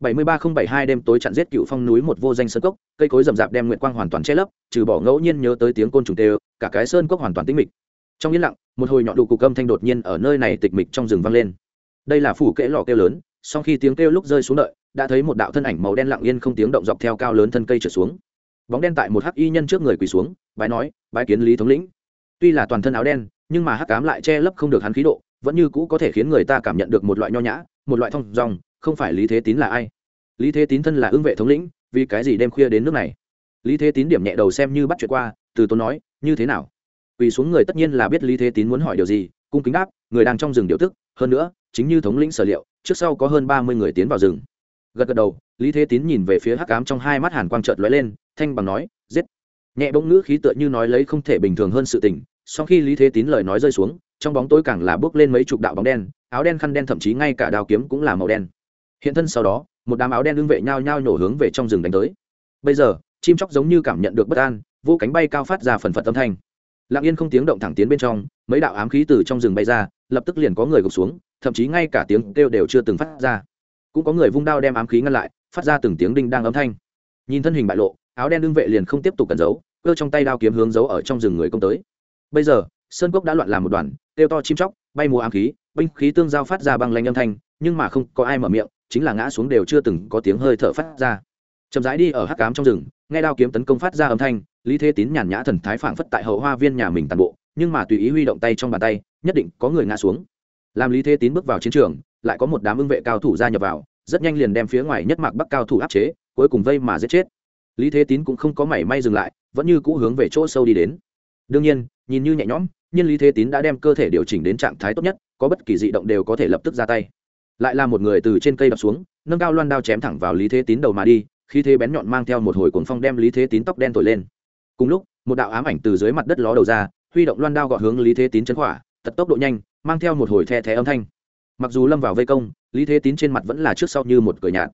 73072 đêm tối chặn giết cựu phong núi một vô danh sơn cốc, cây cối rậm rạp đem nguyệt quang hoàn toàn che lấp, trừ bỏ ngẫu nhiên nhớ tới tiếng côn trùng kêu, cả cái sơn cốc hoàn toàn tĩnh mịch. Trong yên lặng, một hồi nhọn đủ cục âm thanh đột nhiên ở nơi này tịch mịch trong rừng vang lên. Đây là phủ kẽ lọ kêu lớn, sau khi tiếng kêu lúc rơi xuống đợi, đã thấy một đạo thân ảnh màu đen lặng yên không tiếng động dọc theo cao lớn thân cây trở xuống. Bóng đen tại một hắc y nhân trước người quỳ xuống, bái nói, bái kiến Lý thống lĩnh. Tuy là toàn thân áo đen, nhưng mà hắc ám lại che lấp không được hắn khí độ, vẫn như cũ có thể khiến người ta cảm nhận được một loại nho nhã, một loại thông dòng không phải Lý Thế Tín là ai? Lý thế tín thân là ương vệ thống lĩnh, vì cái gì đêm khuya đến nước này? Lý thế tín điểm nhẹ đầu xem như bắt chuyện qua, từ tốn nói, như thế nào? Quỳ xuống người tất nhiên là biết lý thế tín muốn hỏi điều gì, cung kính đáp, người đang trong rừng điều tức, hơn nữa, chính như thống lĩnh sở liệu, trước sau có hơn ba mươi người tiến vào rừng. Gật gật đầu, lý thế tín nhìn về phía hắc cám trong hai mắt hàn quang trợt lóe lên, thanh bằng nói, giết. Nhẹ bỗng ngữ khí tựa như nói lấy không thể bình thường hơn sự tình sau khi lý thế tín lời nói rơi xuống, trong bóng tối càng là bước lên mấy chục đạo bóng đen, áo đen khăn đen thậm chí ngay cả đao kiếm cũng là màu đen hiện thân sau đó, một đám áo đen đương vệ nhao nhao nhổ hướng về trong rừng đánh tới. Bây giờ, chim chóc giống như cảm nhận được bất an, vô cánh bay cao phát ra phần phật âm thanh. Lặng yên không tiếng động thẳng tiến bên trong, mấy đạo ám khí từ trong rừng bay ra, lập tức liền có người gục xuống, thậm chí ngay cả tiếng kêu đều chưa từng phát ra. Cũng có người vung đao đem ám khí ngăn lại, phát ra từng tiếng đinh đang âm thanh. Nhìn thân hình bại lộ, áo đen đương vệ liền không tiếp tục cẩn giấu, cơ trong tay đao kiếm hướng giấu ở trong rừng người công tới. Bây giờ, sơn cốc đã loạn làm một đoàn, kêu to chim chóc, bay mùa ám khí, binh khí tương giao phát ra băng lanh âm thanh, nhưng mà không có ai mở miệng chính là ngã xuống đều chưa từng có tiếng hơi thở phát ra. Chậm rãi đi ở hắc cám trong rừng, nghe đao kiếm tấn công phát ra âm thanh, lý thế tín nhàn nhã thần thái phảng phất tại hậu hoa viên nhà mình tàn bộ, nhưng mà tùy ý huy động tay trong bàn tay, nhất định có người ngã xuống. Làm lý thế tín bước vào chiến trường, lại có một đám ưng vệ cao thủ gia nhập vào, rất nhanh liền đem phía ngoài nhất mạc bắc cao thủ áp chế, cuối cùng vây mà giết chết. Lý thế tín cũng không có mảy may dừng lại, vẫn như cũ hướng về chỗ sâu đi đến. Đương nhiên, nhìn như nhẹ nhõm, nhưng lý thế tín đã đem cơ thể điều chỉnh đến trạng thái tốt nhất, có bất kỳ dị động đều có thể lập tức ra tay lại là một người từ trên cây đập xuống, nâng cao loan đao chém thẳng vào lý thế tín đầu mà đi khi thế bén nhọn mang theo một hồi cuồng phong đem lý thế tín tóc đen thổi lên. Cùng lúc, một đạo ám ảnh từ dưới mặt đất ló đầu ra, huy động loan đao gọt hướng lý thế tín chấn khỏa tật tốc độ nhanh, mang theo một hồi the thé âm thanh. Mặc dù lâm vào vây công, lý thế tín trên mặt vẫn là trước sau như một cửa nhạt.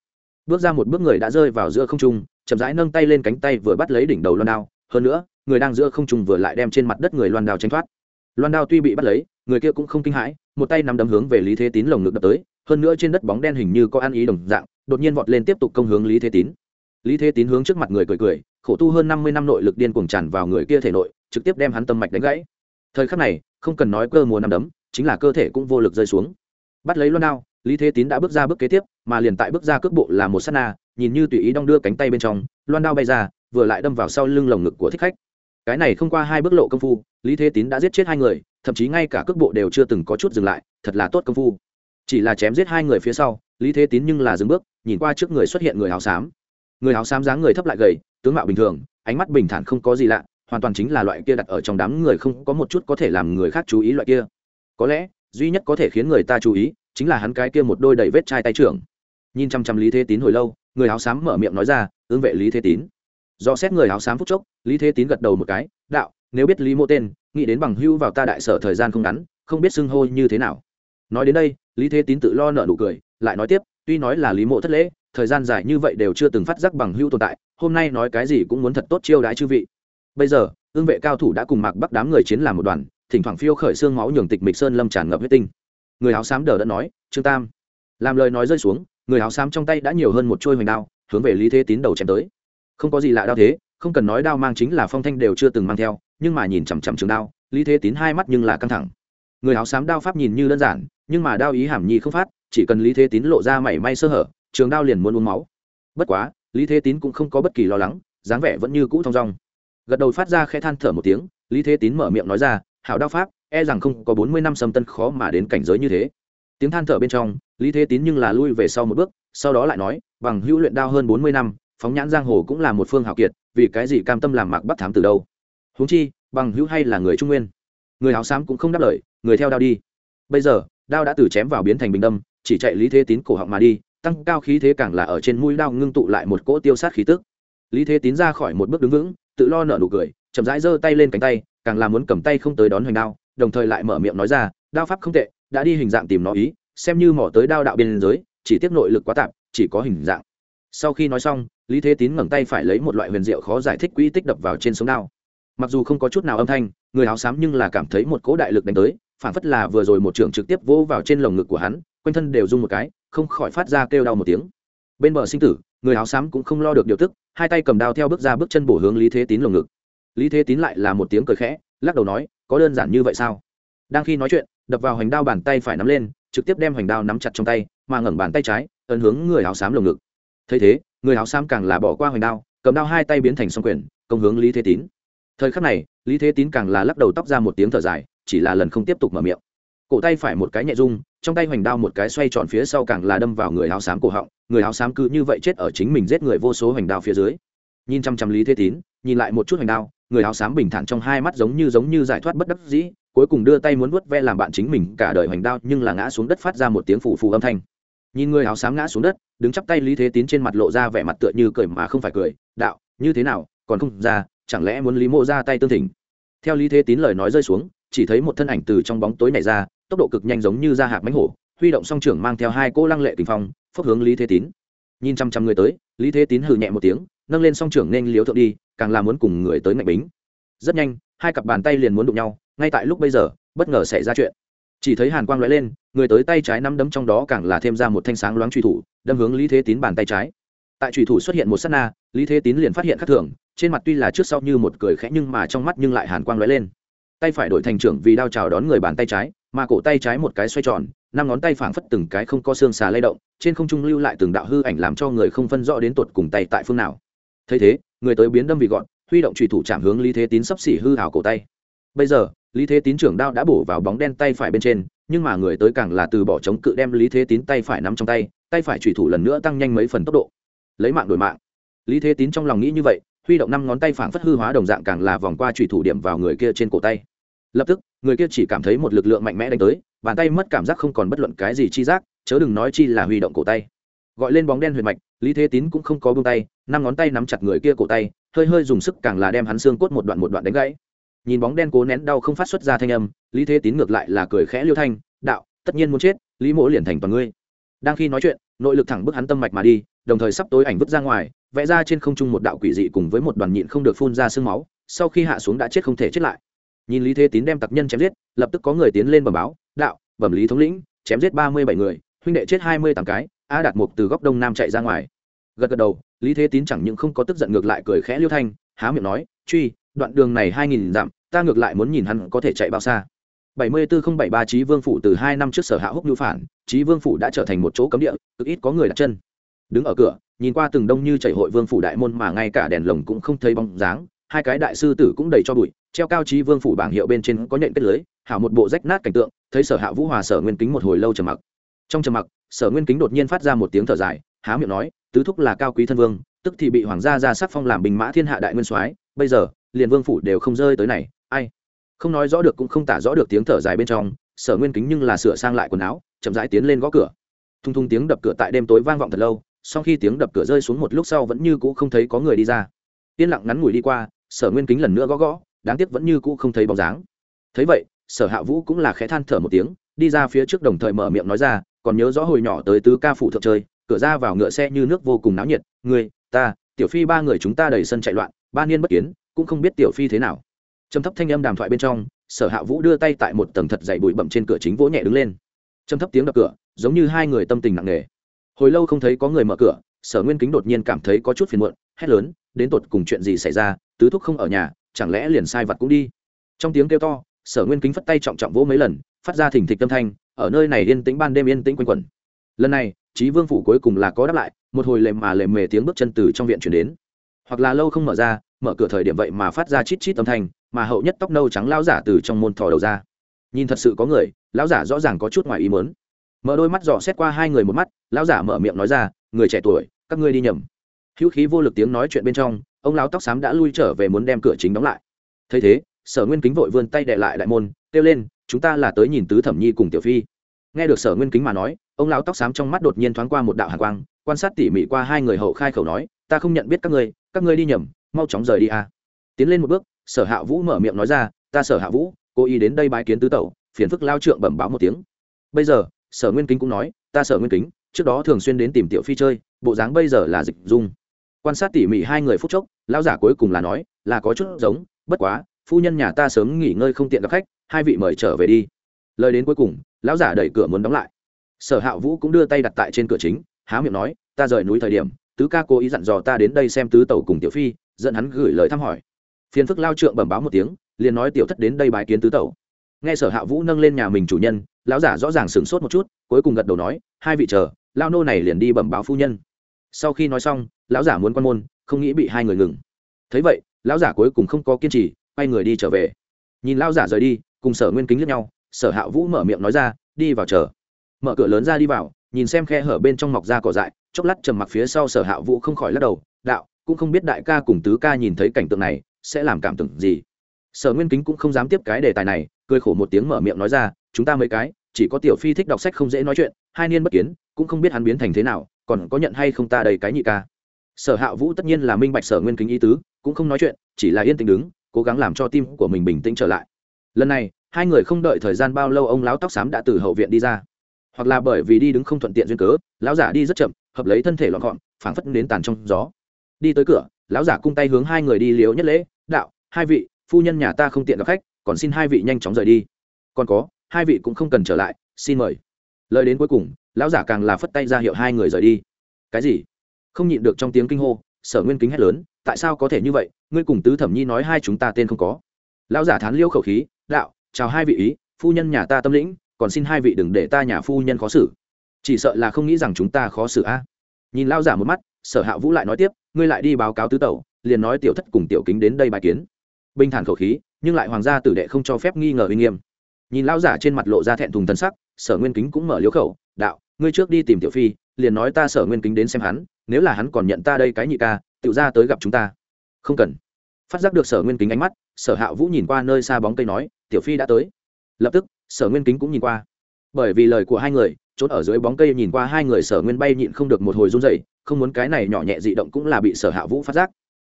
Bước ra một bước người đã rơi vào giữa không trung, chậm rãi nâng tay lên cánh tay vừa bắt lấy đỉnh đầu loan đao. Hơn nữa, người đang giữa không trung vừa lại đem trên mặt đất người loan đao tránh thoát. Loan đao tuy bị bắt lấy, người kia cũng không kinh hãi, một tay nắm đấm hướng về lý thế tín lồng ngực đập tới hơn nữa trên đất bóng đen hình như có ăn ý đồng dạng, đột nhiên vọt lên tiếp tục công hướng lý thế tín. Lý thế tín hướng trước mặt người cười cười, khổ tu hơn năm mươi năm nội lực điên cuồng tràn vào người kia thể nội, trực tiếp đem hắn tâm mạch đánh gãy. Thời khắc này, không cần nói cơ mùa nằm đấm, chính là cơ thể cũng vô lực rơi xuống. Bắt lấy loan đao, lý thế tín đã bước ra bước kế tiếp, mà liền tại bước ra cước bộ là một s á t na, nhìn như tùy ý đong đưa cánh tay bên trong loan đao bay ra, vừa lại đâm vào sau lưng lồng ngực của thích khách. Cái này không qua hai bước lộ công phu, lý thế tín đã giết chết hai người, thậm chí ngay cả cước bộ đều chưa từng có chút dừng lại, thật là tốt công phu chỉ là chém giết hai người phía sau, lý thế tín nhưng là dừng bước, nhìn qua trước người xuất hiện người áo xám. Người áo xám dáng người thấp lại gầy, tướng mạo bình thường, ánh mắt bình thản không có gì lạ, hoàn toàn chính là loại kia đặt ở trong đám người không có một chút có thể làm người khác chú ý loại kia. Có lẽ, duy nhất có thể khiến người ta chú ý, chính là hắn cái kia một đôi đầy vết chai tay trưởng. Nhìn chăm chăm lý thế tín hồi lâu, người áo xám mở miệng nói ra, ứng vệ lý thế tín. Do xét người áo xám phúc chốc, lý thế tín gật đầu một cái, đạo, nếu biết lý mô tên, nghĩ đến bằng hưu vào ta đại sở thời gian không ngắn, không biết xưng hô như thế nào. Nói đến đây lý thế tín tự lo nợ nụ cười, lại nói tiếp, tuy nói là lý mộ thất lễ, thời gian dài như vậy đều chưa từng phát giác bằng hưu tồn tại, hôm nay nói cái gì cũng muốn thật tốt chiêu đãi chư vị. Bây giờ, ương vệ cao thủ đã cùng mạc bắc đám người chiến làm một đoàn, thỉnh thoảng phiêu khởi xương máu nhường tịch mịch sơn lâm tràn ngập huyết tinh. Người áo xám đờ đã nói, trương tam. Làm lời nói rơi xuống, người áo xám trong tay đã nhiều hơn một trôi hoành đao, hướng về lý thế tín đầu chém tới. Không có gì lạ đao thế, không cần nói đao mang chính là phong thanh đều chưa từng mang theo, nhưng mà nhìn chằm chằm trường đao, lý thế tín hai mắt nhưng là căng thẳng. Người áo xám đao pháp nhìn như đơn giản nhưng mà đao ý hàm nhi không phát, chỉ cần lý thế tín lộ ra mảy may sơ hở, trường đao liền muốn uống máu. Bất quá, lý thế tín cũng không có bất kỳ lo lắng, dáng vẻ vẫn như cũ thong dong. Gật đầu phát ra khẽ than thở một tiếng, lý thế tín mở miệng nói ra, hảo đao pháp e rằng không có bốn mươi năm xâm tân khó mà đến cảnh giới như thế. Tiếng than thở bên trong, lý thế tín nhưng là lui về sau một bước, sau đó lại nói, bằng hữu luyện đao hơn bốn mươi năm, phóng nhãn giang hồ cũng là một phương hào kiệt, vì cái gì cam tâm làm mạc bắt thám từ đâu? Huống chi, bằng hữu hay là người trung nguyên. Người áo xám cũng không đáp lời, người theo đao đi. Bây giờ đao đã từ chém vào biến thành bình đâm, chỉ chạy lý thế tín cổ họng mà đi, tăng cao khí thế càng là ở trên mũi đao ngưng tụ lại một cỗ tiêu sát khí tức. Lý thế tín ra khỏi một bước đứng vững, tự lo nở nụ cười, chậm rãi giơ tay lên cánh tay, càng là muốn cầm tay không tới đón hoành đao, đồng thời lại mở miệng nói ra, đao pháp không tệ, đã đi hình dạng tìm nó ý, xem như mỏ tới đao đạo biên giới, chỉ tiếp nội lực quá tạp, chỉ có hình dạng. Sau khi nói xong, lý thế tín ngẩng tay phải lấy một loại huyền diệu khó giải thích quỹ tích đập vào trên sống đao. Mặc dù không có chút nào âm thanh, người áo xám nhưng là cảm thấy một cỗ đại lực đánh tới phản phất là vừa rồi một trưởng trực tiếp vỗ vào trên lồng ngực của hắn, quanh thân đều rung một cái, không khỏi phát ra kêu đau một tiếng. Bên bờ sinh tử, người áo xám cũng không lo được điều tức, hai tay cầm đao theo bước ra bước chân bổ hướng lý thế tín lồng ngực. Lý thế tín lại là một tiếng cười khẽ, lắc đầu nói, có đơn giản như vậy sao? Đang khi nói chuyện, đập vào hoành đao bàn tay phải nắm lên, trực tiếp đem hoành đao nắm chặt trong tay, mà ngẩng bàn tay trái, ấn hướng người áo xám lồng ngực. Thấy thế, người áo xám càng là bỏ qua hoành đao, cầm đao hai tay biến thành song quyền, công hướng lý thế tín. Thời khắc này, lý thế tín càng là lắc đầu tóc ra một tiếng thở dài chỉ là lần không tiếp tục mở miệng. Cổ tay phải một cái nhẹ rung, trong tay hoành đao một cái xoay tròn phía sau càng là đâm vào người áo xám cổ họng, người áo xám cứ như vậy chết ở chính mình giết người vô số hoành đao phía dưới. Nhìn chăm chăm lý thế tín, nhìn lại một chút hoành đao, người áo xám bình thản trong hai mắt giống như giống như giải thoát bất đắc dĩ, cuối cùng đưa tay muốn vuốt ve làm bạn chính mình, cả đời hoành đao nhưng là ngã xuống đất phát ra một tiếng phù phù âm thanh. Nhìn người áo xám ngã xuống đất, đứng chắp tay lý thế tín trên mặt lộ ra vẻ mặt tựa như cười mà không phải cười, đạo, như thế nào, còn không ra, chẳng lẽ muốn lý mộ ra tay tương thỉnh? Theo lý thế tín lời nói rơi xuống chỉ thấy một thân ảnh từ trong bóng tối này ra, tốc độ cực nhanh giống như ra hạc mánh hổ, huy động song trưởng mang theo hai cô lăng lệ tình phong, phốc hướng lý thế tín. Nhìn chăm chăm người tới, lý thế tín hừ nhẹ một tiếng, nâng lên song trưởng nên liếu thượng đi, càng là muốn cùng người tới ngạch bính. Rất nhanh, hai cặp bàn tay liền muốn đụng nhau, ngay tại lúc bây giờ, bất ngờ xảy ra chuyện. Chỉ thấy hàn quang lóe lên, người tới tay trái nắm đấm trong đó càng là thêm ra một thanh sáng loáng truy thủ, đâm hướng lý thế tín bàn tay trái. Tại truy thủ xuất hiện một s á t na, lý thế tín liền phát hiện khắc thường, trên mặt tuy là trước sau như một cười khẽ nhưng mà trong mắt nhưng lại hàn quang lóe lên tay phải đổi thành trưởng vì đao chào đón người bàn tay trái, mà cổ tay trái một cái xoay tròn, năm ngón tay phảng phất từng cái không có xương xà lay động, trên không trung lưu lại từng đạo hư ảnh làm cho người không phân rõ đến tột cùng tay tại phương nào. Thấy thế, người tới biến đâm vì gọn, huy động trùy thủ chạm hướng lý thế tín sắp xỉ hư hào cổ tay. Bây giờ, lý thế tín trưởng đao đã bổ vào bóng đen tay phải bên trên, nhưng mà người tới càng là từ bỏ chống cự đem lý thế tín tay phải nắm trong tay tay phải trùy thủ lần nữa tăng nhanh mấy phần tốc độ. Lấy mạng đổi mạng. Lý thế tín trong lòng nghĩ như vậy huy động năm ngón tay phảng phất hư hóa đồng dạng càng là vòng qua trùy thủ điểm vào người kia trên cổ tay. Lập tức, người kia chỉ cảm thấy một lực lượng mạnh mẽ đánh tới, bàn tay mất cảm giác không còn bất luận cái gì chi giác, chớ đừng nói chi là huy động cổ tay. Gọi lên bóng đen huyền mạch, lý thế tín cũng không có buông tay, năm ngón tay nắm chặt người kia cổ tay, hơi hơi dùng sức càng là đem hắn xương cốt một đoạn một đoạn đánh gãy. Nhìn bóng đen cố nén đau không phát xuất ra thanh âm, lý thế tín ngược lại là cười khẽ liêu thanh, đạo, tất nhiên muốn chết, lý mỗ liền thành toàn ngươi. Đang khi nói chuyện, nội lực thẳng bức hắn tâm mạch mà đi, đồng thời sắp tối ảnh vứt ra ngoài vẽ ra trên không trung một đạo quỷ dị cùng với một đoàn nhịn không được phun ra sương máu, sau khi hạ xuống đã chết không thể chết lại. Nhìn lý thế tín đem tặc nhân chém giết, lập tức có người tiến lên bẩm báo, đạo, bẩm lý thống lĩnh, chém giết ba mươi bảy người, huynh đệ chết hai mươi tám cái, a đạt mục từ góc đông nam chạy ra ngoài. Gật gật đầu, lý thế tín chẳng những không có tức giận ngược lại cười khẽ liêu thanh, há miệng nói, truy, đoạn đường này hai nghìn dặm, ta ngược lại muốn nhìn hắn có thể chạy bao xa. bảy mươi bốn không bảy ba trí vương phủ từ hai năm trước sở hạ húc nhu phản trí vương phủ đã trở thành một chỗ cấm địa, cực ít có người đặt chân. Đứng ở cửa nhìn qua từng đông như chảy hội vương phủ đại môn mà ngay cả đèn lồng cũng không thấy bóng dáng, hai cái đại sư tử cũng đầy cho bụi, treo cao trí vương phủ bảng hiệu bên trên có nhện kết lưới, hảo một bộ rách nát cảnh tượng, thấy sở hạ vũ hòa sở nguyên kính một hồi lâu trầm mặc. Trong trầm mặc, sở nguyên kính đột nhiên phát ra một tiếng thở dài, há miệng nói, tứ thúc là cao quý thân vương, tức thì bị hoàng gia ra sắc phong làm bình mã thiên hạ đại nguyên soái, bây giờ, liền vương phủ đều không rơi tới này, ai? Không nói rõ được cũng không tả rõ được tiếng thở dài bên trong, sở nguyên kính nhưng là sửa sang lại quần áo, chậm rãi tiến lên gõ cửa. Thung thung tiếng đập cửa tại đêm tối vang vọng thật lâu sau khi tiếng đập cửa rơi xuống một lúc sau vẫn như cũ không thấy có người đi ra. Yên lặng ngắn ngủi đi qua, sở nguyên kính lần nữa gõ gõ, đáng tiếc vẫn như cũ không thấy bóng dáng. Thấy vậy, sở hạ vũ cũng là khẽ than thở một tiếng, đi ra phía trước đồng thời mở miệng nói ra, còn nhớ rõ hồi nhỏ tới tứ ca phủ thượng chơi, cửa ra vào ngựa xe như nước vô cùng náo nhiệt người ta, tiểu phi ba người chúng ta đầy sân chạy loạn, ba niên bất kiến, cũng không biết tiểu phi thế nào. Trầm thấp thanh âm đàm thoại bên trong, sở hạ vũ đưa tay tại một tầng thật dày bụi bậm trên cửa chính vỗ nhẹ đứng lên. Trầm thấp tiếng đập cửa, giống như hai người tâm tình nặng nề hồi lâu không thấy có người mở cửa, sở nguyên kính đột nhiên cảm thấy có chút phiền muộn, hét lớn, đến tột cùng chuyện gì xảy ra? Tứ thúc không ở nhà, chẳng lẽ liền sai vật cũng đi? Trong tiếng kêu to, sở nguyên kính phất tay trọng trọng vỗ mấy lần, phát ra thỉnh thịch tâm thanh, ở nơi này yên tĩnh ban đêm yên tĩnh quanh quẩn. Lần này trí vương phủ cuối cùng là có đáp lại, một hồi lềm mà lềm mề tiếng bước chân từ trong viện chuyển đến. Hoặc là lâu không mở ra, mở cửa thời điểm vậy mà phát ra chít chít âm thanh, mà hậu nhất tóc nâu trắng lão giả từ trong môn thò đầu ra. Nhìn thật sự có người, lão giả rõ ràng có chút ngoài ý mớn mở đôi mắt dò xét qua hai người một mắt, lão giả mở miệng nói ra, người trẻ tuổi, các ngươi đi nhầm. Hữu khí vô lực tiếng nói chuyện bên trong, ông lão tóc xám đã lui trở về muốn đem cửa chính đóng lại. Thấy thế, sở nguyên kính vội vươn tay đệ lại đại môn, kêu lên, chúng ta là tới nhìn tứ thẩm nhi cùng tiểu phi. Nghe được sở nguyên kính mà nói, ông lão tóc xám trong mắt đột nhiên thoáng qua một đạo hàng quang, quan sát tỉ mỉ qua hai người hậu khai khẩu nói, ta không nhận biết các ngươi các ngươi đi nhầm, mau chóng rời đi a tiến lên một bước, sở hạ vũ mở miệng nói ra, ta sở hạ vũ, cố ý đến đây bái kiến tứ tẩu, phiền phức lao trượng bẩm báo một tiếng. Bây giờ sở nguyên kính cũng nói, ta sở nguyên kính, trước đó thường xuyên đến tìm tiểu phi chơi, bộ dáng bây giờ là dịch dung. Quan sát tỉ mỉ hai người phút chốc, lão giả cuối cùng là nói, là có chút giống, bất quá, phu nhân nhà ta sớm nghỉ ngơi không tiện gặp khách, hai vị mời trở về đi. Lời đến cuối cùng, lão giả đẩy cửa muốn đóng lại. Sở hạ vũ cũng đưa tay đặt tại trên cửa chính, há miệng nói, ta rời núi thời điểm, tứ ca cố ý dặn dò ta đến đây xem tứ tẩu cùng tiểu phi, dẫn hắn gửi lời thăm hỏi. Phiền phức lao trượng bẩm báo một tiếng, liền nói tiểu thất đến đây bái kiến tứ tẩu nghe sở hạ vũ nâng lên nhà mình chủ nhân, lão giả rõ ràng sửng sốt một chút, cuối cùng gật đầu nói, hai vị chờ lao nô này liền đi bẩm báo phu nhân. Sau khi nói xong, lão giả muốn quan môn, không nghĩ bị hai người ngừng. Thấy vậy, lão giả cuối cùng không có kiên trì, quay người đi trở về. Nhìn lão giả rời đi, cùng sở nguyên kính lẫn nhau, sở hạ vũ mở miệng nói ra, đi vào chờ. Mở cửa lớn ra đi vào, nhìn xem khe hở bên trong mọc ra cỏ dại, chốc lát trầm mặc phía sau sở hạ vũ không khỏi lắc đầu, đạo, cũng không biết đại ca cùng tứ ca nhìn thấy cảnh tượng này, sẽ làm cảm tưởng gì. Sở nguyên kính cũng không dám tiếp cái đề tài này cười khổ một tiếng mở miệng nói ra, chúng ta mấy cái, chỉ có tiểu phi thích đọc sách không dễ nói chuyện, hai niên bất kiến, cũng không biết hắn biến thành thế nào, còn có nhận hay không ta đầy cái nhị ca? Sở hạ vũ tất nhiên là minh bạch sở nguyên kính ý tứ, cũng không nói chuyện, chỉ là yên tĩnh đứng, cố gắng làm cho tim của mình bình tĩnh trở lại. Lần này, hai người không đợi thời gian bao lâu ông lão tóc xám đã từ hậu viện đi ra. Hoặc là bởi vì đi đứng không thuận tiện duyên cớ, lão giả đi rất chậm, hợp lấy thân thể lọn gọn, phảng phất đến tàn trong gió. Đi tới cửa, lão giả cung tay hướng hai người đi liếu nhất lễ, đạo, hai vị, phu nhân nhà ta không tiện gặp khách còn xin hai vị nhanh chóng rời đi. Còn có, hai vị cũng không cần trở lại, xin mời. Lời đến cuối cùng, lão giả càng là phất tay ra hiệu hai người rời đi. Cái gì? Không nhịn được trong tiếng kinh hô, sở nguyên kính hét lớn, tại sao có thể như vậy? Ngươi cùng tứ thẩm nhi nói hai chúng ta tên không có. Lão giả thán liêu khẩu khí, đạo, chào hai vị ý, phu nhân nhà ta tâm lĩnh, còn xin hai vị đừng để ta nhà phu nhân khó xử. Chỉ sợ là không nghĩ rằng chúng ta khó xử a. Nhìn lao giả một mắt, sở hạ vũ lại nói tiếp, ngươi lại đi báo cáo tứ tẩu, liền nói tiểu thất cùng tiểu kính đến đây bài kiến. Bình thản khẩu khí nhưng lại hoàng gia tử đệ không cho phép nghi ngờ uy nghiêm. Nhìn lao giả trên mặt lộ ra thẹn thùng tân sắc, sở nguyên kính cũng mở liếu khẩu, đạo, ngươi trước đi tìm tiểu phi, liền nói ta sở nguyên kính đến xem hắn, nếu là hắn còn nhận ta đây cái nhị ca tự ra tới gặp chúng ta. Không cần. Phát giác được sở nguyên kính ánh mắt, sở hạ vũ nhìn qua nơi xa bóng cây nói, tiểu phi đã tới. Lập tức, sở nguyên kính cũng nhìn qua. Bởi vì lời của hai người, trốn ở dưới bóng cây nhìn qua hai người sở nguyên bay nhịn không được một hồi run dậy không muốn cái này nhỏ nhẹ dị động cũng là bị sở hạ vũ phát giác.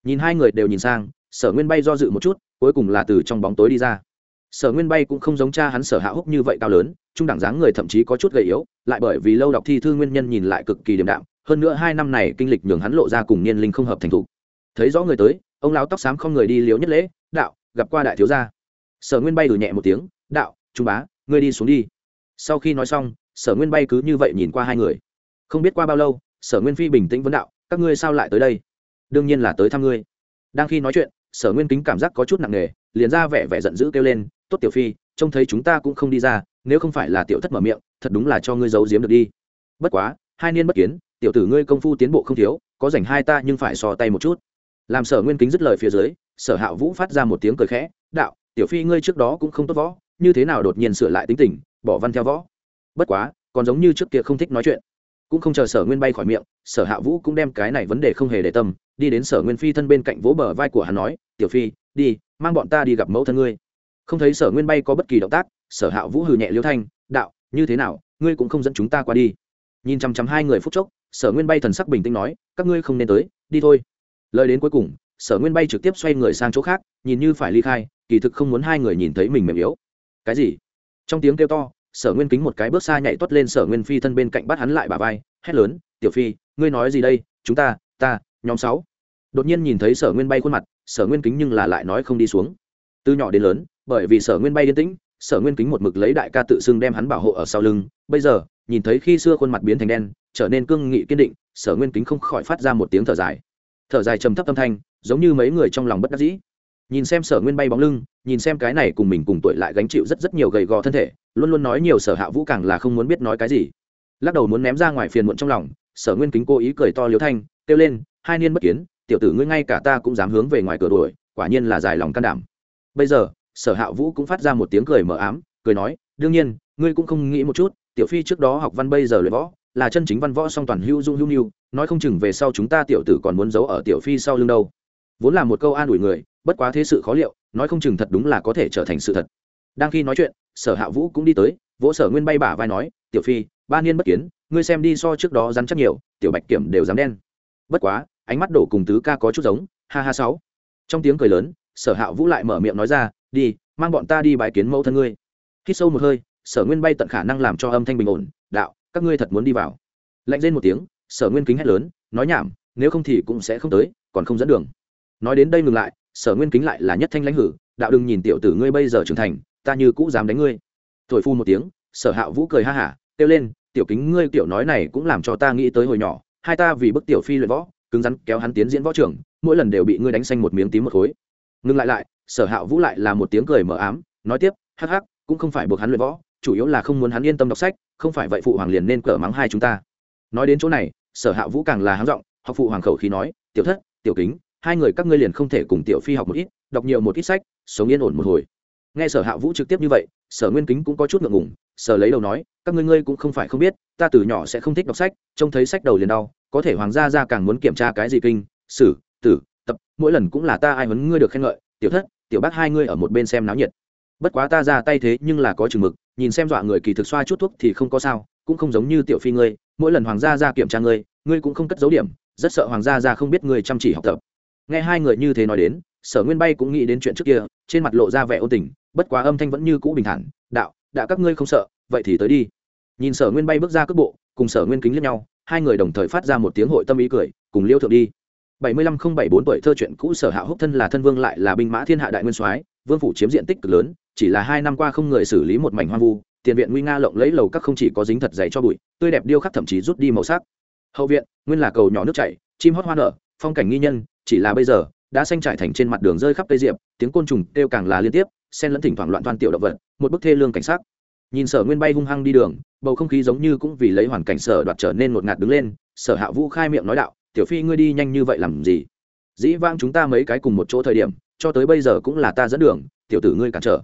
Nhìn hai người đều nhìn sang sở nguyên bay do dự một chút, cuối cùng là từ trong bóng tối đi ra. Sở nguyên bay cũng không giống cha hắn sở hạ húc như vậy cao lớn, trung đẳng dáng người thậm chí có chút gầy yếu, lại bởi vì lâu đọc thi thư nguyên nhân nhìn lại cực kỳ điềm đạm, hơn nữa hai năm này kinh lịch nhường hắn lộ ra cùng niên linh không hợp thành thục. Thấy rõ người tới, ông lão tóc xám không người đi liếu nhất lễ, đạo, gặp qua đại thiếu gia. Sở nguyên bay đùi nhẹ một tiếng, đạo, trung bá, ngươi đi xuống đi. Sau khi nói xong, sở nguyên bay cứ như vậy nhìn qua hai người. Không biết qua bao lâu, sở nguyên phi bình tĩnh vấn đạo, các ngươi sao lại tới đây? Đương nhiên là tới thăm ngươi. Đang khi nói chuyện sở nguyên kính cảm giác có chút nặng nề, liền ra vẻ vẻ giận dữ kêu lên, tốt tiểu phi, trông thấy chúng ta cũng không đi ra, nếu không phải là tiểu thất mở miệng, thật đúng là cho ngươi giấu giếm được đi. Bất quá, hai niên bất kiến, tiểu tử ngươi công phu tiến bộ không thiếu, có dành hai ta nhưng phải so tay một chút. Làm sở nguyên kính dứt lời phía dưới, sở hạ vũ phát ra một tiếng cười khẽ, đạo, tiểu phi ngươi trước đó cũng không tốt võ, như thế nào đột nhiên sửa lại tính tình, bỏ văn theo võ? Bất quá, còn giống như trước kia không thích nói chuyện. Cũng không chờ sở nguyên bay khỏi miệng, sở hạ vũ cũng đem cái này vấn đề không hề để tâm đi đến sở nguyên phi thân bên cạnh vỗ bờ vai của hắn nói, tiểu phi, đi, mang bọn ta đi gặp mẫu thân ngươi. Không thấy sở nguyên bay có bất kỳ động tác, sở hạ vũ hừ nhẹ liêu thanh, đạo, như thế nào, ngươi cũng không dẫn chúng ta qua đi. Nhìn chăm chăm hai người phút chốc, sở nguyên bay thần sắc bình tĩnh nói, các ngươi không nên tới, đi thôi. Lời đến cuối cùng, sở nguyên bay trực tiếp xoay người sang chỗ khác, nhìn như phải ly khai, kỳ thực không muốn hai người nhìn thấy mình mềm yếu. Cái gì? Trong tiếng kêu to, sở nguyên kính một cái bước xa nhảy tuất lên sở nguyên phi thân bên cạnh bắt hắn lại bà vai, hét lớn, tiểu phi, ngươi nói gì đây? Chúng ta ta, nhóm sáu đột nhiên nhìn thấy sở nguyên bay khuôn mặt, sở nguyên kính nhưng là lại nói không đi xuống. Từ nhỏ đến lớn, bởi vì sở nguyên bay yên tĩnh, sở nguyên kính một mực lấy đại ca tự xưng đem hắn bảo hộ ở sau lưng. Bây giờ, nhìn thấy khi xưa khuôn mặt biến thành đen, trở nên cương nghị kiên định, sở nguyên kính không khỏi phát ra một tiếng thở dài. Thở dài trầm thấp âm thanh, giống như mấy người trong lòng bất đắc dĩ. Nhìn xem sở nguyên bay bóng lưng, nhìn xem cái này cùng mình cùng tuổi lại gánh chịu rất rất nhiều gầy gò thân thể, luôn luôn nói nhiều sở hạ vũ càng là không muốn biết nói cái gì. Lắc đầu muốn ném ra ngoài phiền muộn trong lòng, sở nguyên kính cố ý cười to liếu thanh, kêu lên, hai niên bất kiến tiểu tử ngươi ngay cả ta cũng dám hướng về ngoài cửa đuổi, quả nhiên là dài lòng can đảm. Bây giờ, sở hạ vũ cũng phát ra một tiếng cười mờ ám, cười nói, đương nhiên, ngươi cũng không nghĩ một chút, tiểu phi trước đó học văn bây giờ luyện võ, là chân chính văn võ song toàn hữu dung hữu nhu nói không chừng về sau chúng ta tiểu tử còn muốn giấu ở tiểu phi sau lưng đâu. Vốn là một câu an ủi người, bất quá thế sự khó liệu, nói không chừng thật đúng là có thể trở thành sự thật. Đang khi nói chuyện, sở hạ vũ cũng đi tới, vỗ sở nguyên bay bả vai nói, tiểu phi, ba niên bất kiến, ngươi xem đi so trước đó rắn chắc nhiều, tiểu bạch kiểm đều dám đen. Bất quá ánh mắt đổ cùng tứ ca có chút giống, ha ha sáu. Trong tiếng cười lớn, sở hạ vũ lại mở miệng nói ra, đi, mang bọn ta đi bài kiến mẫu thân ngươi. Khi sâu một hơi, sở nguyên bay tận khả năng làm cho âm thanh bình ổn, đạo, các ngươi thật muốn đi vào. Lạnh lên một tiếng, sở nguyên kính hét lớn, nói nhảm, nếu không thì cũng sẽ không tới, còn không dẫn đường. Nói đến đây ngừng lại, sở nguyên kính lại là nhất thanh lãnh hử, đạo đừng nhìn tiểu tử ngươi bây giờ trưởng thành, ta như cũ dám đánh ngươi. Thổi phu một tiếng, sở hạ vũ cười ha hả, kêu lên, tiểu kính ngươi tiểu nói này cũng làm cho ta nghĩ tới hồi nhỏ, hai ta vì bức tiểu phi luyện võ cứng rắn kéo hắn tiến diễn võ trưởng mỗi lần đều bị ngươi đánh xanh một miếng tím một khối. Ngừng lại lại, sở hạ vũ lại là một tiếng cười mờ ám, nói tiếp, hắc hắc, cũng không phải buộc hắn luyện võ, chủ yếu là không muốn hắn yên tâm đọc sách, không phải vậy phụ hoàng liền nên cờ mắng hai chúng ta. Nói đến chỗ này, sở hạ vũ càng là háng giọng, học phụ hoàng khẩu khí nói, tiểu thất, tiểu kính, hai người các ngươi liền không thể cùng tiểu phi học một ít, đọc nhiều một ít sách, sống yên ổn một hồi. Nghe sở hạ vũ trực tiếp như vậy, sở nguyên kính cũng có chút ngượng ngùng, sở lấy đầu nói, các ngươi ngươi cũng không phải không biết, ta từ nhỏ sẽ không thích đọc sách, trông thấy sách đầu liền đau có thể hoàng gia gia càng muốn kiểm tra cái gì kinh, sử, tử, tập, mỗi lần cũng là ta ai huấn ngươi được khen ngợi, tiểu thất, tiểu bác hai ngươi ở một bên xem náo nhiệt. Bất quá ta ra tay thế nhưng là có chừng mực, nhìn xem dọa người kỳ thực xoa chút thuốc thì không có sao, cũng không giống như tiểu phi ngươi, mỗi lần hoàng gia ra kiểm tra ngươi ngươi cũng không cất dấu điểm, rất sợ hoàng gia ra không biết ngươi chăm chỉ học tập. Nghe hai người như thế nói đến, sở nguyên bay cũng nghĩ đến chuyện trước kia, trên mặt lộ ra vẻ ôn tình, bất quá âm thanh vẫn như cũ bình thản, đạo, đã các ngươi không sợ, vậy thì tới đi. Nhìn sở nguyên bay bước ra cước bộ, cùng sở nguyên kính lẫn nhau hai người đồng thời phát ra một tiếng hội tâm ý cười, cùng liêu thượng đi. Bảy mươi lăm không bảy bốn tuổi thơ chuyện cũ sở hạ húc thân là thân vương lại là binh mã thiên hạ đại nguyên soái, vương phủ chiếm diện tích cực lớn, chỉ là hai năm qua không người xử lý một mảnh hoang vu, tiền viện nguy nga lộng lấy lầu các không chỉ có dính thật dày cho bụi, tươi đẹp điêu khắc thậm chí rút đi màu sắc. Hậu viện, nguyên là cầu nhỏ nước chảy, chim hót hoa nở, phong cảnh nghi nhân, chỉ là bây giờ, đã xanh trải thành trên mặt đường rơi khắp cây diệp, tiếng côn trùng kêu càng là liên tiếp, xen lẫn thỉnh thoảng loạn toan tiểu động vật, một bức thê lương cảnh sát nhìn sở nguyên bay hung hăng đi đường, bầu không khí giống như cũng vì lấy hoàn cảnh sở đoạt trở nên ngột ngạt đứng lên, sở hạ vũ khai miệng nói đạo, tiểu phi ngươi đi nhanh như vậy làm gì? Dĩ vang chúng ta mấy cái cùng một chỗ thời điểm, cho tới bây giờ cũng là ta dẫn đường, tiểu tử ngươi cản trở.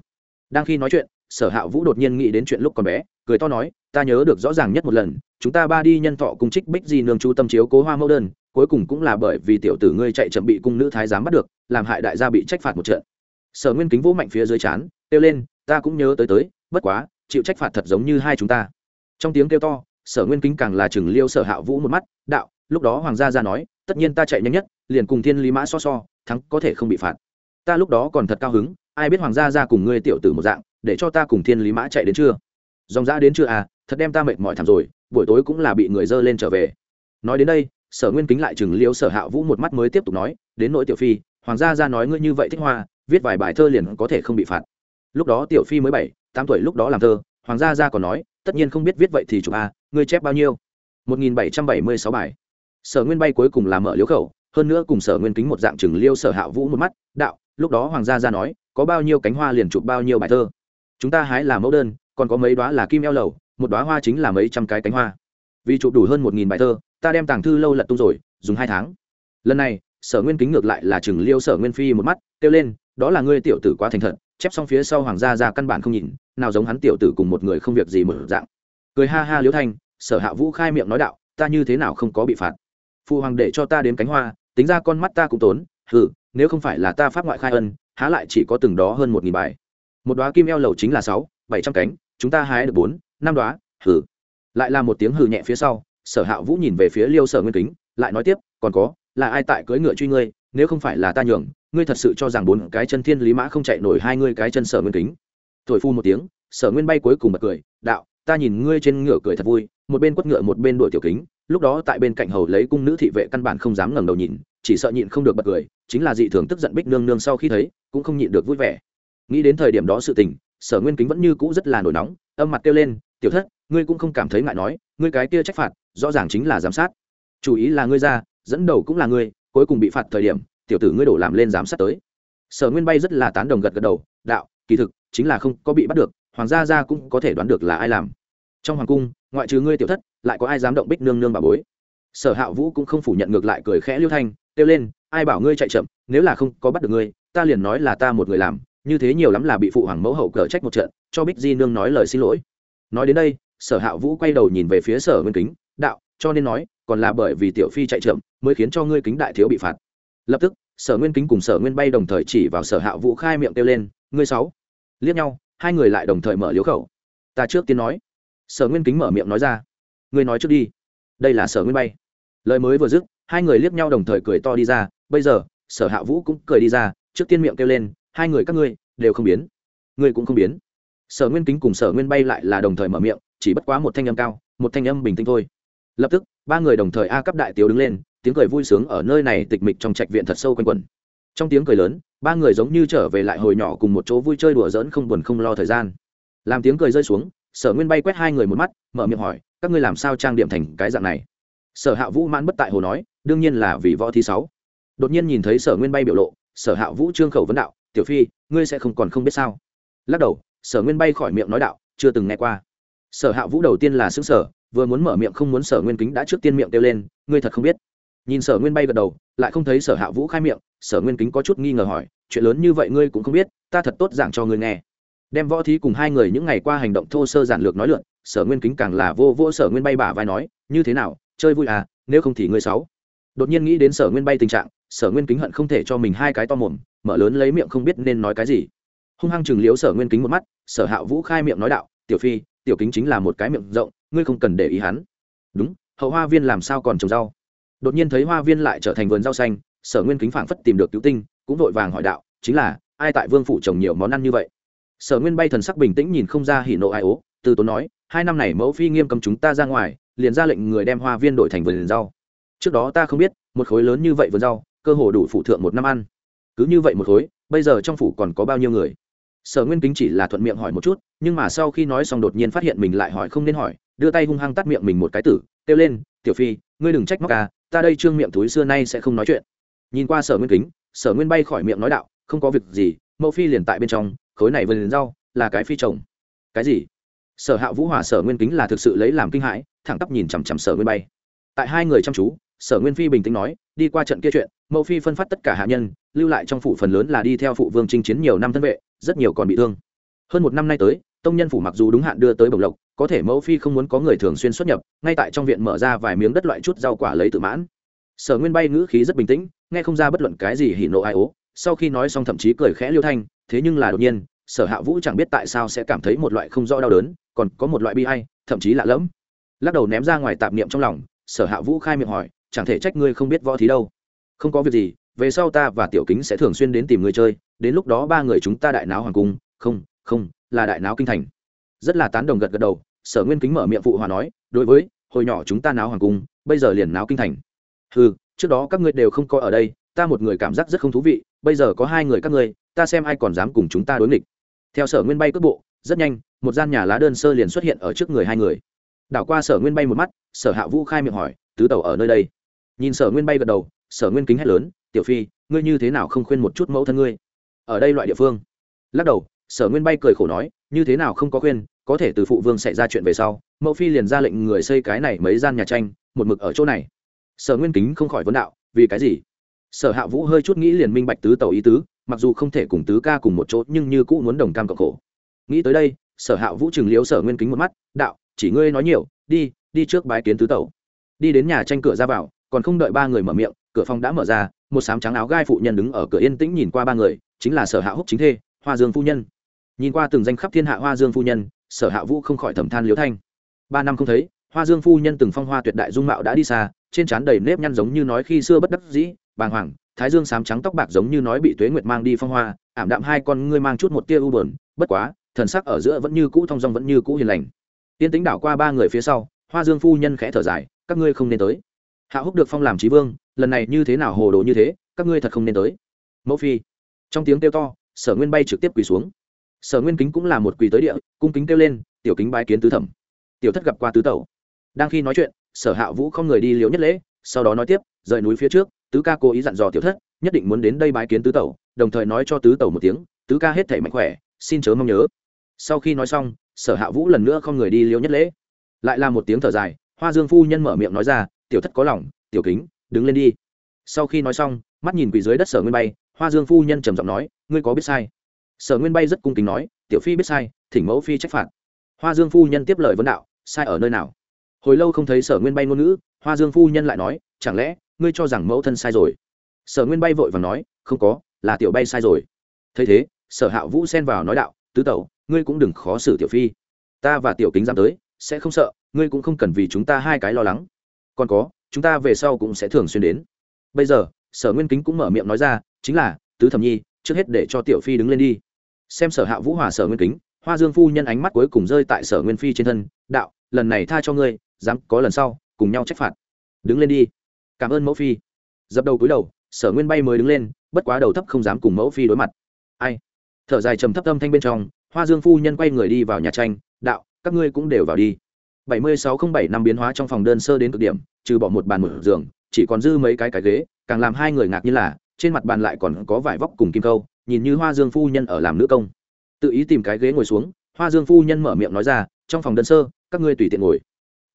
Đang khi nói chuyện, sở hạ vũ đột nhiên nghĩ đến chuyện lúc còn bé, cười to nói, ta nhớ được rõ ràng nhất một lần, chúng ta ba đi nhân thọ cùng trích bích di nương chú tâm chiếu cố hoa mẫu đơn, cuối cùng cũng là bởi vì tiểu tử ngươi chạy chậm bị cung nữ thái giám bắt được, làm hại đại gia bị trách phạt một trận. Sở nguyên kính vũ mạnh phía dưới chán, kêu lên, ta cũng nhớ tới tới, bất quá chịu trách phạt thật giống như hai chúng ta. Trong tiếng kêu to, sở nguyên kính càng là chừng liêu sở hạ vũ một mắt, đạo, lúc đó hoàng gia ra nói, tất nhiên ta chạy nhanh nhất, liền cùng thiên lý mã so so, thắng có thể không bị phạt. Ta lúc đó còn thật cao hứng, ai biết hoàng gia ra cùng ngươi tiểu tử một dạng, để cho ta cùng thiên lý mã chạy đến chưa? Dòng ra đến chưa à thật đem ta mệt mỏi thảm rồi, buổi tối cũng là bị người dơ lên trở về. Nói đến đây, sở nguyên kính lại chừng liêu sở hạ vũ một mắt mới tiếp tục nói, đến nỗi tiểu phi, hoàng gia ra nói ngươi như vậy thích hoa, viết vài bài thơ liền có thể không bị phạt. Lúc đó tiểu phi mới bảy tám tuổi lúc đó làm thơ, hoàng gia gia còn nói, tất nhiên không biết viết vậy thì chụp a, ngươi chép bao nhiêu? Một nghìn bảy trăm bảy mươi sáu bài. Sở nguyên bay cuối cùng là mở liếu khẩu, hơn nữa cùng sở nguyên kính một dạng chừng liêu sở hạ vũ một mắt, đạo, lúc đó hoàng gia ra nói, có bao nhiêu cánh hoa liền chụp bao nhiêu bài thơ. Chúng ta hái là mẫu đơn, còn có mấy đoá là kim eo lầu, một đoá hoa chính là mấy trăm cái cánh hoa. Vì chụp đủ hơn một nghìn bài thơ, ta đem tàng thư lâu lật tung rồi, dùng hai tháng. Lần này, sở nguyên kính ngược lại là chừng liêu sở nguyên phi một mắt, kêu lên, đó là ngươi tiểu tử quá thành thật chép xong phía sau hoàng gia ra căn bản không nhìn, nào giống hắn tiểu tử cùng một người không việc gì mở dạng. Cười ha ha liễu thanh, sở hạ vũ khai miệng nói đạo, ta như thế nào không có bị phạt? Phụ hoàng để cho ta đến cánh hoa, tính ra con mắt ta cũng tốn, hừ, nếu không phải là ta phát ngoại khai ân, há lại chỉ có từng đó hơn một nghìn bài. Một đoá kim eo lầu chính là sáu, bảy trăm cánh, chúng ta hái được bốn, năm đoá hừ. Lại là một tiếng hừ nhẹ phía sau, sở hạ vũ nhìn về phía liêu sở nguyên kính, lại nói tiếp, còn có, là ai tại cưỡi ngựa truy ngươi nếu không phải là ta nhường, ngươi thật sự cho rằng bốn cái chân thiên lý mã không chạy nổi hai ngươi cái chân sở nguyên kính. Thổi phu một tiếng, sở nguyên bay cuối cùng bật cười, đạo, ta nhìn ngươi trên ngựa cười thật vui, một bên quất ngựa một bên đuổi tiểu kính, lúc đó tại bên cạnh hầu lấy cung nữ thị vệ căn bản không dám ngẩng đầu nhìn, chỉ sợ nhịn không được bật cười, chính là dị thường tức giận bích nương nương sau khi thấy, cũng không nhịn được vui vẻ. Nghĩ đến thời điểm đó sự tình, sở nguyên kính vẫn như cũ rất là nổi nóng, âm mặt kêu lên, tiểu thất, ngươi cũng không cảm thấy ngại nói, ngươi cái kia trách phạt, rõ ràng chính là giám sát. Chủ ý là ngươi ra, dẫn đầu cũng là ngươi cuối cùng bị phạt thời điểm, tiểu tử ngươi đổ làm lên giám sát tới. Sở nguyên bay rất là tán đồng gật gật đầu, đạo, kỳ thực, chính là không có bị bắt được, hoàng gia gia cũng có thể đoán được là ai làm. Trong hoàng cung, ngoại trừ ngươi tiểu thất, lại có ai dám động bích nương nương bà bối? Sở hạ vũ cũng không phủ nhận ngược lại cười khẽ liêu thanh, kêu lên, ai bảo ngươi chạy chậm, nếu là không có bắt được ngươi, ta liền nói là ta một người làm, như thế nhiều lắm là bị phụ hoàng mẫu hậu cờ trách một trận, cho bích di nương nói lời xin lỗi. Nói đến đây, sở hạ vũ quay đầu nhìn về phía sở nguyên kính, đạo, cho nên nói, còn là bởi vì tiểu phi chạy chậm mới khiến cho ngươi kính đại thiếu bị phạt. Lập tức, sở nguyên kính cùng sở nguyên bay đồng thời chỉ vào sở hạ vũ khai miệng kêu lên, ngươi sáu. Liếc nhau, hai người lại đồng thời mở liếu khẩu. Ta trước tiên nói. Sở nguyên kính mở miệng nói ra. Ngươi nói trước đi. Đây là sở nguyên bay. Lời mới vừa dứt, hai người liếc nhau đồng thời cười to đi ra. Bây giờ, sở hạ vũ cũng cười đi ra, trước tiên miệng kêu lên, hai người các ngươi đều không biến. Ngươi cũng không biến. Sở nguyên kính cùng sở nguyên bay lại là đồng thời mở miệng, chỉ bất quá một thanh âm cao, một thanh âm bình tĩnh thôi. Lập tức, ba người đồng thời a cấp đại tiếu đứng lên tiếng cười vui sướng ở nơi này tịch mịch trong trạch viện thật sâu quanh quẩn. Trong tiếng cười lớn, ba người giống như trở về lại hồi nhỏ cùng một chỗ vui chơi đùa giỡn không buồn không lo thời gian. Làm tiếng cười rơi xuống, sở nguyên bay quét hai người một mắt, mở miệng hỏi, các ngươi làm sao trang điểm thành cái dạng này? Sở hạ vũ mãn bất tại hồ nói, đương nhiên là vì võ thi sáu. Đột nhiên nhìn thấy sở nguyên bay biểu lộ, sở hạ vũ trương khẩu vấn đạo, tiểu phi, ngươi sẽ không còn không biết sao? Lắc đầu, sở nguyên bay khỏi miệng nói đạo, chưa từng nghe qua. Sở hạ vũ đầu tiên là xứng sở vừa muốn mở miệng không muốn sở nguyên kính đã trước tiên miệng kêu lên, ngươi thật không biết nhìn sở nguyên bay gật đầu, lại không thấy sở hạ vũ khai miệng, sở nguyên kính có chút nghi ngờ hỏi, chuyện lớn như vậy ngươi cũng không biết, ta thật tốt giảng cho ngươi nghe. Đem võ thí cùng hai người những ngày qua hành động thô sơ giản lược nói lượn, sở nguyên kính càng là vô vô sở nguyên bay bả vai nói, như thế nào, chơi vui à nếu không thì ngươi sáu. Đột nhiên nghĩ đến sở nguyên bay tình trạng, sở nguyên kính hận không thể cho mình hai cái to mồm, mở lớn lấy miệng không biết nên nói cái gì. Hung hăng chừng liếu sở nguyên kính một mắt, sở hạ vũ khai miệng nói đạo, tiểu phi, tiểu kính chính là một cái miệng rộng, ngươi không cần để ý hắn. Đúng, hậu hoa viên làm sao còn trồng rau? Đột nhiên thấy hoa viên lại trở thành vườn rau xanh, sở nguyên kính phảng phất tìm được cứu tinh, cũng vội vàng hỏi đạo, chính là, ai tại vương phủ trồng nhiều món ăn như vậy? Sở nguyên bay thần sắc bình tĩnh nhìn không ra hỉ nộ ai ố, từ tốn nói, hai năm này mẫu phi nghiêm cầm chúng ta ra ngoài, liền ra lệnh người đem hoa viên đổi thành vườn rau. Trước đó ta không biết, một khối lớn như vậy vườn rau, cơ hồ đủ phụ thượng một năm ăn. Cứ như vậy một khối, bây giờ trong phủ còn có bao nhiêu người? Sở nguyên kính chỉ là thuận miệng hỏi một chút, nhưng mà sau khi nói xong đột nhiên phát hiện mình lại hỏi không nên hỏi, đưa tay hung hăng tắt miệng mình một cái tử, kêu lên, tiểu phi, ngươi đừng trách móc ca ta đây trương miệng túi xưa nay sẽ không nói chuyện. Nhìn qua sở nguyên kính, sở nguyên bay khỏi miệng nói đạo, không có việc gì mẫu phi liền tại bên trong, khối này vườn rau, là cái phi chồng. Cái gì? Sở hạ vũ hòa sở nguyên kính là thực sự lấy làm kinh hãi, thẳng tắp nhìn chằm chằm sở nguyên bay. Tại hai người chăm chú, sở nguyên phi bình tĩnh nói, đi qua trận kia chuyện mẫu phi phân phát tất cả hạ nhân, lưu lại trong phụ phần lớn là đi theo phụ vương chinh chiến nhiều năm thân vệ, rất nhiều còn bị thương. Hơn một năm nay tới tông nhân phủ mặc dù đúng hạn đưa tới bồng lộc, có thể mẫu phi không muốn có người thường xuyên xuất nhập, ngay tại trong viện mở ra vài miếng đất loại chút rau quả lấy tự mãn. Sở nguyên bay ngữ khí rất bình tĩnh, nghe không ra bất luận cái gì hỉ nộ ai ố, sau khi nói xong thậm chí cười khẽ liêu thanh, thế nhưng là đột nhiên, sở hạ vũ chẳng biết tại sao sẽ cảm thấy một loại không rõ đau đớn, còn có một loại bi hay thậm chí lạ lẫm. Lắc đầu ném ra ngoài tạp niệm trong lòng, sở hạ vũ khai miệng hỏi, chẳng thể trách ngươi không biết võ thí đâu. Không có việc gì, về sau ta và tiểu kính sẽ thường xuyên đến tìm ngươi chơi, đến lúc đó ba người chúng ta đại náo hoàng cung. Không không là đại náo kinh thành. Rất là tán đồng gật gật đầu, sở nguyên kính mở miệng phụ hòa nói, đối với, hồi nhỏ chúng ta náo hoàng cung, bây giờ liền náo kinh thành. Ừ trước đó các ngươi đều không có ở đây, ta một người cảm giác rất không thú vị, bây giờ có hai người các ngươi, ta xem ai còn dám cùng chúng ta đối nghịch. Theo sở nguyên bay cước bộ, rất nhanh, một gian nhà lá đơn sơ liền xuất hiện ở trước người hai người. Đảo qua sở nguyên bay một mắt, sở hạ vũ khai miệng hỏi, tứ tàu ở nơi đây? Nhìn sở nguyên bay gật đầu, sở nguyên kính hét lớn, tiểu phi, ngươi như thế nào không khuyên một chút mẫu thân ngươi? Ở đây loại địa phương? Lắc đầu sở nguyên bay cười khổ nói, như thế nào không có khuyên, có thể từ phụ vương xảy ra chuyện về sau, mẫu phi liền ra lệnh người xây cái này mấy gian nhà tranh, một mực ở chỗ này. Sở nguyên kính không khỏi vấn đạo, vì cái gì? Sở hạ vũ hơi chút nghĩ liền minh bạch tứ tàu ý tứ, mặc dù không thể cùng tứ ca cùng một chỗ, nhưng như cũ muốn đồng cam cộng khổ. Nghĩ tới đây, sở hạ vũ chừng liếu sở nguyên kính một mắt, đạo, chỉ ngươi nói nhiều, đi đi trước bái kiến tứ tàu đi đến nhà tranh cửa ra vào, còn không đợi ba người mở miệng, cửa phòng đã mở ra, một sám trắng áo gai phụ nhân đứng ở cửa yên tĩnh nhìn qua ba người, chính là sở hạ húc chính thê, hoa dương phu nhân nhìn qua từng danh khắp thiên hạ hoa dương phu nhân, sở hạ vũ không khỏi thầm than liếu thanh. Ba năm không thấy, hoa dương phu nhân từng phong hoa tuyệt đại dung mạo đã đi xa, trên trán đầy nếp nhăn giống như nói khi xưa bất đắc dĩ, bàng hoàng, thái dương sám trắng tóc bạc giống như nói bị tuế nguyệt mang đi phong hoa, ảm đạm hai con ngươi mang chút một tia u bờn bất quá, thần sắc ở giữa vẫn như cũ thong dong vẫn như cũ hiền lành. Tiên tính đảo qua ba người phía sau, hoa dương phu nhân khẽ thở dài, các ngươi không nên tới. Hạ húc được phong làm trí vương, lần này như thế nào hồ đồ như thế, các ngươi thật không nên tới. Mẫu phi. Trong tiếng kêu to, sở nguyên bay trực tiếp quỳ xuống sở nguyên kính cũng là một quỳ tới địa, cung kính kêu lên, tiểu kính bái kiến tứ thẩm. Tiểu thất gặp qua tứ tẩu. Đang khi nói chuyện, sở hạ vũ không người đi liễu nhất lễ, sau đó nói tiếp, rời núi phía trước, tứ ca cố ý dặn dò tiểu thất, nhất định muốn đến đây bái kiến tứ tẩu, đồng thời nói cho tứ tẩu một tiếng, tứ ca hết thể mạnh khỏe, xin chớ mong nhớ. Sau khi nói xong, sở hạ vũ lần nữa không người đi liễu nhất lễ. Lại là một tiếng thở dài, hoa dương phu nhân mở miệng nói ra, tiểu thất có lòng, tiểu kính, đứng lên đi. Sau khi nói xong, mắt nhìn quỳ dưới đất sở nguyên bay, hoa dương phu nhân trầm giọng nói, ngươi có biết sai? Sở nguyên bay rất cung kính nói, tiểu phi biết sai, thỉnh mẫu phi trách phạt. Hoa dương phu nhân tiếp lời vấn đạo, sai ở nơi nào? Hồi lâu không thấy sở nguyên bay ngôn ngữ, hoa dương phu nhân lại nói, chẳng lẽ, ngươi cho rằng mẫu thân sai rồi? Sở nguyên bay vội và nói, không có, là tiểu bay sai rồi. Thấy thế, sở hạ vũ xen vào nói đạo, tứ tẩu, ngươi cũng đừng khó xử tiểu phi. Ta và tiểu kính dám tới, sẽ không sợ, ngươi cũng không cần vì chúng ta hai cái lo lắng. Còn có, chúng ta về sau cũng sẽ thường xuyên đến. Bây giờ, sở nguyên kính cũng mở miệng nói ra, chính là, tứ thẩm nhi trước hết để cho tiểu phi đứng lên đi. Xem sở hạ vũ hòa sở nguyên kính, hoa dương phu nhân ánh mắt cuối cùng rơi tại sở nguyên phi trên thân, đạo, lần này tha cho ngươi, dám có lần sau, cùng nhau trách phạt. Đứng lên đi. Cảm ơn mẫu phi. Dập đầu cúi đầu, sở nguyên bay mới đứng lên, bất quá đầu thấp không dám cùng mẫu phi đối mặt. Ai? Thở dài trầm thấp âm thanh bên trong, hoa dương phu nhân quay người đi vào nhà tranh, đạo, các ngươi cũng đều vào đi. Bảy mươi sáu không bảy năm biến hóa trong phòng đơn sơ đến cực điểm, trừ bỏ một bàn một giường, chỉ còn dư mấy cái cái ghế, càng làm hai người ngạc như là trên mặt bàn lại còn có vải vóc cùng kim câu nhìn như hoa dương phu nhân ở làm nữ công. Tự ý tìm cái ghế ngồi xuống, hoa dương phu nhân mở miệng nói ra, trong phòng đơn sơ, các ngươi tùy tiện ngồi.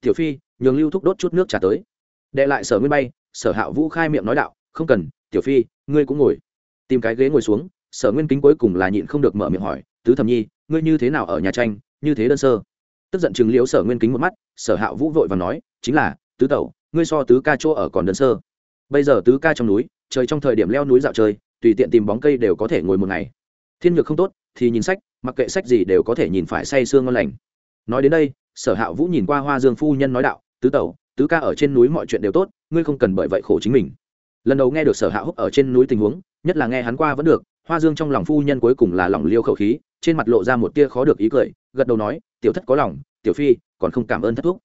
Tiểu phi, nhường lưu thúc đốt chút nước trà tới. Đệ lại sở nguyên bay, sở hạ vũ khai miệng nói đạo, không cần, tiểu phi, ngươi cũng ngồi. Tìm cái ghế ngồi xuống, sở nguyên kính cuối cùng là nhịn không được mở miệng hỏi, tứ thẩm nhi, ngươi như thế nào ở nhà tranh, như thế đơn sơ? Tức giận chừng liếu sở nguyên kính một mắt, sở hạ vũ vội và nói, chính là, tứ tẩu, ngươi so tứ ca chỗ ở còn đơn sơ. Bây giờ tứ ca trong núi trời trong thời điểm leo núi dạo chơi, tùy tiện tìm bóng cây đều có thể ngồi một ngày. Thiên nhược không tốt, thì nhìn sách, mặc kệ sách gì đều có thể nhìn phải say sương ngon lành. Nói đến đây, sở hạ vũ nhìn qua hoa dương phu nhân nói đạo, tứ tẩu, tứ ca ở trên núi mọi chuyện đều tốt, ngươi không cần bởi vậy khổ chính mình. Lần đầu nghe được sở hạ húc ở trên núi tình huống, nhất là nghe hắn qua vẫn được, hoa dương trong lòng phu nhân cuối cùng là lòng liêu khẩu khí, trên mặt lộ ra một tia khó được ý cười, gật đầu nói, tiểu thất có lòng, tiểu phi, còn không cảm ơn thất thúc.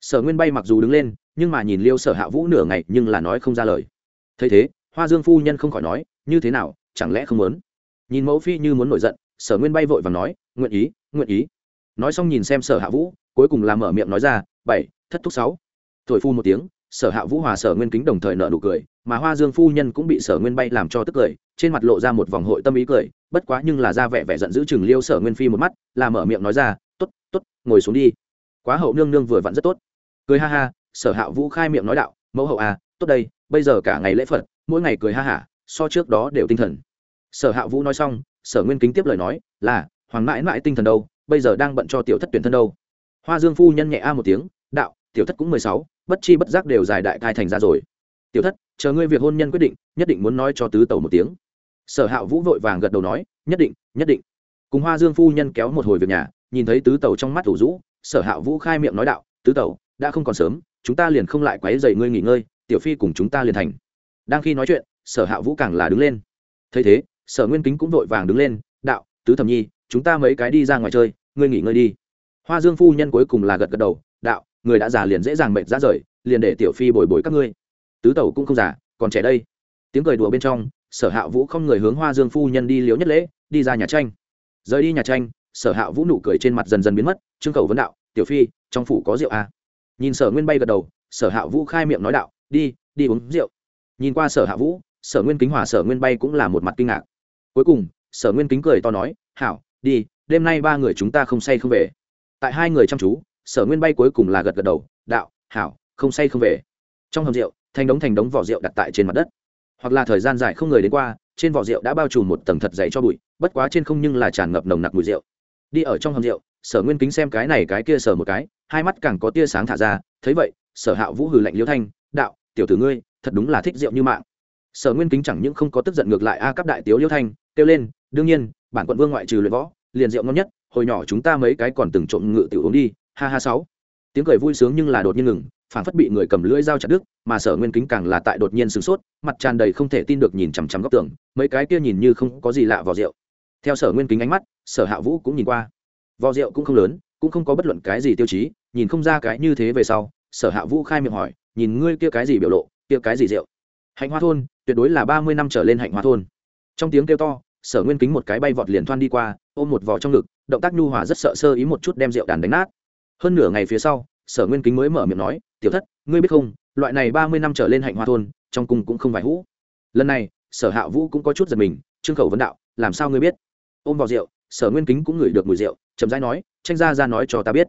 Sở nguyên bay mặc dù đứng lên, nhưng mà nhìn liêu sở hạ vũ nửa ngày nhưng là nói không ra lời. Thấy thế hoa dương phu nhân không khỏi nói, như thế nào, chẳng lẽ không muốn? Nhìn mẫu phi như muốn nổi giận, sở nguyên bay vội và nói, nguyện ý nguyện ý. Nói xong nhìn xem sở hạ vũ, cuối cùng làm mở miệng nói ra, bảy, thất thúc sáu. Thổi phu một tiếng, sở hạ vũ hòa sở nguyên kính đồng thời nợ nụ cười, mà hoa dương phu nhân cũng bị sở nguyên bay làm cho tức cười, trên mặt lộ ra một vòng hội tâm ý cười, bất quá nhưng là ra vẻ vẻ giận dữ chừng liêu sở nguyên phi một mắt, là mở miệng nói ra t ố t t ố t ngồi xuống đi. Quá hậu nương nương vừa vặn rất tốt. Cười ha ha, sở hạ vũ khai miệng nói đạo, mẫu hậu à tốt đây, bây giờ cả ngày lễ phật mỗi ngày cười ha hả, so trước đó đều tinh thần. Sở hạ vũ nói xong, sở nguyên kính tiếp lời nói, là, hoàng mãi mãi tinh thần đâu, bây giờ đang bận cho tiểu thất tuyển thân đâu. Hoa dương phu nhân nhẹ a một tiếng, đạo, tiểu thất cũng mười sáu, bất chi bất giác đều dài đại thai thành ra rồi. Tiểu thất, chờ ngươi việc hôn nhân quyết định, nhất định muốn nói cho tứ tẩu một tiếng. Sở hạ vũ vội vàng gật đầu nói, nhất định nhất định. Cùng hoa dương phu nhân kéo một hồi việc nhà, nhìn thấy tứ tẩu trong mắt thủ rũ, sở hạ vũ khai miệng nói đạo, tứ tẩu, đã không còn sớm, chúng ta liền không lại quấy dày ngươi nghỉ ngơi, tiểu phi cùng chúng ta liền thành đang khi nói chuyện, sở hạ vũ càng là đứng lên. Thấy thế, sở nguyên kính cũng vội vàng đứng lên, đạo, tứ thẩm nhi, chúng ta mấy cái đi ra ngoài chơi, ngươi nghỉ ngơi đi. Hoa dương phu nhân cuối cùng là gật gật đầu, đạo, người đã già liền dễ dàng mệt ra rời, liền để tiểu phi bồi bồi các ngươi. Tứ tẩu cũng không già, còn trẻ đây. Tiếng cười đùa bên trong, sở hạ vũ không người hướng hoa dương phu nhân đi liếu nhất lễ, đi ra nhà tranh. Rời đi nhà tranh, sở hạ vũ nụ cười trên mặt dần dần biến mất, trương khẩu vấn đạo, tiểu phi, trong phủ có rượu à? nhìn sở nguyên bay gật đầu, sở hạ vũ khai miệng nói, đạo, đi đi uống rượu nhìn qua sở hạ vũ, sở nguyên kính hòa sở nguyên bay cũng là một mặt kinh ngạc. Cuối cùng, sở nguyên kính cười to nói, hảo, đi, đêm nay ba người chúng ta không say không về. Tại hai người chăm chú, sở nguyên bay cuối cùng là gật gật đầu, đạo, hảo, không say không về. Trong hầm rượu thành đống thành đống vỏ rượu đặt tại trên mặt đất. Hoặc là thời gian dài không người đến qua, trên vỏ rượu đã bao trùm một tầng thật dày cho bụi, bất quá trên không nhưng là tràn ngập nồng nặc mùi rượu. Đi ở trong hầm rượu, sở nguyên kính xem cái này cái kia sở một cái, hai mắt càng có tia sáng thả ra, thấy vậy, sở hạ vũ hừ lạnh liễu thanh, đạo tiểu tử ngươi, thật đúng là thích rượu như mạng. Sở nguyên kính chẳng những không có tức giận ngược lại a cấp đại tiếu liêu thanh, kêu lên, đương nhiên, bản quận vương ngoại trừ luyện võ, liền rượu ngon nhất, hồi nhỏ chúng ta mấy cái còn từng trộm ngự tiểu uống đi, ha ha sáu. Tiếng cười vui sướng nhưng là đột nhiên ngừng phản phất bị người cầm lưỡi dao chặt đứt, mà sở nguyên kính càng là tại đột nhiên sửng sốt, mặt tràn đầy không thể tin được nhìn chằm chằm góc tường, mấy cái kia nhìn như không có gì lạ vào rượu. Theo sở nguyên kính ánh mắt, sở hạ vũ cũng nhìn qua. Vò rượu cũng không lớn, cũng không có bất luận cái gì tiêu chí, nhìn không ra cái như thế về sau, sở hạ vũ khai miệng hỏi nhìn ngươi kia cái gì biểu lộ, kia cái gì rượu. Hạnh hoa thôn, tuyệt đối là ba mươi năm trở lên hạnh hoa thôn. Trong tiếng kêu to, sở nguyên kính một cái bay vọt liền thoan đi qua, ôm một vò trong ngực, động tác nhu hòa rất sợ sơ ý một chút đem rượu đàn đánh nát. Hơn nửa ngày phía sau, sở nguyên kính mới mở miệng nói, tiểu thất, ngươi biết không, loại này ba mươi năm trở lên hạnh hoa thôn, trong cung cũng không phải hũ. Lần này, sở hạ vũ cũng có chút giật mình, trương khẩu vấn đạo, làm sao ngươi biết? Ôm vào rượu, sở nguyên kính cũng ngửi được mùi rượu, chậm rãi nói, tranh gia ra nói cho ta biết.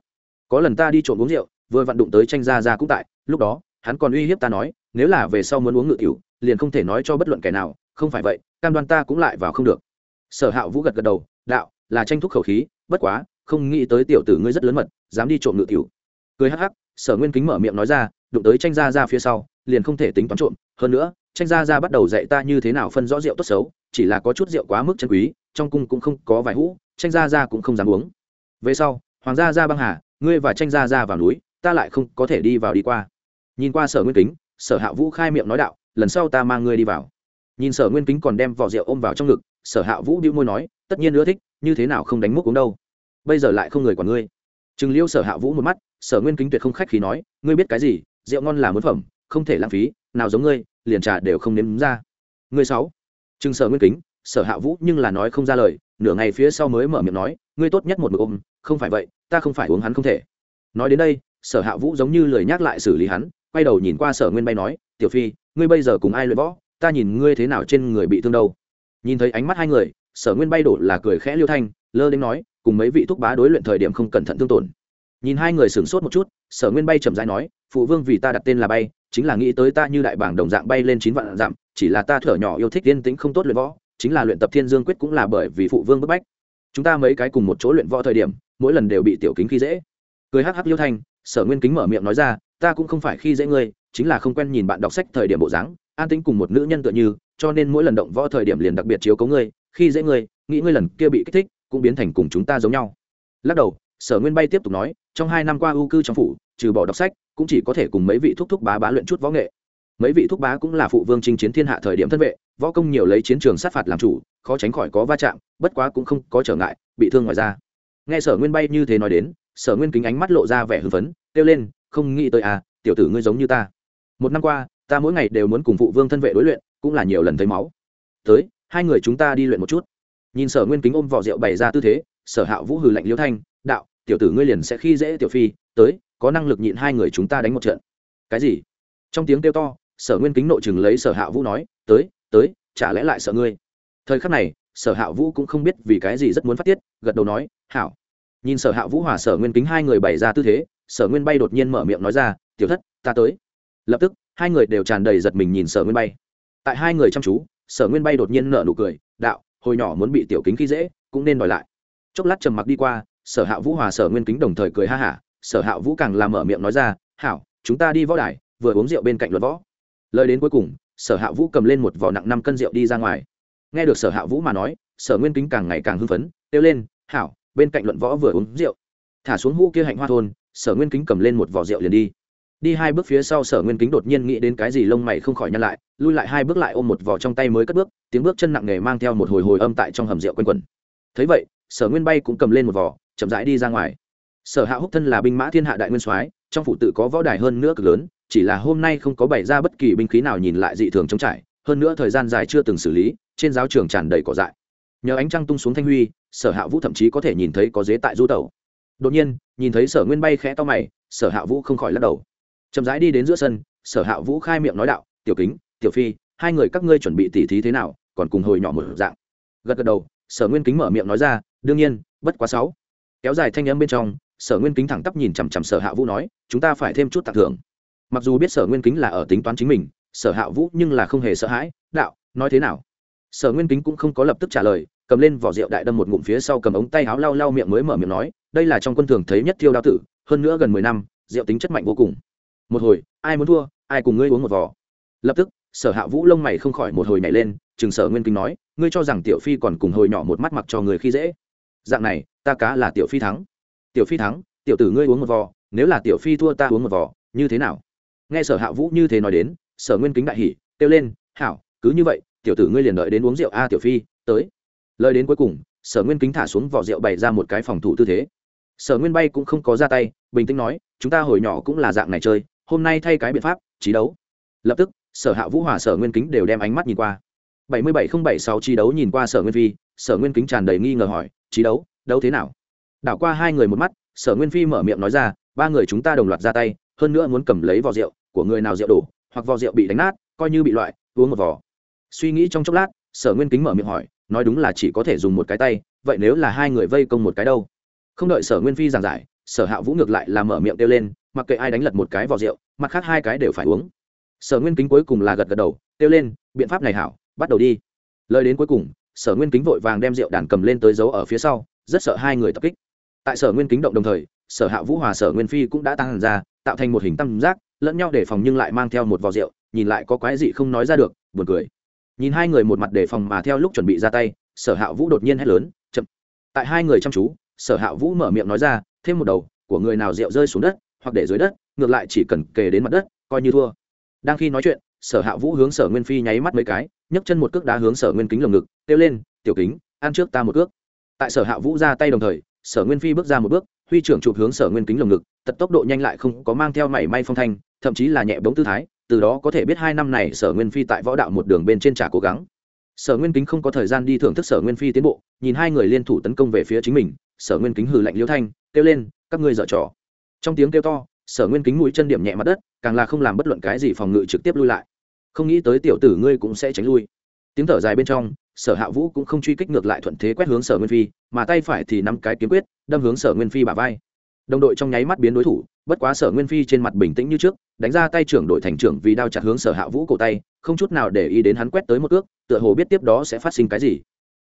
Có lần ta đi trộm uống rượu, vừa vặn đụng tới tranh gia ra cũng tại, lúc đó hắn còn uy hiếp ta nói, nếu là về sau muốn uống ngự tiểu, liền không thể nói cho bất luận kẻ nào, không phải vậy, cam đoan ta cũng lại vào không được. Sở hạ vũ gật gật đầu, đạo, là tranh thúc khẩu khí, bất quá, không nghĩ tới tiểu tử ngươi rất lớn mật, dám đi trộm ngự tiểu. Cười hắc hắc, sở nguyên kính mở miệng nói ra, đụng tới tranh gia ra phía sau, liền không thể tính toán trộm. Hơn nữa, tranh gia ra bắt đầu dạy ta như thế nào phân rõ rượu tốt xấu, chỉ là có chút rượu quá mức chân quý, trong cung cũng không có vài hũ, tranh gia ra cũng không dám uống. Về sau, hoàng gia ra băng hà, ngươi và tranh gia ra vào núi, ta lại không có thể đi vào đi qua nhìn qua sở nguyên kính, sở hạ vũ khai miệng nói đạo, lần sau ta mang ngươi đi vào. Nhìn sở nguyên kính còn đem vỏ rượu ôm vào trong ngực, sở hạ vũ đĩu môi nói, tất nhiên ưa thích, như thế nào không đánh múc uống đâu. Bây giờ lại không người quản ngươi. Chừng liêu sở hạ vũ một mắt, sở nguyên kính tuyệt không khách khí nói, ngươi biết cái gì, rượu ngon là muốn phẩm, không thể lãng phí, nào giống ngươi, liền trà đều không nếm ra. Ngươi sáu. Chừng sở nguyên kính, sở hạ vũ nhưng là nói không ra lời, nửa ngày phía sau mới mở miệng nói, ngươi tốt nhất một mực ôm, không phải vậy, ta không phải uống hắn không thể. Nói đến đây, sở hạ vũ giống như lời nhắc lại xử lý hắn quay đầu nhìn qua sở nguyên bay nói, tiểu phi, ngươi bây giờ cùng ai luyện võ? Ta nhìn ngươi thế nào trên người bị thương đâu? Nhìn thấy ánh mắt hai người, sở nguyên bay đổ là cười khẽ liêu thanh, lơ đến nói, cùng mấy vị thúc bá đối luyện thời điểm không cẩn thận thương tổn. Nhìn hai người sửng sốt một chút, sở nguyên bay chậm rãi nói, phụ vương vì ta đặt tên là bay, chính là nghĩ tới ta như đại bảng đồng dạng bay lên chín vạn dặm, chỉ là ta thở nhỏ yêu thích yên tĩnh không tốt luyện võ, chính là luyện tập thiên dương quyết cũng là bởi vì phụ vương bức bách. Chúng ta mấy cái cùng một chỗ luyện võ thời điểm, mỗi lần đều bị tiểu kính khi dễ. Cười hắc hắc liêu thanh, sở nguyên kính mở miệng nói ra ta cũng không phải khi dễ ngươi, chính là không quen nhìn bạn đọc sách thời điểm bộ dáng, an tĩnh cùng một nữ nhân tựa như, cho nên mỗi lần động võ thời điểm liền đặc biệt chiếu cố ngươi, khi dễ ngươi, nghĩ ngươi lần kia bị kích thích, cũng biến thành cùng chúng ta giống nhau. Lắc đầu, sở nguyên bay tiếp tục nói, trong hai năm qua ưu cư trong phủ, trừ bỏ đọc sách, cũng chỉ có thể cùng mấy vị thúc thúc bá bá luyện chút võ nghệ. Mấy vị thúc bá cũng là phụ vương chinh chiến thiên hạ thời điểm thân vệ, võ công nhiều lấy chiến trường sát phạt làm chủ, khó tránh khỏi có va chạm, bất quá cũng không có trở ngại, bị thương ngoài ra nghe sở nguyên bay như thế nói đến, sở nguyên kính ánh mắt lộ ra vẻ hưng phấn, kêu lên không nghĩ tới à tiểu tử ngươi giống như ta. Một năm qua, ta mỗi ngày đều muốn cùng phụ vương thân vệ đối luyện, cũng là nhiều lần thấy máu. Tới, hai người chúng ta đi luyện một chút. Nhìn sở nguyên kính ôm vỏ rượu bày ra tư thế, sở hạ vũ hừ lạnh liêu thanh, đạo, tiểu tử ngươi liền sẽ khi dễ tiểu phi, tới, có năng lực nhịn hai người chúng ta đánh một trận. Cái gì? Trong tiếng kêu to, sở nguyên kính nội chừng lấy sở hạ vũ nói, tới tới, chả lẽ lại sợ ngươi? Thời khắc này, sở hạ vũ cũng không biết vì cái gì rất muốn phát tiết, gật đầu nói, hảo. Nhìn sở hạ vũ hòa sở nguyên kính hai người bày ra tư thế sở nguyên bay đột nhiên mở miệng nói ra, tiểu thất, ta tới. Lập tức, hai người đều tràn đầy giật mình nhìn sở nguyên bay. Tại hai người chăm chú, sở nguyên bay đột nhiên nở nụ cười, đạo, hồi nhỏ muốn bị tiểu kính khi dễ, cũng nên đòi lại. Chốc lát trầm mặc đi qua, sở hạ vũ hòa sở nguyên kính đồng thời cười ha hả, sở hạ vũ càng làm mở miệng nói ra, hảo, chúng ta đi võ đài, vừa uống rượu bên cạnh luật võ. Lời đến cuối cùng, sở hạ vũ cầm lên một vỏ nặng năm cân rượu đi ra ngoài. Nghe được sở hạ vũ mà nói, sở nguyên kính càng ngày càng hưng phấn, kêu lên, hảo, bên cạnh luận võ vừa uống rượu. Thả xuống hũ kia hạnh hoa thôn sở nguyên kính cầm lên một vỏ rượu liền đi. Đi hai bước phía sau, sở nguyên kính đột nhiên nghĩ đến cái gì, lông mày không khỏi nhăn lại, lui lại hai bước lại ôm một vỏ trong tay mới cất bước, tiếng bước chân nặng nề mang theo một hồi hồi âm tại trong hầm rượu quanh quẩn. Thấy vậy, sở nguyên bay cũng cầm lên một vỏ chậm rãi đi ra ngoài. Sở hạ húc thân là binh mã thiên hạ đại nguyên soái, trong phủ tự có võ đài hơn nữa cực lớn, chỉ là hôm nay không có bày ra bất kỳ binh khí nào nhìn lại dị thường trống trải, hơn nữa thời gian dài chưa từng xử lý, trên giáo trường tràn đầy cỏ dại. Nhờ ánh trăng tung xuống thanh huy, sở hạ vũ thậm chí có thể nhìn thấy có dế tại du tàu đột nhiên, nhìn thấy sở nguyên bay khẽ to mày, sở hạ vũ không khỏi lắc đầu. Chậm rãi đi đến giữa sân, sở hạ vũ khai miệng nói đạo, tiểu kính, tiểu phi, hai người các ngươi chuẩn bị tỉ thí thế nào, còn cùng hồi nhỏ một dạng. Gật gật đầu, sở nguyên kính mở miệng nói ra, đương nhiên, bất quá sáu. Kéo dài thanh âm bên trong, sở nguyên kính thẳng tắp nhìn chằm chằm sở hạ vũ nói, chúng ta phải thêm chút tặng thưởng. Mặc dù biết sở nguyên kính là ở tính toán chính mình, sở hạ vũ nhưng là không hề sợ hãi, đạo, nói thế nào? Sở nguyên kính cũng không có lập tức trả lời cầm lên vỏ rượu đại đâm một ngụm phía sau cầm ống tay áo lau lau miệng mới mở miệng nói, đây là trong quân thường thấy nhất thiêu đao tử, hơn nữa gần mười năm, rượu tính chất mạnh vô cùng. Một hồi, ai muốn thua, ai cùng ngươi uống một vỏ lập tức, sở hạ vũ lông mày không khỏi một hồi nhảy lên chừng sở nguyên kính nói, ngươi cho rằng tiểu phi còn cùng hồi nhỏ một mắt mặc cho người khi dễ? Dạng này, ta cá là tiểu phi thắng. Tiểu phi thắng, tiểu tử ngươi uống một vò, nếu là tiểu phi thua ta uống một vò, như thế nào? Nghe sở hạ vũ như thế nói đến, sở nguyên kính đại hỉ, kêu lên, hảo, cứ như vậy, tiểu tử ngươi liền đợi đến uống rượu a, tiểu phi, tới lời đến cuối cùng, sở nguyên kính thả xuống vỏ rượu bày ra một cái phòng thủ tư thế. Sở nguyên bay cũng không có ra tay, bình tĩnh nói, chúng ta hồi nhỏ cũng là dạng này chơi, hôm nay thay cái biện pháp trí đấu. Lập tức, sở hạ vũ hòa, sở nguyên kính đều đem ánh mắt nhìn qua. bảy mươi bảy không bảy sáu trí đấu nhìn qua sở nguyên phi, sở nguyên kính tràn đầy nghi ngờ hỏi trí đấu đấu thế nào? Đảo qua hai người một mắt, sở nguyên phi mở miệng nói ra, ba người chúng ta đồng loạt ra tay, hơn nữa muốn cầm lấy vò rượu, của người nào rượu đổ, hoặc vò rượu bị đánh nát, coi như bị loại, uống một vò suy nghĩ trong chốc lát, sở nguyên kính mở miệng hỏi nói đúng là chỉ có thể dùng một cái tay, vậy nếu là hai người vây công một cái đâu? Không đợi sở nguyên phi giảng giải, sở hạ vũ ngược lại là mở miệng kêu lên, mặc kệ ai đánh lật một cái vò rượu, mặt khác hai cái đều phải uống. Sở nguyên kính cuối cùng là gật gật đầu, kêu lên, biện pháp này hảo, bắt đầu đi. Lời đến cuối cùng, sở nguyên kính vội vàng đem rượu đàn cầm lên tới giấu ở phía sau, rất sợ hai người tập kích. Tại sở nguyên kính động đồng thời, sở hạ vũ hòa sở nguyên phi cũng đã tăng hẳn ra, tạo thành một hình tam giác, lẫn nhau để phòng nhưng lại mang theo một vò rượu, nhìn lại có quái gì không nói ra được, buồn cười nhìn hai người một mặt đề phòng mà theo lúc chuẩn bị ra tay, sở hạ vũ đột nhiên hét lớn, chậm. Tại hai người chăm chú, sở hạ vũ mở miệng nói ra, thêm một đầu, của người nào rượu rơi xuống đất, hoặc để dưới đất, ngược lại chỉ cần kề đến mặt đất, coi như thua. Đang khi nói chuyện, sở hạ vũ hướng sở nguyên phi nháy mắt mấy cái, nhấc chân một cước đá hướng sở nguyên kính lồng ngực, kêu lên, tiểu kính, ăn trước ta một cước. Tại sở hạ vũ ra tay đồng thời, sở nguyên phi bước ra một bước, huy trưởng chụp hướng sở nguyên kính lồng ngực, tật tốc độ nhanh lại không có mang theo mảy may phong thanh, thậm chí là nhẹ bóng tư thái từ đó có thể biết hai năm này sở nguyên phi tại võ đạo một đường bên trên trả cố gắng. Sở nguyên kính không có thời gian đi thưởng thức sở nguyên phi tiến bộ, nhìn hai người liên thủ tấn công về phía chính mình, sở nguyên kính hừ lạnh liêu thanh, kêu lên, các ngươi dở trò. Trong tiếng kêu to, sở nguyên kính mũi chân điểm nhẹ mặt đất, càng là không làm bất luận cái gì phòng ngự trực tiếp lui lại. Không nghĩ tới tiểu tử ngươi cũng sẽ tránh lui. Tiếng thở dài bên trong, sở hạ vũ cũng không truy kích ngược lại thuận thế quét hướng sở nguyên phi, mà tay phải thì nắm cái kiếm quyết, đâm hướng sở nguyên phi bả vai. Đồng đội trong nháy mắt biến đối thủ bất quá sở nguyên phi trên mặt bình tĩnh như trước, đánh ra tay trưởng đội thành trưởng vì đao chặt hướng sở hạ vũ cổ tay, không chút nào để ý đến hắn quét tới một ước tựa hồ biết tiếp đó sẽ phát sinh cái gì.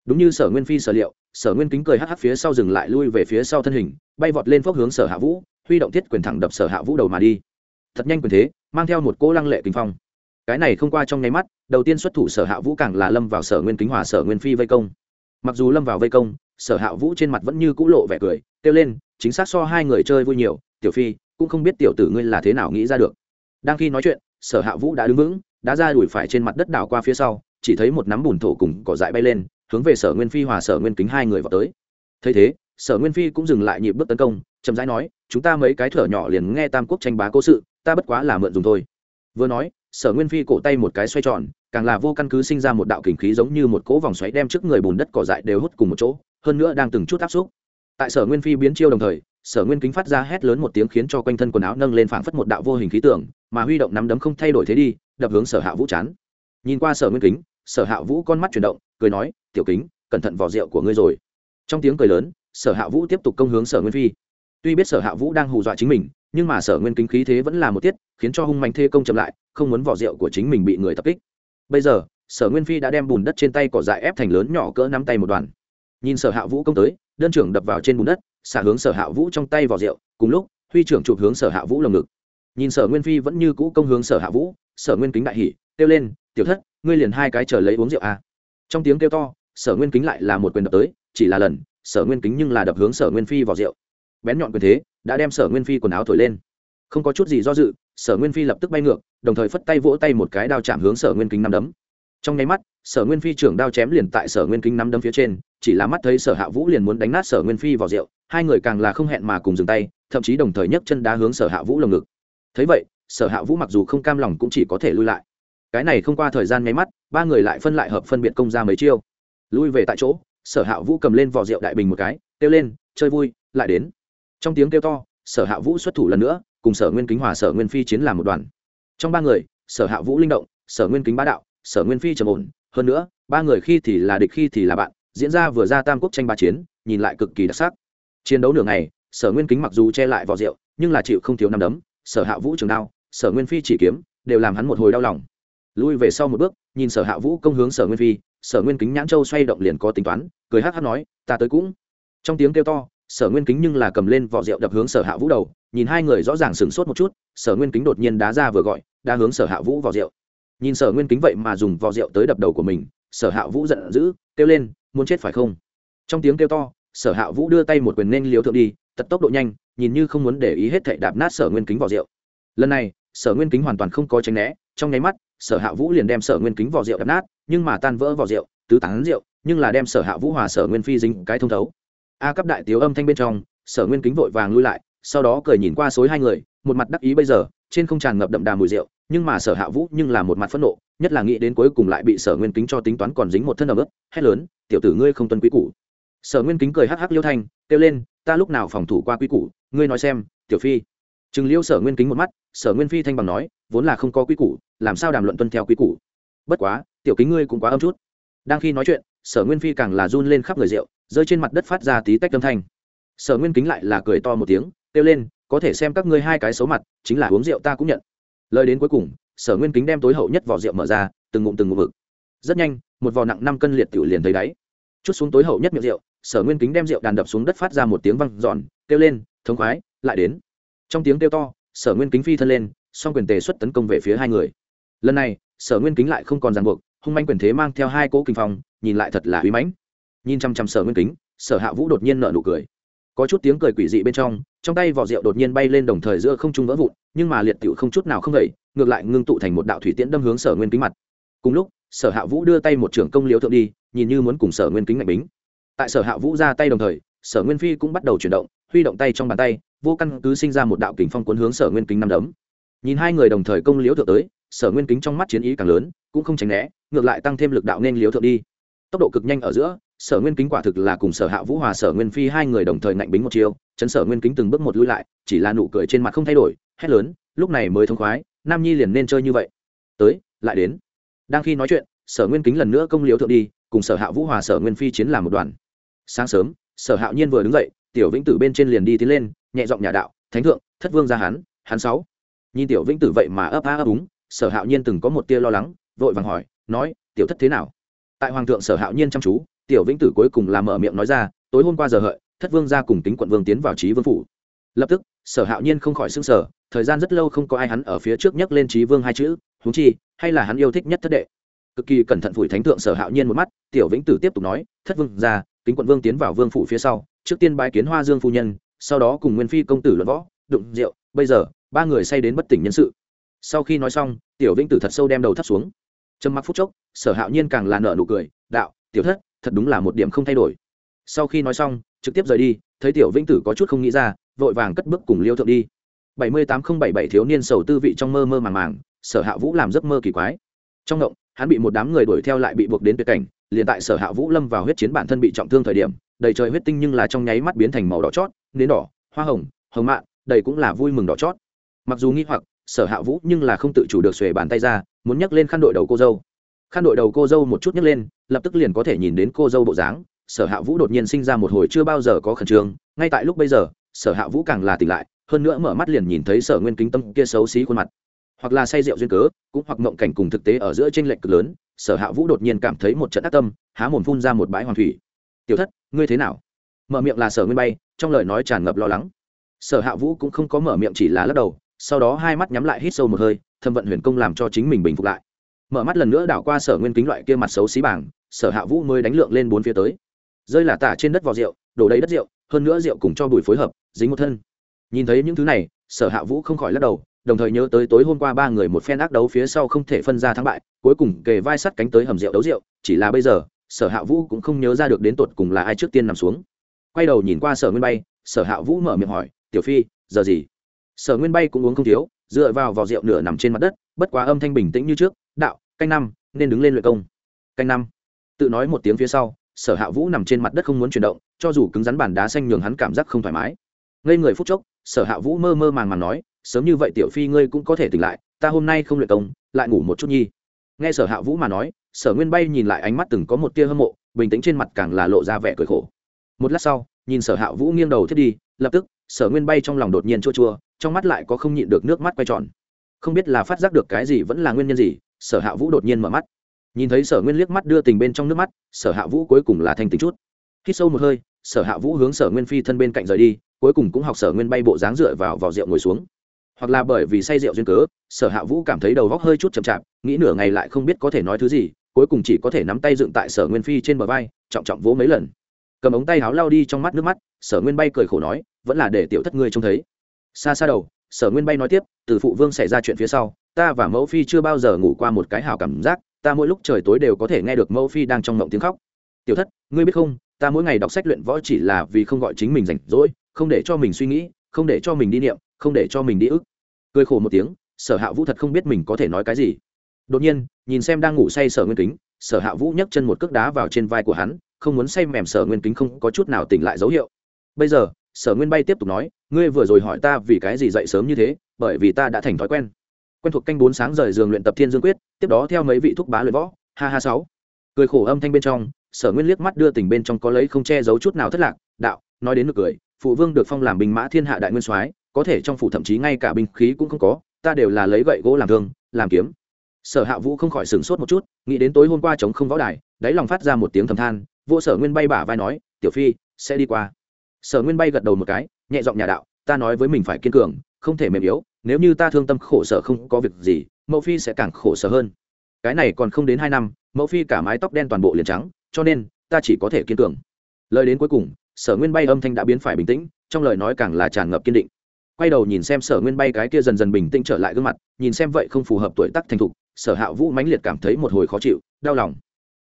Đúng như sở nguyên phi sở liệu, sở nguyên kính cười hắc hắc phía sau dừng lại lui về phía sau thân hình, bay vọt lên phốc hướng sở hạ vũ, huy động thiết quyền thẳng đập sở hạ vũ đầu mà đi. Thật nhanh quyền thế, mang theo một cỗ lăng lệ kinh phong. Cái này không qua trong nháy mắt, đầu tiên xuất thủ sở hạ vũ càng là lâm vào sở nguyên kính hòa sở nguyên phi vây công. Mặc dù lâm vào vây công, sở hạ vũ trên mặt vẫn như cũ lộ vẻ cười, kêu lên, chính xác so hai người chơi vui nhiều, tiểu phi cũng không biết tiểu tử ngươi là thế nào nghĩ ra được. Đang khi nói chuyện, sở hạ vũ đã đứng vững, đã ra đuổi phải trên mặt đất đảo qua phía sau, chỉ thấy một nắm bùn thổ cùng cỏ dại bay lên, hướng về sở nguyên phi hòa sở nguyên kính hai người vào tới. Thấy thế, sở nguyên phi cũng dừng lại nhịp bước tấn công, chậm rãi nói, chúng ta mấy cái thở nhỏ liền nghe tam quốc tranh bá cố sự, ta bất quá là mượn dùng thôi. Vừa nói, sở nguyên phi cổ tay một cái xoay tròn, càng là vô căn cứ sinh ra một đạo kình khí giống như một cỗ vòng xoáy đem trước người bùn đất cỏ dại đều hút cùng một chỗ, hơn nữa đang từng chút áp xúc. Tại sở nguyên phi biến chiêu đồng thời sở nguyên kính phát ra hét lớn một tiếng khiến cho quanh thân quần áo nâng lên phảng phất một đạo vô hình khí tượng, mà huy động nắm đấm không thay đổi thế đi, đập hướng sở hạ vũ chán. Nhìn qua sở nguyên kính, sở hạ vũ con mắt chuyển động, cười nói, tiểu kính, cẩn thận vỏ rượu của ngươi rồi. Trong tiếng cười lớn, sở hạ vũ tiếp tục công hướng sở nguyên phi. Tuy biết sở hạ vũ đang hù dọa chính mình, nhưng mà sở nguyên kính khí thế vẫn là một tiết, khiến cho hung mạnh thê công chậm lại, không muốn vỏ rượu của chính mình bị người tập kích. Bây giờ, sở nguyên phi đã đem bùn đất trên tay cỏ dại ép thành lớn nhỏ cỡ nắm tay một đoàn. Nhìn sở hạ vũ công tới, đơn trưởng đập vào trên bùn đất xả hướng sở hạ vũ trong tay vào rượu cùng lúc huy trưởng chụp hướng sở hạ vũ lồng ngực nhìn sở nguyên phi vẫn như cũ công hướng sở hạ vũ sở nguyên kính đại hỉ kêu lên tiểu thất ngươi liền hai cái chờ lấy uống rượu à. trong tiếng kêu to sở nguyên kính lại là một quyền đập tới chỉ là lần sở nguyên kính nhưng là đập hướng sở nguyên phi vào rượu bén nhọn quyền thế đã đem sở nguyên phi quần áo thổi lên không có chút gì do dự sở nguyên phi lập tức bay ngược đồng thời phất tay vỗ tay một cái đao chạm hướng sở nguyên kính nắm đấm trong nháy mắt sở nguyên phi trưởng đao chém liền tại sở nguyên kính nắm đấm phía trên chỉ là mắt thấy sở hạ vũ liền muốn đánh nát sở nguyên phi vào rượu, hai người càng là không hẹn mà cùng dừng tay, thậm chí đồng thời nhấc chân đá hướng sở hạ vũ lồng ngực. Thấy vậy, sở hạ vũ mặc dù không cam lòng cũng chỉ có thể lui lại. Cái này không qua thời gian nháy mắt, ba người lại phân lại hợp phân biệt công ra mấy chiêu. Lui về tại chỗ, sở hạ vũ cầm lên vỏ rượu đại bình một cái, kêu lên, chơi vui, lại đến. Trong tiếng kêu to, sở hạ vũ xuất thủ lần nữa, cùng sở nguyên kính hòa sở nguyên phi chiến làm một đoàn. Trong ba người, sở hạ vũ linh động, sở nguyên kính bá đạo, sở nguyên phi trầm ổn. Hơn nữa, ba người khi thì là địch khi thì là bạn diễn ra vừa ra tam quốc tranh ba chiến, nhìn lại cực kỳ đặc sắc. Chiến đấu nửa ngày, sở nguyên kính mặc dù che lại vỏ rượu, nhưng là chịu không thiếu năm đấm, sở hạ vũ trường đao, sở nguyên phi chỉ kiếm, đều làm hắn một hồi đau lòng. Lui về sau một bước, nhìn sở hạ vũ công hướng sở nguyên phi, sở nguyên kính nhãn châu xoay động liền có tính toán, cười hát hát nói, ta tới cũng. Trong tiếng kêu to, sở nguyên kính nhưng là cầm lên vỏ rượu đập hướng sở hạ vũ đầu, nhìn hai người rõ ràng sửng sốt một chút, sở nguyên kính đột nhiên đá ra vừa gọi, đá hướng sở hạ vũ vào rượu. Nhìn sở nguyên kính vậy mà dùng vỏ rượu tới đập đầu của mình, sở hạ vũ giận dữ, kêu lên muốn chết phải không? Trong tiếng kêu to, sở hạ vũ đưa tay một quyền nên liều thượng đi, tật tốc độ nhanh, nhìn như không muốn để ý hết thảy đạp nát sở nguyên kính vỏ rượu. Lần này, sở nguyên kính hoàn toàn không có tránh né, trong nháy mắt, sở hạ vũ liền đem sở nguyên kính vỏ rượu đập nát, nhưng mà tan vỡ vỏ rượu, tứ tán rượu, nhưng là đem sở hạ vũ hòa sở nguyên phi dính cái thông thấu. A cấp đại tiếu âm thanh bên trong, sở nguyên kính vội vàng lui lại, sau đó cười nhìn qua xối hai người, một mặt đắc ý bây giờ, trên không tràn ngập đậm đà mùi rượu nhưng mà sở hạ vũ nhưng là một mặt phẫn nộ, nhất là nghĩ đến cuối cùng lại bị sở nguyên kính cho tính toán còn dính một thân ẩm ướt, hét lớn, tiểu tử ngươi không tuân quý củ. Sở nguyên kính cười hắc hắc liêu thanh, kêu lên, ta lúc nào phòng thủ qua quý củ, ngươi nói xem, tiểu phi. Chừng liêu sở nguyên kính một mắt, sở nguyên phi thanh bằng nói, vốn là không có quý củ, làm sao đàm luận tuân theo quý củ? Bất quá, tiểu kính ngươi cũng quá âm chút. Đang khi nói chuyện, sở nguyên phi càng là run lên khắp người rượu, rơi trên mặt đất phát ra tí tách âm thanh. Sở nguyên kính lại là cười to một tiếng, kêu lên, có thể xem các ngươi hai cái xấu mặt, chính là uống rượu ta cũng nhận lời đến cuối cùng, sở nguyên kính đem tối hậu nhất vỏ rượu mở ra, từng ngụm từng ngụm vực. Rất nhanh, một vò nặng năm cân liệt tiểu liền thấy đáy. Chút xuống tối hậu nhất miệng rượu, sở nguyên kính đem rượu đàn đập xuống đất phát ra một tiếng văng giòn kêu lên, thống khoái, lại đến. Trong tiếng kêu to, sở nguyên kính phi thân lên, song quyền tề xuất tấn công về phía hai người. Lần này, sở nguyên kính lại không còn ràng buộc, hung manh quyền thế mang theo hai cỗ kinh phong, nhìn lại thật là uy mãnh. Nhìn chăm chăm sở nguyên kính, sở hạ vũ đột nhiên nợ nụ cười có chút tiếng cười quỷ dị bên trong trong tay vỏ rượu đột nhiên bay lên đồng thời giữa không trung vỡ vụn, nhưng mà liệt tiểu không chút nào không gậy ngược lại ngưng tụ thành một đạo thủy tiễn đâm hướng sở nguyên kính mặt. Cùng lúc, sở hạ vũ đưa tay một trưởng công liễu thượng đi, nhìn như muốn cùng sở nguyên kính mạnh bính. Tại sở hạ vũ ra tay đồng thời, sở nguyên phi cũng bắt đầu chuyển động, huy động tay trong bàn tay, vô căn cứ sinh ra một đạo kình phong cuốn hướng sở nguyên kính năm đấm. Nhìn hai người đồng thời công liễu thượng tới, sở nguyên kính trong mắt chiến ý càng lớn, cũng không tránh né, ngược lại tăng thêm lực đạo nên liễu thượng đi. Tốc độ cực nhanh ở giữa sở nguyên kính quả thực là cùng sở hạ vũ hòa, sở nguyên phi hai người đồng thời ngạnh bính một chiêu, chấn sở nguyên kính từng bước một lui lại, chỉ là nụ cười trên mặt không thay đổi, hét lớn, lúc này mới thông khoái, nam nhi liền nên chơi như vậy. Tới, lại đến. Đang khi nói chuyện, sở nguyên kính lần nữa công liếu thượng đi, cùng sở hạ vũ hòa, sở nguyên phi chiến làm một đoàn. Sáng sớm, sở hạo nhiên vừa đứng dậy, tiểu vĩnh tử bên trên liền đi tiến lên, nhẹ giọng nhà đạo, thánh thượng, thất vương ra hắn hắn sáu. Nhìn tiểu vĩnh tử vậy mà ấp á ấp úng, sở hạo nhiên từng có một tia lo lắng, vội vàng hỏi, nói, tiểu thất thế nào? Tại hoàng thượng sở hạo nhiên chăm chú tiểu vĩnh tử cuối cùng làm mở miệng nói ra, tối hôm qua giờ hợi, thất vương ra cùng tính quận vương tiến vào trí vương phủ. Lập tức, sở hạo nhiên không khỏi s ư n g sở thời gian rất lâu không có ai hắn ở phía trước nhắc lên trí vương hai chữ húng chi, hay là hắn yêu thích nhất thất đệ. Cực kỳ cẩn thận phủi thánh thượng sở hạo nhiên một mắt, tiểu vĩnh tử tiếp tục nói, thất vương ra kính quận vương tiến vào vương phủ phía sau, trước tiên bái kiến hoa dương phu nhân, sau đó cùng nguyên phi công tử luận võ, đụng rượu, bây giờ, ba người say đến bất tỉnh nhân sự. Sau khi nói xong, tiểu vĩnh tử thật sâu đem đầu thắt xuống. Trầm mặc phút chốc, sở hạo nhiên càng là nợ nụ cười, đạo, tiểu thất thật đúng là một điểm không thay đổi. Sau khi nói xong trực tiếp rời đi thấy tiểu vĩnh tử có chút không nghĩ ra vội vàng cất bước cùng liêu thượng đi. bảy mươi tám không bảy bảy thiếu niên sầu tư vị trong mơ mơ màng màng sở hạ vũ làm giấc mơ kỳ quái. Trong động hắn bị một đám người đuổi theo lại bị buộc đến tuyệt cảnh liền tại sở hạ vũ lâm vào huyết chiến bản thân bị trọng thương thời điểm đầy trời huyết tinh nhưng là trong nháy mắt biến thành màu đỏ chót nến đỏ hoa hồng hồng mạ, đầy cũng là vui mừng đỏ chót. Mặc dù nghi hoặc sở hạ vũ nhưng là không tự chủ được xuề bàn tay ra muốn nhấc lên khăn đội đầu cô dâu khăn đội đầu cô dâu một chút nhấc lên, lập tức liền có thể nhìn đến cô dâu bộ dáng. Sở hạ vũ đột nhiên sinh ra một hồi chưa bao giờ có khẩn trương, ngay tại lúc bây giờ, sở hạ vũ càng là tỉnh lại, hơn nữa mở mắt liền nhìn thấy sở nguyên kính tâm kia xấu xí khuôn mặt. Hoặc là say rượu duyên cớ, cũng hoặc mộng cảnh cùng thực tế ở giữa tranh lệch cực lớn, sở hạ vũ đột nhiên cảm thấy một trận ác tâm, há mồm phun ra một bãi hoàng thủy. Tiểu thất, ngươi thế nào? Mở miệng là sở nguyên bay, trong lời nói tràn ngập lo lắng. Sở hạ vũ cũng không có mở miệng chỉ là lắc đầu, sau đó hai mắt nhắm lại hít sâu một hơi, thâm vận huyền công làm cho chính mình bình phục lại mở mắt lần nữa đảo qua sở nguyên kính loại kia mặt xấu xí bảng, sở hạ vũ mới đánh lượng lên bốn phía tới. Rơi là tả trên đất vò rượu, đổ đầy đất rượu, hơn nữa rượu cùng cho bùi phối hợp, dính một thân. Nhìn thấy những thứ này, sở hạ vũ không khỏi lắc đầu, đồng thời nhớ tới tối hôm qua ba người một phen ác đấu phía sau không thể phân ra thắng bại, cuối cùng kề vai sắt cánh tới hầm rượu đấu rượu, chỉ là bây giờ, sở hạ vũ cũng không nhớ ra được đến tột cùng là ai trước tiên nằm xuống. Quay đầu nhìn qua sở nguyên bay, sở hạ vũ mở miệng hỏi, tiểu phi, giờ gì? Sở nguyên bay cũng uống không thiếu, dựa vào vò rượu nửa nằm trên mặt đất, bất quá âm thanh bình tĩnh như trước đạo, canh năm, nên đứng lên luyện công. Canh năm. Tự nói một tiếng phía sau, sở hạ vũ nằm trên mặt đất không muốn chuyển động, cho dù cứng rắn bàn đá xanh nhường hắn cảm giác không thoải mái. Ngây người phút chốc, sở hạ vũ mơ mơ màng màng nói, sớm như vậy tiểu phi ngươi cũng có thể tỉnh lại, ta hôm nay không luyện công, lại ngủ một chút nhi. Nghe sở hạ vũ mà nói, sở nguyên bay nhìn lại ánh mắt từng có một tia hâm mộ, bình tĩnh trên mặt càng là lộ ra vẻ cười khổ. Một lát sau, nhìn sở hạ vũ nghiêng đầu thiết đi, lập tức, sở nguyên bay trong lòng đột nhiên chua chua, trong mắt lại có không nhịn được nước mắt quay tròn. Không biết là phát giác được cái gì vẫn là nguyên nhân gì sở hạ vũ đột nhiên mở mắt. Nhìn thấy sở nguyên liếc mắt đưa tình bên trong nước mắt, sở hạ vũ cuối cùng là thanh tính chút. Hít sâu một hơi, sở hạ vũ hướng sở nguyên phi thân bên cạnh rời đi, cuối cùng cũng học sở nguyên bay bộ dáng dựa vào vào rượu ngồi xuống. Hoặc là bởi vì say rượu duyên cớ, sở hạ vũ cảm thấy đầu góc hơi chút chậm chạp, nghĩ nửa ngày lại không biết có thể nói thứ gì, cuối cùng chỉ có thể nắm tay dựng tại sở nguyên phi trên bờ vai, trọng trọng vỗ mấy lần. Cầm ống tay háo lao đi trong mắt nước mắt, sở nguyên bay cười khổ nói, vẫn là để tiểu thất ngươi trông thấy. Xa xa đầu, sở nguyên bay nói tiếp, từ phụ vương xảy ra chuyện phía sau ta và mẫu phi chưa bao giờ ngủ qua một cái hào cảm giác, ta mỗi lúc trời tối đều có thể nghe được mẫu phi đang trong mộng tiếng khóc. Tiểu thất, ngươi biết không, ta mỗi ngày đọc sách luyện võ chỉ là vì không gọi chính mình rảnh rỗi, không để cho mình suy nghĩ, không để cho mình đi niệm, không để cho mình đi ức. Cười khổ một tiếng, sở hạ vũ thật không biết mình có thể nói cái gì. Đột nhiên, nhìn xem đang ngủ say sở nguyên kính, sở hạ vũ nhấc chân một cước đá vào trên vai của hắn, không muốn say mềm sở nguyên kính không có chút nào tỉnh lại dấu hiệu. Bây giờ, sở nguyên bay tiếp tục nói, ngươi vừa rồi hỏi ta vì cái gì dậy sớm như thế, bởi vì ta đã thành thói quen quen thuộc canh bốn sáng rời giường luyện tập thiên dương quyết, tiếp đó theo mấy vị thúc bá luyện võ, ha ha sáu. Cười khổ âm thanh bên trong, sở nguyên liếc mắt đưa tình bên trong có lấy không che giấu chút nào thất lạc, đạo, nói đến được cười, phụ vương được phong làm binh mã thiên hạ đại nguyên soái, có thể trong phủ thậm chí ngay cả binh khí cũng không có, ta đều là lấy gậy gỗ làm thương, làm kiếm. Sở hạ vũ không khỏi sửng sốt một chút, nghĩ đến tối hôm qua chống không võ đài, đáy lòng phát ra một tiếng thầm than, vô sở nguyên bay bả vai nói, tiểu phi, sẽ đi qua. Sở nguyên bay gật đầu một cái, nhẹ giọng nhà đạo, ta nói với mình phải kiên cường, không thể mềm yếu nếu như ta thương tâm khổ sở không có việc gì, mẫu phi sẽ càng khổ sở hơn. Cái này còn không đến hai năm, mẫu phi cả mái tóc đen toàn bộ liền trắng, cho nên, ta chỉ có thể kiên cường. Lời đến cuối cùng, sở nguyên bay âm thanh đã biến phải bình tĩnh, trong lời nói càng là tràn ngập kiên định. Quay đầu nhìn xem sở nguyên bay cái kia dần dần bình tĩnh trở lại gương mặt, nhìn xem vậy không phù hợp tuổi tác thành thục, sở hạ vũ mãnh liệt cảm thấy một hồi khó chịu, đau lòng.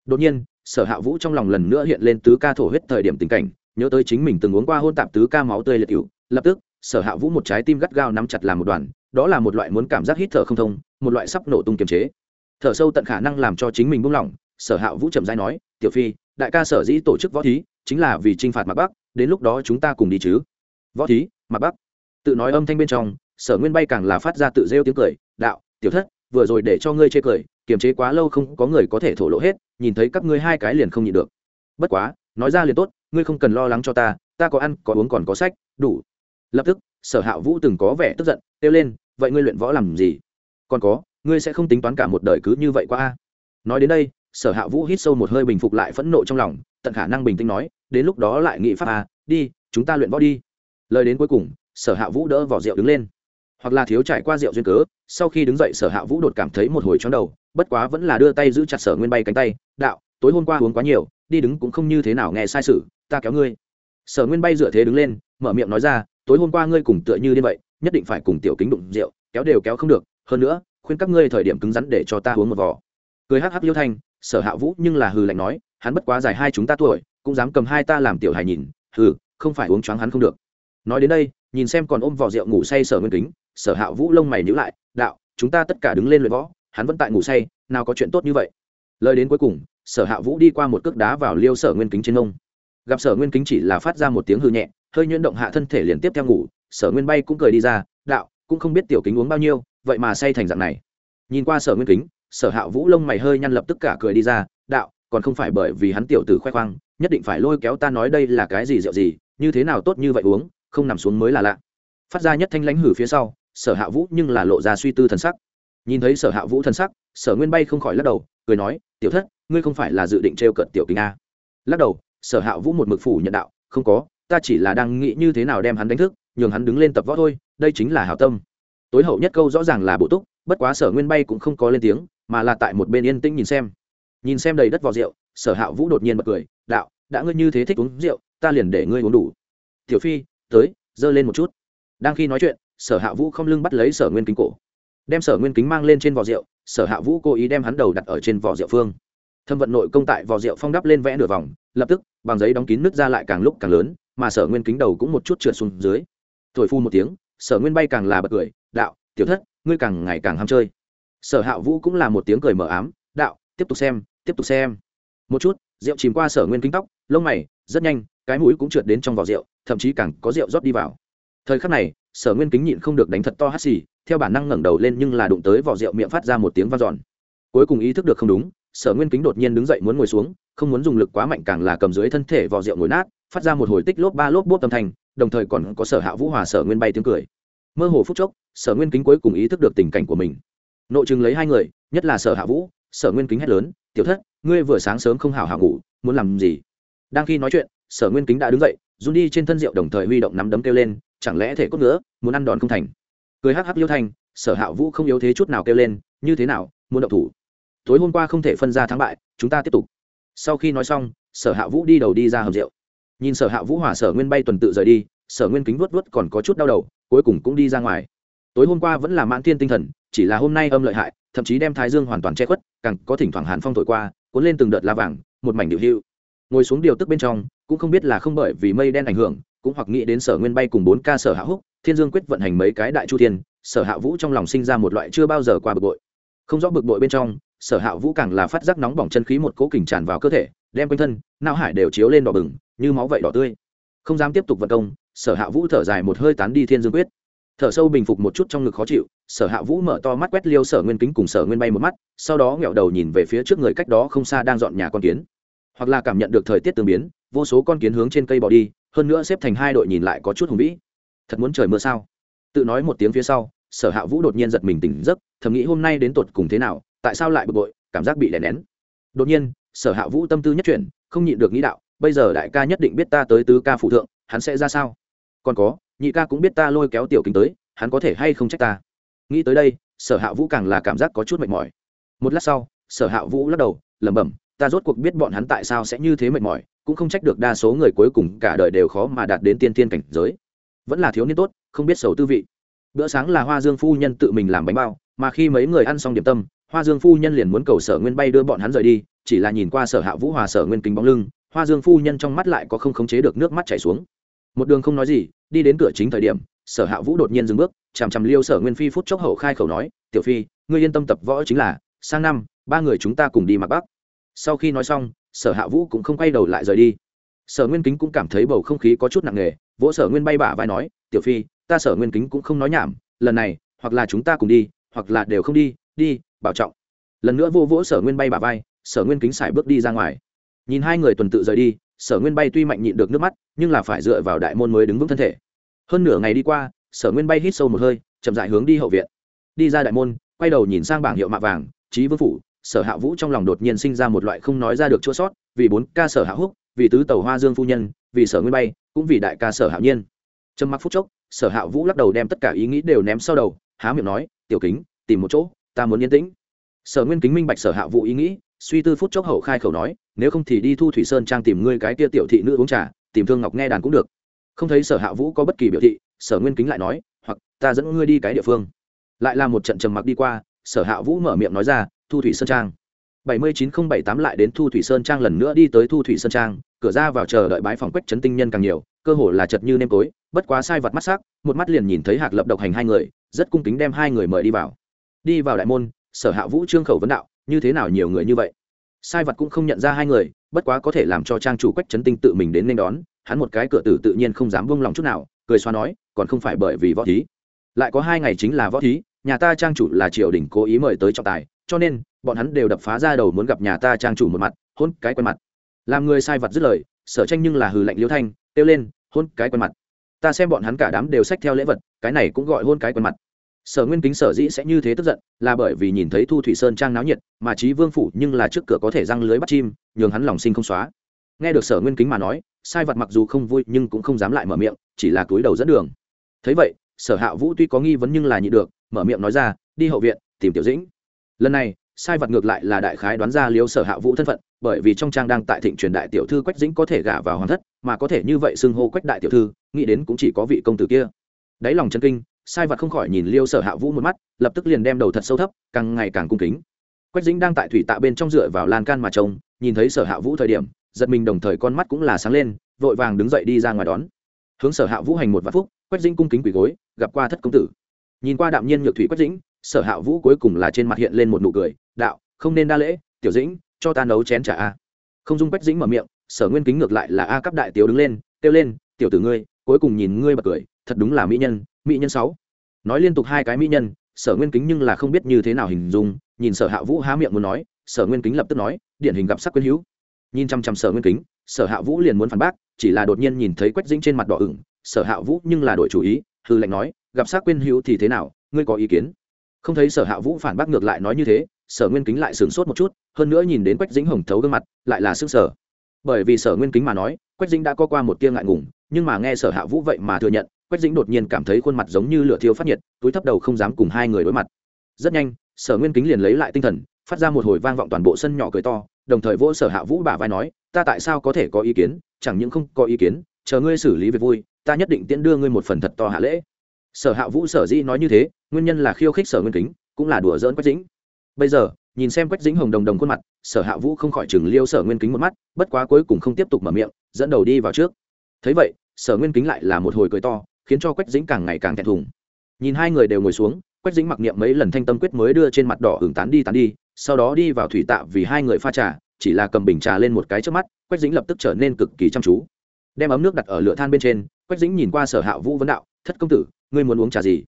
Đột nhiên, sở hạ vũ trong lòng lần nữa hiện lên tứ ca thổ huyết thời điểm tình cảnh, nhớ tới chính mình từng uống qua hôn tạp tứ ca máu tươi liệt cựu lập tức sở hạ vũ một trái tim gắt gao nắm chặt làm một đoàn, đó là một loại muốn cảm giác hít thở không thông, một loại sắp nổ tung kiềm chế. Thở sâu tận khả năng làm cho chính mình buông lỏng, sở hạ vũ chậm dai nói, tiểu phi, đại ca sở dĩ tổ chức võ thí, chính là vì t r i n h phạt mặt bắc, đến lúc đó chúng ta cùng đi chứ. Võ thí? Mặt bắc? Tự nói âm thanh bên trong, sở nguyên bay càng là phát ra tự rêu tiếng cười, đạo, tiểu thất, vừa rồi để cho ngươi chê cười, kiềm chế quá lâu không có người có thể thổ lộ hết, nhìn thấy các ngươi hai cái liền không nhịn được. Bất quá, nói ra liền tốt, ngươi không cần lo lắng cho ta ta có ăn, có uống còn có sách, đủ lập tức, sở hạ vũ từng có vẻ tức giận, kêu lên, vậy ngươi luyện võ làm gì? Còn có, ngươi sẽ không tính toán cả một đời cứ như vậy qua a. Nói đến đây, sở hạ vũ hít sâu một hơi bình phục lại phẫn nộ trong lòng, tận khả năng bình tĩnh nói, đến lúc đó lại nghị pháp a, đi, chúng ta luyện võ đi. Lời đến cuối cùng, sở hạ vũ đỡ vỏ rượu đứng lên. Hoặc là thiếu trải qua rượu duyên cớ, sau khi đứng dậy, sở hạ vũ đột cảm thấy một hồi chóng đầu, bất quá vẫn là đưa tay giữ chặt sở nguyên bay cánh tay, đạo, tối hôm qua uống quá nhiều, đi đứng cũng không như thế nào nghe sai sự, ta kéo ngươi. Sở nguyên bay dựa thế đứng lên, mở miệng nói ra tối hôm qua ngươi cùng tựa như điên vậy, nhất định phải cùng tiểu kính đụng rượu, kéo đều kéo không được. Hơn nữa, khuyên các ngươi thời điểm cứng rắn để cho ta uống một vỏ cười hắc hắc liêu thanh, sở hạ vũ nhưng là hừ lạnh nói, hắn bất quá dài hai chúng ta tuổi, cũng dám cầm hai ta làm tiểu hài nhìn, hừ, không phải uống choáng hắn không được. Nói đến đây, nhìn xem còn ôm vỏ rượu ngủ say sở nguyên kính, sở hạ vũ lông mày nhữ lại, đạo, chúng ta tất cả đứng lên luyện võ, hắn vẫn tại ngủ say, nào có chuyện tốt như vậy? Lời đến cuối cùng, sở hạ vũ đi qua một cước đá vào liêu sở nguyên kính trên ông gặp sở nguyên kính chỉ là phát ra một tiếng hư nhẹ hơi nhuyễn động hạ thân thể liền tiếp theo ngủ, sở nguyên bay cũng cười đi ra, đạo, cũng không biết tiểu kính uống bao nhiêu, vậy mà say thành dạng này. Nhìn qua sở nguyên kính, sở hạ vũ lông mày hơi nhăn lập tức cả cười đi ra, đạo, còn không phải bởi vì hắn tiểu tử khoe khoang, nhất định phải lôi kéo ta nói đây là cái gì rượu gì, như thế nào tốt như vậy uống, không nằm xuống mới là lạ. Phát ra nhất thanh lãnh hử phía sau, sở hạ vũ nhưng là lộ ra suy tư thần sắc. Nhìn thấy sở hạ vũ thần sắc, sở nguyên bay không khỏi lắc đầu, cười nói, tiểu thất, ngươi không phải là dự định trêu cận tiểu kính a? Lắc đầu, sở hạ vũ một mực phủ nhận đạo, không có ta chỉ là đang nghĩ như thế nào đem hắn đánh thức, nhường hắn đứng lên tập võ thôi, đây chính là hảo tâm. Tối hậu nhất câu rõ ràng là bộ túc, bất quá sở nguyên bay cũng không có lên tiếng, mà là tại một bên yên tĩnh nhìn xem. Nhìn xem đầy đất vò rượu, sở hạ vũ đột nhiên bật cười, đạo, đã ngươi như thế thích uống rượu, ta liền để ngươi uống đủ. Tiểu phi, tới giơ lên một chút. Đang khi nói chuyện, sở hạ vũ không lưng bắt lấy sở nguyên kính cổ. Đem sở nguyên kính mang lên trên vò rượu, sở hạ vũ cố ý đem hắn đầu đặt ở trên vò rượu phương. Thâm vận nội công tại vò rượu phong đắp lên vẽ nửa vòng, lập tức, bằng giấy đóng kín nước ra lại càng lúc càng lớn mà sở nguyên kính đầu cũng một chút trượt xuống dưới. Thổi phu một tiếng, sở nguyên bay càng là bật cười, đạo, tiểu thất, ngươi càng ngày càng ham chơi. Sở hạ vũ cũng là một tiếng cười mờ ám, đạo, tiếp tục xem, tiếp tục xem. Một chút, rượu chìm qua sở nguyên kính tóc, lông mày rất nhanh, cái mũi cũng trượt đến trong vỏ rượu, thậm chí càng có rượu rót đi vào. Thời khắc này, sở nguyên kính nhịn không được đánh thật to hắt xì, theo bản năng ngẩng đầu lên nhưng là đụng tới vỏ rượu miệng phát ra một tiếng v a n giòn cuối cùng ý thức được không đúng, sở nguyên kính đột nhiên đứng dậy muốn ngồi xuống, không muốn dùng lực quá mạnh càng là cầm dưới thân thể vỏ rượu ngồi nát phát ra một hồi tích lốp ba lốp bốp tâm thành đồng thời còn có sở hạ vũ hòa sở nguyên bay tiếng cười. Mơ hồ phút chốc, sở nguyên kính cuối cùng ý thức được tình cảnh của mình. Nội chừng lấy hai người, nhất là sở hạ vũ, sở nguyên kính hét lớn, tiểu thất, ngươi vừa sáng sớm không hào hào ngủ, muốn làm gì? Đang khi nói chuyện, sở nguyên kính đã đứng dậy, run đi trên thân rượu đồng thời huy động nắm đấm kêu lên, chẳng lẽ thể cốt nữa, muốn ăn đòn không thành? Cười hắc hắc liêu thanh, sở hạ vũ không yếu thế chút nào kêu lên, như thế nào, muốn động thủ? Tối hôm qua không thể phân ra thắng bại, chúng ta tiếp tục. Sau khi nói xong, sở hạ vũ đi đầu đi ra hầm rượu nhìn sở hạ vũ hỏa sở nguyên bay tuần tự rời đi, sở nguyên kính vuốt vuốt còn có chút đau đầu, cuối cùng cũng đi ra ngoài. Tối hôm qua vẫn là mãn thiên tinh thần, chỉ là hôm nay âm lợi hại, thậm chí đem thái dương hoàn toàn che khuất, càng có thỉnh thoảng hàn phong thổi qua, cuốn lên từng đợt la vàng, một mảnh điệu hữu. Ngồi xuống điều tức bên trong, cũng không biết là không bởi vì mây đen ảnh hưởng, cũng hoặc nghĩ đến sở nguyên bay cùng bốn ca sở hạ húc, thiên dương quyết vận hành mấy cái đại chu thiên, sở hạ vũ trong lòng sinh ra một loại chưa bao giờ qua bực bội. Không rõ bực bội bên trong, sở hạ vũ càng là phát giác nóng bỏng chân khí một cố kình tràn vào cơ thể, đem quanh thân, não hải đều chiếu lên đỏ bừng như máu vậy đỏ tươi. Không dám tiếp tục vận công, sở hạ vũ thở dài một hơi tán đi thiên dương quyết. Thở sâu bình phục một chút trong ngực khó chịu, sở hạ vũ mở to mắt quét liêu sở nguyên kính cùng sở nguyên bay một mắt, sau đó nghẹo đầu nhìn về phía trước người cách đó không xa đang dọn nhà con kiến. Hoặc là cảm nhận được thời tiết tương biến, vô số con kiến hướng trên cây bỏ đi, hơn nữa xếp thành hai đội nhìn lại có chút hùng vĩ. Thật muốn trời mưa sao? Tự nói một tiếng phía sau, sở hạ vũ đột nhiên giật mình tỉnh giấc, thầm nghĩ hôm nay đến tột cùng thế nào, tại sao lại bực bội, cảm giác bị đè nén. Đột nhiên, sở hạ vũ tâm tư nhất chuyển, không nhịn được nghĩ đạo bây giờ đại ca nhất định biết ta tới tứ ca phụ thượng, hắn sẽ ra sao? Còn có, nhị ca cũng biết ta lôi kéo tiểu kính tới, hắn có thể hay không trách ta? Nghĩ tới đây, sở hạ vũ càng là cảm giác có chút mệt mỏi. Một lát sau, sở hạ vũ lắc đầu, lẩm bẩm, ta rốt cuộc biết bọn hắn tại sao sẽ như thế mệt mỏi, cũng không trách được đa số người cuối cùng cả đời đều khó mà đạt đến tiên tiên cảnh giới. Vẫn là thiếu niên tốt, không biết sầu tư vị. Bữa sáng là hoa dương phu nhân tự mình làm bánh bao, mà khi mấy người ăn xong điểm tâm, hoa dương phu nhân liền muốn cầu sở nguyên bay đưa bọn hắn rời đi, chỉ là nhìn qua sở hạ vũ hòa sở nguyên kính bóng lưng hoa dương phu nhân trong mắt lại có không khống chế được nước mắt chảy xuống. Một đường không nói gì, đi đến cửa chính thời điểm, sở hạ vũ đột nhiên dừng bước, chằm chằm liêu sở nguyên phi phút chốc hậu khai khẩu nói, tiểu phi, ngươi yên tâm tập võ chính là, sang năm, ba người chúng ta cùng đi mặc bắc. Sau khi nói xong, sở hạ vũ cũng không quay đầu lại rời đi. Sở nguyên kính cũng cảm thấy bầu không khí có chút nặng nề, vỗ sở nguyên bay bả vai nói, tiểu phi, ta sở nguyên kính cũng không nói nhảm, lần này, hoặc là chúng ta cùng đi, hoặc là đều không đi đi, bảo trọng. Lần nữa vô vỗ sở nguyên bay bả vai, sở nguyên kính xài bước đi ra ngoài nhìn hai người tuần tự rời đi, sở nguyên bay tuy mạnh nhịn được nước mắt, nhưng là phải dựa vào đại môn mới đứng vững thân thể. Hơn nửa ngày đi qua, sở nguyên bay hít sâu một hơi, chậm dại hướng đi hậu viện. Đi ra đại môn, quay đầu nhìn sang bảng hiệu mạ vàng trí vương phủ, sở hạ vũ trong lòng đột nhiên sinh ra một loại không nói ra được chua sót, vì bốn ca sở hạ húc, vì tứ tàu hoa dương phu nhân, vì sở nguyên bay, cũng vì đại ca sở hạ nhiên. Trầm mặc phút chốc, sở hạ vũ lắc đầu đem tất cả ý nghĩ đều ném sau đầu, há miệng nói, tiểu kính, tìm một chỗ, ta muốn yên tĩnh. Sở nguyên kính minh bạch sở hạ vũ ý nghĩ suy tư phút chốc hậu khai khẩu nói, nếu không thì đi thu thủy sơn trang tìm ngươi cái tia tiểu thị nữ uống trà, tìm thương ngọc nghe đàn cũng được. Không thấy sở hạ vũ có bất kỳ biểu thị, sở nguyên kính lại nói, hoặc, ta dẫn ngươi đi cái địa phương. Lại là một trận trầm mặc đi qua, sở hạ vũ mở miệng nói ra, thu thủy sơn trang. bảy mươi chín không bảy tám lại đến thu thủy sơn trang lần nữa đi tới thu thủy sơn trang, cửa ra vào chờ đợi bãi phòng quách trấn tinh nhân càng nhiều, cơ hồ là chật như nêm tối, bất quá sai vật mắt sắc, một mắt liền nhìn thấy hạc lập độc hành hai người, rất cung kính đem hai người mời đi vào. Đi vào đại môn, sở hạ vũ trương khẩu vấn đạo như thế nào nhiều người như vậy? Sai vật cũng không nhận ra hai người, bất quá có thể làm cho trang chủ quách chấn tinh tự mình đến nên đón, hắn một cái cửa tử tự nhiên không dám buông lòng chút nào, cười xoa nói, còn không phải bởi vì võ thí. Lại có hai ngày chính là võ thí, nhà ta trang chủ là triều đình cố ý mời tới trọng tài, cho nên, bọn hắn đều đập phá ra đầu muốn gặp nhà ta trang chủ một mặt, hôn cái quen mặt. Làm người sai vật dứt lời, sở tranh nhưng là hừ lạnh liêu thanh, kêu lên, hôn cái quen mặt. Ta xem bọn hắn cả đám đều xách theo lễ vật, cái này cũng gọi hôn cái quen mặt sở nguyên kính sở dĩ sẽ như thế tức giận, là bởi vì nhìn thấy thu thủy sơn trang náo nhiệt, mà trí vương phủ nhưng là trước cửa có thể răng lưới bắt chim, nhường hắn lòng sinh không xóa. Nghe được sở nguyên kính mà nói, sai vật mặc dù không vui nhưng cũng không dám lại mở miệng, chỉ là cúi đầu dẫn đường. Thấy vậy, sở hạ vũ tuy có nghi vấn nhưng là nhị được, mở miệng nói ra, đi hậu viện, tìm tiểu dĩnh. Lần này, sai vật ngược lại là đại khái đoán ra liếu sở hạ vũ thân phận, bởi vì trong trang đang tại thịnh truyền đại tiểu thư quách dĩnh có thể gả vào hoàng thất, mà có thể như vậy xưng hô quách đại tiểu thư, nghĩ đến cũng chỉ có vị công tử kia. Đáy lòng chân kinh sai vật không khỏi nhìn liêu sở hạ vũ một mắt, lập tức liền đem đầu thật sâu thấp, càng ngày càng cung kính. Quách dĩnh đang tại thủy tạ bên trong dựa vào lan can mà trông, nhìn thấy sở hạ vũ thời điểm, giật mình đồng thời con mắt cũng là sáng lên, vội vàng đứng dậy đi ra ngoài đón. Hướng sở hạ vũ hành một vạn phúc, quách dĩnh cung kính quỳ gối, gặp qua thất công tử. Nhìn qua đạm nhiên nhược thủy quách dĩnh, sở hạ vũ cuối cùng là trên mặt hiện lên một nụ cười, đạo, không nên đa lễ, tiểu dĩnh, cho ta nấu chén trả a. Không dung quách dĩnh mở miệng, sở nguyên kính ngược lại là a cấp đại tiểu đứng lên, kêu lên, tiểu tử ngươi, cuối cùng nhìn ngươi bật cười, thật đúng là mỹ nhân mỹ nhân sáu. Nói liên tục hai cái mỹ nhân, sở nguyên kính nhưng là không biết như thế nào hình dung, nhìn sở hạ vũ há miệng muốn nói, sở nguyên kính lập tức nói, điển hình gặp sắc quyến hữu. Nhìn chăm chăm sở nguyên kính, sở hạ vũ liền muốn phản bác, chỉ là đột nhiên nhìn thấy quách dĩnh trên mặt đỏ ửng, sở hạ vũ nhưng là đổi chủ ý, hư lệnh nói, gặp sắc quyến hữu thì thế nào, ngươi có ý kiến? Không thấy sở hạ vũ phản bác ngược lại nói như thế, sở nguyên kính lại sửng sốt một chút, hơn nữa nhìn đến quách dĩnh hồng thấu gương mặt, lại là sức sở bởi vì sở nguyên kính mà nói, quách dĩnh đã có qua một tia ngại ngùng, nhưng mà nghe sở hạ vũ vậy mà thừa nhận quách dĩnh đột nhiên cảm thấy khuôn mặt giống như lửa thiêu phát nhiệt, túi thấp đầu không dám cùng hai người đối mặt. Rất nhanh, sở nguyên kính liền lấy lại tinh thần, phát ra một hồi vang vọng toàn bộ sân nhỏ cười to, đồng thời vỗ sở hạ vũ bả vai nói, ta tại sao có thể có ý kiến? Chẳng những không có ý kiến, chờ ngươi xử lý việc vui, ta nhất định tiễn đưa ngươi một phần thật to hạ lễ. Sở hạ vũ sở dĩ nói như thế, nguyên nhân là khiêu khích sở nguyên kính, cũng là đùa dỡn quách dĩnh. Bây giờ, nhìn xem quách dĩnh hồng đồng đồng khuôn mặt, sở hạ vũ không khỏi chừng liêu sở nguyên kính một mắt, bất quá cuối cùng không tiếp tục mở miệng, dẫn đầu đi vào trước. Thấy vậy, sở nguyên kính lại là một hồi cười to khiến cho quách dĩnh càng ngày càng thẹn thùng. Nhìn hai người đều ngồi xuống, quách dĩnh mặc niệm mấy lần thanh tâm quyết mới đưa trên mặt đỏ hưởng tán đi tán đi, sau đó đi vào thủy tạ vì hai người pha trà, chỉ là cầm bình trà lên một cái trước mắt, quách dĩnh lập tức trở nên cực kỳ chăm chú. Đem ấm nước đặt ở lửa than bên trên, quách dĩnh nhìn qua sở hạ vũ vấn đạo, thất công tử, ngươi muốn uống trà gì?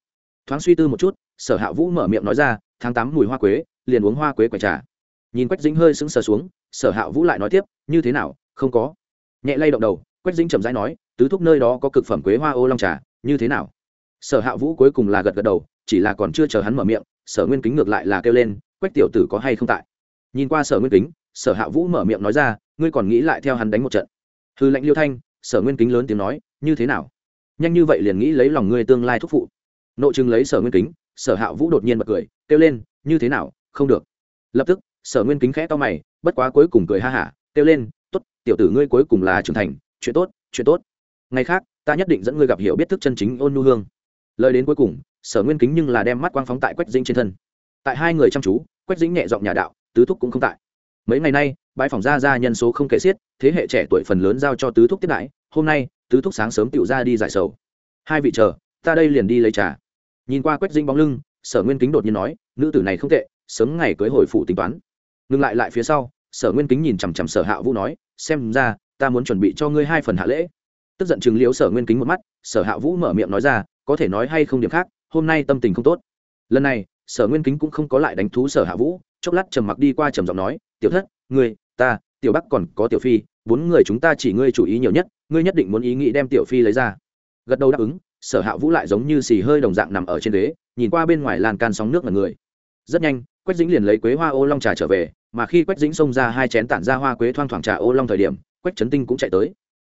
Thoáng suy tư một chút, sở hạ vũ mở miệng nói ra, tháng tám mùi hoa quế, liền uống hoa quế quẻ trà. Nhìn quách dĩnh hơi sững sờ xuống, sở hạ vũ lại nói tiếp, như thế nào? Không có. Nhẹ lay động đầu, quách dĩnh chậm rãi nói, tứ thúc nơi đó có cực phẩm quế hoa ô long trà như thế nào? Sở hạ vũ cuối cùng là gật gật đầu, chỉ là còn chưa chờ hắn mở miệng, sở nguyên kính ngược lại là kêu lên, quách tiểu tử có hay không tại? Nhìn qua sở nguyên kính, sở hạ vũ mở miệng nói ra, ngươi còn nghĩ lại theo hắn đánh một trận? Hư lệnh liêu thanh, sở nguyên kính lớn tiếng nói, như thế nào? Nhanh như vậy liền nghĩ lấy lòng ngươi tương lai thúc phụ. Nội chừng lấy sở nguyên kính, sở hạ vũ đột nhiên bật cười, kêu lên, như thế nào? Không được. Lập tức, sở nguyên kính khẽ to mày, bất quá cuối cùng cười ha hả, kêu lên t ố t tiểu tử ngươi cuối cùng là trưởng thành, chuyện tốt chuyện tốt. Ngày khác ta nhất định dẫn ngươi gặp hiểu biết thức chân chính ôn nhu hương. Lời đến cuối cùng, sở nguyên kính nhưng là đem mắt quang phóng tại quách dĩnh trên thân. Tại hai người chăm chú, quách dĩnh nhẹ giọng nhà đạo, tứ thúc cũng không tại. Mấy ngày nay bãi phòng ra ra nhân số không kể xiết, thế hệ trẻ tuổi phần lớn giao cho tứ thúc tiếp đãi, hôm nay, tứ thúc sáng sớm tựu ra đi giải sầu. Hai vị chờ, ta đây liền đi lấy trà. Nhìn qua quách dĩnh bóng lưng, sở nguyên kính đột nhiên nói, nữ tử này không tệ, sớm ngày cưới hồi phủ tính toán. Ngừng lại lại phía sau, sở nguyên kính nhìn chằm chằm sở hạ vũ nói, xem ra, ta muốn chuẩn bị cho ngươi hai phần hạ lễ tức giận chừng liếu sở nguyên kính một mắt, sở hạ vũ mở miệng nói ra, có thể nói hay không điểm khác, hôm nay tâm tình không tốt. Lần này, sở nguyên kính cũng không có lại đánh thú sở hạ vũ, chốc lát trầm mặc đi qua trầm giọng nói, tiểu thất, ngươi, ta, tiểu bắc còn có tiểu phi, bốn người chúng ta chỉ ngươi chủ ý nhiều nhất, ngươi nhất định muốn ý nghĩ đem tiểu phi lấy ra. Gật đầu đáp ứng, sở hạ vũ lại giống như xì hơi đồng dạng nằm ở trên đế nhìn qua bên ngoài lan can sóng nước là người. Rất nhanh, quách dĩnh liền lấy quế hoa ô long trà trở về, mà khi quách dĩnh xông ra hai chén tản ra hoa quế thoang thoảng trà ô long thời điểm, quách trấn tinh cũng chạy tới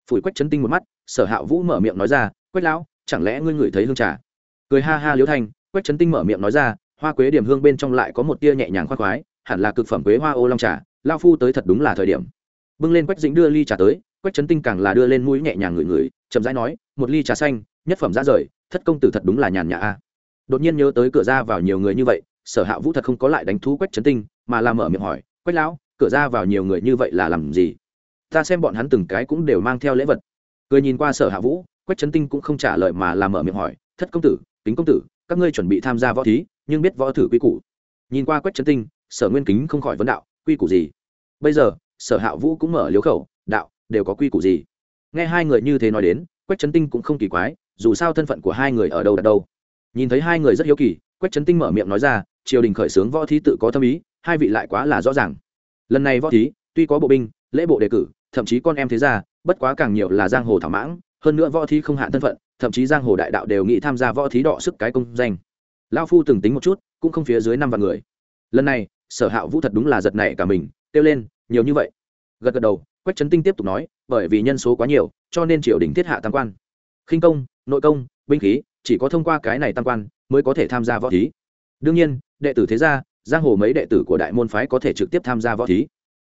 phủi quách trấn tinh một mắt, sở hạ vũ mở miệng nói ra, quách lão, chẳng lẽ ngươi ngửi thấy hương trà? Cười ha ha liếu thanh, quách trấn tinh mở miệng nói ra, hoa quế điểm hương bên trong lại có một tia nhẹ nhàng khoác khoái, hẳn là cực phẩm quế hoa ô long trà lao phu tới thật đúng là thời điểm. Bưng lên quách dĩnh đưa ly trà tới, quách trấn tinh càng là đưa lên mũi nhẹ nhàng ngửi ngửi, chậm rãi nói, một ly trà xanh, nhất phẩm ra rời, thất công tử thật đúng là nhàn nhã a. Đột nhiên nhớ tới cửa ra vào nhiều người như vậy, sở hạ vũ thật không có lại đánh thú quách trấn tinh, mà làm mở miệng hỏi, quách lão, cửa ra vào nhiều người như vậy là làm gì? Ta xem bọn hắn từng cái cũng đều mang theo lễ vật. Cười nhìn qua sở hạ vũ, quách trấn tinh cũng không trả lời mà làm mở miệng hỏi, thất công tử, kính công tử, các ngươi chuẩn bị tham gia võ thí, nhưng biết võ thử quy củ. Nhìn qua quách trấn tinh, sở nguyên kính không khỏi vấn đạo, quy củ gì? Bây giờ, sở hạ vũ cũng mở liếu khẩu, đạo, đều có quy củ gì? Nghe hai người như thế nói đến, quách trấn tinh cũng không kỳ quái, dù sao thân phận của hai người ở đâu đặt đâu. Nhìn thấy hai người rất hiếu kỳ, quách trấn tinh mở miệng nói ra, triều đình khởi xướng võ thí tự có tâm ý, hai vị lại quá là rõ ràng. Lần này võ thí, tuy có bộ binh, lễ bộ đề cử thậm chí con em thế gia, bất quá càng nhiều là giang hồ thảo mãng, hơn nữa võ thí không hạn thân phận, thậm chí giang hồ đại đạo đều nghĩ tham gia võ thí đọ sức cái công danh. Lao phu từng tính một chút, cũng không phía dưới năm vạn người. Lần này, sở hạ vũ thật đúng là giật nảy cả mình, kêu lên, nhiều như vậy. Gật gật đầu, quách trấn tinh tiếp tục nói, bởi vì nhân số quá nhiều, cho nên triều đình thiết hạ tam quan. Khinh công, nội công, binh khí, chỉ có thông qua cái này tam quan mới có thể tham gia võ thí. Đương nhiên, đệ tử thế gia, giang hồ mấy đệ tử của đại môn phái có thể trực tiếp tham gia võ thí.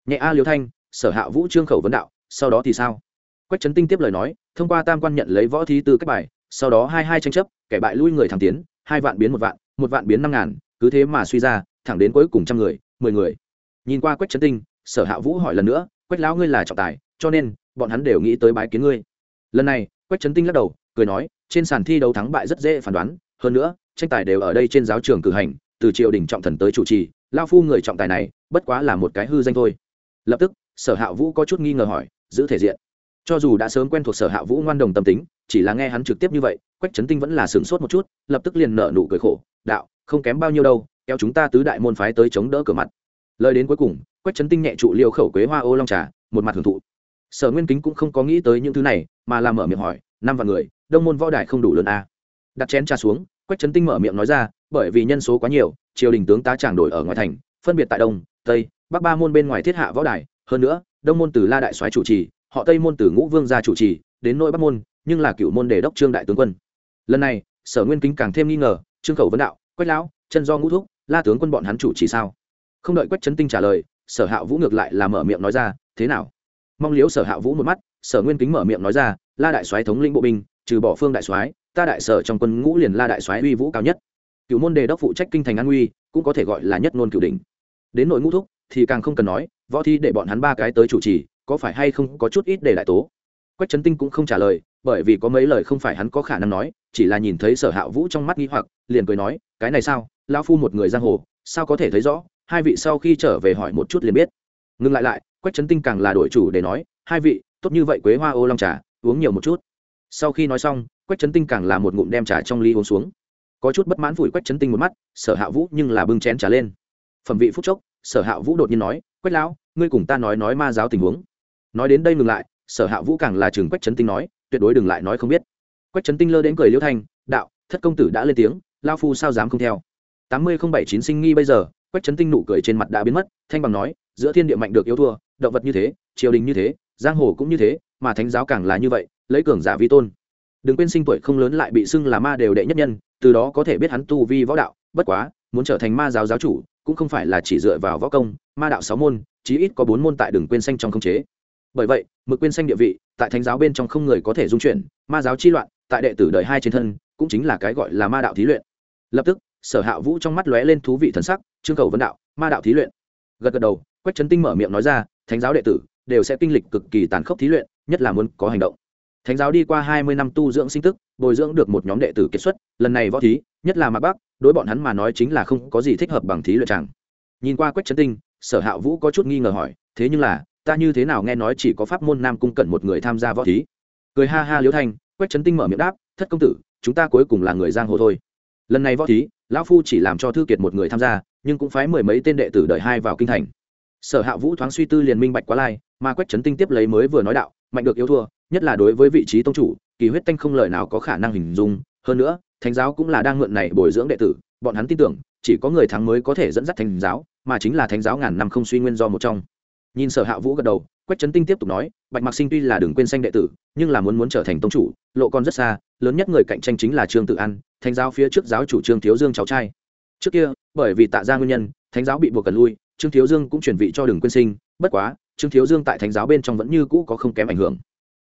Nhẹ a liêu thanh sở hạ vũ trương khẩu vấn đạo, sau đó thì sao? Quách trấn tinh tiếp lời nói, thông qua tam quan nhận lấy võ thí từ các bài, sau đó hai hai tranh chấp, kẻ bại lui người thẳng tiến, hai vạn biến một vạn một vạn biến năm ngàn, cứ thế mà suy ra, thẳng đến cuối cùng trăm người, mười người. Nhìn qua quách trấn tinh, sở hạ vũ hỏi lần nữa, quách lão ngươi là trọng tài, cho nên bọn hắn đều nghĩ tới bái kiến ngươi. Lần này, quách trấn tinh lắc đầu, cười nói, trên sàn thi đấu thắng bại rất dễ phán đoán, hơn nữa, tranh tài đều ở đây trên giáo trường cử hành, từ triều đình trọng thần tới chủ trì lao phu người trọng tài này, bất quá là một cái hư danh thôi. Lập tức sở hạ vũ có chút nghi ngờ hỏi, giữ thể diện. Cho dù đã sớm quen thuộc sở hạ vũ ngoan đồng tâm tính, chỉ là nghe hắn trực tiếp như vậy, quách trấn tinh vẫn là sửng sốt một chút, lập tức liền nở nụ cười khổ, đạo, không kém bao nhiêu đâu, kéo chúng ta tứ đại môn phái tới chống đỡ cửa mặt. Lời đến cuối cùng, quách trấn tinh nhẹ trụ liều khẩu quế hoa ô long trà, một mặt hưởng thụ. Sở nguyên kính cũng không có nghĩ tới những thứ này, mà làm mở miệng hỏi, năm vạn người, đông môn võ đài không đủ lớn a? À. đặt chén trà xuống, quách trấn tinh mở miệng nói ra, bởi vì nhân số quá nhiều, triều đình tướng tá tràng đổi ở ngoài thành, phân biệt tại đông, tây, bắc ba môn bên ngoài thiết hạ võ đài hơn nữa, đông môn từ la đại soái chủ trì, họ tây môn từ ngũ vương gia chủ trì, đến nội bắc môn, nhưng là cựu môn đề đốc trương đại tướng quân. Lần này, sở nguyên kính càng thêm nghi ngờ, trương khẩu vấn đạo, quách lão, chân do ngũ thúc, la tướng quân bọn hắn chủ trì sao? Không đợi quách trấn tinh trả lời, sở hạ vũ ngược lại là mở miệng nói ra, thế nào? Mong liếu sở hạ vũ một mắt, sở nguyên kính mở miệng nói ra, la đại soái thống lĩnh bộ binh, trừ bỏ phương đại soái, ta đại sở trong quân ngũ liền la đại soái uy vũ cao nhất. Cựu môn đề đốc phụ trách kinh thành an uy, cũng có thể gọi là nhất ngôn cửu đỉnh. Đến nội ngũ thúc thì càng không cần nói, võ thi để bọn hắn ba cái tới chủ trì, có phải hay không có chút ít để đại tố? Quách trấn tinh cũng không trả lời, bởi vì có mấy lời không phải hắn có khả năng nói, chỉ là nhìn thấy sở hạ vũ trong mắt nghi hoặc, liền cười nói, cái này sao? Lao phu một người giang hồ, sao có thể thấy rõ? Hai vị sau khi trở về hỏi một chút liền biết. Ngừng lại lại, quách trấn tinh càng là đổi chủ để nói, hai vị, tốt như vậy quế hoa ô long trà, uống nhiều một chút. Sau khi nói xong, quách trấn tinh càng là một ngụm đem trà trong ly uống xuống. Có chút bất mãn vùi quách trấn tinh một mắt, sở hạ vũ nhưng là bưng chén trà lên. Phẩm vị phúc chốc sở hạ vũ đột nhiên nói, quách lão, ngươi cùng ta nói nói ma giáo tình huống. Nói đến đây ngừng lại, sở hạ vũ càng là chừng quách trấn tinh nói, tuyệt đối đừng lại nói không biết. Quách trấn tinh lơ đến cười liễu thanh, đạo, thất công tử đã lên tiếng lao phu sao dám không theo? Tám mươi không bảy chín sinh nghi bây giờ, quách trấn tinh nụ cười trên mặt đã biến mất, thanh bằng nói, giữa thiên địa mạnh được yêu thua, động vật như thế, triều đình như thế, giang hồ cũng như thế, mà thánh giáo càng là như vậy, lấy cường giả vi tôn. Đừng quên sinh tuổi không lớn lại bị xưng là ma đều đệ nhất nhân, từ đó có thể biết hắn tu vi võ đạo, bất quá, muốn trở thành ma giáo giáo chủ cũng không phải là chỉ dựa vào võ công, ma đạo sáu môn, chí ít có bốn môn tại đường quên xanh trong không chế. Bởi vậy, mực quên xanh địa vị, tại thánh giáo bên trong không người có thể dung chuyển, ma giáo chi loạn, tại đệ tử đời hai trên thân, cũng chính là cái gọi là ma đạo thí luyện. Lập tức, sở hạ vũ trong mắt lóe lên thú vị thần sắc, trương cầu vấn đạo, ma đạo thí luyện. Gật gật đầu, quách trấn tinh mở miệng nói ra, thánh giáo đệ tử đều sẽ kinh lịch cực kỳ tàn khốc thí luyện, nhất là muốn có hành động. Thánh giáo đi qua hai mươi năm tu dưỡng sinh tức, bồi dưỡng được một nhóm đệ tử kết xuất, lần này võ thí, nhất là mạc bắc đối bọn hắn mà nói chính là không có gì thích hợp bằng thí luyện chẳng. Nhìn qua quách trấn tinh, sở hạ vũ có chút nghi ngờ hỏi, thế nhưng là, ta như thế nào nghe nói chỉ có pháp môn nam cung cẩn một người tham gia võ thí? Cười ha ha liễu thanh, quách trấn tinh mở miệng đáp, thất công tử, chúng ta cuối cùng là người giang hồ thôi. Lần này võ thí, lão phu chỉ làm cho thư kiệt một người tham gia, nhưng cũng phái mười mấy tên đệ tử đợi hai vào kinh thành. Sở hạ vũ thoáng suy tư liền minh bạch quá lai, mà quách trấn tinh tiếp lấy mới vừa nói đạo, mạnh được yêu thua, nhất là đối với vị trí tông chủ, kỳ huyết tanh không lời nào có khả năng hình dung, hơn nữa thánh giáo cũng là đang mượn này bồi dưỡng đệ tử, bọn hắn tin tưởng, chỉ có người thắng mới có thể dẫn dắt thánh giáo, mà chính là thánh giáo ngàn năm không suy nguyên do một trong. Nhìn sở hạ vũ gật đầu, quách trấn tinh tiếp tục nói, bạch mạc sinh tuy là đừng quên sanh đệ tử, nhưng là muốn muốn trở thành tông chủ, lộ còn rất xa, lớn nhất người cạnh tranh chính là trương tự an, thánh giáo phía trước giáo chủ trương thiếu dương cháu trai. Trước kia, bởi vì tạ ra nguyên nhân, thánh giáo bị buộc cần lui, trương thiếu dương cũng chuyển vị cho đừng quên sinh, bất quá, trương thiếu dương tại thánh giáo bên trong vẫn như cũ có không kém ảnh hưởng.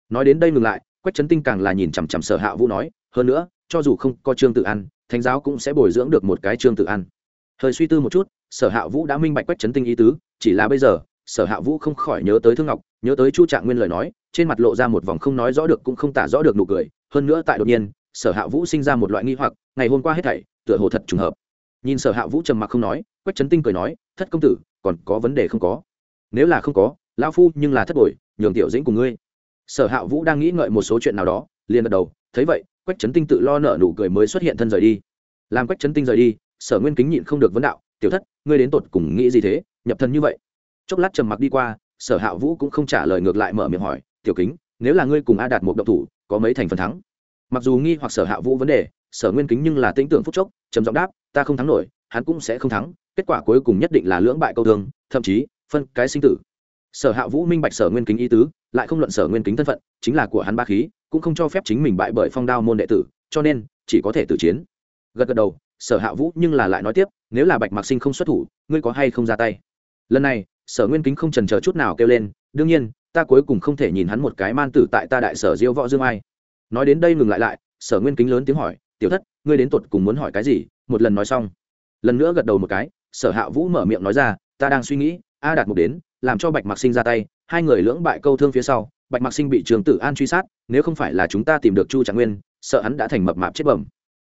Nói đến đây ngừng lại, quách trấn tinh càng là nhìn chằm chằm sở hạ vũ nói, hơn nữa cho dù không có trương tự an, thánh giáo cũng sẽ bồi dưỡng được một cái trương tự an. Hơi suy tư một chút, sở hạ vũ đã minh bạch quách trấn tinh ý tứ, chỉ là bây giờ, sở hạ vũ không khỏi nhớ tới thương ngọc, nhớ tới chu trạng nguyên lời nói, trên mặt lộ ra một vòng không nói rõ được cũng không tả rõ được nụ cười. Hơn nữa tại đột nhiên, sở hạ vũ sinh ra một loại nghi hoặc, ngày hôm qua hết thảy, tựa hồ thật trùng hợp. Nhìn sở hạ vũ trầm mặc không nói, quách trấn tinh cười nói, thất công tử, còn có vấn đề không có? Nếu là không có, lão phu nhưng là thất bội, nhường tiểu dĩnh cùng ngươi. Sở hạ vũ đang nghĩ ngợi một số chuyện nào đó, liền gật đầu, thấy vậy quách trấn tinh tự lo nợ nụ cười mới xuất hiện thân rời đi. Làm quách trấn tinh rời đi, sở nguyên kính nhịn không được vấn đạo, tiểu thất, ngươi đến tột cùng nghĩ gì thế? Nhập thân như vậy. Chốc lát trầm mặc đi qua, sở hạ vũ cũng không trả lời ngược lại mở miệng hỏi, tiểu kính, nếu là ngươi cùng a đạt một độc thủ, có mấy thành phần thắng? Mặc dù nghi hoặc sở hạ vũ vấn đề, sở nguyên kính nhưng là tính tưởng phúc chốc, trầm giọng đáp, ta không thắng nổi, hắn cũng sẽ không thắng, kết quả cuối cùng nhất định là lưỡng bại câu thương, thậm chí phân cái sinh tử. Sở hạ vũ minh bạch sở nguyên kính ý tứ, lại không luận sở nguyên kính thân phận, chính là của hắn ba khí cũng không cho phép chính mình bại bởi phong đao môn đệ tử, cho nên chỉ có thể tử chiến. Gật gật đầu, sở hạ vũ nhưng là lại nói tiếp, nếu là bạch mạc sinh không xuất thủ, ngươi có hay không ra tay? Lần này, sở nguyên kính không trần chờ chút nào kêu lên, đương nhiên, ta cuối cùng không thể nhìn hắn một cái man tử tại ta đại sở diêu võ dương ai. Nói đến đây ngừng lại lại, sở nguyên kính lớn tiếng hỏi, tiểu thất, ngươi đến tột cùng muốn hỏi cái gì? Một lần nói xong. Lần nữa gật đầu một cái, sở hạ vũ mở miệng nói ra, ta đang suy nghĩ, a đạt mục đến, làm cho bạch mạc sinh ra tay. Hai người lưỡng bại câu thương phía sau, bạch mạc sinh bị trường tử an truy sát nếu không phải là chúng ta tìm được chu trạng nguyên, sợ hắn đã thành mập mạp chết bẩm.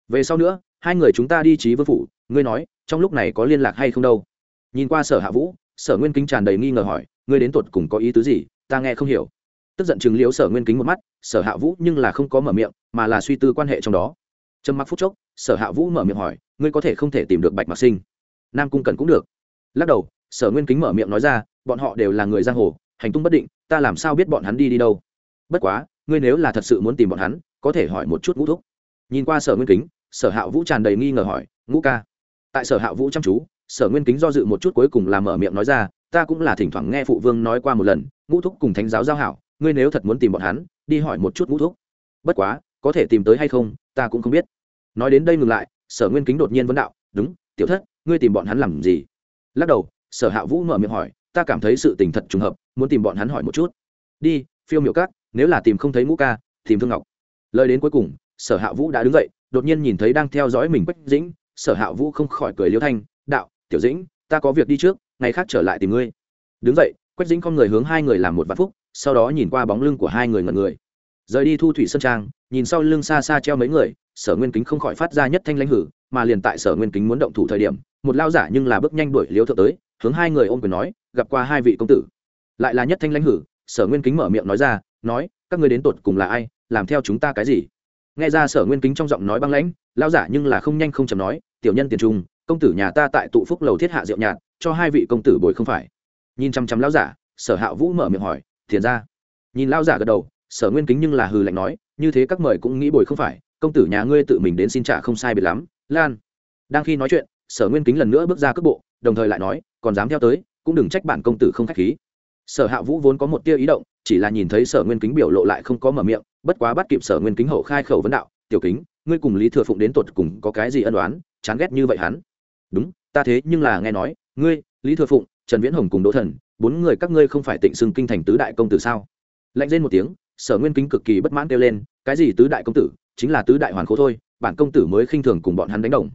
Về sau nữa, hai người chúng ta đi trí vương phủ, ngươi nói, trong lúc này có liên lạc hay không đâu? Nhìn qua sở hạ vũ, sở nguyên kính tràn đầy nghi ngờ hỏi, ngươi đến tột cùng có ý tứ gì? Ta nghe không hiểu. Tức giận chừng liếu sở nguyên kính một mắt, sở hạ vũ nhưng là không có mở miệng, mà là suy tư quan hệ trong đó. Trầm mặc phút chốc, sở hạ vũ mở miệng hỏi, ngươi có thể không thể tìm được bạch mạc sinh? Nam cung cần cũng được. Lắc đầu, sở nguyên kính mở miệng nói ra, bọn họ đều là người giang hồ, hành tung bất định, ta làm sao biết bọn hắn đi đi đâu? Bất quá ngươi nếu là thật sự muốn tìm bọn hắn, có thể hỏi một chút ngũ thúc. Nhìn qua sở nguyên kính, sở hạ vũ tràn đầy nghi ngờ hỏi, ngũ ca? Tại sở hạ vũ chăm chú, sở nguyên kính do dự một chút cuối cùng là mở miệng nói ra, ta cũng là thỉnh thoảng nghe phụ vương nói qua một lần, ngũ thúc cùng thánh giáo giao hảo, ngươi nếu thật muốn tìm bọn hắn, đi hỏi một chút ngũ thúc. Bất quá, có thể tìm tới hay không, ta cũng không biết. Nói đến đây ngừng lại, sở nguyên kính đột nhiên vấn đạo, đúng, tiểu thất, ngươi tìm bọn hắn làm gì? Lắc đầu, sở hạ vũ mở miệng hỏi, ta cảm thấy sự tình thật trùng hợp, muốn tìm bọn hắn hỏi một chút. Đi, phiêu miệu cát nếu là tìm không thấy ngũ ca, tìm thương ngọc. Lời đến cuối cùng, sở hạ vũ đã đứng dậy, đột nhiên nhìn thấy đang theo dõi mình quách dĩnh. Sở hạ vũ không khỏi cười liêu thanh, đạo, tiểu dĩnh, ta có việc đi trước, ngày khác trở lại tìm ngươi. Đứng dậy, quách dĩnh con người hướng hai người làm một vạn phúc, sau đó nhìn qua bóng lưng của hai người ngẩn người. Rời đi thu thủy sơn trang, nhìn sau lưng xa xa treo mấy người, sở nguyên kính không khỏi phát ra nhất thanh lãnh hử, mà liền tại sở nguyên kính muốn động thủ thời điểm, một lao giả nhưng là bước nhanh đuổi liếu thượng tới, hướng hai người ôm quyền nói, gặp qua hai vị công tử. Lại là nhất thanh lãnh hử, sở nguyên kính mở miệng nói ra nói, các ngươi đến tột cùng là ai, làm theo chúng ta cái gì? Nghe ra sở nguyên kính trong giọng nói băng lãnh lao giả nhưng là không nhanh không chầm nói, tiểu nhân tiền trung, công tử nhà ta tại tụ phúc lầu thiết hạ rượu nhạt, cho hai vị công tử bồi không phải. Nhìn chăm chăm lao giả, sở hạ vũ mở miệng hỏi, thiền ra nhìn lao giả gật đầu, sở nguyên kính nhưng là hừ lạnh nói, như thế các mời cũng nghĩ bồi không phải, công tử nhà ngươi tự mình đến xin trả không sai biệt lắm. Lan. Đang khi nói chuyện, sở nguyên kính lần nữa bước ra cước bộ, đồng thời lại nói, còn dám theo tới, cũng đừng trách bản công tử không k h á c h khí sở hạ vũ vốn có một tia ý động, chỉ là nhìn thấy sở nguyên kính biểu lộ lại không có mở miệng, bất quá bắt kịp sở nguyên kính hậu khai khẩu vấn đạo, tiểu kính, ngươi cùng lý thừa phụng đến tột cùng có cái gì ân đoán chán ghét như vậy hắn? Đúng, ta thế nhưng là nghe nói, ngươi, lý thừa phụng, trần viễn hồng cùng đỗ thần, bốn người các ngươi không phải tịnh xưng kinh thành tứ đại công tử sao? Lạnh lên một tiếng, sở nguyên kính cực kỳ bất mãn kêu lên, cái gì tứ đại công tử? Chính là tứ đại hoàn khố thôi, bản công tử mới khinh thường cùng bọn hắn đánh đồng.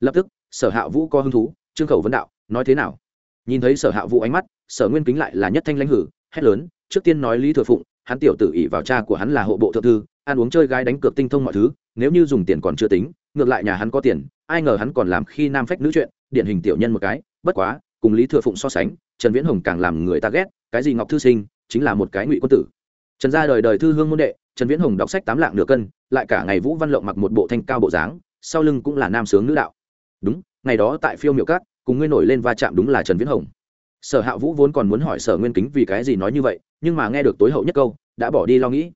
Lập tức, sở hạ vũ có hứng thú, trương khẩu vấn đạo, nói thế nào? Nhìn thấy sở hạ vũ ánh mắt sở nguyên kính lại là nhất thanh lãnh hử, hét lớn, trước tiên nói lý thừa phụng, hắn tiểu tử ỷ vào cha của hắn là hộ bộ thượng thư, ăn uống chơi gái đánh cược tinh thông mọi thứ, nếu như dùng tiền còn chưa tính, ngược lại nhà hắn có tiền, ai ngờ hắn còn làm khi nam phách nữ chuyện, điển hình tiểu nhân một cái, bất quá, cùng lý thừa phụng so sánh, trần viễn hồng càng làm người ta ghét, cái gì ngọc thư sinh, chính là một cái ngụy quân tử. Trần gia đời đời thư hương môn đệ, trần viễn hồng đọc sách tám lạng nửa cân, lại cả ngày vũ văn lộng mặc một bộ thanh cao bộ dáng, sau lưng cũng là nam sướng nữ đạo. Đúng, ngày đó tại phiêu miệu cát cùng ngươi nổi lên va chạm đúng là trần viễn hồng sở hạ vũ vốn còn muốn hỏi sở nguyên kính vì cái gì nói như vậy, nhưng mà nghe được tối hậu nhất câu, đã bỏ đi lo nghĩ.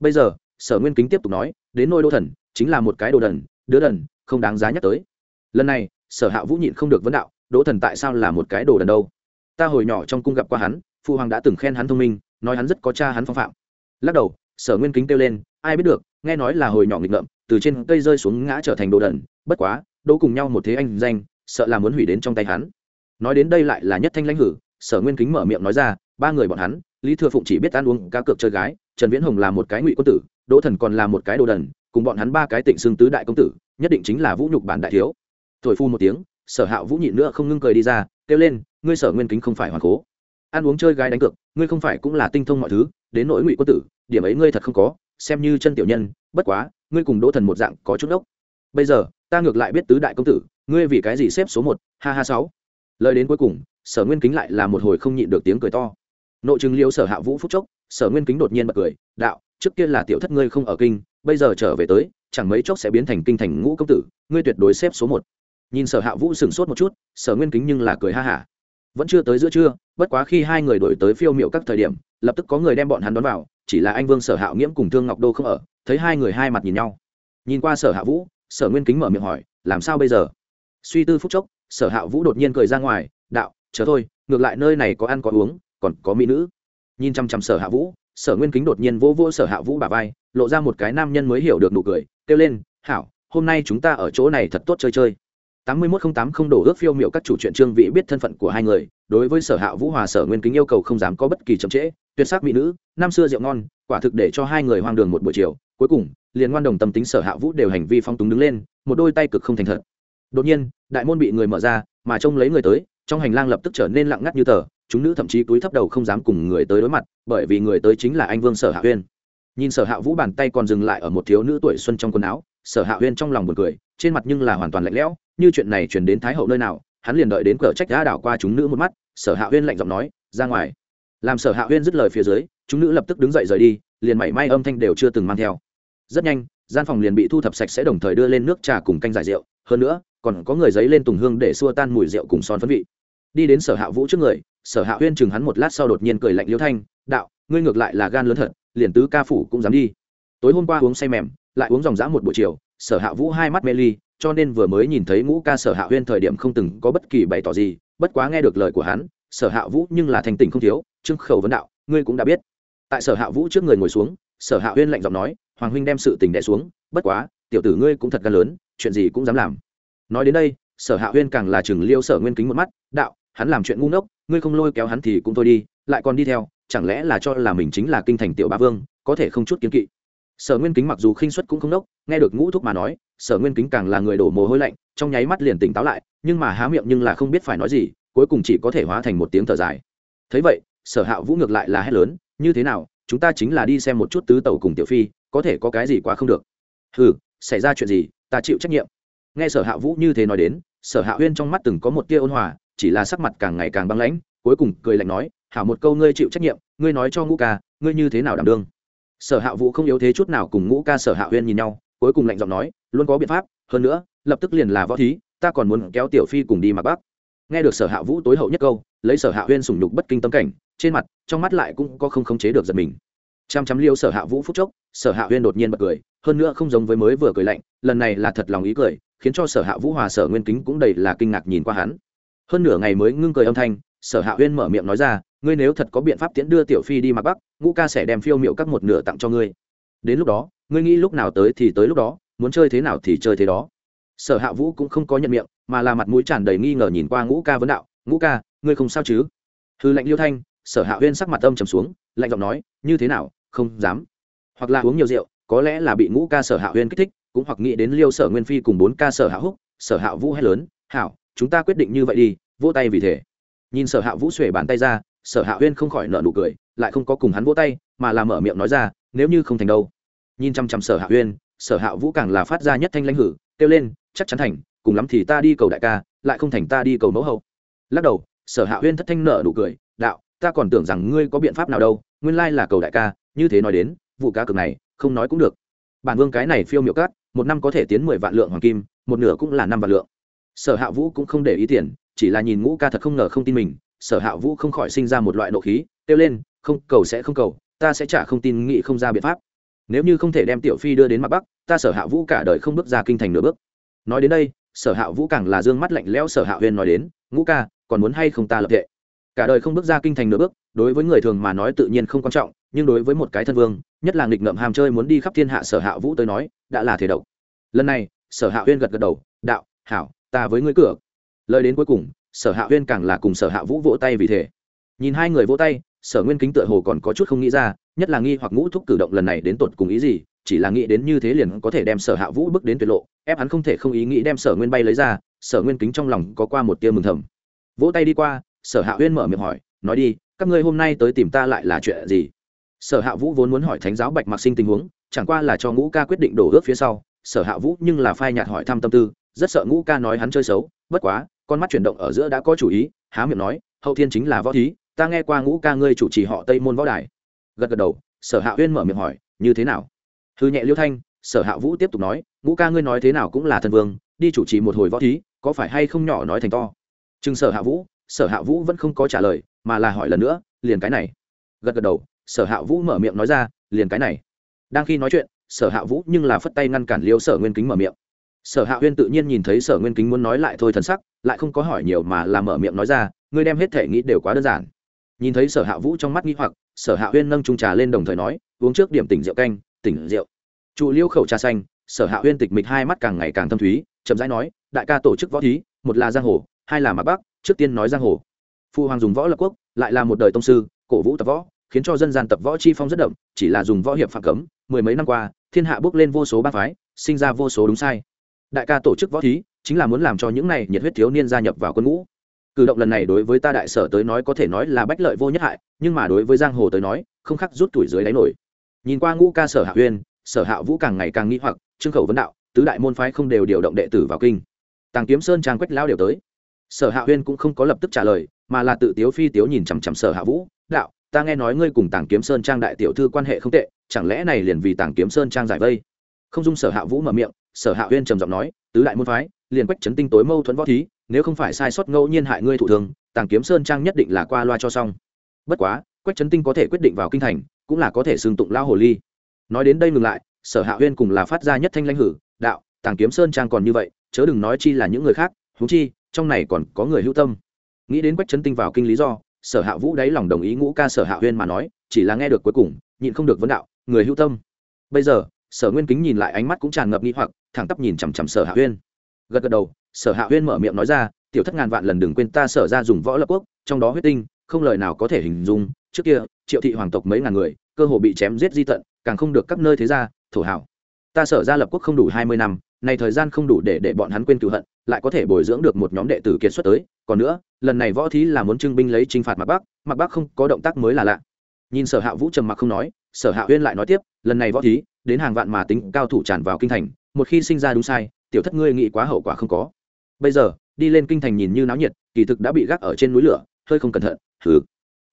Bây giờ, sở nguyên kính tiếp tục nói, đến nôi đô thần, chính là một cái đồ đần, đứa đần, không đáng giá nhắc tới. Lần này, sở hạ vũ nhịn không được vấn đạo, đỗ thần tại sao là một cái đồ đần đâu? Ta hồi nhỏ trong cung gặp qua hắn, phụ hoàng đã từng khen hắn thông minh, nói hắn rất có cha hắn phong phạm. Lắc đầu, sở nguyên kính kêu lên, ai biết được, nghe nói là hồi nhỏ nghịch ngợm, từ trên cây rơi xuống ngã trở thành đồ đần, bất quá, đỗ cùng nhau một thế anh danh, sợ là muốn hủy đến trong tay hắn nói đến đây lại là nhất thanh lãnh hử, sở nguyên kính mở miệng nói ra, ba người bọn hắn, lý thừa phụng chỉ biết ăn uống cá cược chơi gái, trần viễn hồng là một cái ngụy quân tử, đỗ thần còn là một cái đồ đần, cùng bọn hắn ba cái tịnh xương tứ đại công tử, nhất định chính là vũ nhục bản đại thiếu. Thổi phu một tiếng, sở hạ vũ nhịn nữa không ngưng cười đi ra, kêu lên, ngươi sở nguyên kính không phải hoàn cố ăn uống chơi gái đánh cược, ngươi không phải cũng là tinh thông mọi thứ, đến nỗi ngụy quân tử, điểm ấy ngươi thật không có, xem như chân tiểu nhân, bất quá, ngươi cùng đỗ thần một dạng có chút ốc bây giờ, ta ngược lại biết tứ đại công tử, ngươi vì cái gì xếp số một, ha ha sáu? Lời đến cuối cùng, sở nguyên kính lại là một hồi không nhịn được tiếng cười to. Nội chứng liêu sở hạ vũ phúc chốc, sở nguyên kính đột nhiên bật cười, đạo, trước kia là tiểu thất ngươi không ở kinh, bây giờ trở về tới, chẳng mấy chốc sẽ biến thành kinh thành ngũ công tử, ngươi tuyệt đối xếp số một. Nhìn sở hạ vũ sửng sốt một chút, sở nguyên kính nhưng là cười ha hả. Vẫn chưa tới giữa trưa, bất quá khi hai người đổi tới phiêu miệu các thời điểm, lập tức có người đem bọn hắn đón vào, chỉ là anh vương sở hạo nghiễm cùng thương ngọc đô không ở, thấy hai người hai mặt nhìn nhau. Nhìn qua sở hạ vũ, sở nguyên kính mở miệng hỏi, làm sao bây giờ? Suy tư phúc chốc sở hạ vũ đột nhiên cười ra ngoài, đạo, chờ thôi, ngược lại nơi này có ăn có uống, còn có mỹ nữ. Nhìn chăm chăm sở hạ vũ, sở nguyên kính đột nhiên vô vỗ sở hạ vũ bà vai, lộ ra một cái nam nhân mới hiểu được nụ cười, kêu lên, hảo, hôm nay chúng ta ở chỗ này thật tốt chơi chơi. tám mươi mốt không tám không đổ ước phiêu miệu các chủ chuyện trương vị biết thân phận của hai người, đối với sở hạ vũ hòa sở nguyên kính yêu cầu không dám có bất kỳ chậm trễ, tuyệt sắc mỹ nữ, năm xưa rượu ngon, quả thực để cho hai người hoang đường một buổi chiều, cuối cùng, liền ngoan đồng tâm tính sở hạ vũ đều hành vi phong túng đứng lên, một đôi tay cực không thành thật. Đột nhiên đại môn bị người mở ra, mà trông lấy người tới, trong hành lang lập tức trở nên lặng ngắt như tờ, chúng nữ thậm chí túi thấp đầu không dám cùng người tới đối mặt, bởi vì người tới chính là anh vương sở hạ huyên. Nhìn sở hạ vũ bàn tay còn dừng lại ở một thiếu nữ tuổi xuân trong quần áo, sở hạ huyên trong lòng buồn cười, trên mặt nhưng là hoàn toàn lạnh lẽo, như chuyện này chuyển đến thái hậu nơi nào, hắn liền đợi đến cửa trách đã đảo qua chúng nữ một mắt, sở hạ huyên lạnh giọng nói, ra ngoài. Làm sở hạ huyên dứt lời phía dưới, chúng nữ lập tức đứng dậy rời đi, liền mảy may âm thanh đều chưa từng mang theo. Rất nhanh, gian phòng liền bị thu thập sạch sẽ đồng thời đưa lên nước trà cùng canh giải rượu. Hơn nữa còn có người giấy lên tùng hương để xua tan mùi rượu cùng son phấn vị. Đi đến sở hạ vũ trước người, sở hạ huyên chừng hắn một lát sau đột nhiên cười lạnh liêu thanh, đạo, ngươi ngược lại là gan lớn thật, liền tứ ca phủ cũng dám đi. Tối hôm qua uống say mềm, lại uống dòng dã một buổi chiều, sở hạ vũ hai mắt mê ly, cho nên vừa mới nhìn thấy ngũ ca sở hạ huyên thời điểm không từng có bất kỳ bày tỏ gì, bất quá nghe được lời của hắn, sở hạ vũ nhưng là thành tình không thiếu trưng khẩu vấn đạo, ngươi cũng đã biết. Tại sở hạ vũ trước người ngồi xuống, sở hạ huyên lạnh giọng nói, hoàng huynh đem sự tình đẻ xuống, bất quá, tiểu tử ngươi cũng thật gan lớn, chuyện gì cũng dám làm nói đến đây, sở hạ huyên càng là chừng liêu sở nguyên kính một mắt, đạo, hắn làm chuyện ngu ngốc, ngươi không lôi kéo hắn thì cũng thôi đi, lại còn đi theo, chẳng lẽ là cho là mình chính là kinh thành tiểu bá vương, có thể không chút kiến kỵ? Sở nguyên kính mặc dù khinh suất cũng không nốc, nghe được ngũ thúc mà nói, sở nguyên kính càng là người đổ mồ hôi lạnh, trong nháy mắt liền tỉnh táo lại, nhưng mà há miệng nhưng là không biết phải nói gì, cuối cùng chỉ có thể hóa thành một tiếng thở dài. Thấy vậy, sở hạ vũ ngược lại là hét lớn, như thế nào, chúng ta chính là đi xem một chút tứ tàu cùng tiểu phi, có thể có cái gì quá không được? Ừ xảy ra chuyện gì, ta chịu trách nhiệm nghe sở hạ vũ như thế nói đến, sở hạ huyên trong mắt từng có một tia ôn hòa, chỉ là sắc mặt càng ngày càng băng lãnh, cuối cùng cười lạnh nói, hảo một câu ngươi chịu trách nhiệm, ngươi nói cho ngũ ca, ngươi như thế nào đảm đương? Sở hạ vũ không yếu thế chút nào cùng ngũ ca sở hạ huyên nhìn nhau, cuối cùng lạnh giọng nói, luôn có biện pháp, hơn nữa, lập tức liền là võ thí, ta còn muốn kéo tiểu phi cùng đi mặc bắc nghe được sở hạ vũ tối hậu nhất câu, lấy sở hạ huyên sủng nhục bất kinh tâm cảnh, trên mặt, trong mắt lại cũng có không khống chế được giật mình chăm chăm liêu sở hạ vũ phúc chốc, sở hạ huyên đột nhiên bật cười, hơn nữa không giống với mới vừa cười lạnh, lần này là thật lòng ý cười, khiến cho sở hạ vũ hòa sở nguyên kính cũng đầy là kinh ngạc nhìn qua hắn. Hơn nửa ngày mới ngưng cười âm thanh, sở hạ huyên mở miệng nói ra, ngươi nếu thật có biện pháp tiễn đưa tiểu phi đi mặt bắc, ngũ ca sẽ đem phiêu miệu các một nửa tặng cho ngươi. Đến lúc đó, ngươi nghĩ lúc nào tới thì tới lúc đó, muốn chơi thế nào thì chơi thế đó. Sở hạ vũ cũng không có nhận miệng, mà là mặt mũi tràn đầy nghi ngờ nhìn qua ngũ ca vấn đạo, ngũ ca, ngươi không sao chứ? Hư lệnh liêu thanh, sở hạ huyên sắc mặt âm trầm xuống, lạnh giọng nói, như thế nào không dám. Hoặc là uống nhiều rượu, có lẽ là bị ngũ ca sở hạ huyên kích thích, cũng hoặc nghĩ đến liêu sở nguyên phi cùng bốn ca sở hạ húc, sở hạ vũ hay lớn, hảo, chúng ta quyết định như vậy đi, vỗ tay vì thế. Nhìn sở hạ vũ xuể bàn tay ra, sở hạ huyên không khỏi nợ nụ cười, lại không có cùng hắn vỗ tay, mà làm mở miệng nói ra, nếu như không thành đâu. Nhìn chăm chăm sở hạ huyên, sở hạ vũ càng là phát ra nhất thanh lãnh hử, kêu lên, chắc chắn thành, cùng lắm thì ta đi cầu đại ca, lại không thành ta đi cầu mẫu hậu. Lắc đầu, sở hạ huyên thất thanh nợ nụ cười, đạo, ta còn tưởng rằng ngươi có biện pháp nào đâu, nguyên lai là cầu đại ca như thế nói đến, vụ cá cược này, không nói cũng được. Bản vương cái này phiêu miệu cát, một năm có thể tiến mười vạn lượng hoàng kim, một nửa cũng là năm vạn lượng. Sở hạ vũ cũng không để ý tiền, chỉ là nhìn ngũ ca thật không ngờ không tin mình, sở hạ vũ không khỏi sinh ra một loại nộ khí, kêu lên, không, cầu sẽ không cầu, ta sẽ trả không tin nghị không ra biện pháp. Nếu như không thể đem tiểu phi đưa đến mặt bắc, ta sở hạ vũ cả đời không bước ra kinh thành nửa bước. Nói đến đây, sở hạ vũ càng là d ư ơ n g mắt lạnh lẽo sở hạ huyên nói đến, ngũ ca, còn muốn hay không ta lập tệ cả đời không bước ra kinh thành nửa bước, đối với người thường mà nói tự nhiên không quan trọng nhưng đối với một cái thân vương, nhất là nghịch ngợm hàm chơi muốn đi khắp thiên hạ sở hạ vũ tới nói, đã là thể độc. Lần này, sở hạ huyên gật gật đầu, đạo, hảo, ta với ngươi cửa. Lời đến cuối cùng, sở hạ huyên càng là cùng sở hạ vũ vỗ tay vì thế nhìn hai người vỗ tay, sở nguyên kính tựa hồ còn có chút không nghĩ ra, nhất là nghi hoặc ngũ thúc cử động lần này đến tột cùng ý gì, chỉ là nghĩ đến như thế liền có thể đem sở hạ vũ bước đến tuyệt lộ, ép hắn không thể không ý nghĩ đem sở nguyên bay lấy ra, sở nguyên kính trong lòng có qua một tia mừng thầm. Vỗ tay đi qua, sở hạ huyên mở miệng hỏi, nói đi, các ngươi hôm nay tới tìm ta lại là chuyện gì? Sở hạ vũ vốn muốn hỏi thánh giáo bạch mặc sinh tình huống, chẳng qua là cho ngũ ca quyết định đổ ước phía sau. Sở hạ vũ nhưng là phai nhạt hỏi thăm tâm tư, rất sợ ngũ ca nói hắn chơi xấu, bất quá, con mắt chuyển động ở giữa đã có chủ ý, há miệng nói, hậu thiên chính là võ thí, ta nghe qua ngũ ca ngươi chủ trì họ tây môn võ đài. Gật gật đầu, sở hạ huyên mở miệng hỏi, như thế nào? Hư nhẹ liêu thanh, sở hạ vũ tiếp tục nói, ngũ ca ngươi nói thế nào cũng là thân vương, đi chủ trì một hồi võ thí, có phải hay không nhỏ nói thành to? Chừng sở hạ vũ, sở hạ vũ vẫn không có trả lời, mà là hỏi lần nữa, liền cái này. Gật gật đầu sở hạ vũ mở miệng nói ra, liền cái này. Đang khi nói chuyện, sở hạ vũ nhưng là phất tay ngăn cản liêu sở nguyên kính mở miệng. Sở hạ huyên tự nhiên nhìn thấy sở nguyên kính muốn nói lại thôi thần sắc, lại không có hỏi nhiều mà là mở miệng nói ra, ngươi đem hết thể nghĩ đều quá đơn giản. Nhìn thấy sở hạ vũ trong mắt nghĩ hoặc, sở hạ huyên nâng trung trà lên đồng thời nói, uống trước điểm tỉnh rượu canh, tỉnh rượu. Trụ liêu khẩu trà xanh, sở hạ huyên tịch mịch hai mắt càng ngày càng thâm thúy, chậm rãi nói, đại ca tổ chức võ thí, một là giang hồ, hai là mạc bắc, trước tiên nói giang hồ. Phu hoàng dùng võ lập quốc, lại là một đời tông sư, cổ vũ tập võ khiến cho dân gian tập võ chi phong rất đậm, chỉ là dùng võ hiệp phạm cấm, mười mấy năm qua, thiên hạ bước lên vô số bác phái, sinh ra vô số đúng sai. Đại ca tổ chức võ thí, chính là muốn làm cho những này nhiệt huyết thiếu niên gia nhập vào quân ngũ. Cử động lần này đối với ta đại sở tới nói có thể nói là bách lợi vô nhất hại, nhưng mà đối với giang hồ tới nói, không khắc rút tuổi dưới đáy nổi. Nhìn qua ngũ ca sở hạ huyên sở hạ vũ càng ngày càng nghĩ hoặc, trương khẩu vấn đạo, tứ đại môn phái không đều điều động đệ tử vào kinh. Tàng kiếm sơn trang quách lao đều tới. Sở hạ huyên cũng không có lập tức trả lời, mà là tự tiếu phi tiếu nhìn chằm chằm sở hạ vũ, đạo ta nghe nói ngươi cùng tàng kiếm sơn trang đại tiểu thư quan hệ không tệ, chẳng lẽ này liền vì tàng kiếm sơn trang giải vây? Không dung sở hạ vũ mở miệng, sở hạ huyên trầm giọng nói, tứ đại môn phái, liền quách chấn tinh tối mâu thuẫn võ thí, nếu không phải sai sót ngẫu nhiên hại ngươi thụ thường, tàng kiếm sơn trang nhất định là qua loa cho xong. Bất quá, quách trấn tinh có thể quyết định vào kinh thành, cũng là có thể xưng tụng lao hồ ly. Nói đến đây ngừng lại, sở hạ huyên cùng là phát ra nhất thanh lãnh hử, đạo, tàng kiếm sơn trang còn như vậy, chớ đừng nói chi là những người khác thú chi, trong này còn có người hữu tâm. Nghĩ đến quách trấn tinh vào kinh lý do sở hạ vũ đáy lòng đồng ý ngũ ca sở hạ huyên mà nói, chỉ là nghe được cuối cùng, nhịn không được vấn đạo, người hữu tâm. Bây giờ, sở nguyên kính nhìn lại ánh mắt cũng tràn ngập nghi hoặc, thẳng tắp nhìn chằm chằm sở hạ huyên. Gật gật đầu, sở hạ huyên mở miệng nói ra, tiểu thất ngàn vạn lần đừng quên ta sở ra dùng võ lập quốc, trong đó huyết tinh, không lời nào có thể hình dung, trước kia, triệu thị hoàng tộc mấy ngàn người, cơ hồ bị chém giết di tận, càng không được các nơi thế gia, thổ hảo. Ta sở ra lập quốc không đủ hai mươi năm này thời gian không đủ để để bọn hắn quên cựu hận, lại có thể bồi dưỡng được một nhóm đệ tử kiệt xuất tới. Còn nữa, lần này võ thí là muốn trưng binh lấy trinh phạt mặc bắc mặc bắc không có động tác mới là lạ. Nhìn sở hạ vũ trầm mặc không nói, sở hạ huyên lại nói tiếp, lần này võ thí, đến hàng vạn mà tính cao thủ tràn vào kinh thành, một khi sinh ra đúng sai, tiểu thất ngươi nghĩ quá hậu quả không có. Bây giờ, đi lên kinh thành nhìn như náo nhiệt, kỳ thực đã bị gác ở trên núi lửa, hơi không cẩn thận thử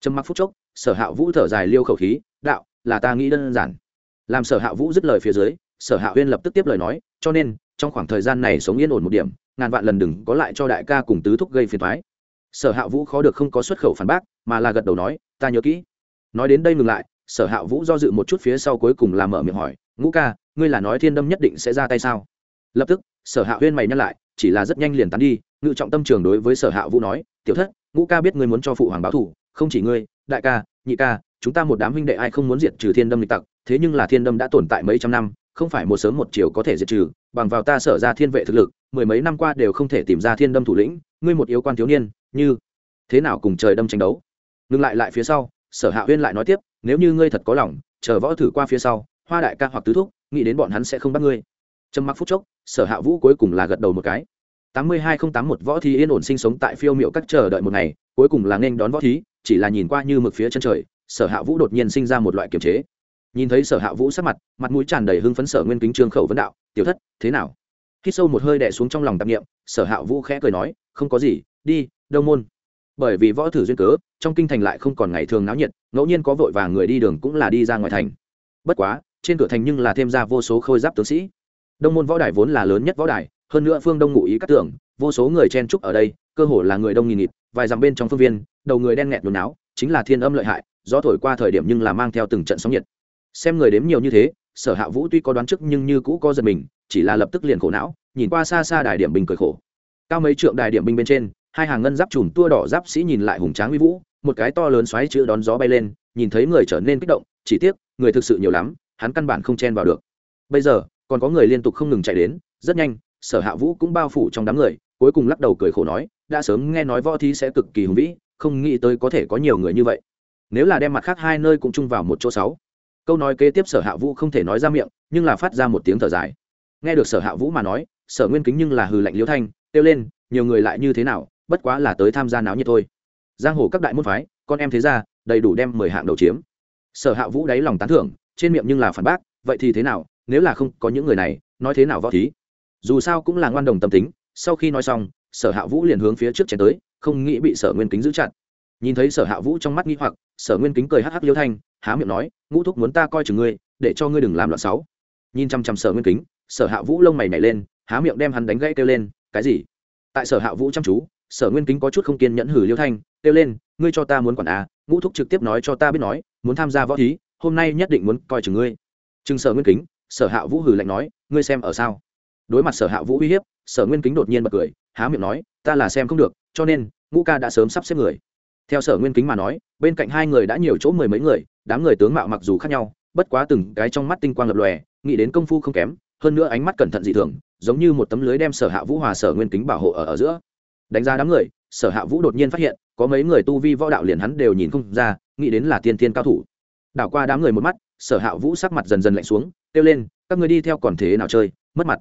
trầm mặc phút chốc, sở hạ vũ thở dài liêu khẩu khí, đạo, là ta nghĩ đơn giản. Làm sở hạ vũ dứt lời phía dưới, sở hạ huyên lập tức tiếp lời nói cho nên, trong khoảng thời gian này sống yên ổn một điểm, ngàn vạn lần đừng có lại cho đại ca cùng tứ thúc gây phiền thoái sở hạ vũ khó được không có xuất khẩu phản bác, mà là gật đầu nói, ta nhớ kỹ. Nói đến đây ngừng lại, sở hạ vũ do dự một chút phía sau cuối cùng làm mở miệng hỏi, ngũ ca, ngươi là nói thiên đâm nhất định sẽ ra tay sao? Lập tức, sở hạ huyên mày nhắc lại, chỉ là rất nhanh liền tán đi, ngự trọng tâm trường đối với sở hạ vũ nói, tiểu thất, ngũ ca biết ngươi muốn cho phụ hoàng báo thủ không chỉ ngươi, đại ca, nhị ca, chúng ta một đám huynh đệ ai không muốn diệt trừ thiên đâm lịch tặc, thế nhưng là thiên đâm đã tồn tại mấy trăm năm không phải một sớm một chiều có thể diệt trừ, bằng vào ta sở ra thiên vệ thực lực, mười mấy năm qua đều không thể tìm ra thiên đâm thủ lĩnh, ngươi một yếu quan thiếu niên, như thế nào cùng trời đâm tranh đấu? Ngừng lại lại phía sau, sở hạ huyên lại nói tiếp, nếu như ngươi thật có lòng, chờ võ thử qua phía sau, hoa đại ca hoặc tứ thúc, nghĩ đến bọn hắn sẽ không bắt ngươi. Trầm mặc phút chốc, sở hạ vũ cuối cùng là gật đầu một cái. tám mươi hai không tám một võ thi yên ổn sinh sống tại phiêu miệu các chờ đợi một ngày, cuối cùng là nên đón võ thí, chỉ là nhìn qua như mực phía chân trời, sở hạ vũ đột nhiên sinh ra một loại kiềm chế nhìn thấy sở hạ vũ sắc mặt mặt mũi tràn đầy hưng phấn sở nguyên kính trương khẩu vấn đạo, tiểu thất, thế nào? Khi sâu một hơi đẻ xuống trong lòng tạp nghiệm sở hạ vũ khẽ cười nói, không có gì, đi, đông môn. Bởi vì võ thử duyên cớ, trong kinh thành lại không còn ngày thường náo nhiệt, ngẫu nhiên có vội vàng người đi đường cũng là đi ra ngoài thành. Bất quá, trên cửa thành nhưng là thêm ra vô số khôi giáp tướng sĩ. Đông môn võ đài vốn là lớn nhất võ đài, hơn nữa phương đông ngụ ý các tưởng vô số người chen trúc ở đây, cơ hồ là người đông nghìn nghịt, vài dặm bên trong phương viên, đầu người đen nghẹt nôn áo chính là thiên âm lợi hại, gió thổi qua thời điểm nhưng là mang theo từng trận sóng nhiệt xem người đếm nhiều như thế, sở hạ vũ tuy có đoán trước nhưng như cũ có giật mình, chỉ là lập tức liền khổ não, nhìn qua xa xa đài điểm binh cười khổ. Cao mấy trượng đài điểm binh bên trên, hai hàng ngân giáp chùm tua đỏ giáp sĩ nhìn lại hùng tráng uy vũ, một cái to lớn xoáy chữ đón gió bay lên, nhìn thấy người trở nên kích động, chỉ tiếc, người thực sự nhiều lắm, hắn căn bản không chen vào được. Bây giờ, còn có người liên tục không ngừng chạy đến, rất nhanh, sở hạ vũ cũng bao phủ trong đám người, cuối cùng lắc đầu cười khổ nói, đã sớm nghe nói võ thí sẽ cực kỳ hùng vĩ, không nghĩ tới có thể có nhiều người như vậy. Nếu là đem mặt khác hai nơi cũng chung vào một chỗ sáu câu nói kế tiếp sở hạ vũ không thể nói ra miệng, nhưng là phát ra một tiếng thở dài. Nghe được sở hạ vũ mà nói, sở nguyên kính nhưng là hừ lạnh liễu thanh, kêu lên, nhiều người lại như thế nào, bất quá là tới tham gia náo nhiệt thôi. Giang hồ các đại môn phái, con em thế ra đầy đủ đem mười hạng đầu chiếm. Sở hạ vũ đáy lòng tán thưởng, trên miệng nhưng là phản bác, vậy thì thế nào, nếu là không có những người này, nói thế nào võ thí? Dù sao cũng là ngoan đồng tâm tính, sau khi nói xong, sở hạ vũ liền hướng phía trước chén tới, không nghĩ bị sở nguyên kính giữ chặt. Nhìn thấy sở hạ vũ trong mắt nghi hoặc sở nguyên kính cười hắc hắc liêu thanh, há miệng nói, ngũ thúc muốn ta coi chừng ngươi, để cho ngươi đừng làm loạn sáu. Nhìn chăm chăm sở nguyên kính, sở hạ vũ lông mày nhảy lên, há miệng đem hắn đánh gãy kêu lên, cái gì? Tại sở hạ vũ chăm chú, sở nguyên kính có chút không kiên nhẫn hử liêu thanh, kêu lên, ngươi cho ta muốn quản à ngũ thúc trực tiếp nói cho ta biết nói, muốn tham gia võ thí, hôm nay nhất định muốn coi chừng ngươi. Chừng sở nguyên kính, sở hạ vũ hử lạnh nói, ngươi xem ở sao? Đối mặt sở hạ vũ uy hiếp, sở nguyên kính đột nhiên bật cười, há miệng nói, ta là xem không được, cho nên, ngũ ca đã sớm sắp xếp người theo sở nguyên kính mà nói bên cạnh hai người đã nhiều chỗ mười mấy người đám người tướng mạo mặc dù khác nhau bất quá từng cái trong mắt tinh quang lập lòe nghĩ đến công phu không kém hơn nữa ánh mắt cẩn thận dị thường giống như một tấm lưới đem sở hạ vũ hòa sở nguyên kính bảo hộ ở, ở giữa. Đánh giá đám người sở hạ vũ đột nhiên phát hiện có mấy người tu vi võ đạo liền hắn đều nhìn không ra nghĩ đến là tiên tiên cao thủ. Đảo qua đám người một mắt sở hạ vũ sắc mặt dần dần lạnh xuống kêu lên các người đi theo còn thế nào chơi mất mặt.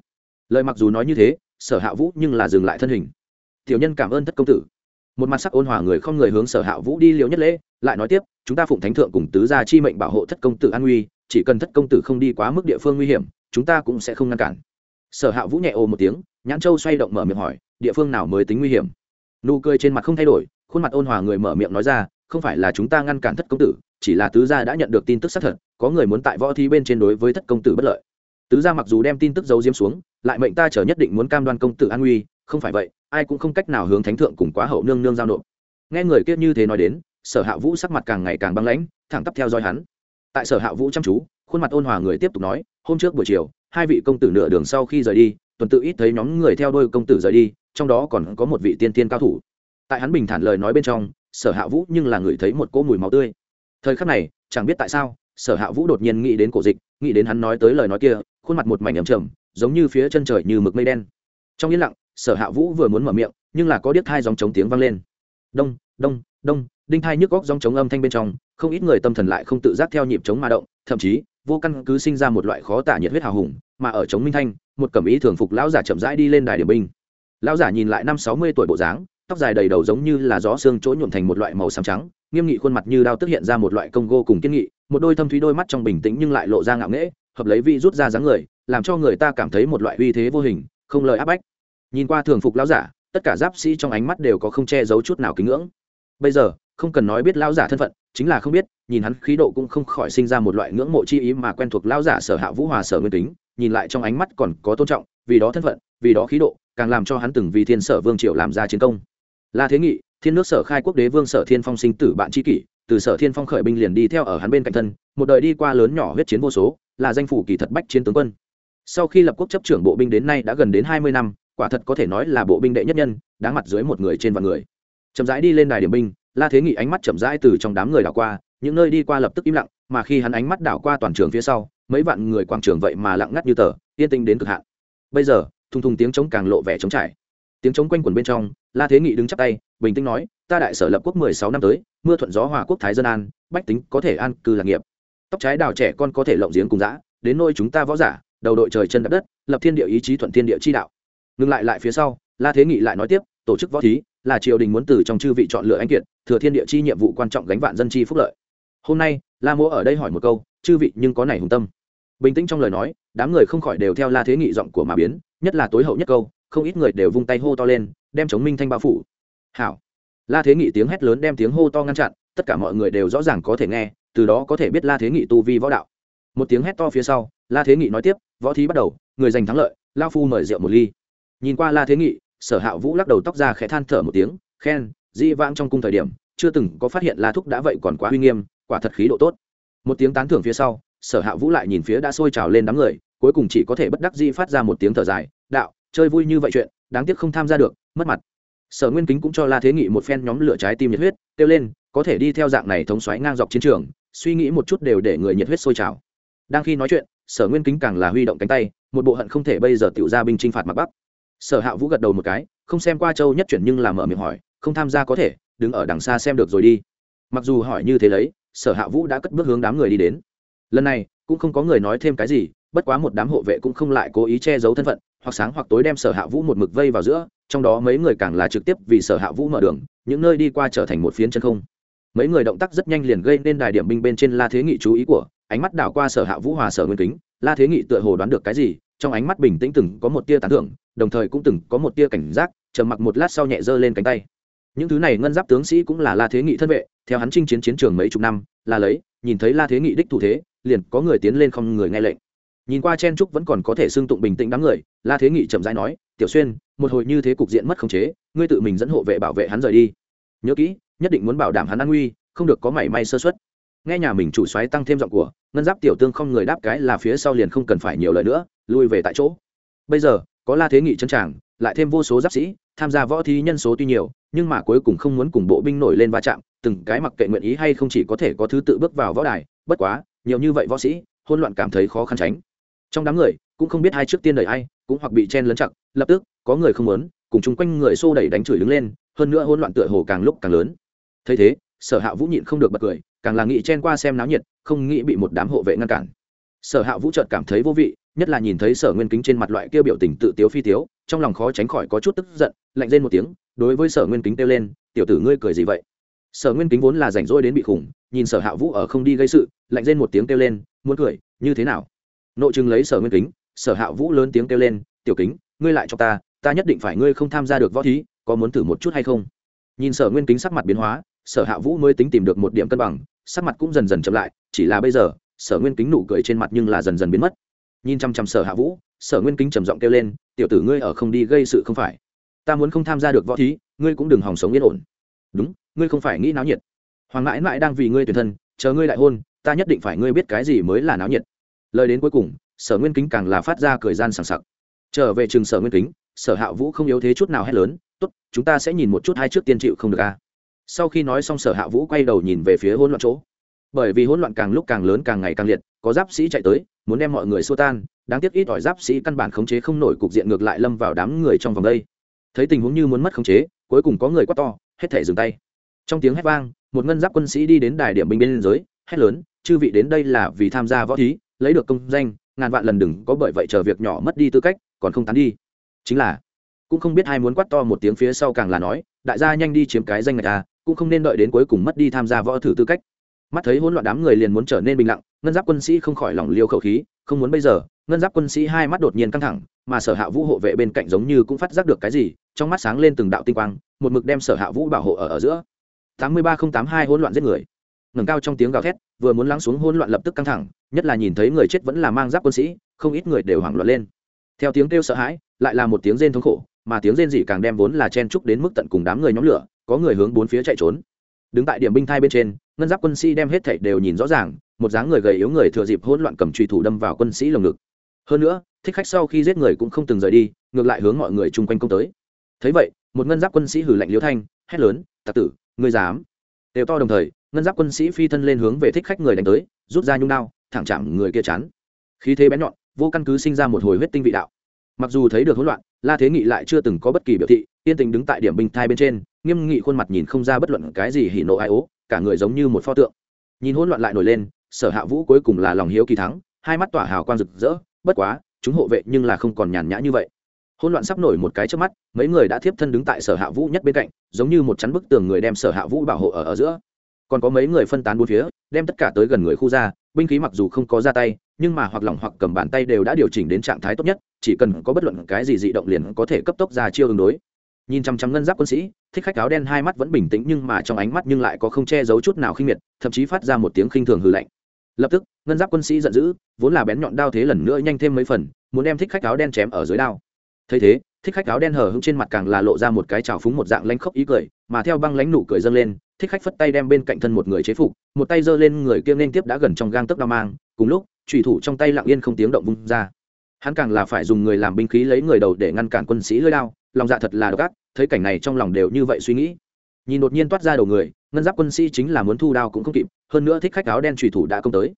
Lời mặc dù nói như thế sở hạ vũ nhưng là dừng lại thân hình. Tiểu nhân cảm ơn thất công tử một mặt sắc ôn hòa người không người hướng sở hạ vũ đi liều nhất lễ, lại nói tiếp, chúng ta phụng thánh thượng cùng tứ gia chi mệnh bảo hộ thất công tử an nguy chỉ cần thất công tử không đi quá mức địa phương nguy hiểm, chúng ta cũng sẽ không ngăn cản. Sở hạ vũ nhẹ ồ một tiếng, nhãn châu xoay động mở miệng hỏi, địa phương nào mới tính nguy hiểm? Nụ cười trên mặt không thay đổi, khuôn mặt ôn hòa người mở miệng nói ra, không phải là chúng ta ngăn cản thất công tử, chỉ là tứ gia đã nhận được tin tức xác thật, có người muốn tại võ thi bên trên đối với thất công tử bất lợi. Tứ gia mặc dù đem tin tức giấu diếm xuống, lại mệnh ta chờ nhất định muốn cam đoan công tử an nguy không phải vậy, ai cũng không cách nào hướng thánh thượng cùng quá hậu nương nương giao nộp. Nghe người kia như thế nói đến, sở hạ vũ sắc mặt càng ngày càng băng lãnh, thẳng tắp theo dõi hắn. Tại sở hạ vũ chăm chú, khuôn mặt ôn hòa người tiếp tục nói, hôm trước buổi chiều, hai vị công tử nửa đường sau khi rời đi, tuần tự ít thấy nhóm người theo đôi công tử rời đi, trong đó còn có một vị tiên tiên cao thủ. Tại hắn bình thản lời nói bên trong, sở hạ vũ nhưng là người thấy một cỗ mùi máu tươi. Thời khắc này, chẳng biết tại sao, sở hạ vũ đột nhiên nghĩ đến cổ dịch, nghĩ đến hắn nói tới lời nói kia, khuôn mặt một mảnh ấm trầm, giống như phía chân trời như mực mây đen. Trong yên lặng sở hạ vũ vừa muốn mở miệng, nhưng là có điếc thai dòng trống tiếng vang lên. Đông đông đông, đinh thai nhức góc dòng trống âm thanh bên trong, không ít người tâm thần lại không tự giác theo nhịp trống mà động, thậm chí, vô căn cứ sinh ra một loại khó tả nhiệt huyết hào hùng, mà ở trống minh thanh, một cẩm ý thường phục lão giả chậm rãi đi lên đài điểm binh. Lão giả nhìn lại năm sáu mươi tuổi bộ dáng, tóc dài đầy đầu giống như là gió xương chỗ nhuộm thành một loại màu xám trắng, nghiêm nghị khuôn mặt như đao tức hiện ra một loại công gô cùng kiên nghị, một đôi thâm thúy đôi mắt trong bình tĩnh nhưng lại lộ ra ngạo nghễ, hợp lấy vị rút ra dáng người, làm cho người ta cảm thấy một loại uy thế vô hình, không lời áp bách nhìn qua thường phục lão giả, tất cả giáp sĩ trong ánh mắt đều có không che giấu chút nào kính ngưỡng. Bây giờ, không cần nói biết lão giả thân phận, chính là không biết, nhìn hắn khí độ cũng không khỏi sinh ra một loại ngưỡng mộ chi ý mà quen thuộc lão giả sở hạ vũ hòa sở nguyên tính nhìn lại trong ánh mắt còn có tôn trọng, vì đó thân phận, vì đó khí độ, càng làm cho hắn từng vì thiên sở vương triều làm ra chiến công. La thế nghị, thiên nước sở khai quốc đế vương sở thiên phong sinh tử bạn tri kỷ, từ sở thiên phong khởi binh liền đi theo ở hắn bên cạnh thân, một đời đi qua lớn nhỏ huyết chiến vô số, là danh phủ kỳ thật bách chiến tướng quân. Sau khi lập quốc chấp trưởng bộ binh đến nay đã gần đến hai mươi năm quả thật có thể nói là bộ binh đệ nhất nhân, đáng mặt dưới một người trên vạn người. Chậm rãi đi lên đài điểm binh, la thế nghị ánh mắt chậm rãi từ trong đám người đảo qua, những nơi đi qua lập tức im lặng, mà khi hắn ánh mắt đảo qua toàn trường phía sau, mấy vạn người quảng trường vậy mà lặng ngắt như tờ, yên tĩnh đến cực hạn. Bây giờ, thùng thùng tiếng trống càng lộ vẻ trống trải. Tiếng trống quanh quẩn bên trong, la thế nghị đứng chắp tay, bình tĩnh nói, ta đại sở lập quốc mười sáu năm tới, mưa thuận gió hòa quốc thái dân an, bách tính có thể an cư lạc nghiệp. Tóc trái đào trẻ con có thể lộng giếng cùng dã, đến nôi chúng ta võ giả, đầu đội trời chân đất đất, lập thiên địa ý chí thuận thiên địa chi đạo ngừng lại lại phía sau, la thế nghị lại nói tiếp, tổ chức võ thí là triều đình muốn từ trong chư vị chọn lựa anh kiệt, thừa thiên địa chi nhiệm vụ quan trọng gánh vạn dân chi phúc lợi. Hôm nay, la mỗ ở đây hỏi một câu, chư vị, nhưng có này hùng tâm? Bình tĩnh trong lời nói, đám người không khỏi đều theo la thế nghị giọng của mà biến, nhất là tối hậu nhất câu, không ít người đều vung tay hô to lên, đem chống minh thanh bao phủ. Hảo. La thế nghị tiếng hét lớn đem tiếng hô to ngăn chặn, tất cả mọi người đều rõ ràng có thể nghe, từ đó có thể biết la thế nghị tu vi võ đạo. Một tiếng hét to phía sau, la thế nghị nói tiếp, võ thí bắt đầu, người giành thắng lợi, lao phu mời rượu một ly nhìn qua la thế nghị, sở hạ vũ lắc đầu tóc ra khẽ than thở một tiếng, khen, di vãng trong cung thời điểm, chưa từng có phát hiện la thúc đã vậy còn quá uy nghiêm, quả thật khí độ tốt. Một tiếng tán thưởng phía sau, sở hạ vũ lại nhìn phía đã sôi trào lên đám người, cuối cùng chỉ có thể bất đắc dĩ phát ra một tiếng thở dài, đạo, chơi vui như vậy chuyện, đáng tiếc không tham gia được, mất mặt. Sở nguyên kính cũng cho la thế nghị một phen nhóm lửa trái tim nhiệt huyết, kêu lên, có thể đi theo dạng này thống xoáy ngang dọc chiến trường, suy nghĩ một chút đều để người nhiệt huyết sôi trào. Đang khi nói chuyện, sở nguyên kính càng là huy động cánh tay, một bộ hận không thể bây giờ tự ra binh chinh phạt mặt bắc sở hạ vũ gật đầu một cái không xem qua châu nhất chuyển nhưng làm mở miệng hỏi không tham gia có thể đứng ở đằng xa xem được rồi đi. Mặc dù hỏi như thế đấy, sở hạ vũ đã cất bước hướng đám người đi đến. Lần này cũng không có người nói thêm cái gì bất quá một đám hộ vệ cũng không lại cố ý che giấu thân phận hoặc sáng hoặc tối đem sở hạ vũ một mực vây vào giữa trong đó mấy người càng là trực tiếp vì sở hạ vũ mở đường những nơi đi qua trở thành một phiến chân không. Mấy người động tác rất nhanh liền gây nên đài điểm binh bên trên la thế nghị chú ý của ánh mắt đảo qua sở hạ vũ hòa sở nguyên kính la thế nghị tựa hồ đoán được cái gì trong ánh mắt bình tĩnh từng có một tia tán thưởng đồng thời cũng từng có một tia cảnh giác, trầm mặc một lát sau nhẹ giơ lên cánh tay. Những thứ này ngân giáp tướng sĩ cũng là la thế nghị thân vệ, theo hắn chinh chiến chiến trường mấy chục năm, là lấy, nhìn thấy la thế nghị đích thủ thế, liền có người tiến lên không người nghe lệnh. Nhìn qua chen trúc vẫn còn có thể xưng tụng bình tĩnh đám người, la thế nghị chậm rãi nói, tiểu xuyên, một hồi như thế cục diện mất khống chế, ngươi tự mình dẫn hộ vệ bảo vệ hắn rời đi. Nhớ kỹ, nhất định muốn bảo đảm hắn an nguy, không được có mảy may sơ xuất nghe nhà mình chủ xoáy tăng thêm giọng của, ngân giáp tiểu tương không người đáp cái là phía sau liền không cần phải nhiều lời nữa, lui về tại chỗ. Bây giờ có la thế nghị chân tràng lại thêm vô số giáp sĩ, tham gia võ thi nhân số tuy nhiều, nhưng mà cuối cùng không muốn cùng bộ binh nổi lên va chạm, từng cái mặc kệ nguyện ý hay không chỉ có thể có thứ tự bước vào võ đài, bất quá, nhiều như vậy võ sĩ hôn loạn cảm thấy khó khăn tránh. Trong đám người, cũng không biết hai trước tiên đẩy ai, cũng hoặc bị chen lấn chặt, lập tức, có người không muốn, cùng chung quanh người xô đẩy đánh chửi đứng lên, hơn nữa hỗn loạn tựa hồ càng lúc càng lớn. Thấy thế, sở hạ vũ nhịn không được bật cười, càng là nghĩ chen qua xem náo nhiệt, không nghĩ bị một đám hộ vệ ngăn cản. Sở hạ vũ chợt cảm thấy vô vị nhất là nhìn thấy sở nguyên kính trên mặt loại kia biểu tình tự tiếu phi tiếu, trong lòng khó tránh khỏi có chút tức giận, lạnh lên một tiếng, đối với sở nguyên kính kêu lên, tiểu tử ngươi cười gì vậy? Sở nguyên kính vốn là rảnh rỗi đến bị khủng, nhìn sở hạ vũ ở không đi gây sự, lạnh lên một tiếng kêu lên, muốn cười, như thế nào? Nội chừng lấy sở nguyên kính, sở hạ vũ lớn tiếng kêu lên, tiểu kính, ngươi lại cho ta ta nhất định phải ngươi không tham gia được võ thí, có muốn thử một chút hay không? Nhìn sở nguyên kính sắc mặt biến hóa, sở hạ vũ mới tính tìm được một điểm cân bằng, sắc mặt cũng dần dần chậm lại, chỉ là bây giờ, sở nguyên kính nụ cười trên mặt nhưng là dần dần biến mất nhìn chăm chăm sở hạ vũ, sở nguyên kính trầm giọng kêu lên, tiểu tử ngươi ở không đi gây sự không phải? Ta muốn không tham gia được võ thí, ngươi cũng đừng hòng sống yên ổn. Đúng, ngươi không phải nghĩ náo nhiệt. Hoàng mãi mãi đang vì ngươi tuyển thân, chờ ngươi đại hôn, ta nhất định phải ngươi biết cái gì mới là náo nhiệt. Lời đến cuối cùng, sở nguyên kính càng là phát ra cười gian sảng sặc. Trở về trường sở nguyên kính, sở hạ vũ không yếu thế chút nào hết lớn, tốt, chúng ta sẽ nhìn một chút hai trước tiên chịu không được a. À. sau khi nói xong, sở hạ vũ quay đầu nhìn về phía hỗn loạn chỗ bởi vì hỗn loạn càng lúc càng lớn càng ngày càng liệt có giáp sĩ chạy tới muốn đem mọi người xua tan đáng tiếc ít ỏi giáp sĩ căn bản khống chế không nổi cục diện ngược lại lâm vào đám người trong vòng đây. Thấy tình huống như muốn mất khống chế cuối cùng có người quát to hết thể dừng tay. Trong tiếng hét vang một ngân giáp quân sĩ đi đến đài điểm binh bên giới hét lớn chư vị đến đây là vì tham gia võ thí lấy được công danh ngàn vạn lần đừng có bởi vậy chờ việc nhỏ mất đi tư cách còn không tán đi. Chính là cũng không biết ai muốn quát to một tiếng phía sau càng là nói đại gia nhanh đi chiếm cái danh ngạch ta, cũng không nên đợi đến cuối cùng mất đi tham gia võ thử tư cách mắt thấy hỗn loạn đám người liền muốn trở nên bình lặng, ngân giáp quân sĩ không khỏi lòng liêu khẩu khí, không muốn bây giờ, ngân giáp quân sĩ hai mắt đột nhiên căng thẳng, mà sở hạ vũ hộ vệ bên cạnh giống như cũng phát giác được cái gì, trong mắt sáng lên từng đạo tinh quang, một mực đem sở hạ vũ bảo hộ ở ở giữa. tám mươi ba không tám hai hỗn loạn giết người. Ngẩng cao trong tiếng gào thét, vừa muốn lắng xuống hỗn loạn lập tức căng thẳng, nhất là nhìn thấy người chết vẫn là mang giáp quân sĩ, không ít người đều hoảng loạn lên. Theo tiếng kêu sợ hãi, lại là một tiếng rên thống khổ, mà tiếng rên dị càng đem vốn là chen trúc đến mức tận cùng đám người nhóm lửa, có người hướng bốn phía chạy trốn. Đứng tại điểm binh thai bên trên ngân giáp quân sĩ đem hết thảy đều nhìn rõ ràng, một dáng người gầy yếu người thừa dịp hỗn loạn cầm truy thủ đâm vào quân sĩ lồng ngực. Hơn nữa, thích khách sau khi giết người cũng không từng rời đi, ngược lại hướng mọi người chung quanh công tới. Thấy vậy, một ngân giáp quân sĩ hử lạnh liêu thanh, hét lớn, tặc tử, ngươi dám? Đều to đồng thời, ngân giáp quân sĩ phi thân lên hướng về thích khách người đánh tới, rút ra nhung đao, thẳng chạm người kia chán. Khí thế bén nhọn, vô căn cứ sinh ra một hồi huyết tinh vị đạo. Mặc dù thấy được hỗn loạn, la thế nghị lại chưa từng có bất kỳ biểu thị, yên tình đứng tại điểm binh thai bên trên, nghiêm nghị khuôn mặt nhìn không ra bất luận cái gì hỉ nộ ai ố cả người giống như một pho tượng. Nhìn hỗn loạn lại nổi lên, sở hạ vũ cuối cùng là lòng hiếu kỳ thắng, hai mắt tỏa hào quang rực rỡ, bất quá, chúng hộ vệ nhưng là không còn nhàn nhã như vậy. Hỗn loạn sắp nổi một cái trước mắt, mấy người đã thiếp thân đứng tại sở hạ vũ nhất bên cạnh, giống như một chắn bức tường người đem sở hạ vũ bảo hộ ở ở giữa. Còn có mấy người phân tán bốn phía, đem tất cả tới gần người khu ra, binh khí mặc dù không có ra tay, nhưng mà hoặc lỏng hoặc cầm bàn tay đều đã điều chỉnh đến trạng thái tốt nhất, chỉ cần có bất luận cái gì dị động liền có thể cấp tốc ra chiêu ứng đối nhìn chăm chăm ngân giáp quân sĩ, thích khách áo đen hai mắt vẫn bình tĩnh nhưng mà trong ánh mắt nhưng lại có không che giấu chút nào khinh miệt, thậm chí phát ra một tiếng khinh thường hư lạnh. Lập tức, ngân giáp quân sĩ giận dữ, vốn là bén nhọn đao thế lần nữa nhanh thêm mấy phần, muốn đem thích khách áo đen chém ở dưới đao. Thấy thế, thích khách áo đen hở hững trên mặt càng là lộ ra một cái trào phúng một dạng lanh khóc ý cười, mà theo băng lãnh nụ cười dâng lên, thích khách phất tay đem bên cạnh thân một người chế phục, một tay giơ lên người kia nên tiếp đã gần trong gang tấc đao mang, cùng lúc trùy thủ trong tay lặng yên không tiếng động vung ra. Hắn càng là phải dùng người làm binh khí lấy người đầu để ngăn cản quân sĩ lưỡi đao lòng dạ thật là độc ác, thấy cảnh này trong lòng đều như vậy suy nghĩ. Nhìn đột nhiên toát ra đầu người, ngân giáp quân sĩ chính là muốn thu đao cũng không kịp, hơn nữa thích khách áo đen trùy thủ đã công tới.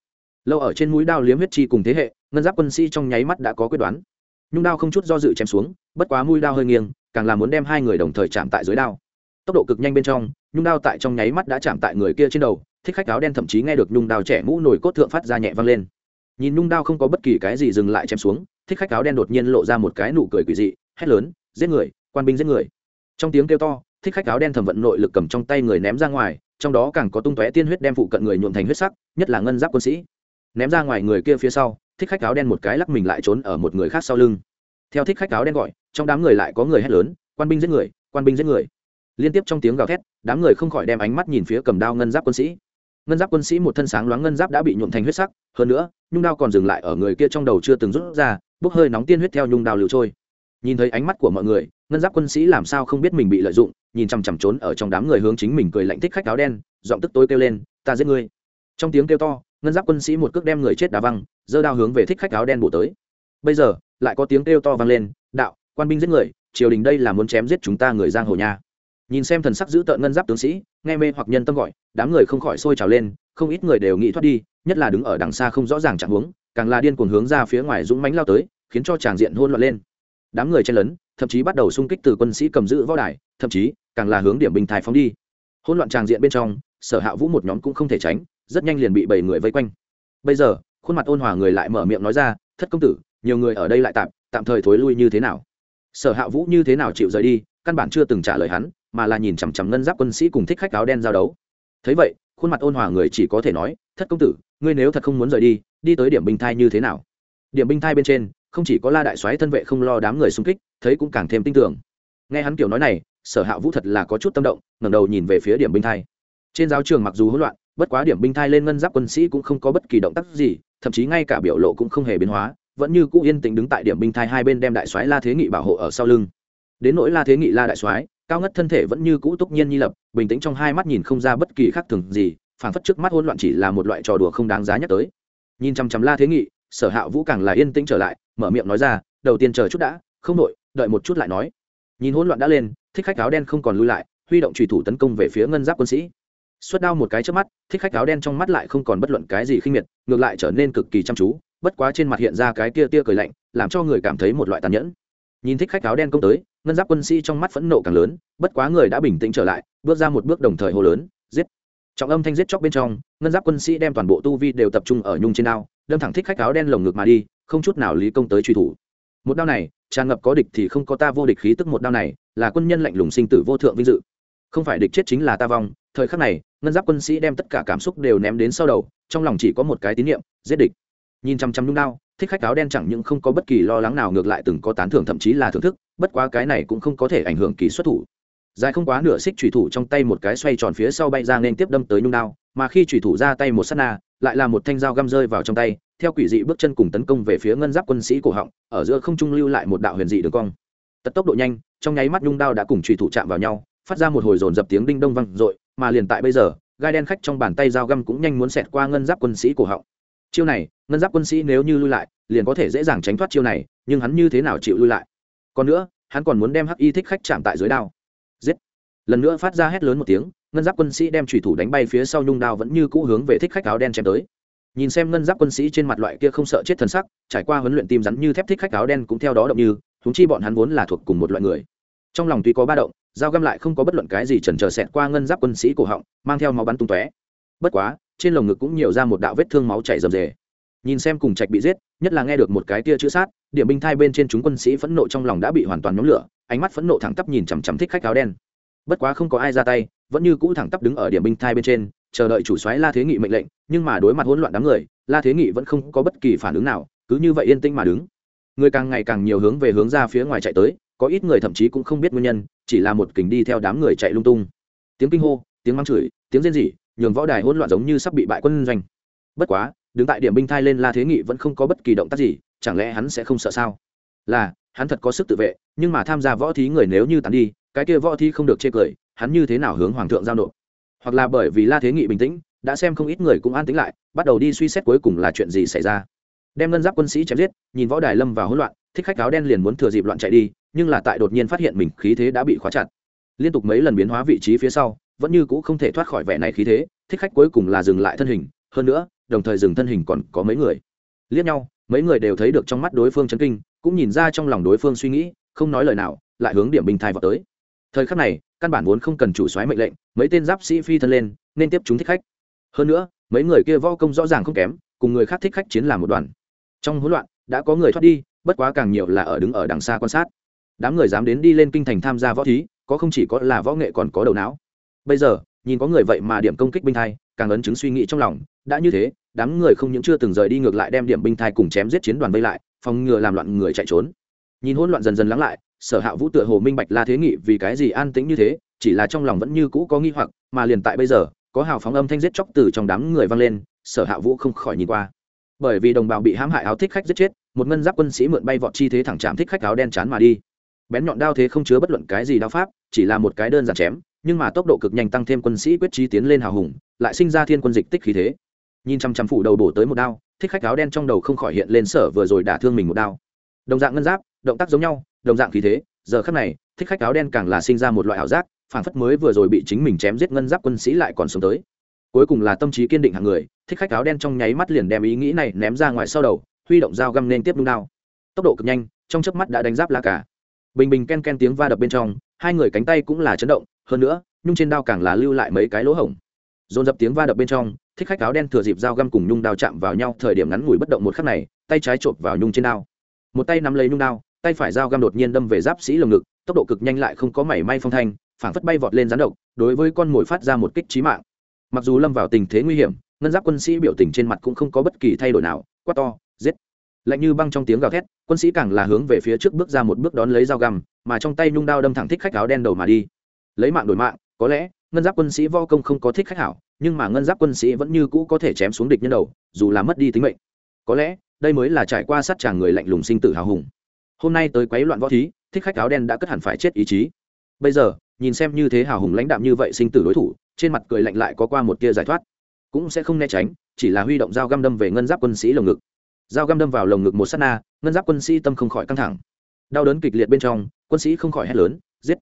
Lâu ở trên mũi đao liếm huyết chi cùng thế hệ, ngân giáp quân sĩ trong nháy mắt đã có quyết đoán. Nhung đao không chút do dự chém xuống, bất quá mũi đao hơi nghiêng, càng là muốn đem hai người đồng thời chạm tại dưới đao. Tốc độ cực nhanh bên trong, nhung đao tại trong nháy mắt đã chạm tại người kia trên đầu, thích khách áo đen thậm chí nghe được nhung đao trẻ mũ nổi cốt thượng phát ra nhẹ vang lên. Nhìn nhung đao không có bất kỳ cái gì dừng lại chém xuống, thích khách áo đen đột nhiên lộ ra một cái nụ cười quỷ dị, hét lớn giết người, quan binh giết người. Trong tiếng kêu to, thích khách áo đen thẩm vận nội lực cầm trong tay người ném ra ngoài, trong đó càng có tung tóe tiên huyết đem phụ cận người nhuộm thành huyết sắc, nhất là ngân giáp quân sĩ. Ném ra ngoài người kia phía sau, thích khách áo đen một cái lắc mình lại trốn ở một người khác sau lưng. Theo thích khách áo đen gọi, trong đám người lại có người hét lớn, quan binh giết người, quan binh giết người. Liên tiếp trong tiếng gào thét, đám người không khỏi đem ánh mắt nhìn phía cầm đao ngân giáp quân sĩ. Ngân giáp quân sĩ một thân sáng loáng ngân giáp đã bị nhuộm thành huyết sắc, hơn nữa, nhung đao còn dừng lại ở người kia trong đầu chưa từng rút ra, bốc hơi nóng tiên huyết theo nhung đao liều trôi nhìn thấy ánh mắt của mọi người, ngân giáp quân sĩ làm sao không biết mình bị lợi dụng, nhìn chằm chằm trốn ở trong đám người hướng chính mình cười lạnh thích khách áo đen, giọng tức tối kêu lên, ta giết ngươi. Trong tiếng kêu to, ngân giáp quân sĩ một cước đem người chết đá văng, giơ đao hướng về thích khách áo đen bổ tới. Bây giờ, lại có tiếng kêu to vang lên, đạo, quan binh giết người, triều đình đây là muốn chém giết chúng ta người giang hồ nha. Nhìn xem thần sắc giữ tợn ngân giáp tướng sĩ, nghe mê hoặc nhân tâm gọi, đám người không khỏi sôi trào lên, không ít người đều nghĩ thoát đi, nhất là đứng ở đằng xa không rõ ràng chẳng hướng càng là điên cuồng hướng ra phía ngoài dũng mánh lao tới, khiến cho tràng diện hôn loạn lên đám người chen lấn, thậm chí bắt đầu xung kích từ quân sĩ cầm giữ võ đài, thậm chí càng là hướng điểm bình thái phóng đi. Hỗn loạn tràng diện bên trong, sở hạ vũ một nhóm cũng không thể tránh, rất nhanh liền bị bảy người vây quanh. Bây giờ, khuôn mặt ôn hòa người lại mở miệng nói ra, thất công tử, nhiều người ở đây lại tạm tạm thời thối lui như thế nào? Sở hạ vũ như thế nào chịu rời đi, căn bản chưa từng trả lời hắn, mà là nhìn chằm chằm ngân giáp quân sĩ cùng thích khách áo đen giao đấu. Thấy vậy, khuôn mặt ôn hòa người chỉ có thể nói, thất công tử, ngươi nếu thật không muốn rời đi đi tới điểm binh thai như thế nào? Điểm binh thai bên trên không chỉ có la đại soái thân vệ không lo đám người xung kích, thấy cũng càng thêm tin tưởng. Nghe hắn kiểu nói này, sở hạ vũ thật là có chút tâm động, ngẩng đầu nhìn về phía điểm binh thai. Trên giáo trường mặc dù hỗn loạn, bất quá điểm binh thai lên ngân giáp quân sĩ cũng không có bất kỳ động tác gì, thậm chí ngay cả biểu lộ cũng không hề biến hóa, vẫn như cũ yên tĩnh đứng tại điểm binh thai hai bên đem đại soái la thế nghị bảo hộ ở sau lưng. Đến nỗi la thế nghị la đại soái, cao ngất thân thể vẫn như cũ túc nhiên nhi lập, bình tĩnh trong hai mắt nhìn không ra bất kỳ khác thường gì phản phất trước mắt hỗn loạn chỉ là một loại trò đùa không đáng giá nhắc tới. Nhìn chăm chăm la thế nghị, sở hạ vũ càng là yên tĩnh trở lại mở miệng nói ra, đầu tiên chờ chút đã, không đội đợi một chút lại nói. Nhìn hỗn loạn đã lên, thích khách áo đen không còn lui lại, huy động trùy thủ tấn công về phía ngân giáp quân sĩ. Xuất đao một cái trước mắt, thích khách áo đen trong mắt lại không còn bất luận cái gì khinh miệt, ngược lại trở nên cực kỳ chăm chú, bất quá trên mặt hiện ra cái kia tia cười lạnh, làm cho người cảm thấy một loại tàn nhẫn. Nhìn thích khách áo đen công tới, ngân giáp quân sĩ trong mắt phẫn nộ càng lớn, bất quá người đã bình tĩnh trở lại, bước ra một bước đồng thời hô lớn, giết! Trọng âm thanh giết chóc bên trong, ngân giáp quân sĩ đem toàn bộ tu vi đều tập trung ở nhung trên đao, đâm thẳng thích khách áo đen lồng ngực mà đi không chút nào lý công tới truy thủ. Một đao này, tràn ngập có địch thì không có ta vô địch khí tức một đao này, là quân nhân lạnh lùng sinh tử vô thượng vinh dự. Không phải địch chết chính là ta vong, thời khắc này, ngân giáp quân sĩ đem tất cả cảm xúc đều ném đến sau đầu, trong lòng chỉ có một cái tín niệm, giết địch. Nhìn chăm chăm nhung đao, thích khách áo đen chẳng những không có bất kỳ lo lắng nào, ngược lại từng có tán thưởng thậm chí là thưởng thức, bất quá cái này cũng không có thể ảnh hưởng kỳ xuất thủ. Dài không quá nửa xích thủy thủ trong tay một cái xoay tròn phía sau bay ra nên tiếp đâm tới nhung đao, mà khi thủy thủ ra tay một sát na, lại là một thanh dao găm rơi vào trong tay theo quỷ dị bước chân cùng tấn công về phía ngân giáp quân sĩ cổ họng, ở giữa không trung lưu lại một đạo huyền dị đường cong. Tật tốc độ nhanh, trong nháy mắt nhung đao đã cùng thủy thủ chạm vào nhau, phát ra một hồi dồn dập tiếng đinh đông văng r ộ i mà liền tại bây giờ, gai đen khách trong bàn tay dao găm cũng nhanh muốn xẹt qua ngân giáp quân sĩ cổ họng. Chiêu này, ngân giáp quân sĩ nếu như lui lại, liền có thể dễ dàng tránh thoát chiêu này, nhưng hắn như thế nào chịu lui lại? Còn nữa, hắn còn muốn đem hắc y thích khách chạm tại dưới đao. Giết! Lần nữa phát ra hét lớn một tiếng, ngân giáp quân sĩ đem thủy thủ đánh bay phía sau nhung đao vẫn như cũ hướng về thích khách áo đen chém tới nhìn xem ngân giáp quân sĩ trên mặt loại kia không sợ chết thần sắc, trải qua huấn luyện tim rắn như thép thích khách áo đen cũng theo đó động như thúng chi bọn hắn vốn là thuộc cùng một loại người. Trong lòng tuy có ba động, dao găm lại không có bất luận cái gì chần chờ xẹt qua ngân giáp quân sĩ cổ họng, mang theo máu bắn tung tóe. Bất quá, trên lồng ngực cũng nhiều ra một đạo vết thương máu chảy rầm rề. Nhìn xem cùng trạch bị giết, nhất là nghe được một cái tia chữ sát, điểm binh thai bên trên chúng quân sĩ phẫn nộ trong lòng đã bị hoàn toàn nhóm lửa, ánh mắt phẫn nộ thẳng tắp nhìn chằm chằm thích khách áo đen. Bất quá không có ai ra tay, vẫn như cũ thẳng tắp đứng ở điểm binh thai bên trên chờ đợi chủ soái la thế nghị mệnh lệnh, nhưng mà đối mặt hỗn loạn đám người, la thế nghị vẫn không có bất kỳ phản ứng nào, cứ như vậy yên tĩnh mà đứng. Người càng ngày càng nhiều hướng về hướng ra phía ngoài chạy tới, có ít người thậm chí cũng không biết nguyên nhân, chỉ là một kình đi theo đám người chạy lung tung. Tiếng kinh hô, tiếng mắng chửi, tiếng rên rỉ, nhường võ đài hỗn loạn giống như sắp bị bại quân doanh. Bất quá, đứng tại điểm binh thai lên la thế nghị vẫn không có bất kỳ động tác gì, chẳng lẽ hắn sẽ không sợ sao? Là, hắn thật có sức tự vệ, nhưng mà tham gia võ thí người nếu như tàn đi, cái kia võ thí không được chê cười, hắn như thế nào hướng hoàng thượng giao nộp? Hoặc là bởi vì la thế nghị bình tĩnh, đã xem không ít người cũng an tính lại, bắt đầu đi suy xét cuối cùng là chuyện gì xảy ra. Đem ngân giáp quân sĩ chém giết, nhìn võ đài lâm vào hỗn loạn, thích khách áo đen liền muốn thừa dịp loạn chạy đi, nhưng là tại đột nhiên phát hiện mình khí thế đã bị khóa chặt. Liên tục mấy lần biến hóa vị trí phía sau, vẫn như cũ không thể thoát khỏi vẻ này khí thế, thích khách cuối cùng là dừng lại thân hình, hơn nữa, đồng thời dừng thân hình còn có mấy người. Liếc nhau, mấy người đều thấy được trong mắt đối phương chấn kinh, cũng nhìn ra trong lòng đối phương suy nghĩ, không nói lời nào, lại hướng điểm bình thai vào tới. Thời khắc này căn bản vốn không cần chủ soái mệnh lệnh, mấy tên giáp sĩ phi thân lên, nên tiếp chúng thích khách. Hơn nữa, mấy người kia võ công rõ ràng không kém, cùng người khác thích khách chiến làm một đoàn trong hỗn loạn, đã có người thoát đi, bất quá càng nhiều là ở đứng ở đằng xa quan sát. Đám người dám đến đi lên kinh thành tham gia võ thí, có không chỉ có là võ nghệ còn có đầu não. Bây giờ, nhìn có người vậy mà điểm công kích binh thai, càng ấn chứng suy nghĩ trong lòng, đã như thế, đám người không những chưa từng rời đi ngược lại đem điểm binh thai cùng chém giết chiến đoàn vây lại, phòng ngừa làm loạn người chạy trốn. Nhìn hỗn loạn dần dần lắng lại sở hạ vũ tựa hồ minh bạch la thế nghị vì cái gì an tĩnh như thế, chỉ là trong lòng vẫn như cũ có nghi hoặc, mà liền tại bây giờ, có hào phóng âm thanh giết chóc từ trong đám người vang lên, sở hạ vũ không khỏi nhìn qua. Bởi vì đồng bào bị hãm hại áo thích khách giết chết, một ngân giáp quân sĩ mượn bay vọt chi thế thẳng chạm thích khách áo đen chán mà đi. Bén nhọn đao thế không chứa bất luận cái gì đao pháp, chỉ là một cái đơn giản chém, nhưng mà tốc độ cực nhanh tăng thêm quân sĩ quyết trí tiến lên hào hùng, lại sinh ra thiên quân dịch tích khí thế. Nhìn chăm chăm phủ đầu bổ tới một đao, thích khách áo đen trong đầu không khỏi hiện lên sở vừa rồi đả thương mình một đao. Đồng dạng ngân giáp, động tác giống nhau đồng dạng khí thế, giờ khắc này, thích khách áo đen càng là sinh ra một loại ảo giác phản phất mới vừa rồi bị chính mình chém giết ngân giáp quân sĩ lại còn sống tới. Cuối cùng là tâm trí kiên định hàng người, thích khách áo đen trong nháy mắt liền đem ý nghĩ này ném ra ngoài sau đầu, huy động dao găm nên tiếp nung đao. Tốc độ cực nhanh, trong chớp mắt đã đánh giáp la cả. Bình bình ken ken tiếng va đập bên trong, hai người cánh tay cũng là chấn động, hơn nữa, nhung trên đao càng là lưu lại mấy cái lỗ hổng. Dồn dập tiếng va đập bên trong, thích khách áo đen thừa dịp dao găm cùng nhung đao chạm vào nhau thời điểm ngắn ngủi bất động một khắc này, tay trái chộp vào nhung trên đao. Một tay nắm lấy nhung đao tay phải dao găm đột nhiên đâm về giáp sĩ lồng ngực, tốc độ cực nhanh lại không có mảy may phong thanh, phảng phất bay vọt lên rắn độc, đối với con mồi phát ra một kích trí mạng. Mặc dù lâm vào tình thế nguy hiểm, ngân giáp quân sĩ biểu tình trên mặt cũng không có bất kỳ thay đổi nào, quát to, giết. Lạnh như băng trong tiếng gào thét, quân sĩ càng là hướng về phía trước bước ra một bước đón lấy dao găm, mà trong tay nhung đao đâm thẳng thích khách áo đen đầu mà đi. Lấy mạng đổi mạng, có lẽ, ngân giáp quân sĩ vo công không có thích khách hảo, nhưng mà ngân giáp quân sĩ vẫn như cũ có thể chém xuống địch nhân đầu, dù là mất đi tính mệnh. Có lẽ, đây mới là trải qua sát tràng người lạnh lùng sinh tử hào hùng hôm nay tới quấy loạn võ thí, thích khách áo đen đã cất hẳn phải chết ý chí. Bây giờ, nhìn xem như thế hào hùng lãnh đạm như vậy sinh tử đối thủ, trên mặt cười lạnh lại có qua một tia giải thoát. Cũng sẽ không né tránh, chỉ là huy động dao găm đâm về ngân giáp quân sĩ lồng ngực. Dao găm đâm vào lồng ngực một s á t na, ngân giáp quân sĩ tâm không khỏi căng thẳng. Đau đớn kịch liệt bên trong, quân sĩ không khỏi hét lớn, giết.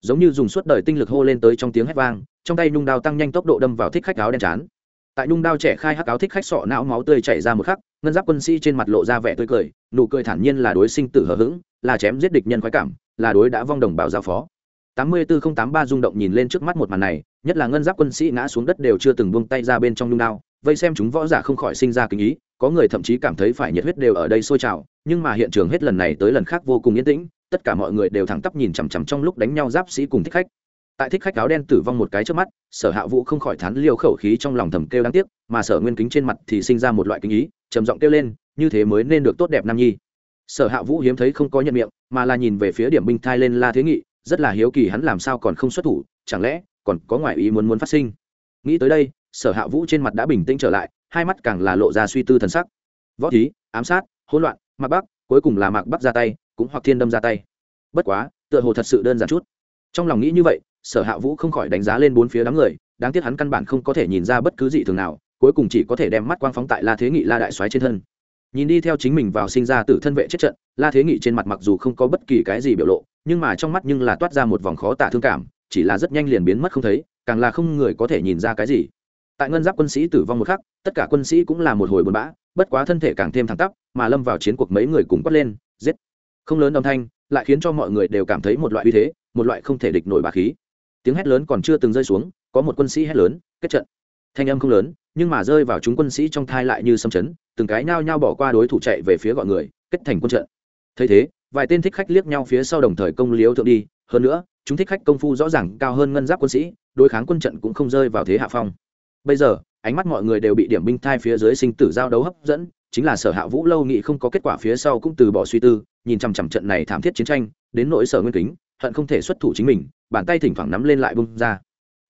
Giống như dùng suốt đời tinh lực hô lên tới trong tiếng hét vang, trong tay nhung đao tăng nhanh tốc độ đâm vào thích khách áo đen chán tại nhung đao trẻ khai hắc áo thích khách sọ não máu tươi chảy ra một khắc, ngân giáp quân sĩ trên mặt lộ ra vẻ tươi cười, nụ cười thản nhiên là đối sinh tử hờ hững, là chém giết địch nhân khoái cảm, là đối đã vong đồng bào giao phó. Tám mươi bốn tám ba rung động nhìn lên trước mắt một màn này, nhất là ngân giáp quân sĩ ngã xuống đất đều chưa từng buông tay ra bên trong nhung đao, vây xem chúng võ giả không khỏi sinh ra kinh ý, có người thậm chí cảm thấy phải nhiệt huyết đều ở đây sôi trào, nhưng mà hiện trường hết lần này tới lần khác vô cùng yên tĩnh, tất cả mọi người đều thẳng tắp nhìn chằm chằm trong lúc đánh nhau giáp sĩ cùng thích khách tại thích khách áo đen tử vong một cái trước mắt, sở hạ vũ không khỏi thán liêu khẩu khí trong lòng thầm kêu đáng tiếc, mà sở nguyên kính trên mặt thì sinh ra một loại kinh ý, trầm giọng kêu lên, như thế mới nên được tốt đẹp nam nhi. Sở hạ vũ hiếm thấy không có nhận miệng, mà là nhìn về phía điểm binh thai lên la thế nghị, rất là hiếu kỳ hắn làm sao còn không xuất thủ, chẳng lẽ còn có ngoại ý muốn muốn phát sinh? Nghĩ tới đây, sở hạ vũ trên mặt đã bình tĩnh trở lại, hai mắt càng là lộ ra suy tư thần sắc. Võ thí, ám sát, hỗn loạn, mạc bắc, cuối cùng là mạc bắc ra tay, cũng hoặc thiên đâm ra tay. Bất quá, tựa hồ thật sự đơn giản chút. Trong lòng nghĩ như vậy sở hạ vũ không khỏi đánh giá lên bốn phía đám người, đáng tiếc hắn căn bản không có thể nhìn ra bất cứ gì thường nào, cuối cùng chỉ có thể đem mắt quang phóng tại la thế nghị, la đại soái trên thân. Nhìn đi theo chính mình vào sinh ra từ thân vệ chết trận, la thế nghị trên mặt mặc dù không có bất kỳ cái gì biểu lộ, nhưng mà trong mắt nhưng là toát ra một vòng khó tả thương cảm, chỉ là rất nhanh liền biến mất không thấy, càng là không người có thể nhìn ra cái gì. Tại ngân giáp quân sĩ tử vong một khắc, tất cả quân sĩ cũng là một hồi buồn bã, bất quá thân thể càng thêm thẳng tắp, mà lâm vào chiến cuộc mấy người cùng quát lên, giết. Không lớn âm thanh, lại khiến cho mọi người đều cảm thấy một loại uy thế, một loại không thể địch nổi bà khí tiếng hét lớn còn chưa từng rơi xuống, có một quân sĩ hét lớn, kết trận. Thanh âm không lớn, nhưng mà rơi vào chúng quân sĩ trong thai lại như xâm chấn, từng cái nhao nhao bỏ qua đối thủ chạy về phía gọi người, kết thành quân trận. Thấy thế, vài tên thích khách liếc nhau phía sau đồng thời công liếu thượng đi, hơn nữa, chúng thích khách công phu rõ ràng cao hơn ngân giáp quân sĩ, đối kháng quân trận cũng không rơi vào thế hạ phong. Bây giờ, ánh mắt mọi người đều bị điểm binh thai phía dưới sinh tử giao đấu hấp dẫn, chính là sở hạ vũ lâu nghị không có kết quả phía sau cũng từ bỏ suy tư, nhìn chằm chằm trận này thảm thiết chiến tranh, đến nỗi sở nguyên kính, hận không thể xuất thủ chính mình bàn tay thỉnh thoảng nắm lên lại bung ra.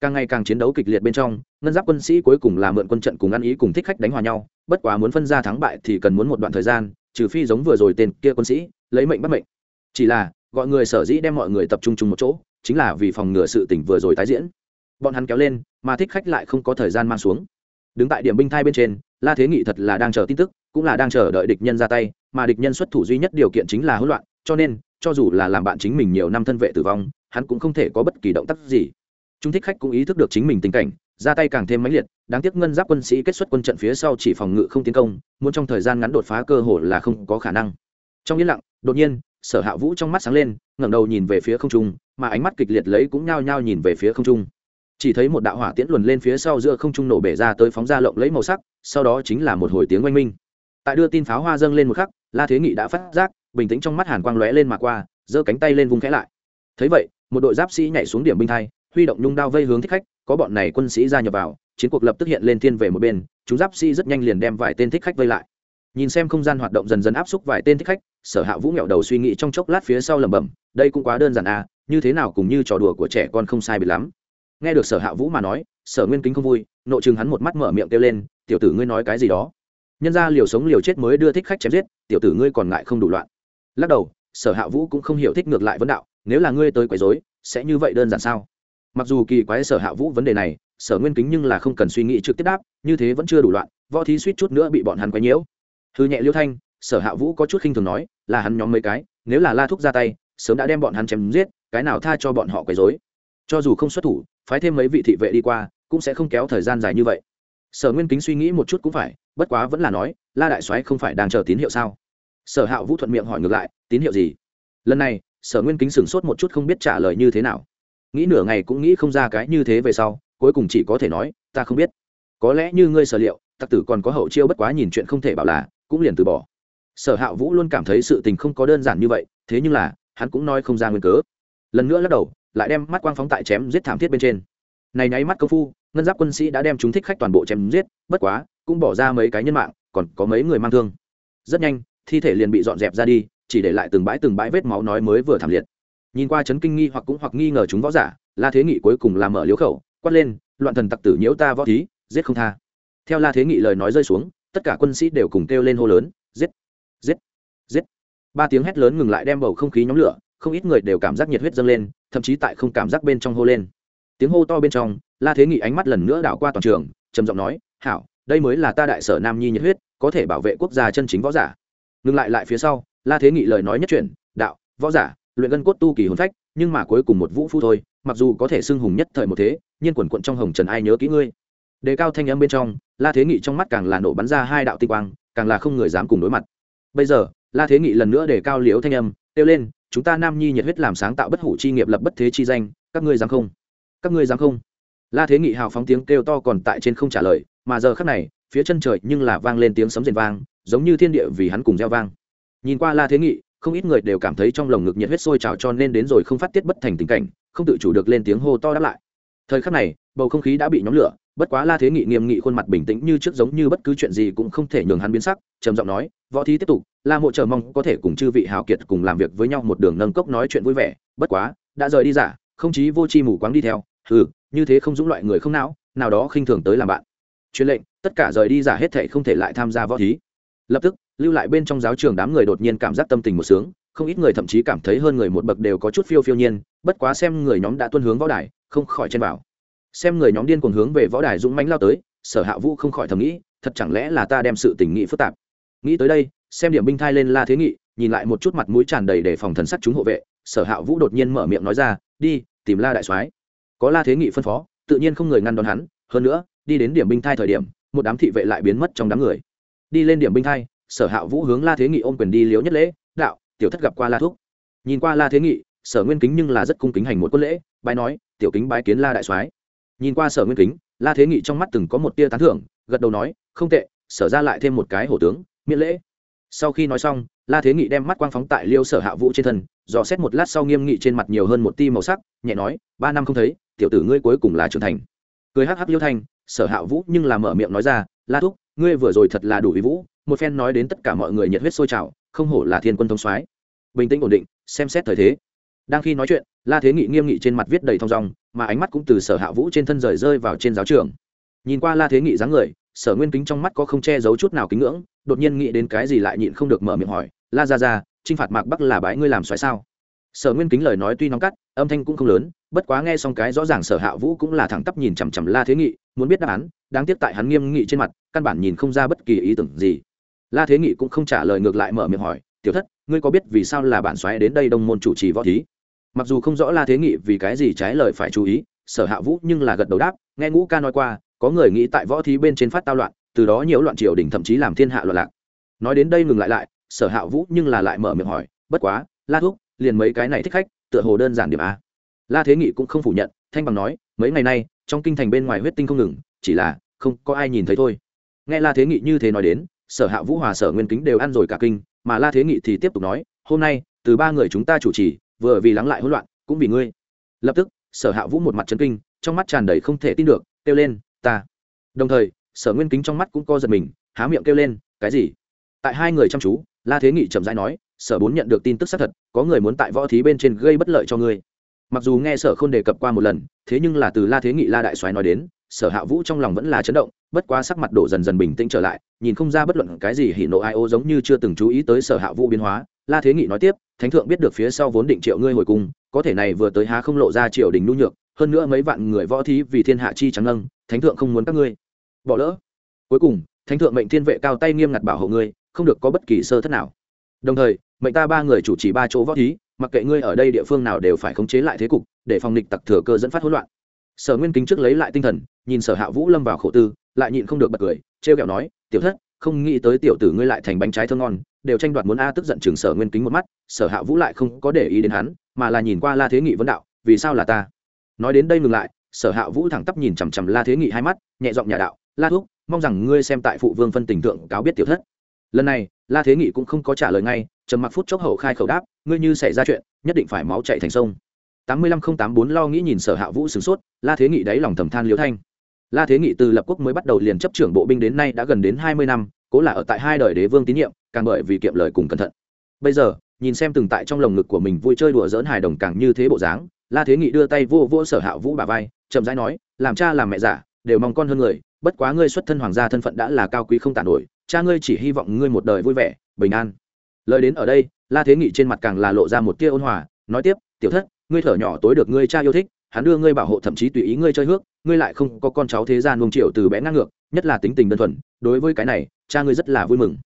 Càng ngày càng chiến đấu kịch liệt bên trong, ngân giáp quân sĩ cuối cùng là mượn quân trận cùng ăn ý cùng thích khách đánh hòa nhau, bất quá muốn phân ra thắng bại thì cần muốn một đoạn thời gian, trừ phi giống vừa rồi tên kia quân sĩ, lấy mệnh bắt mệnh. Chỉ là, gọi người sở dĩ đem mọi người tập trung chung một chỗ, chính là vì phòng ngừa sự tỉnh vừa rồi tái diễn. Bọn hắn kéo lên, mà thích khách lại không có thời gian mang xuống. Đứng tại điểm binh thai bên trên, la thế nghị thật là đang chờ tin tức, cũng là đang chờ đợi địch nhân ra tay, mà địch nhân xuất thủ duy nhất điều kiện chính là hỗn loạn, cho nên, cho dù là làm bạn chính mình nhiều năm thân vệ tử vong hắn cũng không thể có bất kỳ động tác gì. Chúng thích khách cũng ý thức được chính mình tình cảnh, ra tay càng thêm mãnh liệt, đáng tiếc ngân giáp quân sĩ kết xuất quân trận phía sau chỉ phòng ngự không tiến công, muốn trong thời gian ngắn đột phá cơ hội là không có khả năng. Trong yên lặng, đột nhiên, sở hạ vũ trong mắt sáng lên, ngẩng đầu nhìn về phía không trung, mà ánh mắt kịch liệt lấy cũng nhao nhao nhìn về phía không trung. Chỉ thấy một đạo hỏa tiễn luồn lên phía sau giữa không trung nổ bể ra tới phóng ra lộng lấy màu sắc, sau đó chính là một hồi tiếng oanh minh. Tại đưa tin pháo hoa dâng lên một khắc, la thế nghị đã phát giác, bình tĩnh trong mắt hàn quang lóe lên mà qua, giơ cánh tay lên vùng khẽ lại. Thấy vậy một đội giáp sĩ nhảy xuống điểm binh thai, huy động nhung đao vây hướng thích khách, có bọn này quân sĩ gia nhập vào, chiến cuộc lập tức hiện lên thiên về một bên, chúng giáp sĩ rất nhanh liền đem vài tên thích khách vây lại. Nhìn xem không gian hoạt động dần dần áp xúc vài tên thích khách, sở hạ vũ nghẹo đầu suy nghĩ trong chốc lát phía sau lẩm bẩm, đây cũng quá đơn giản à như thế nào cũng như trò đùa của trẻ con không sai biệt lắm. Nghe được sở hạ vũ mà nói, sở nguyên kính không vui, nội chừng hắn một mắt mở miệng kêu lên, tiểu tử ngươi nói cái gì đó? Nhân ra liều sống liều chết mới đưa thích khách chém giết, tiểu tử ngươi còn ngại không đủ loạn. Lắc đầu, sở hạ vũ cũng không hiểu thích ngược lại vấn đạo nếu là ngươi tới quấy rối, sẽ như vậy đơn giản sao? Mặc dù kỳ quái sở hạ vũ vấn đề này, sở nguyên kính nhưng là không cần suy nghĩ trực tiếp đáp, như thế vẫn chưa đủ loạn, võ thí suýt chút nữa bị bọn hắn quấy nhiễu. Thư nhẹ liêu thanh, sở hạ vũ có chút khinh thường nói, là hắn nhóm mấy cái, nếu là la thúc ra tay, sớm đã đem bọn hắn chém giết, cái nào tha cho bọn họ quấy rối? Cho dù không xuất thủ, phái thêm mấy vị thị vệ đi qua, cũng sẽ không kéo thời gian dài như vậy. Sở nguyên kính suy nghĩ một chút cũng phải, bất quá vẫn là nói, la đại soái không phải đang chờ tín hiệu sao? Sở hạ vũ thuận miệng hỏi ngược lại, tín hiệu gì? Lần này sở nguyên kính sửng sốt một chút không biết trả lời như thế nào. Nghĩ nửa ngày cũng nghĩ không ra cái như thế về sau, cuối cùng chỉ có thể nói, ta không biết. Có lẽ như ngươi sở liệu, tặc tử còn có hậu chiêu bất quá nhìn chuyện không thể bảo là, cũng liền từ bỏ. Sở hạ vũ luôn cảm thấy sự tình không có đơn giản như vậy, thế nhưng là, hắn cũng nói không ra nguyên cớ. Lần nữa lắc đầu, lại đem mắt quang phóng tại chém giết thảm thiết bên trên. Này nháy mắt công phu, ngân giáp quân sĩ đã đem chúng thích khách toàn bộ chém giết, bất quá, cũng bỏ ra mấy cái nhân mạng, còn có mấy người mang thương. Rất nhanh, thi thể liền bị dọn dẹp ra đi chỉ để lại từng bãi từng bãi vết máu nói mới vừa thảm liệt. Nhìn qua chấn kinh nghi hoặc cũng hoặc nghi ngờ chúng võ giả, la thế nghị cuối cùng làm mở liếu khẩu, quát lên, loạn thần tặc tử nhiễu ta võ thí, giết không tha. Theo la thế nghị lời nói rơi xuống, tất cả quân sĩ đều cùng kêu lên hô lớn, giết giết giết. Ba tiếng hét lớn ngừng lại đem bầu không khí nhóm lửa, không ít người đều cảm giác nhiệt huyết dâng lên, thậm chí tại không cảm giác bên trong hô lên. Tiếng hô to bên trong, la thế nghị ánh mắt lần nữa đảo qua toàn trường, trầm giọng nói, hảo, đây mới là ta đại sở nam nhi nhiệt huyết, có thể bảo vệ quốc gia chân chính võ giả. Ngừng lại lại phía sau la thế nghị lời nói nhất chuyển đạo, võ giả, luyện gân cốt tu kỳ hồn phách, nhưng mà cuối cùng một vũ phu thôi, mặc dù có thể xưng hùng nhất thời một thế, nhưng quần quận trong hồng trần ai nhớ kỹ ngươi? Đề cao thanh âm bên trong, la thế nghị trong mắt càng là nổ bắn ra hai đạo tinh quang, càng là không người dám cùng đối mặt. Bây giờ, la thế nghị lần nữa đề cao liếu thanh âm, kêu lên, chúng ta nam nhi nhiệt huyết làm sáng tạo bất hủ chi nghiệp lập bất thế chi danh, các ngươi dám không? Các ngươi dám không? La thế nghị hào phóng tiếng kêu to còn tại trên không trả lời, mà giờ khắc này, phía chân trời nhưng là vang lên tiếng sấm rền vang, giống như thiên địa vì hắn cùng gieo vang nhìn qua la thế nghị, không ít người đều cảm thấy trong lồng ngực nhiệt huyết sôi trào cho nên đến rồi không phát tiết bất thành tình cảnh, không tự chủ được lên tiếng hô to đáp lại. Thời khắc này, bầu không khí đã bị nhóm lửa, bất quá la thế nghị nghiêm nghị khuôn mặt bình tĩnh như trước giống như bất cứ chuyện gì cũng không thể nhường hắn biến sắc, trầm giọng nói, võ thi tiếp tục, la mộ chờ mong có thể cùng chư vị hào kiệt cùng làm việc với nhau một đường nâng cốc nói chuyện vui vẻ, bất quá, đã rời đi giả, không chí vô chi mù quáng đi theo ừ như thế không dũng loại người không não, nào đó khinh thường tới làm bạn. Truyền lệnh, tất cả rời đi giả hết thể không thể lại tham gia võ thí. Lập tức lưu lại bên trong giáo trường đám người đột nhiên cảm giác tâm tình một sướng, không ít người thậm chí cảm thấy hơn người một bậc đều có chút phiêu phiêu nhiên, bất quá xem người nhóm đã tuân hướng võ đài, không khỏi chen vào. Xem người nhóm điên cuồng hướng về võ đài dũng mãnh lao tới, sở hạ vũ không khỏi thầm nghĩ, thật chẳng lẽ là ta đem sự tình nghị phức tạp. Nghĩ tới đây, xem điểm binh thai lên la thế nghị, nhìn lại một chút mặt mũi tràn đầy để phòng thần sắc chúng hộ vệ, sở hạ vũ đột nhiên mở miệng nói ra, đi, tìm la đại soái. Có la thế nghị phân phó, tự nhiên không người ngăn đón hắn, hơn nữa, đi đến điểm binh thai thời điểm, một đám thị vệ lại biến mất trong đám người. Đi lên điểm binh thai sở hạ vũ hướng la thế nghị ôm quyền đi liếu nhất lễ, đạo, tiểu thất gặp qua la thúc. Nhìn qua la thế nghị, sở nguyên kính nhưng là rất cung kính hành một quân lễ, bái nói, tiểu kính bái kiến la đại soái. Nhìn qua sở nguyên kính, la thế nghị trong mắt từng có một tia tán thưởng, gật đầu nói, không tệ, sở ra lại thêm một cái hổ tướng, miễn lễ. Sau khi nói xong, la thế nghị đem mắt quang phóng tại liêu sở hạ vũ trên thân, dò xét một lát sau nghiêm nghị trên mặt nhiều hơn một ti màu sắc, nhẹ nói, ba năm không thấy, tiểu tử ngươi cuối cùng là trưởng thành. Cười hắc hắc liêu thanh sở hạ vũ nhưng là mở miệng nói ra, la thúc, ngươi vừa rồi thật là đủ ý vũ một phen nói đến tất cả mọi người nhiệt huyết sôi trào, không hổ là thiên quân thông soái. Bình tĩnh ổn định, xem xét thời thế. Đang khi nói chuyện, la thế nghị nghiêm nghị trên mặt viết đầy thong dong, mà ánh mắt cũng từ sở hạ vũ trên thân rời rơi vào trên giáo trường. Nhìn qua la thế nghị dáng người, sở nguyên kính trong mắt có không che giấu chút nào kính ngưỡng, đột nhiên nghĩ đến cái gì lại nhịn không được mở miệng hỏi, la ra ra trinh phạt mạc bắc là bãi ngươi làm xoáy sao? Sở nguyên kính lời nói tuy nóng cắt, âm thanh cũng không lớn, bất quá nghe xong cái rõ ràng sở hạ vũ cũng là thẳng tắp nhìn chằm chằm la thế nghị, muốn biết đáp án, đáng tiếc tại hắn nghiêm nghị trên mặt, căn bản nhìn không ra bất kỳ ý tưởng gì la thế nghị cũng không trả lời ngược lại mở miệng hỏi tiểu thất ngươi có biết vì sao là bản xoáy đến đây đông môn chủ trì võ thí? Mặc dù không rõ la thế nghị vì cái gì trái lời phải chú ý sở hạ vũ nhưng là gật đầu đáp nghe ngũ ca nói qua có người nghĩ tại võ thí bên trên phát tao loạn từ đó nhiễu loạn triều đình thậm chí làm thiên hạ loạn lạc. Nói đến đây ngừng lại lại sở hạ vũ nhưng là lại mở miệng hỏi bất quá la Thúc, liền mấy cái này thích khách tựa hồ đơn giản điểm a. La thế nghị cũng không phủ nhận thanh bằng nói mấy ngày nay trong kinh thành bên ngoài huyết tinh không ngừng chỉ là không có ai nhìn thấy thôi. Nghe la thế nghị như thế nói đến sở hạ vũ hòa sở nguyên kính đều ăn rồi cả kinh, mà la thế nghị thì tiếp tục nói, hôm nay, từ ba người chúng ta chủ trì, vừa vì lắng lại hỗn loạn, cũng vì ngươi. Lập tức, sở hạ vũ một mặt chấn kinh, trong mắt tràn đầy không thể tin được, kêu lên, ta. Đồng thời, sở nguyên kính trong mắt cũng co giật mình, há miệng kêu lên, cái gì? Tại hai người chăm chú, la thế nghị chậm rãi nói, sở bốn nhận được tin tức xác thật, có người muốn tại võ thí bên trên gây bất lợi cho ngươi. Mặc dù nghe sở không đề cập qua một lần, thế nhưng là từ la thế nghị la đại soái nói đến sở hạ vũ trong lòng vẫn là chấn động, bất quá sắc mặt đổ dần dần bình tĩnh trở lại, nhìn không ra bất luận cái gì hỉ nộ ai ô giống như chưa từng chú ý tới sở hạ vũ biến hóa. La thế nghị nói tiếp, thánh thượng biết được phía sau vốn định triệu ngươi hồi cung, có thể này vừa tới há không lộ ra triều đình nhu nhược, hơn nữa mấy vạn người võ thí vì thiên hạ chi trắng nâng, thánh thượng không muốn các ngươi bỏ lỡ. Cuối cùng, thánh thượng mệnh thiên vệ cao tay nghiêm ngặt bảo hộ ngươi, không được có bất kỳ sơ thất nào. Đồng thời, mệnh ta ba người chủ trì ba chỗ võ thí, mặc kệ ngươi ở đây địa phương nào đều phải khống chế lại thế cục, để phòng địch tặc thừa cơ dẫn phát hỗn loạn sở nguyên kính trước lấy lại tinh thần, nhìn sở hạ vũ lâm vào khổ tư, lại nhịn không được bật cười, trêu kẹo nói, tiểu thất, không nghĩ tới tiểu tử ngươi lại thành bánh trái thơ ngon, đều tranh đoạt muốn a tức giận chừng sở nguyên kính một mắt, sở hạ vũ lại không có để ý đến hắn, mà là nhìn qua la thế nghị vấn đạo, vì sao là ta? Nói đến đây ngừng lại, sở hạ vũ thẳng tắp nhìn chằm chằm la thế nghị hai mắt, nhẹ giọng nhà đạo, la thúc, mong rằng ngươi xem tại phụ vương phân tình tượng cáo biết tiểu thất. Lần này, la thế nghị cũng không có trả lời ngay, trầm mặc phút chốc hậu khai khẩu đáp, ngươi như xảy ra chuyện, nhất định phải máu chạy thành sông tám mươi lăm không tám bốn lo nghĩ nhìn sở hạ vũ sửng sốt, la thế nghị đáy lòng thầm than liễu thanh. La thế nghị từ lập quốc mới bắt đầu liền chấp trưởng bộ binh đến nay đã gần đến hai mươi năm, cố là ở tại hai đời đế vương tín nhiệm, càng bởi vì kiệm lời cùng cẩn thận. Bây giờ, nhìn xem từng tại trong lồng ngực của mình vui chơi đùa dỡn hài đồng càng như thế bộ dáng, la thế nghị đưa tay vô vô sở hạ vũ bà vai, chậm rãi nói, làm cha làm mẹ giả, đều mong con hơn người, bất quá ngươi xuất thân hoàng gia thân phận đã là cao quý không tàn nổi, cha ngươi chỉ hy vọng ngươi một đời vui vẻ, bình an. Lời đến ở đây, la thế nghị trên mặt càng là lộ ra một tia ôn hòa, nói tiếp, tiểu thất ngươi thở nhỏ tối được ngươi cha yêu thích, hắn đưa ngươi bảo hộ thậm chí tùy ý ngươi chơi hước, ngươi lại không có con cháu thế gian nuông triệu từ bé ngang ngược, nhất là tính tình đơn thuần, đối với cái này, cha ngươi rất là vui mừng.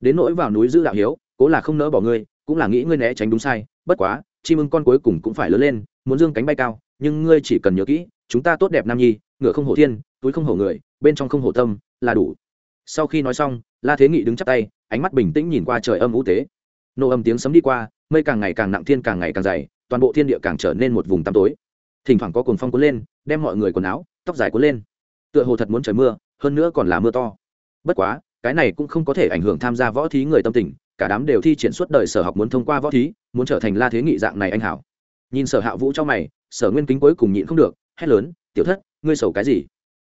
Đến nỗi vào núi giữ đạo hiếu, cố là không nỡ bỏ ngươi, cũng là nghĩ ngươi né tránh đúng sai, bất quá, chim ưng con cuối cùng cũng phải lớn lên, muốn dương cánh bay cao, nhưng ngươi chỉ cần nhớ kỹ, chúng ta tốt đẹp nam nhi, ngựa không hổ thiên, túi không hổ người, bên trong không hổ tâm, là đủ. Sau khi nói xong, la thế nghị đứng chắp tay, ánh mắt bình tĩnh nhìn qua trời âm ú tế. Nổ âm tiếng sấm đi qua, mây càng ngày càng nặng, thiên càng ngày càng dày toàn bộ thiên địa càng trở nên một vùng tăm tối. Thỉnh thoảng có cồn phong cuốn lên, đem mọi người quần áo, tóc dài cuốn lên. Tựa hồ thật muốn trời mưa, hơn nữa còn là mưa to. Bất quá, cái này cũng không có thể ảnh hưởng tham gia võ thí người tâm tình, cả đám đều thi triển suốt đời sở học muốn thông qua võ thí, muốn trở thành la thế nghị dạng này anh hảo. Nhìn sở hạ vũ trong mày, sở nguyên kính cuối cùng nhịn không được, hét lớn, tiểu thất, ngươi sầu cái gì?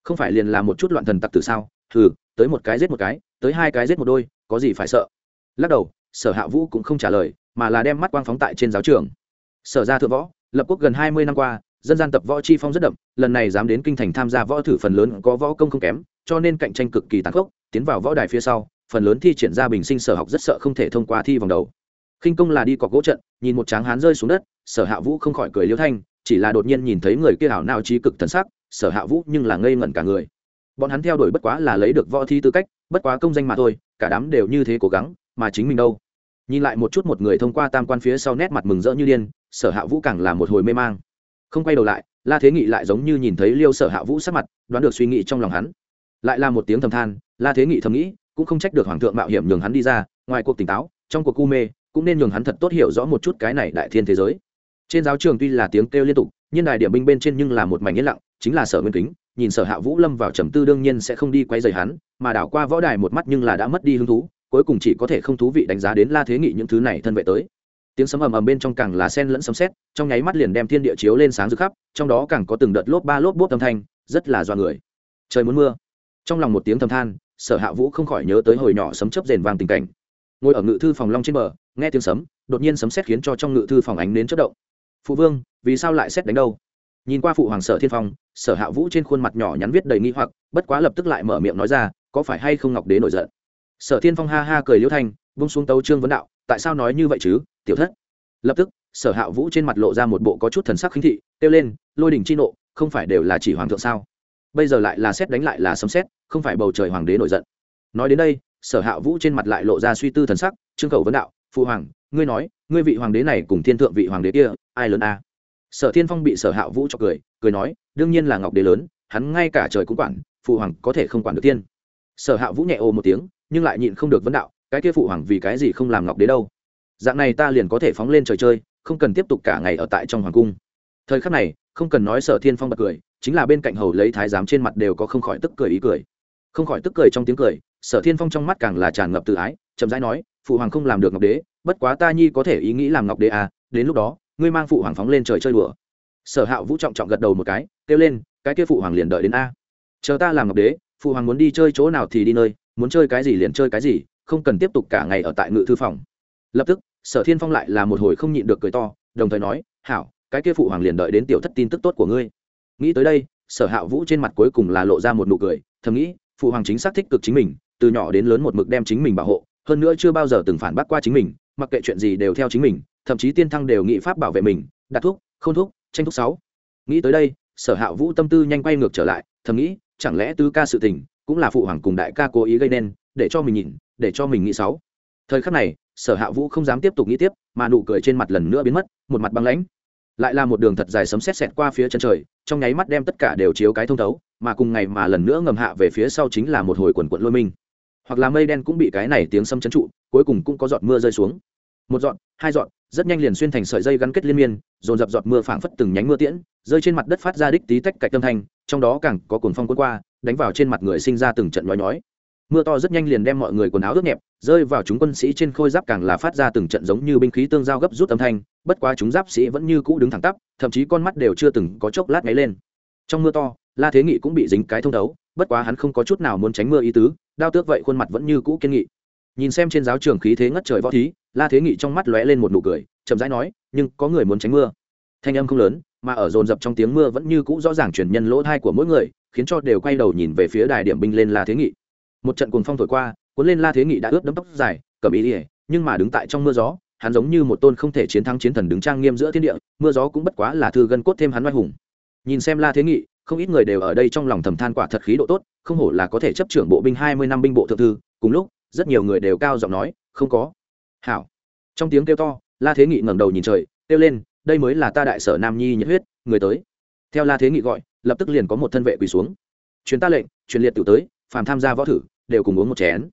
Không phải liền là một chút loạn thần tặc tử sao? Thử tới một cái giết một cái, tới hai cái giết một đôi, có gì phải sợ? Lắc đầu, sở hạ vũ cũng không trả lời, mà là đem mắt quang phóng tại trên giáo trường sở ra thượng võ, lập quốc gần hai mươi năm qua, dân gian tập võ chi phong rất đậm, lần này dám đến kinh thành tham gia võ thử phần lớn có võ công không kém, cho nên cạnh tranh cực kỳ tàn khốc, tiến vào võ đài phía sau, phần lớn thi triển ra bình sinh sở học rất sợ không thể thông qua thi vòng đầu. Khinh công là đi cọc gỗ trận, nhìn một tráng hán rơi xuống đất, sở hạ vũ không khỏi cười liêu thanh, chỉ là đột nhiên nhìn thấy người kia ảo nao trí cực thần sắc, sở hạ vũ nhưng là ngây ngẩn cả người. Bọn hắn theo đuổi bất quá là lấy được võ thi tư cách, bất quá công danh mà thôi, cả đám đều như thế cố gắng, mà chính mình đâu? Nhìn lại một chút một người thông qua tam quan phía sau nét mặt mừng rỡ như điên, sở hạ vũ càng là một hồi mê mang. Không quay đầu lại, la thế nghị lại giống như nhìn thấy liêu sở hạ vũ sắc mặt, đoán được suy nghĩ trong lòng hắn. Lại là một tiếng thầm than, la thế nghị thầm nghĩ, cũng không trách được hoàng thượng mạo hiểm nhường hắn đi ra, ngoài cuộc tỉnh táo, trong cuộc cu mê, cũng nên nhường hắn thật tốt hiểu rõ một chút cái này đại thiên thế giới. Trên giáo trường tuy là tiếng kêu liên tục, nhưng đài điểm binh bên trên nhưng là một mảnh yên lặng, chính là sở nguyên kính, nhìn sở hạ vũ lâm vào trầm tư đương nhiên sẽ không đi quay dày hắn, mà đảo qua võ đài một mắt nhưng là đã mất đi hứng thú cuối cùng chỉ có thể không thú vị đánh giá đến la thế nghị những thứ này thân vệ tới. Tiếng sấm ầm ầm bên trong càng là sen lẫn sấm sét, trong nháy mắt liền đem thiên địa chiếu lên sáng rực khắp, trong đó càng có từng đợt lốp ba lốp bốp âm thanh, rất là do người. Trời muốn mưa. Trong lòng một tiếng thầm than, sở hạ vũ không khỏi nhớ tới hồi nhỏ sấm chớp rền vàng tình cảnh. Ngồi ở ngự thư phòng long trên bờ, nghe tiếng sấm, đột nhiên sấm sét khiến cho trong ngự thư phòng ánh đến chất động. Phụ vương, vì sao lại xét đánh đâu? Nhìn qua phụ hoàng sở thiên phong, sở hạ vũ trên khuôn mặt nhỏ nhắn viết đầy nghi hoặc, bất quá lập tức lại mở miệng nói ra, có phải hay không ngọc đế nổi giận? Sở thiên phong ha ha cười liễu thanh bung xuống tấu trương vấn đạo, tại sao nói như vậy chứ, tiểu thất? Lập tức, sở hạ vũ trên mặt lộ ra một bộ có chút thần sắc khinh thị, kêu lên, lôi đình chi nộ, không phải đều là chỉ hoàng thượng sao? Bây giờ lại là xét đánh lại là sấm xét, không phải bầu trời hoàng đế nổi giận. Nói đến đây, sở hạ vũ trên mặt lại lộ ra suy tư thần sắc, trương khẩu vấn đạo phụ hoàng, ngươi nói, ngươi vị hoàng đế này cùng thiên thượng vị hoàng đế kia, ai lớn a? À? sở thiên phong bị sở hạ vũ cho cười cười nói, đương nhiên là ngọc đế lớn, hắn ngay cả trời cũng quản phụ hoàng có thể không quản được tiên. Sở hạ vũ nhẹ ồ một tiếng nhưng lại nhịn không được vấn đạo, cái kia phụ hoàng vì cái gì không làm ngọc đế đâu? Dạng này ta liền có thể phóng lên trời chơi, không cần tiếp tục cả ngày ở tại trong hoàng cung. Thời khắc này, không cần nói sở thiên phong bật cười, chính là bên cạnh hầu lấy thái giám trên mặt đều có không khỏi tức cười ý cười. Không khỏi tức cười trong tiếng cười, sở thiên phong trong mắt càng là tràn ngập tự ái, chậm rãi nói, phụ hoàng không làm được ngọc đế, bất quá ta nhi có thể ý nghĩ làm ngọc đế à đến lúc đó, ngươi mang phụ hoàng phóng lên trời chơi đùa. Sở hạ vũ trọng trọng gật đầu một cái, kêu lên, cái kia phụ hoàng liền đợi đến a. Chờ ta làm ngọc đế, phụ hoàng muốn đi chơi chỗ nào thì đi nơi muốn chơi cái gì liền chơi cái gì, không cần tiếp tục cả ngày ở tại ngự thư phòng. Lập tức, sở thiên phong lại là một hồi không nhịn được cười to, đồng thời nói, hảo, cái kia phụ hoàng liền đợi đến tiểu thất tin tức tốt của ngươi. Nghĩ tới đây, sở hạ vũ trên mặt cuối cùng là lộ ra một nụ cười, thầm nghĩ, phụ hoàng chính xác thích cực chính mình, từ nhỏ đến lớn một mực đem chính mình bảo hộ, hơn nữa chưa bao giờ từng phản bác qua chính mình, mặc kệ chuyện gì đều theo chính mình, thậm chí tiên thăng đều nghị pháp bảo vệ mình đặt thuốc không thuốc tranh thuốc sáu. Nghĩ tới đây, sở hạ vũ tâm tư nhanh quay ngược trở lại, thầm nghĩ, chẳng lẽ tứ ca sự tình cũng là phụ hoàng cùng đại ca cố ý gây nên, để cho mình nhìn, để cho mình nghĩ sáu thời khắc này, sở hạ vũ không dám tiếp tục nghĩ tiếp, mà nụ cười trên mặt lần nữa biến mất, một mặt băng lãnh. Lại là một đường thật dài sấm sét sẹt qua phía chân trời, trong nháy mắt đem tất cả đều chiếu cái thông thấu, mà cùng ngày mà lần nữa ngầm hạ về phía sau chính là một hồi quần quận lôi minh hoặc là mây đen cũng bị cái này tiếng sấm chấn trụ, cuối cùng cũng có giọt mưa rơi xuống. Một giọt, hai giọt, rất nhanh liền xuyên thành sợi dây gắn kết liên miên, dồn dập giọt mưa phảng phất từng nhánh mưa tiễn, rơi trên mặt đất phát ra đích tí tách cạch tâm thanh, trong đó càng có cuồng phong cuốn qua đánh vào trên mặt người sinh ra từng trận nhói nhói. Mưa to rất nhanh liền đem mọi người quần áo ướt nhẹp, rơi vào chúng quân sĩ trên khôi giáp càng là phát ra từng trận giống như binh khí tương giao gấp rút âm thanh, bất quá chúng giáp sĩ vẫn như cũ đứng thẳng tắp, thậm chí con mắt đều chưa từng có chốc lát ngáy lên. Trong mưa to, la thế nghị cũng bị dính cái thông đấu, bất quá hắn không có chút nào muốn tránh mưa ý tứ, đao tước vậy khuôn mặt vẫn như cũ kiên nghị. Nhìn xem trên giáo trường khí thế ngất trời võ thí, la thế nghị trong mắt lóe lên một nụ cười, chậm rãi nói, nhưng có người muốn tránh mưa. Thanh âm không lớn mà ở dồn dập trong tiếng mưa vẫn như cũ rõ ràng truyền nhân lỗ thai của mỗi người, khiến cho đều quay đầu nhìn về phía đài điểm binh lên la thế nghị. Một trận cuồng phong thổi qua, cuốn lên la thế nghị đã ướt đẫm tóc dài, cầm ý ỉa nhưng mà đứng tại trong mưa gió, hắn giống như một tôn không thể chiến thắng chiến thần đứng trang nghiêm giữa thiên địa, mưa gió cũng bất quá là thư gân cốt thêm hắn oai hùng. Nhìn xem la thế nghị, không ít người đều ở đây trong lòng thầm than quả thật khí độ tốt, không hổ là có thể chấp trưởng bộ binh hai mươi năm binh bộ thượng thư, cùng lúc, rất nhiều người đều cao giọng nói, không có. Hảo. Trong tiếng kêu to, la thế nghị ngẩng đầu nhìn trời, kêu lên đây mới là ta đại sở nam nhi nhiệt huyết, người tới. Theo la thế nghị gọi, lập tức liền có một thân vệ quỳ xuống. Chuyến ta lệnh, truyền liệt tự tới, phàm tham gia võ thử, đều cùng uống một chén.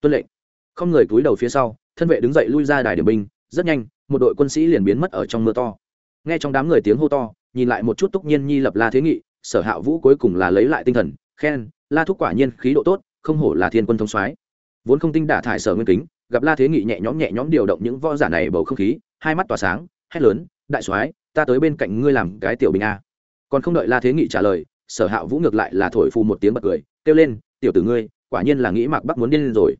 Tuân lệnh. Không người cúi đầu phía sau, thân vệ đứng dậy lui ra đài điểm binh, rất nhanh, một đội quân sĩ liền biến mất ở trong mưa to. Nghe trong đám người tiếng hô to, nhìn lại một chút túc nhiên nhi lập la thế nghị, sở hạ vũ cuối cùng là lấy lại tinh thần, khen, la thúc quả nhiên khí độ tốt, không hổ là thiên quân thông soái. Vốn không tinh đả thải sở nguyên kính, gặp la thế nghị nhẹ nhõm nhẹ nhõm điều động những võ giả này bầu không khí, hai mắt tỏa sáng, hét lớn đại soái, ta tới bên cạnh ngươi làm cái tiểu bình a. Còn không đợi la thế nghị trả lời, sở hạ vũ ngược lại là thổi phù một tiếng bật cười, kêu lên, tiểu tử ngươi, quả nhiên là nghĩ mạc bắc muốn điên lên rồi.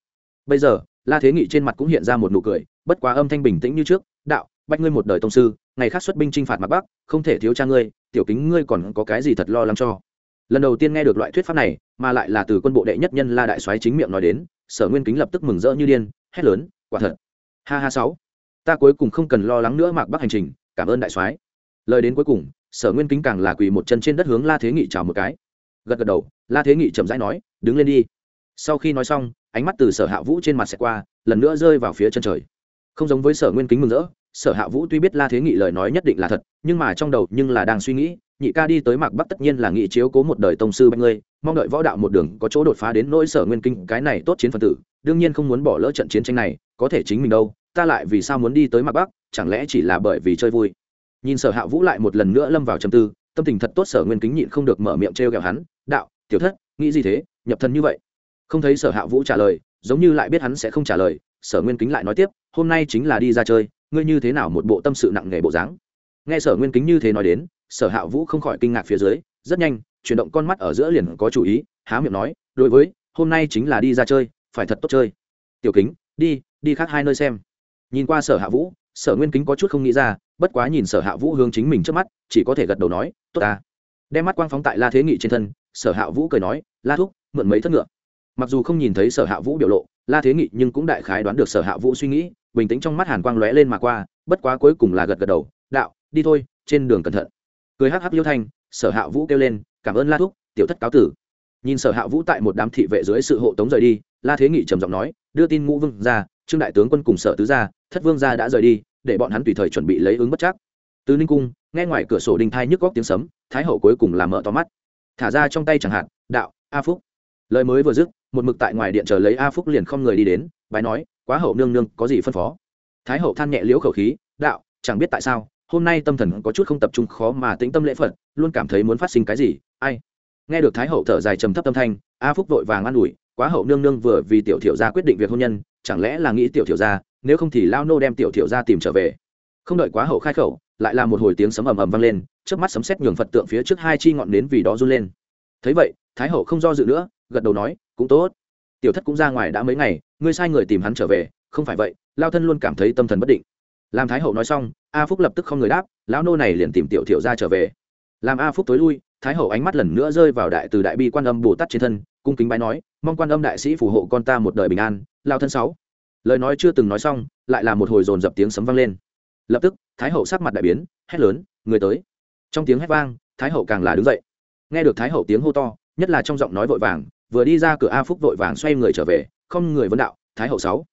Bây giờ, la thế nghị trên mặt cũng hiện ra một nụ cười, bất quá âm thanh bình tĩnh như trước, đạo, bách ngươi một đời tông sư, ngày khác xuất binh t r i n h phạt mạc bắc, không thể thiếu cha ngươi, tiểu kính ngươi còn có cái gì thật lo lắng cho? Lần đầu tiên nghe được loại thuyết pháp này, mà lại là từ quân bộ đệ nhất nhân la đại soái chính miệng nói đến, sở nguyên kính lập tức mừng rỡ như điên, hét lớn, quả thật. Ha ha sáu, ta cuối cùng không cần lo lắng nữa mạc bắc hành trình cảm ơn đại soái. Lời đến cuối cùng, sở nguyên kính càng là quỳ một chân trên đất hướng la thế nghị chào một cái. Gật gật đầu, la thế nghị chậm rãi nói, đứng lên đi. Sau khi nói xong, ánh mắt từ sở hạ vũ trên mặt sẽ qua, lần nữa rơi vào phía chân trời. Không giống với sở nguyên kính mừng rỡ, sở hạ vũ tuy biết la thế nghị lời nói nhất định là thật, nhưng mà trong đầu nhưng là đang suy nghĩ, nhị ca đi tới mạc bắc tất nhiên là nghị chiếu cố một đời tông sư bạch ngươi, mong đợi võ đạo một đường có chỗ đột phá đến nỗi sở nguyên kinh cái này tốt chiến phần tử, đương nhiên không muốn bỏ lỡ trận chiến tranh này, có thể chính mình đâu ta lại vì sao muốn đi tới mặt bắc, chẳng lẽ chỉ là bởi vì chơi vui? Nhìn sở hạ vũ lại một lần nữa lâm vào trầm tư, tâm tình thật tốt sở nguyên kính nhịn không được mở miệng t r g ẹ o hắn, đạo, tiểu thất, nghĩ gì thế? Nhập thân như vậy? Không thấy sở hạ vũ trả lời, giống như lại biết hắn sẽ không trả lời, sở nguyên kính lại nói tiếp, hôm nay chính là đi ra chơi, ngươi như thế nào một bộ tâm sự nặng nề bộ dáng? Nghe sở nguyên kính như thế nói đến, sở hạ vũ không khỏi kinh ngạc phía dưới, rất nhanh, chuyển động con mắt ở giữa liền có chủ ý, há miệng nói, đối với, hôm nay chính là đi ra chơi, phải thật tốt chơi. Tiểu kính, đi đi khác hai nơi xem nhìn qua sở hạ vũ, sở nguyên kính có chút không nghĩ ra, bất quá nhìn sở hạ vũ hướng chính mình trước mắt, chỉ có thể gật đầu nói, tốt ta. Đem mắt quang phóng tại la thế nghị trên thân, sở hạ vũ cười nói, la thúc, mượn mấy thất ngựa. Mặc dù không nhìn thấy sở hạ vũ biểu lộ, la thế nghị nhưng cũng đại khái đoán được sở hạ vũ suy nghĩ, bình tĩnh trong mắt hàn quang lóe lên mà qua, bất quá cuối cùng là gật gật đầu, đạo, đi thôi, trên đường cẩn thận. Cười hắc hắc liêu thanh, sở hạ vũ kêu lên, cảm ơn la thúc, tiểu thất cáo tử. Nhìn sở hạ vũ tại một đám thị vệ dưới sự hộ tống rời đi, la thế nghị trầm giọng nói, đưa tin ngũ vương ra trương đại tướng quân cùng sở tứ gia, thất vương gia đã rời đi, để bọn hắn tùy thời chuẩn bị lấy ứng bất chắc. Từ ninh cung, nghe ngoài cửa sổ đinh thai nhức góc tiếng sấm, thái hậu cuối cùng làm mở to mắt. Thả ra trong tay chẳng hạn, đạo, a phúc. Lời mới vừa dứt, một mực tại ngoài điện chờ lấy a phúc liền không người đi đến, bái nói, quá hậu nương nương, có gì phân phó? Thái hậu than nhẹ liễu khẩu khí, đạo, chẳng biết tại sao, hôm nay tâm thần có chút không tập trung, khó mà tĩnh tâm lễ phật, luôn cảm thấy muốn phát sinh cái gì, ai? Nghe được thái hậu thở dài trầm thấp tâm thanh, a phúc vội vàng an ủi, quá hậu nương nương vừa vì tiểu Thiệu gia quyết định việc hôn nhân chẳng lẽ là nghĩ tiểu thiểu gia nếu không thì lao nô đem tiểu thiểu gia tìm trở về. Không đợi quá hậu khai khẩu, lại là một hồi tiếng sấm ầm ầm vang lên trước mắt sấm sét nhường phật tượng phía trước hai chi ngọn nến vì đó run lên. Thấy vậy, thái hậu không do dự nữa, gật đầu nói, cũng tốt. Tiểu thất cũng ra ngoài đã mấy ngày, ngươi sai người tìm hắn trở về, không phải vậy, lao thân luôn cảm thấy tâm thần bất định. Làm thái hậu nói xong, a phúc lập tức không người đáp, lão nô này liền tìm tiểu thiểu ra trở về. Làm a phúc tối lui, thái hậu ánh mắt lần nữa rơi vào đại từ đại bi quan âm bồ tát trên thân, cung kính bái nói, mong quan âm đại sĩ phù hộ con ta một đời bình an lao thân sáu. Lời nói chưa từng nói xong, lại là một hồi dồn dập tiếng sấm vang lên. Lập tức, thái hậu sắc mặt đại biến, hét lớn, người tới! Trong tiếng hét vang, thái hậu càng là đứng dậy. Nghe được thái hậu tiếng hô to, nhất là trong giọng nói vội vàng, vừa đi ra cửa a phúc vội vàng xoay người trở về, không người vấn đạo, thái hậu sáu.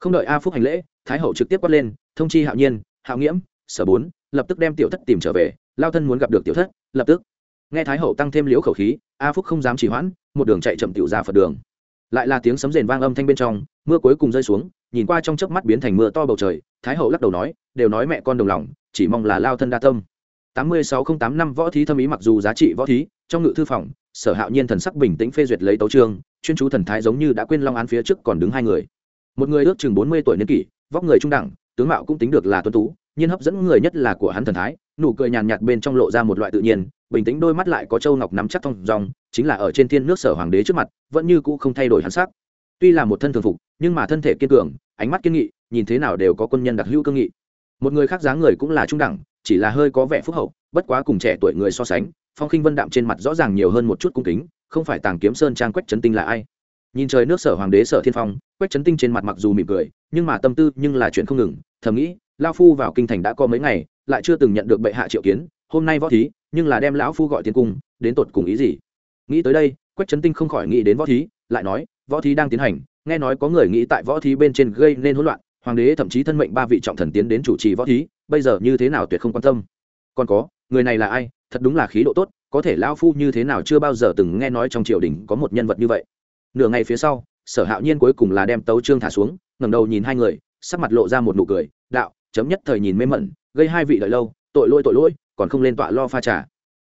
Không đợi a phúc hành lễ, thái hậu trực tiếp quát lên, thông chi hạo nhiên, hạo nghiễm, sở bốn, lập tức đem tiểu thất tìm trở về, lao thân muốn gặp được tiểu thất, lập tức. Nghe thái hậu tăng thêm liễu khẩu khí, a phúc không dám chỉ hoãn, một đường chạy chậm tiểu ra phật đường. Lại là tiếng sấm rền vang âm thanh bên trong mưa cuối cùng rơi xuống, nhìn qua trong chớp mắt biến thành mưa to bầu trời, thái hậu lắc đầu nói, đều nói mẹ con đồng lòng, chỉ mong là lao thân đa tâm. Tám mươi sáu không tám năm võ thí thâm ý mặc dù giá trị võ thí, trong ngự thư phòng, sở hạo nhiên thần sắc bình tĩnh phê duyệt lấy tấu trương chuyên chú thần thái giống như đã quên long án phía trước còn đứng hai người. Một người ước chừng bốn mươi tuổi niên kỷ, vóc người trung đẳng, tướng mạo cũng tính được là tuân tú, nhiên hấp dẫn người nhất là của hắn thần thái, nụ cười nhàn nhạt bên trong lộ ra một loại tự nhiên, bình tĩnh đôi mắt lại có châu ngọc nắm chắc thong dòng, chính là ở trên thiên nước sở hoàng đế trước mặt, vẫn như cũ không thay đổi hắn sắc tuy là một thân thường phục, nhưng mà thân thể kiên cường, ánh mắt kiên nghị, nhìn thế nào đều có quân nhân đặc hữu cương nghị. Một người khác dáng người cũng là trung đẳng, chỉ là hơi có vẻ phúc hậu, bất quá cùng trẻ tuổi người so sánh, phong khinh vân đạm trên mặt rõ ràng nhiều hơn một chút cung kính, không phải tàng kiếm sơn trang quách trấn tinh là ai. Nhìn trời nước sở hoàng đế sở thiên phong, quách trấn tinh trên mặt mặc dù mỉm cười, nhưng mà tâm tư nhưng là chuyện không ngừng, thầm nghĩ lao phu vào kinh thành đã có mấy ngày, lại chưa từng nhận được bệ hạ triệu kiến, hôm nay võ thí, nhưng là đem lão phu gọi tiến cung, đến tột cùng ý gì? Nghĩ tới đây, quách trấn tinh không khỏi nghĩ đến võ thí, lại nói võ thí đang tiến hành, nghe nói có người nghĩ tại võ thí bên trên gây nên hỗn loạn, hoàng đế thậm chí thân mệnh ba vị trọng thần tiến đến chủ trì võ thí, bây giờ như thế nào tuyệt không quan tâm. Còn có, người này là ai? Thật đúng là khí độ tốt, có thể lao phu như thế nào chưa bao giờ từng nghe nói trong triều đình có một nhân vật như vậy. Nửa ngày phía sau, sở hạo nhiên cuối cùng là đem tấu trương thả xuống, ngẩng đầu nhìn hai người, sắc mặt lộ ra một nụ cười, đạo, chấm nhất thời nhìn mê mẩn, gây hai vị đợi lâu, tội lỗi tội lỗi, còn không lên tọa lo pha trà.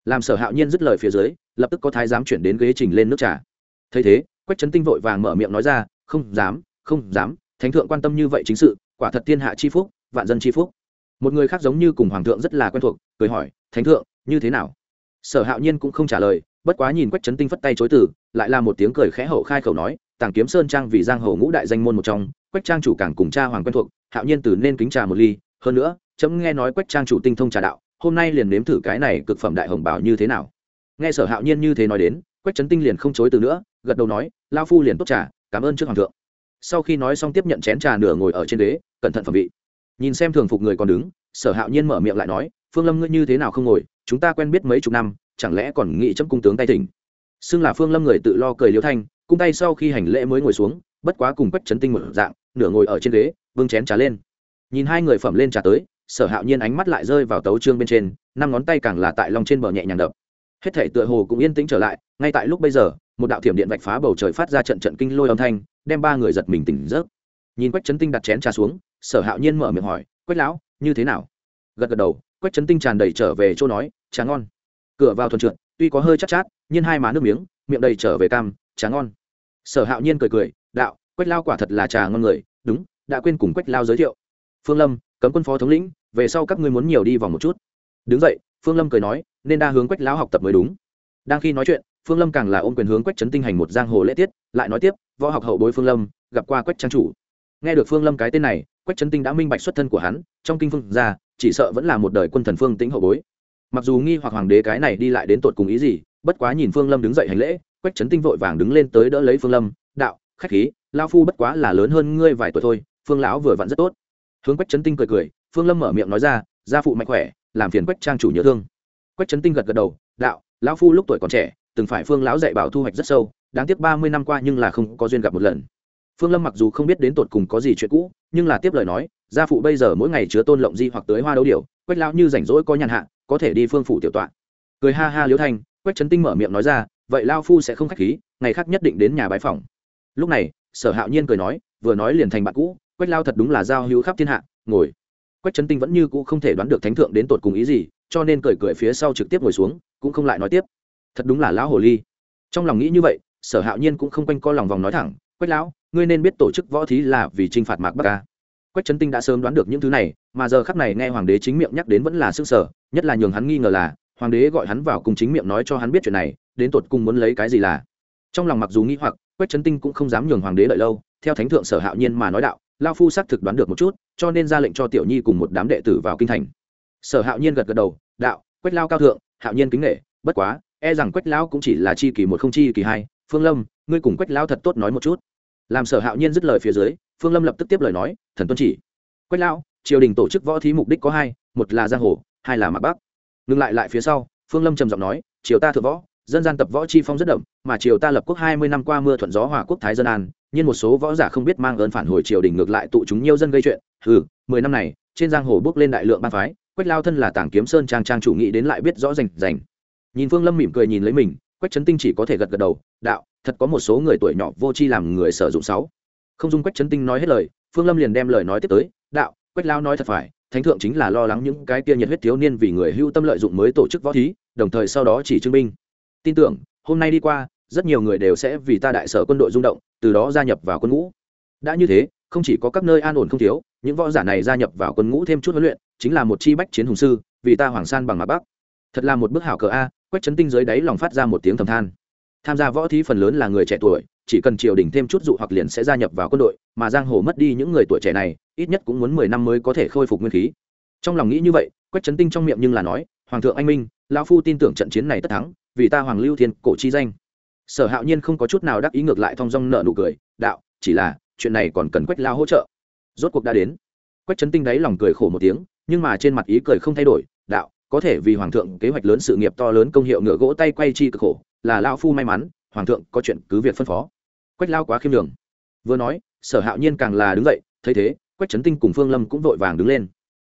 Làm sở hạo nhiên dứt lời phía dưới, lập tức có thái giám chuyển đến ghế trình lên nước trà. Thấy thế quách trấn tinh vội vàng mở miệng nói ra, không dám không dám, thánh thượng quan tâm như vậy chính sự, quả thật thiên hạ chi phúc, vạn dân chi phúc. Một người khác giống như cùng hoàng thượng rất là quen thuộc, cười hỏi, thánh thượng, như thế nào? Sở hạo nhiên cũng không trả lời, bất quá nhìn quách trấn tinh phất tay chối từ, lại là một tiếng cười khẽ hậu khai khẩu nói, tàng kiếm sơn trang vì giang hầu ngũ đại danh môn một trong, quách trang chủ càng cùng cha hoàng quen thuộc, hạo nhiên từ nên kính trà một ly, hơn nữa, chấm nghe nói quách trang chủ tinh thông trà đạo, hôm nay liền nếm thử cái này cực phẩm đại hồng bảo như thế nào. Nghe sở hạo nhiên như thế nói đến, quách trấn tinh liền không chối từ nữa, gật đầu nói lao phu liền tốt trà, cảm ơn trước hoàng thượng. Sau khi nói xong tiếp nhận chén trà nửa ngồi ở trên ghế, cẩn thận phẩm vị. Nhìn xem thường phục người còn đứng, sở hạo nhiên mở miệng lại nói, phương lâm ngươi như thế nào không ngồi, chúng ta quen biết mấy chục năm, chẳng lẽ còn nghĩ chấm cung tướng tay thỉnh? Xưng là phương lâm người tự lo cười liêu thanh, cung tay sau khi hành lễ mới ngồi xuống, bất quá cùng quách chấn tinh một dạng, nửa ngồi ở trên ghế vương chén trà lên. Nhìn hai người phẩm lên trà tới, sở hạo nhiên ánh mắt lại rơi vào tấu trương bên trên, năm ngón tay càng là tại lòng trên bờ nhẹ nhàng đập. Hết thể tựa hồ cũng yên tĩnh trở lại, ngay tại lúc bây giờ một đạo thiểm điện vạch phá bầu trời phát ra trận trận kinh lôi âm thanh đem ba người giật mình tỉnh giấc. Nhìn quách trấn tinh đặt chén trà xuống sở hạo nhiên mở miệng hỏi quách lão như thế nào? Gật gật đầu quách trấn tinh tràn đầy trở về chỗ nói trà ngon. Cửa vào thuần trượt tuy có hơi chắc chát, chát nhưng hai má nước miếng miệng đầy trở về cam trà ngon. Sở hạo nhiên cười cười đạo quách lao quả thật là trà ngon người đúng đã quên cùng quách lao giới thiệu. Phương lâm cấm quân phó thống lĩnh về sau các ngươi muốn nhiều đi vòng một chút. Đứng dậy phương lâm cười nói nên đa hướng quách lão học tập mới đúng. Đang khi nói chuyện phương lâm càng là ôm quyền hướng quách trấn tinh hành một giang hồ lễ tiết, lại nói tiếp, võ học hậu bối phương lâm, gặp qua quách trang chủ. Nghe được phương lâm cái tên này, quách trấn tinh đã minh bạch xuất thân của hắn, trong kinh phương ra, chỉ sợ vẫn là một đời quân thần phương tĩnh hậu bối. Mặc dù nghi hoặc hoàng đế cái này đi lại đến tột cùng ý gì, bất quá nhìn phương lâm đứng dậy hành lễ, quách trấn tinh vội vàng đứng lên tới đỡ lấy phương lâm, đạo, khách khí lao phu bất quá là lớn hơn ngươi vài tuổi thôi, phương lão vừa vặn rất tốt. Hướng quách trấn tinh cười cười, phương lâm mở miệng nói ra, gia phụ mạnh khỏe, làm phiền quách trang chủ nhớ thương. Quách trấn tinh gật gật đầu, đạo, lão phu lúc tuổi còn trẻ từng phải phương lão dạy bảo thu hoạch rất sâu, đáng tiếc ba mươi năm qua nhưng là không có duyên gặp một lần. Phương lâm mặc dù không biết đến tột cùng có gì chuyện cũ, nhưng là tiếp lời nói, gia phụ bây giờ mỗi ngày chứa tôn lộng di hoặc tới hoa đấu điều quách lão như rảnh rỗi có nhàn hạ, có thể đi phương phủ tiểu tọa. Cười ha ha liễu thanh, quách trấn tinh mở miệng nói ra, vậy lao phu sẽ không khách khí, ngày khác nhất định đến nhà bái phòng lúc này, sở hạo nhiên cười nói, vừa nói liền thành bạn cũ, quách lao thật đúng là giao hữu khắp thiên hạ, ngồi. Quách trấn tinh vẫn như cũ không thể đoán được thánh thượng đến tột cùng ý gì, cho nên cười cười phía sau trực tiếp ngồi xuống, cũng không lại nói tiếp thật đúng là lão hồ ly. Trong lòng nghĩ như vậy, sở hạo nhiên cũng không quanh co lòng vòng nói thẳng, quách lão, ngươi nên biết tổ chức võ thí là vì t r i n h phạt mạc bắc ca quách trấn tinh đã sớm đoán được những thứ này, mà giờ khắc này nghe hoàng đế chính miệng nhắc đến vẫn là s ư ơ sở, nhất là nhường hắn nghi ngờ là, hoàng đế gọi hắn vào cùng chính miệng nói cho hắn biết chuyện này, đến tột cùng muốn lấy cái gì là. Trong lòng mặc dù nghĩ hoặc, quách trấn tinh cũng không dám nhường hoàng đế đợi lâu, theo thánh thượng sở hạo nhiên mà nói đạo lao phu xác thực đoán được một chút, cho nên ra lệnh cho tiểu nhi cùng một đám đệ tử vào kinh thành. Sở hạo nhiên gật gật đầu, đạo, quách lao cao thượng, hạo nhiên kính nghệ bất quá e rằng quách lão cũng chỉ là chi kỳ một không chi kỳ hai. Phương lâm, ngươi cùng quách lão thật tốt nói một chút. Làm sở hạo nhiên dứt lời phía dưới, phương lâm lập tức tiếp lời nói, thần tuân chỉ, quách lão, triều đình tổ chức võ thí mục đích có hai, một là giang hồ, hai là mạc bắc. Ngừng lại lại phía sau, phương lâm trầm giọng nói, triều ta thượng võ, dân gian tập võ chi phong rất đậm, mà triều ta lập quốc hai mươi năm qua mưa thuận gió hòa quốc thái dân an, nhưng một số võ giả không biết mang ơn phản hồi triều đình ngược lại tụ chúng nhiều dân gây chuyện. Ừ mười năm này, trên giang hồ bước lên đại lượng ban phái, quách lao thân là tảng kiếm sơn trang trang chủ nghĩ đến lại biết rõ rành rành nhìn phương lâm mỉm cười nhìn lấy mình quách trấn tinh chỉ có thể gật gật đầu đạo thật có một số người tuổi nhỏ vô tri làm người sử dụng sáu. Không dung quách trấn tinh nói hết lời phương lâm liền đem lời nói tiếp tới đạo quách lao nói thật phải thánh thượng chính là lo lắng những cái kia nhiệt huyết thiếu niên vì người hưu tâm lợi dụng mới tổ chức võ thí đồng thời sau đó chỉ chứng minh, tin tưởng hôm nay đi qua rất nhiều người đều sẽ vì ta đại sở quân đội rung động từ đó gia nhập vào quân ngũ. Đã như thế không chỉ có các nơi an ổn không thiếu những võ giả này gia nhập vào quân ngũ thêm chút huấn luyện chính là một chi bách chiến hùng sư vì ta hoàng san bằng mặt bắc. Thật là một bước hảo cờ a quách trấn tinh dưới đáy lòng phát ra một tiếng thầm than. Tham gia võ thí phần lớn là người trẻ tuổi, chỉ cần triều đình thêm chút dụ hoặc liền sẽ gia nhập vào quân đội, mà giang hồ mất đi những người tuổi trẻ này, ít nhất cũng muốn mười năm mới có thể khôi phục nguyên khí. Trong lòng nghĩ như vậy, quách trấn tinh trong miệng nhưng là nói, hoàng thượng anh minh, lão phu tin tưởng trận chiến này tất thắng, vì ta hoàng lưu thiên cổ chi danh. Sở hạo nhiên không có chút nào đắc ý ngược lại thong dong nợ nụ cười, đạo, chỉ là, chuyện này còn cần quách lao hỗ trợ. Rốt cuộc đã đến. Quách trấn tinh đáy lòng cười khổ một tiếng, nhưng mà trên mặt ý cười không thay đổi, đạo có thể vì hoàng thượng kế hoạch lớn sự nghiệp to lớn công hiệu ngựa gỗ tay quay chi cực khổ, là lao phu may mắn, hoàng thượng có chuyện cứ việc phân phó. Quách lao quá khiêm đường vừa nói, sở hạo nhiên càng là đứng dậy, thấy thế, quách trấn tinh cùng phương lâm cũng vội vàng đứng lên.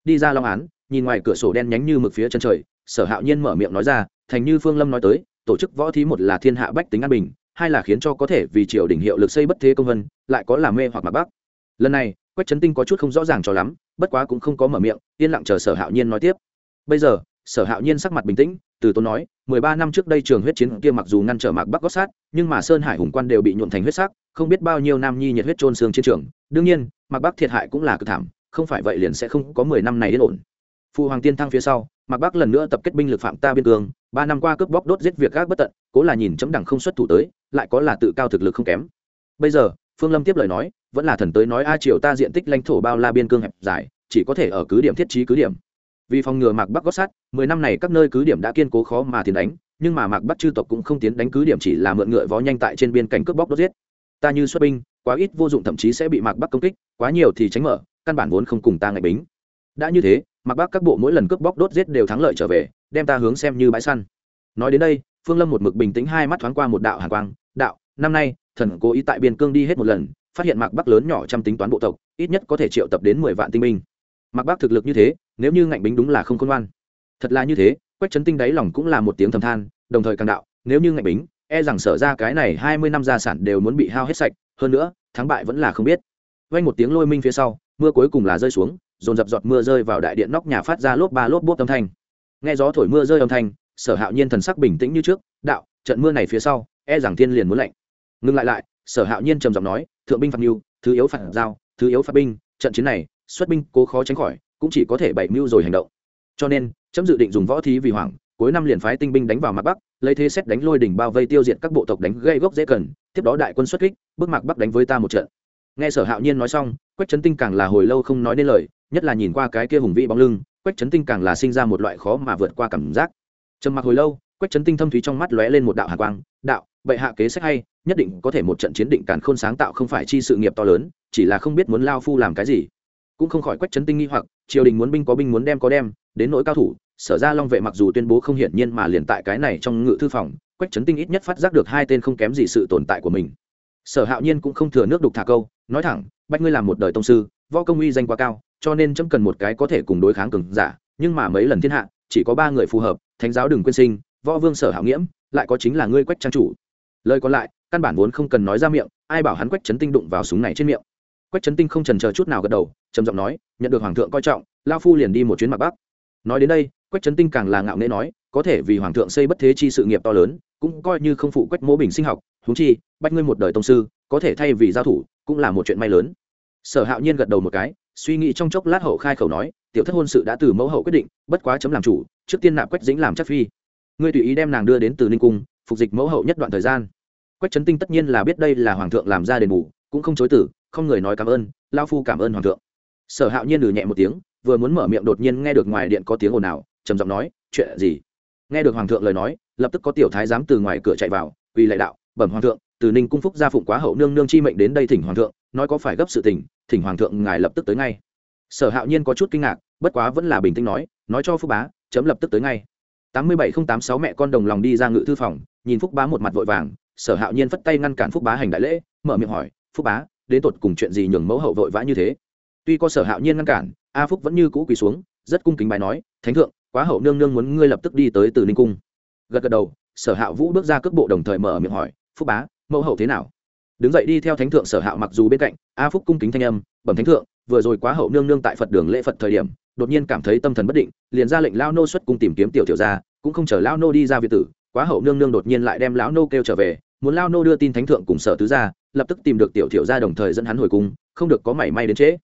Đi ra long án, nhìn ngoài cửa sổ đen nhánh như mực phía chân trời, sở hạo nhiên mở miệng nói ra, thành như phương lâm nói tới, tổ chức võ thí một là thiên hạ bách tính an bình, hai là khiến cho có thể vì triều đình hiệu lực xây bất thế công vân, lại có làm mê hoặc mặc bắc lần này, quách trấn tinh có chút không rõ ràng cho lắm, bất quá cũng không có mở miệng, yên lặng chờ sở hạo nhiên nói tiếp bây giờ, sở hạo nhiên sắc mặt bình tĩnh, từ tôn nói, mười ba năm trước đây trường huyết chiến kia mặc dù ngăn trở mạc bắc gót sát, nhưng mà sơn hải hùng quan đều bị nhuộn thành huyết sắc, không biết bao nhiêu nam nhi nhiệt huyết trôn xương chiến trường. Đương nhiên, mạc bắc thiệt hại cũng là cực thảm, không phải vậy liền sẽ không có mười năm này yên ổn. Phụ hoàng tiên thăng phía sau, mạc bắc lần nữa tập kết binh lực phạm ta biên cương, ba năm qua cướp bóc đốt giết việc gác bất tận, cố là nhìn chấm đẳng không xuất thủ tới, lại có là tự cao thực lực không kém. Bây giờ, phương lâm tiếp lời nói, vẫn là thần tới nói a triều ta diện tích lãnh thổ bao la biên cương hẹp dài, chỉ có thể ở cứ điểm thiết trí cứ điểm vì phòng ngừa mạc bắc gót sát, mười năm này các nơi cứ điểm đã kiên cố khó mà tiến đánh, nhưng mà mạc bắc chư tộc cũng không tiến đánh cứ điểm chỉ là mượn ngựa vó nhanh tại trên biên cảnh cướp bóc đốt giết. Ta như xuất binh, quá ít vô dụng thậm chí sẽ bị mạc bắc công kích, quá nhiều thì tránh mở, căn bản vốn không cùng ta ngại bính. Đã như thế, mạc bắc các bộ mỗi lần cướp bóc đốt giết đều thắng lợi trở về, đem ta hướng xem như bãi săn. Nói đến đây, phương lâm một mực bình tĩnh hai mắt thoáng qua một đạo hàn quang, đạo, năm nay, thần cố ý tại biên cương đi hết một lần, phát hiện mạc bắc lớn nhỏ trăm tính toán bộ tộc, ít nhất có thể triệu tập đến mười vạn tinh binh mặc bắc thực lực như thế, nếu như ngạnh bính đúng là không khôn ngoan. Thật là như thế, quách trấn tinh đáy lòng cũng là một tiếng thầm than, đồng thời càng đạo, nếu như ngạnh bính e rằng sở ra cái này hai mươi năm gia sản đều muốn bị hao hết sạch, hơn nữa, thắng bại vẫn là không biết. Vang một tiếng lôi minh phía sau, mưa cuối cùng là rơi xuống, dồn dập giọt mưa rơi vào đại điện nóc nhà phát ra lốp ba lốp bốp âm thanh. Nghe gió thổi mưa rơi âm thanh, sở hạo nhiên thần sắc bình tĩnh như trước, đạo, trận mưa này phía sau e rằng thiên liền muốn lạnh. Ngừng lại lại, sở hạo nhiên trầm giọng nói, thượng binh phạt mưu thứ yếu phạt giao, thứ yếu phạt binh, trận chiến này xuất binh cố khó tránh khỏi, cũng chỉ có thể bảy mưu rồi hành động. Cho nên, chấm dự định dùng võ thí vì hoàng cuối năm liền phái tinh binh đánh vào mặt bắc, lấy thế xét đánh lôi đỉnh bao vây tiêu diệt các bộ tộc đánh gây gốc dễ cần, tiếp đó đại quân xuất kích, bước mạc bắc đánh với ta một trận. Nghe sở hạo nhiên nói xong, quách trấn tinh càng là hồi lâu không nói nên lời, nhất là nhìn qua cái kia hùng vĩ bóng lưng, quách trấn tinh càng là sinh ra một loại khó mà vượt qua cảm giác. Trầm mặc hồi lâu, quách trấn tinh thâm thúy trong mắt lóe lên một đạo hạ quang, đạo, bệ hạ kế sách hay, nhất định có thể một trận chiến định càn khôn sáng tạo không phải chi sự nghiệp to lớn, chỉ là không biết muốn lao phu làm cái gì cũng không khỏi quách trấn tinh nghi hoặc, triều đình muốn binh có binh muốn đem có đem, đến nỗi cao thủ, sở ra long vệ mặc dù tuyên bố không hiển nhiên mà liền tại cái này trong ngự thư phòng, quách trấn tinh ít nhất phát giác được hai tên không kém gì sự tồn tại của mình. Sở hạo nhiên cũng không thừa nước đục thả câu, nói thẳng, bách ngươi làm một đời tông sư, võ công uy danh quá cao, cho nên chấm cần một cái có thể cùng đối kháng cường giả, nhưng mà mấy lần thiên hạ, chỉ có ba người phù hợp, thánh giáo đừng quên sinh, võ vương sở hạo nghiễm, lại có chính là ngươi quách trang chủ. Lời còn lại, căn bản vốn không cần nói ra miệng, ai bảo hắn quách trấn tinh đụng vào súng này trên miệng quách trấn tinh không trần chờ chút nào gật đầu, trầm giọng nói, nhận được hoàng thượng coi trọng lao phu liền đi một chuyến mặt bắc. Nói đến đây, quách trấn tinh càng là ngạo nghễ nói, có thể vì hoàng thượng xây bất thế chi sự nghiệp to lớn, cũng coi như không phụ quách mỗ bình sinh học húng chi, bách ngươi một đời tông sư, có thể thay vì giao thủ, cũng là một chuyện may lớn. Sở hạo nhiên gật đầu một cái, suy nghĩ trong chốc lát hậu khai khẩu nói, tiểu thất hôn sự đã từ mẫu hậu quyết định, bất quá chấm làm chủ, trước tiên nạp quách dĩnh làm chắc phi. Ngươi tùy ý đem nàng đưa đến từ ninh cung, phục dịch mẫu hậu nhất đoạn thời gian. Quách trấn tinh tất nhiên là biết đây là hoàng thượng làm ra đền bù, cũng không chối tử không người nói cảm ơn, lao phu cảm ơn hoàng thượng. Sở hạo nhiên lừ nhẹ một tiếng, vừa muốn mở miệng đột nhiên nghe được ngoài điện có tiếng ồn ào, trầm giọng nói, chuyện gì? Nghe được hoàng thượng lời nói, lập tức có tiểu thái giám từ ngoài cửa chạy vào vì lại đạo, bẩm hoàng thượng, từ ninh cung phúc gia phụng quá hậu nương nương chi mệnh đến đây thỉnh hoàng thượng, nói có phải gấp sự tình, thỉnh hoàng thượng ngài lập tức tới ngay. Sở hạo nhiên có chút kinh ngạc, bất quá vẫn là bình tĩnh nói nói cho phúc bá, chấm lập tức tới ngay. Tám mươi bảy không tám sáu mẹ con đồng lòng đi ra ngự thư phòng, nhìn phúc bá một mặt vội vàng, sở hạo nhiên phất tay ngăn cản phúc bá hành đại lễ, mở miệng hỏi, phúc bá đến tột cùng chuyện gì nhường mẫu hậu vội vã như thế? Tuy có sở hạo nhiên ngăn cản, a phúc vẫn như cũ quỳ xuống, rất cung kính bài nói, thánh thượng, quá hậu nương nương muốn ngươi lập tức đi tới từ ninh cung. Gật gật đầu, sở hạo vũ bước ra cước bộ đồng thời mở miệng hỏi, phúc bá, mẫu hậu thế nào? Đứng dậy đi theo thánh thượng sở hạo mặc dù bên cạnh, a phúc cung kính thanh âm, bẩm thánh thượng, vừa rồi quá hậu nương nương tại phật đường lễ phật thời điểm, đột nhiên cảm thấy tâm thần bất định, liền ra lệnh lao nô xuất cung tìm kiếm tiểu tiểu gia, cũng không chờ lao nô đi ra việt tử, quá hậu nương nương đột nhiên lại đem lão nô kêu trở về, muốn lao nô đưa tin thánh thượng cùng sở tứ gia lập tức tìm được tiểu thiểu gia đồng thời dẫn hắn hồi cung, không được có mảy may đến trễ.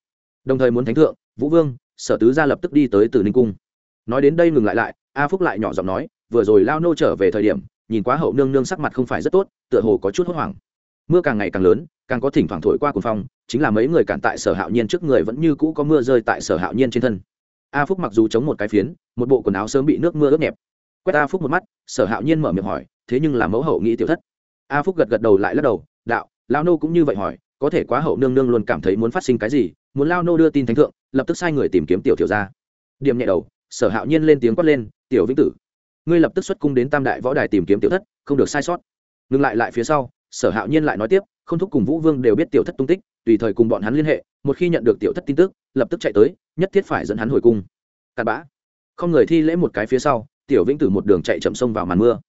Đồng thời muốn thánh thượng, vũ vương, sở tứ gia lập tức đi tới từ ninh cung. Nói đến đây ngừng lại lại, a phúc lại nhỏ giọng nói, vừa rồi lao nô trở về thời điểm, nhìn quá hậu nương nương sắc mặt không phải rất tốt, tựa hồ có chút hốt hoảng. Mưa càng ngày càng lớn, càng có thỉnh thoảng thổi qua cuồng phong, chính là mấy người cản tại sở hạo nhiên trước người vẫn như cũ có mưa rơi tại sở hạo nhiên trên thân. A phúc mặc dù chống một cái phiến, một bộ quần áo sớm bị nước mưa ướt nhẹp. Quét a phúc một mắt, sở hạo nhiên mở miệng hỏi, thế nhưng là mẫu hậu nghĩ tiểu thất? A phúc gật gật đầu lại lắc đầu lao nô cũng như vậy hỏi, có thể quá hậu nương nương luôn cảm thấy muốn phát sinh cái gì, muốn lao nô đưa tin thánh thượng, lập tức sai người tìm kiếm tiểu thiểu ra. Điểm nhẹ đầu, sở hạo nhiên lên tiếng quát lên, tiểu vĩnh tử, ngươi lập tức xuất cung đến tam đại võ đài tìm kiếm tiểu thất, không được sai sót. Ngừng lại lại phía sau, sở hạo nhiên lại nói tiếp, không thúc cùng vũ vương đều biết tiểu thất tung tích, tùy thời cùng bọn hắn liên hệ, một khi nhận được tiểu thất tin tức, lập tức chạy tới, nhất thiết phải dẫn hắn hồi cung. Cặn bã. Không người thi lễ một cái phía sau, tiểu vĩnh tử một đường chạy chậm sông vào màn mưa.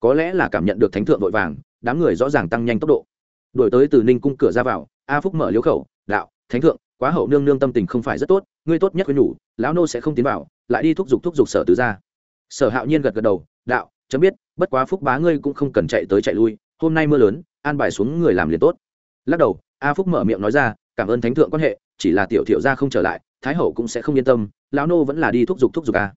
Có lẽ là cảm nhận được thánh thượng vội vàng, đám người rõ ràng tăng nhanh tốc độ đổi tới từ ninh cung cửa ra vào, a phúc mở liếu khẩu, đạo, thánh thượng, quá hậu nương nương tâm tình không phải rất tốt, ngươi tốt nhất với nhủ, lão nô sẽ không tiến vào, lại đi thúc giục thúc giục sở tứ ra sở hạo nhiên gật gật đầu, đạo, chấm biết, bất quá phúc bá ngươi cũng không cần chạy tới chạy lui, hôm nay mưa lớn, an bài xuống người làm liền tốt. Lắc đầu, a phúc mở miệng nói ra, cảm ơn thánh thượng quan hệ, chỉ là tiểu thiệu gia không trở lại, thái hậu cũng sẽ không yên tâm, lão nô vẫn là đi thúc giục thúc giục a.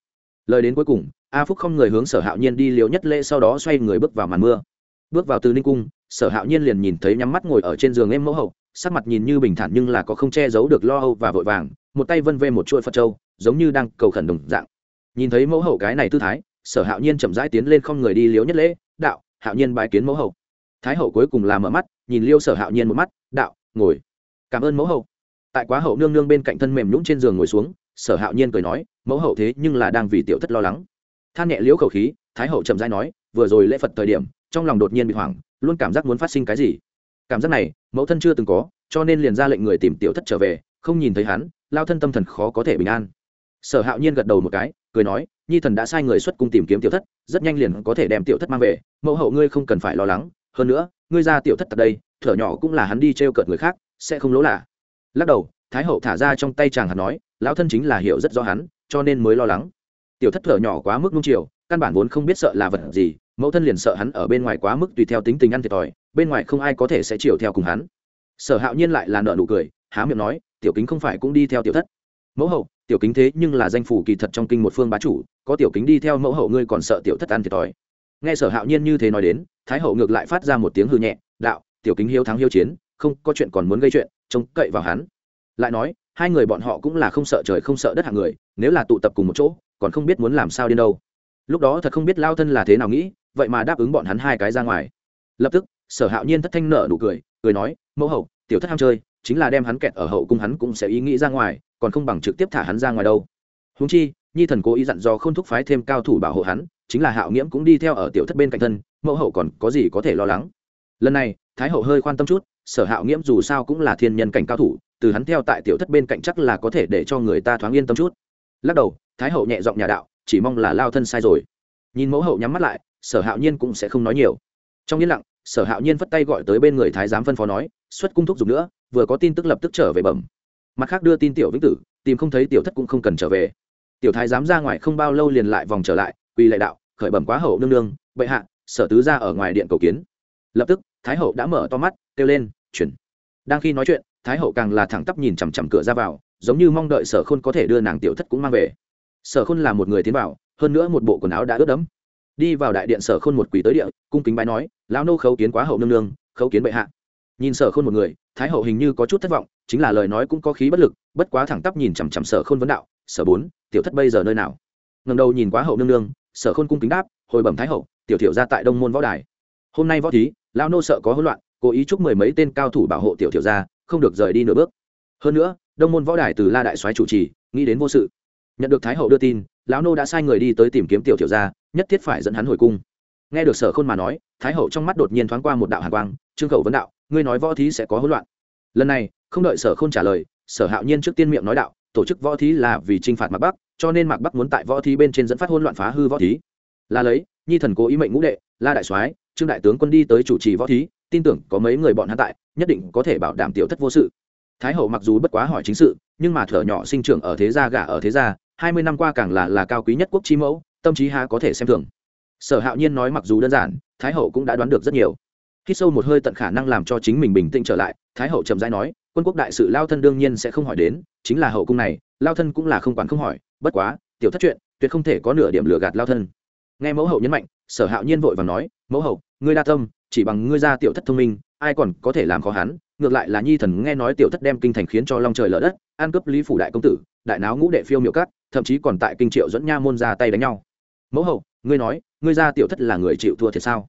Lời đến cuối cùng, a phúc không người hướng sở hạo nhiên đi liều nhất lễ sau đó xoay người bước vào màn mưa. Bước vào từ ninh cung sở hạo nhiên liền nhìn thấy nhắm mắt ngồi ở trên giường em mẫu hậu, sắc mặt nhìn như bình thản nhưng là có không che giấu được lo âu và vội vàng, một tay vân vê một chuỗi phật trâu giống như đang cầu khẩn đồng dạng. Nhìn thấy mẫu hậu cái này tư thái, sở hạo nhiên chậm rãi tiến lên không người đi liếu nhất lễ, đạo, hạo nhiên bái kiến mẫu hậu. Thái hậu cuối cùng là mở mắt, nhìn liêu sở hạo nhiên một mắt, đạo, ngồi. Cảm ơn mẫu hậu. Tại quá hậu nương nương bên cạnh thân mềm nhũng trên giường ngồi xuống, sở hạo nhiên cười nói, mẫu hậu thế nhưng là đang vì tiểu thất lo lắng. Than nhẹ liễu khẩu khí, thái hậu chậm rãi nói, vừa rồi lễ phật thời điểm, trong lòng đột nhiên bị hoảng luôn cảm giác muốn phát sinh cái gì. Cảm giác này, mẫu thân chưa từng có, cho nên liền ra lệnh người tìm tiểu thất trở về, không nhìn thấy hắn, lao thân tâm thần khó có thể bình an. Sở hạo nhiên gật đầu một cái, cười nói, nhi thần đã sai người xuất cung tìm kiếm tiểu thất, rất nhanh liền có thể đem tiểu thất mang về, mẫu hậu ngươi không cần phải lo lắng, hơn nữa, ngươi ra tiểu thất tại đây, thở nhỏ cũng là hắn đi t r e o cợt người khác, sẽ không lỗ lạ. Lắc đầu, thái hậu thả ra trong tay chàng hắn nói, lão thân chính là hiểu rất rõ hắn, cho nên mới lo lắng. Tiểu thất thở nhỏ quá mức nung chiều, căn bản vốn không biết sợ là vật gì mẫu thân liền sợ hắn ở bên ngoài quá mức tùy theo tính tình ăn thiệt thòi, bên ngoài không ai có thể sẽ chiều theo cùng hắn. Sở hạo nhiên lại là nợ nụ cười, há miệng nói, tiểu kính không phải cũng đi theo tiểu thất? Mẫu hậu, tiểu kính thế nhưng là danh phủ kỳ thật trong kinh một phương bá chủ, có tiểu kính đi theo mẫu hậu ngươi còn sợ tiểu thất ăn thiệt thòi. Nghe sở hạo nhiên như thế nói đến, thái hậu ngược lại phát ra một tiếng hư nhẹ, đạo, tiểu kính hiếu thắng hiếu chiến, không có chuyện còn muốn gây chuyện, trông cậy vào hắn. Lại nói, hai người bọn họ cũng là không sợ trời không sợ đất hạng người, nếu là tụ tập cùng một chỗ, còn không biết muốn làm sao đi đâu. Lúc đó thật không biết lao thân là thế nào nghĩ vậy mà đáp ứng bọn hắn hai cái ra ngoài. Lập tức, sở hạo nhiên thất thanh nở nụ cười cười nói, mẫu hậu, tiểu thất ham chơi, chính là đem hắn kẹt ở hậu cung hắn cũng sẽ ý nghĩ ra ngoài, còn không bằng trực tiếp thả hắn ra ngoài đâu. Húng chi, nhi thần cố ý dặn do không thúc phái thêm cao thủ bảo hộ hắn, chính là hạo nghiễm cũng đi theo ở tiểu thất bên cạnh thân, mẫu hậu còn có gì có thể lo lắng. Lần này, thái hậu hơi quan tâm chút, sở hạo nghiễm dù sao cũng là thiên nhân cảnh cao thủ, từ hắn theo tại tiểu thất bên cạnh chắc là có thể để cho người ta thoáng yên tâm chút. Lắc đầu, thái hậu nhẹ giọng nhà đạo, chỉ mong là lao thân sai rồi. Nhìn mẫu hậu nhắm mắt lại sở hạo nhiên cũng sẽ không nói nhiều. Trong yên lặng, sở hạo nhiên phất tay gọi tới bên người thái giám phân phó nói, xuất cung thúc giục nữa, vừa có tin tức lập tức trở về bẩm. Mặt khác đưa tin tiểu vĩnh tử, tìm không thấy tiểu thất cũng không cần trở về. Tiểu thái giám ra ngoài không bao lâu liền lại vòng trở lại, quỳ lại đạo, khởi bẩm quá hậu nương nương, bệ hạ, sở tứ ra ở ngoài điện cầu kiến. Lập tức, thái hậu đã mở to mắt, kêu lên, chuyển. Đang khi nói chuyện, thái hậu càng là thẳng tắp nhìn chằm chằm cửa ra vào, giống như mong đợi sở khôn có thể đưa nàng tiểu thất cũng mang về. Sở khôn là một người tiến vào, hơn nữa một bộ quần áo đã ướt đẫm đi vào đại điện sở khôn một quỷ tới địa, cung kính bái nói, lão nô khấu kiến quá hậu nương nương, khấu kiến bệ hạ. Nhìn sở khôn một người, thái hậu hình như có chút thất vọng, chính là lời nói cũng có khí bất lực, bất quá thẳng tắp nhìn chằm chằm sở khôn vấn đạo, sở bốn, tiểu thất bây giờ nơi nào? Ngầm đầu nhìn quá hậu nương nương, sở khôn cung kính đáp, hồi bẩm thái hậu, tiểu thiểu ra tại đông môn võ đài. Hôm nay võ thí, lão nô sợ có hỗn loạn, cố ý chúc mười mấy tên cao thủ bảo hộ tiểu thiểu ra, không được rời đi nửa bước. Hơn nữa, đông môn võ đài từ la đại soái chủ trì, nghĩ đến vô sự. Nhận được thái hậu đưa tin lão nô đã sai người đi tới tìm kiếm tiểu tiểu gia, nhất thiết phải dẫn hắn hồi cung. Nghe được sở khôn mà nói, thái hậu trong mắt đột nhiên thoáng qua một đạo hàn quang, trương khẩu vấn đạo, ngươi nói võ thí sẽ có hỗn loạn. Lần này, không đợi sở khôn trả lời, sở hạo nhiên trước tiên miệng nói đạo, tổ chức võ thí là vì t r i n h phạt mạc bắc, cho nên mạc bắc muốn tại võ thí bên trên dẫn phát hỗn loạn phá hư võ thí. Là lấy, nhi thần cố ý mệnh ngũ đệ, la đại soái, trương đại tướng quân đi tới chủ trì võ thí, tin tưởng có mấy người bọn hắn tại, nhất định có thể bảo đảm tiểu thất vô sự. Thái hậu mặc dù bất quá hỏi chính sự, nhưng mà thở nhỏ sinh trưởng ở thế gia gả ở thế gia hai mươi năm qua càng là là cao quý nhất quốc chi mẫu, tâm trí há có thể xem thường. Sở hạo nhiên nói mặc dù đơn giản, thái hậu cũng đã đoán được rất nhiều. Khi sâu một hơi tận khả năng làm cho chính mình bình tĩnh trở lại, thái hậu chậm rãi nói, quân quốc đại sự lao thân đương nhiên sẽ không hỏi đến, chính là hậu cung này, lao thân cũng là không quản không hỏi, bất quá, tiểu thất chuyện, tuyệt không thể có nửa điểm lừa gạt lao thân. Nghe mẫu hậu nhấn mạnh, sở hạo nhiên vội và nói, mẫu hậu, ngươi đa tâm, chỉ bằng ngươi ra tiểu thất thông minh, ai còn có thể làm khó hắn, ngược lại là nhi thần nghe nói tiểu thất đem kinh thành khiến cho long trời lở đất, an cướp lý phủ đại công tử, đại náo ngũ đệ phiêu miệu cắt thậm chí còn tại kinh triệu dẫn nha môn ra tay đánh nhau. Mẫu hậu, ngươi nói, ngươi ra tiểu thất là người chịu thua thiệt sao?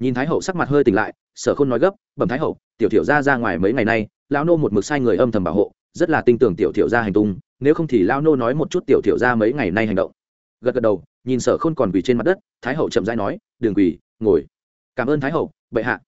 Nhìn thái hậu sắc mặt hơi tỉnh lại, sở khôn nói gấp, bẩm thái hậu, tiểu thiểu ra ra ngoài mấy ngày nay, lão nô một mực sai người âm thầm bảo hộ, rất là tin tưởng tiểu thiểu ra hành tung, nếu không thì lão nô nói một chút tiểu thiểu ra mấy ngày nay hành động. Gật gật đầu, nhìn sở khôn còn quỳ trên mặt đất, thái hậu chậm rãi nói đường quỳ, ngồi. Cảm ơn thái hậu, bệ hạ.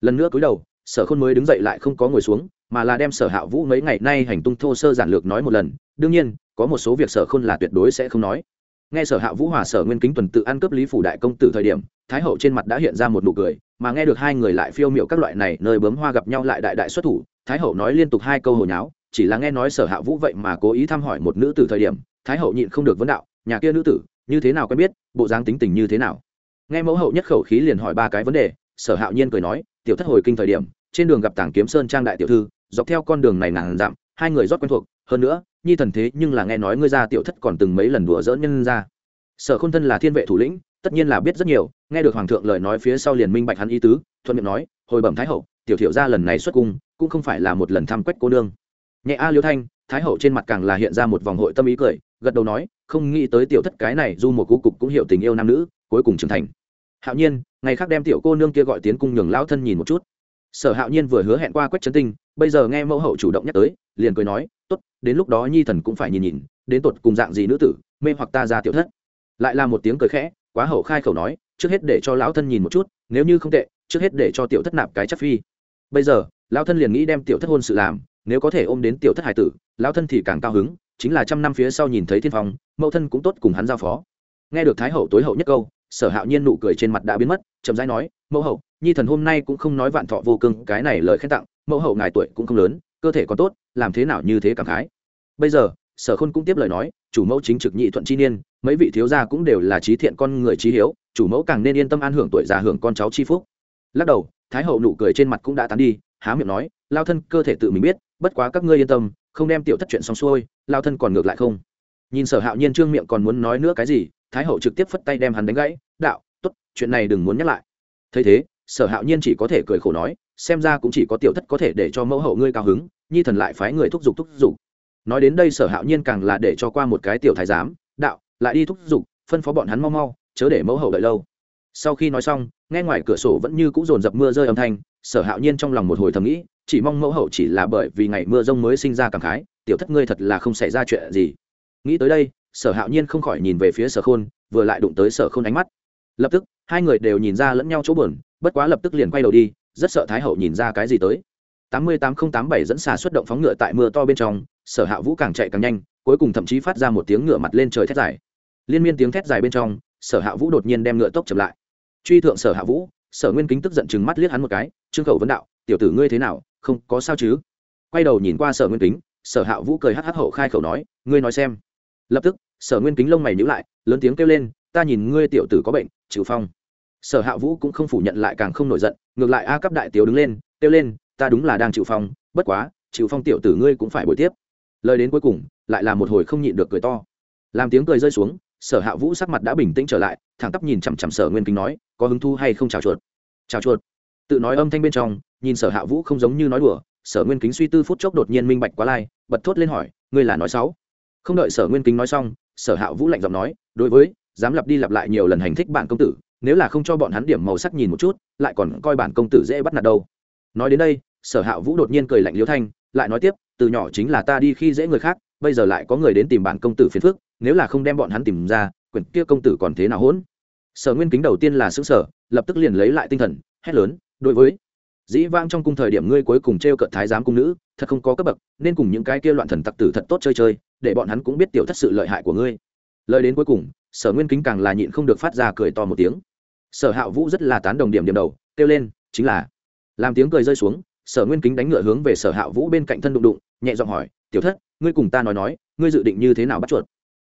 Lần nữa cúi đầu, sở khôn mới đứng dậy lại không có ngồi xuống, mà là đem sở hạ vũ mấy ngày nay hành tung thô sơ giản lược nói một lần. Đương nhiên có một số việc sở khôn là tuyệt đối sẽ không nói. Nghe sở hạ vũ hòa, sở nguyên kính tuần tự ăn cướp lý phủ đại công tử thời điểm, thái hậu trên mặt đã hiện ra một nụ cười, mà nghe được hai người lại phiêu miệu các loại này, nơi bướm hoa gặp nhau lại đại đại xuất thủ, thái hậu nói liên tục hai câu hồi nháo, chỉ là nghe nói sở hạ vũ vậy mà cố ý thăm hỏi một nữ tử thời điểm, thái hậu nhịn không được vấn đạo, nhà kia nữ tử, như thế nào quen biết, bộ dáng tính tình như thế nào? Nghe mẫu hậu nhất khẩu khí liền hỏi ba cái vấn đề, sở hạo nhiên cười nói, tiểu thất hồi kinh thời điểm, trên đường gặp tảng kiếm sơn trang đại tiểu thư, dọc theo con đường này ngàn dặm, hai người rót quen thuộc, hơn nữa nhi thần thế nhưng là nghe nói ngươi ra tiểu thất còn từng mấy lần đùa dỡ nhân ra. Sở khôn thân là thiên vệ thủ lĩnh, tất nhiên là biết rất nhiều, nghe được hoàng thượng lời nói phía sau liền minh bạch hắn ý tứ, thuận miệng nói, hồi bẩm thái hậu, tiểu thiểu ra lần này xuất cung, cũng không phải là một lần thăm quách cô nương. Nhẹ a liêu thanh, thái hậu trên mặt càng là hiện ra một vòng hội tâm ý cười, gật đầu nói, không nghĩ tới tiểu thất cái này du một cú cục cũng hiểu tình yêu nam nữ, cuối cùng trưởng thành. Hạo nhiên, ngày khác đem tiểu cô nương kia gọi tiến cung nhường lão thân nhìn một chút. Sở hạo nhiên vừa hứa hẹn qua quách trấn tinh, bây giờ nghe mẫu hậu chủ động nhắc tới, liền cười nói tốt, đến lúc đó nhi thần cũng phải nhìn nhìn, đến tột cùng dạng gì nữ tử, mê hoặc ta ra tiểu thất. Lại là một tiếng cười khẽ, quá hậu khai khẩu nói, trước hết để cho lão thân nhìn một chút, nếu như không tệ, trước hết để cho tiểu thất nạp cái chắc phi. Bây giờ, lão thân liền nghĩ đem tiểu thất hôn sự làm, nếu có thể ôm đến tiểu thất hải tử, lão thân thì càng cao hứng, chính là trăm năm phía sau nhìn thấy thiên phong, mẫu thân cũng tốt cùng hắn giao phó. Nghe được thái hậu tối hậu nhất câu, sở hạo nhiên nụ cười trên mặt đã biến mất, chậm rãi nói, mẫu hậu, nhi thần hôm nay cũng không nói vạn thọ vô cương, cái này lời khen tặng, mẫu hậu ngài tuổi cũng không lớn cơ thể còn tốt, làm thế nào như thế cảm khái. Bây giờ, sở khôn cũng tiếp lời nói, chủ mẫu chính trực nhị thuận chi niên, mấy vị thiếu gia cũng đều là trí thiện con người trí hiếu, chủ mẫu càng nên yên tâm an hưởng tuổi già hưởng con cháu chi phúc. Lắc đầu, thái hậu nụ cười trên mặt cũng đã tán đi, há miệng nói, lao thân cơ thể tự mình biết, bất quá các ngươi yên tâm, không đem tiểu thất chuyện xong xuôi, lao thân còn ngược lại không. Nhìn sở hạo nhiên trương miệng còn muốn nói nữa cái gì, thái hậu trực tiếp phất tay đem hắn đánh gãy, đạo t ố t chuyện này đừng muốn nhắc lại. Thấy thế, sở hạo nhiên chỉ có thể cười khổ nói xem ra cũng chỉ có tiểu thất có thể để cho mẫu hậu ngươi cao hứng, nhi thần lại phái người thúc giục thúc giục. Nói đến đây sở hạo nhiên càng là để cho qua một cái tiểu thái giám, đạo, lại đi thúc giục, phân phó bọn hắn mau mau, chớ để mẫu hậu đợi lâu. Sau khi nói xong, nghe ngoài cửa sổ vẫn như cũng rồn dập mưa rơi âm thanh, sở hạo nhiên trong lòng một hồi thầm nghĩ, chỉ mong mẫu hậu chỉ là bởi vì ngày mưa rông mới sinh ra cảm khái, tiểu thất ngươi thật là không xảy ra chuyện gì. Nghĩ tới đây, sở hạo nhiên không khỏi nhìn về phía sở khôn, vừa lại đụng tới sở khôn ánh mắt. Lập tức, hai người đều nhìn ra lẫn nhau chỗ buồn, bất quá lập tức liền quay đầu đi rất sợ thái hậu nhìn ra cái gì tới. Tám mươi tám nghìn tám bảy dẫn xà xuất động phóng ngựa tại mưa to bên trong, sở hạ vũ càng chạy càng nhanh, cuối cùng thậm chí phát ra một tiếng ngựa mặt lên trời thét dài. Liên miên tiếng thét dài bên trong, sở hạ vũ đột nhiên đem ngựa tốc chậm lại. Truy thượng sở hạ vũ, sở nguyên kính tức giận chừng mắt liếc hắn một cái, trương khẩu vấn đạo, tiểu tử ngươi thế nào, không có sao chứ? Quay đầu nhìn qua sở nguyên kính, sở hạ vũ cười hắc hắc hậu khai khẩu nói, ngươi nói xem. Lập tức, sở nguyên kính lông mày nhữ lại, lớn tiếng kêu lên, ta nhìn ngươi tiểu tử có bệnh, chịu phong sở hạ vũ cũng không phủ nhận lại càng không nổi giận, ngược lại a cấp đại tiểu đứng lên, kêu lên, ta đúng là đang chịu phong, bất quá, chịu phong tiểu tử ngươi cũng phải bồi tiếp. Lời đến cuối cùng, lại là một hồi không nhịn được cười to. Làm tiếng cười rơi xuống, sở hạ vũ sắc mặt đã bình tĩnh trở lại, thẳng tắp nhìn chằm chằm sở nguyên kính nói, có hứng thu hay không chào chuột? Chào chuột? Tự nói âm thanh bên trong, nhìn sở hạ vũ không giống như nói đùa, sở nguyên kính suy tư phút chốc đột nhiên minh bạch quá lai, bật thốt lên hỏi, ngươi là nói sáu không đợi sở nguyên kính nói xong, sở hạ vũ lạnh giọng nói, đối với, dám lặp đi lặp lại nhiều lần hành thích bạn công tử nếu là không cho bọn hắn điểm màu sắc nhìn một chút, lại còn coi bản công tử dễ bắt nạt đâu. Nói đến đây, sở hạ vũ đột nhiên cười lạnh liễu thanh, lại nói tiếp, từ nhỏ chính là ta đi khi dễ người khác, bây giờ lại có người đến tìm bản công tử phiền phước nếu là không đem bọn hắn tìm ra, quyển kia công tử còn thế nào hỗn? Sở nguyên kính đầu tiên là xứ sở lập tức liền lấy lại tinh thần, hét lớn, đối với, dĩ vang trong cung thời điểm ngươi cuối cùng t r e o cận thái giám cung nữ, thật không có cấp bậc, nên cùng những cái kia loạn thần tặc tử thật tốt chơi chơi, để bọn hắn cũng biết tiểu thất sự lợi hại của ngươi. Lời đến cuối cùng, sở nguyên kính càng là nhịn không được phát ra cười to một tiếng sở hạ vũ rất là tán đồng điểm điểm đầu, kêu lên, chính là, làm tiếng cười rơi xuống, sở nguyên kính đánh ngựa hướng về sở hạ vũ bên cạnh thân đụng đụng, nhẹ giọng hỏi, tiểu thất, ngươi cùng ta nói nói, ngươi dự định như thế nào bắt chuột?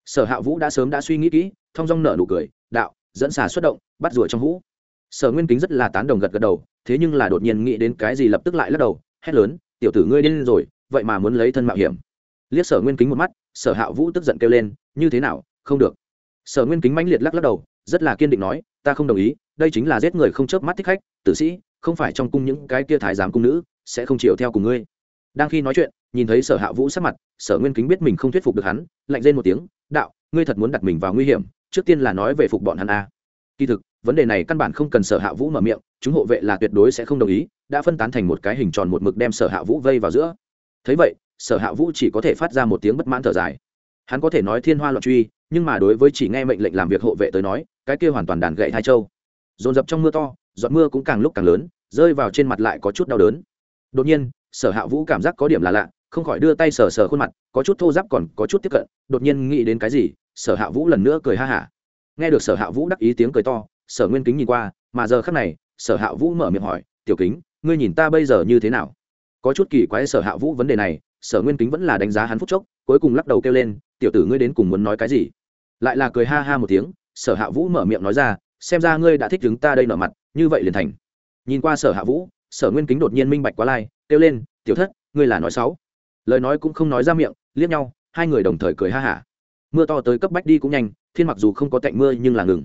Sở hạ vũ đã sớm đã suy nghĩ kỹ, thong dong nở nụ cười, đạo, dẫn xà xuất động, bắt rùa trong hũ. Sở nguyên kính rất là tán đồng gật gật đầu, thế nhưng là đột nhiên nghĩ đến cái gì lập tức lại lắc đầu, hét lớn, tiểu tử ngươi điên rồi, vậy mà muốn lấy thân mạo hiểm. Liếc sở nguyên kính một mắt, sở hạ vũ tức giận kêu lên, như thế nào, không được sở nguyên kính mãnh liệt lắc lắc đầu, rất là kiên định nói, ta không đồng ý, đây chính là giết người không chớp mắt thích khách, tử sĩ, không phải trong cung những cái kia thái giám cung nữ, sẽ không chịu theo cùng ngươi. Đang khi nói chuyện, nhìn thấy sở hạ vũ sắc mặt, sở nguyên kính biết mình không thuyết phục được hắn, lạnh lên một tiếng, đạo, ngươi thật muốn đặt mình vào nguy hiểm, trước tiên là nói về phục bọn hắn a. À. kỳ thực, vấn đề này căn bản không cần sở hạ vũ mở miệng, chúng hộ vệ là tuyệt đối sẽ không đồng ý, đã phân tán thành một cái hình tròn một mực đem sở hạ vũ vây vào giữa. Thấy vậy, sở hạ vũ chỉ có thể phát ra một tiếng bất mãn thở dài. Hắn có thể nói thiên hoa loạn truy nhưng mà đối với chỉ nghe mệnh lệnh làm việc hộ vệ tới nói, cái kia hoàn toàn đàn gậy hai châu. Dồn dập trong mưa to, giọt mưa cũng càng lúc càng lớn, rơi vào trên mặt lại có chút đau đớn. Đột nhiên, sở hạ vũ cảm giác có điểm là lạ, không khỏi đưa tay sờ sờ khuôn mặt, có chút thô giáp còn có chút tiếp cận, đột nhiên nghĩ đến cái gì, sở hạ vũ lần nữa cười ha hả. Nghe được sở hạ vũ đắc ý tiếng cười to, sở nguyên kính nhìn qua, mà giờ khắc này, sở hạ vũ mở miệng hỏi, tiểu kính, ngươi nhìn ta bây giờ như thế nào? Có chút kỳ quái sở hạ vũ vấn đề này, sở nguyên kính vẫn là đánh giá hắn phúc chốc, cuối cùng lắc đầu kêu lên tiểu tử ngươi đến cùng muốn nói cái gì? Lại là cười ha ha một tiếng, sở hạ vũ mở miệng nói ra, xem ra ngươi đã thích đứng ta đây nở mặt, như vậy liền thành. Nhìn qua sở hạ vũ, sở nguyên kính đột nhiên minh bạch quá lai, kêu lên, tiểu thất, ngươi là nói xấu. Lời nói cũng không nói ra miệng, liếc nhau, hai người đồng thời cười ha hả. Mưa to tới cấp bách đi cũng nhanh, thiên mặc dù không có tạnh mưa nhưng là ngừng.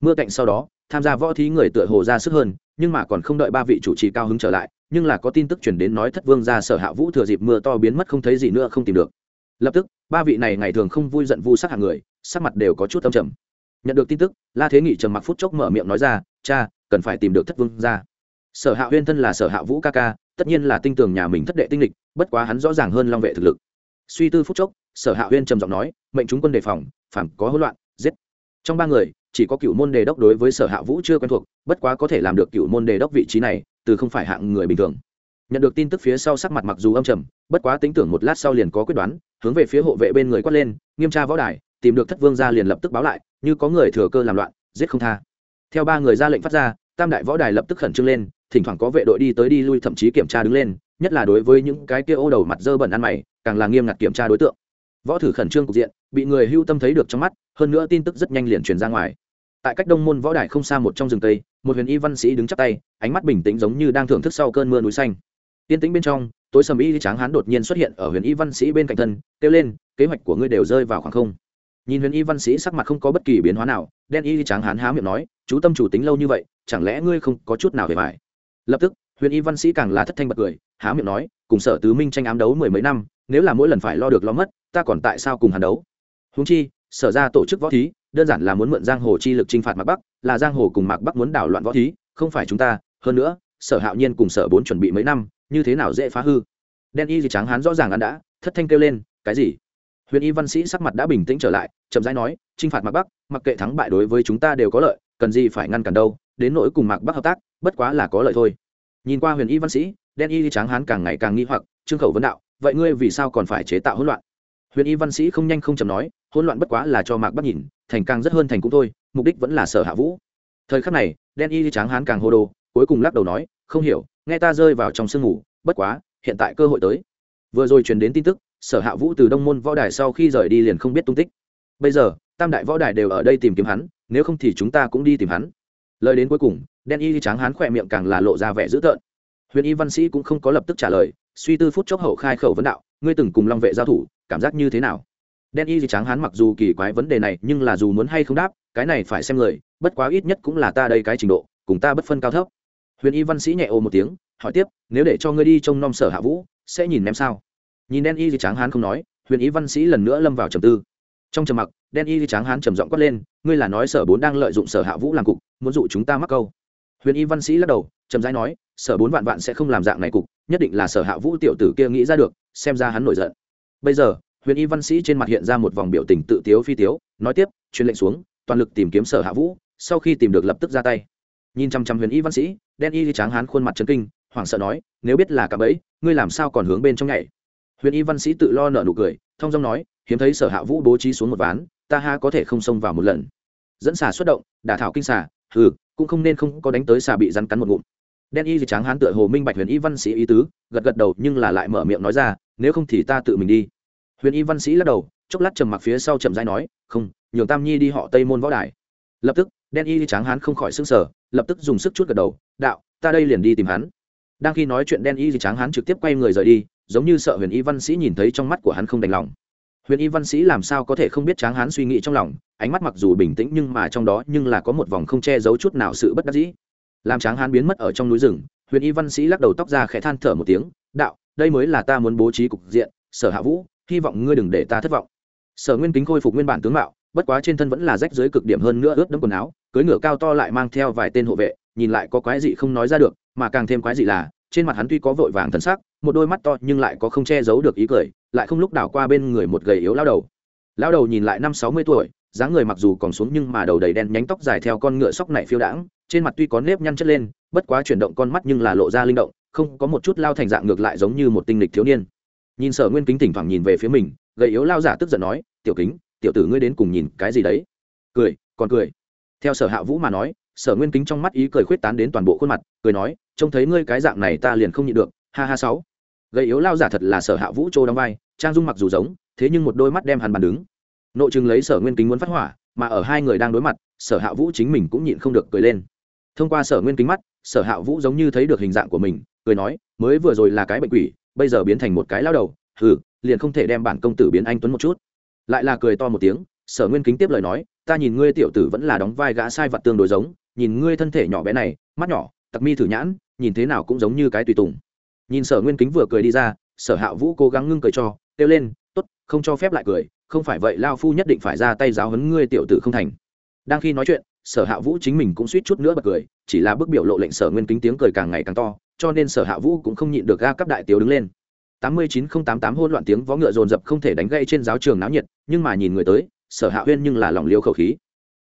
Mưa tạnh sau đó, tham gia võ thí người tựa hồ ra sức hơn, nhưng mà còn không đợi ba vị chủ trì cao hứng trở lại, nhưng là có tin tức chuyển đến nói thất vương ra sở hạ vũ thừa dịp mưa to biến mất không thấy gì nữa không tìm được. Lập tức ba vị này ngày thường không vui giận vu sắc hàng người, sắc mặt đều có chút âm trầm. Nhận được tin tức, la thế nghị trầm mặc phút chốc mở miệng nói ra, cha, cần phải tìm được thất vương ra sở hạ huyên thân là sở hạ vũ ca ca, tất nhiên là tinh tường nhà mình thất đệ tinh lịch, bất quá hắn rõ ràng hơn long vệ thực lực. Suy tư phút chốc, sở hạ huyên trầm giọng nói, mệnh chúng quân đề phòng phản có hỗn loạn, giết. Trong ba người, chỉ có cựu môn đề đốc đối với sở hạ vũ chưa quen thuộc, bất quá có thể làm được cựu môn đề đốc vị trí này, từ không phải hạng người bình thường nhận được tin tức phía sau sắc mặt mặc dù âm trầm, bất quá tính tưởng một lát sau liền có quyết đoán, hướng về phía hộ vệ bên người quát lên, nghiêm tra võ đài, tìm được thất vương ra liền lập tức báo lại, như có người thừa cơ làm loạn, giết không tha. Theo ba người ra lệnh phát ra, tam đại võ đài lập tức khẩn trương lên, thỉnh thoảng có vệ đội đi tới đi lui thậm chí kiểm tra đứng lên, nhất là đối với những cái kia ô đầu mặt dơ bẩn ăn mày, càng là nghiêm ngặt kiểm tra đối tượng. Võ thử khẩn trương cục diện, bị người hưu tâm thấy được trong mắt, hơn nữa tin tức rất nhanh liền truyền ra ngoài. Tại cách đông môn võ đài không xa một trong rừng tây, một huyền y văn sĩ đứng chắp tay, ánh mắt bình tĩnh giống như đang thưởng thức sau cơn mưa núi xanh tiên tĩnh bên trong, tối sầm y tráng hán đột nhiên xuất hiện ở huyền y văn sĩ bên cạnh thân, kêu lên, kế hoạch của ngươi đều rơi vào khoảng không. Nhìn huyền y văn sĩ sắc mặt không có bất kỳ biến hóa nào, đen y tráng hán há miệng nói, chú tâm chủ tính lâu như vậy, chẳng lẽ ngươi không có chút nào về vải lập tức, huyền y văn sĩ càng là thất thanh bật cười, há miệng nói, cùng sở tứ minh tranh ám đấu mười mấy năm, nếu là mỗi lần phải lo được lo mất, ta còn tại sao cùng hắn đấu? Húng chi, sở ra tổ chức võ thí, đơn giản là muốn mượn giang hồ chi lực chinh phạt mạc bắc, là giang hồ cùng mạc bắc muốn đảo loạn võ thí, không phải chúng ta, hơn nữa sở hạo nhiên cùng sở bốn chuẩn bị mấy năm, như thế nào dễ phá hư? Đen y gì trắng hắn rõ ràng ăn đã, thất thanh kêu lên, cái gì? Huyền y văn sĩ sắc mặt đã bình tĩnh trở lại, chậm rãi nói t r i n h phạt mạc bắc, mặc kệ thắng bại đối với chúng ta đều có lợi, cần gì phải ngăn cản đâu, đến nỗi cùng mạc bắc hợp tác, bất quá là có lợi thôi. Nhìn qua huyền y văn sĩ, đen y tráng hán càng ngày càng nghi hoặc, trương khẩu vấn đạo, vậy ngươi vì sao còn phải chế tạo hỗn loạn? Huyền y văn sĩ không nhanh không chầm nói, hỗn loạn bất quá là cho mạc bắc nhìn, thành càng rất hơn thành cũng thôi, mục đích vẫn là sở hạ vũ. Thời khắc này, đen y tráng hán càng hô đồ cuối cùng lắc đầu nói, không hiểu, nghe ta rơi vào trong sương ngủ, bất quá, hiện tại cơ hội tới. Vừa rồi truyền đến tin tức, sở hạ vũ từ đông môn võ đài sau khi rời đi liền không biết tung tích. Bây giờ, tam đại võ đài đều ở đây tìm kiếm hắn, nếu không thì chúng ta cũng đi tìm hắn. Lời đến cuối cùng, đen y tráng hán khỏe miệng càng là lộ ra vẻ dữ tợn. Huyền y văn sĩ cũng không có lập tức trả lời, suy tư phút chốc hậu khai khẩu vấn đạo, ngươi từng cùng long vệ giao thủ, cảm giác như thế nào? Đen y tráng hán mặc dù kỳ quái vấn đề này, nhưng là dù muốn hay không đáp, cái này phải xem người, bất quá ít nhất cũng là ta đây cái trình độ, cùng ta bất phân cao thấp huyền y văn sĩ nhẹ ồ một tiếng, hỏi tiếp, nếu để cho ngươi đi trông nom sở hạ vũ, sẽ nhìn em sao? Nhìn đen y thì tráng hán không nói, huyền y văn sĩ lần nữa lâm vào trầm tư. Trong trầm mặc, đen y thì tráng hán trầm giọng quát lên, ngươi là nói sở bốn đang lợi dụng sở hạ vũ làm cục, muốn dụ chúng ta mắc câu. Huyền y văn sĩ lắc đầu trầm rãi nói, sở bốn vạn vạn sẽ không làm dạng này cục, nhất định là sở hạ vũ tiểu tử kia nghĩ ra được, xem ra hắn nổi giận. Bây giờ, huyền y văn sĩ trên mặt hiện ra một vòng biểu tình tự tiếu phi tiếu, nói tiếp, truyền lệnh xuống, toàn lực tìm kiếm sở hạ vũ, sau khi tìm được lập tức ra tay nhìn chăm chăm huyền y văn sĩ, đen y tráng hán khuôn mặt trấn kinh, hoảng sợ nói, nếu biết là cạm ấy ngươi làm sao còn hướng bên trong nhảy? Huyền y văn sĩ tự lo nợ nụ cười, thông dong nói, hiếm thấy sở hạ vũ bố trí xuống một ván, ta ha có thể không xông vào một lần. Dẫn xà xuất động, đả thảo kinh xà, hừ, cũng không nên không có đánh tới xà bị rắn cắn một ngụm. Đen y tráng hán tựa hồ minh bạch huyền y văn sĩ ý tứ, gật gật đầu nhưng là lại mở miệng nói ra, nếu không thì ta tự mình đi. Huyền y văn sĩ lắc đầu, chốc lát trầm mặc phía sau chậm dai nói, không, nhường tam nhi đi họ tây môn võ đài. Lập tức, đen y tráng hán không khỏi s ư n g sở lập tức dùng sức chút gật đầu, đạo, ta đây liền đi tìm hắn. Đang khi nói chuyện đen y tráng hắn trực tiếp quay người rời đi, giống như sợ huyền y văn sĩ nhìn thấy trong mắt của hắn không đành lòng. Huyền y văn sĩ làm sao có thể không biết tráng hắn suy nghĩ trong lòng, ánh mắt mặc dù bình tĩnh nhưng mà trong đó nhưng là có một vòng không che giấu chút nào sự bất đắc dĩ. Làm tráng hắn biến mất ở trong núi rừng, huyền y văn sĩ lắc đầu tóc ra khẽ than thở một tiếng, đạo, đây mới là ta muốn bố trí cục diện, sở hạ vũ, hy vọng ngươi đừng để ta thất vọng. Sở nguyên kính khôi phục nguyên bản tướng mạo bất quá trên thân vẫn là rách dưới cực điểm hơn nữa ướt đẫm quần áo, cưới ngựa cao to lại mang theo vài tên hộ vệ, nhìn lại có quái gì không nói ra được, mà càng thêm quái gì là, trên mặt hắn tuy có vội vàng thần sắc, một đôi mắt to nhưng lại có không che giấu được ý cười, lại không lúc đảo qua bên người một gầy yếu lao đầu. Lao đầu nhìn lại năm sáu mươi tuổi, dáng người mặc dù còn xuống nhưng mà đầu đầy đen nhánh tóc dài theo con ngựa sóc này phiêu đãng, trên mặt tuy có nếp nhăn chất lên, bất quá chuyển động con mắt nhưng là lộ ra linh động, không có một chút lao thành dạng ngược lại giống như một tinh lịch thiếu niên. Nhìn sở nguyên kính thỉnh thoảng nhìn về phía mình, gầy yếu lao giả tức giận nói, tiểu kính tiểu tử ngươi đến cùng nhìn cái gì đấy? Cười, còn cười. Theo sở hạ vũ mà nói, sở nguyên kính trong mắt ý cười khuyết tán đến toàn bộ khuôn mặt, cười nói, trông thấy ngươi cái dạng này ta liền không nhịn được, ha ha sáu. Gây yếu lao giả thật là sở hạ vũ trô đóng vai, trang dung mặc dù giống, thế nhưng một đôi mắt đem hắn bàn đứng. Nội chừng lấy sở nguyên kính muốn phát hỏa, mà ở hai người đang đối mặt, sở hạ vũ chính mình cũng nhịn không được cười lên. Thông qua sở nguyên kính mắt, sở hạ vũ giống như thấy được hình dạng của mình, cười nói, mới vừa rồi là cái bệnh quỷ, bây giờ biến thành một cái lao đầu, hừ, liền không thể đem bản công tử biến anh tuấn một chút lại là cười to một tiếng, sở nguyên kính tiếp lời nói, ta nhìn ngươi tiểu tử vẫn là đóng vai gã sai vật tương đối giống, nhìn ngươi thân thể nhỏ bé này, mắt nhỏ, tặc mi thử nhãn, nhìn thế nào cũng giống như cái tùy tùng. Nhìn sở nguyên kính vừa cười đi ra, sở hạ vũ cố gắng ngưng cười cho, kêu lên t ố t không cho phép lại cười, không phải vậy lao phu nhất định phải ra tay giáo hấn ngươi tiểu tử không thành. Đang khi nói chuyện, sở hạ vũ chính mình cũng suýt chút nữa bật cười, chỉ là bức biểu lộ lệnh sở nguyên kính tiếng cười càng ngày càng to, cho nên sở hạ vũ cũng không nhịn được ga cấp đại tiểu đứng lên tám mươi chín không tám tám hôn loạn tiếng vó ngựa dồn dập không thể đánh gãy trên giáo trường náo nhiệt, nhưng mà nhìn người tới, sở hạ huyên nhưng là lòng liêu khẩu khí.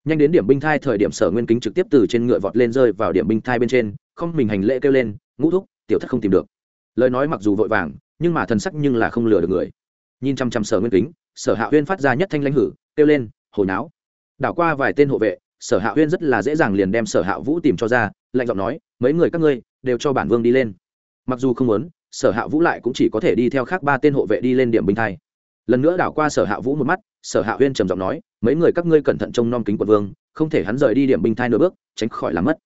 Nhanh đến điểm binh thai thời điểm sở nguyên kính trực tiếp từ trên ngựa vọt lên rơi vào điểm binh thai bên trên, không mình hành lễ kêu lên, ngũ thúc, tiểu thất không tìm được. Lời nói mặc dù vội vàng, nhưng mà thần sắc nhưng là không lừa được người. Nhìn chăm chăm sở nguyên kính, sở hạ huyên phát ra nhất thanh lãnh hử, kêu lên hồi náo đảo qua vài tên hộ vệ, sở hạ huyên rất là dễ dàng liền đem sở hạ vũ tìm cho ra, lạnh giọng nói, mấy người các ngươi đều cho bản vương đi lên. Mặc dù không muốn sở hạ vũ lại cũng chỉ có thể đi theo khác ba tên hộ vệ đi lên điểm binh thai. Lần nữa đảo qua sở hạ vũ một mắt, sở hạ huyên trầm giọng nói, mấy người các ngươi cẩn thận trông nom kính quận vương, không thể hắn rời đi điểm binh thai nửa bước, tránh khỏi làm mất.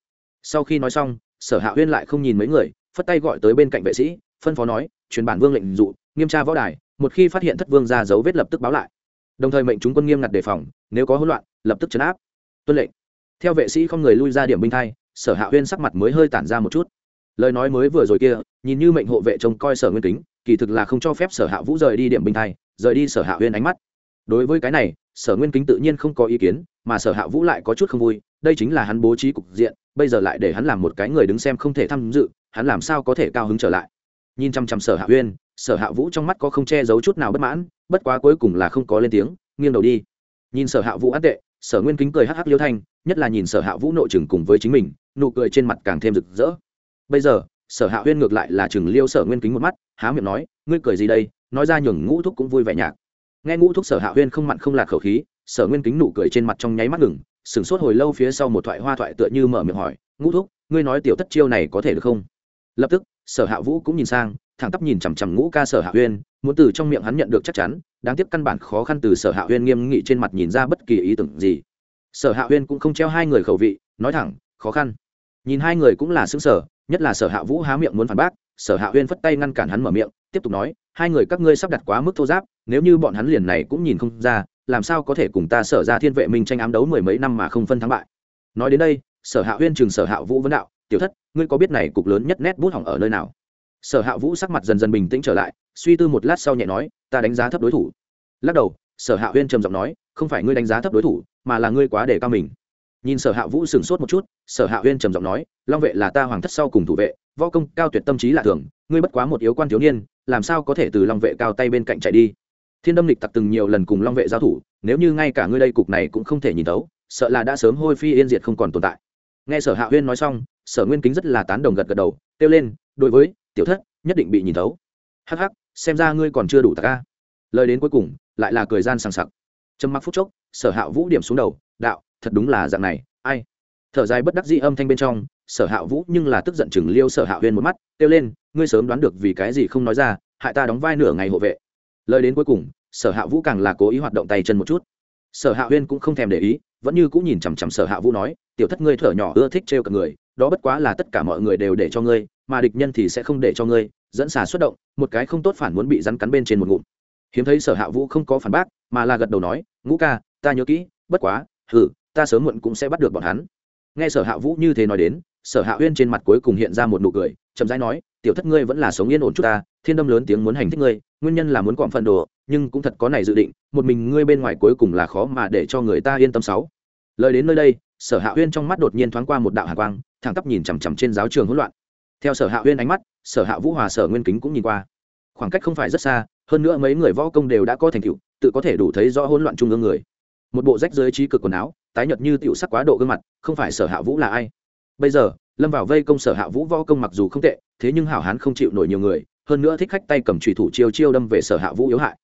Sau khi nói xong, sở hạ huyên lại không nhìn mấy người, phất tay gọi tới bên cạnh vệ sĩ, phân phó nói, truyền bản vương lệnh dụ, nghiêm tra võ đài, một khi phát hiện thất vương ra dấu vết lập tức báo lại. Đồng thời mệnh chúng quân nghiêm ngặt đề phòng, nếu có hỗn loạn, lập tức chấn áp. Tuân lệnh. Theo vệ sĩ không người lui ra điểm binh thai, sở hạ huyên sắc mặt mới hơi tản ra một chút lời nói mới vừa rồi kia nhìn như mệnh hộ vệ trông coi sở nguyên kính kỳ thực là không cho phép sở hạ vũ rời đi điểm bình thay, rời đi sở hạ huyên ánh mắt. Đối với cái này sở nguyên kính tự nhiên không có ý kiến mà sở hạ vũ lại có chút không vui đây chính là hắn bố trí cục diện bây giờ lại để hắn làm một cái người đứng xem không thể tham dự hắn làm sao có thể cao hứng trở lại. Nhìn chăm chăm sở hạ huyên sở hạ vũ trong mắt có không che giấu chút nào bất mãn bất quá cuối cùng là không có lên tiếng nghiêng đầu đi. Nhìn sở hạ vũ ác tệ sở nguyên kính cười hắc hắc liêu thanh nhất là nhìn sở hạ vũ nội chừng cùng với chính mình nụ cười trên mặt càng thêm rực rỡ bây giờ, sở hạ huyên ngược lại là chừng liêu sở nguyên kính một mắt, há miệng nói, ngươi cười gì đây? Nói ra nhường ngũ thúc cũng vui vẻ nhạc. Nghe ngũ thúc sở hạ huyên không mặn không lạc khẩu khí, sở nguyên kính nụ cười trên mặt trong nháy mắt ngừng, sửng sốt hồi lâu phía sau một thoại hoa thoại tựa như mở miệng hỏi, ngũ thúc, ngươi nói tiểu thất chiêu này có thể được không? Lập tức, sở hạ vũ cũng nhìn sang, thẳng tắp nhìn chằm chằm ngũ ca sở hạ huyên, muốn từ trong miệng hắn nhận được chắc chắn, đáng tiếc căn bản khó khăn từ sở hạ huyên nghiêm nghị trên mặt nhìn ra bất kỳ ý tưởng gì. Sở hạ huyên cũng không treo hai người khẩu vị, nói thẳng, khó khăn. Nhìn hai người cũng là xứng sở nhất là sở hạ vũ há miệng muốn phản bác, sở hạ huyên phất tay ngăn cản hắn mở miệng, tiếp tục nói, hai người các ngươi sắp đặt quá mức thô giáp, nếu như bọn hắn liền này cũng nhìn không ra, làm sao có thể cùng ta sở ra thiên vệ minh tranh ám đấu mười mấy năm mà không phân thắng bại. Nói đến đây, sở hạ huyên chừng sở hạ vũ vấn đạo, tiểu thất, ngươi có biết này cục lớn nhất nét bút hỏng ở nơi nào? Sở hạ vũ sắc mặt dần dần bình tĩnh trở lại, suy tư một lát sau nhẹ nói, ta đánh giá thấp đối thủ. Lắc đầu, sở hạ huyên trầm giọng nói, không phải ngươi đánh giá thấp đối thủ, mà là ngươi quá để cao mình. Nhìn sở hạ vũ sửng sốt một chút sở hạ huyên trầm giọng nói, long vệ là ta hoàng thất sau cùng thủ vệ, võ công cao tuyệt tâm trí lạ thường, ngươi bất quá một yếu quan thiếu niên, làm sao có thể từ long vệ cao tay bên cạnh chạy đi? Thiên đâm lịch tặc từng nhiều lần cùng long vệ giao thủ, nếu như ngay cả ngươi đây cục này cũng không thể nhìn thấu, sợ là đã sớm hôi phi yên diệt không còn tồn tại. Nghe sở hạ huyên nói xong, sở nguyên kính rất là tán đồng gật gật đầu, kêu lên, đối với, tiểu thất, nhất định bị nhìn thấu. Hắc hắc, xem ra ngươi còn chưa đủ tạc ca lời đến cuối cùng, lại là cười gian sằng sặc. Trầm mặc phút chốc, sở hạ vũ điểm xuống đầu, đạo, thật đúng là dạng này, ai thở dài bất đắc dĩ âm thanh bên trong, sở hạ vũ nhưng là tức giận chừng liêu sở hạ huyên một mắt, kêu lên, ngươi sớm đoán được vì cái gì không nói ra, hại ta đóng vai nửa ngày hộ vệ. Lời đến cuối cùng, sở hạ vũ càng là cố ý hoạt động tay chân một chút. Sở hạ huyên cũng không thèm để ý, vẫn như cũng nhìn chằm chằm sở hạ vũ nói, tiểu thất ngươi thở nhỏ ưa thích trêu cả người, đó bất quá là tất cả mọi người đều để cho ngươi, mà địch nhân thì sẽ không để cho ngươi, dẫn xà xuất động, một cái không tốt phản muốn bị rắn cắn bên trên một ngụm. Hiếm thấy sở hạ vũ không có phản bác, mà là gật đầu nói, ngũ ca, ta nhớ kỹ, bất quá hử ta sớm muộn cũng sẽ bắt được bọn hắn nghe sở hạ vũ như thế nói đến, sở hạ uyên trên mặt cuối cùng hiện ra một nụ cười, chậm rãi nói, tiểu thất ngươi vẫn là sống yên ổn chút ta, thiên đâm lớn tiếng muốn hành thích ngươi, nguyên nhân là muốn cọm phần đồ, nhưng cũng thật có này dự định, một mình ngươi bên ngoài cuối cùng là khó mà để cho người ta yên tâm sáu. Lời đến nơi đây, sở hạ uyên trong mắt đột nhiên thoáng qua một đạo hạ quang, thẳng tắp nhìn chằm chằm trên giáo trường hỗn loạn. Theo sở hạ uyên ánh mắt, sở hạ vũ hòa sở nguyên kính cũng nhìn qua. Khoảng cách không phải rất xa, hơn nữa mấy người võ công đều đã có thành tựu, tự có thể đủ thấy rõ hỗn loạn trung ương người. Một bộ rách dưới trí cực quần áo tái nhợt như tiểu sắc quá độ gương mặt, không phải sở hạ vũ là ai? Bây giờ, lâm vào vây công sở hạ vũ võ công mặc dù không tệ, thế nhưng hảo hán không chịu nổi nhiều người, hơn nữa thích khách tay cầm trùy thủ chiêu chiêu đâm về sở hạ vũ yếu hại.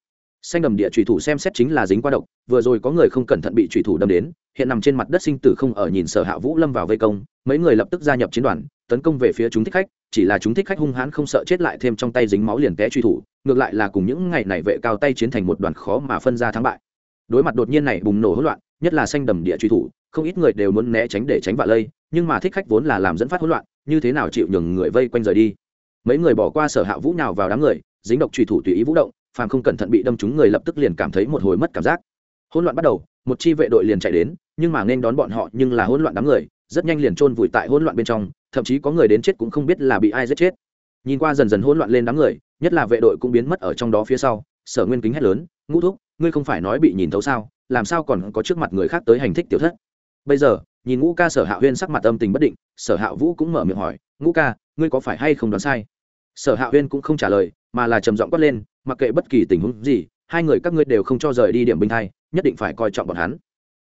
Xanh đầm địa trùy thủ xem xét chính là dính qua độc, vừa rồi có người không cẩn thận bị trùy thủ đâm đến, hiện nằm trên mặt đất sinh tử không ở nhìn sở hạ vũ lâm vào vây công, mấy người lập tức gia nhập chiến đoàn, tấn công về phía chúng thích khách, chỉ là chúng thích khách hung hãn không sợ chết lại thêm trong tay dính máu liền té truy thủ, ngược lại là cùng những ngày này vệ cao tay chiến thành một đoàn khó mà phân ra thắng bại. Đối mặt đột nhiên này bùng nổ hỗn loạn nhất là xanh đầm địa truy thủ, không ít người đều muốn né tránh để tránh vạ lây, nhưng mà thích khách vốn là làm dẫn phát hỗn loạn, như thế nào chịu nhường người vây quanh rời đi? Mấy người bỏ qua sở hạ vũ nào vào đám người, dính độc truy thủ tùy ý vũ động, phàm không cẩn thận bị đâm trúng người lập tức liền cảm thấy một hồi mất cảm giác. Hỗn loạn bắt đầu, một chi vệ đội liền chạy đến, nhưng mà nên đón bọn họ nhưng là hỗn loạn đám người, rất nhanh liền chôn vùi tại hỗn loạn bên trong, thậm chí có người đến chết cũng không biết là bị ai giết chết. Nhìn qua dần dần hỗn loạn lên đám người, nhất là vệ đội cũng biến mất ở trong đó phía sau, sở nguyên kính hét lớn, ngũ thúc ngươi không phải nói bị nhìn thấu sao, làm sao còn có trước mặt người khác tới hành thích tiểu thất? Bây giờ, nhìn ngũ ca sở hạ huyên sắc mặt âm tình bất định, sở hạ vũ cũng mở miệng hỏi, ngũ ca, ngươi có phải hay không đoán sai? Sở hạ huyên cũng không trả lời, mà là trầm giọng quát lên, mặc kệ bất kỳ tình huống gì, hai người các ngươi đều không cho rời đi điểm binh thay, nhất định phải coi trọng bọn hắn.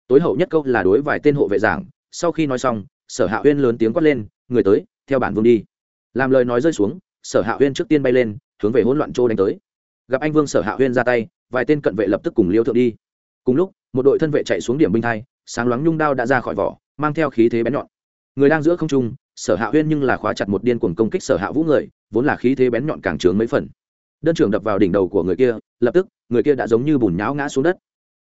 Tối hậu nhất câu là đối vài tên hộ vệ giảng, sau khi nói xong, sở hạ huyên lớn tiếng quát lên, người tới, theo bản vương đi. Làm lời nói rơi xuống, sở hạ huyên trước tiên bay lên, hướng về hỗn loạn trô đánh tới. Gặp anh vương sở hạ huyên ra tay vài tên cận vệ lập tức cùng liêu thượng đi. Cùng lúc, một đội thân vệ chạy xuống điểm binh thai, sáng loáng nhung đao đã ra khỏi vỏ, mang theo khí thế bén nhọn. Người đang giữa không trung, sở hạ huyên nhưng là khóa chặt một điên cuồng công kích sở hạ vũ người, vốn là khí thế bén nhọn càng trướng mấy phần. Đơn trưởng đập vào đỉnh đầu của người kia, lập tức, người kia đã giống như bùn nháo ngã xuống đất.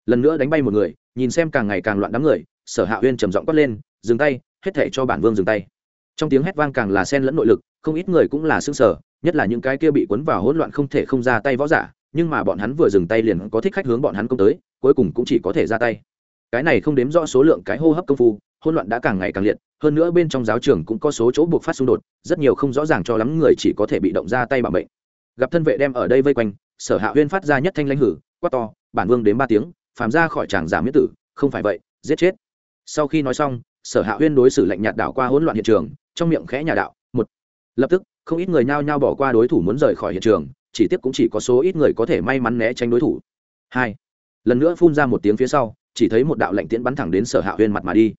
Lần nữa đánh bay một người, nhìn xem càng ngày càng loạn đám người, sở hạ huyên trầm giọng quát lên, dừng tay, hết thể cho bản vương dừng tay. Trong tiếng hét vang càng là sen lẫn nội lực, không ít người cũng là xương sở nhất là những cái kia bị cuốn vào hỗn loạn không thể không ra tay võ giả nhưng mà bọn hắn vừa dừng tay liền có thích khách hướng bọn hắn công tới, cuối cùng cũng chỉ có thể ra tay. Cái này không đếm rõ số lượng cái hô hấp công phu, hỗn loạn đã càng ngày càng liệt, hơn nữa bên trong giáo trường cũng có số chỗ buộc phát xung đột, rất nhiều không rõ ràng cho lắm người chỉ có thể bị động ra tay bảo bệnh gặp thân vệ đem ở đây vây quanh, sở hạ huyên phát ra nhất thanh lãnh hử, quát to, bản vương đến ba tiếng, phàm ra khỏi tràng giả miễn tử, không phải vậy, giết chết. Sau khi nói xong, sở hạ huyên đối xử lạnh nhạt đảo qua hỗn loạn hiện trường, trong miệng khẽ nhà đạo, một, lập tức, không ít người nhao nhao bỏ qua đối thủ muốn rời khỏi hiện trường chỉ tiếp cũng chỉ có số ít người có thể may mắn né tránh đối thủ. Hai, lần nữa phun ra một tiếng phía sau, chỉ thấy một đạo lệnh tiễn bắn thẳng đến sở hạ huyên mặt mà đi.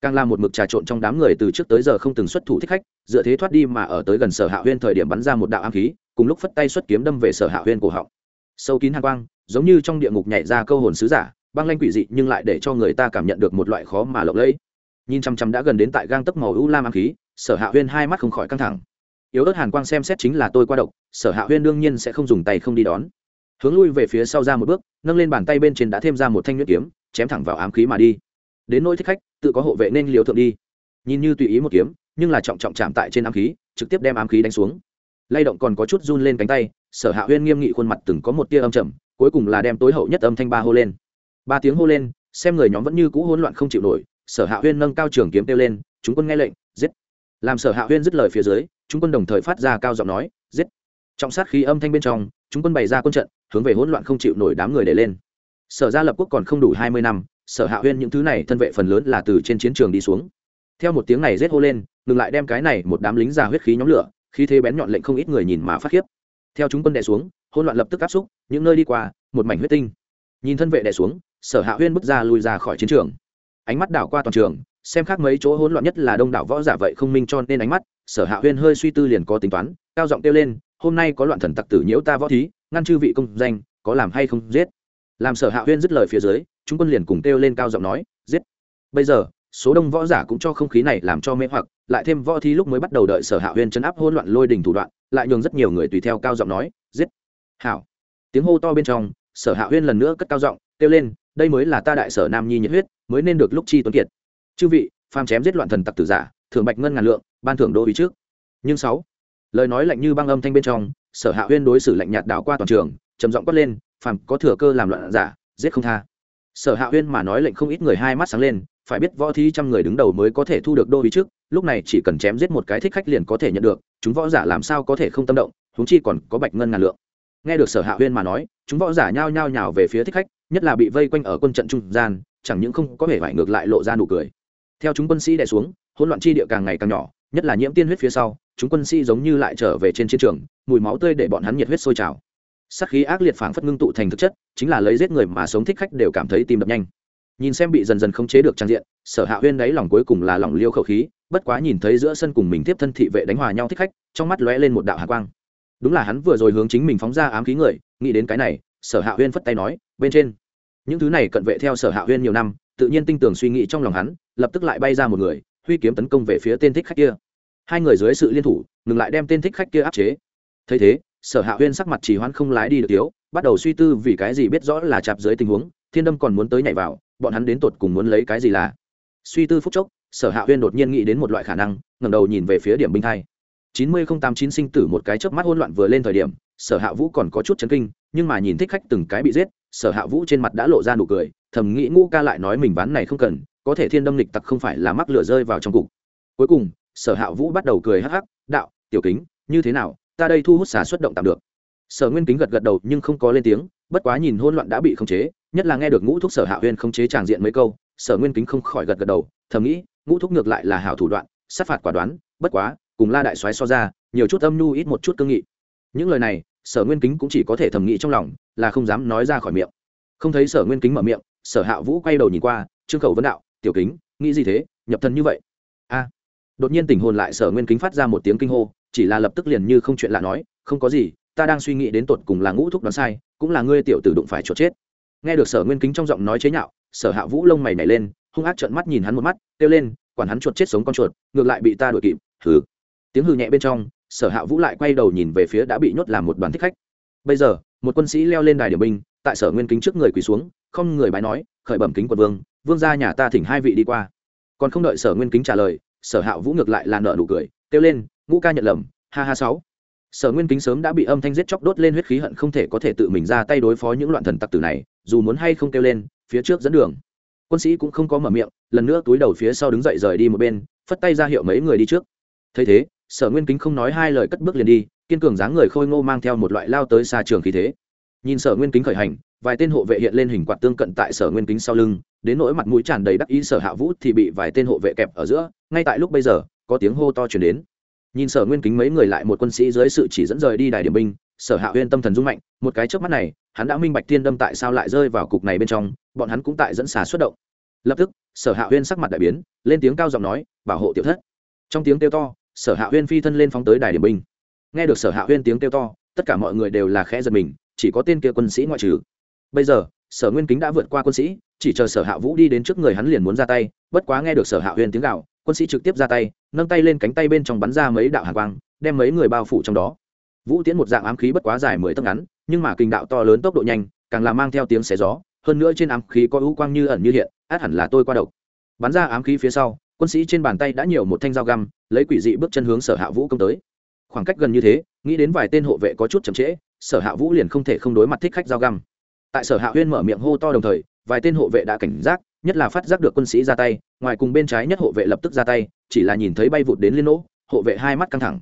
Càng là một mực trà trộn trong đám người từ trước tới giờ không từng xuất thủ thích khách, dựa thế thoát đi mà ở tới gần sở hạ huyên thời điểm bắn ra một đạo am khí, cùng lúc phất tay xuất kiếm đâm về sở hạ huyên cổ họng. Sâu kín hàng quang, giống như trong địa ngục nhảy ra câu hồn sứ giả, băng lanh quỷ dị nhưng lại để cho người ta cảm nhận được một loại khó mà lộng lẫy. Nhìn chăm chăm đã gần đến tại gang tấc màu u lam am khí, sở hạ huyên hai mắt không khỏi căng thẳng yếu ớt hàn quang xem xét chính là tôi qua độc, sở hạ huyên đương nhiên sẽ không dùng tay không đi đón. Hướng lui về phía sau ra một bước, nâng lên bàn tay bên trên đã thêm ra một thanh nhuyễn kiếm, chém thẳng vào ám khí mà đi. Đến nỗi thích khách, tự có hộ vệ nên liều thượng đi. Nhìn như tùy ý một kiếm, nhưng là trọng trọng chạm tại trên ám khí, trực tiếp đem ám khí đánh xuống. Lay động còn có chút run lên cánh tay, sở hạ huyên nghiêm nghị khuôn mặt từng có một tia âm trầm, cuối cùng là đem tối hậu nhất âm thanh ba hô lên. Ba tiếng hô lên, xem người nhóm vẫn như cũ hỗn loạn không chịu nổi, sở hạ huyên nâng cao trường kiếm kêu lên, chúng quân nghe lệnh, giết. Làm sở hạ huyên dứt lời phía dưới chúng quân đồng thời phát ra cao giọng nói, giết. Trọng sát khí âm thanh bên trong, chúng quân bày ra quân trận, hướng về hỗn loạn không chịu nổi đám người để lên. Sở gia lập quốc còn không đủ hai mươi năm, sở hạ huyên những thứ này thân vệ phần lớn là từ trên chiến trường đi xuống. Theo một tiếng này rết hô lên, ngừng lại đem cái này một đám lính già huyết khí nhóm lửa khi thế bén nhọn lệnh không ít người nhìn mà phát khiếp. Theo chúng quân đè xuống, hỗn loạn lập tức áp xúc, những nơi đi qua, một mảnh huyết tinh. Nhìn thân vệ đè xuống, sở hạ huyên bước ra lùi ra khỏi chiến trường. Ánh mắt đảo qua toàn trường, xem khác mấy chỗ hỗn loạn nhất là đông đảo võ giả vậy không minh cho nên ánh mắt sở hạ huyên hơi suy tư liền có tính toán, cao giọng kêu lên, hôm nay có loạn thần tặc tử nhiễu ta võ thí, ngăn chư vị công danh, có làm hay không giết? Làm sở hạ huyên dứt lời phía dưới, chúng quân liền cùng kêu lên cao giọng nói, giết! Bây giờ, số đông võ giả cũng cho không khí này làm cho mê hoặc, lại thêm võ thi lúc mới bắt đầu đợi sở hạ huyên chấn áp hôn loạn lôi đình thủ đoạn, lại nhường rất nhiều người tùy theo cao giọng nói, giết! Hảo! Tiếng hô to bên trong, sở hạ huyên lần nữa cất cao giọng, kêu lên, đây mới là ta đại sở nam nhi nhiệt huyết, mới nên được lúc chi tuấn kiệt. Chư vị, phàm chém giết loạn thần tặc tử giả thường bạch ngân ngàn lượng ban thưởng đô ý trước. Nhưng sáu, lời nói lạnh như băng âm thanh bên trong, sở hạ huyên đối xử lạnh nhạt đảo qua toàn trường, trầm giọng quát lên, phàm có thừa cơ làm loạn giả, giết không tha. Sở hạ huyên mà nói lệnh không ít người hai mắt sáng lên, phải biết võ thí trăm người đứng đầu mới có thể thu được đô ý trước, lúc này chỉ cần chém giết một cái thích khách liền có thể nhận được, chúng võ giả làm sao có thể không tâm động húng chi còn có bạch ngân ngàn lượng. Nghe được sở hạ huyên mà nói, chúng võ giả nhao nhao nhào về phía thích khách, nhất là bị vây quanh ở quân trận trung gian, chẳng những không có vẻ vải ngược lại lộ ra nụ cười. Theo chúng quân sĩ đè xuống, hỗn loạn chi địa càng ngày càng nhỏ nhất là nhiễm tiên huyết phía sau, chúng quân sĩ giống như lại trở về trên chiến trường, mùi máu tươi để bọn hắn nhiệt huyết sôi trào. Sát khí ác liệt phảng phất ngưng tụ thành thực chất, chính là lấy giết người mà sống thích khách đều cảm thấy tim đập nhanh. Nhìn xem bị dần dần không chế được trang diện, sở hạ huyên đáy lòng cuối cùng là lòng liêu khẩu khí, bất quá nhìn thấy giữa sân cùng mình tiếp thân thị vệ đánh hòa nhau thích khách, trong mắt lóe lên một đạo hạ quang. Đúng là hắn vừa rồi hướng chính mình phóng ra ám khí người, nghĩ đến cái này, sở hạ huyên phất tay nói, bên trên. Những thứ này cận vệ theo sở hạ huyên nhiều năm, tự nhiên tinh tường suy nghĩ trong lòng hắn, lập tức lại bay ra một người huy kiếm tấn công về phía tên thích khách kia. Hai người dưới sự liên thủ, ngừng lại đem tên thích khách kia áp chế. Thấy thế, sở hạ huyên sắc mặt chỉ hoãn không lái đi được thiếu, bắt đầu suy tư vì cái gì biết rõ là chạp dưới tình huống, thiên đâm còn muốn tới nhảy vào, bọn hắn đến tột cùng muốn lấy cái gì là. Suy tư phúc chốc, sở hạ huyên đột nhiên nghĩ đến một loại khả năng, ngẩng đầu nhìn về phía điểm binh hai. chín mươi không tám chín sinh tử một cái chớp mắt hỗn loạn vừa lên thời điểm, sở hạ vũ còn có chút chấn kinh, nhưng mà nhìn thích khách từng cái bị giết, sở hạ vũ trên mặt đã lộ ra nụ cười, thầm nghĩ ngũ ca lại nói mình ván này không cần có thể thiên đâm lịch tặc không phải là mắc lửa rơi vào trong cục. Cuối cùng, sở hạ vũ bắt đầu cười hắc hắc, đạo, tiểu kính, như thế nào? Ta đây thu hút xả xuất động tạm được. Sở nguyên kính gật gật đầu nhưng không có lên tiếng, bất quá nhìn hôn loạn đã bị khống chế, nhất là nghe được ngũ thúc sở hạ huyên khống chế tràng diện mấy câu, sở nguyên kính không khỏi gật gật đầu, thầm nghĩ, ngũ thúc ngược lại là hảo thủ đoạn, sát phạt quả đoán, bất quá, cùng la đại soái so ra, nhiều chút âm nhu ít một chút cương nghị. Những lời này, sở nguyên kính cũng chỉ có thể thầm nghĩ trong lòng, là không dám nói ra khỏi miệng. Không thấy sở nguyên kính mở miệng, sở hạ vũ quay đầu nhìn qua, trương khẩu vấn đạo tiểu kính, nghĩ gì thế, nhập thần như vậy? A. Đột nhiên tình hồn lại sở nguyên kính phát ra một tiếng kinh hô, chỉ là lập tức liền như không chuyện lạ nói, không có gì, ta đang suy nghĩ đến tột cùng là ngũ thúc đoán sai, cũng là ngươi tiểu tử đụng phải chuột chết. Nghe được sở nguyên kính trong giọng nói chế nhạo, sở hạ vũ lông mày nảy lên, hung ác trợn mắt nhìn hắn một mắt, kêu lên, quản hắn chuột chết sống con chuột, ngược lại bị ta đuổi kịp, hừ. Tiếng hừ nhẹ bên trong, sở hạ vũ lại quay đầu nhìn về phía đã bị nhốt làm một đoàn thích khách. Bây giờ, một quân sĩ leo lên đài điểm binh, tại sở nguyên kính trước người quỳ xuống, không người bái nói, khởi bẩm kính quận vương vương ra nhà ta thỉnh hai vị đi qua. Còn không đợi sở nguyên kính trả lời, sở hạ vũ ngược lại là nợ nụ cười, kêu lên, ngũ ca nhận lầm, ha ha sáu. Sở nguyên kính sớm đã bị âm thanh giết chóc đốt lên huyết khí hận không thể có thể tự mình ra tay đối phó những loạn thần tặc tử này, dù muốn hay không kêu lên, phía trước dẫn đường. Quân sĩ cũng không có mở miệng, lần nữa túi đầu phía sau đứng dậy rời đi một bên, phất tay ra hiệu mấy người đi trước. Thấy thế, sở nguyên kính không nói hai lời cất bước liền đi, kiên cường dáng người khôi ngô mang theo một loại lao tới xa trường khí thế. Nhìn sở nguyên kính khởi hành vài tên hộ vệ hiện lên hình quạt tương cận tại sở nguyên kính sau lưng, đến nỗi mặt mũi tràn đầy đắc ý sở hạ vũ thì bị vài tên hộ vệ kẹp ở giữa, ngay tại lúc bây giờ, có tiếng hô to chuyển đến. Nhìn sở nguyên kính mấy người lại một quân sĩ dưới sự chỉ dẫn rời đi đài điểm binh, sở hạ huyên tâm thần rung mạnh, một cái trước mắt này, hắn đã minh bạch thiên đâm tại sao lại rơi vào cục này bên trong, bọn hắn cũng tại dẫn xà xuất động. Lập tức, sở hạ huyên sắc mặt đại biến, lên tiếng cao giọng nói, bảo hộ tiểu thất. Trong tiếng kêu to, sở hạ huyên phi thân lên phóng tới đài điểm binh. Nghe được sở hạ huyên tiếng kêu to, tất cả mọi người đều là khẽ giật mình, chỉ có tên kia quân sĩ ngoại trừ bây giờ, sở nguyên kính đã vượt qua quân sĩ, chỉ chờ sở hạ vũ đi đến trước người hắn liền muốn ra tay, bất quá nghe được sở hạ huyền tiếng gạo quân sĩ trực tiếp ra tay, nâng tay lên cánh tay bên trong bắn ra mấy đạo hàng quang, đem mấy người bao phủ trong đó. Vũ tiễn một dạng ám khí bất quá dài mười tấc ngắn, nhưng mà kinh đạo to lớn tốc độ nhanh, càng là mang theo tiếng xé gió, hơn nữa trên ám khí có ưu quang như ẩn như hiện, át hẳn là tôi qua độc. Bắn ra ám khí phía sau, quân sĩ trên bàn tay đã nhiều một thanh dao găm, lấy quỷ dị bước chân hướng sở hạ vũ công tới. Khoảng cách gần như thế, nghĩ đến vài tên hộ vệ có chút chậm trễ, sở hạ vũ liền không thể không đối mặt thích khách dao găm tại sở hạ huyên mở miệng hô to đồng thời, vài tên hộ vệ đã cảnh giác, nhất là phát giác được quân sĩ ra tay, ngoài cùng bên trái nhất hộ vệ lập tức ra tay, chỉ là nhìn thấy bay vụt đến liên nỗ, hộ vệ hai mắt căng thẳng.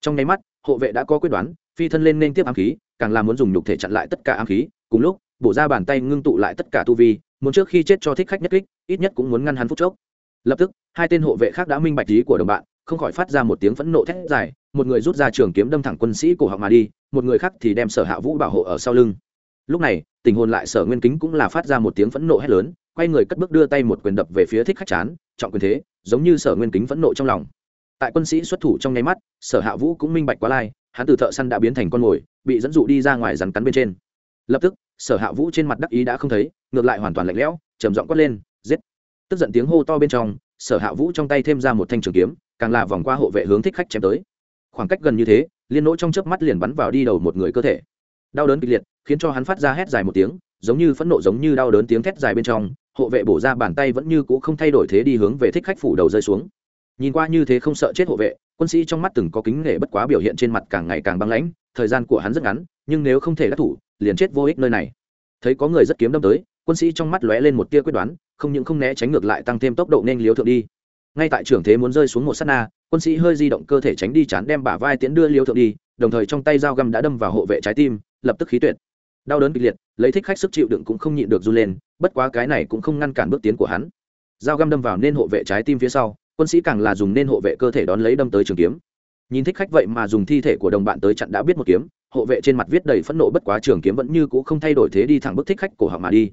Trong nháy mắt, hộ vệ đã có quyết đoán, phi thân lên nên tiếp ám khí, càng là muốn dùng nhục thể chặn lại tất cả ám khí, cùng lúc, bổ ra bàn tay ngưng tụ lại tất cả tu vi, muốn trước khi chết cho thích khách nhất kích, ít nhất cũng muốn ngăn hắn phút chốc. Lập tức, hai tên hộ vệ khác đã minh bạch ý của đồng bạn, không khỏi phát ra một tiếng phẫn nộ thét dài, một người rút ra trường kiếm đâm thẳng quân sĩ cổ họng mà đi, một người khác thì đem sở hạ vũ bảo hộ ở sau lưng lúc này, tình hồn lại sở nguyên kính cũng là phát ra một tiếng phẫn nộ hét lớn, quay người cất bước đưa tay một quyền đập về phía thích khách chán, trọng quyền thế, giống như sở nguyên kính phẫn nộ trong lòng. Tại quân sĩ xuất thủ trong nháy mắt, sở hạ vũ cũng minh bạch quá lai, hắn từ thợ săn đã biến thành con mồi, bị dẫn dụ đi ra ngoài rắn cắn bên trên. Lập tức, sở hạ vũ trên mặt đắc ý đã không thấy, ngược lại hoàn toàn lạnh lẽo, trầm giọng quát lên, giết. Tức giận tiếng hô to bên trong, sở hạ vũ trong tay thêm ra một thanh trường kiếm, càng là vòng qua hộ vệ hướng thích khách chém tới. Khoảng cách gần như thế, liên nỗ trong chớp mắt liền bắn vào đi đầu một người cơ thể. Đau đớn kịch liệt khiến cho hắn phát ra hét dài một tiếng, giống như phẫn nộ, giống như đau đớn tiếng thét dài bên trong, hộ vệ bổ ra bàn tay vẫn như cũ không thay đổi thế đi hướng về thích khách phủ đầu rơi xuống. Nhìn qua như thế không sợ chết hộ vệ, quân sĩ trong mắt từng có kính nể bất quá biểu hiện trên mặt càng ngày càng băng lãnh, thời gian của hắn rất ngắn, nhưng nếu không thể đắc thủ, liền chết vô ích nơi này. Thấy có người rất kiếm đâm tới, quân sĩ trong mắt lóe lên một tia quyết đoán, không những không né tránh ngược lại tăng thêm tốc độ nên liếu thượng đi. Ngay tại trưởng thế muốn rơi xuống một s á t na, quân sĩ hơi di động cơ thể tránh đi chán đem bả vai tiến đưa liêu thượng đi, đồng thời trong tay dao găm đã đâm vào hộ vệ trái tim, lập tức khí tuyệt đau đớn kịch liệt, lấy thích khách sức chịu đựng cũng không nhịn được run lên, bất quá cái này cũng không ngăn cản bước tiến của hắn. Dao găm đâm vào nên hộ vệ trái tim phía sau, quân sĩ càng là dùng nên hộ vệ cơ thể đón lấy đâm tới trường kiếm. Nhìn thích khách vậy mà dùng thi thể của đồng bạn tới chặn đã biết một kiếm, hộ vệ trên mặt viết đầy phẫn nộ bất quá trường kiếm vẫn như cũ không thay đổi thế đi thẳng bức thích khách cổ họng mà đi.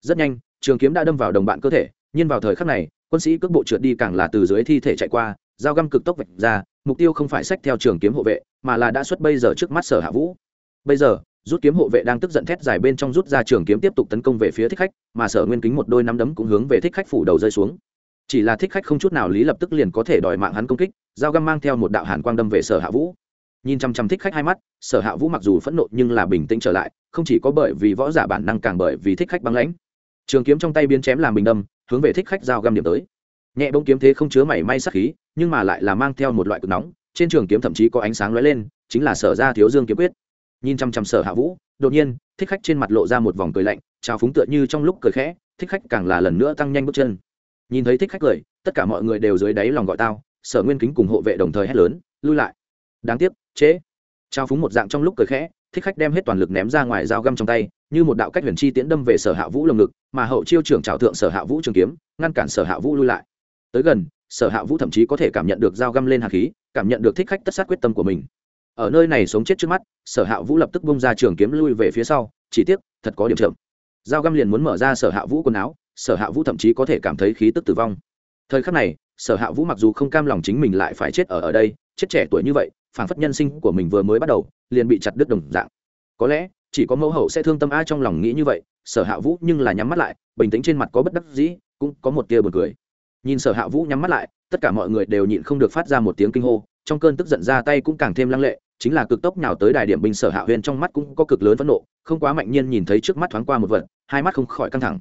Rất nhanh, trường kiếm đã đâm vào đồng bạn cơ thể, nhưng vào thời khắc này, quân sĩ cước bộ trượt đi càng là từ dưới thi thể chạy qua, dao găm cực tốc vạch ra, mục tiêu không phải sách theo trường kiếm hộ vệ, mà là đã xuất bây giờ trước mắt sở hạ vũ. Bây giờ rút kiếm hộ vệ đang tức giận thét dài bên trong rút ra trường kiếm tiếp tục tấn công về phía thích khách, mà sở nguyên kính một đôi nắm đấm cũng hướng về thích khách phủ đầu rơi xuống. Chỉ là thích khách không chút nào lý lập tức liền có thể đòi mạng hắn công kích, dao găm mang theo một đạo hàn quang đâm về sở hạ vũ. Nhìn chăm chăm thích khách hai mắt, sở hạ vũ mặc dù phẫn nộ nhưng là bình tĩnh trở lại, không chỉ có bởi vì võ giả bản năng càng bởi vì thích khách băng lãnh. Trường kiếm trong tay biến chém làm bình đâm, hướng về thích khách dao găm điểm tới. Nhẹ bông kiếm thế không chứa mảy may sắc khí, nhưng mà lại là mang theo một loại cực nóng, trên trường kiếm thậm chí có ánh sáng lóe lên, chính là sở ra thiếu dương kiếm quyết nhìn chăm chăm sở hạ vũ, đột nhiên, thích khách trên mặt lộ ra một vòng cười lạnh, trào phúng tựa như trong lúc cười khẽ, thích khách càng là lần nữa tăng nhanh bước chân. Nhìn thấy thích khách cười, tất cả mọi người đều dưới đáy lòng gọi tao, sở nguyên kính cùng hộ vệ đồng thời hét lớn, lui lại. Đáng tiếc chế trao phúng một dạng trong lúc cười khẽ, thích khách đem hết toàn lực ném ra ngoài dao găm trong tay, như một đạo cách huyền chi tiễn đâm về sở hạ vũ lồng ngực, mà hậu chiêu trưởng trào thượng sở hạ vũ trường kiếm, ngăn cản sở hạ vũ lui lại. Tới gần, sở hạ vũ thậm chí có thể cảm nhận được dao găm lên hạt khí, cảm nhận được thích khách tất sát quyết tâm của mình ở nơi này sống chết trước mắt, sở hạ vũ lập tức bông ra trường kiếm lui về phía sau, chỉ tiếc, thật có điểm chậm. Dao găm liền muốn mở ra sở hạ vũ quần áo, sở hạ vũ thậm chí có thể cảm thấy khí tức tử vong. Thời khắc này, sở hạ vũ mặc dù không cam lòng chính mình lại phải chết ở ở đây, chết trẻ tuổi như vậy phản phất nhân sinh của mình vừa mới bắt đầu, liền bị chặt đứt đồng dạng. Có lẽ, chỉ có mẫu hậu sẽ thương tâm a trong lòng nghĩ như vậy, sở hạ vũ nhưng là nhắm mắt lại, bình tĩnh trên mặt có bất đắc dĩ, cũng có một tia buồn cười. Nhìn sở hạ vũ nhắm mắt lại, tất cả mọi người đều nhịn không được phát ra một tiếng kinh hô, trong cơn tức giận ra tay cũng càng thêm lăng lệ chính là cực tốc nào tới đài điểm binh sở hạ huyền trong mắt cũng có cực lớn phẫn nộ, không quá mạnh nhiên nhìn thấy trước mắt thoáng qua một vật, hai mắt không khỏi căng thẳng.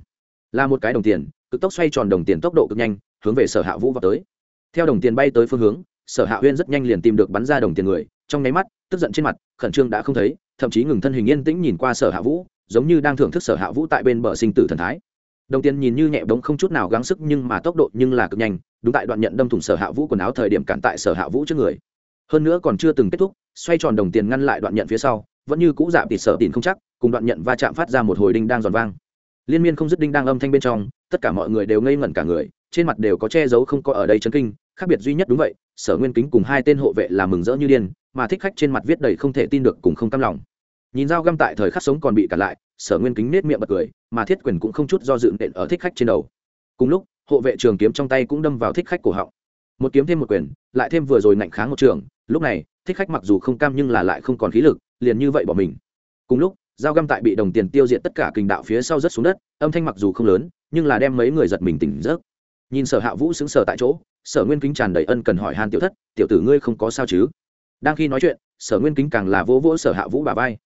Là một cái đồng tiền, cực tốc xoay tròn đồng tiền tốc độ cực nhanh, hướng về sở hạ vũ vào tới. Theo đồng tiền bay tới phương hướng, sở hạ huyên rất nhanh liền tìm được bắn ra đồng tiền người, trong nháy mắt, tức giận trên mặt, khẩn trương đã không thấy, thậm chí ngừng thân hình yên tĩnh nhìn qua sở hạ vũ, giống như đang thưởng thức sở hạ vũ tại bên bờ sinh tử thần thái. Đồng tiền nhìn như nhẹ bóng không chút nào gắng sức nhưng mà tốc độ nhưng là cực nhanh, đúng tại đoạn nhận đâm thủng sở hạ vũ quần áo thời điểm cản tại sở hạ vũ trước người hơn nữa còn chưa từng kết thúc, xoay tròn đồng tiền ngăn lại đoạn nhận phía sau, vẫn như cũ giảm tịt sở tịt không chắc, cùng đoạn nhận va chạm phát ra một hồi đinh đang giòn vang. Liên miên không dứt đinh đang âm thanh bên trong, tất cả mọi người đều ngây ngẩn cả người, trên mặt đều có che giấu không có ở đây chấn kinh, khác biệt duy nhất đúng vậy, sở nguyên kính cùng hai tên hộ vệ là mừng rỡ như điên, mà thích khách trên mặt viết đầy không thể tin được cùng không cam lòng. Nhìn dao găm tại thời khắc sống còn bị cản lại, sở nguyên kính nết miệng bật cười, mà thiết quyền cũng không chút do dự nện ở thích khách trên đầu. Cùng lúc, hộ vệ trường kiếm trong tay cũng đâm vào thích khách cổ họng. Một kiếm thêm một quyền, lại thêm vừa rồi ngạnh kháng một trường lúc này, thích khách mặc dù không cam nhưng là lại không còn khí lực, liền như vậy bỏ mình. Cùng lúc, dao găm tại bị đồng tiền tiêu diệt tất cả kình đạo phía sau rất xuống đất, âm thanh mặc dù không lớn, nhưng là đem mấy người giật mình tỉnh giấc. Nhìn sở hạ vũ xứng sở tại chỗ, sở nguyên kính tràn đầy ân cần hỏi han tiểu thất, tiểu tử ngươi không có sao chứ? Đang khi nói chuyện, sở nguyên kính càng là vỗ vỗ sở hạ vũ bà vai.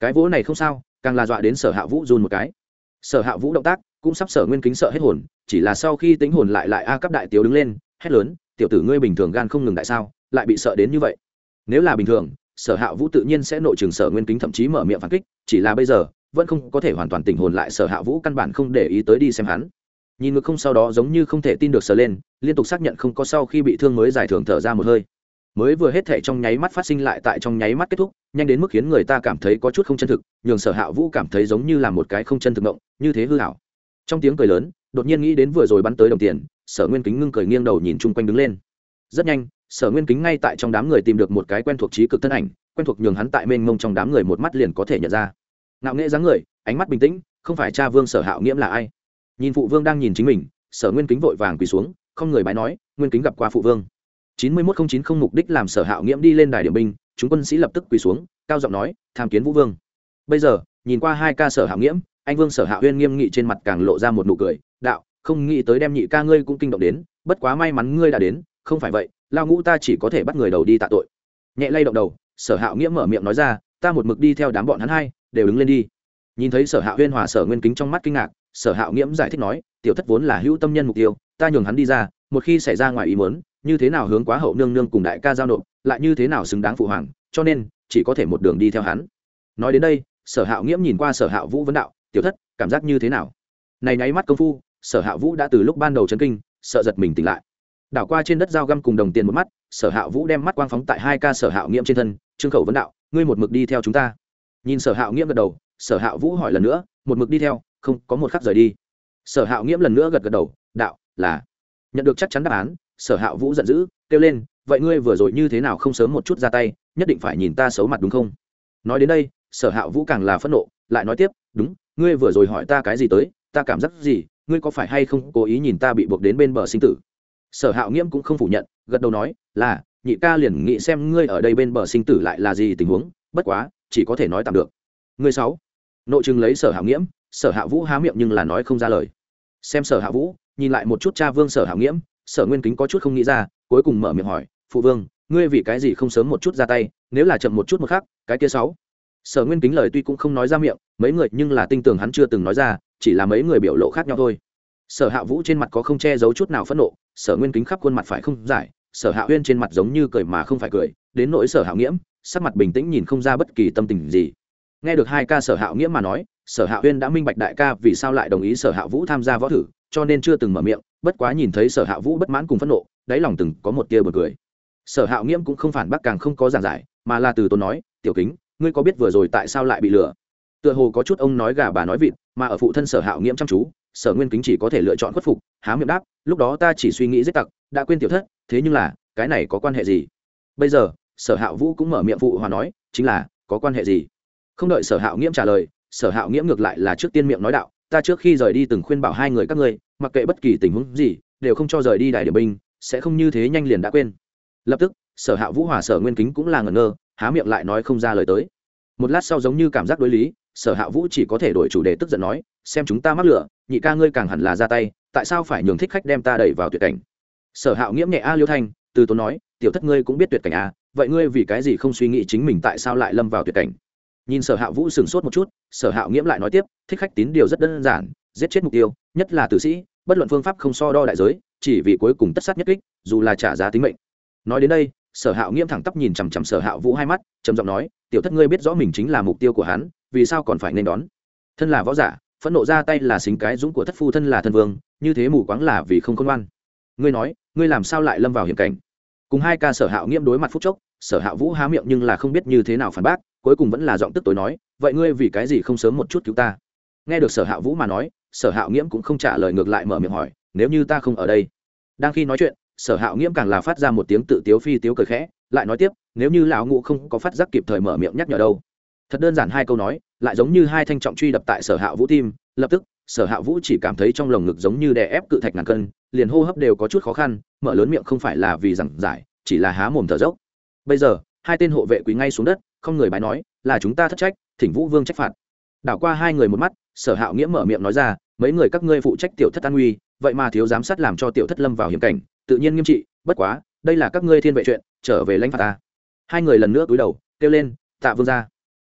Cái vỗ này không sao, càng là dọa đến sở hạ vũ run một cái. Sở hạ vũ động tác cũng sắp sở nguyên kính sợ hết hồn, chỉ là sau khi tính hồn lại lại a cấp đại tiểu đứng lên, hét lớn, tiểu tử ngươi bình thường gan không ngừng đại sao lại bị sợ đến như vậy. Nếu là bình thường, sở hạ vũ tự nhiên sẽ nội trường sở nguyên kính thậm chí mở miệng phản kích, chỉ là bây giờ, vẫn không có thể hoàn toàn tình hồn lại sở hạ vũ căn bản không để ý tới đi xem hắn. Nhìn ngực không sau đó giống như không thể tin được sờ lên, liên tục xác nhận không có sau khi bị thương mới giải thưởng thở ra một hơi. Mới vừa hết thể trong nháy mắt phát sinh lại tại trong nháy mắt kết thúc, nhanh đến mức khiến người ta cảm thấy có chút không chân thực, nhường sở hạ vũ cảm thấy giống như là một cái không chân thực động như thế hư hảo trong tiếng cười lớn, đột nhiên nghĩ đến vừa rồi bắn tới đồng tiền, sở nguyên kính ngưng cười nghiêng đầu nhìn chung quanh đứng lên. Rất nhanh sở nguyên kính ngay tại trong đám người tìm được một cái quen thuộc trí cực thân ảnh, quen thuộc nhường hắn tại mênh mông trong đám người một mắt liền có thể nhận ra. Ngạo nghệ dáng người, ánh mắt bình tĩnh, không phải cha vương sở hạo nghiễm là ai. Nhìn phụ vương đang nhìn chính mình, sở nguyên kính vội vàng quỳ xuống, không người bái nói, nguyên kính gặp qua phụ vương. chín mươi mốt không chín không mục đích làm sở hạo nghiễm đi lên đài điểm binh, chúng quân sĩ lập tức quỳ xuống, cao giọng nói, tham kiến vũ vương. Bây giờ, nhìn qua hai ca sở hạo nghiễm, anh vương sở hạo huyên nghiêm nghị trên mặt càng lộ ra một nụ cười, đạo, không nghĩ tới đem nhị ca ngươi cũng kinh động đến, bất quá may mắn ngươi đã đến, không phải vậy lao ngũ ta chỉ có thể bắt người đầu đi tạ tội. Nhẹ lay động đầu, sở hạo nghĩa mở miệng nói ra, ta một mực đi theo đám bọn hắn hai, đều đứng lên đi. Nhìn thấy sở hạ huyên hòa sở nguyên kính trong mắt kinh ngạc, sở hạo nghiễm giải thích nói, tiểu thất vốn là hữu tâm nhân mục tiêu, ta nhường hắn đi ra, một khi xảy ra ngoài ý muốn, như thế nào hướng quá hậu nương nương cùng đại ca giao nộp, lại như thế nào xứng đáng phụ hoàng, cho nên, chỉ có thể một đường đi theo hắn. Nói đến đây, sở hạo nghiễm nhìn qua sở hạo vũ vấn đạo, tiểu thất, cảm giác như thế nào? Này nháy mắt công phu, sở hạo vũ đã từ lúc ban đầu chấn kinh, sợ giật mình tỉnh lại đảo qua trên đất dao găm cùng đồng tiền một mắt, sở hạo vũ đem mắt quang phóng tại hai ca sở hạo nghiễm trên thân, trương khẩu vấn đạo, ngươi một mực đi theo chúng ta. Nhìn sở hạo nghiễm gật đầu, sở hạo vũ hỏi lần nữa, một mực đi theo, không, có một khắc rời đi. Sở hạo nghiễm lần nữa gật gật đầu, đạo, là. Nhận được chắc chắn đáp án, sở hạo vũ giận dữ, kêu lên, vậy ngươi vừa rồi như thế nào không sớm một chút ra tay, nhất định phải nhìn ta xấu mặt đúng không? Nói đến đây, sở hạo vũ càng là phẫn nộ, lại nói tiếp, đúng, ngươi vừa rồi hỏi ta cái gì tới, ta cảm giác gì, ngươi có phải hay không cố ý nhìn ta bị buộc đến bên bờ sinh tử? Sở hạo nghiễm cũng không phủ nhận, gật đầu nói, là, nhị ca liền nghĩ xem ngươi ở đây bên bờ sinh tử lại là gì tình huống, bất quá, chỉ có thể nói tạm được. Ngươi sáu. Nội chừng lấy sở hạo nghiễm sở hạ vũ há miệng nhưng là nói không ra lời. Xem sở hạ vũ, nhìn lại một chút cha vương sở hạ nghiễm sở nguyên kính có chút không nghĩ ra, cuối cùng mở miệng hỏi, phụ vương, ngươi vì cái gì không sớm một chút ra tay, nếu là chậm một chút một khác cái kia sáu? Sở nguyên kính lời tuy cũng không nói ra miệng, mấy người nhưng là tinh tường hắn chưa từng nói ra, chỉ là mấy người biểu lộ khác nhau thôi sở hạ vũ trên mặt có không che giấu chút nào phẫn nộ, sở nguyên kính khắp khuôn mặt phải không giải, sở hạ huyên trên mặt giống như cười mà không phải cười, đến nỗi sở hạ nghiễm, sắc mặt bình tĩnh nhìn không ra bất kỳ tâm tình gì. Nghe được hai ca sở hạ nghiễm mà nói, sở hạ huyên đã minh bạch đại ca vì sao lại đồng ý sở hạ vũ tham gia võ thử, cho nên chưa từng mở miệng, bất quá nhìn thấy sở hạ vũ bất mãn cùng phẫn nộ, đáy lòng từng có một tia bật cười. Sở hạ nghiễm cũng không phản bác càng không có giảng giải, mà là từ tôi nói, tiểu kính, ngươi có biết vừa rồi tại sao lại bị lừa? Tựa hồ có chút ông nói gà bà nói vịt, mà ở phụ thân sở hạo nghiễm chăm chú sở nguyên kính chỉ có thể lựa chọn khuất phục, há miệng đáp, lúc đó ta chỉ suy nghĩ giết tặc, đã quên tiểu thất, thế nhưng là, cái này có quan hệ gì? Bây giờ, sở hạo vũ cũng mở miệng phụ hòa nói, chính là, có quan hệ gì? Không đợi sở hạo nghiễm trả lời, sở hạo nghiễm ngược lại là trước tiên miệng nói đạo, ta trước khi rời đi từng khuyên bảo hai người các ngươi, mặc kệ bất kỳ tình huống gì, đều không cho rời đi đài điểm binh, sẽ không như thế nhanh liền đã quên. Lập tức, sở hạ vũ hòa sở nguyên kính cũng là ngẩn ngơ, há miệng lại nói không ra lời tới. Một lát sau giống như cảm giác đối lý, sở hạ vũ chỉ có thể đổi chủ đề tức giận nói, xem chúng ta mắc lửa nhị ca ngươi càng hẳn là ra tay, tại sao phải nhường thích khách đem ta đẩy vào tuyệt cảnh? Sở Hạo nghiễm nhẹ a liêu thanh, từ tốn nói, tiểu thất ngươi cũng biết tuyệt cảnh à vậy ngươi vì cái gì không suy nghĩ chính mình tại sao lại lâm vào tuyệt cảnh? Nhìn sở hạ vũ sửng sốt một chút, sở hạ nghiễm lại nói tiếp, thích khách tín điều rất đơn giản, giết chết mục tiêu, nhất là tử sĩ, bất luận phương pháp không so đo đại giới, chỉ vì cuối cùng tất sát nhất kích, dù là trả giá tính mệnh. Nói đến đây, sở hạo nghiễm thẳng tắp nhìn chằm chằm sở hạo vũ hai mắt, trầm giọng nói, tiểu thất ngươi biết rõ mình chính là mục tiêu của hắn, vì sao còn phải nên đón? Thân là võ giả phẫn nộ ra tay là xính cái dũng của thất phu thân là thân vương, như thế mù quáng là vì không khôn ngoan. Ngươi nói, ngươi làm sao lại lâm vào hiểm cảnh? Cùng hai ca sở hạo nghiễm đối mặt phúc chốc, sở hạ vũ há miệng nhưng là không biết như thế nào phản bác, cuối cùng vẫn là giọng tức tối nói, vậy ngươi vì cái gì không sớm một chút cứu ta? Nghe được sở hạ vũ mà nói, sở hạo nghiễm cũng không trả lời ngược lại mở miệng hỏi, nếu như ta không ở đây? Đang khi nói chuyện, sở hạo nghiễm càng là phát ra một tiếng tự tiếu phi tiếu cười khẽ, lại nói tiếp, nếu như lão ngũ không có phát giác kịp thời mở miệng nhắc nhở đâu thật đơn giản hai câu nói, lại giống như hai thanh trọng truy đập tại sở hạ vũ tim, lập tức, sở hạ vũ chỉ cảm thấy trong lồng ngực giống như đè ép cự thạch ngàn cân, liền hô hấp đều có chút khó khăn, mở lớn miệng không phải là vì giảng giải, chỉ là há mồm thở dốc. Bây giờ, hai tên hộ vệ quý ngay xuống đất, không người bái nói, là chúng ta thất trách, thỉnh vũ vương trách phạt. Đảo qua hai người một mắt, sở hạo nghĩa mở miệng nói ra, mấy người các ngươi phụ trách tiểu thất an nguy, vậy mà thiếu giám sát làm cho tiểu thất lâm vào hiểm cảnh, tự nhiên nghiêm trị, bất quá, đây là các ngươi thiên vệ chuyện, trở về lãnh phạt ta. Hai người lần nữa cúi đầu, kêu lên, tạ vương ra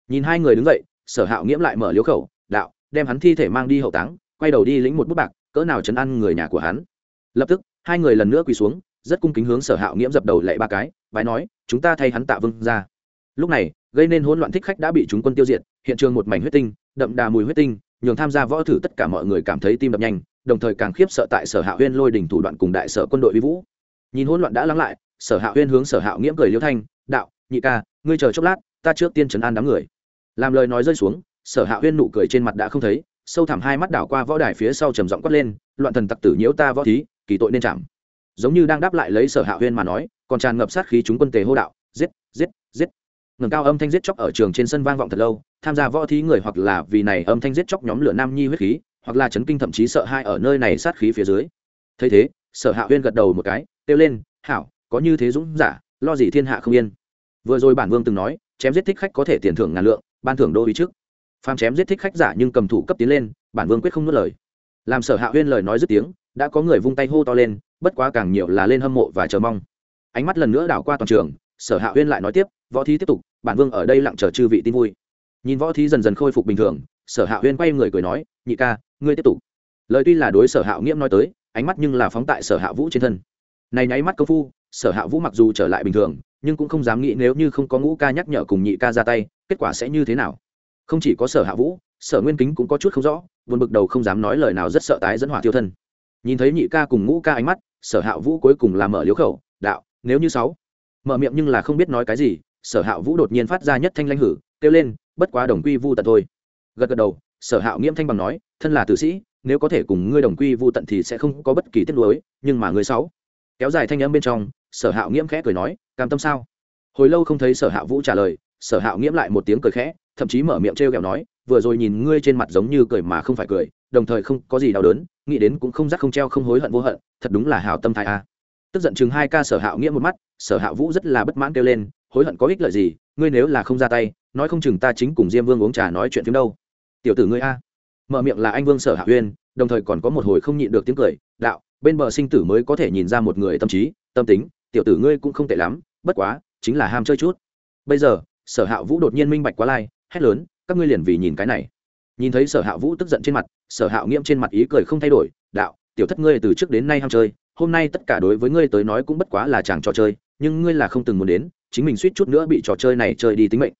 nhìn hai người đứng dậy, sở hạo nghiễm lại mở liếu khẩu, đạo, đem hắn thi thể mang đi hậu táng, quay đầu đi lĩnh một bút bạc, cỡ nào chấn ăn người nhà của hắn? Lập tức, hai người lần nữa quỳ xuống, rất cung kính hướng sở hạo nghiễm dập đầu lạy ba cái, bái nói, chúng ta thay hắn tạ vương ra. Lúc này, gây nên hỗn loạn thích khách đã bị chúng quân tiêu diệt, hiện trường một mảnh huyết tinh, đậm đà mùi huyết tinh, nhường tham gia võ thử tất cả mọi người cảm thấy tim đập nhanh, đồng thời càng khiếp sợ tại sở hạ huyên lôi đỉnh thủ đoạn cùng đại sở quân đội vi vũ. Nhìn hỗn loạn đã lắng lại, sở hạ huyên hướng sở hạ nghiễm cười liêu thanh, đạo, nhị ca, ngươi chờ chốc lát, ta trước tiên trấn an đám người làm lời nói rơi xuống, sở hạ huyên nụ cười trên mặt đã không thấy, sâu thẳm hai mắt đảo qua võ đài phía sau trầm giọng quát lên, loạn thần tặc tử nhiễu ta võ thí, kỳ tội nên chạm. Giống như đang đáp lại lấy sở hạ huyên mà nói, còn tràn ngập sát khí chúng quân tề hô đạo, giết giết giết. Ngẩng cao âm thanh giết chóc ở trường trên sân vang vọng thật lâu, tham gia võ thí người hoặc là vì này âm thanh giết chóc nhóm lửa nam nhi huyết khí, hoặc là chấn kinh thậm chí sợ hai ở nơi này sát khí phía dưới. Thấy thế, sở hạ huyên gật đầu một cái, kêu lên, hảo, có như thế dũng giả, lo gì thiên hạ không yên. Vừa rồi bản vương từng nói, chém giết thích khách có thể tiền thưởng ngàn lượng ban thưởng đô ý trước. Phàm chém giết thích khách giả nhưng cầm thủ cấp tiến lên, bản vương quyết không nuốt lời. Làm sở hạ huyên lời nói dứt tiếng, đã có người vung tay hô to lên, bất quá càng nhiều là lên hâm mộ và chờ mong. Ánh mắt lần nữa đảo qua toàn trường, sở hạ huyên lại nói tiếp, võ thí tiếp tục, bản vương ở đây lặng chờ chư vị tin vui. Nhìn võ thí dần dần khôi phục bình thường, sở hạ huyên quay người cười nói, nhị ca, ngươi tiếp tục. Lời tuy là đối sở hạ nghiễm nói tới, ánh mắt nhưng là phóng tại sở hạ vũ trên thân. Này nháy mắt công phu, sở hạ vũ mặc dù trở lại bình thường, nhưng cũng không dám nghĩ nếu như không có ngũ ca nhắc nhở cùng nhị ca ra tay kết quả sẽ như thế nào? Không chỉ có sở hạ vũ, sở nguyên kính cũng có chút không rõ, buồn bực đầu không dám nói lời nào rất sợ tái dẫn hỏa tiêu thân. Nhìn thấy nhị ca cùng ngũ ca ánh mắt, sở hạ vũ cuối cùng là mở liếu khẩu, đạo, nếu như sáu. Mở miệng nhưng là không biết nói cái gì, sở hạ vũ đột nhiên phát ra nhất thanh lanh hử, kêu lên, bất quá đồng quy vu tận thôi. Gật gật đầu, sở hạ nghiễm thanh bằng nói, thân là tử sĩ, nếu có thể cùng ngươi đồng quy vu tận thì sẽ không có bất kỳ tiết lối nhưng mà ngươi sáu. Kéo dài thanh âm bên trong, sở hạ nghiễm khẽ cười nói, cam tâm sao? Hồi lâu không thấy sở hạ vũ trả lời sở hạo nghiễm lại một tiếng cười khẽ, thậm chí mở miệng t r kẹo nói, vừa rồi nhìn ngươi trên mặt giống như cười mà không phải cười, đồng thời không có gì đau đớn, nghĩ đến cũng không rắc không treo không hối hận vô hận, thật đúng là hào tâm thái a. Tức giận chừng hai ca sở hạo nghĩa một mắt, sở hạo vũ rất là bất mãn kêu lên, hối hận có ích lợi gì, ngươi nếu là không ra tay, nói không chừng ta chính cùng diêm vương uống trà nói chuyện phim đâu. Tiểu tử ngươi a. Mở miệng là anh vương sở hạ uyên, đồng thời còn có một hồi không nhịn được tiếng cười, đạo, bên bờ sinh tử mới có thể nhìn ra một người tâm trí, tâm tính, tiểu tử ngươi cũng không tệ lắm, bất quá, chính là ham chơi chút. Bây giờ sở hạ vũ đột nhiên minh bạch quá lai, hét lớn, các ngươi liền vì nhìn cái này. Nhìn thấy sở hạ vũ tức giận trên mặt, sở hạ nghiễm trên mặt ý cười không thay đổi, đạo, tiểu thất ngươi từ trước đến nay ham chơi, hôm nay tất cả đối với ngươi tới nói cũng bất quá là chàng trò chơi, nhưng ngươi là không từng muốn đến, chính mình suýt chút nữa bị trò chơi này chơi đi tính mệnh.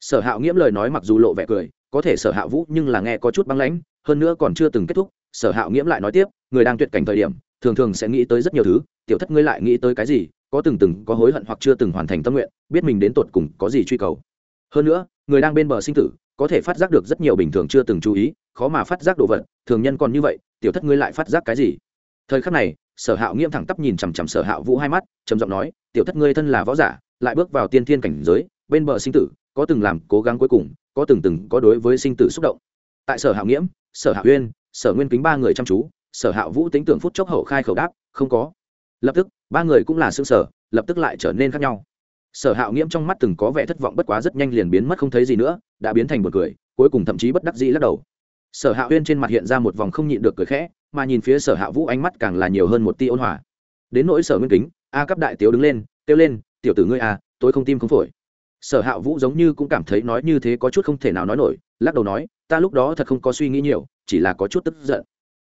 Sở hạ nghiễm lời nói mặc dù lộ vẻ cười, có thể sở hạ vũ nhưng là nghe có chút băng lãnh, hơn nữa còn chưa từng kết thúc, sở hạ nghiễm lại nói tiếp, người đang tuyệt cảnh thời điểm, thường thường sẽ nghĩ tới rất nhiều thứ, tiểu thất ngươi lại nghĩ tới cái gì có từng từng có hối hận hoặc chưa từng hoàn thành tâm nguyện, biết mình đến tột cùng có gì truy cầu. Hơn nữa, người đang bên bờ sinh tử, có thể phát giác được rất nhiều bình thường chưa từng chú ý, khó mà phát giác đồ vật, thường nhân còn như vậy, tiểu thất ngươi lại phát giác cái gì? Thời khắc này, sở hạo nghiêm thẳng tắp nhìn chằm chằm sở hạo vũ hai mắt, trầm giọng nói, tiểu thất ngươi thân là võ giả, lại bước vào tiên thiên cảnh giới, bên bờ sinh tử, có từng làm cố gắng cuối cùng, có từng từng có đối với sinh tử xúc động. Tại sở hạo nghiễm sở hạo uyên, sở nguyên kính ba người chăm chú, sở hạo vũ tính tưởng phút chốc hậu khai khẩu đáp, không có. Lập tức ba người cũng là xương sở, lập tức lại trở nên khác nhau. Sở hạo nghiễm trong mắt từng có vẻ thất vọng bất quá rất nhanh liền biến mất không thấy gì nữa, đã biến thành một cười, cuối cùng thậm chí bất đắc dĩ lắc đầu. Sở hạ huyên trên mặt hiện ra một vòng không nhịn được cười khẽ, mà nhìn phía sở hạ vũ ánh mắt càng là nhiều hơn một ti ôn hòa. Đến nỗi sở nguyên kính, a cấp đại tiếu đứng lên, kêu lên, tiểu tử ngươi à, a tôi không tim không phổi. Sở hạ vũ giống như cũng cảm thấy nói như thế có chút không thể nào nói nổi, lắc đầu nói, ta lúc đó thật không có suy nghĩ nhiều, chỉ là có chút tức giận.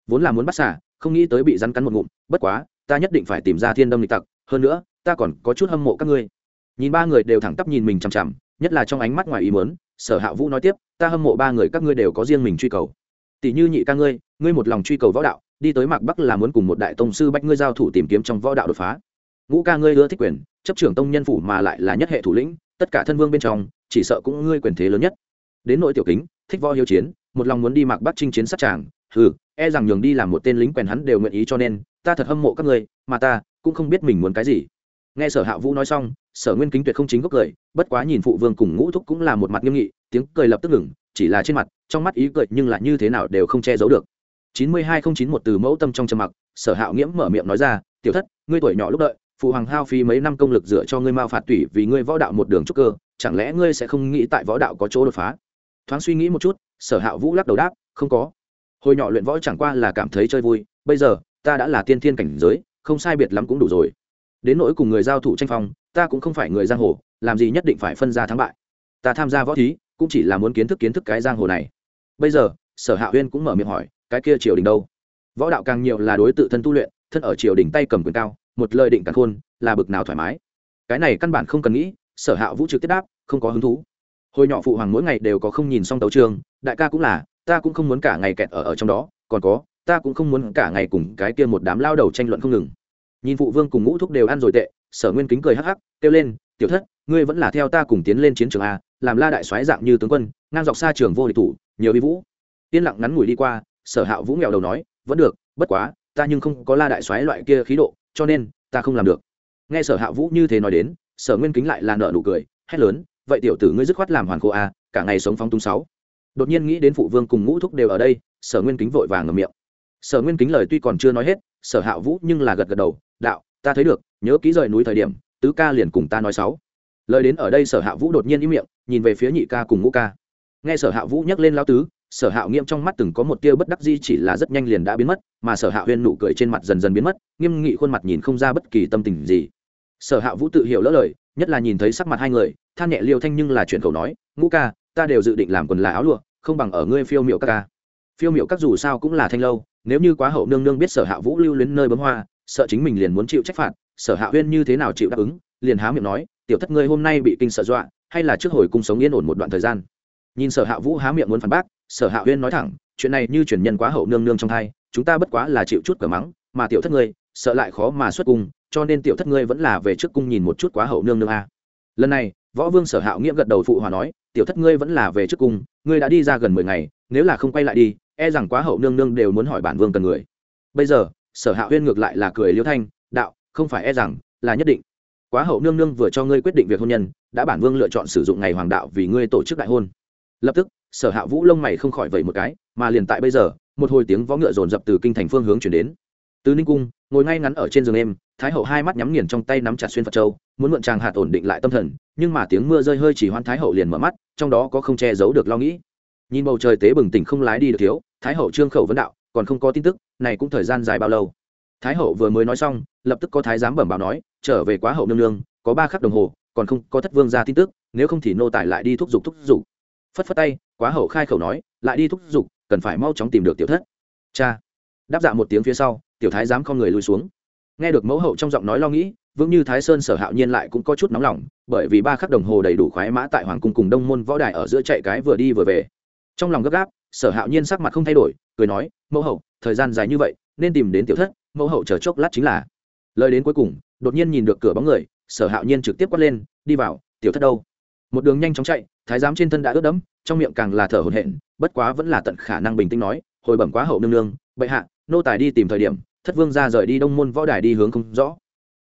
Vốn là muốn bắt xả, không nghĩ tới bị rắn cắn một ngụm, bất quá ta nhất định phải tìm ra thiên đâm lịch tặc, hơn nữa, ta còn có chút hâm mộ các ngươi. Nhìn ba người đều thẳng tắp nhìn mình chằm chằm, nhất là trong ánh mắt ngoài ý muốn, sở hạ vũ nói tiếp, ta hâm mộ ba người các ngươi đều có riêng mình truy cầu. Tỷ như nhị ca ngươi ngươi một lòng truy cầu võ đạo, đi tới mạc bắc là muốn cùng một đại tông sư bách ngươi giao thủ tìm kiếm trong võ đạo đột phá. Ngũ ca ngươi ưa thích quyền, chấp trưởng tông nhân phủ mà lại là nhất hệ thủ lĩnh, tất cả thân vương bên trong, chỉ sợ cũng ngươi quyền thế lớn nhất. Đến nội tiểu kính, thích võ hiếu chiến, một lòng muốn đi mạc bắc chinh chiến sát tràng, hừ e rằng nhường đi làm một tên lính quèn hắn đều nguyện ý cho nên ta thật hâm mộ các ngươi, mà ta cũng không biết mình muốn cái gì. Nghe sở hạ vũ nói xong, sở nguyên kính tuyệt không chính gốc cười, bất quá nhìn phụ vương cùng ngũ thúc cũng là một mặt nghiêm nghị, tiếng cười lập tức ngừng, chỉ là trên mặt, trong mắt ý cười nhưng là như thế nào đều không che giấu được. chín mươi hai không chín một từ mẫu tâm trong trầm mặc, sở hạo nghiễm mở miệng nói ra, tiểu thất, ngươi tuổi nhỏ lúc đợi, phụ hoàng hao phí mấy năm công lực dựa cho ngươi mao phạt tủy vì ngươi võ đạo một đường trúc cơ, chẳng lẽ ngươi sẽ không nghĩ tại võ đạo có chỗ đột phá? Thoáng suy nghĩ một chút, sở hạ vũ lắc đầu đáp, không có. Hồi nhỏ luyện võ chẳng qua là cảm thấy chơi vui, bây giờ ta đã là tiên thiên cảnh giới, không sai biệt lắm cũng đủ rồi. Đến nỗi cùng người giao thủ tranh phong, ta cũng không phải người giang hồ, làm gì nhất định phải phân ra thắng bại. Ta tham gia võ thí, cũng chỉ là muốn kiến thức kiến thức cái giang hồ này. Bây giờ, sở hạ huyên cũng mở miệng hỏi, cái kia triều đình đâu? Võ đạo càng nhiều là đối tự thân tu luyện, thân ở triều đình tay cầm quyền cao, một lời định càng khôn, là bực nào thoải mái. Cái này căn bản không cần nghĩ, sở hạ vũ trực tiếp đáp, không có hứng thú. Hồi nhỏ phụ hoàng mỗi ngày đều có không nhìn xong tấu trường, đại ca cũng là, ta cũng không muốn cả ngày kẹt ở ở trong đó, còn có ta cũng không muốn cả ngày cùng cái kia một đám lao đầu tranh luận không ngừng. Nhìn phụ vương cùng ngũ thúc đều ăn rồi tệ, sở nguyên kính cười hắc hắc, kêu lên, tiểu thất, ngươi vẫn là theo ta cùng tiến lên chiến trường a, làm la đại soái dạng như tướng quân, ngang dọc xa trường vô địch thủ, nhiều bi vũ. Yên lặng ngắn ngủi đi qua, sở hạ vũ nghèo đầu nói, vẫn được, bất quá, ta nhưng không có la đại soái loại kia khí độ, cho nên, ta không làm được. Nghe sở hạ vũ như thế nói đến, sở nguyên kính lại là nợ nụ cười, hét lớn, vậy tiểu tử ngươi dứt khoát làm hoàn khô a, cả ngày sống phóng tung sáu. Đột nhiên nghĩ đến phụ vương cùng ngũ thúc đều ở đây, sở nguyên kính vội vàng ngầm miệng sở nguyên kính lời tuy còn chưa nói hết, sở hạ vũ nhưng là gật gật đầu, đạo, ta thấy được, nhớ kỹ rời núi thời điểm, tứ ca liền cùng ta nói sáu. Lời đến ở đây sở hạ vũ đột nhiên im miệng, nhìn về phía nhị ca cùng ngũ ca. Nghe sở hạ vũ nhắc lên lao tứ, sở hạ nghiêm trong mắt từng có một tia bất đắc di chỉ là rất nhanh liền đã biến mất, mà sở hạ huyên nụ cười trên mặt dần dần biến mất, nghiêm nghị khuôn mặt nhìn không ra bất kỳ tâm tình gì. Sở hạ vũ tự hiểu lỡ lời, nhất là nhìn thấy sắc mặt hai người, than nhẹ liêu thanh nhưng là chuyện cầu nói, ngũ ca, ta đều dự định làm quần là áo lụa, không bằng ở ngươi phiêu miệu các ca. Phiêu miệu các dù sao cũng là thanh lâu nếu như quá hậu nương nương biết sở hạ vũ lưu luyến nơi bấm hoa, sợ chính mình liền muốn chịu trách phạt, sở hạ huyên như thế nào chịu đáp ứng, liền há miệng nói, tiểu thất ngươi hôm nay bị kinh sợ dọa, hay là trước hồi cung sống yên ổn một đoạn thời gian? Nhìn sở hạ vũ há miệng muốn phản bác, sở hạ huyên nói thẳng, chuyện này như chuyển nhân quá hậu nương nương trong thai, chúng ta bất quá là chịu chút cờ mắng, mà tiểu thất ngươi, sợ lại khó mà xuất cung, cho nên tiểu thất ngươi vẫn là về trước cung nhìn một chút quá hậu nương nương a. Lần này, võ vương sở hạo nghĩa gật đầu phụ hòa nói, tiểu thất ngươi vẫn là về trước cung, ngươi đã đi ra gần mười ngày, nếu là không quay lại đi e rằng quá hậu nương nương đều muốn hỏi bản vương cần người. Bây giờ, sở hạ huyên ngược lại là cười liêu thanh, đạo, không phải e rằng, là nhất định. Quá hậu nương nương vừa cho ngươi quyết định việc hôn nhân, đã bản vương lựa chọn sử dụng ngày hoàng đạo vì ngươi tổ chức đại hôn. Lập tức, sở hạ vũ lông mày không khỏi vẩy một cái, mà liền tại bây giờ, một hồi tiếng võ ngựa rồn rập từ kinh thành phương hướng chuyển đến. Từ ninh cung, ngồi ngay ngắn ở trên giường em thái hậu hai mắt nhắm nghiền trong tay nắm chặt xuyên phật châu, muốn mượn chàng hạt ổn định lại tâm thần, nhưng mà tiếng mưa rơi hơi chỉ hoan thái hậu liền mở mắt, trong đó có không che giấu được lo nghĩ nhìn bầu trời tế bừng tỉnh không lái đi được thiếu, thái hậu trương khẩu vấn đạo, còn không có tin tức, này cũng thời gian dài bao lâu? Thái hậu vừa mới nói xong, lập tức có thái giám bẩm báo nói, trở về quá hậu nương nương, có ba khắc đồng hồ, còn không có thất vương ra tin tức, nếu không thì nô tài lại đi thúc giục thúc giục. Phất phất tay, quá hậu khai khẩu nói, lại đi thúc giục, cần phải mau chóng tìm được tiểu thất. Cha, đáp dạ một tiếng phía sau, tiểu thái giám không người lùi xuống. Nghe được mẫu hậu trong giọng nói lo nghĩ, vững như thái sơn sở hạo nhiên lại cũng có chút nóng lòng, bởi vì ba khắc đồng hồ đầy đủ khoái mã tại hoàng cung cùng đông môn võ đài ở giữa chạy cái vừa đi vừa về trong lòng gấp gáp, sở hạo nhiên sắc mặt không thay đổi, cười nói, mẫu hậu, thời gian dài như vậy, nên tìm đến tiểu thất, mẫu hậu chờ chốc lát chính là. Lời đến cuối cùng, đột nhiên nhìn được cửa bóng người, sở hạo nhiên trực tiếp quát lên, đi vào, tiểu thất đâu? Một đường nhanh chóng chạy, thái giám trên thân đã ướt đẫm, trong miệng càng là thở hổn hển, bất quá vẫn là tận khả năng bình tĩnh nói, hồi bẩm quá hậu nương nương, bệ hạ, nô tài đi tìm thời điểm, thất vương ra rời đi đông môn võ đài đi hướng không rõ.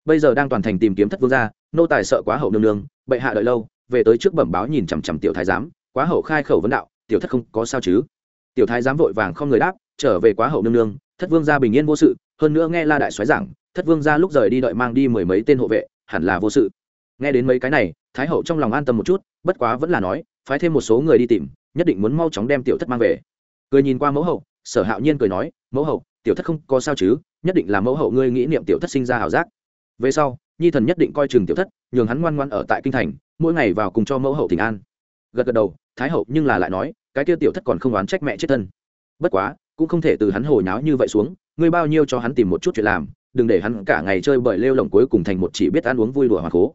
Bây giờ đang toàn thành tìm kiếm thất vương gia nô tài sợ quá hậu nương nương, bệ hạ đợi lâu, về tới trước bẩm báo nhìn chằm chằm tiểu thái giám, quá hậu khai khẩu vấn đạo tiểu thất không có sao chứ? Tiểu thái giám vội vàng không người đáp, trở về quá hậu nương nương, thất vương gia bình yên vô sự, hơn nữa nghe la đại xoáy giảng, thất vương gia lúc rời đi đợi mang đi mười mấy tên hộ vệ, hẳn là vô sự. Nghe đến mấy cái này, thái hậu trong lòng an tâm một chút, bất quá vẫn là nói, phái thêm một số người đi tìm, nhất định muốn mau chóng đem tiểu thất mang về. Cười nhìn qua mẫu hậu, sở hạo nhiên cười nói, mẫu hậu, tiểu thất không có sao chứ, nhất định là mẫu hậu ngươi nghĩ niệm tiểu thất sinh ra hảo giác. Về sau, nhi thần nhất định coi chừng tiểu thất, nhường hắn ngoan ngoan ở tại kinh thành, mỗi ngày vào cùng cho mẫu hậu tỉnh an. Gật gật đầu, thái hậu nhưng là lại nói cái kia tiểu thất còn không oán trách mẹ chết thân. Bất quá, cũng không thể từ hắn hồi nháo như vậy xuống, ngươi bao nhiêu cho hắn tìm một chút chuyện làm, đừng để hắn cả ngày chơi bời lêu lồng cuối cùng thành một chỉ biết ăn uống vui đùa hoàng cố.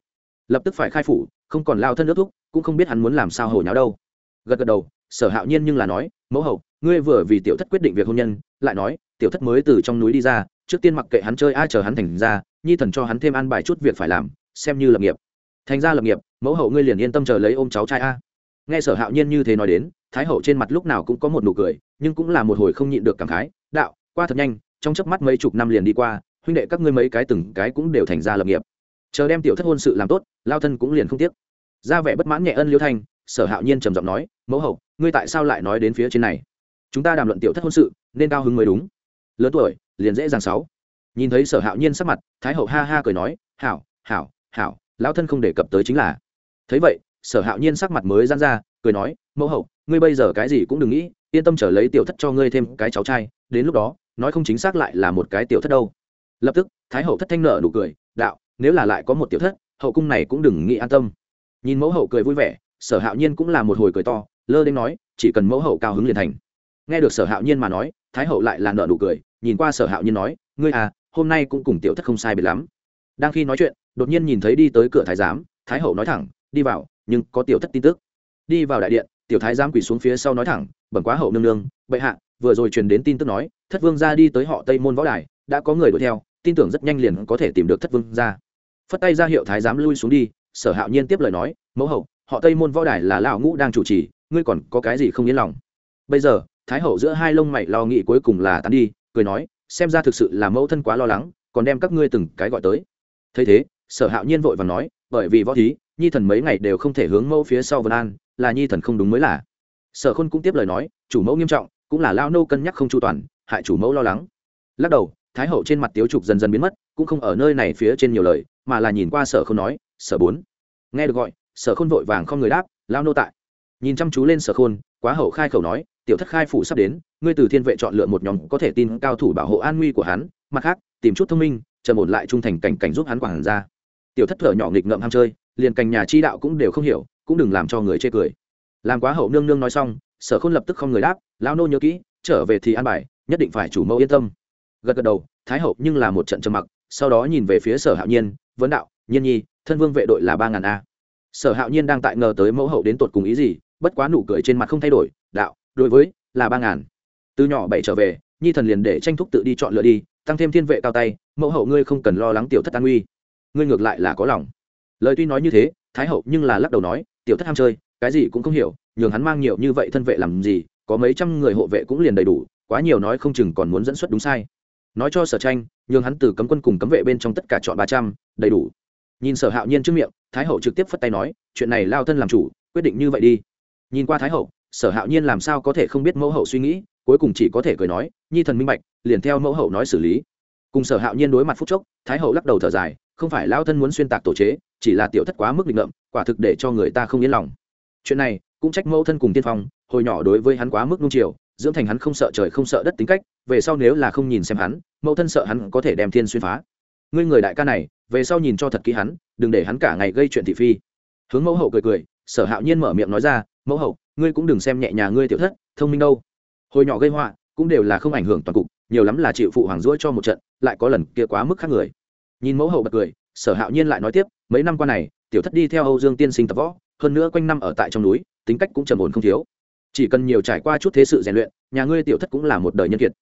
Lập tức phải khai phủ, không còn lao thân nước thúc, cũng không biết hắn muốn làm sao hồi nháo đâu. Gật gật đầu, sở hạo nhiên nhưng là nói, mẫu hậu, ngươi vừa vì tiểu thất quyết định việc hôn nhân, lại nói, tiểu thất mới từ trong núi đi ra, trước tiên mặc kệ hắn chơi ai chờ hắn thành ra, nhi thần cho hắn thêm ăn bài chút việc phải làm, xem như lập nghiệp. Thành ra lập nghiệp, mẫu hậu ngươi liền yên tâm chờ lấy ôm cháu trai a nghe sở hạo nhiên như thế nói đến, thái hậu trên mặt lúc nào cũng có một nụ cười, nhưng cũng là một hồi không nhịn được cảm khái, đạo, qua thật nhanh, trong chớp mắt mấy chục năm liền đi qua, huynh đệ các ngươi mấy cái từng cái cũng đều thành ra lập nghiệp. Chờ đem tiểu thất hôn sự làm tốt, lao thân cũng liền không tiếc. Ra vẻ bất mãn nhẹ ân liêu thanh, sở hạo nhiên trầm giọng nói, mẫu hậu, ngươi tại sao lại nói đến phía trên này? Chúng ta đàm luận tiểu thất hôn sự, nên cao hứng mới đúng. Lớn tuổi, liền dễ dàng sáu. Nhìn thấy sở hạo nhiên sắc mặt, thái hậu ha ha cười nói, hảo hảo hảo, lão thân không đề cập tới chính là. Thấy vậy sở hạo nhiên sắc mặt mới dán ra, cười nói, mẫu hậu, ngươi bây giờ cái gì cũng đừng nghĩ, yên tâm trở lấy tiểu thất cho ngươi thêm cái cháu trai, đến lúc đó, nói không chính xác lại là một cái tiểu thất đâu. Lập tức, thái hậu thất thanh nợ nụ cười, đạo, nếu là lại có một tiểu thất, hậu cung này cũng đừng nghĩ an tâm. Nhìn mẫu hậu cười vui vẻ, sở hạo nhiên cũng là một hồi cười to, lơ đến nói, chỉ cần mẫu hậu cao hứng liền thành. Nghe được sở hạo nhiên mà nói, thái hậu lại là nợ nụ cười, nhìn qua sở hạo nhiên nói, ngươi à hôm nay cũng cùng tiểu thất không sai biệt lắm. Đang khi nói chuyện, đột nhiên nhìn thấy đi tới cửa thái giám, thái hậu nói thẳng, đi vào nhưng có tiểu thất tin tức. Đi vào đại điện, tiểu thái giám quỳ xuống phía sau nói thẳng, bẩm quá hậu nương nương, bệ hạ, vừa rồi truyền đến tin tức nói, thất vương ra đi tới họ tây môn võ đài, đã có người đuổi theo, tin tưởng rất nhanh liền có thể tìm được thất vương ra phất tay ra hiệu thái giám lui xuống đi, sở hạo nhiên tiếp lời nói, mẫu hậu, họ tây môn võ đài là lão ngũ đang chủ trì, ngươi còn có cái gì không yên lòng? Bây giờ, thái hậu giữa hai lông mày lo nghĩ cuối cùng là tán đi, cười nói, xem ra thực sự là mẫu thân quá lo lắng, còn đem các ngươi từng cái gọi tới. Thấy thế, sở hạo nhiên vội và nói, bởi vì võ thí nhi thần mấy ngày đều không thể hướng mẫu phía sau vân an, là nhi thần không đúng mới là. Sở khôn cũng tiếp lời nói, chủ mẫu nghiêm trọng, cũng là lao nô cân nhắc không chu toàn, hại chủ mẫu lo lắng. Lắc đầu, thái hậu trên mặt tiếu trục dần dần biến mất, cũng không ở nơi này phía trên nhiều lời, mà là nhìn qua sở Khôn nói, sở bốn. Nghe được gọi, sở khôn vội vàng không người đáp, lao nô tại. Nhìn chăm chú lên sở khôn, quá hậu khai khẩu nói, tiểu thất khai phủ sắp đến, ngươi từ thiên vệ chọn lựa một nhóm có thể tin cao thủ bảo hộ an nguy của hắn, mặt khác, tìm chút thông minh, chờ một lại trung thành cảnh cảnh giúp hắn quản ra tiểu thất thở nhỏ nghịch ngợm ham chơi liền cành nhà chi đạo cũng đều không hiểu, cũng đừng làm cho người chê cười. Làm quá hậu nương nương nói xong, sở khôn lập tức không người đáp lao nô nhớ kỹ, trở về thì an bài, nhất định phải chủ mẫu yên tâm. Gật gật đầu, thái hậu nhưng là một trận trầm mặc, sau đó nhìn về phía sở hạo nhiên, vấn đạo, nhiên nhi, thân vương vệ đội là ba ngàn a. Sở hạo nhiên đang tại ngờ tới mẫu hậu đến tột cùng ý gì, bất quá nụ cười trên mặt không thay đổi, đạo, đối với, là ba ngàn. Từ nhỏ bảy trở về, nhi thần liền để tranh thúc tự đi chọn lựa đi, tăng thêm thiên vệ cao tay, mẫu hậu ngươi không cần lo lắng tiểu thất an uy ngươi ngược lại là có lòng lời tuy nói như thế, thái hậu nhưng là lắc đầu nói, tiểu thất ham chơi, cái gì cũng không hiểu, nhường hắn mang nhiều như vậy thân vệ làm gì, có mấy trăm người hộ vệ cũng liền đầy đủ, quá nhiều nói không chừng còn muốn dẫn xuất đúng sai. Nói cho sở tranh, nhường hắn từ cấm quân cùng cấm vệ bên trong tất cả chọn ba trăm, đầy đủ. Nhìn sở hạo nhiên trước miệng, thái hậu trực tiếp phất tay nói, chuyện này lao thân làm chủ, quyết định như vậy đi. Nhìn qua thái hậu, sở hạo nhiên làm sao có thể không biết mẫu hậu suy nghĩ, cuối cùng chỉ có thể cười nói, nhi thần minh bạch, liền theo mẫu hậu nói xử lý. Cùng sở hạo nhiên đối mặt phúc chốc, thái hậu lắc đầu thở dài không phải lao thân muốn xuyên tạc tổ chế, chỉ là tiểu thất quá mức định ngậm quả thực để cho người ta không yên lòng. Chuyện này, cũng trách mẫu thân cùng tiên phong, hồi nhỏ đối với hắn quá mức nung chiều, dưỡng thành hắn không sợ trời không sợ đất tính cách, về sau nếu là không nhìn xem hắn, mẫu thân sợ hắn có thể đem thiên xuyên phá. Ngươi người đại ca này, về sau nhìn cho thật kỹ hắn, đừng để hắn cả ngày gây chuyện thị phi. Hướng mẫu hậu cười cười, sở hạo nhiên mở miệng nói ra, mẫu hậu, ngươi cũng đừng xem nhẹ nhà ngươi tiểu thất, thông minh đâu. Hồi nhỏ gây họa, cũng đều là không ảnh hưởng toàn cục, nhiều lắm là chịu phụ hoàng rũa cho một trận, lại có lần kia quá mức khác người nhìn mẫu hậu bật cười, sở hạo nhiên lại nói tiếp, mấy năm qua này, tiểu thất đi theo âu dương tiên sinh tập võ, hơn nữa quanh năm ở tại trong núi, tính cách cũng trầm ổn không thiếu. Chỉ cần nhiều trải qua chút thế sự rèn luyện, nhà ngươi tiểu thất cũng là một đời nhân kiệt.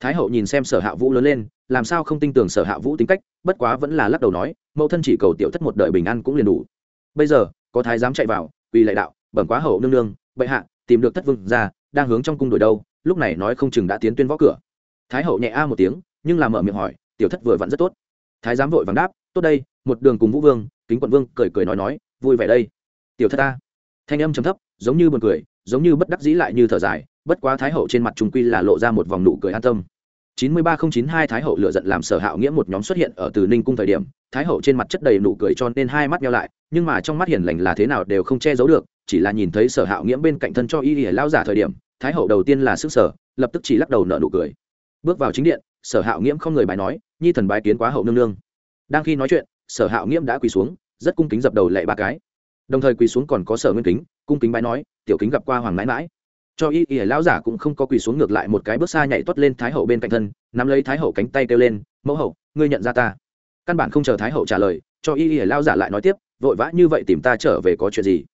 Thái hậu nhìn xem sở hạ vũ lớn lên, làm sao không tin tưởng sở hạ vũ tính cách, bất quá vẫn là lắc đầu nói, mẫu thân chỉ cầu tiểu thất một đời bình an cũng liền đủ. Bây giờ, có thái dám chạy vào, vì lại đạo, bẩm quá hậu nương nương, bệ hạ, tìm được thất vương ra đang hướng trong cung đổi đâu, lúc này nói không chừng đã tiến tuyên võ cửa. Thái hậu nhẹ a một tiếng, nhưng làm mở miệng hỏi, tiểu thất vừa vặn rất tốt thái giám vội vàng đáp, tốt đây, một đường cùng vũ vương, kính quận vương cười cười nói nói, vui vẻ đây. Tiểu thất ta. Thanh âm trầm thấp, giống như buồn cười, giống như bất đắc dĩ lại như thở dài, bất quá thái hậu trên mặt trung quy là lộ ra một vòng nụ cười an tâm. chín mươi ba không chín hai thái hậu lựa giận làm sở hạo nghĩa một nhóm xuất hiện ở từ ninh cung thời điểm, thái hậu trên mặt chất đầy nụ cười cho nên hai mắt nhau lại, nhưng mà trong mắt hiền lành là thế nào đều không che giấu được, chỉ là nhìn thấy sở hạo nghĩa bên cạnh thân cho y ỉa lao giả thời điểm, thái hậu đầu tiên là sức sở, lập tức chỉ lắc đầu nợ nụ cười. Bước vào chính điện sở hạo nghiễm không người bài nói, nhi thần bái kiến quá hậu nương nương. Đang khi nói chuyện, sở hạo nghiễm đã quỳ xuống, rất cung kính dập đầu lệ ba cái. Đồng thời quỳ xuống còn có sở nguyên kính, cung kính bái nói, tiểu kính gặp qua hoàng mãi mãi. Cho y y lão giả cũng không có quỳ xuống ngược lại một cái bước xa nhảy tuất lên thái hậu bên cạnh thân, nắm lấy thái hậu cánh tay kêu lên, mẫu hậu, ngươi nhận ra ta? Căn bản không chờ thái hậu trả lời, cho y y lão giả lại nói tiếp, vội vã như vậy tìm ta trở về có chuyện gì?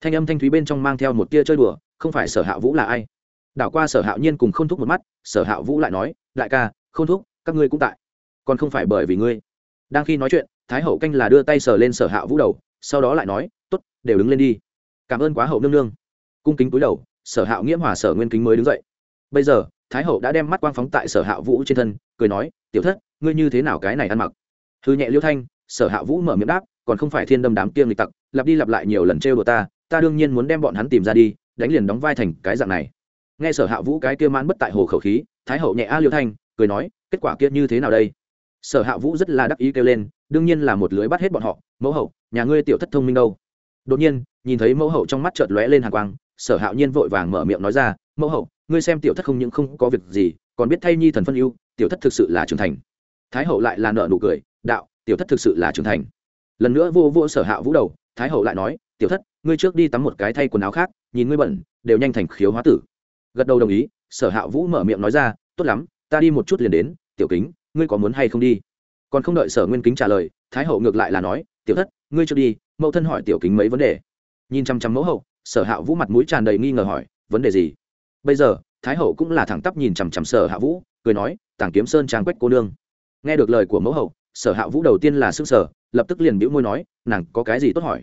Thanh âm thanh thúy bên trong mang theo một tia chơi đùa, không phải sở hạ vũ là ai? Đảo qua sở hạo nhiên cùng k h ô n thúc một mắt, sở hạo vũ lại nói, đại ca không thúc, các ngươi cũng tại. Còn không phải bởi vì ngươi. Đang khi nói chuyện, thái hậu canh là đưa tay sờ lên sở hạo vũ đầu, sau đó lại nói t ố t đều đứng lên đi. Cảm ơn quá hậu nương nương. Cung kính cúi đầu, sở hạo nghiễm hòa sở nguyên kính mới đứng dậy. Bây giờ, thái hậu đã đem mắt quang phóng tại sở hạo vũ trên thân, cười nói, tiểu thất, ngươi như thế nào cái này ăn mặc? Thư nhẹ liêu thanh, sở hạ vũ mở miệng đáp, còn không phải thiên đâm đám kiêng lịch tặc, lặp đi lặp lại nhiều lần trêu đồ ta ta đương nhiên muốn đem bọn hắn tìm ra đi, đánh liền đóng vai thành cái dạng này. Nghe sở hạ vũ cái kia man bất tại hồ khẩu khí, thái hậu nhẹ a liêu thanh cười nói, kết quả kia như thế nào đây? Sở hạ vũ rất là đắc ý kêu lên, đương nhiên là một lưới bắt hết bọn họ, mẫu hậu, nhà ngươi tiểu thất thông minh đâu. Đột nhiên, nhìn thấy mẫu hậu trong mắt chợt lóe lên hàng quang, sở hạo nhiên vội vàng mở miệng nói ra, mẫu hậu, ngươi xem tiểu thất không những không có việc gì, còn biết thay nhi thần phân ưu, tiểu thất thực sự là trưởng thành. Thái hậu lại là nợ nụ cười, đạo, tiểu thất thực sự là trưởng thành. Lần nữa vô vô sở hạ vũ đầu, thái hậu lại nói, tiểu thất, ngươi trước đi tắm một cái thay quần áo khác, nhìn ngươi bẩn, đều nhanh thành khiếu hóa tử. Gật đầu đồng ý, sở hạ vũ mở miệng nói ra, tốt lắm ta đi một chút liền đến, tiểu kính, ngươi có muốn hay không đi? Còn không đợi sở nguyên kính trả lời, thái hậu ngược lại là nói, tiểu thất, ngươi cho đi, mẫu thân hỏi tiểu kính mấy vấn đề. Nhìn chăm chăm mẫu hậu, sở hạ vũ mặt mũi tràn đầy nghi ngờ hỏi, vấn đề gì? Bây giờ, thái hậu cũng là thẳng tắp nhìn chằm chằm sở hạ vũ, cười nói, tàng kiếm sơn trang quách cô nương. Nghe được lời của mẫu hậu, sở hạ vũ đầu tiên là s ư n g sở lập tức liền bĩu môi nói, nàng có cái gì tốt hỏi?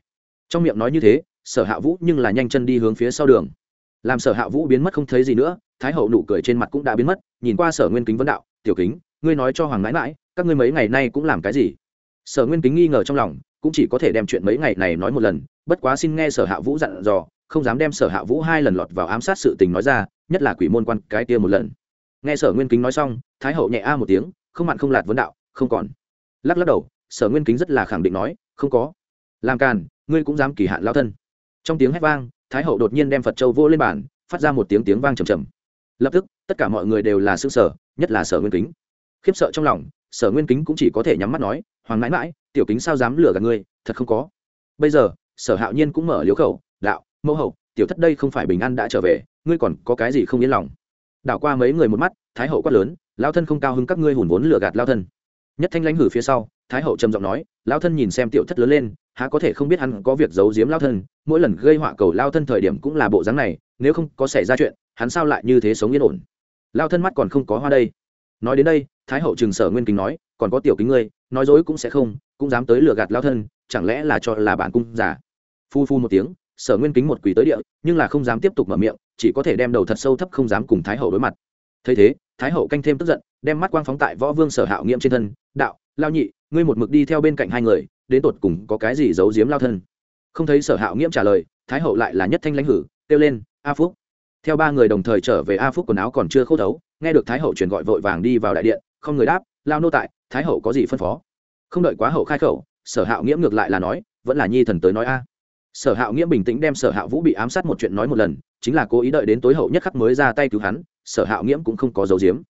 Trong miệng nói như thế, sở hạ vũ nhưng là nhanh chân đi hướng phía sau đường. Làm sở hạ vũ biến mất không thấy gì nữa thái hậu nụ cười trên mặt cũng đã biến mất, nhìn qua sở nguyên kính vấn đạo, tiểu kính, ngươi nói cho hoàng mãi mãi, các ngươi mấy ngày nay cũng làm cái gì? Sở nguyên kính nghi ngờ trong lòng, cũng chỉ có thể đem chuyện mấy ngày này nói một lần, bất quá xin nghe sở hạ vũ dặn dò, không dám đem sở hạ vũ hai lần lọt vào ám sát sự tình nói ra, nhất là quỷ môn quan cái kia một lần. Nghe sở nguyên kính nói xong, thái hậu nhẹ a một tiếng, không mặn không lạt vấn đạo, không còn. Lắc lắc đầu, sở nguyên kính rất là khẳng định nói, không có. Làm càn, ngươi cũng dám kỳ hạn lao thân. Trong tiếng hét vang, thái hậu đột nhiên đem phật châu vô lên bàn, phát ra một tiếng tiếng vang trầm trầm lập tức, tất cả mọi người đều là xương sở nhất là sở nguyên kính. Khiếp sợ trong lòng, sở nguyên kính cũng chỉ có thể nhắm mắt nói, hoàng mãi mãi, tiểu kính sao dám lừa gạt ngươi, thật không có. Bây giờ, sở hạo nhiên cũng mở liếu khẩu, đạo, mẫu hậu, tiểu thất đây không phải bình an đã trở về, ngươi còn có cái gì không yên lòng? Đảo qua mấy người một mắt, thái hậu quát lớn lao thân không cao hứng các ngươi hùn vốn lừa gạt lao thân. Nhất thanh lãnh hử phía sau, thái hậu trầm giọng nói lao thân nhìn xem tiểu thất lớn lên, há có thể không biết hắn có việc giấu giếm lao thân, mỗi lần gây họa cầu lao thân thời điểm cũng là bộ dáng này, nếu không có xảy ra chuyện hắn sao lại như thế sống yên ổn? Lao thân mắt còn không có hoa đây. Nói đến đây, thái hậu trường sở nguyên kính nói, còn có tiểu kính ngươi, nói dối cũng sẽ không, cũng dám tới lừa gạt lao thân, chẳng lẽ là cho là bản cung giả phu phu một tiếng, sở nguyên kính một quỷ tới địa, nhưng là không dám tiếp tục mở miệng, chỉ có thể đem đầu thật sâu thấp không dám cùng thái hậu đối mặt. Thấy thế, thái hậu canh thêm tức giận, đem mắt quang phóng tại võ vương sở hạo nghiễm trên thân, đạo, lao nhị, ngươi một mực đi theo bên cạnh hai người, đến tột cùng có cái gì giấu giếm lao thân? Không thấy sở hạo nghiễm trả lời, thái hậu lại là nhất thanh lãnh hử, kêu lên, a phúc theo ba người đồng thời trở về a phúc quần áo còn chưa khô thấu, nghe được thái hậu truyền gọi vội vàng đi vào đại điện, không người đáp, lao nô tại, thái hậu có gì phân phó? Không đợi quá hậu khai khẩu, sở hạo nghiễm ngược lại là nói, vẫn là nhi thần tới nói a. Sở hạo nghiễm bình tĩnh đem sở hạo vũ bị ám sát một chuyện nói một lần, chính là cố ý đợi đến tối hậu nhất khắc mới ra tay cứu hắn, sở hạo nghiễm cũng không có dấu diếm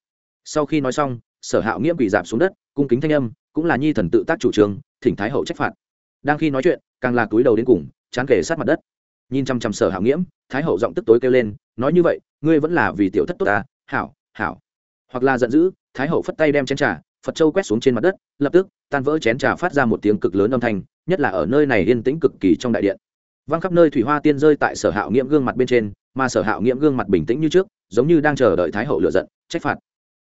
sau khi nói xong, sở hạo nghiễm bị giảm xuống đất, cung kính thanh âm, cũng là nhi thần tự tác chủ trương, thỉnh thái hậu trách phạt. Đang khi nói chuyện, càng là túi đầu đến cùng, chán kể sát mặt đất. Nhìn chăm chăm sở hạo nghiễm thái hậu giọng tức tối kêu lên nói như vậy, ngươi vẫn là vì tiểu thất tốt ta, hảo hảo. Hoặc là giận dữ, thái hậu phất tay đem chén trà, phật châu quét xuống trên mặt đất, lập tức, tan vỡ chén trà phát ra một tiếng cực lớn âm thanh, nhất là ở nơi này yên tĩnh cực kỳ trong đại điện. Văng khắp nơi thủy hoa tiên rơi tại sở hạo nghiễm gương mặt bên trên, mà sở hạo nghiễm gương mặt bình tĩnh như trước, giống như đang chờ đợi thái hậu lựa giận, trách phạt.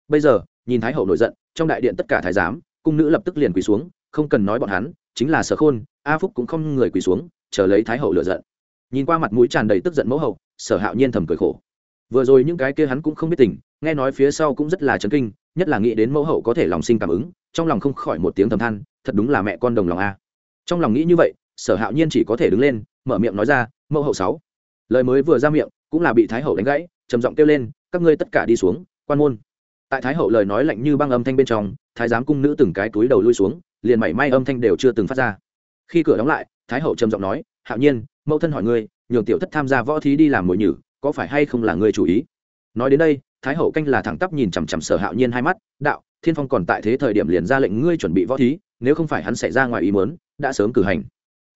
Bây giờ, nhìn thái hậu nổi giận, trong đại điện tất cả thái giám, cung nữ lập tức liền quỳ xuống, không cần nói bọn hắn, chính là sở khôn, a phúc cũng không người quỳ xuống, chờ lấy thái hậu lựa giận nhìn qua mặt mũi tràn đầy tức giận mẫu hậu, sở hạo nhiên thầm cười khổ. Vừa rồi những cái kia hắn cũng không biết tình, nghe nói phía sau cũng rất là chấn kinh, nhất là nghĩ đến mẫu hậu có thể lòng sinh cảm ứng, trong lòng không khỏi một tiếng thầm than, thật đúng là mẹ con đồng lòng a. Trong lòng nghĩ như vậy, sở hạo nhiên chỉ có thể đứng lên, mở miệng nói ra, mẫu hậu sáu. Lời mới vừa ra miệng, cũng là bị thái hậu đánh gãy, trầm giọng kêu lên, các ngươi tất cả đi xuống, quan môn. Tại thái hậu lời nói lạnh như băng âm thanh bên trong, thái giám cung nữ từng cái túi đầu lui xuống, liền mảy may âm thanh đều chưa từng phát ra. Khi cửa đóng lại, thái hậu trầm giọng nói hạo nhiên, mẫu thân hỏi ngươi, nhường tiểu thất tham gia võ thí đi làm mồi nhử, có phải hay không là ngươi chủ ý? Nói đến đây, thái hậu canh là thẳng tắp nhìn chằm chằm sở hạo nhiên hai mắt, đạo, thiên phong còn tại thế thời điểm liền ra lệnh ngươi chuẩn bị võ thí, nếu không phải hắn xảy ra ngoài ý mớn đã sớm cử hành.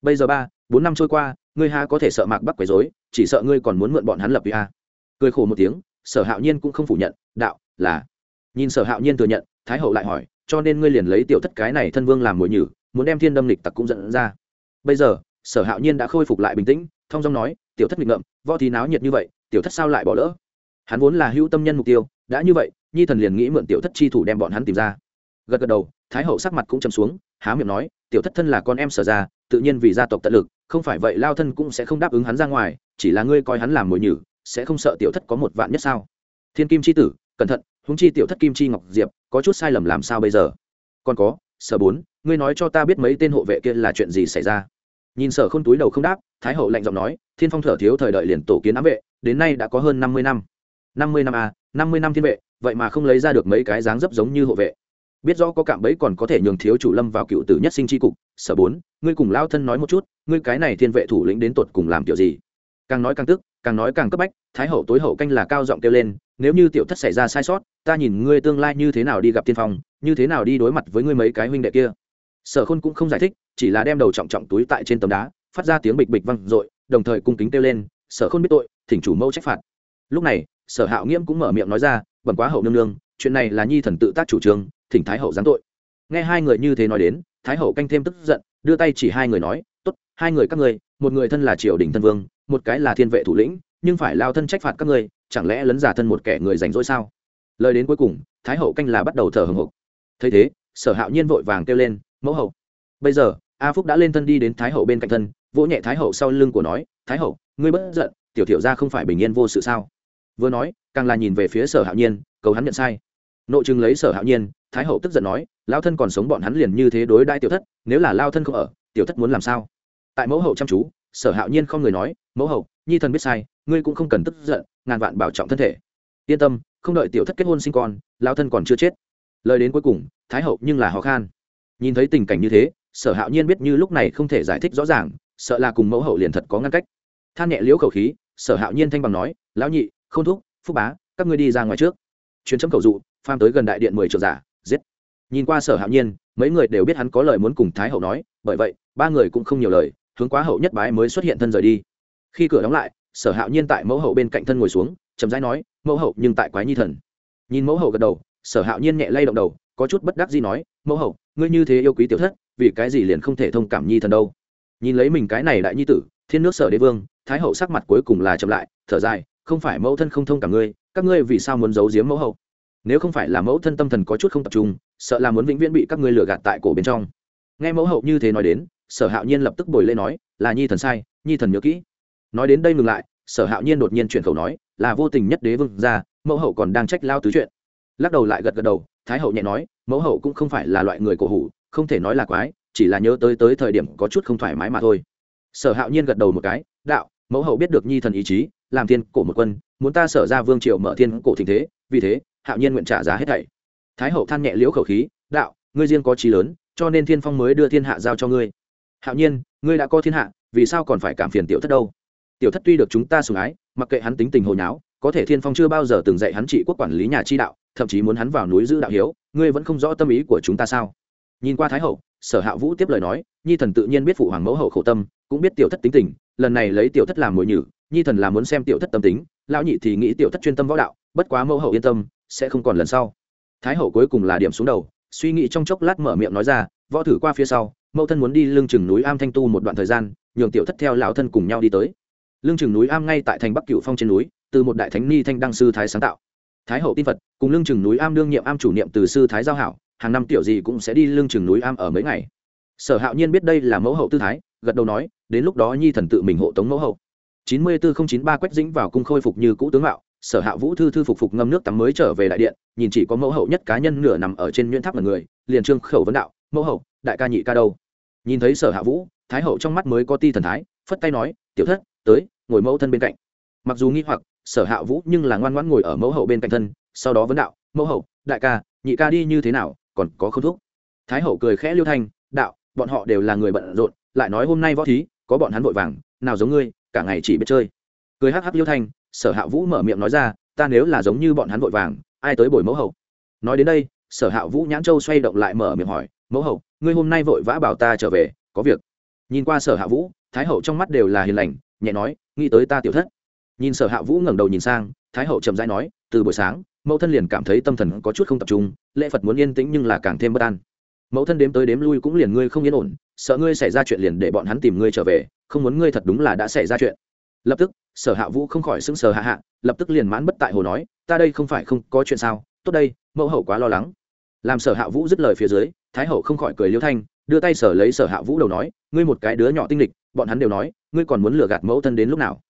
Bây giờ ba, bốn năm trôi qua, ngươi ha có thể sợ mạc bắc quấy dối chỉ sợ ngươi còn muốn mượn bọn hắn lập vì a. Cười khổ một tiếng, sở hạo nhiên cũng không phủ nhận, đạo, là. Nhìn sở hạo nhiên thừa nhận, thái hậu lại hỏi, cho nên ngươi liền lấy tiểu thất cái này thân vương làm mồi nhử, muốn đem thiên đâm lịch tặc cũng dẫn ra? Bây giờ sở hạo nhiên đã khôi phục lại bình tĩnh thong dong nói, tiểu thất nghịch ngợm, võ thì náo nhiệt như vậy, tiểu thất sao lại bỏ lỡ? Hắn vốn là hữu tâm nhân mục tiêu, đã như vậy, nhi thần liền nghĩ mượn tiểu thất chi thủ đem bọn hắn tìm ra. Gật gật đầu, thái hậu sắc mặt cũng chầm xuống, há miệng nói, tiểu thất thân là con em sở ra tự nhiên vì gia tộc tận lực, không phải vậy lao thân cũng sẽ không đáp ứng hắn ra ngoài, chỉ là ngươi coi hắn làm mồi nhử, sẽ không sợ tiểu thất có một vạn nhất sao? Thiên kim chi tử, cẩn thận húng chi tiểu thất kim chi ngọc diệp, có chút sai lầm làm sao bây giờ? Còn có, sở bốn, ngươi nói cho ta biết mấy tên hộ vệ kia là chuyện gì xảy ra? Nhìn sở không túi đầu không đáp thái hậu lạnh giọng nói thiên phong thở thiếu thời đợi liền tổ kiến ám vệ đến nay đã có hơn năm mươi năm. Năm mươi năm a à, năm mươi năm thiên vệ vậy mà không lấy ra được mấy cái dáng dấp giống như hộ vệ. Biết rõ có cạm bẫy còn có thể nhường thiếu chủ lâm vào cựu tử nhất sinh tri cục sở bốn ngươi cùng lao thân nói một chút ngươi cái này thiên vệ thủ lĩnh đến tột cùng làm kiểu gì? Càng nói càng tức càng nói càng cấp bách thái hậu tối hậu canh là cao giọng kêu lên nếu như tiểu thất xảy ra sai sót ta nhìn ngươi tương lai như thế nào đi gặp tiên phong như thế nào đi đối mặt với ngươi mấy cái huynh đệ kia sở khôn cũng không giải thích, chỉ là đem đầu trọng trọng túi tại trên tấm đá, phát ra tiếng bịch bịch văng r ộ i đồng thời cung kính kêu lên, sở khôn biết tội, thỉnh chủ mẫu trách phạt. Lúc này, sở hạo nghiễm cũng mở miệng nói ra, bẩm quá hậu nương nương, chuyện này là nhi thần tự tác chủ trương, thỉnh thái hậu giáng tội. Nghe hai người như thế nói đến, thái hậu canh thêm tức giận, đưa tay chỉ hai người nói, tốt, hai người các ngươi, một người thân là triều đình thân vương, một cái là thiên vệ thủ lĩnh, nhưng phải lao thân trách phạt các ngươi, chẳng lẽ lấn giả thân một kẻ người rảnh rỗi sao? Lời đến cuối cùng, thái hậu canh là bắt đầu thở hồng hộc thấy thế, sở hạo nhiên vội vàng kêu lên mẫu hậu. Bây giờ, a phúc đã lên thân đi đến thái hậu bên cạnh thân, vỗ nhẹ thái hậu sau lưng của nói, thái hậu, ngươi bất giận, tiểu tiểu ra không phải bình yên vô sự sao? Vừa nói, càng là nhìn về phía sở hạo nhiên, cầu hắn nhận sai. Nội chừng lấy sở hạo nhiên, thái hậu tức giận nói lao thân còn sống bọn hắn liền như thế đối đãi tiểu thất, nếu là lao thân không ở, tiểu thất muốn làm sao? Tại mẫu hậu chăm chú, sở hạo nhiên không người nói, mẫu hậu, nhi thần biết sai, ngươi cũng không cần tức giận, ngàn vạn bảo trọng thân thể. Yên tâm, không đợi tiểu thất kết hôn sinh con lao thân còn chưa chết. Lời đến cuối cùng, thái hậu nhưng là khó khan nhìn thấy tình cảnh như thế, sở hạo nhiên biết như lúc này không thể giải thích rõ ràng, sợ là cùng mẫu hậu liền thật có ngăn cách. Than nhẹ liễu khẩu khí, sở hạo nhiên thanh bằng nói, lão nhị, không thúc, phúc bá, các ngươi đi ra ngoài trước. Chuyến chấm cầu dụ pham tới gần đại điện mười triệu giả, giết. Nhìn qua sở hạo nhiên, mấy người đều biết hắn có lời muốn cùng thái hậu nói, bởi vậy, ba người cũng không nhiều lời, hướng quá hậu nhất bái mới xuất hiện thân rời đi. Khi cửa đóng lại, sở hạo nhiên tại mẫu hậu bên cạnh thân ngồi xuống, chậm rãi nói, mẫu hậu nhưng tại quái nhi thần. Nhìn mẫu hậu gật đầu, sở hạo nhiên nhẹ lay động đầu có chút bất đắc gì nói, mẫu hậu, ngươi như thế yêu quý tiểu thất, vì cái gì liền không thể thông cảm nhi thần đâu? Nhìn lấy mình cái này đại nhi tử, thiên nước sở đế vương, thái hậu sắc mặt cuối cùng là chậm lại, thở dài, không phải mẫu thân không thông cảm ngươi, các ngươi vì sao muốn giấu giếm mẫu hậu? Nếu không phải là mẫu thân tâm thần có chút không tập trung, sợ là muốn vĩnh viễn bị các ngươi lừa gạt tại cổ bên trong. Nghe mẫu hậu như thế nói đến, sở hạo nhiên lập tức bồi lên nói, là nhi thần sai, nhi thần nhớ kỹ. Nói đến đây ngừng lại, sở hạo nhiên đột nhiên chuyển khẩu nói, là vô tình nhất đế vương ra, mẫu hậu còn đang trách lao tứ chuyện. Lắc đầu lại gật gật đầu thái hậu nhẹ nói, mẫu hậu cũng không phải là loại người cổ hủ, không thể nói là quái, chỉ là nhớ tới tới thời điểm có chút không thoải mái mà thôi. Sở hạo nhiên gật đầu một cái, đạo, mẫu hậu biết được nhi thần ý chí, làm thiên cổ một quân, muốn ta sở ra vương triều mở thiên cổ tình thế, vì thế, hạo nhiên nguyện trả giá hết thảy. Thái hậu than nhẹ liễu khẩu khí, đạo, ngươi riêng có trí lớn, cho nên thiên phong mới đưa thiên hạ giao cho ngươi. Hạo nhiên, ngươi đã có thiên hạ, vì sao còn phải cảm phiền tiểu thất đâu? Tiểu thất tuy được chúng ta sủng ái, mặc kệ hắn tính tình hồi nháo có thể thiên phong chưa bao giờ từng dạy hắn trị quốc quản lý nhà chi đạo thậm chí muốn hắn vào núi giữ đạo hiếu, ngươi vẫn không rõ tâm ý của chúng ta sao? Nhìn qua thái hậu, sở hạ vũ tiếp lời nói, nhi thần tự nhiên biết phụ hoàng mẫu hậu khổ tâm, cũng biết tiểu thất tính tình, lần này lấy tiểu thất làm mồi nhử, nhi thần là muốn xem tiểu thất tâm tính, lão nhị thì nghĩ tiểu thất chuyên tâm võ đạo, bất quá mẫu hậu yên tâm, sẽ không còn lần sau. Thái hậu cuối cùng là điểm xuống đầu, suy nghĩ trong chốc lát mở miệng nói ra, võ thử qua phía sau, mẫu thân muốn đi lưng chừng núi am thanh tu một đoạn thời gian, nhường tiểu thất theo lão thân cùng nhau đi tới. Lưng chừng núi am ngay tại thành bắc cựu phong trên núi, từ một đại thánh ni thanh đăng sư thái sáng tạo thái hậu tin phật, cùng lưng chừng núi am đương nhiệm am chủ nhiệm từ sư thái giao hảo, hàng năm tiểu gì cũng sẽ đi lưng chừng núi am ở mấy ngày. Sở hạo nhiên biết đây là mẫu hậu tư thái, gật đầu nói, đến lúc đó nhi thần tự mình hộ tống mẫu hậu. Chín mươi bốn không chín ba quách dĩnh vào cung khôi phục như cũ tướng mạo, sở hạ vũ thư thư phục phục ngâm nước tắm mới trở về đại điện, nhìn chỉ có mẫu hậu nhất cá nhân nửa nằm ở trên nhuyễn tháp mật người, liền trương khẩu vấn đạo, mẫu hậu, đại ca nhị ca đâu? Nhìn thấy sở hạ vũ, thái hậu trong mắt mới có ti thần thái, phất tay nói, tiểu thất, tới, ngồi mẫu thân bên cạnh. Mặc dù nghi hoặc sở hạ vũ nhưng là ngoan ngoãn ngồi ở mẫu hậu bên cạnh thân, sau đó vấn đạo, mẫu hậu, đại ca, nhị ca đi như thế nào, còn có không thúc thái hậu cười khẽ liêu thanh, đạo, bọn họ đều là người bận rộn, lại nói hôm nay võ thí, có bọn hắn vội vàng, nào giống ngươi, cả ngày chỉ biết chơi. Cười hắc hắc liêu thanh, sở hạ vũ mở miệng nói ra, ta nếu là giống như bọn hắn vội vàng, ai tới bồi mẫu hậu? Nói đến đây, sở hạ vũ nhãn châu xoay động lại mở miệng hỏi, mẫu hậu, ngươi hôm nay vội vã bảo ta trở về, có việc. Nhìn qua sở hạ vũ, thái hậu trong mắt đều là hiền lành, nhẹ nói, nghĩ tới ta tiểu thất nhìn sở hạ vũ ngẩng đầu nhìn sang, thái hậu chậm rãi nói, từ buổi sáng, mẫu thân liền cảm thấy tâm thần có chút không tập trung, lễ phật muốn yên tĩnh nhưng là càng thêm bất an. Mẫu thân đếm tới đếm lui cũng liền ngươi không yên ổn, sợ ngươi xảy ra chuyện liền để bọn hắn tìm ngươi trở về, không muốn ngươi thật đúng là đã xảy ra chuyện. Lập tức, sở hạ vũ không khỏi sững sờ hạ hạ, lập tức liền mãn bất tại hồ nói, ta đây không phải không có chuyện sao? Tốt đây, mẫu hậu quá lo lắng. Làm sở hạ vũ dứt lời phía dưới, thái hậu không khỏi cười liêu thanh, đưa tay sở lấy sở hạ vũ đầu nói, ngươi một cái đứa nhỏ tinh lịch, bọn hắn đều nói, ngươi còn muốn lừa gạt mẫu thân đến lúc nào?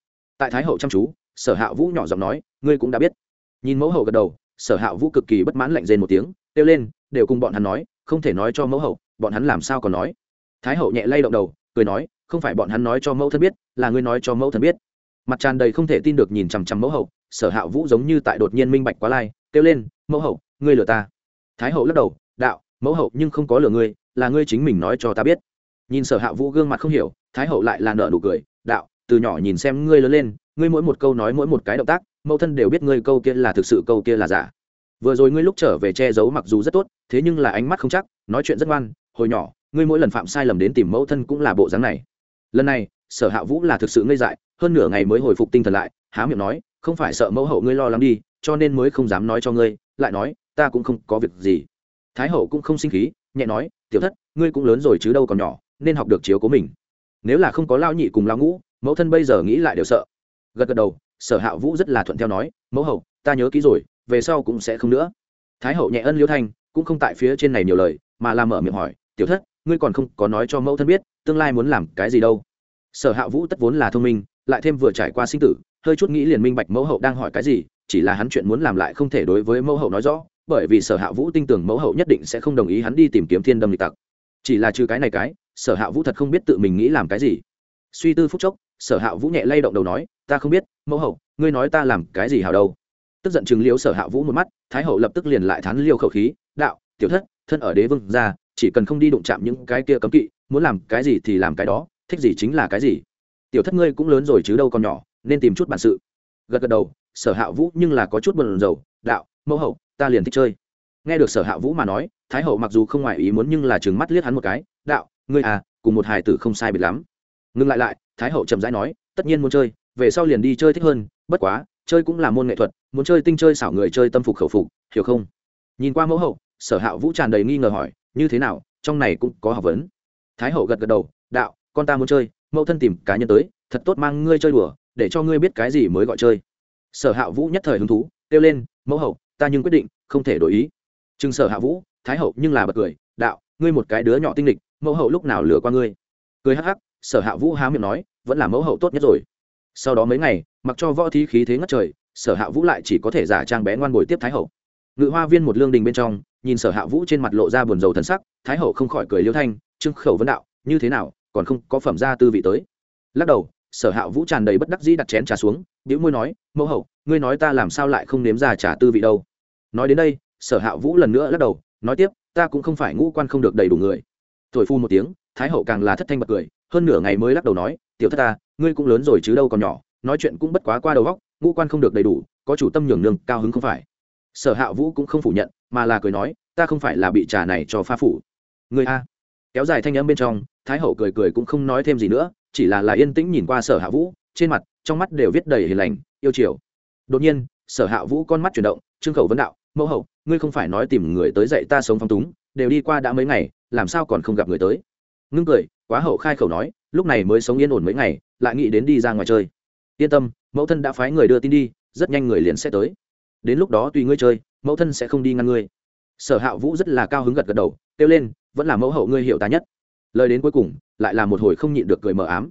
Tại thái hậu chăm chú, sở hạ vũ nhỏ giọng nói, ngươi cũng đã biết. Nhìn mẫu hậu gật đầu, sở hạ vũ cực kỳ bất mãn lạnh rên một tiếng, kêu lên, đều cùng bọn hắn nói, không thể nói cho mẫu hậu, bọn hắn làm sao còn nói? Thái hậu nhẹ lay động đầu, cười nói, không phải bọn hắn nói cho mẫu thân biết, là ngươi nói cho mẫu thân biết. Mặt tràn đầy không thể tin được nhìn chằm chằm mẫu hậu, sở hạ vũ giống như tại đột nhiên minh bạch quá lai, kêu lên, mẫu hậu, ngươi lừa ta. Thái hậu lắc đầu, đạo, mẫu hậu nhưng không có lừa ngươi, là ngươi chính mình nói cho ta biết. Nhìn sở hạ vũ gương mặt không hiểu, thái hậu lại là nợ nụ cười, đạo từ nhỏ nhìn xem ngươi lớn lên, ngươi mỗi một câu nói mỗi một cái động tác, mẫu thân đều biết ngươi câu kia là thực sự câu kia là giả. Vừa rồi ngươi lúc trở về che giấu mặc dù rất tốt, thế nhưng là ánh mắt không chắc, nói chuyện rất ngoan, hồi nhỏ, ngươi mỗi lần phạm sai lầm đến tìm mẫu thân cũng là bộ dáng này. Lần này, sở hạ vũ là thực sự ngây dại, hơn nửa ngày mới hồi phục tinh thần lại, há miệng nói, không phải sợ mẫu hậu ngươi lo lắng đi, cho nên mới không dám nói cho ngươi, lại nói, ta cũng không có việc gì. Thái hậu cũng không sinh khí, nhẹ nói, tiểu thất, ngươi cũng lớn rồi chứ đâu còn nhỏ, nên học được chiếu của mình. Nếu là không có lao nhị cùng lao ngũ mẫu thân bây giờ nghĩ lại đều sợ. Gật gật đầu, sở hạ vũ rất là thuận theo nói, mẫu hậu, ta nhớ kỹ rồi, về sau cũng sẽ không nữa. Thái hậu nhẹ ân liêu thanh, cũng không tại phía trên này nhiều lời, mà làm mở miệng hỏi, tiểu thất, ngươi còn không có nói cho mẫu thân biết, tương lai muốn làm cái gì đâu? Sở hạ vũ tất vốn là thông minh, lại thêm vừa trải qua sinh tử, hơi chút nghĩ liền minh bạch mẫu hậu đang hỏi cái gì, chỉ là hắn chuyện muốn làm lại không thể đối với mẫu hậu nói rõ, bởi vì sở hạ vũ tin tưởng mẫu hậu nhất định sẽ không đồng ý hắn đi tìm kiếm thiên đâm lịch tặc. Chỉ là trừ cái này cái, sở hạ vũ thật không biết tự mình nghĩ làm cái gì suy tư phúc chốc, sở hạ vũ nhẹ lay động đầu nói, ta không biết, mẫu hậu, ngươi nói ta làm cái gì hào đâu. Tức giận chừng liễu sở hạ vũ một mắt, thái hậu lập tức liền lại thán liêu khẩu khí, đạo, tiểu thất, thân ở đế vương ra chỉ cần không đi đụng chạm những cái kia cấm kỵ, muốn làm cái gì thì làm cái đó, thích gì chính là cái gì. Tiểu thất ngươi cũng lớn rồi chứ đâu còn nhỏ, nên tìm chút bản sự. Gật gật đầu, sở hạ vũ nhưng là có chút bần dầu đạo, mẫu hậu, ta liền thích chơi. Nghe được sở hạ vũ mà nói, thái hậu mặc dù không ngoài ý muốn nhưng là trừng mắt liếc hắn một cái, đạo, ngươi à cùng một hài tử không sai biệt lắm ngừng lại lại, thái hậu chậm rãi nói, tất nhiên muốn chơi, về sau liền đi chơi thích hơn, bất quá, chơi cũng là môn nghệ thuật, muốn chơi tinh chơi xảo người chơi tâm phục khẩu phục, hiểu không? Nhìn qua mẫu hậu, sở hạ vũ tràn đầy nghi ngờ hỏi, như thế nào, trong này cũng có học vấn? Thái hậu gật gật đầu, đạo, con ta muốn chơi, mẫu thân tìm cá nhân tới, thật tốt mang ngươi chơi đùa, để cho ngươi biết cái gì mới gọi chơi. Sở hạ vũ nhất thời hứng thú, kêu lên, mẫu hậu, ta nhưng quyết định, không thể đổi ý. Chừng sở hạ vũ, thái hậu nhưng là bật cười, đạo, ngươi một cái đứa nhỏ tinh lịch, mẫu hậu lúc nào lừa qua ngươi? Cười hắc hắc sở hạ vũ há miệng nói, vẫn là mẫu hậu tốt nhất rồi. Sau đó mấy ngày, mặc cho võ thí khí thế ngất trời, sở hạ vũ lại chỉ có thể giả trang bé ngoan bồi tiếp thái hậu. Ngự hoa viên một lương đình bên trong, nhìn sở hạ vũ trên mặt lộ ra buồn rầu thần sắc, thái hậu không khỏi cười liêu thanh trưng khẩu vấn đạo, như thế nào, còn không có phẩm gia tư vị tới? Lắc đầu, sở hạ vũ tràn đầy bất đắc dĩ đặt chén trà xuống biểu môi nói, mẫu hậu, ngươi nói ta làm sao lại không nếm ra trà tư vị đâu? Nói đến đây, sở hạ vũ lần nữa lắc đầu, nói tiếp, ta cũng không phải ngũ quan không được đầy đủ người. Thổi phu một tiếng, thái hậu càng là thất thanh bật cười hơn nửa ngày mới lắc đầu nói, tiểu thất ta, ngươi cũng lớn rồi chứ đâu còn nhỏ, nói chuyện cũng bất quá qua đầu góc ngũ quan không được đầy đủ, có chủ tâm nhường nương, cao hứng không phải. Sở hạ vũ cũng không phủ nhận, mà là cười nói, ta không phải là bị trà này cho pha phủ. Người a. Kéo dài thanh âm bên trong, thái hậu cười cười cũng không nói thêm gì nữa, chỉ là là yên tĩnh nhìn qua sở hạ vũ, trên mặt, trong mắt đều viết đầy hiền lành, yêu chiều. Đột nhiên, sở hạ vũ con mắt chuyển động, trương khẩu vấn đạo, mẫu hậu, ngươi không phải nói tìm người tới dạy ta sống phong túng, đều đi qua đã mấy ngày, làm sao còn không gặp người tới? Ngưng cười quá hậu khai khẩu nói, lúc này mới sống yên ổn mấy ngày, lại nghĩ đến đi ra ngoài chơi. Yên tâm, mẫu thân đã phái người đưa tin đi, rất nhanh người liền sẽ tới. Đến lúc đó tùy ngươi chơi, mẫu thân sẽ không đi ngăn ngươi. Sở hạ vũ rất là cao hứng gật gật đầu, kêu lên, vẫn là mẫu hậu ngươi hiểu ta nhất. Lời đến cuối cùng, lại là một hồi không nhịn được cười mờ ám.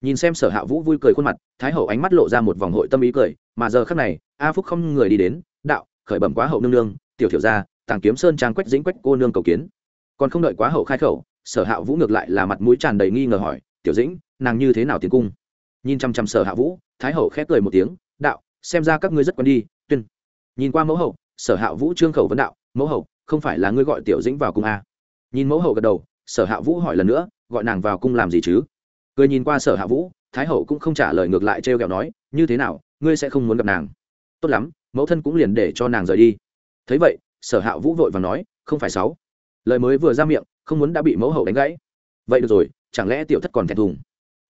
Nhìn xem sở hạ vũ vui cười khuôn mặt, thái hậu ánh mắt lộ ra một vòng hội tâm ý cười, mà giờ khắc này, a phúc không người đi đến, đạo, khởi bẩm quá hậu nương nương, tiểu thiểu ra tàng kiếm sơn trang quách dĩnh quách cô nương cầu kiến. Còn không đợi quá hậu khai khẩu sở hạ vũ ngược lại là mặt mũi tràn đầy nghi ngờ hỏi, tiểu dĩnh, nàng như thế nào tiến cung? Nhìn chăm chăm sở hạ vũ, thái hậu khép cười một tiếng, đạo, xem ra các ngươi rất quen đi, tuyên. Nhìn qua mẫu hậu, sở hạ vũ trương khẩu vấn đạo, mẫu hậu, không phải là ngươi gọi tiểu dĩnh vào cung à? nhìn mẫu hậu gật đầu, sở hạ vũ hỏi lần nữa, gọi nàng vào cung làm gì chứ? Cười nhìn qua sở hạ vũ, thái hậu cũng không trả lời ngược lại trêu ghẹo nói, như thế nào, ngươi sẽ không muốn gặp nàng? Tốt lắm, mẫu thân cũng liền để cho nàng rời đi. Thấy vậy, sở hạ vũ vội và nói, không phải sáu lời mới vừa ra miệng không muốn đã bị mẫu hậu đánh gãy. Vậy được rồi, chẳng lẽ tiểu thất còn thẹn thùng?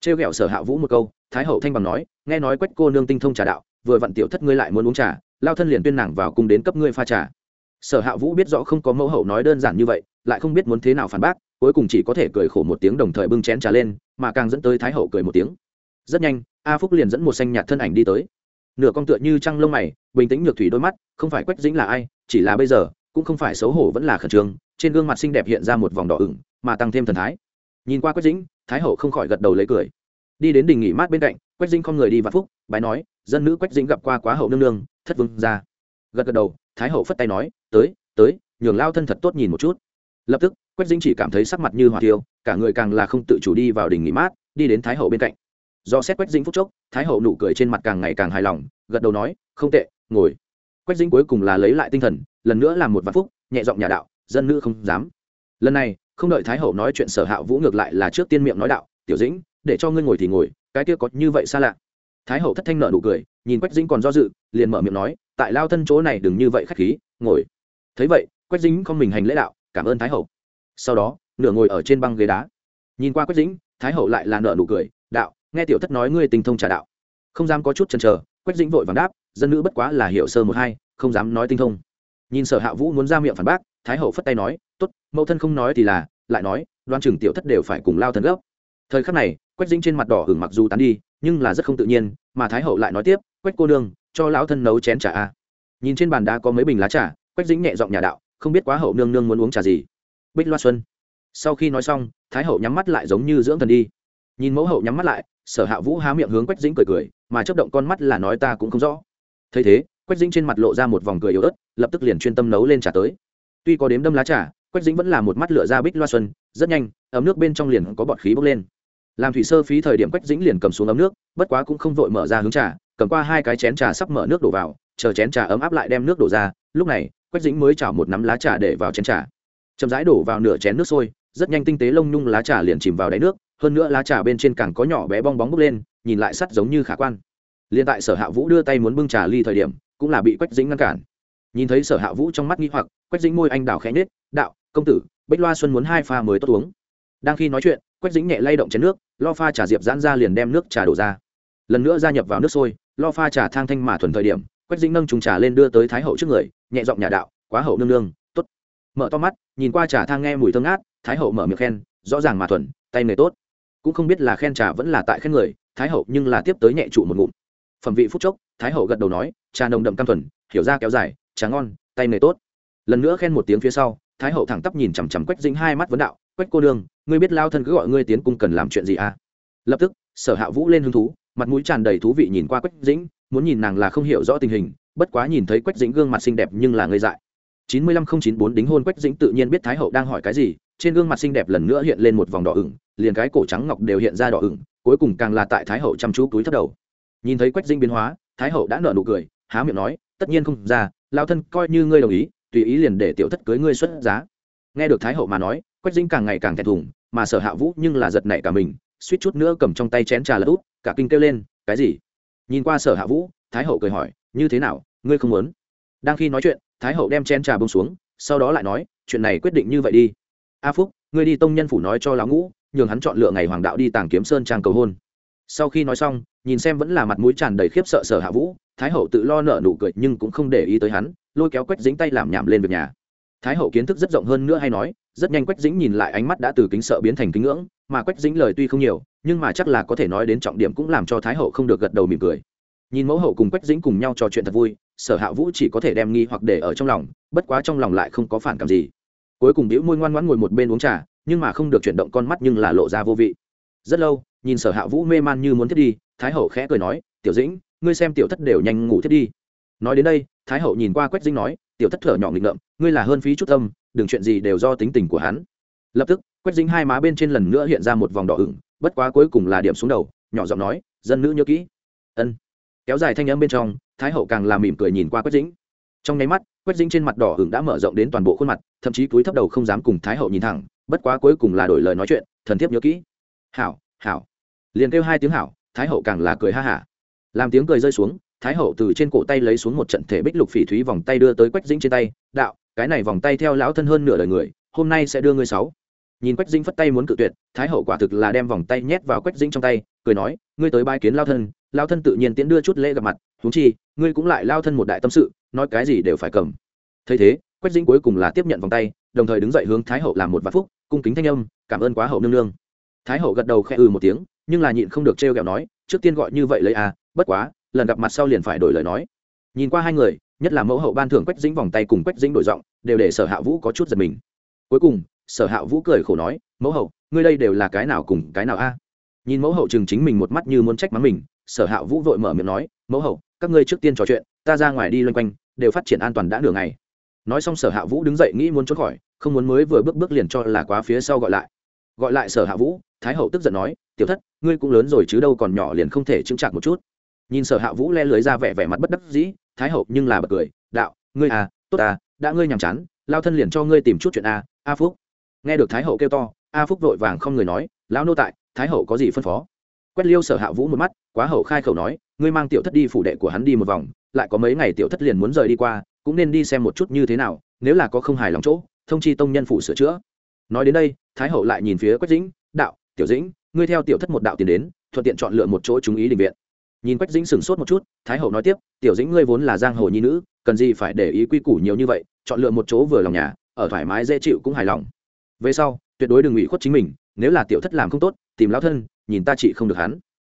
Trêu ghẹo sở hạ vũ một câu, thái hậu thanh bằng nói, nghe nói quách cô nương tinh thông trà đạo, vừa vặn tiểu thất ngươi lại muốn uống trà, lao thân liền tuyên nàng vào cùng đến cấp ngươi pha trà. Sở hạ vũ biết rõ không có mẫu hậu nói đơn giản như vậy, lại không biết muốn thế nào phản bác, cuối cùng chỉ có thể cười khổ một tiếng đồng thời bưng chén trà lên, mà càng dẫn tới thái hậu cười một tiếng. Rất nhanh, a phúc liền dẫn một xanh nhạt thân ảnh đi tới. Nửa con tựa như trăng lông mày, bình tĩnh nhược thủy đôi mắt, không phải quách dĩnh là ai, chỉ là bây giờ cũng không phải xấu hổ vẫn là khẩn trương, trên gương mặt xinh đẹp hiện ra một vòng đỏ ửng, mà tăng thêm thần thái. Nhìn qua quách dĩnh, thái hậu không khỏi gật đầu lấy cười. Đi đến đình nghỉ mát bên cạnh, quách dĩnh không người đi vạn phúc, bái nói, dân nữ quách dĩnh gặp qua quá hậu nương nương, thất vương ra gật gật đầu, thái hậu phất tay nói, tới tới, nhường lao thân thật tốt nhìn một chút. Lập tức, quách dĩnh chỉ cảm thấy sắc mặt như hỏa tiêu cả người càng là không tự chủ đi vào đình nghỉ mát, đi đến thái hậu bên cạnh. Do xét quách dĩnh phúc chốc, thái hậu nụ cười trên mặt càng ngày càng hài lòng, gật đầu nói, không tệ, ngồi quách dĩnh cuối cùng là lấy lại tinh thần, lần nữa làm một vạn phúc, nhẹ giọng nhà đạo, dân nữ không dám. Lần này, không đợi thái hậu nói chuyện sở hạ vũ ngược lại là trước tiên miệng nói đạo, tiểu dĩnh, để cho ngươi ngồi thì ngồi, cái kia có như vậy xa lạ. Thái hậu thất thanh nợ nụ cười, nhìn quách dĩnh còn do dự, liền mở miệng nói, tại lao thân chỗ này đừng như vậy khách khí, ngồi. Thấy vậy, quách dĩnh không mình hành lễ đạo, cảm ơn thái hậu. Sau đó, nửa ngồi ở trên băng ghế đá. Nhìn qua quách dĩnh, thái hậu lại là nợ nụ cười, đạo, nghe tiểu thất nói ngươi tình thông trả đạo, không dám có chút chần chờ quách dĩnh vội vàng đáp, dân nữ bất quá là hiểu sơ một hai, không dám nói tinh thông. Nhìn sở hạ vũ muốn ra miệng phản bác, thái hậu phất tay nói, tốt, mẫu thân không nói thì là, lại nói, đoan trưởng tiểu thất đều phải cùng lao thần gốc. Thời khắc này, quách dĩnh trên mặt đỏ hửng mặc dù tán đi, nhưng là rất không tự nhiên, mà thái hậu lại nói tiếp, quách cô nương, cho lão thân nấu chén trà a. Nhìn trên bàn đá có mấy bình lá trà, quách dĩnh nhẹ giọng nhà đạo, không biết quá hậu nương nương muốn uống trà gì? Bích loa xuân. Sau khi nói xong, thái hậu nhắm mắt lại giống như dưỡng thần đi. Nhìn mẫu hậu nhắm mắt lại, sở hạ vũ há miệng hướng quách dĩnh cười cười mà chấp động con mắt là nói ta cũng không rõ. Thấy thế, quách dĩnh trên mặt lộ ra một vòng cười yếu ớt, lập tức liền chuyên tâm nấu lên trà tới. Tuy có đếm đâm lá trà, quách dĩnh vẫn là một mắt lựa ra bích loa xuân, rất nhanh, ấm nước bên trong liền có bọt khí bốc lên. Làm thủy sơ phí thời điểm quách dĩnh liền cầm xuống ấm nước, bất quá cũng không vội mở ra hướng trà, cầm qua hai cái chén trà sắp mở nước đổ vào, chờ chén trà ấm áp lại đem nước đổ ra, lúc này, quách dĩnh mới chảo một nắm lá trà để vào chén trà. Chậm rãi đổ vào nửa chén nước sôi, rất nhanh tinh tế lông nhung lá trà liền chìm vào đáy nước, hơn nữa lá trà bên trên càng có nhỏ bé bong bóng bốc lên nhìn lại sắt giống như khả quan. Liền tại sở hạ vũ đưa tay muốn bưng trà ly thời điểm, cũng là bị quách dĩnh ngăn cản. Nhìn thấy sở hạ vũ trong mắt nghi hoặc, quách dĩnh môi anh đào khẽ nết đạo, công tử bách loa xuân muốn hai pha mới tốt uống. Đang khi nói chuyện, quách dĩnh nhẹ lay động chén nước, lo pha trà diệp giãn ra liền đem nước trà đổ ra. Lần nữa gia nhập vào nước sôi, lo pha trà thang thanh mà thuần thời điểm, quách dĩnh nâng trùng trà lên đưa tới thái hậu trước người, nhẹ giọng nhà đạo, quá hậu nương nương t ố t mở to mắt, nhìn qua trà thang nghe mùi thơm ngát, thái hậu mở miệng khen, rõ ràng mà thuần, tay nghề tốt. Cũng không biết là khen trà vẫn là tại khen người thái hậu nhưng là tiếp tới nhẹ trụ một ngụm. Phẩm vị phúc chốc, thái hậu gật đầu nói, trà nồng đậm cam thuần, hiểu ra kéo dài, trà ngon, tay nghề tốt. Lần nữa khen một tiếng phía sau, thái hậu thẳng tắp nhìn chằm chằm quách dĩnh hai mắt vấn đạo, quách cô đương ngươi biết lao thân cứ gọi ngươi tiến cung cần làm chuyện gì à? Lập tức, sở hạ vũ lên hứng thú, mặt mũi tràn đầy thú vị nhìn qua quách dĩnh, muốn nhìn nàng là không hiểu rõ tình hình, bất quá nhìn thấy quách dĩnh gương mặt xinh đẹp nhưng là ngây dại. Chín mươi lăm không chín bốn đính hôn quách dĩnh tự nhiên biết thái hậu đang hỏi cái gì, trên gương mặt xinh đẹp lần nữa hiện lên một vòng đỏ ửng, liền cái cổ trắng ngọc đều hiện ra đỏ ửng cuối cùng càng là tại thái hậu chăm chú túi thấp đầu. Nhìn thấy quách Dinh biến hóa, thái hậu đã nở nụ cười, há miệng nói, tất nhiên không ra lao thân coi như ngươi đồng ý, tùy ý liền để tiểu thất cưới ngươi xuất giá. Nghe được thái hậu mà nói, quách Dinh càng ngày càng thẹn thùng, mà sở hạ vũ nhưng là giật nảy cả mình, suýt chút nữa cầm trong tay chén trà lật út cả kinh kêu lên, cái gì? Nhìn qua sở hạ vũ, thái hậu cười hỏi, như thế nào, ngươi không muốn? Đang khi nói chuyện, thái hậu đem chén trà bông xuống, sau đó lại nói, chuyện này quyết định như vậy đi. A phúc, ngươi đi tông nhân phủ nói cho lão ngũ nhường hắn chọn lựa ngày hoàng đạo đi tàng kiếm sơn trang cầu hôn. Sau khi nói xong, nhìn xem vẫn là mặt mũi tràn đầy khiếp sợ sở hạ vũ, thái hậu tự lo nợ nụ cười nhưng cũng không để ý tới hắn, lôi kéo quách dính tay làm nhảm lên việc nhà. Thái hậu kiến thức rất rộng hơn nữa hay nói, rất nhanh quách dĩnh nhìn lại ánh mắt đã từ kính sợ biến thành kính ngưỡng, mà quách dĩnh lời tuy không nhiều, nhưng mà chắc là có thể nói đến trọng điểm cũng làm cho thái hậu không được gật đầu mỉm cười. Nhìn mẫu hậu cùng quách dĩnh cùng nhau trò chuyện thật vui, sở hạ vũ chỉ có thể đem nghi hoặc để ở trong lòng, bất quá trong lòng lại không có phản cảm gì cuối cùng đĩu môi ngoan ngoãn ngồi một bên uống trà, nhưng mà không được chuyển động con mắt nhưng là lộ ra vô vị. Rất lâu, nhìn sở hạ vũ mê man như muốn thiết đi, thái hậu khẽ cười nói, tiểu dĩnh, ngươi xem tiểu thất đều nhanh ngủ thiết đi. Nói đến đây, thái hậu nhìn qua quách dĩnh nói, tiểu thất thở nhỏ nghịch ngợm, ngươi là hơn phí chút tâm, đừng chuyện gì đều do tính tình của hắn. Lập tức, quách dính hai má bên trên lần nữa hiện ra một vòng đỏ ửng, bất quá cuối cùng là điểm xuống đầu, nhỏ giọng nói, dân nữ nhớ kỹ. Ân. Kéo dài thanh âm bên trong, thái hậu càng làm mỉm cười nhìn qua quách dính trong nháy mắt quách dính trên mặt đỏ hưởng đã mở rộng đến toàn bộ khuôn mặt, thậm chí cúi thấp đầu không dám cùng thái hậu nhìn thẳng, bất quá cuối cùng là đổi lời nói chuyện, thần thiếp nhớ kỹ. Hảo hảo. Liền kêu hai tiếng hảo, thái hậu càng là cười ha hả. Làm tiếng cười rơi xuống, thái hậu từ trên cổ tay lấy xuống một trận thể bích lục phỉ thúy vòng tay đưa tới quách dĩnh trên tay, đạo, cái này vòng tay theo lão thân hơn nửa đời người, hôm nay sẽ đưa ngươi sáu nhìn quách dĩnh phất tay muốn cự tuyệt thái hậu quả thực là đem vòng tay nhét vào quách dĩnh trong tay cười nói ngươi tới bái kiến lao thân lao thân tự nhiên tiễn đưa chút lễ gặp mặt huống chi ngươi cũng lại lao thân một đại tâm sự nói cái gì đều phải cầm thấy thế quách dĩnh cuối cùng là tiếp nhận vòng tay đồng thời đứng dậy hướng thái hậu làm một vạn phúc cung kính thanh âm cảm ơn quá hậu nương nương thái hậu gật đầu khẽ ừ một tiếng nhưng là nhịn không được trêu ghẹo nói trước tiên gọi như vậy lấy à bất quá lần gặp mặt sau liền phải đổi lời nói nhìn qua hai người nhất là mẫu hậu ban thưởng quách dĩnh vòng tay cùng quách dĩnh đổi giọng đều để sở hạ vũ có chút giật mình cuối cùng sở hạ vũ cười khổ nói, mẫu hậu, ngươi đây đều là cái nào cùng cái nào a? Nhìn mẫu hậu chừng chính mình một mắt như muốn trách mắng mình, sở hạ vũ vội mở miệng nói, mẫu hậu, các ngươi trước tiên trò chuyện, ta ra ngoài đi loanh quanh, đều phát triển an toàn đã nửa ngày. Nói xong sở hạ vũ đứng dậy nghĩ muốn trốn khỏi, không muốn mới vừa bước bước liền cho là quá phía sau gọi lại. Gọi lại sở hạ vũ, thái hậu tức giận nói, tiểu thất, ngươi cũng lớn rồi chứ đâu còn nhỏ liền không thể chững chạc một chút. Nhìn sở hạ vũ le lưới ra vẻ vẻ mặt bất đắc dĩ, thái hậu nhưng là bật cười, đạo, ngươi à tốt à đã ngươi nhàm chán, lao thân liền cho ngươi tìm chút chuyện a a phúc nghe được thái hậu kêu to, a phúc vội vàng không người nói, lão nô tại, thái hậu có gì phân phó? Quét liêu sở hạ vũ một mắt, quá hậu khai khẩu nói, ngươi mang tiểu thất đi phủ đệ của hắn đi một vòng, lại có mấy ngày tiểu thất liền muốn rời đi qua, cũng nên đi xem một chút như thế nào, nếu là có không hài lòng chỗ, thông chi tông nhân phủ sửa chữa. Nói đến đây, thái hậu lại nhìn phía quách dĩnh, đạo, tiểu dĩnh, ngươi theo tiểu thất một đạo tiền đến, thuận tiện chọn lựa một chỗ chúng ý định viện. Nhìn quách dĩnh sửng sốt một chút, thái hậu nói tiếp, tiểu dĩnh ngươi vốn là giang hồ nhi nữ, cần gì phải để ý quy củ nhiều như vậy, chọn lựa một chỗ vừa lòng nhà, ở thoải mái dễ chịu cũng hài lòng về sau, tuyệt đối đừng ủy khuất chính mình, nếu là tiểu thất làm không tốt, tìm lao thân, nhìn ta chị không được hắn.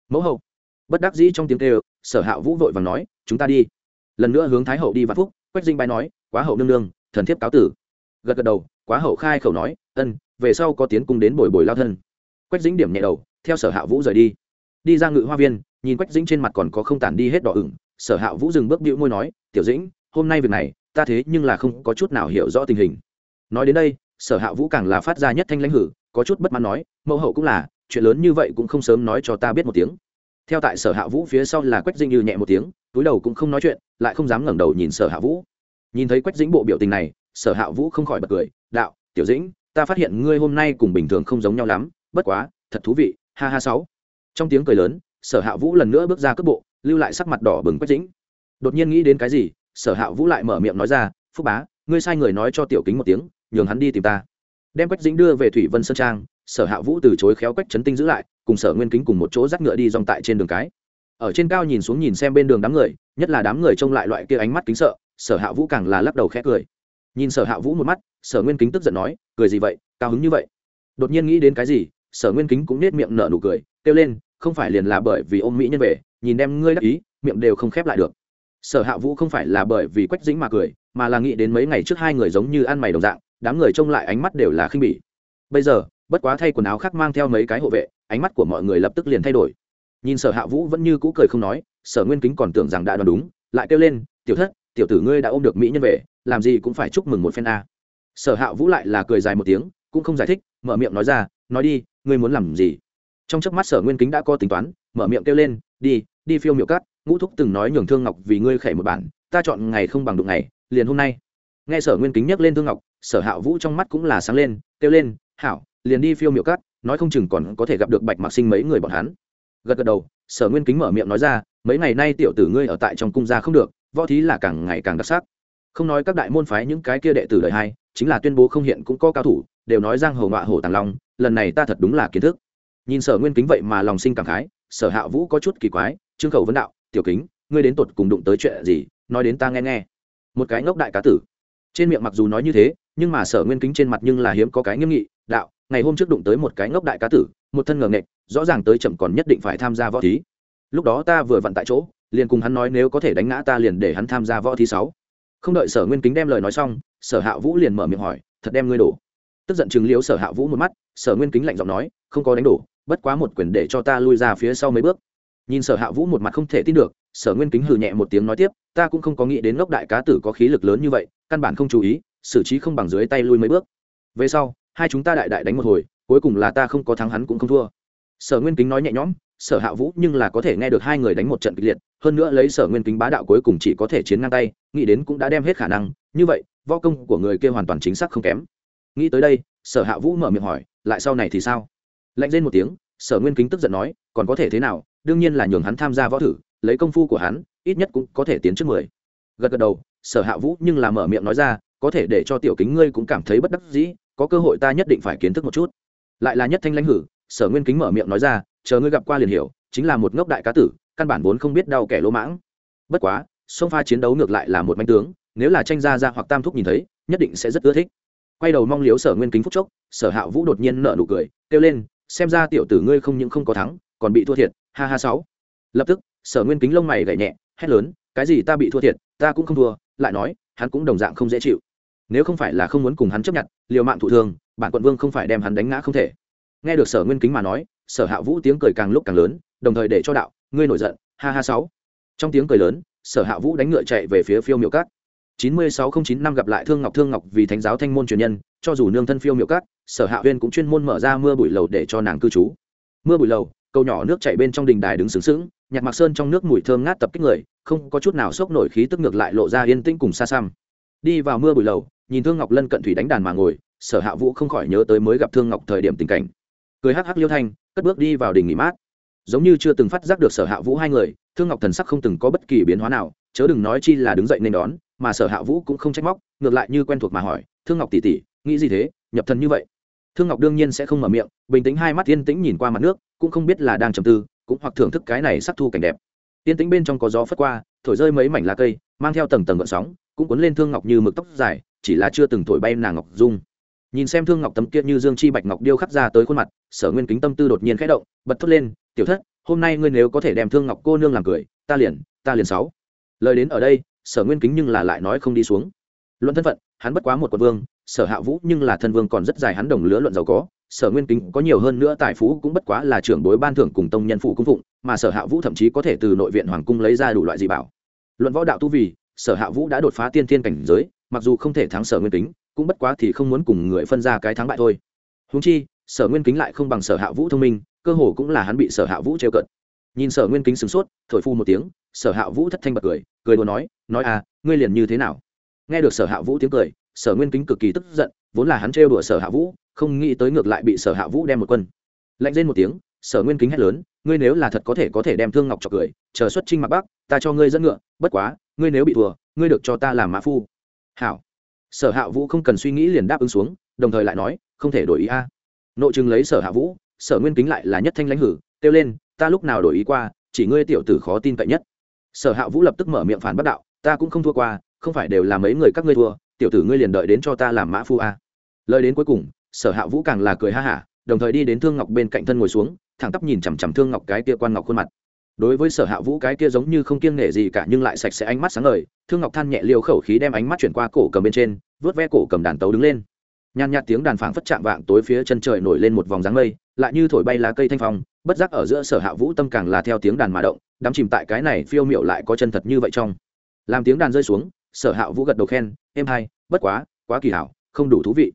Mẫu hậu. Bất đắc dĩ trong tiếng kêu, sở hạ vũ vội vàng nói, chúng ta đi. Lần nữa hướng thái hậu đi vạn phúc, quách dinh bài nói, quá hậu nương nương, thần thiếp cáo tử. Gật gật đầu, quá hậu khai khẩu nói, ân, về sau có tiến cung đến bồi bồi lao thân. Quách dĩnh điểm nhẹ đầu, theo sở hạ vũ rời đi. Đi ra ngự hoa viên, nhìn quách dĩnh trên mặt còn có không tản đi hết đỏ ửng, sở hạ vũ dừng bước bĩu môi nói, tiểu dĩnh, hôm nay việc này, ta thế nhưng là không có chút nào hiểu rõ tình hình. Nói đến đây sở hạ vũ càng là phát ra nhất thanh lãnh hử, có chút bất mãn nói, mẫu hậu cũng là, chuyện lớn như vậy cũng không sớm nói cho ta biết một tiếng. Theo tại sở hạ vũ phía sau là quách dinh như nhẹ một tiếng, túi đầu cũng không nói chuyện, lại không dám ngẩng đầu nhìn sở hạ vũ. Nhìn thấy quách dĩnh bộ biểu tình này, sở hạ vũ không khỏi bật cười, đạo, tiểu dĩnh, ta phát hiện ngươi hôm nay cùng bình thường không giống nhau lắm, bất quá, thật thú vị, ha ha sáu. Trong tiếng cười lớn, sở hạ vũ lần nữa bước ra cước bộ, lưu lại sắc mặt đỏ bừng quách dĩnh. Đột nhiên nghĩ đến cái gì, sở hạ vũ lại mở miệng nói ra, phúc bá, ngươi sai người nói cho tiểu kính một tiếng nhường hắn đi tìm ta. Đem quách dĩnh đưa về thủy vân sơn trang, sở hạ vũ từ chối khéo quách trấn tinh giữ lại, cùng sở nguyên kính cùng một chỗ rắc ngựa đi dòng tại trên đường cái. Ở trên cao nhìn xuống nhìn xem bên đường đám người, nhất là đám người trông lại loại kia ánh mắt kính sợ, sở hạ vũ càng là lắc đầu khẽ cười. Nhìn sở hạ vũ một mắt, sở nguyên kính tức giận nói, cười gì vậy? Cao hứng như vậy. Đột nhiên nghĩ đến cái gì, sở nguyên kính cũng nết miệng nở nụ cười, kêu lên, không phải liền là bởi vì ôm mỹ nhân về, nhìn đem ngươi đắc ý, miệng đều không khép lại được. Sở hạ vũ không phải là bởi vì quách dĩnh mà cười, mà là nghĩ đến mấy ngày trước hai người giống như ăn mày đồng dạng đám người trông lại ánh mắt đều là khinh bỉ. Bây giờ, bất quá thay quần áo khác mang theo mấy cái hộ vệ, ánh mắt của mọi người lập tức liền thay đổi. Nhìn sở hạ vũ vẫn như cũ cười không nói, sở nguyên kính còn tưởng rằng đã đoán đúng, lại kêu lên, tiểu thất, tiểu tử ngươi đã ôm được mỹ nhân về, làm gì cũng phải chúc mừng một phen a. Sở hạ vũ lại là cười dài một tiếng, cũng không giải thích, mở miệng nói ra, nói đi, ngươi muốn làm gì? Trong chớp mắt sở nguyên kính đã có tính toán, mở miệng kêu lên, đi đi phiêu miệu cát, ngũ thúc từng nói nhường thương ngọc vì ngươi khẻ một bản, ta chọn ngày không bằng đụng ngày, liền hôm nay. Nghe sở nguyên kính nhắc lên thương ngọc sở hạ vũ trong mắt cũng là sáng lên, kêu lên, hảo, liền đi phiêu miệu cát, nói không chừng còn có thể gặp được bạch mạc sinh mấy người bọn hắn. Gật gật đầu, sở nguyên kính mở miệng nói ra, mấy ngày nay tiểu tử ngươi ở tại trong cung gia không được, võ thí là càng ngày càng đặc sắc. Không nói các đại môn phái những cái kia đệ tử đời hai, chính là tuyên bố không hiện cũng có cao thủ, đều nói giang hầu ngọa hổ tàng long, lần này ta thật đúng là kiến thức. Nhìn sở nguyên kính vậy mà lòng sinh cảm khái, sở hạ vũ có chút kỳ quái, trương khẩu vấn đạo, tiểu kính, ngươi đến tột cùng đụng tới chuyện gì, nói đến ta nghe nghe. Một cái ngốc đại cá tử. Trên miệng mặc dù nói như thế nhưng mà sở nguyên kính trên mặt nhưng là hiếm có cái nghiêm nghị, đạo, ngày hôm trước đụng tới một cái ngốc đại cá tử, một thân ngờ nghệch rõ ràng tới chậm còn nhất định phải tham gia võ thí. Lúc đó ta vừa vặn tại chỗ, liền cùng hắn nói nếu có thể đánh ngã ta liền để hắn tham gia võ thí sáu. Không đợi sở nguyên kính đem lời nói xong, sở hạ vũ liền mở miệng hỏi, thật đem ngươi đổ? Tức giận chừng liếu sở hạ vũ một mắt, sở nguyên kính lạnh giọng nói, không có đánh đổ, bất quá một quyền để cho ta lui ra phía sau mấy bước. Nhìn sở hạ vũ một mặt không thể tin được, sở nguyên kính hừ nhẹ một tiếng nói tiếp, ta cũng không có nghĩ đến ngốc đại cá tử có khí lực lớn như vậy, căn bản không chú ý xử trí không bằng dưới tay lui mấy bước. Về sau, hai chúng ta đại đại đánh một hồi, cuối cùng là ta không có thắng hắn cũng không thua. Sở nguyên kính nói nhẹ nhõm, sở hạ vũ nhưng là có thể nghe được hai người đánh một trận kịch liệt, hơn nữa lấy sở nguyên kính bá đạo cuối cùng chỉ có thể chiến ngang tay, nghĩ đến cũng đã đem hết khả năng, như vậy, võ công của người kia hoàn toàn chính xác không kém. Nghĩ tới đây, sở hạ vũ mở miệng hỏi, lại sau này thì sao? Lạnh lên một tiếng, sở nguyên kính tức giận nói, còn có thể thế nào? Đương nhiên là nhường hắn tham gia võ thử, lấy công phu của hắn, ít nhất cũng có thể tiến trước mười. Gật gật đầu, sở hạ vũ nhưng là mở miệng nói ra có thể để cho tiểu kính ngươi cũng cảm thấy bất đắc dĩ, có cơ hội ta nhất định phải kiến thức một chút. Lại là nhất thanh lãnh hử, sở nguyên kính mở miệng nói ra, chờ ngươi gặp qua liền hiểu, chính là một ngốc đại cá tử, căn bản vốn không biết đau kẻ lỗ mãng. Bất quá, sông pha chiến đấu ngược lại là một manh tướng, nếu là tranh gia ra hoặc tam thúc nhìn thấy, nhất định sẽ rất ưa thích. Quay đầu mong liếu sở nguyên kính phúc chốc, sở hạ vũ đột nhiên nợ nụ cười, kêu lên, xem ra tiểu tử ngươi không những không có thắng, còn bị thua thiệt, ha ha sáu. Lập tức, sở nguyên kính lông mày gậy nhẹ, hét lớn, cái gì ta bị thua thiệt, ta cũng không thua, lại nói, hắn cũng đồng dạng không dễ chịu nếu không phải là không muốn cùng hắn chấp nhận, liều mạng thụ thương, bản quận vương không phải đem hắn đánh ngã không thể. Nghe được sở nguyên kính mà nói, sở hạ vũ tiếng cười càng lúc càng lớn, đồng thời để cho đạo, ngươi nổi giận, ha ha sáu. Trong tiếng cười lớn, sở hạ vũ đánh ngựa chạy về phía phiêu miệu cát chín mươi sáu không chín năm gặp lại thương ngọc thương ngọc vì thánh giáo thanh môn truyền nhân, cho dù nương thân phiêu miệu cát sở hạ huyên cũng chuyên môn mở ra mưa bụi lầu để cho nàng cư trú. Mưa bụi lầu, cầu nhỏ nước chảy bên trong đình đài đứng sướng sướng nhạc mặc sơn trong nước mùi thơm ngát tập kích người, không có chút nào sốc nổi khí tức ngược lại lộ ra yên tĩnh cùng xa xăm. Đi vào mưa bụi lầu nhìn thương ngọc lân cận thủy đánh đàn mà ngồi, sở hạ vũ không khỏi nhớ tới mới gặp thương ngọc thời điểm tình cảnh. Cười hắc hắc liêu thanh, cất bước đi vào đình nghỉ mát. Giống như chưa từng phát giác được sở hạ vũ hai người, thương ngọc thần sắc không từng có bất kỳ biến hóa nào, chớ đừng nói chi là đứng dậy nên đón, mà sở hạ vũ cũng không trách móc, ngược lại như quen thuộc mà hỏi, thương ngọc tỷ tỷ, nghĩ gì thế? Nhập thần như vậy? Thương ngọc đương nhiên sẽ không mở miệng, bình tĩnh hai mắt yên tĩnh nhìn qua mặt nước, cũng không biết là đang trầm tư, cũng hoặc thưởng thức cái này sắc thu cảnh đẹp. Yên tĩnh bên trong có gió phất qua, thổi rơi mấy mảnh lá cây mang theo tầng tầng gợn sóng, cũng cuốn lên thương ngọc như mực tóc dài, chỉ là chưa từng thổi bay nàng ngọc dung. Nhìn xem thương ngọc tấm kia như dương chi bạch ngọc điêu khắc ra tới khuôn mặt, sở nguyên kính tâm tư đột nhiên khẽ động, bật thốt lên, tiểu thất, hôm nay ngươi nếu có thể đem thương ngọc cô nương làm cười, ta liền ta liền sáu. Lời đến ở đây, sở nguyên kính nhưng là lại nói không đi xuống. Luận thân phận, hắn bất quá một quận vương, sở hạ vũ nhưng là thân vương còn rất dài hắn đồng lứa luận giàu có, sở nguyên kính có nhiều hơn nữa tài phú cũng bất quá là trưởng bối ban thưởng cùng tông nhân phụ cung phụng, mà sở hạ vũ thậm chí có thể từ nội viện hoàng cung lấy ra đủ loại dị bảo luận võ đạo tu vì, sở hạ vũ đã đột phá tiên thiên cảnh giới, mặc dù không thể thắng sở nguyên kính, cũng bất quá thì không muốn cùng người phân ra cái thắng bại thôi. Húng chi, sở nguyên kính lại không bằng sở hạ vũ thông minh, cơ hồ cũng là hắn bị sở hạ vũ trêu cận nhìn sở nguyên kính sửng sốt, thổi phu một tiếng, sở hạ vũ thất thanh bật cười cười đùa nói nói à ngươi liền như thế nào? Nghe được sở hạ vũ tiếng cười, sở nguyên kính cực kỳ tức giận, vốn là hắn trêu đùa sở hạ vũ, không nghĩ tới ngược lại bị sở hạ vũ đem một quân. Lạnh lên một tiếng, sở nguyên kính hét lớn ngươi nếu là thật có thể có thể đem thương ngọc cho cười, chờ xuất trinh mặc bắc, ta cho ngươi dẫn ngựa, bất quá, ngươi nếu bị thua, ngươi được cho ta làm mã phu. Hảo. Sở hạ vũ không cần suy nghĩ liền đáp ứng xuống, đồng thời lại nói, không thể đổi ý a. Nội chừng lấy sở hạ vũ, sở nguyên kính lại là nhất thanh lãnh hử, kêu lên, ta lúc nào đổi ý qua, chỉ ngươi tiểu tử khó tin cậy nhất. Sở hạ vũ lập tức mở miệng phản bất đạo, ta cũng không thua qua, không phải đều là mấy người các ngươi thua, tiểu tử ngươi liền đợi đến cho ta làm mã phu a. Lời đến cuối cùng, sở hạ vũ càng là cười ha hả, đồng thời đi đến thương ngọc bên cạnh thân ngồi xuống thẳng tắp nhìn chằm chằm thương ngọc cái kia quan ngọc khuôn mặt. Đối với sở hạ vũ cái kia giống như không kiêng nể gì cả nhưng lại sạch sẽ ánh mắt sáng ngời, thương ngọc than nhẹ liều khẩu khí đem ánh mắt chuyển qua cổ cầm bên trên vớt ve cổ cầm đàn tấu đứng lên. Nhàn nhạt tiếng đàn phảng phất chạm vạng tối phía chân trời nổi lên một vòng dáng mây, lại như thổi bay lá cây thanh phong, bất giác ở giữa sở hạ vũ tâm càng là theo tiếng đàn mà động, đắm chìm tại cái này phiêu miệu lại có chân thật như vậy trong. Làm tiếng đàn rơi xuống, sở hạ vũ gật đầu khen êm hay bất quá quá kỳ hảo, không đủ thú vị.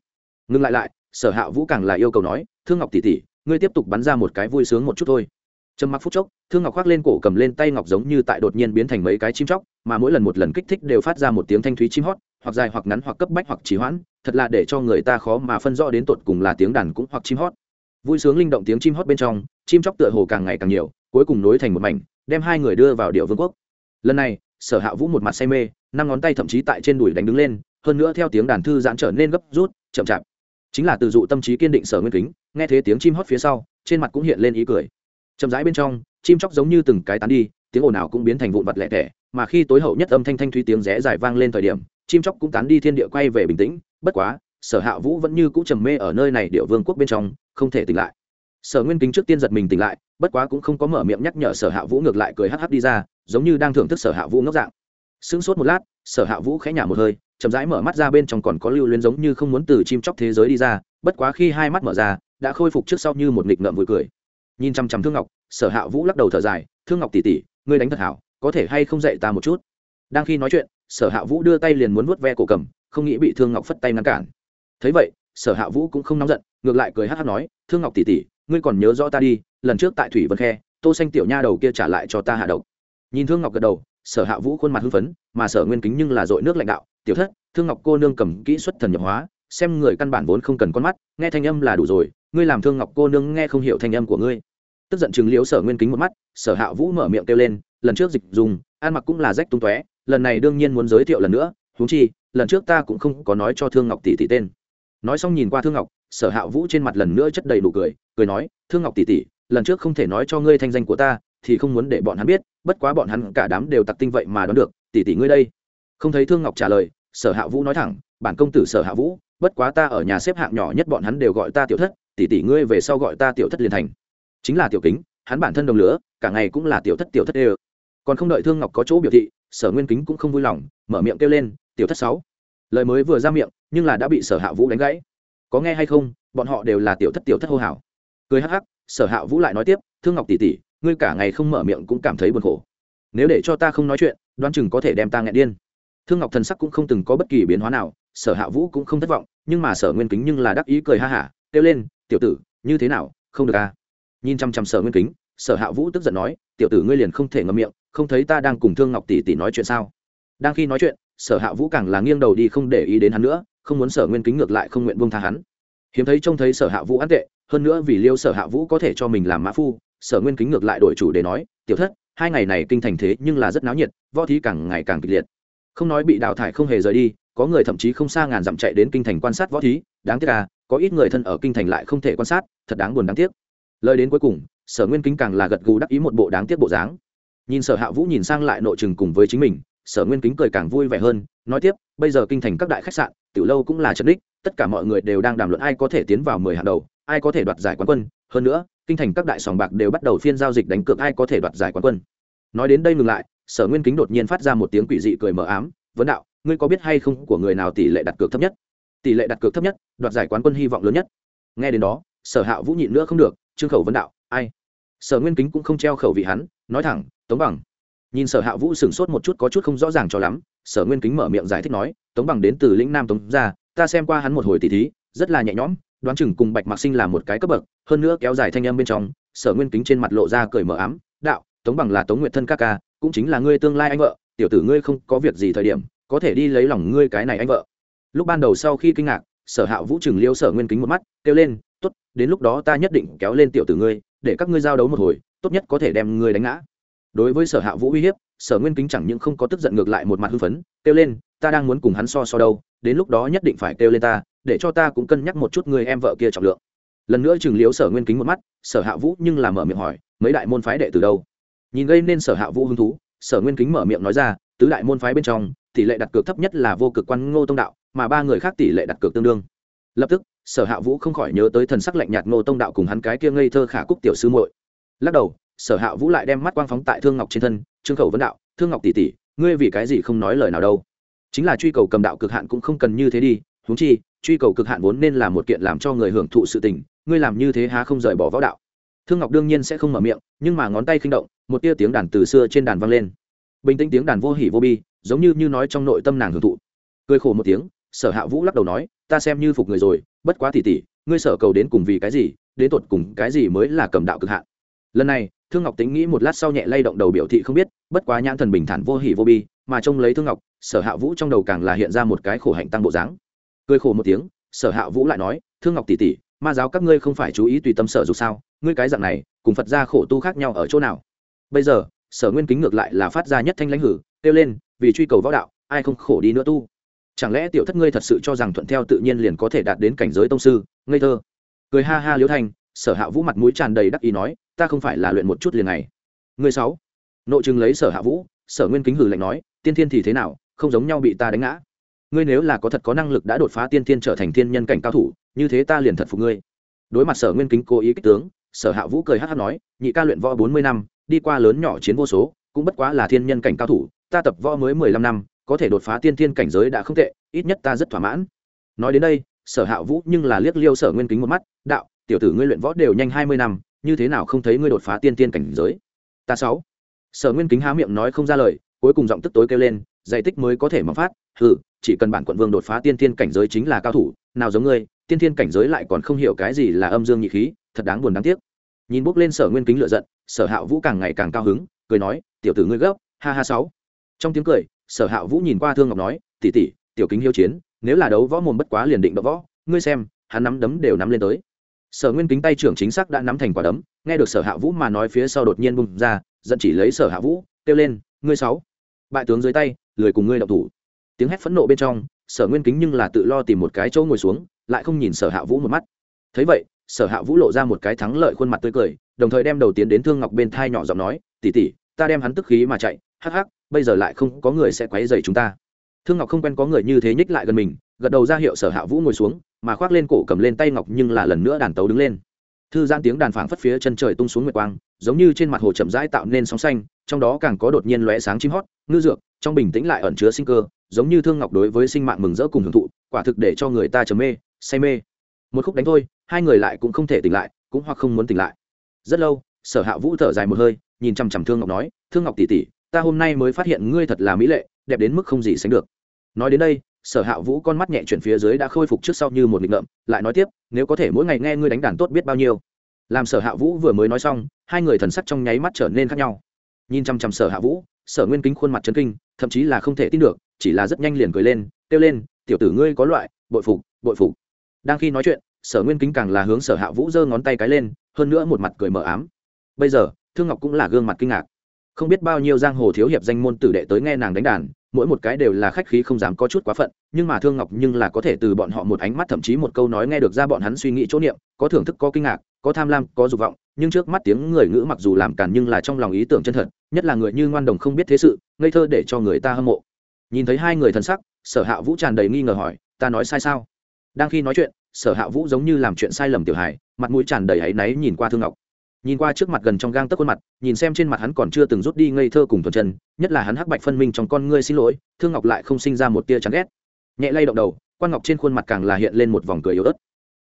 Ngừng lại lại, sở hạ vũ càng là yêu cầu nói, thương ngọc tỷ tỷ ngươi tiếp tục bắn ra một cái vui sướng một chút thôi. Trầm mặc phút chốc, thương ngọc khoác lên cổ cầm lên tay ngọc giống như tại đột nhiên biến thành mấy cái chim chóc, mà mỗi lần một lần kích thích đều phát ra một tiếng thanh thúy chim hót, hoặc dài hoặc ngắn hoặc cấp bách hoặc trì hoãn, thật là để cho người ta khó mà phân rõ đến tột cùng là tiếng đàn cũng hoặc chim hót. Vui sướng linh động tiếng chim hót bên trong, chim chóc tựa hồ càng ngày càng nhiều, cuối cùng nối thành một mảnh, đem hai người đưa vào điệu vương quốc. Lần này, sở hạ vũ một mặt say mê, năm ngón tay thậm chí tại trên đùi đánh đứng lên, hơn nữa theo tiếng đàn thư giãn trở nên gấp rút, chậm chạp. Chính là từ dụ tâm trí kiên định sở nguyên kính nghe thấy tiếng chim hót phía sau, trên mặt cũng hiện lên ý cười. Chậm rãi bên trong, chim chóc giống như từng cái tán đi, tiếng ồn ào cũng biến thành vụn vặt lẻ tẻ, mà khi tối hậu nhất âm thanh thanh thúy tiếng rẽ dài vang lên thời điểm, chim chóc cũng tán đi thiên địa quay về bình tĩnh, bất quá, sở hạ vũ vẫn như cũ trầm mê ở nơi này địa vương quốc bên trong, không thể tỉnh lại. Sở nguyên kính trước tiên giật mình tỉnh lại, bất quá cũng không có mở miệng nhắc nhở sở hạ vũ ngược lại cười hắc hắc đi ra, giống như đang thưởng thức sở hạ vũ ngốc dạng. Sững sốt một lát, sở hạ vũ khẽ nhả một hơi, chậm rãi mở mắt ra bên trong còn có lưu luyến giống như không muốn từ chim chóc thế giới đi ra, bất quá khi hai mắt mở ra đã khôi phục trước sau như một nghịch ngợm vui cười. Nhìn chằm chằm thương ngọc, sở hạ vũ lắc đầu thở dài, thương ngọc tỉ tỉ ngươi đánh thật hảo, có thể hay không dạy ta một chút? Đang khi nói chuyện, sở hạ vũ đưa tay liền muốn vuốt ve cổ cầm, không nghĩ bị thương ngọc phất tay ngăn cản. Thấy vậy, sở hạ vũ cũng không nóng giận, ngược lại cười hát hát nói, thương ngọc tỉ tỉ ngươi còn nhớ rõ ta đi, lần trước tại thủy vân khe, tô xanh tiểu nha đầu kia trả lại cho ta hạ độc. Nhìn thương ngọc gật đầu, sở hạ vũ khuôn mặt hưng phấn, mà sở nguyên kính nhưng là dội nước lãnh đạo, tiểu thất, thương ngọc cô nương cầm kỹ xuất thần nhập hóa, xem người căn bản vốn không cần con mắt, nghe thanh âm là đủ rồi ngươi làm thương ngọc cô nương nghe không hiểu thanh âm của ngươi. Tức giận chừng liếu sở nguyên kính một mắt, sở hạ vũ mở miệng kêu lên, lần trước dịch dùng, ăn mặc cũng là rách tung tóe, lần này đương nhiên muốn giới thiệu lần nữa, huống chi, lần trước ta cũng không có nói cho thương ngọc tỷ tỷ tên. Nói xong nhìn qua thương ngọc, sở hạ vũ trên mặt lần nữa chất đầy đủ cười cười nói, thương ngọc tỷ tỷ, lần trước không thể nói cho ngươi thanh danh của ta, thì không muốn để bọn hắn biết, bất quá bọn hắn cả đám đều tặc tinh vậy mà đoán được, tỷ tỷ ngươi đây. Không thấy thương ngọc trả lời, sở hạ vũ nói thẳng, bản công tử sở hạ vũ, bất quá ta ở nhà xếp hạng nhỏ nhất bọn hắn đều gọi ta tiểu thất tỷ tỷ ngươi về sau gọi ta tiểu thất liền thành. Chính là tiểu kính, hắn bản thân đồng lửa, cả ngày cũng là tiểu thất tiểu thất ê còn không đợi thương ngọc có chỗ biểu thị, sở nguyên kính cũng không vui lòng, mở miệng kêu lên, tiểu thất sáu. Lời mới vừa ra miệng, nhưng là đã bị sở hạ vũ đánh gãy. Có nghe hay không? Bọn họ đều là tiểu thất tiểu thất hô hào. Cười hắc hắc, sở hạ vũ lại nói tiếp, thương ngọc tỷ tỷ, ngươi cả ngày không mở miệng cũng cảm thấy buồn khổ. Nếu để cho ta không nói chuyện, đoán chừng có thể đem ta nghẹn điên. Thương ngọc thần sắc cũng không từng có bất kỳ biến hóa nào, sở hạ vũ cũng không thất vọng, nhưng mà sở nguyên kính nhưng là đắc ý cười ha hả, kêu lên tiểu tử, như thế nào? Không được à? Nhìn chăm chăm sở nguyên kính, sở hạ vũ tức giận nói, tiểu tử ngươi liền không thể ngậm miệng, không thấy ta đang cùng thương ngọc tỷ tỷ nói chuyện sao? Đang khi nói chuyện, sở hạ vũ càng là nghiêng đầu đi không để ý đến hắn nữa, không muốn sở nguyên kính ngược lại không nguyện buông tha hắn. Hiếm thấy trông thấy sở hạ vũ ăn tệ, hơn nữa vì liêu sở hạ vũ có thể cho mình làm mã phu, sở nguyên kính ngược lại đổi chủ để nói, tiểu thất, hai ngày này kinh thành thế nhưng là rất náo nhiệt, võ thí càng ngày càng kịch liệt. Không nói bị đào thải không hề rời đi có người thậm chí không xa ngàn dặm chạy đến kinh thành quan sát võ thí, đáng tiếc à có ít người thân ở kinh thành lại không thể quan sát, thật đáng buồn đáng tiếc. Lời đến cuối cùng, sở nguyên kính càng là gật gù đắc ý một bộ đáng tiếc bộ dáng. Nhìn sở hạ vũ nhìn sang lại nội chừng cùng với chính mình, sở nguyên kính cười càng vui vẻ hơn, nói tiếp, bây giờ kinh thành các đại khách sạn, tiểu lâu cũng là trận đích, tất cả mọi người đều đang đàm luận ai có thể tiến vào mười hàng đầu, ai có thể đoạt giải quán quân. Hơn nữa, kinh thành các đại sòng bạc đều bắt đầu phiên giao dịch đánh cược ai có thể đoạt giải quán quân. Nói đến đây ngừng lại, sở nguyên kính đột nhiên phát ra một tiếng quỷ dị cười mờ ám, vấn đạo ngươi có biết hay không của người nào tỷ lệ đặt cược thấp nhất? Tỷ lệ đặt cược thấp nhất, đoạt giải quán quân hy vọng lớn nhất. Nghe đến đó, sở hạ vũ nhịn nữa không được, trương khẩu vấn đạo, ai? Sở nguyên kính cũng không treo khẩu vị hắn, nói thẳng, tống bằng. Nhìn sở hạ vũ sửng sốt một chút có chút không rõ ràng cho lắm, sở nguyên kính mở miệng giải thích nói, tống bằng đến từ lĩnh nam tống ra ta xem qua hắn một hồi tỷ thí, rất là nhẹ nhõm, đoán chừng cùng bạch mạc sinh là một cái cấp bậc. Hơn nữa kéo dài thanh âm bên trong, sở nguyên kính trên mặt lộ ra cười mở ám, đạo, tống bằng là tống nguyện thân ca ca, cũng chính là ngươi tương lai anh vợ, tiểu tử ngươi không có việc gì thời điểm có thể đi lấy lòng ngươi cái này anh vợ. Lúc ban đầu sau khi kinh ngạc, sở hạ vũ trừng liêu sở nguyên kính một mắt, kêu lên t ố t đến lúc đó ta nhất định kéo lên tiểu tử ngươi, để các ngươi giao đấu một hồi, tốt nhất có thể đem ngươi đánh ngã. Đối với sở hạ vũ uy hiếp, sở nguyên kính chẳng những không có tức giận ngược lại một mặt hưng phấn, kêu lên, ta đang muốn cùng hắn so so đâu, đến lúc đó nhất định phải kêu lên ta, để cho ta cũng cân nhắc một chút người em vợ kia trọng lượng. Lần nữa chừng liếu sở nguyên kính một mắt, sở hạ vũ nhưng làm mở miệng hỏi, mấy đại môn phái đệ từ đâu? Nhìn gây nên sở hạ vũ hứng thú, sở nguyên kính mở miệng nói ra, tứ đại môn phái bên trong tỷ lệ đặt cược thấp nhất là vô cực quan ngô tông đạo, mà ba người khác tỷ lệ đặt cược tương đương. Lập tức, sở hạ vũ không khỏi nhớ tới thần sắc lạnh nhạt ngô tông đạo cùng hắn cái kia ngây thơ khả cúc tiểu sư muội. Lắc đầu, sở hạ vũ lại đem mắt quang phóng tại thương ngọc trên thân, trương khẩu vấn đạo, thương ngọc tỷ tỷ, ngươi vì cái gì không nói lời nào đâu? Chính là truy cầu cầm đạo cực hạn cũng không cần như thế đi, huống chi, truy cầu cực hạn vốn nên là một kiện làm cho người hưởng thụ sự tình, ngươi làm như thế há không rời bỏ võ đạo? Thương ngọc đương nhiên sẽ không mở miệng, nhưng mà ngón tay khinh động, một tia tiếng đàn từ xưa trên đàn vang lên. Bình tĩnh tiếng đàn vô hỉ vô bi giống như như nói trong nội tâm nàng hưởng thụ. Cười khổ một tiếng, sở hạ vũ lắc đầu nói, ta xem như phục người rồi, bất quá tỉ tỉ ngươi sở cầu đến cùng vì cái gì, đến tột cùng cái gì mới là cầm đạo cực hạn? Lần này, thương ngọc tính nghĩ một lát sau nhẹ lay động đầu biểu thị không biết, bất quá nhãn thần bình thản vô hỉ vô bi, mà trông lấy thương ngọc, sở hạ vũ trong đầu càng là hiện ra một cái khổ hạnh tăng bộ dáng. Cười khổ một tiếng, sở hạ vũ lại nói, thương ngọc tỷ tỷ, ma giáo các ngươi không phải chú ý tùy tâm sở dù sao? Ngươi cái dạng này, cùng phật gia khổ tu khác nhau ở chỗ nào? Bây giờ, sở nguyên kính ngược lại là phát ra nhất thanh lãnh hử, kêu lên vì truy cầu võ đạo, ai không khổ đi nữa tu? Chẳng lẽ tiểu thất ngươi thật sự cho rằng thuận theo tự nhiên liền có thể đạt đến cảnh giới tông sư, ngây thơ? Cười ha ha liếu thanh sở hạ vũ mặt mũi tràn đầy đắc ý nói, ta không phải là luyện một chút liền này. Người sáu. Nội chừng lấy sở hạ vũ, sở nguyên kính hử lạnh nói, tiên thiên thì thế nào, không giống nhau bị ta đánh ngã. Ngươi nếu là có thật có năng lực đã đột phá tiên thiên trở thành thiên nhân cảnh cao thủ, như thế ta liền thật phục ngươi. Đối mặt sở nguyên kính cố ý kích tướng, sở hạ vũ cười hát hát nói, nhị ca luyện võ bốn mươi năm, đi qua lớn nhỏ chiến vô số, cũng bất quá là thiên nhân cảnh cao thủ ta tập võ mới mười lăm năm, có thể đột phá tiên thiên cảnh giới đã không tệ, ít nhất ta rất thỏa mãn. Nói đến đây, sở hạ vũ nhưng là liếc liêu sở nguyên kính một mắt, đạo, tiểu tử ngươi luyện võ đều nhanh hai mươi năm, như thế nào không thấy ngươi đột phá tiên tiên cảnh giới? Ta sáu. Sở nguyên kính há miệng nói không ra lời, cuối cùng giọng tức tối kêu lên giải tích mới có thể mà phát, hừ, chỉ cần bản quận vương đột phá tiên tiên cảnh giới chính là cao thủ, nào giống ngươi, tiên tiên cảnh giới lại còn không hiểu cái gì là âm dương nhị khí, thật đáng buồn đáng tiếc. Nhìn bước lên sở nguyên kính lựa giận, sở hạ vũ càng ngày càng cao hứng, cười nói, tiểu tử ngươi gấp, ha ha sáu trong tiếng cười, sở hạ vũ nhìn qua thương ngọc nói, tỷ tỷ, tiểu kính hiếu chiến, nếu là đấu võ mồm bất quá liền định đỡ võ, ngươi xem, hắn nắm đấm đều nắm lên tới. Sở nguyên kính tay trưởng chính xác đã nắm thành quả đấm, nghe được sở hạ vũ mà nói phía sau đột nhiên bung ra dẫn chỉ lấy sở hạ vũ, kêu lên, ngươi sáu, bại tướng dưới tay, lười cùng ngươi đọc thủ. Tiếng hét phẫn nộ bên trong, sở nguyên kính nhưng là tự lo tìm một cái chỗ ngồi xuống, lại không nhìn sở hạ vũ một mắt. Thấy vậy, sở hạ vũ lộ ra một cái thắng lợi khuôn mặt tươi cười, đồng thời đem đầu tiến đến thương ngọc bên thai nhỏ giọng nói tỉ tỉ ta đem hắn tức khí mà chạy, hắc hắc bây giờ lại không có người sẽ quấy dày chúng ta. Thương ngọc không quen có người như thế nhích lại gần mình, gật đầu ra hiệu sở hạ vũ ngồi xuống, mà khoác lên cổ cầm lên tay ngọc nhưng là lần nữa đàn tấu đứng lên. Thư giãn tiếng đàn phảng phất phía chân trời tung xuống nguyệt quang, giống như trên mặt hồ chậm rãi tạo nên sóng xanh, trong đó càng có đột nhiên lóe sáng chim hót, ngư dược, trong bình tĩnh lại ẩn chứa sinh cơ, giống như thương ngọc đối với sinh mạng mừng rỡ cùng hưởng thụ, quả thực để cho người ta trầm mê, say mê. Một khúc đánh thôi, hai người lại cũng không thể tỉnh lại, cũng hoặc không muốn tỉnh lại. Rất lâu, sở hạ vũ thở dài một hơi, nhìn chằm chằm thương ngọc nói, thương ngọc tỷ tỷ ta hôm nay mới phát hiện ngươi thật là mỹ lệ, đẹp đến mức không gì sánh được. Nói đến đây, sở hạ vũ con mắt nhẹ chuyển phía dưới đã khôi phục trước sau như một nghịch ngợm, lại nói tiếp, nếu có thể mỗi ngày nghe ngươi đánh đàn tốt biết bao nhiêu. Làm sở hạ vũ vừa mới nói xong, hai người thần sắc trong nháy mắt trở nên khác nhau. Nhìn chăm chăm sở hạ vũ, sở nguyên kính khuôn mặt chấn kinh, thậm chí là không thể tin được, chỉ là rất nhanh liền cười lên, kêu lên, tiểu tử ngươi có loại, bội phục bội phục. Đang khi nói chuyện, sở nguyên kính càng là hướng sở hạ vũ giơ ngón tay cái lên, hơn nữa một mặt cười mờ ám. Bây giờ, thương ngọc cũng là gương mặt kinh ngạc không biết bao nhiêu giang hồ thiếu hiệp danh môn tử đệ tới nghe nàng đánh đàn, mỗi một cái đều là khách khí không dám có chút quá phận, nhưng mà thương ngọc nhưng là có thể từ bọn họ một ánh mắt thậm chí một câu nói nghe được ra bọn hắn suy nghĩ chỗ niệm, có thưởng thức, có kinh ngạc, có tham lam, có dục vọng, nhưng trước mắt tiếng người ngữ mặc dù làm càn nhưng là trong lòng ý tưởng chân thật, nhất là người như ngoan đồng không biết thế sự, ngây thơ để cho người ta hâm mộ. Nhìn thấy hai người thân sắc, sở hạ vũ tràn đầy nghi ngờ hỏi, ta nói sai sao? Đang khi nói chuyện, sở hạ vũ giống như làm chuyện sai lầm tiểu hài, mặt mũi tràn đầy áy náy nhìn qua thương ngọc nhìn qua trước mặt gần trong gang tấc khuôn mặt, nhìn xem trên mặt hắn còn chưa từng rút đi ngây thơ cùng thuần chân, nhất là hắn hắc bạch phân minh trong con ngươi xin lỗi, thương ngọc lại không sinh ra một tia chán ghét. Nhẹ lay động đầu, quan ngọc trên khuôn mặt càng là hiện lên một vòng cười yếu ớt.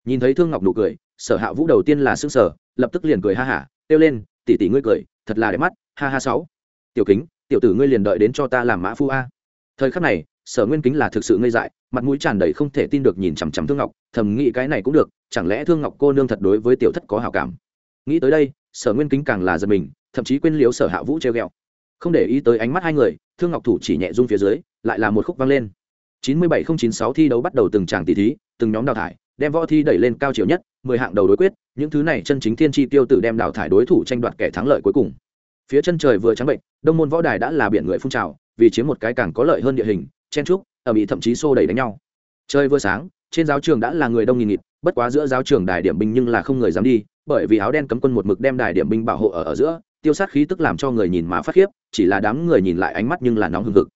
Nhìn thấy thương ngọc nụ cười, sở hạ vũ đầu tiên là s ư n g sở lập tức liền cười ha hả, kêu lên tỉ tỉ ngươi cười, thật là đẹp mắt, ha ha sáu. Tiểu kính, tiểu tử ngươi liền đợi đến cho ta làm mã phu a. Thời khắc này, sở nguyên kính là thực sự ngây dại, mặt mũi tràn đầy không thể tin được nhìn chằm chằm thương ngọc, thầm nghĩ cái này cũng được, chẳng lẽ thương ngọc cô nương thật đối với tiểu thất có hào cảm? Nghĩ tới đây, sở nguyên kính càng là giật mình, thậm chí quên liếu sở hạ vũ treo g ẹ o không để ý tới ánh mắt hai người, thương ngọc thủ chỉ nhẹ rung phía dưới, lại là một khúc vang lên. Chín mươi bảy không chín sáu thi đấu bắt đầu từng tràng tỷ thí, từng nhóm đào thải, đem võ thi đẩy lên cao chiều nhất, mười hạng đầu đối quyết, những thứ này chân chính thiên tri tiêu tử đem đào thải đối thủ tranh đoạt kẻ thắng lợi cuối cùng. Phía chân trời vừa trắng bệnh, đông môn võ đài đã là biển người phun trào, vì chiếm một cái càng có lợi hơn địa hình, chen trúc ở bị thậm chí xô đẩy đánh nhau. Chơi vừa sáng, trên giáo trường đã là người đông nghìn nghịt, bất quá giữa giáo trường đài điểm binh nhưng là không người dám đi bởi vì áo đen cấm quân một mực đem đài điểm binh bảo hộ ở ở giữa, tiêu sát khí tức làm cho người nhìn mà phát khiếp, chỉ là đám người nhìn lại ánh mắt nhưng là nóng hừng hực.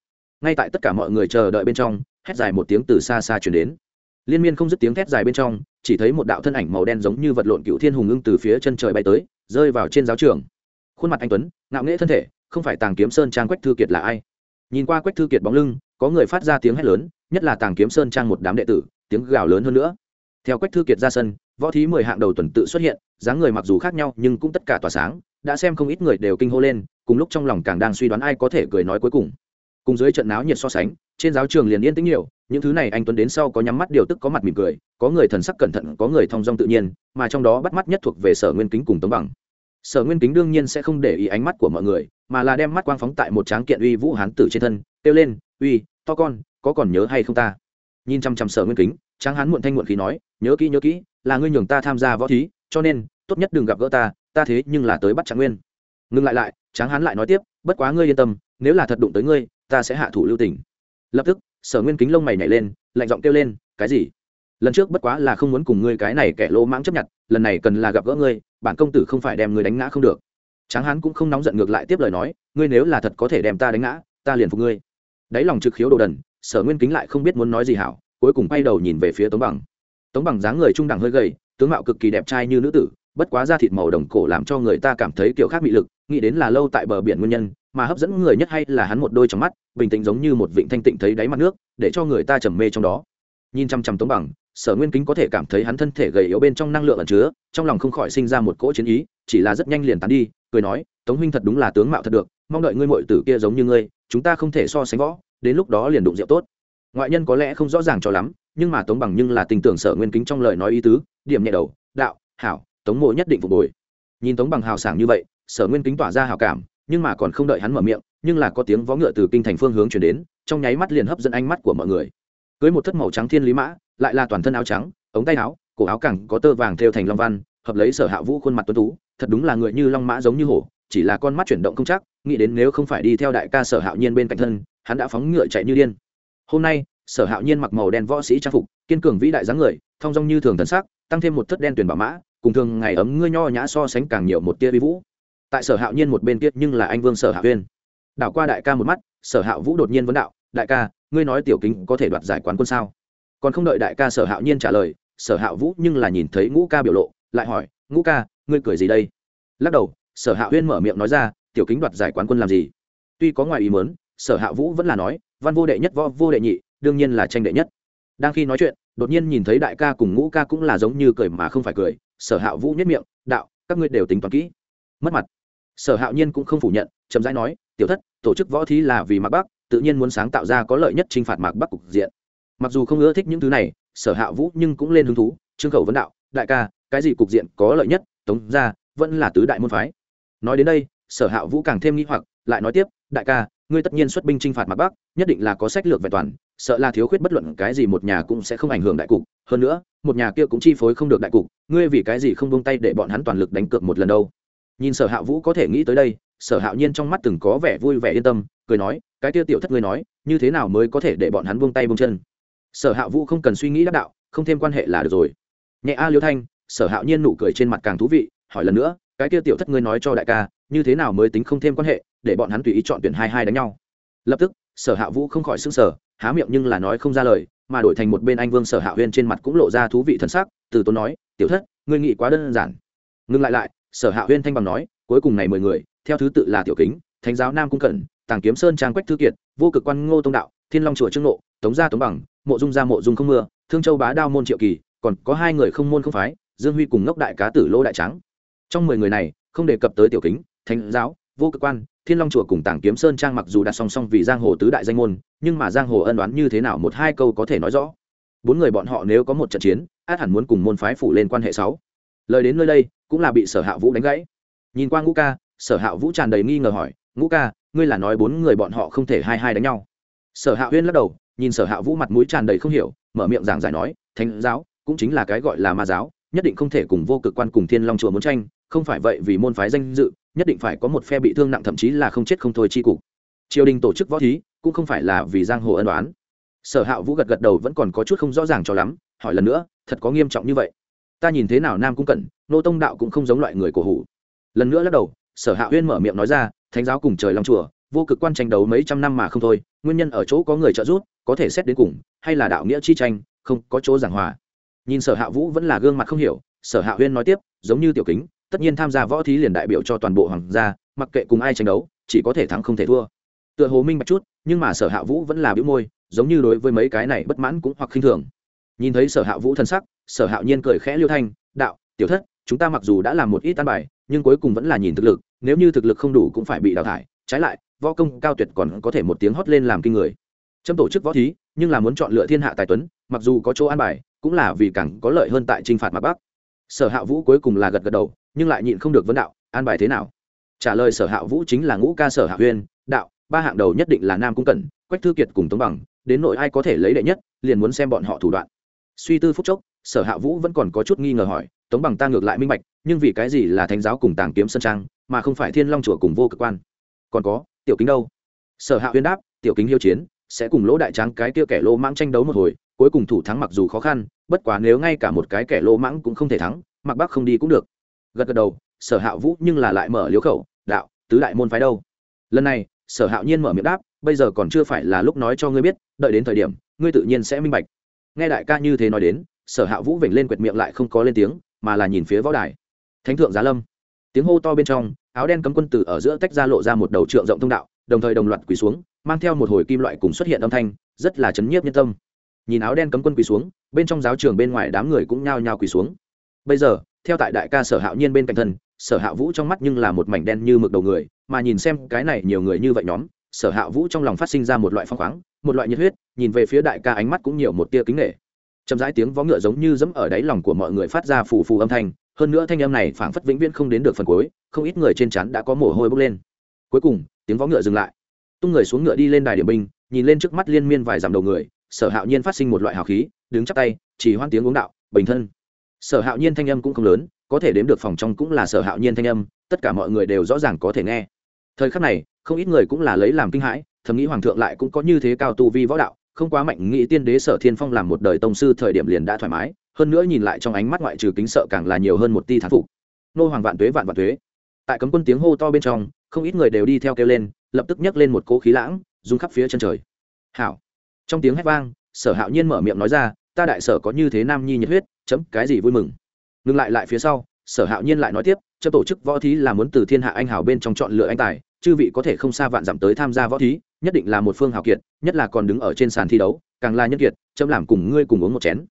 Ngay tại tất cả mọi người chờ đợi bên trong, hét dài một tiếng từ xa xa chuyển đến. Liên miên không dứt tiếng thét dài bên trong, chỉ thấy một đạo thân ảnh màu đen giống như vật lộn cựu thiên hùng ưng từ phía chân trời bay tới, rơi vào trên giáo trường. Khuôn mặt anh tuấn, ngạo nghễ thân thể, không phải tàng kiếm sơn trang quách thư kiệt là ai? Nhìn qua quách thư kiệt bóng lưng, có người phát ra tiếng hét lớn, nhất là tàng kiếm sơn trang một đám đệ tử, tiếng gào lớn hơn nữa. Theo quách thư kiệt ra sân võ thí mười hạng đầu tuần tự xuất hiện, dáng người mặc dù khác nhau nhưng cũng tất cả tỏa sáng, đã xem không ít người đều kinh hô lên, cùng lúc trong lòng càng đang suy đoán ai có thể cười nói cuối cùng. Cùng dưới trận náo nhiệt so sánh, trên giáo trường liền yên tĩnh nhiều, những thứ này anh tuấn đến sau có nhắm mắt điều tức có mặt mỉm cười, có người thần sắc cẩn thận, có người thong dong tự nhiên, mà trong đó bắt mắt nhất thuộc về sở nguyên kính cùng tống bằng. Sở nguyên kính đương nhiên sẽ không để ý ánh mắt của mọi người, mà là đem mắt quang phóng tại một tráng kiện uy vũ hán tử trên thân, kêu lên, uy, to con, có còn nhớ hay không ta? Nhìn chăm chăm sở nguyên kính, tráng hán muộn thanh muộn khí nói, nhớ kỹ nhớ kỹ là ngươi nhường ta tham gia võ thí, cho nên, tốt nhất đừng gặp gỡ ta ta thế nhưng là tới bắt trạng nguyên. Ngừng lại lại, tráng hán lại nói tiếp, bất quá ngươi yên tâm, nếu là thật đụng tới ngươi, ta sẽ hạ thủ lưu tình. Lập tức, sở nguyên kính lông mày nhảy lên, lạnh giọng kêu lên, cái gì? Lần trước bất quá là không muốn cùng ngươi cái này kẻ lỗ mãng chấp nhận, lần này cần là gặp gỡ ngươi, bản công tử không phải đem ngươi đánh ngã không được. Tráng hán cũng không nóng giận ngược lại tiếp lời nói, ngươi nếu là thật có thể đem ta đánh ngã, ta liền phục ngươi. Đáy lòng trực khiếu đồ đần, sở nguyên kính lại không biết muốn nói gì hảo, cuối cùng quay đầu nhìn về phía tống bằng tống bằng dáng người trung đẳng hơi gầy, tướng mạo cực kỳ đẹp trai như nữ tử, bất quá da thịt màu đồng cổ làm cho người ta cảm thấy kiểu khác bị lực, nghĩ đến là lâu tại bờ biển nguyên nhân, mà hấp dẫn người nhất hay là hắn một đôi trong mắt, bình tĩnh giống như một vịnh thanh tịnh thấy đáy mặt nước, để cho người ta trầm mê trong đó. Nhìn chăm chăm tống bằng, sở nguyên kính có thể cảm thấy hắn thân thể gầy yếu bên trong năng lượng ẩn chứa, trong lòng không khỏi sinh ra một cỗ chiến ý, chỉ là rất nhanh liền tán đi, cười nói, tống huynh thật đúng là tướng mạo thật được, mong đợi ngươi mội tử kia giống như ngươi, chúng ta không thể so sánh võ, đến lúc đó liền đụng rượu tốt. Ngoại nhân có lẽ không rõ ràng cho lắm nhưng mà tống bằng nhưng là tình tưởng sở nguyên kính trong lời nói ý tứ, điểm nhẹ đầu, đạo, hảo, tống mộ nhất định phục hồi. Nhìn tống bằng hào sảng như vậy, sở nguyên kính tỏa ra hào cảm, nhưng mà còn không đợi hắn mở miệng, nhưng là có tiếng vó ngựa từ kinh thành phương hướng chuyển đến, trong nháy mắt liền hấp dẫn ánh mắt của mọi người. Cưới một thất màu trắng thiên lý mã, lại là toàn thân áo trắng, ống tay áo, cổ áo cẳng có tơ vàng thêu thành long văn, hợp lấy sở hạ vũ khuôn mặt tuấn tú, thật đúng là người như long mã giống như hổ, chỉ là con mắt chuyển động không chắc, nghĩ đến nếu không phải đi theo đại ca sở hạo nhiên bên cạnh thân, hắn đã phóng ngựa chạy như điên. Hôm nay sở hạo nhiên mặc màu đen võ sĩ trang phục, kiên cường vĩ đại dáng người, thong dong như thường thần sắc, tăng thêm một thất đen tuyển bảo mã, cùng thường ngày ấm ngươi nho nhã so sánh càng nhiều một tia vi vũ. Tại sở hạo nhiên một bên kia nhưng là anh vương sở hạ huyên. Đảo qua đại ca một mắt, sở hạo vũ đột nhiên vấn đạo, đại ca, ngươi nói tiểu kính có thể đoạt giải quán quân sao? Còn không đợi đại ca sở hạo nhiên trả lời, sở hạo vũ nhưng là nhìn thấy ngũ ca biểu lộ, lại hỏi, ngũ ca, ngươi cười gì đây? Lắc đầu, sở hạo huyên mở miệng nói ra, tiểu kính đoạt giải quán quân làm gì? Tuy có ngoài ý mớn sở hạ vũ vẫn là nói, văn vô đệ nhất võ, vô đệ nhị đương nhiên là tranh đệ nhất. Đang khi nói chuyện, đột nhiên nhìn thấy đại ca cùng ngũ ca cũng là giống như cười mà không phải cười. Sở hạ vũ nhất miệng, đạo, các ngươi đều tính toán kỹ. Mất mặt. Sở hạo nhiên cũng không phủ nhận, chậm rãi nói, tiểu thất, tổ chức võ thí là vì mạc bắc, tự nhiên muốn sáng tạo ra có lợi nhất t r i n h phạt mạc bắc cục diện. Mặc dù không ưa thích những thứ này, sở hạ vũ nhưng cũng lên hứng thú, trương khẩu vấn đạo, đại ca, cái gì cục diện có lợi nhất? Tống ra vẫn là tứ đại môn phái. Nói đến đây, sở hạ vũ càng thêm nghĩ hoặc, lại nói tiếp, đại ca, ngươi tất nhiên xuất binh t r i n h phạt mạc bắc, nhất định là có sách lược vẹn toàn sợ là thiếu khuyết bất luận cái gì, một nhà cũng sẽ không ảnh hưởng đại cục. Hơn nữa, một nhà kia cũng chi phối không được đại cục, ngươi vì cái gì không buông tay để bọn hắn toàn lực đánh cược một lần đâu? Nhìn sở hạ vũ có thể nghĩ tới đây, sở hạo nhiên trong mắt từng có vẻ vui vẻ yên tâm, cười nói, cái kia tiểu thất ngươi nói, như thế nào mới có thể để bọn hắn buông tay buông chân? Sở hạ vũ không cần suy nghĩ đắc đạo, không thêm quan hệ là được rồi. Nhẹ a liêu thanh, sở hạo nhiên nụ cười trên mặt càng thú vị, hỏi lần nữa, cái kia tiểu thất ngươi nói cho đại ca, như thế nào mới tính không thêm quan hệ, để bọn hắn tùy ý chọn tuyển hai hai đánh nhau? Lập tức, sở hạ vũ không khỏi s ư n g sở há miệng nhưng là nói không ra lời, mà đổi thành một bên anh vương sở hạ huyên trên mặt cũng lộ ra thú vị thân sắc, từ tốn nói, tiểu thất, ngươi nghĩ quá đơn giản. Ngừng lại lại, sở hạ huyên thanh bằng nói, cuối cùng này mười người, theo thứ tự là tiểu kính, thánh giáo nam cung cẩn, tàng kiếm sơn trang quách thư kiệt, vô cực quan ngô tông đạo, thiên long chùa trương nộ tống gia tống bằng, mộ dung gia mộ dung không mưa, thương châu bá đao môn triệu kỳ, còn có hai người không môn không phái, dương huy cùng ngốc đại cá tử lô đại trắng trong mười người này, không đề cập tới tiểu kính, thánh giáo vô cực quan, thiên long chùa cùng tàng kiếm sơn trang mặc dù đặt song song vì giang hồ tứ đại danh môn, nhưng mà giang hồ ân đoán như thế nào một hai câu có thể nói rõ. Bốn người bọn họ nếu có một trận chiến, át hẳn muốn cùng môn phái phủ lên quan hệ sáu. Lời đến nơi đây, cũng là bị sở hạ vũ đánh gãy. Nhìn qua ngũ ca, sở hạ vũ tràn đầy nghi ngờ hỏi, ngũ ca, ngươi là nói bốn người bọn họ không thể hai hai đánh nhau? Sở hạ huyên lắc đầu, nhìn sở hạ vũ mặt mũi tràn đầy không hiểu, mở miệng giảng giải nói, thánh giáo cũng chính là cái gọi là ma giáo, nhất định không thể cùng vô cực quan cùng thiên long chùa muốn tranh, không phải vậy vì môn phái danh dự nhất định phải có một phe bị thương nặng thậm chí là không chết không thôi chi cục. Triều đình tổ chức võ thí, cũng không phải là vì giang hồ ân đoán sở hạ vũ gật gật đầu vẫn còn có chút không rõ ràng cho lắm, hỏi lần nữa, thật có nghiêm trọng như vậy? Ta nhìn thế nào nam cũng cẩn, nô tông đạo cũng không giống loại người cổ hủ. Lần nữa lắc đầu, sở hạ huyên mở miệng nói ra, thánh giáo cùng trời long chùa, vô cực quan tranh đấu mấy trăm năm mà không thôi, nguyên nhân ở chỗ có người trợ giúp, có thể xét đến cùng, hay là đạo nghĩa chi tranh, không có chỗ giảng hòa. Nhìn sở hạ vũ vẫn là gương mặt không hiểu, sở hạ huyên nói tiếp, giống như tiểu kính tất nhiên tham gia võ thí liền đại biểu cho toàn bộ hoàng gia, mặc kệ cùng ai tranh đấu, chỉ có thể thắng không thể thua. Tựa hồ minh bạch chút, nhưng mà sở hạ vũ vẫn là bĩu môi, giống như đối với mấy cái này bất mãn cũng hoặc khinh thường. Nhìn thấy sở hạ vũ thân sắc, sở hạo nhiên cười khẽ liêu thanh, đạo, tiểu thất, chúng ta mặc dù đã làm một ít tan bài, nhưng cuối cùng vẫn là nhìn thực lực, nếu như thực lực không đủ cũng phải bị đào thải, trái lại, võ công cao tuyệt còn có thể một tiếng hót lên làm kinh người. Trong tổ chức võ thí, nhưng là muốn chọn lựa thiên hạ tài tuấn, mặc dù có chỗ an bài, cũng là vì càng có lợi hơn tại t r i n h phạt mặt bắc. Sở hạ vũ cuối cùng là gật gật đầu nhưng lại nhịn không được vấn đạo, an bài thế nào? Trả lời sở hạ vũ chính là ngũ ca sở hạ huyên đạo, ba hạng đầu nhất định là nam cung cẩn, quách thư kiệt cùng tống bằng, đến nội ai có thể lấy đệ nhất, liền muốn xem bọn họ thủ đoạn. Suy tư phúc chốc, sở hạ vũ vẫn còn có chút nghi ngờ hỏi, tống bằng ta ngược lại minh bạch, nhưng vì cái gì là thánh giáo cùng tàng kiếm sân trang, mà không phải thiên long chùa cùng vô cực quan? Còn có, tiểu kính đâu? Sở hạ huyên đáp, tiểu kính hiêu chiến, sẽ cùng lỗ đại tráng cái kia kẻ lô mãng tranh đấu một hồi, cuối cùng thủ thắng mặc dù khó khăn, bất quá nếu ngay cả một cái kẻ lô mãng cũng không thể thắng, mặc bác không đi cũng được gật gật đầu, sở hạ vũ nhưng là lại mở liếu khẩu, đạo, tứ đại môn phái đâu? Lần này, sở hạo nhiên mở miệng đáp, bây giờ còn chưa phải là lúc nói cho ngươi biết, đợi đến thời điểm, ngươi tự nhiên sẽ minh bạch. Nghe đại ca như thế nói đến, sở hạ vũ vểnh lên quệt miệng lại không có lên tiếng, mà là nhìn phía võ đài. Thánh thượng giá lâm. Tiếng hô to bên trong, áo đen cấm quân tử ở giữa tách ra lộ ra một đầu trượng rộng thông đạo, đồng thời đồng loạt quỳ xuống, mang theo một hồi kim loại cùng xuất hiện âm thanh, rất là chấn nhiếp nhân tâm. Nhìn áo đen cấm quân quỳ xuống, bên trong giáo trường bên ngoài đám người cũng nhao nhao quỳ xuống. Bây giờ theo tại đại ca sở hạo nhiên bên cạnh thân, sở hạ vũ trong mắt nhưng là một mảnh đen như mực đầu người, mà nhìn xem cái này nhiều người như vậy nhóm, sở hạ vũ trong lòng phát sinh ra một loại phong khoáng, một loại nhiệt huyết, nhìn về phía đại ca ánh mắt cũng nhiều một tia kính nghệ chậm rãi tiếng vó ngựa giống như dẫm ở đáy lòng của mọi người phát ra phù phù âm thanh, hơn nữa thanh âm này phảng phất vĩnh viễn không đến được phần cuối, không ít người trên chắn đã có mồ hôi bốc lên. Cuối cùng, tiếng vó ngựa dừng lại. Tung người xuống ngựa đi lên đài điểm binh, nhìn lên trước mắt liên miên vài dặm đầu người, sở hạo nhiên phát sinh một loại hào khí, đứng chắp tay, chỉ hoan tiếng uống đạo, bình thân sở hạo nhiên thanh âm cũng không lớn, có thể đếm được phòng trong cũng là sở hạo nhiên thanh âm, tất cả mọi người đều rõ ràng có thể nghe. Thời khắc này, không ít người cũng là lấy làm kinh hãi, thầm nghĩ hoàng thượng lại cũng có như thế cao tu vi võ đạo, không quá mạnh, nghĩ tiên đế sở thiên phong làm một đời tông sư thời điểm liền đã thoải mái, hơn nữa nhìn lại trong ánh mắt ngoại trừ kính sợ càng là nhiều hơn một ti thán phục. Nô hoàng vạn tuế vạn vạn tuế. Tại cấm quân tiếng hô to bên trong, không ít người đều đi theo kêu lên, lập tức nhấc lên một cỗ khí lãng, rung khắp phía chân trời. Hảo. Trong tiếng hét vang, sở hạo nhiên mở miệng nói ra ta đại sở có như thế nam nhi nhiệt huyết, chấm cái gì vui mừng. Ngừng lại lại phía sau, sở hạo nhiên lại nói tiếp cho tổ chức võ thí là muốn từ thiên hạ anh hào bên trong chọn lựa anh tài, chư vị có thể không xa vạn dặm tới tham gia võ thí, nhất định là một phương hào kiệt, nhất là còn đứng ở trên sàn thi đấu, càng là nhân kiệt, chấm làm cùng ngươi cùng uống một chén.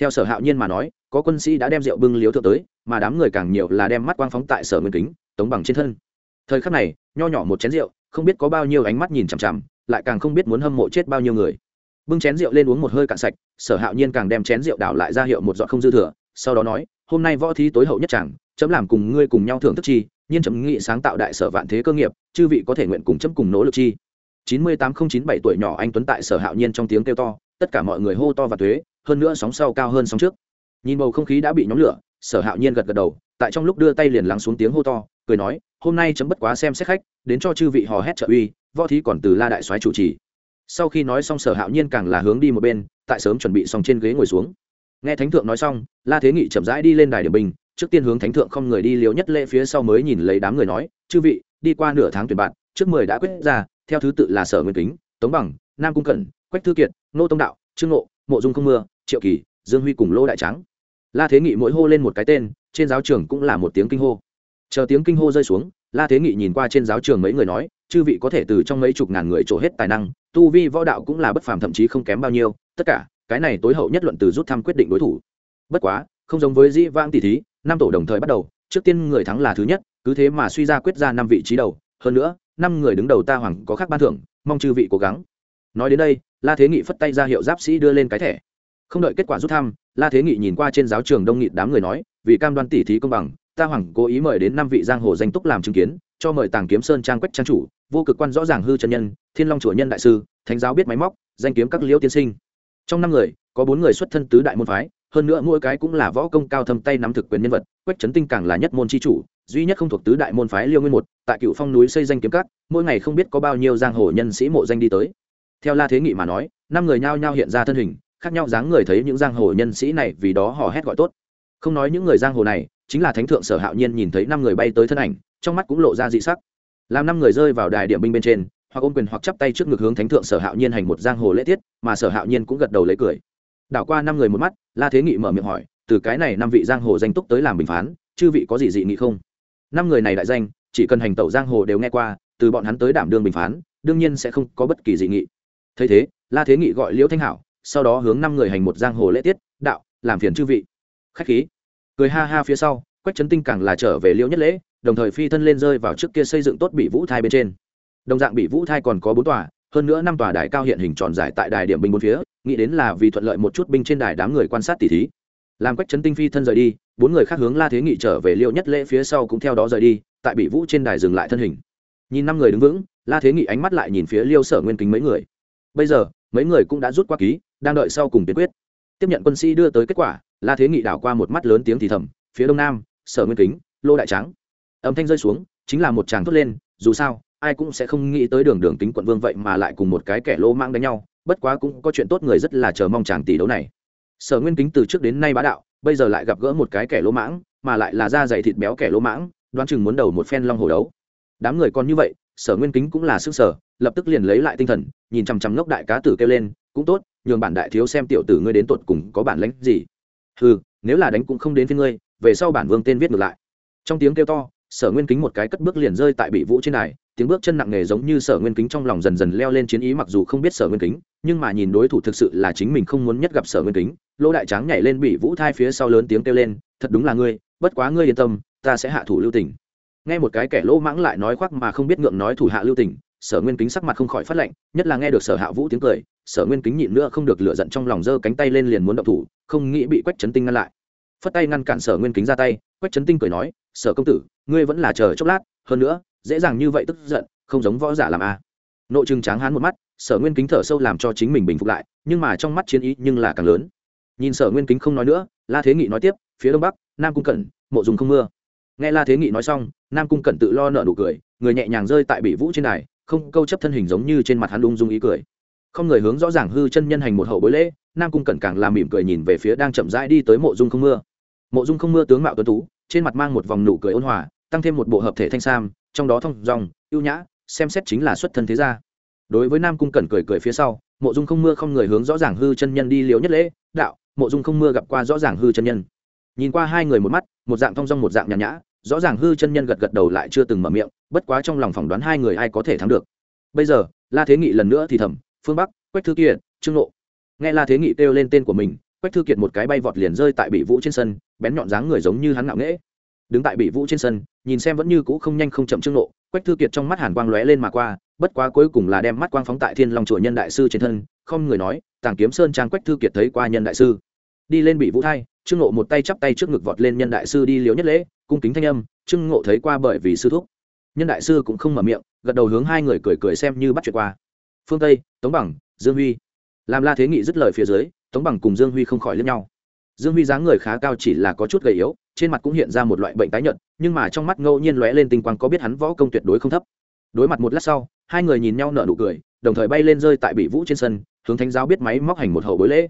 Theo sở hạo nhiên mà nói, có quân sĩ đã đem rượu bưng liếu thượng tới, mà đám người càng nhiều là đem mắt quang phóng tại sở nguyên kính, tống bằng trên thân. Thời khắc này, nho nhỏ một chén rượu, không biết có bao nhiêu ánh mắt nhìn chằm chằm, lại càng không biết muốn hâm mộ chết bao nhiêu người bưng chén rượu lên uống một hơi cạn sạch, sở hạo nhiên càng đem chén rượu đảo lại ra hiệu một giọt không dư thừa, sau đó nói, hôm nay võ thí tối hậu nhất chẳng, chấm làm cùng ngươi cùng nhau thưởng thức chi, nhiên chấm nghị sáng tạo đại sở vạn thế cơ nghiệp, chư vị có thể nguyện cùng chấm cùng nỗ lực chi. Chín mươi tám không chín bảy tuổi nhỏ anh tuấn tại sở hạo nhiên trong tiếng kêu to, tất cả mọi người hô to và thuế, hơn nữa sóng sau cao hơn sóng trước. Nhìn bầu không khí đã bị nhóm lửa, sở hạo nhiên gật gật đầu, tại trong lúc đưa tay liền lắng xuống tiếng hô to, cười nói, hôm nay chấm bất quá xem xét khách, đến cho chư vị hò hét trợ uy, võ thí còn từ la đại soái chủ trì sau khi nói xong sở hạo nhiên càng là hướng đi một bên, tại sớm chuẩn bị xong trên ghế ngồi xuống. Nghe thánh thượng nói xong, la thế nghị chậm rãi đi lên đài điểm bình, trước tiên hướng thánh thượng không người đi liều nhất lễ phía sau mới nhìn lấy đám người nói, chư vị, đi qua nửa tháng tuyển bạn, trước mười đã quyết ra, theo thứ tự là sở nguyên kính, tống bằng, nam cung cẩn, quách thư kiệt, nô tông đạo, trương nộ mộ dung không mưa, triệu kỳ, dương huy cùng lô đại trắng la thế nghị mỗi hô lên một cái tên, trên giáo trường cũng là một tiếng kinh hô. Chờ tiếng kinh hô rơi xuống, la thế nghị nhìn qua trên giáo trường mấy người nói, chư vị có thể từ trong mấy chục ngàn người trổ hết tài năng tu vi võ đạo cũng là bất phàm, thậm chí không kém bao nhiêu. Tất cả, cái này tối hậu nhất luận từ rút thăm quyết định đối thủ. Bất quá, không giống với dĩ vãng tỷ thí, năm tổ đồng thời bắt đầu, trước tiên người thắng là thứ nhất, cứ thế mà suy ra quyết ra năm vị trí đầu. Hơn nữa, năm người đứng đầu ta hoàng có khác ban thưởng, mong chư vị cố gắng. Nói đến đây, la thế nghị phất tay ra hiệu giáp sĩ đưa lên cái thẻ. Không đợi kết quả rút thăm, la thế nghị nhìn qua trên giáo trường đông nghị đám người nói, vì cam đoan tỷ thí công bằng, ta hoàng cố ý mời đến năm vị giang hồ danh túc làm chứng kiến cho mời tàng kiếm sơn trang quách trang chủ, vô cực quan rõ ràng hư chân nhân, thiên long chùa nhân đại sư, thánh giáo biết máy móc, danh kiếm các liễu tiên sinh. Trong năm người, có bốn người xuất thân tứ đại môn phái, hơn nữa mỗi cái cũng là võ công cao thâm tay nắm thực quyền nhân vật, quách trấn tinh càng là nhất môn c h i chủ, duy nhất không thuộc tứ đại môn phái liêu nguyên một, tại cựu phong núi xây danh kiếm các, mỗi ngày không biết có bao nhiêu giang hồ nhân sĩ mộ danh đi tới. Theo la thế nghị mà nói, năm người nhao nhao hiện ra thân hình, khác nhau dáng người thấy những giang hồ nhân sĩ này vì đó họ hét gọi tốt. Không nói những người giang hồ này, chính là thánh thượng sở hạo nhiên nhìn thấy năm người bay tới thân ảnh trong mắt cũng lộ ra dị sắc. Làm năm người rơi vào đài điểm binh bên trên, hoặc ôm quyền hoặc chắp tay trước ngực hướng thánh thượng sở hạo nhiên hành một giang hồ lễ tiết, mà sở hạo nhiên cũng gật đầu lấy cười. Đảo qua năm người một mắt, la thế nghị mở miệng hỏi, từ cái này năm vị giang hồ danh túc tới làm bình phán, chư vị có gì dị nghị không? Năm người này đại danh, chỉ cần hành tẩu giang hồ đều nghe qua, từ bọn hắn tới đảm đương bình phán, đương nhiên sẽ không có bất kỳ dị nghị. Thấy thế, la thế nghị gọi liễu thanh hảo, sau đó hướng năm người hành một giang hồ lễ tiết, đạo, làm phiền chư vị. Khách khí. Cười ha ha phía sau, quách trấn tinh càng là trở về liễu nhất lễ đồng thời phi thân lên rơi vào trước kia xây dựng tốt bị vũ thai bên trên. Đồng dạng bị vũ thai còn có bốn tòa, hơn nữa năm tòa đài cao hiện hình tròn dài tại đài điểm binh bốn phía, nghĩ đến là vì thuận lợi một chút binh trên đài đám người quan sát tỉ thí. Làm quách trấn tinh phi thân rời đi, bốn người khác hướng la thế nghị trở về liệu nhất lễ phía sau cũng theo đó rời đi, tại bị vũ trên đài dừng lại thân hình. Nhìn năm người đứng vững, la thế nghị ánh mắt lại nhìn phía liêu sở nguyên kính mấy người. Bây giờ, mấy người cũng đã rút qua ký, đang đợi sau cùng tiến quyết. Tiếp nhận quân sĩ đưa tới kết quả, la thế nghị đảo qua một mắt lớn tiếng thì thầm, phía đông nam, sở nguyên kính, lô đại trắng âm thanh rơi xuống, chính là một chàng thốt lên, dù sao, ai cũng sẽ không nghĩ tới đường đường tính quận vương vậy mà lại cùng một cái kẻ lô mang đánh nhau, bất quá cũng có chuyện tốt người rất là chờ mong chàng tỷ đấu này. Sở nguyên kính từ trước đến nay bá đạo, bây giờ lại gặp gỡ một cái kẻ lỗ mãng, mà lại là da dày thịt béo kẻ lỗ mãng, đoán chừng muốn đầu một phen long hồ đấu. Đám người còn như vậy, sở nguyên kính cũng là sức sở lập tức liền lấy lại tinh thần, nhìn chằm chằm ngốc đại cá tử kêu lên, cũng tốt, nhường bản đại thiếu xem tiểu tử ngươi đến tột cùng có bản lãnh gì. Ừ nếu là đánh cũng không đến với ngươi, về sau bản vương tên viết ngược lại. Trong tiếng kêu to sở nguyên kính một cái cất bước liền rơi tại bị vũ trên này tiếng bước chân nặng nề giống như sở nguyên kính trong lòng dần dần leo lên chiến ý mặc dù không biết sở nguyên kính, nhưng mà nhìn đối thủ thực sự là chính mình không muốn nhất gặp sở nguyên kính lỗ đại tráng nhảy lên bị vũ thai phía sau lớn tiếng kêu lên, thật đúng là ngươi, bất quá ngươi yên tâm, ta sẽ hạ thủ lưu tình. Nghe một cái kẻ lỗ mãng lại nói khoác mà không biết ngượng nói thủ hạ lưu tình, sở nguyên kính sắc mặt không khỏi phát lệnh nhất là nghe được sở hạ vũ tiếng cười, sở nguyên kính nhịn nữa không được lựa giận trong lòng giơ cánh tay lên liền muốn động thủ, không nghĩ bị quách trấn tinh ngăn lại. Phất tay ngăn cản sở nguyên kính ra tay, quách trấn tinh cười nói sở công tử, ngươi vẫn là chờ chốc lát, hơn nữa, dễ dàng như vậy tức giận, không giống võ giả làm a. À. nội trừng tráng hán một mắt, sở nguyên kính thở sâu làm cho chính mình bình phục lại, nhưng mà trong mắt chiến ý nhưng là càng lớn. Nhìn sở nguyên kính không nói nữa, la thế nghị nói tiếp, phía đông bắc, nam cung cẩn, mộ dùng không mưa. Nghe la thế nghị nói xong, nam cung cẩn tự lo nợ nụ cười, người nhẹ nhàng rơi tại bị vũ trên đài, không câu chấp thân hình giống như trên mặt hắn lung dung ý cười. Không người hướng rõ ràng hư chân nhân hành một hậu bối lễ, nam cung cẩn càng làm mỉm cười nhìn về phía đang chậm rãi đi tới mộ dung không mưa. Mộ dung không mưa tướng mạo tuấn tú trên mặt mang một vòng nụ cười ôn hòa tăng thêm một bộ hợp thể thanh sam trong đó thông dòng ưu nhã xem xét chính là xuất thân thế gia. Đối với nam cung cẩn cười cười phía sau mộ dung không mưa không người hướng rõ ràng hư chân nhân đi liều nhất lễ đạo mộ dung không mưa gặp qua rõ ràng hư chân nhân. Nhìn qua hai người một mắt một dạng thong dong một dạng nhàn nhã rõ ràng hư chân nhân gật gật đầu lại chưa từng mở miệng bất quá trong lòng phỏng đoán hai người ai có thể thắng được. Bây giờ la thế nghị lần nữa thì thầm phương bắc quách thư kiệt trương lộ, nghe la thế nghị kêu lên tên của mình quách thư kiệt một cái bay vọt liền rơi tại bị vũ trên sân, bén nhọn dáng người giống như hắn ngạo nghễ. Đứng tại bị vũ trên sân, nhìn xem vẫn như cũ không nhanh không chậm trương nộ quách thư kiệt trong mắt hàn quang lóe lên mà qua, bất quá cuối cùng là đem mắt quang phóng tại thiên long chùa nhân đại sư trên thân, không người nói, tàng kiếm sơn trang quách thư kiệt thấy qua nhân đại sư. Đi lên bị vũ thai, trương nộ một tay chắp tay trước ngực vọt lên nhân đại sư đi liếu nhất lễ, cung kính thanh âm, trương ngộ thấy qua bởi vì sư thúc. Nhân đại sư cũng không mở miệng, gật đầu hướng hai người cười cười xem như bắt chuyện qua. Phương tây, tống bằng, dương huy. Làm la thế nghị dứt lời phía dưới tống bằng cùng dương huy không khỏi lẫn nhau. Dương huy dáng người khá cao chỉ là có chút gầy yếu, trên mặt cũng hiện ra một loại bệnh tái nhợt, nhưng mà trong mắt ngẫu nhiên lóe lên tinh quang có biết hắn võ công tuyệt đối không thấp. Đối mặt một lát sau, hai người nhìn nhau nở nụ cười, đồng thời bay lên rơi tại bị vũ trên sân, hướng thánh giáo biết máy móc hành một hậu bối lễ.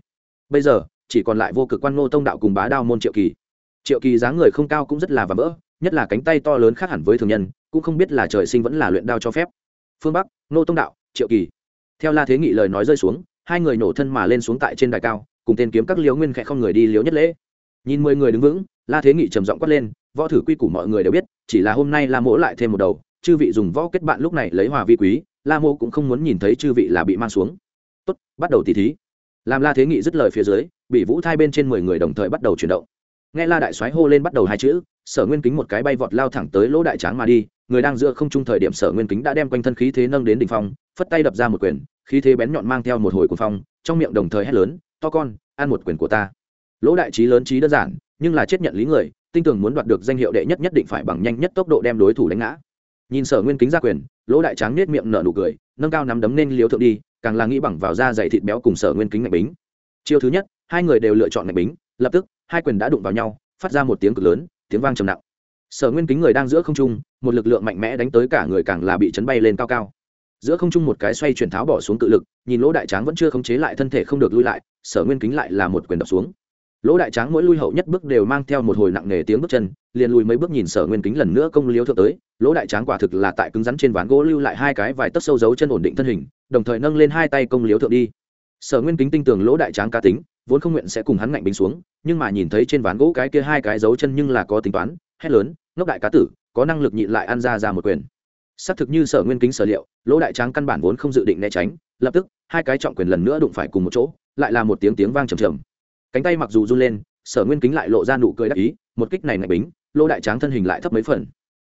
Bây giờ, chỉ còn lại vô cực quan ngô tông đạo cùng bá đao môn triệu kỳ. Triệu kỳ dáng người không cao cũng rất là và vỡ, nhất là cánh tay to lớn khác hẳn với thường nhân, cũng không biết là trời sinh vẫn là luyện đao cho phép. Phương bắc, ngô tông đạo, triệu kỳ. Theo la thế nghị lời nói rơi xuống hai người nổ thân mà lên xuống tại trên đài cao, cùng tên kiếm các liếu nguyên khẽ không người đi liếu nhất lễ. Nhìn mười người đứng vững, la thế nghị trầm giọng quát lên, võ thử quy củ mọi người đều biết, chỉ là hôm nay la mỗ lại thêm một đầu, chư vị dùng võ kết bạn lúc này lấy hòa vi quý, la mỗ cũng không muốn nhìn thấy chư vị là bị mang xuống. Tốt, bắt đầu tỉ thí. Làm la thế nghị dứt lời phía dưới, bị vũ thai bên trên mười người đồng thời bắt đầu chuyển động. Nghe la đại soái hô lên bắt đầu hai chữ, sở nguyên kính một cái bay vọt lao thẳng tới lỗ đại tráng mà đi, người đang giữa không trung thời điểm sở nguyên kính đã đem quanh thân khí thế nâng đến đỉnh phong, phất tay đập ra một quyền khí thế bén nhọn mang theo một hồi cuồng phong, trong miệng đồng thời hét lớn, to con, ăn một quyền của ta. Lỗ đại trí lớn trí đơn giản, nhưng là chết nhận lý người, tinh tường muốn đoạt được danh hiệu đệ nhất nhất định phải bằng nhanh nhất tốc độ đem đối thủ đánh ngã. Nhìn sở nguyên kính ra quyền, lỗ đại tráng nết miệng nở nụ cười, nâng cao nắm đấm nên liếu thượng đi, càng là nghĩ bằng vào da dày thịt béo cùng sở nguyên kính ngạch bính. Chiêu thứ nhất, hai người đều lựa chọn ngạch bính, lập tức, hai quyền đã đụng vào nhau, phát ra một tiếng cực lớn, tiếng vang trầm nặng. Sở nguyên kính người đang giữa không trung, một lực lượng mạnh mẽ đánh tới cả người càng là bị chấn bay lên cao cao giữa không trung một cái xoay chuyển tháo bỏ xuống cự lực, nhìn lỗ đại tráng vẫn chưa khống chế lại thân thể không được lui lại, sở nguyên kính lại là một quyền đập xuống. Lỗ đại tráng mỗi lui hậu nhất bước đều mang theo một hồi nặng nề tiếng bước chân, liền lùi mấy bước nhìn sở nguyên kính lần nữa công liếu thượng tới, lỗ đại tráng quả thực là tại cứng rắn trên ván gỗ lưu lại hai cái vài tấc sâu dấu chân ổn định thân hình, đồng thời nâng lên hai tay công liếu thượng đi. Sở nguyên kính tinh tường lỗ đại tráng cá tính, vốn không nguyện sẽ cùng hắn ngạnh bính xuống, nhưng mà nhìn thấy trên ván gỗ cái kia hai cái dấu chân nhưng là có tính toán, hét lớn, ngốc đại cá tử, có năng lực nhịn lại ăn ra ra một quyền xác thực như sở nguyên kính sở liệu, lỗ đại tráng căn bản vốn không dự định né tránh, lập tức, hai cái trọng quyền lần nữa đụng phải cùng một chỗ, lại là một tiếng tiếng vang trầm trầm. Cánh tay mặc dù run lên, sở nguyên kính lại lộ ra nụ cười đắc ý, một kích này ngạch bính, lỗ đại tráng thân hình lại thấp mấy phần.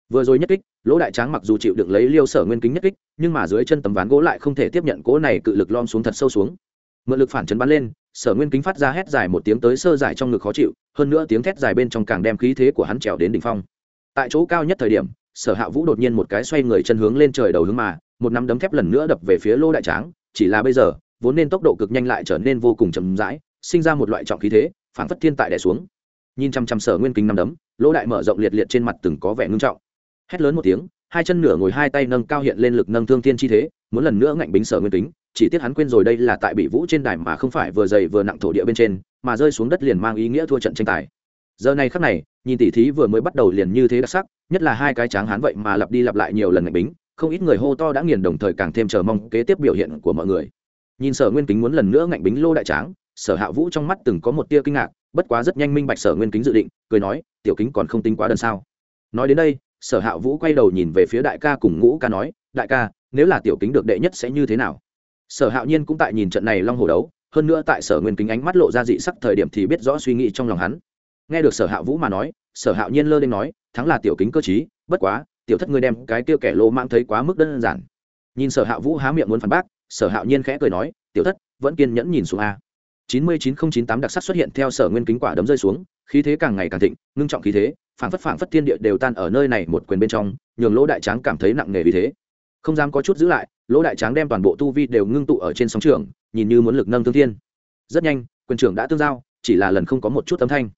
Vừa rồi nhất kích, lỗ đại tráng mặc dù chịu đựng lấy liêu sở nguyên kính nhất kích, nhưng mà dưới chân tấm ván gỗ lại không thể tiếp nhận cỗ này cự lực lom xuống thật sâu xuống. Mượn lực phản chấn bắn lên, sở nguyên kính phát ra hét dài một tiếng tới sơ dài trong ngực khó chịu, hơn nữa tiếng thét dài bên trong càng đem khí thế của hắn trèo đến đỉnh phong. Tại chỗ cao nhất thời điểm sở hạ vũ đột nhiên một cái xoay người chân hướng lên trời đầu hướng mà, một nắm đấm thép lần nữa đập về phía lô đại tráng, chỉ là bây giờ, vốn nên tốc độ cực nhanh lại trở nên vô cùng chậm rãi, sinh ra một loại trọng khí thế phản phất thiên tại đẻ xuống. Nhìn chăm chăm sở nguyên kính năm đấm lỗ đại mở rộng liệt liệt trên mặt từng có vẻ ngưng trọng. Hét lớn một tiếng, hai chân nửa ngồi hai tay nâng cao hiện lên lực nâng thương thiên chi thế, muốn lần nữa ngạnh bính sở nguyên kính, chỉ tiếc hắn quên rồi đây là tại bị vũ trên đài mà không phải vừa dày vừa nặng thổ địa bên trên, mà rơi xuống đất liền mang ý nghĩa thua trận tranh tài. Giờ này khắc này, nhìn tỉ thí vừa mới bắt đầu liền như thế đặc sắc nhất là hai cái tráng hán vậy mà lặp đi lặp lại nhiều lần ngạch bính, không ít người hô to đã nghiền đồng thời càng thêm chờ mong kế tiếp biểu hiện của mọi người. Nhìn sở nguyên kính muốn lần nữa ngạnh bính lô đại tráng, sở hạ vũ trong mắt từng có một tia kinh ngạc, bất quá rất nhanh minh bạch sở nguyên kính dự định, cười nói, tiểu kính còn không tính quá đơn sao? Nói đến đây, sở hạ vũ quay đầu nhìn về phía đại ca cùng ngũ ca nói, đại ca, nếu là tiểu kính được đệ nhất sẽ như thế nào? Sở hạo nhiên cũng tại nhìn trận này long hồ đấu, hơn nữa tại sở nguyên kính ánh mắt lộ ra dị sắc thời điểm thì biết rõ suy nghĩ trong lòng hắn. Nghe được sở hạ vũ mà nói, sở hạo nhiên lơ lên nói thắng là tiểu kính cơ chí bất quá, tiểu thất ngươi đem cái kia kẻ lô mang thấy quá mức đơn giản. Nhìn sở hạ vũ há miệng muốn phản bác, sở hạo nhiên khẽ cười nói, tiểu thất, vẫn kiên nhẫn nhìn xuống a. Chín mươi chín nghìn chín tám đặc sắc xuất hiện theo sở nguyên kính quả đấm rơi xuống, khí thế càng ngày càng thịnh, ngưng trọng khí thế, phảng phất phảng phất thiên địa đều tan ở nơi này một quyền bên trong, nhường lỗ đại tráng cảm thấy nặng nề vì thế. Không dám có chút giữ lại, lỗ đại tráng đem toàn bộ tu vi đều ngưng tụ ở trên sóng trường, nhìn như muốn lực nâng thương thiên. Rất nhanh, quyền trưởng đã tương giao, chỉ là lần không có một chút âm thanh.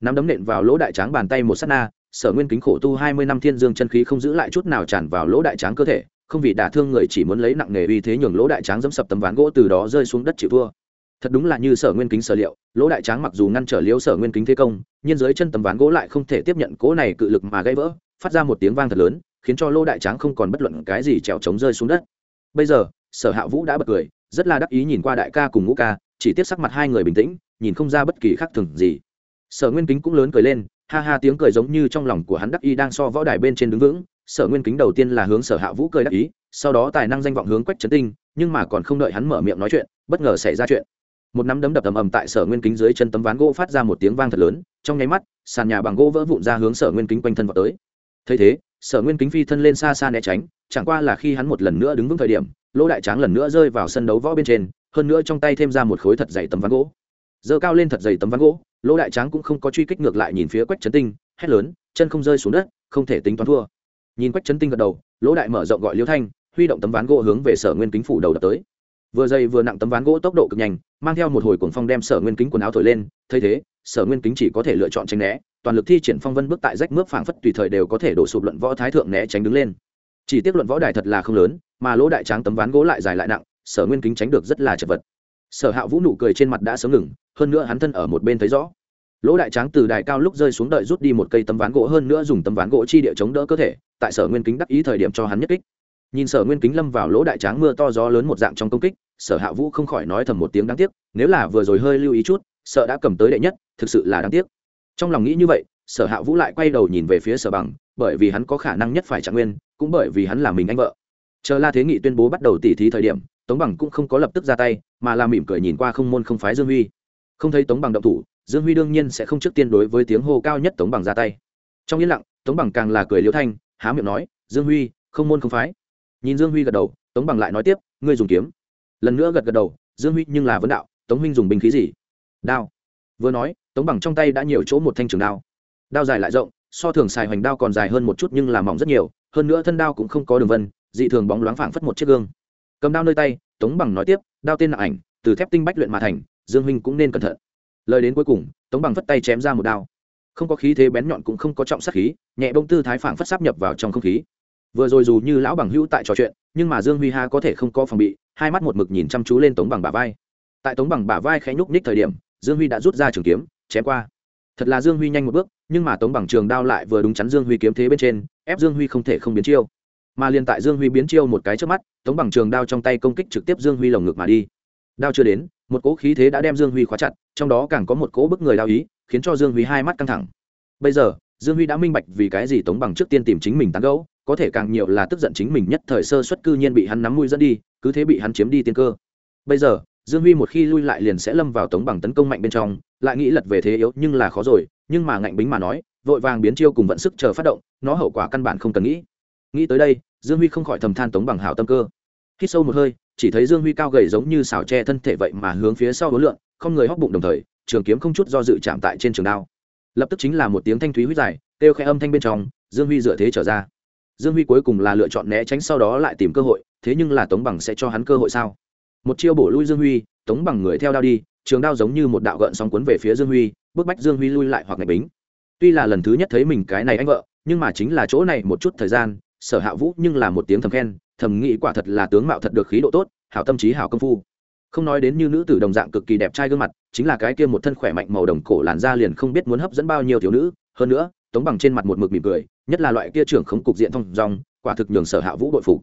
Nắm đấm nện vào lỗ đại tráng bàn tay một s á t na sở nguyên kính khổ tu hai mươi năm thiên dương chân khí không giữ lại chút nào tràn vào lỗ đại tráng cơ thể, không vì đả thương người chỉ muốn lấy nặng nghề uy thế nhường lỗ đại tráng dẫm sập tấm ván gỗ từ đó rơi xuống đất chịu thua. Thật đúng là như sở nguyên kính sở liệu, lỗ đại tráng mặc dù ngăn trở liếu sở nguyên kính thế công, nhưng dưới chân tấm ván gỗ lại không thể tiếp nhận cỗ này cự lực mà gãy vỡ, phát ra một tiếng vang thật lớn, khiến cho lỗ đại tráng không còn bất luận cái gì trèo trống rơi xuống đất. Bây giờ, sở hạ vũ đã bật cười, rất là đắc ý nhìn qua đại ca cùng ngũ ca, chỉ tiếp sắc mặt hai người bình tĩnh, nhìn không ra bất kỳ khác thường gì. Sở nguyên kính cũng lớn cười lên ha ha, tiếng cười giống như trong lòng của hắn đắc y đang so võ đài bên trên đứng vững. Sở nguyên kính đầu tiên là hướng sở hạ vũ cười đắc ý, sau đó tài năng danh vọng hướng quách trấn tinh, nhưng mà còn không đợi hắn mở miệng nói chuyện, bất ngờ xảy ra chuyện. Một nắm đấm đập ầm ầm tại sở nguyên kính dưới chân tấm ván gỗ phát ra một tiếng vang thật lớn, trong nháy mắt, sàn nhà bằng gỗ vỡ vụn ra hướng sở nguyên kính quanh thân vào tới. Thấy thế, sở nguyên kính phi thân lên xa xa né tránh, chẳng qua là khi hắn một lần nữa đứng vững thời điểm, lỗ đại tráng lần nữa rơi vào sân đấu võ bên trên, hơn nữa trong tay thêm ra một khối thật dày tấm ván gỗ. Giơ cao lên thật dày tấm ván gỗ lỗ đại tráng cũng không có truy kích ngược lại nhìn phía quách trấn tinh, hét lớn, chân không rơi xuống đất, không thể tính toán thua. Nhìn quách trấn tinh gật đầu, lỗ đại mở rộng gọi liêu thanh, huy động tấm ván gỗ hướng về sở nguyên kính phủ đầu đập tới. Vừa dày vừa nặng tấm ván gỗ tốc độ cực nhanh, mang theo một hồi cuồng phong đem sở nguyên kính quần áo thổi lên Thay thế, sở nguyên kính chỉ có thể lựa chọn tránh né, toàn lực thi triển phong vân bước tại rách mướp phảng phất tùy thời đều có thể đổ sụp luận võ thái thượng né tránh đứng lên. Chỉ tiếc luận võ đài thật là không lớn, mà lỗ đại tráng tấm ván gỗ lại dài lại nặng, sở nguyên kính tránh được rất là chật vật. Sở hạ vũ nụ cười trên mặt đã sớm ngừng hơn nữa hắn thân ở một bên thấy rõ. Lỗ đại tráng từ đài cao lúc rơi xuống đợi rút đi một cây tấm ván gỗ hơn nữa dùng tấm ván gỗ chi địa chống đỡ cơ thể, tại sở nguyên kính đắc ý thời điểm cho hắn nhất kích. Nhìn sở nguyên kính lâm vào lỗ đại tráng mưa to gió lớn một dạng trong công kích, sở hạ vũ không khỏi nói thầm một tiếng đáng tiếc, nếu là vừa rồi hơi lưu ý chút, sợ đã cầm tới đệ nhất, thực sự là đáng tiếc. Trong lòng nghĩ như vậy, sở hạ vũ lại quay đầu nhìn về phía sở bằng, bởi vì hắn có khả năng nhất phải trạng nguyên, cũng bởi vì hắn là mình anh vợ. Chờ la thế nghị tuyên bố bắt đầu tỉ thí thời điểm, tống bằng cũng không có lập tức ra tay, mà là mỉm cười nhìn qua không môn không phái dương huy không thấy tống bằng động thủ, dương huy đương nhiên sẽ không trước tiên đối với tiếng hô cao nhất tống bằng ra tay. Trong yên lặng, tống bằng càng là cười liễu thanh, há miệng nói, dương huy, không môn không phái. Nhìn dương huy gật đầu, tống bằng lại nói tiếp, ngươi dùng kiếm. Lần nữa gật gật đầu, dương huy nhưng là vấn đạo, tống huynh dùng binh khí gì? Đao. Vừa nói, tống bằng trong tay đã nhiều chỗ một thanh trường đao. Đao dài lại rộng, so thường xài hoành đao còn dài hơn một chút nhưng là mỏng rất nhiều, hơn nữa thân đao cũng không có đường vân, dị thường bóng loáng phảng phất một chiếc gương. Cầm đao nơi tay, tống bằng nói tiếp, đao tên nặng ảnh, từ thép tinh bách luyện mà thành dương huynh cũng nên cẩn thận. Lời đến cuối cùng, tống bằng phất tay chém ra một đao. Không có khí thế bén nhọn cũng không có trọng sát khí, nhẹ bông tư thái phảng phất sáp nhập vào trong không khí. Vừa rồi dù như lão bằng hữu tại trò chuyện, nhưng mà dương huy ha có thể không có phòng bị, hai mắt một mực nhìn chăm chú lên tống bằng bả vai. Tại tống bằng bả vai khẽ nhúc nhích thời điểm, dương huy đã rút ra trường kiếm, chém qua. Thật là dương huy nhanh một bước, nhưng mà tống bằng trường đao lại vừa đúng chắn dương huy kiếm thế bên trên, ép dương huy không thể không biến chiêu. Mà liền tại dương huy biến chiêu một cái trước mắt, tống bằng trường đao trong tay công kích trực tiếp dương huy lồng ngực mà đi. Đao chưa đến một cỗ khí thế đã đem dương huy khóa chặt, trong đó càng có một cỗ bức người đao ý, khiến cho dương huy hai mắt căng thẳng. Bây giờ, dương huy đã minh bạch vì cái gì tống bằng trước tiên tìm chính mình tán gẫu, có thể càng nhiều là tức giận chính mình nhất thời sơ xuất cư nhiên bị hắn nắm mũi dẫn đi, cứ thế bị hắn chiếm đi tiên cơ. Bây giờ, dương huy một khi lui lại liền sẽ lâm vào tống bằng tấn công mạnh bên trong, lại nghĩ lật về thế yếu nhưng là khó rồi, nhưng mà ngạnh bính mà nói, vội vàng biến chiêu cùng vận sức chờ phát động, nó hậu quả căn bản không cần nghĩ. Nghĩ tới đây, dương huy không khỏi thầm than tống bằng hảo tâm cơ. Hít sâu một hơi chỉ thấy dương huy cao gầy giống như xào tre thân thể vậy mà hướng phía sau hối lượn, không người hóc bụng đồng thời, trường kiếm không chút do dự chạm tại trên trường đao. Lập tức chính là một tiếng thanh thúy huyết dài, kêu khẽ âm thanh bên trong, dương huy dựa thế trở ra. Dương huy cuối cùng là lựa chọn né tránh sau đó lại tìm cơ hội, thế nhưng là tống bằng sẽ cho hắn cơ hội sao? Một chiêu bổ lui dương huy, tống bằng người theo đao đi, trường đao giống như một đạo gợn sóng cuốn về phía dương huy bức bách dương huy lui lại hoặc ngạch bính. Tuy là lần thứ nhất thấy mình cái này anh vợ, nhưng mà chính là chỗ này một chút thời gian, sở hạ vũ nhưng là một tiếng thầm khen thầm nghĩ quả thật là tướng mạo thật được khí độ tốt, hảo tâm trí hảo công phu. Không nói đến như nữ tử đồng dạng cực kỳ đẹp trai gương mặt, chính là cái kia một thân khỏe mạnh màu đồng cổ làn da liền không biết muốn hấp dẫn bao nhiêu thiếu nữ. Hơn nữa, tống bằng trên mặt một mực mỉm cười, nhất là loại kia trưởng khống cục diện thông dong, quả thực nhường sở hạ vũ đội phục.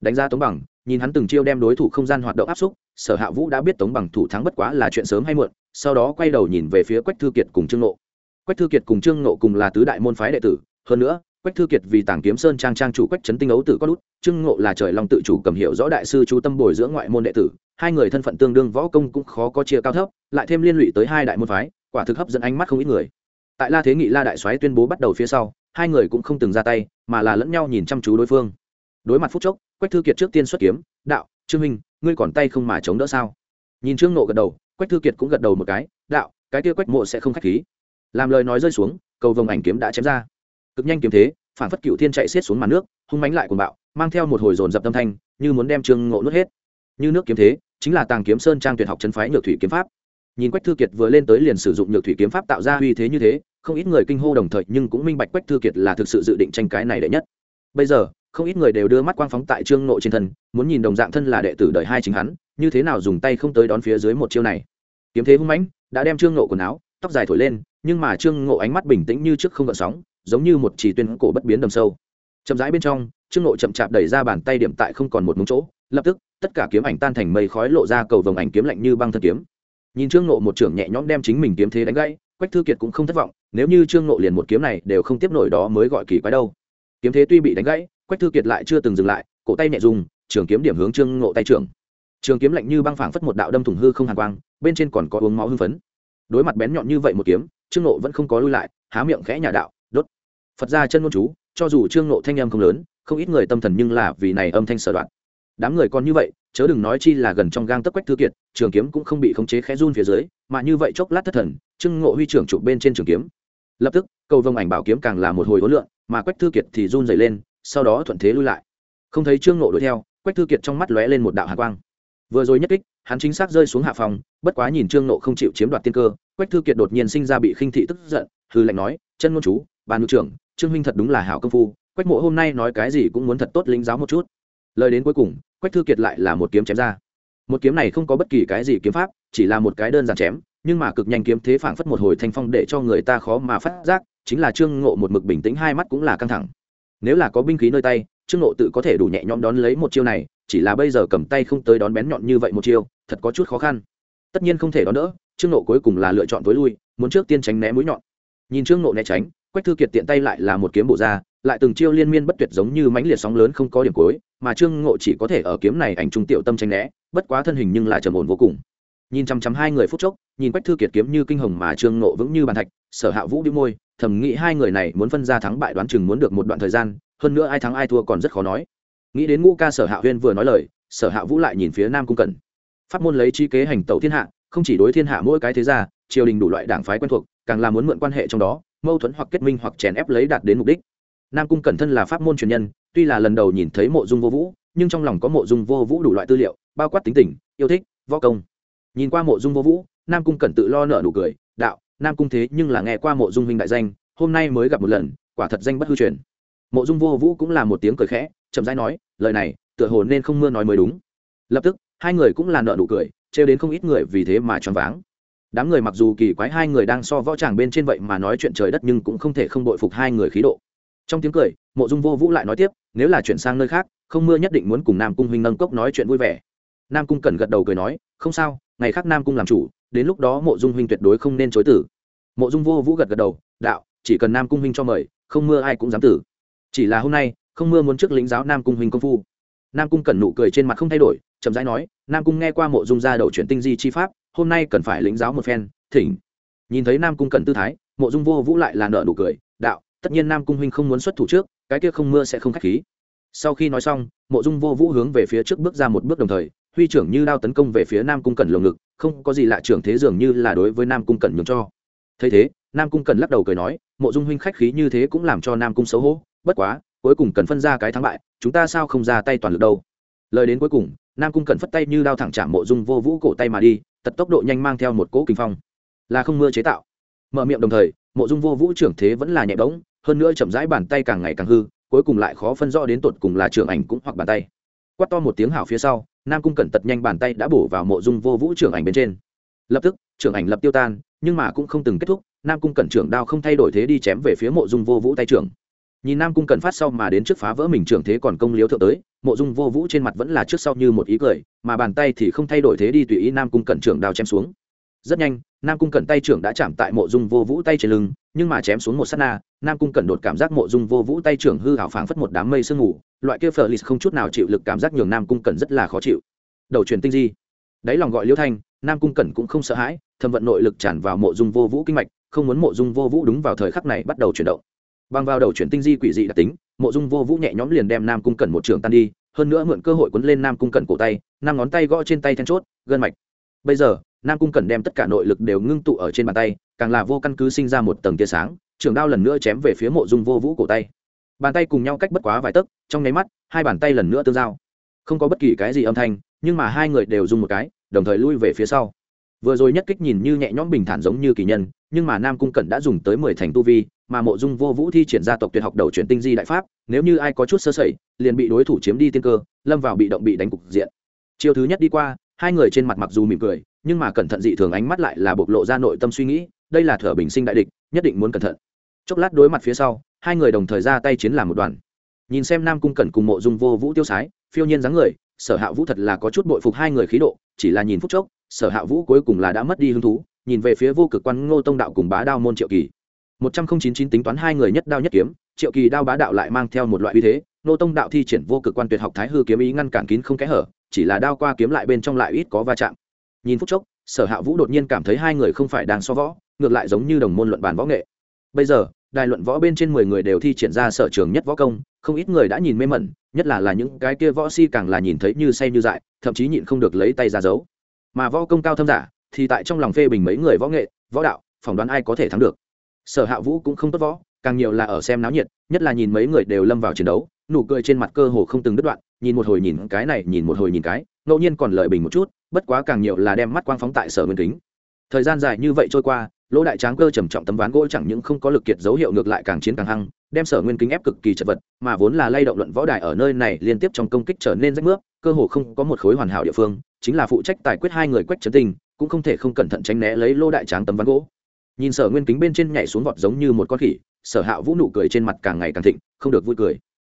Đánh giá tống bằng, nhìn hắn từng chiêu đem đối thủ không gian hoạt động áp xúc, sở hạ vũ đã biết tống bằng thủ thắng bất quá là chuyện sớm hay muộn, sau đó quay đầu nhìn về phía quách thư kiệt cùng trương nộ quách thư kiệt cùng trương nộ cùng là tứ đại môn phái đệ tử, hơn nữa quách thư kiệt vì tàng kiếm sơn trang trang chủ quách trấn tinh ấu tử có đút trương ngộ là trời long tự chủ cầm hiệu rõ đại sư chú tâm bồi dưỡng ngoại môn đệ tử, hai người thân phận tương đương võ công cũng khó có chia cao thấp, lại thêm liên lụy tới hai đại môn phái, quả thực hấp dẫn ánh mắt không ít người. Tại la thế nghị la đại soái tuyên bố bắt đầu phía sau, hai người cũng không từng ra tay, mà là lẫn nhau nhìn chăm chú đối phương. Đối mặt phút chốc, quách thư kiệt trước tiên xuất kiếm, đạo, trương minh, ngươi còn tay không mà chống đỡ sao? Nhìn trương nộ gật đầu, quách thư kiệt cũng gật đầu một cái, đạo, cái kia quách mộ sẽ không k h á c h khí. Làm lời nói rơi xuống, cầu vồng ảnh kiếm đã chém ra cực nhanh kiếm thế, phản phất cựu thiên chạy xiết xuống mặt nước, hung mánh lại cuồng bạo, mang theo một hồi dồn dập tâm thanh, như muốn đem trương ngộ nuốt hết. Như nước kiếm thế, chính là tàng kiếm sơn trang tuyệt học chân phái nhược thủy kiếm pháp. Nhìn quách thư kiệt vừa lên tới liền sử dụng nhược thủy kiếm pháp tạo ra uy thế như thế, không ít người kinh hô đồng thời, nhưng cũng minh bạch quách thư kiệt là thực sự dự định tranh cái này đệ nhất. Bây giờ, không ít người đều đưa mắt quang phóng tại trương ngộ trên thân, muốn nhìn đồng dạng thân là đệ tử đời hai chính hắn, như thế nào dùng tay không tới đón phía dưới một chiêu này. Kiếm thế hung mãnh, đã đem trương ngộ quần áo, tóc dài thổi lên, nhưng mà trương ngộ ánh mắt bình tĩnh như trước không gợn sóng giống như một chỉ tuyên cổ bất biến đầm sâu. Chậm rãi bên trong, trương nội chậm chạp đẩy ra bàn tay điểm tại không còn một mống chỗ, lập tức, tất cả kiếm ảnh tan thành mây khói lộ ra cầu vồng ảnh kiếm lạnh như băng thân kiếm. Nhìn trương nội một trưởng nhẹ nhõm đem chính mình kiếm thế đánh gãy, quách thư kiệt cũng không thất vọng, nếu như trương nộ liền một kiếm này đều không tiếp nổi đó mới gọi kỳ quái đâu. Kiếm thế tuy bị đánh gãy, quách thư kiệt lại chưa từng dừng lại, cổ tay nhẹ dùng, trường kiếm điểm hướng trương nộ tay trưởng. Trường kiếm lạnh như băng phảng phất một đạo đâm thủng hư không hàn quang, bên trên còn có uống máu hưng phấn. Đối mặt bén nhọn như vậy một kiếm, trương nộ vẫn không có lui lại, há miệng khẽ nhà đạo phật ra chân ngôn chú, cho dù trương nộ thanh âm không lớn, không ít người tâm thần nhưng là vì này âm thanh sở đoạn. Đám người còn như vậy, chớ đừng nói chi là gần trong gang tấc quách thư kiệt, trường kiếm cũng không bị khống chế khẽ run phía dưới, mà như vậy chốc lát thất thần, trương ngộ huy trưởng chụp bên trên trường kiếm. Lập tức, cầu vồng ảnh bảo kiếm càng là một hồi hối lượng mà quách thư kiệt thì run dày lên, sau đó thuận thế lui lại. Không thấy trương ngộ đuổi theo, quách thư kiệt trong mắt lóe lên một đạo hạ quang. Vừa rồi nhất kích, hắn chính xác rơi xuống hạ phòng, bất quá nhìn trương ngộ không chịu chiếm đoạt tiên cơ, quách thư kiệt đột nhiên sinh ra bị khinh thị tức giận hư lệnh nói, chân ngôn chú ban ngự trưởng trương huynh thật đúng là hảo công phu, quách mộ hôm nay nói cái gì cũng muốn thật tốt lính giáo một chút. Lời đến cuối cùng, quách thư kiệt lại là một kiếm chém ra. Một kiếm này không có bất kỳ cái gì kiếm pháp, chỉ là một cái đơn giản chém, nhưng mà cực nhanh kiếm thế phảng phất một hồi thanh phong để cho người ta khó mà phát giác, chính là trương ngộ một mực bình tĩnh hai mắt cũng là căng thẳng. Nếu là có binh khí nơi tay, trương ngộ tự có thể đủ nhẹ nhõm đón lấy một chiêu này, chỉ là bây giờ cầm tay không tới đón bén nhọn như vậy một chiêu, thật có chút khó khăn. Tất nhiên không thể đón đỡ, trương ngộ cuối cùng là lựa chọn tối lui, muốn trước tiên tránh né mũi nhọn. Nhìn trương ngộ né tránh quách thư kiệt tiện tay lại là một kiếm bộ ra, lại từng chiêu liên miên bất tuyệt giống như mãnh liệt sóng lớn không có điểm cuối, mà trương ngộ chỉ có thể ở kiếm này ảnh trung tiểu tâm tranh né, bất quá thân hình nhưng lại trầm ổn vô cùng. Nhìn chăm chăm hai người phút chốc, nhìn quách thư kiệt kiếm như kinh hồng mà trương ngộ vững như bàn thạch, sở hạ vũ đĩu môi, thầm nghĩ hai người này muốn phân ra thắng bại đoán chừng muốn được một đoạn thời gian, hơn nữa ai thắng ai thua còn rất khó nói. Nghĩ đến ngũ ca sở hạ huyên vừa nói lời, sở hạ vũ lại nhìn phía nam cung cần pháp môn lấy chi kế hành tẩu thiên hạ, không chỉ đối thiên hạ mỗi cái thế gia, triều đình đủ loại đảng phái quen thuộc, càng là muốn mượn quan hệ trong đó mâu thuẫn hoặc kết minh hoặc chèn ép lấy đạt đến mục đích. Nam cung cẩn thân là pháp môn truyền nhân, tuy là lần đầu nhìn thấy mộ dung vô vũ, nhưng trong lòng có mộ dung vô vũ đủ loại tư liệu, bao quát tính tình, yêu thích, võ công. Nhìn qua mộ dung vô vũ, nam cung cẩn tự lo nợ nụ cười, đạo, nam cung thế nhưng là nghe qua mộ dung huynh đại danh, hôm nay mới gặp một lần, quả thật danh bất hư truyền. Mộ dung vô vũ cũng là một tiếng cười khẽ, chậm rãi nói, lời này, tựa hồ nên không mưa nói mới đúng. Lập tức, hai người cũng là nợ nụ cười, trêu đến không ít người vì thế mà choáng váng đám người mặc dù kỳ quái hai người đang so võ tràng bên trên vậy mà nói chuyện trời đất nhưng cũng không thể không đội phục hai người khí độ. Trong tiếng cười, mộ dung vô vũ lại nói tiếp, nếu là chuyển sang nơi khác, không mưa nhất định muốn cùng nam cung huynh nâng cốc nói chuyện vui vẻ. Nam cung cần gật đầu cười nói, không sao, ngày khác nam cung làm chủ, đến lúc đó mộ dung huynh tuyệt đối không nên chối tử mộ dung vô vũ gật gật đầu, đạo, chỉ cần nam cung huynh cho mời, không mưa ai cũng dám tử. Chỉ là hôm nay, không mưa muốn trước lĩnh giáo nam cung huynh công phu. Nam cung cẩn nụ cười trên mặt không thay đổi, chậm rãi nói, nam cung nghe qua mộ dung ra đầu chuyển tinh di chi pháp hôm nay cần phải lĩnh giáo một phen, thỉnh. Nhìn thấy nam cung Cần tư thái, mộ dung vô vũ lại là nợ nụ cười, đạo, tất nhiên nam cung huynh không muốn xuất thủ trước, cái kia không mưa sẽ không k h á c h khí. Sau khi nói xong, mộ dung vô vũ hướng về phía trước bước ra một bước đồng thời, huy trưởng như đao tấn công về phía nam cung cẩn lồng ngực, không có gì lạ trưởng thế dường như là đối với nam cung cẩn nhường cho. Thấy thế, nam cung cẩn lắc đầu cười nói, mộ dung huynh khách khí như thế cũng làm cho nam cung xấu hổ, bất quá, cuối cùng cần phân ra cái thắng bại, chúng ta sao không ra tay toàn lực đâu. Lời đến cuối cùng, nam cung cẩn phất tay như đao thẳng chạm mộ dung vô vũ cổ tay mà đi tật tốc độ nhanh mang theo một cỗ kinh phong. Là không mưa chế tạo. Mở miệng đồng thời, mộ dung vô vũ trưởng thế vẫn là nhẹ bỗng hơn nữa chậm rãi bàn tay càng ngày càng hư, cuối cùng lại khó phân rõ đến tột cùng là trưởng ảnh cũng hoặc bàn tay. Quát to một tiếng hảo phía sau, nam cung cẩn tật nhanh bàn tay đã bổ vào mộ dung vô vũ trưởng ảnh bên trên. Lập tức, trưởng ảnh lập tiêu tan, nhưng mà cũng không từng kết thúc, nam cung cẩn trưởng đao không thay đổi thế đi chém về phía mộ dung vô vũ tay trưởng nhìn nam cung cần phát sau mà đến trước phá vỡ mình trưởng thế còn công liếu thượng tới, mộ dung vô vũ trên mặt vẫn là trước sau như một ý cười, mà bàn tay thì không thay đổi thế đi tùy ý nam cung cẩn trưởng đao chém xuống. Rất nhanh, nam cung cẩn tay trưởng đã chạm tại mộ dung vô vũ tay trên lưng, nhưng mà chém xuống một s á t na, nam cung cẩn đột cảm giác mộ dung vô vũ tay trưởng hư hảo phảng phất một đám mây sương ngủ loại kia phờ lì không chút nào chịu lực cảm giác nhường nam cung cẩn rất là khó chịu. Đầu truyền tinh di. Đáy lòng gọi liễu thanh, nam cung cẩn cũng không sợ hãi thâm vận nội lực tràn vào mộ dung vô vũ kinh mạch, không muốn mộ dung vô vũ đúng vào thời khắc này bắt đầu chuyển động bằng vào đầu chuyển tinh di quỷ dị đặc tính, mộ dung vô vũ nhẹ nhõm liền đem nam cung cẩn một trường tan đi, hơn nữa mượn cơ hội quấn lên nam cung cẩn cổ tay, năm ngón tay gõ trên tay then chốt, gân mạch. Bây giờ, nam cung cẩn đem tất cả nội lực đều ngưng tụ ở trên bàn tay, càng là vô căn cứ sinh ra một tầng tia sáng, trường đao lần nữa chém về phía mộ dung vô vũ cổ tay. Bàn tay cùng nhau cách bất quá vài tấc, trong nháy mắt, hai bàn tay lần nữa tương giao. Không có bất kỳ cái gì âm thanh, nhưng mà hai người đều dùng một cái, đồng thời lui về phía sau. Vừa rồi nhất kích nhìn như nhẹ nhõm bình thản giống như kỳ nhân, nhưng mà nam cung cẩn đã dùng tới mười thành tu vi mà mộ dung vô vũ thi triển gia tộc tuyệt học đầu chuyển tinh di đại pháp, nếu như ai có chút sơ sẩy, liền bị đối thủ chiếm đi tiên cơ, lâm vào bị động bị đánh cục diện. Chiều thứ nhất đi qua, hai người trên mặt mặc dù mỉm cười, nhưng mà cẩn thận dị thường ánh mắt lại là bộc lộ ra nội tâm suy nghĩ, đây là thở bình sinh đại địch, nhất định muốn cẩn thận. Chốc lát đối mặt phía sau, hai người đồng thời ra tay chiến làm một đoàn. Nhìn xem nam cung cẩn cùng mộ dung vô vũ tiêu sái, phiêu nhiên dáng người, sở hạ vũ thật là có chút bội phục hai người khí độ, chỉ là nhìn phút chốc, sở hạ vũ cuối cùng là đã mất đi hứng thú, nhìn về phía vô cực quan ngô tông đạo cùng bá đao môn triệu kỳ một trăm không chín chín tính toán hai người nhất đao nhất kiếm, triệu kỳ đao bá đạo lại mang theo một loại uy thế, Nô tông đạo thi triển vô cực quan tuyệt học thái hư kiếm ý ngăn cản kín không kẽ hở, chỉ là đao qua kiếm lại bên trong lại ít có va chạm. Nhìn phút chốc, sở hạ vũ đột nhiên cảm thấy hai người không phải đang so võ, ngược lại giống như đồng môn luận bàn võ nghệ. Bây giờ, đài luận võ bên trên mười người đều thi triển ra sở trường nhất võ công, không ít người đã nhìn mê mẩn, nhất là là những cái kia võ si càng là nhìn thấy như say như dại, thậm chí nhịn không được lấy tay ra giấu mà võ công cao thâm giả, thì tại trong lòng phê bình mấy người võ nghệ, võ đạo, phỏng đoán ai có thể thắng được sở hạ vũ cũng không tốt võ, càng nhiều là ở xem náo nhiệt, nhất là nhìn mấy người đều lâm vào chiến đấu, nụ cười trên mặt cơ hồ không từng đứt đoạn, nhìn một hồi nhìn cái này, nhìn một hồi nhìn cái, ngẫu nhiên còn lợi bình một chút, bất quá càng nhiều là đem mắt quang phóng tại sở nguyên kính. Thời gian dài như vậy trôi qua, lỗ đại tráng cơ trầm trọng tấm ván gỗ chẳng những không có lực kiệt dấu hiệu ngược lại càng chiến càng hăng, đem sở nguyên kính ép cực kỳ chật vật, mà vốn là lay động luận võ đài ở nơi này liên tiếp trong công kích trở nên rách nước cơ hồ không có một khối hoàn hảo địa phương, chính là phụ trách tài quyết hai người quách trấn tình, cũng không thể không cẩn thận tránh né lấy lô đại tráng tấm ván gỗ nhìn sở nguyên kính bên trên nhảy xuống vọt giống như một con khỉ, sở hạ vũ nụ cười trên mặt càng ngày càng thịnh, không được vui cười.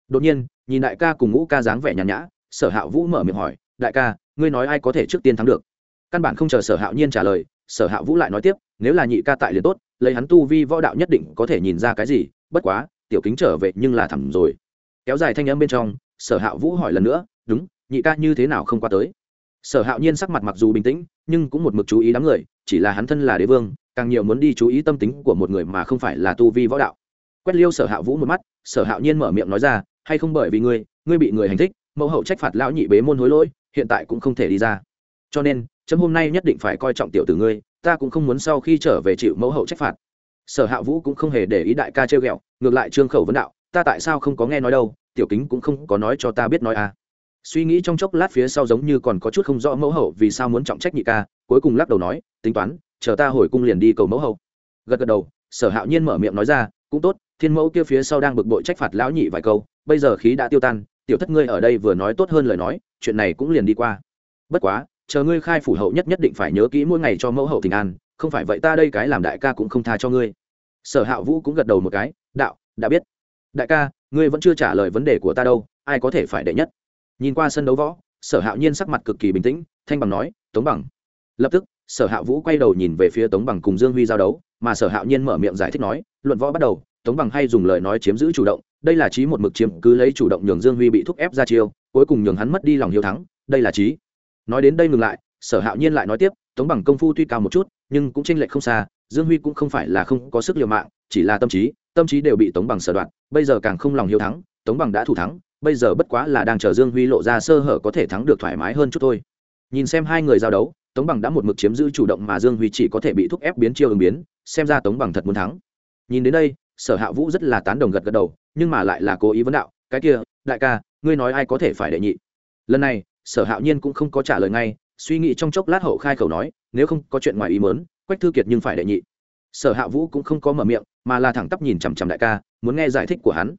Đột nhiên, nhìn đại ca cùng ngũ ca dáng vẻ nhàn nhã, sở hạ vũ mở miệng hỏi, đại ca, ngươi nói ai có thể trước tiên thắng được? Căn bản không chờ sở hạo nhiên trả lời, sở hạ vũ lại nói tiếp, nếu là nhị ca tại liền tốt, lấy hắn tu vi võ đạo nhất định có thể nhìn ra cái gì, bất quá, tiểu kính trở về nhưng là thẳm rồi. Kéo dài thanh âm bên trong, sở hạ vũ hỏi lần nữa, đúng, nhị ca như thế nào không qua tới? Sở hạo nhiên sắc mặt mặc dù bình tĩnh, nhưng cũng một mực chú ý đám người, chỉ là hắn thân là đế vương càng nhiều muốn đi chú ý tâm tính của một người mà không phải là tu vi võ đạo. Quét liêu sở hạ vũ một mắt, sở hạo nhiên mở miệng nói ra, hay không bởi vì ngươi ngươi bị người hành thích, mẫu hậu trách phạt lão nhị bế môn hối lỗi, hiện tại cũng không thể đi ra. Cho nên, chấm hôm nay nhất định phải coi trọng tiểu tử ngươi, ta cũng không muốn sau khi trở về chịu mẫu hậu trách phạt. Sở hạ vũ cũng không hề để ý đại ca trêu ghẹo, ngược lại trương khẩu vấn đạo, ta tại sao không có nghe nói đâu, tiểu kính cũng không có nói cho ta biết nói à. Suy nghĩ trong chốc lát phía sau giống như còn có chút không rõ mẫu hậu vì sao muốn trọng trách nhị ca, cuối cùng lắc đầu nói, tính toán chờ ta hồi cung liền đi cầu mẫu hậu. Gật gật đầu, sở hạo nhiên mở miệng nói ra, cũng tốt, thiên mẫu kia phía sau đang bực bội trách phạt lão nhị vài câu, bây giờ khí đã tiêu tan, tiểu thất ngươi ở đây vừa nói tốt hơn lời nói, chuyện này cũng liền đi qua. Bất quá, chờ ngươi khai phủ hậu nhất nhất định phải nhớ kỹ mỗi ngày cho mẫu hậu tình an, không phải vậy ta đây cái làm đại ca cũng không tha cho ngươi. Sở hạ vũ cũng gật đầu một cái, đạo, đã biết. Đại ca, ngươi vẫn chưa trả lời vấn đề của ta đâu, ai có thể phải đệ nhất? Nhìn qua sân đấu võ, sở hạo nhiên sắc mặt cực kỳ bình tĩnh, thanh bằng nói, tống bằng. Lập tức sở hạ vũ quay đầu nhìn về phía tống bằng cùng dương huy giao đấu, mà sở hạo nhiên mở miệng giải thích nói, luận võ bắt đầu, tống bằng hay dùng lời nói chiếm giữ chủ động, đây là trí một mực chiếm, cứ lấy chủ động nhường dương huy bị thúc ép ra chiêu, cuối cùng nhường hắn mất đi lòng hiếu thắng, đây là trí nói đến đây ngừng lại, sở hạo nhiên lại nói tiếp, tống bằng công phu tuy cao một chút, nhưng cũng tranh lệch không xa, dương huy cũng không phải là không có sức liều mạng, chỉ là tâm trí tâm trí đều bị tống bằng sở đoạn bây giờ càng không lòng hiếu thắng, tống bằng đã thủ thắng, bây giờ bất quá là đang chờ dương huy lộ ra sơ hở có thể thắng được thoải mái hơn chút thôi. Nhìn xem hai người giao đấu tống bằng đã một mực chiếm giữ chủ động mà dương huy chỉ có thể bị thúc ép biến chiêu ứng biến, xem ra tống bằng thật muốn thắng. Nhìn đến đây, sở hạ vũ rất là tán đồng gật gật đầu, nhưng mà lại là cố ý vấn đạo, cái kia, đại ca, ngươi nói ai có thể phải đệ nhị? Lần này, sở hạo nhiên cũng không có trả lời ngay, suy nghĩ trong chốc lát hậu khai khẩu nói, nếu không có chuyện ngoài ý mớn quách thư kiệt nhưng phải đệ nhị. Sở hạ vũ cũng không có mở miệng, mà là thẳng tắp nhìn chằm chằm đại ca, muốn nghe giải thích của hắn.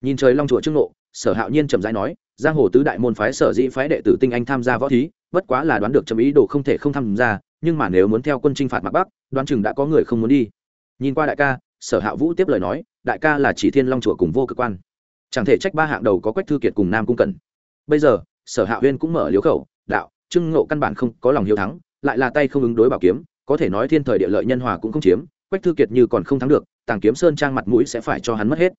Nhìn trời long chùa trương nộ sở hạo nhiên chậm rãi nói, giang hồ tứ đại môn phái sở dĩ phái đệ tử tinh anh tham gia võ thí, bất quá là đoán được chấm ý đồ không thể không tham gia, nhưng mà nếu muốn theo quân chinh phạt mặc bắc, đoán chừng đã có người không muốn đi. Nhìn qua đại ca, sở hạ vũ tiếp lời nói, đại ca là chỉ thiên long chùa cùng vô cực quan. Chẳng thể trách ba hạng đầu có quách thư kiệt cùng nam cung cần bây giờ, sở hạ huyên cũng mở liếu khẩu, đạo trưng ngộ căn bản không có lòng hiếu thắng, lại là tay không ứng đối bảo kiếm, có thể nói thiên thời địa lợi nhân hòa cũng không chiếm, quách thư kiệt như còn không thắng được, tàng kiếm sơn trang mặt mũi sẽ phải cho hắn mất hết.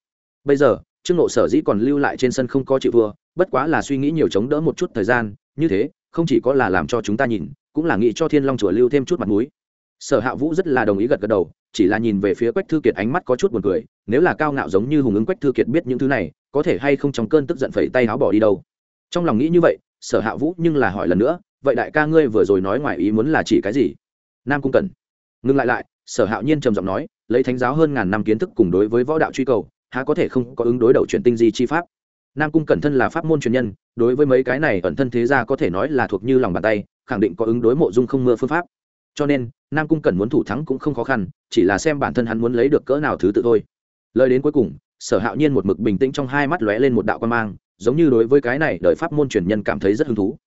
Bây giờ trương Nộ sở dĩ còn lưu lại trên sân không có chịu thua, bất quá là suy nghĩ nhiều chống đỡ một chút thời gian, như thế, không chỉ có là làm cho chúng ta nhìn, cũng là nghĩ cho thiên long chùa lưu thêm chút mặt mũi. Sở hạ vũ rất là đồng ý gật gật đầu, chỉ là nhìn về phía quách thư kiệt ánh mắt có chút buồn cười, nếu là cao ngạo giống như hùng ứng quách thư kiệt biết những thứ này, có thể hay không trong cơn tức giận phẩy tay áo bỏ đi đâu. Trong lòng nghĩ như vậy, sở hạ vũ nhưng là hỏi lần nữa, vậy đại ca ngươi vừa rồi nói ngoài ý muốn là chỉ cái gì? Nam cung cần ngừng lại lại, sở hạo nhiên trầm giọng nói, lấy thánh giáo hơn ngàn năm kiến thức cùng đối với võ đạo truy cầu há có thể không có ứng đối đầu chuyển tinh di chi pháp. Nam cung cẩn thân là pháp môn truyền nhân, đối với mấy cái này ẩn thân thế gia có thể nói là thuộc như lòng bàn tay, khẳng định có ứng đối mộ dung không mưa phương pháp. Cho nên, nam cung cẩn muốn thủ thắng cũng không khó khăn, chỉ là xem bản thân hắn muốn lấy được cỡ nào thứ tự thôi. Lời đến cuối cùng, sở hạo nhiên một mực bình tĩnh trong hai mắt lóe lên một đạo quan mang, giống như đối với cái này đợi pháp môn truyền nhân cảm thấy rất hứng thú.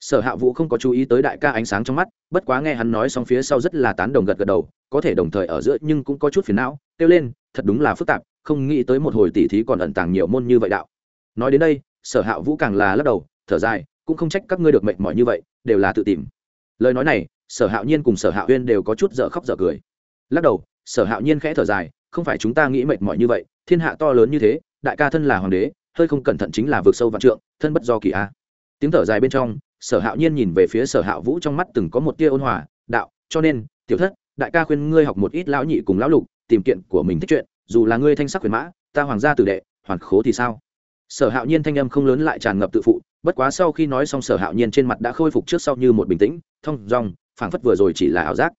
Sở hạ vũ không có chú ý tới đại ca ánh sáng trong mắt, bất quá nghe hắn nói xong phía sau rất là tán đồng gật gật đầu, có thể đồng thời ở giữa nhưng cũng có chút phiền não, kêu lên, thật đúng là phức tạp không nghĩ tới một hồi tỉ thí còn ẩn tàng nhiều môn như vậy đạo. Nói đến đây, sở hạ vũ càng là lắc đầu, thở dài, cũng không trách các ngươi được mệnh mỏi như vậy, đều là tự tìm. Lời nói này, sở hạo nhiên cùng sở hạo huyên đều có chút dở khóc dở cười. Lắc đầu, sở hạo nhiên khẽ thở dài, không phải chúng ta nghĩ mệt mỏi như vậy, thiên hạ to lớn như thế, đại ca thân là hoàng đế, hơi không cẩn thận chính là vượt sâu vạn trượng, thân bất do kỳ a. Tiếng thở dài bên trong, sở hạo nhiên nhìn về phía sở hạo vũ trong mắt từng có một tia ôn hòa, đạo, cho nên, tiểu thất, đại ca khuyên ngươi học một ít lão nhị cùng lão lục, tìm kiện của mình thích chuyện dù là ngươi thanh sắc huyền mã, ta hoàng gia tử đệ, hoàn khố thì sao? Sở hạo nhiên thanh âm không lớn lại tràn ngập tự phụ, bất quá sau khi nói xong sở hạo nhiên trên mặt đã khôi phục trước sau như một bình tĩnh thong dong, phảng phất vừa rồi chỉ là ảo giác.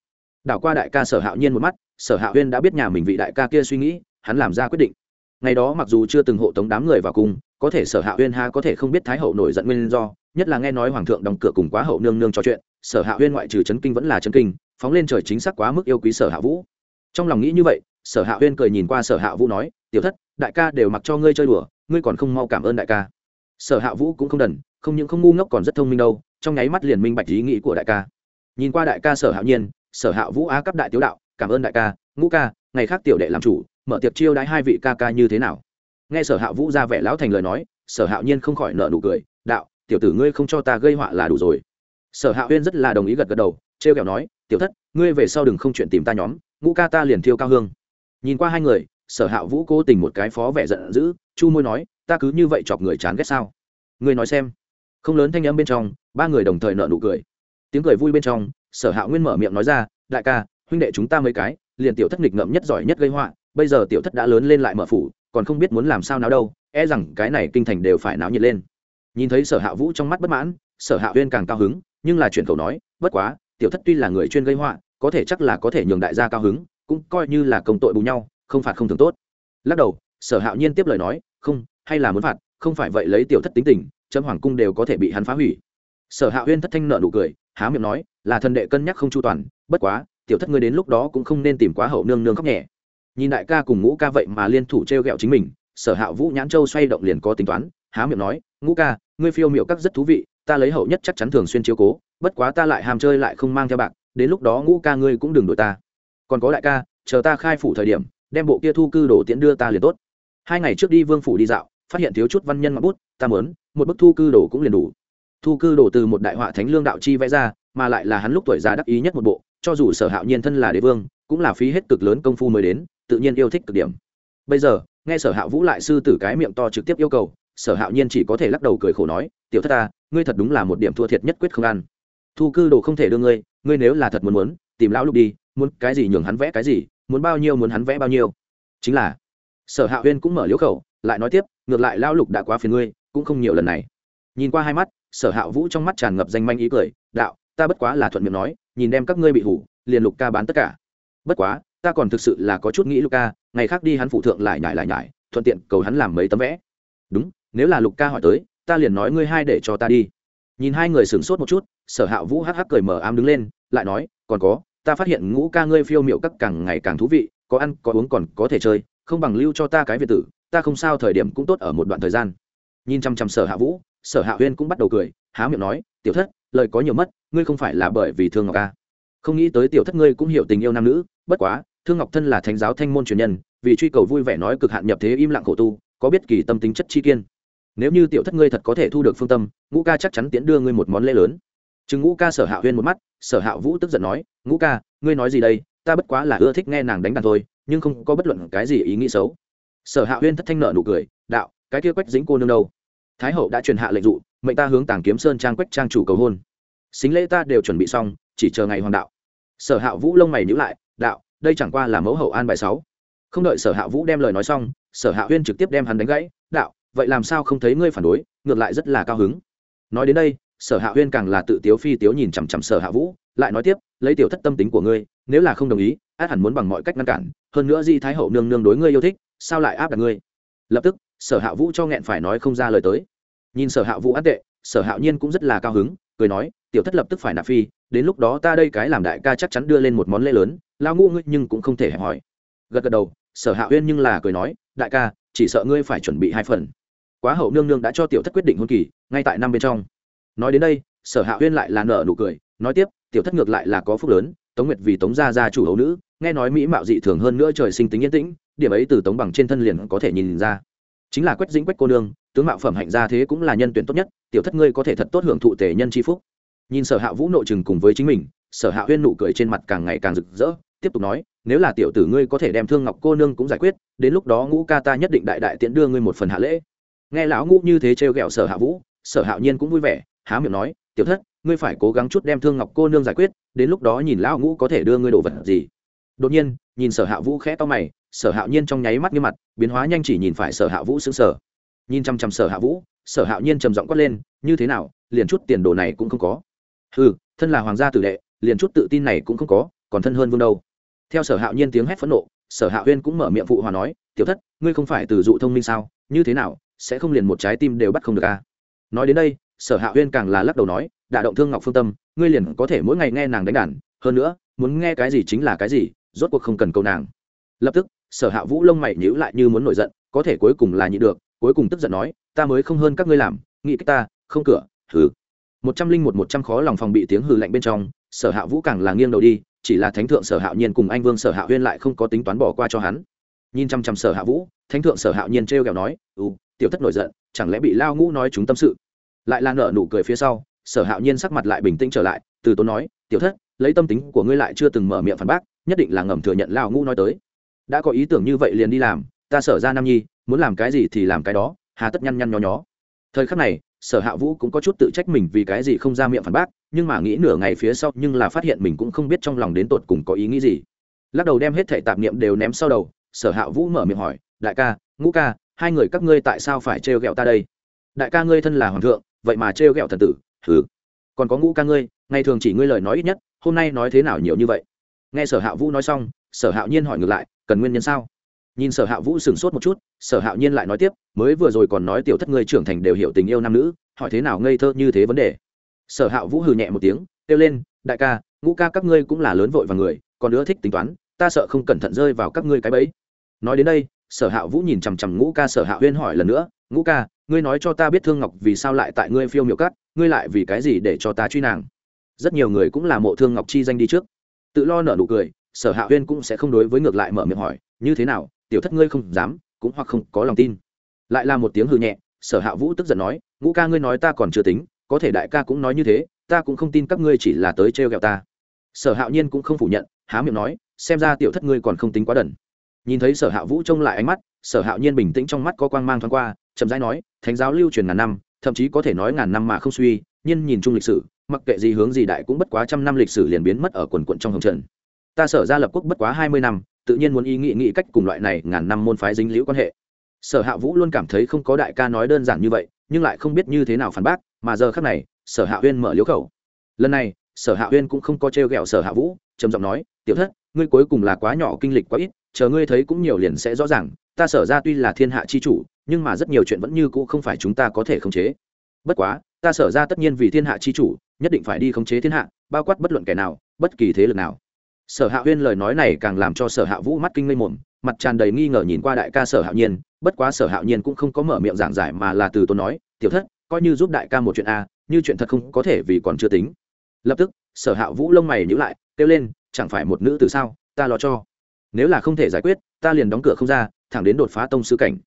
Đảo qua đại ca sở hạo nhiên một mắt, sở hạo huyên đã biết nhà mình vị đại ca kia suy nghĩ, hắn làm ra quyết định. Ngày đó mặc dù chưa từng hộ tống đám người vào cung có thể sở hạo huyên ha có thể không biết thái hậu nổi giận nguyên do, nhất là nghe nói hoàng thượng đóng cửa cùng quá hậu nương nương trò chuyện, sở hạ huyên ngoại trừ chấn kinh vẫn là chấn kinh, phóng lên trời chính xác quá mức yêu quý sở hạ vũ. Trong lòng nghĩ như vậy sở hạ huyên cười nhìn qua sở hạ vũ nói, tiểu thất, đại ca đều mặc cho ngươi chơi đùa, ngươi còn không mau cảm ơn đại ca. Sở hạ vũ cũng không đần, không những không ngu ngốc còn rất thông minh đâu, trong nháy mắt liền minh bạch ý nghĩ của đại ca. Nhìn qua đại ca sở hạ nhiên, sở hạ vũ á cấp đại tiếu đạo, cảm ơn đại ca, ngũ ca, ngày khác tiểu đệ làm chủ, mở tiệc chiêu đãi hai vị ca ca như thế nào? Nghe sở hạ vũ ra vẻ lão thành lời nói, sở hạ nhiên không khỏi nợ nụ cười, đạo, tiểu tử ngươi không cho ta gây họa là đủ rồi. Sở hạ huyên rất là đồng ý gật gật đầu t r e o kẹo nói, tiểu thất, ngươi về sau đừng không chuyện tìm ta nhóm, ngũ ca ta liền thiêu cao hương nhìn qua hai người, sở hạ vũ cố tình một cái phó vẻ giận dữ, chu môi nói, ta cứ như vậy chọc người chán ghét sao? Ngươi nói xem. Không lớn thanh âm bên trong, ba người đồng thời nợ nụ cười. Tiếng cười vui bên trong, sở hạ nguyên mở miệng nói ra, đại ca, huynh đệ chúng ta mấy cái, liền tiểu thất nghịch ngợm nhất giỏi nhất gây họa, bây giờ tiểu thất đã lớn lên lại mở phủ, còn không biết muốn làm sao nào đâu e rằng cái này kinh thành đều phải náo nhiệt lên. Nhìn thấy sở hạ vũ trong mắt bất mãn, sở hạ huyên càng cao hứng, nhưng là chuyện khẩu nói, bất quá, tiểu thất tuy là người chuyên gây họa, có thể chắc là có thể nhường đại gia cao hứng cũng coi như là công tội bù nhau, không phạt không thường tốt. Lắc đầu, sở hạo nhiên tiếp lời nói, không, hay là muốn phạt, không phải vậy lấy tiểu thất tính tình, trâm hoàng cung đều có thể bị hắn phá hủy. Sở hạ huyên thất thanh nợ nụ cười, há miệng nói, là thần đệ cân nhắc không chu toàn, bất quá, tiểu thất ngươi đến lúc đó cũng không nên tìm quá hậu nương nương khóc nhẹ. Nhìn đại ca cùng ngũ ca vậy mà liên thủ t r e o g ẹ o chính mình, sở hạ vũ nhãn châu xoay động liền có tính toán, há miệng nói, ngũ ca, ngươi phiêu miệu các rất thú vị, ta lấy hậu nhất chắc chắn thường xuyên chiếu cố, bất quá ta lại hàm chơi lại không mang theo bạc, đến lúc đó ngũ ca ngươi cũng đừng đổi ta còn có đại ca, chờ ta khai phủ thời điểm, đem bộ kia thu cư đồ tiễn đưa ta liền tốt. Hai ngày trước đi vương phủ đi dạo, phát hiện thiếu chút văn nhân mặc bút, ta mớn, một bức thu cư đồ cũng liền đủ. Thu cư đồ từ một đại họa thánh lương đạo chi vẽ ra, mà lại là hắn lúc tuổi già đắc ý nhất một bộ, cho dù sở hạo nhiên thân là đế vương, cũng là phí hết cực lớn công phu mới đến, tự nhiên yêu thích cực điểm. Bây giờ, nghe sở hạo vũ lại sư tử cái miệng to trực tiếp yêu cầu, sở hạo nhiên chỉ có thể lắc đầu cười khổ nói, tiểu thất ta, ngươi thật đúng là một điểm thua thiệt nhất quyết không ăn. Thu cư đồ không thể đưa ngươi ngươi nếu là thật muốn muốn, tìm lão lục đi muốn cái gì nhường hắn vẽ cái gì, muốn bao nhiêu muốn hắn vẽ bao nhiêu. Chính là, sở hạ huyên cũng mở liễu khẩu, lại nói tiếp, ngược lại lão lục đã quá phiền ngươi, cũng không nhiều lần này. Nhìn qua hai mắt, sở hạ vũ trong mắt tràn ngập danh manh ý cười, đạo, ta bất quá là thuận miệng nói, nhìn đem các ngươi bị hủ, liền lục ca bán tất cả. Bất quá, ta còn thực sự là có chút nghĩ lục ca, ngày khác đi hắn phụ thượng lại nhải lại nhải, thuận tiện cầu hắn làm mấy tấm vẽ. Đúng, nếu là lục ca hỏi tới, ta liền nói ngươi hai để cho ta đi. Nhìn hai người sửng sốt một chút, sở hạ vũ hắc hắc cười mờ ám đứng lên, lại nói, còn có ta phát hiện ngũ ca ngươi phiêu miệu các càng ngày càng thú vị, có ăn, có uống còn có thể chơi, không bằng lưu cho ta cái việt tử, ta không sao thời điểm cũng tốt ở một đoạn thời gian. Nhìn chăm chăm sở hạ vũ, sở hạ huyên cũng bắt đầu cười, há miệng nói, tiểu thất, lời có nhiều mất, ngươi không phải là bởi vì thương ngọc ca không nghĩ tới tiểu thất ngươi cũng hiểu tình yêu nam nữ, bất quá, thương ngọc thân là thánh giáo thanh môn truyền nhân, vì truy cầu vui vẻ nói cực hạn nhập thế im lặng khổ tu, có biết kỳ tâm tính chất chi kiên. Nếu như tiểu thất ngươi thật có thể thu được phương tâm, ngũ ca chắc chắn tiễn đưa ngươi một món lễ lớn. Chừng ngũ ca sở hạ huyên một mắt sở hạ vũ tức giận nói, ngũ ca, ngươi nói gì đây? Ta bất quá là ưa thích nghe nàng đánh đàn thôi, nhưng không có bất luận cái gì ý nghĩ xấu. Sở hạ huyên thất thanh nợ nụ cười, đạo, cái kia quách dính cô nương đâu? Thái hậu đã truyền hạ lệnh dụ, mệnh ta hướng tàng kiếm sơn trang quách trang chủ cầu hôn. Xính lễ ta đều chuẩn bị xong, chỉ chờ ngày hoàng đạo. Sở hạ vũ lông mày nhữ lại, đạo, đây chẳng qua là mẫu hậu an bài sáu. Không đợi sở hạ vũ đem lời nói xong, sở hạ huyên trực tiếp đem hắn đánh gãy, đạo, vậy làm sao không thấy ngươi phản đối, ngược lại rất là cao hứng. Nói đến đây sở hạ huyên càng là tự tiếu phi tiếu nhìn chằm chằm sở hạ vũ, lại nói tiếp, lấy tiểu thất tâm tính của ngươi, nếu là không đồng ý, át hẳn muốn bằng mọi cách ngăn cản, hơn nữa di thái hậu nương nương đối ngươi yêu thích, sao lại áp đặt ngươi? Lập tức, sở hạ vũ cho nghẹn phải nói không ra lời tới. Nhìn sở hạ vũ át tệ, sở hạ nhiên cũng rất là cao hứng, cười nói, tiểu thất lập tức phải nạp phi, đến lúc đó ta đây cái làm đại ca chắc chắn đưa lên một món lễ lớn lao ngu ngươi nhưng cũng không thể hẹp hỏi gật gật đầu, sở hạ uyên nhưng là cười nói, đại ca, chỉ sợ ngươi phải chuẩn bị hai phần. Quá hậu nương nương đã cho tiểu thất quyết định hôn kỳ, ngay tại năm bên trong nói đến đây, sở hạ huyên lại là nở nụ cười, nói tiếp, tiểu thất ngược lại là có phúc lớn, tống nguyệt vì tống gia gia chủ hậu nữ, nghe nói mỹ mạo dị thường hơn nữa trời sinh tính yên tĩnh, điểm ấy từ tống bằng trên thân liền có thể nhìn ra. Chính là quách dĩnh quách cô nương, tướng mạo phẩm hạnh gia thế cũng là nhân tuyển tốt nhất, tiểu thất ngươi có thể thật tốt hưởng thụ tề nhân c phúc. Nhìn sở hạ vũ nội chừng cùng với chính mình, sở hạ huyên nụ cười trên mặt càng ngày càng rực rỡ, tiếp tục nói, nếu là tiểu tử ngươi có thể đem thương ngọc cô nương cũng giải quyết, đến lúc đó ngũ ca ta nhất định đại đại tiễn đưa ngươi một phần hạ lễ. Nghe lão ngũ như thế trêu ghẹo sở hạ vũ, sở hạo nhiên cũng vui vẻ há miệng nói, tiểu thất, ngươi phải cố gắng chút đem thương ngọc cô nương giải quyết, đến lúc đó nhìn lão ngũ có thể đưa ngươi đồ vật gì. Đột nhiên, nhìn sở hạ vũ khẽ to mày, sở hạo nhiên trong nháy mắt như mặt, biến hóa nhanh chỉ nhìn phải sở hạ vũ xứng sở nhìn chăm chăm sở hạ vũ, sở hạo nhiên trầm giọng quát lên, như thế nào, liền chút tiền đồ này cũng không có? Ừ thân là hoàng gia tử đệ, liền chút tự tin này cũng không có, còn thân hơn vương đâu. Theo sở hạo nhiên tiếng hét phẫn nộ, sở hạ huyên cũng mở miệng phụ hòa nói, tiểu thất, ngươi không phải từ dụ thông minh sao? Như thế nào, sẽ không liền một trái tim đều bắt không được à? Nói đến đây sở hạ huyên càng là lắc đầu nói, đả động thương ngọc phương tâm, ngươi liền có thể mỗi ngày nghe nàng đánh đàn, hơn nữa, muốn nghe cái gì chính là cái gì, rốt cuộc không cần câu nàng. Lập tức, sở hạ vũ lông mày nhíu lại như muốn nổi giận, có thể cuối cùng là nhị được, cuối cùng tức giận nói, ta mới không hơn các ngươi làm, nghĩ cách ta, không cửa, hừ. Một trăm linh một một trăm khó lòng phòng bị tiếng hừ lạnh bên trong, sở hạ vũ càng là nghiêng đầu đi, chỉ là thánh thượng sở hạ nhiên cùng anh vương sở hạ huyên lại không có tính toán bỏ qua cho hắn. Nhìn chăm chăm sở hạ vũ, thánh thượng sở hạ nhiên t r kẹo nói ừ tiểu thất nổi giận, chẳng lẽ bị lao ngũ nói chúng tâm sự? Lại lan nở nụ cười phía sau, sở hạo nhiên sắc mặt lại bình tĩnh trở lại, từ tốn nói, tiểu thất, lấy tâm tính của ngươi lại chưa từng mở miệng phản bác, nhất định là ngầm thừa nhận lao ngũ nói tới. Đã có ý tưởng như vậy liền đi làm, ta sở ra nam nhi, muốn làm cái gì thì làm cái đó, hà tất nhăn nhăn nhó nhó. Thời khắc này, sở hạ vũ cũng có chút tự trách mình vì cái gì không ra miệng phản bác, nhưng mà nghĩ nửa ngày phía sau nhưng là phát hiện mình cũng không biết trong lòng đến tột cùng có ý nghĩ gì. Lắc đầu đem hết thẻ tạp niệm đều ném sau đầu, sở hạ vũ mở miệng hỏi, đại ca, ngũ ca, hai người các ngươi tại sao phải trêu ghẹo ta đây? Đại ca ngươi thân là hoàng thượng vậy mà trêu ghẹo thần tử, hừ. Còn có ngũ ca ngươi, ngày thường chỉ ngươi lời nói ít nhất, hôm nay nói thế nào nhiều như vậy? Nghe sở hạ vũ nói xong, sở hạo nhiên hỏi ngược lại, cần nguyên nhân sao? Nhìn sở hạ vũ sửng sốt một chút, sở hạo nhiên lại nói tiếp, mới vừa rồi còn nói tiểu thất ngươi trưởng thành đều hiểu tình yêu nam nữ, hỏi thế nào ngây thơ như thế vấn đề. Sở hạ vũ hừ nhẹ một tiếng, kêu lên, đại ca, ngũ ca các ngươi cũng là lớn vội và người, còn nữa thích tính toán, ta sợ không cẩn thận rơi vào các ngươi cái bẫy. Nói đến đây, sở hạ vũ nhìn chằm chằm ngũ ca, sở hạ huyên hỏi lần nữa, ngũ ca ngươi nói cho ta biết thương ngọc vì sao lại tại ngươi phiêu miệu cắt ngươi lại vì cái gì để cho ta truy nàng? Rất nhiều người cũng là mộ thương ngọc chi danh đi trước. Tự lo nở nụ cười, sở hạ huyên cũng sẽ không đối với ngược lại mở miệng hỏi, như thế nào, tiểu thất ngươi không dám, cũng hoặc không có lòng tin? Lại là một tiếng hư nhẹ, sở hạ vũ tức giận nói, ngũ ca ngươi nói ta còn chưa tính, có thể đại ca cũng nói như thế, ta cũng không tin các ngươi chỉ là tới trêu ghẹo ta. Sở hạo nhiên cũng không phủ nhận, há miệng nói, xem ra tiểu thất ngươi còn không tính quá đần. Nhìn thấy sở hạ vũ trông lại ánh mắt, sở hạo nhiên bình tĩnh trong mắt có quang mang thoáng qua, chậm rãi nói thánh giáo lưu truyền ngàn năm, thậm chí có thể nói ngàn năm mà không suy nhưng nhìn chung lịch sử, mặc kệ gì hướng gì đại cũng bất quá trăm năm lịch sử liền biến mất ở quần quận trong hồng trần. Ta sở ra lập quốc bất quá hai mươi năm, tự nhiên muốn ý nghĩ nghĩ cách cùng loại này ngàn năm môn phái dính liễu quan hệ. Sở hạ vũ luôn cảm thấy không có đại ca nói đơn giản như vậy, nhưng lại không biết như thế nào phản bác, mà giờ khác này, sở hạ huyên mở liếu khẩu. Lần này, sở hạ huyên cũng không có t r sở hạ vũ, trầm giọng nói, tiểu thất, ngươi cuối cùng là quá nhỏ kinh lịch quá ít, chờ ngươi thấy cũng nhiều liền sẽ rõ ràng, ta sở ra tuy là thiên hạ chi chủ nhưng mà rất nhiều chuyện vẫn như cũ không phải chúng ta có thể khống chế. Bất quá, ta sở ra tất nhiên vì thiên hạ chi chủ, nhất định phải đi khống chế thiên hạ, bao quát bất luận kẻ nào, bất kỳ thế lực nào. Sở hạ huyên lời nói này càng làm cho sở hạ vũ mắt kinh ngây mồm, mặt tràn đầy nghi ngờ nhìn qua đại ca sở hạo nhiên, bất quá sở hạo nhiên cũng không có mở miệng giảng giải mà là từ tôi nói, tiểu thất, coi như giúp đại ca một chuyện a, như chuyện thật không có thể vì còn chưa tính. Lập tức, sở hạ vũ lông mày nhữ lại, kêu lên, chẳng phải một nữ từ sao? Ta lo cho. Nếu là không thể giải quyết, ta liền đóng cửa không ra, thẳng đến đột phá tông sư cảnh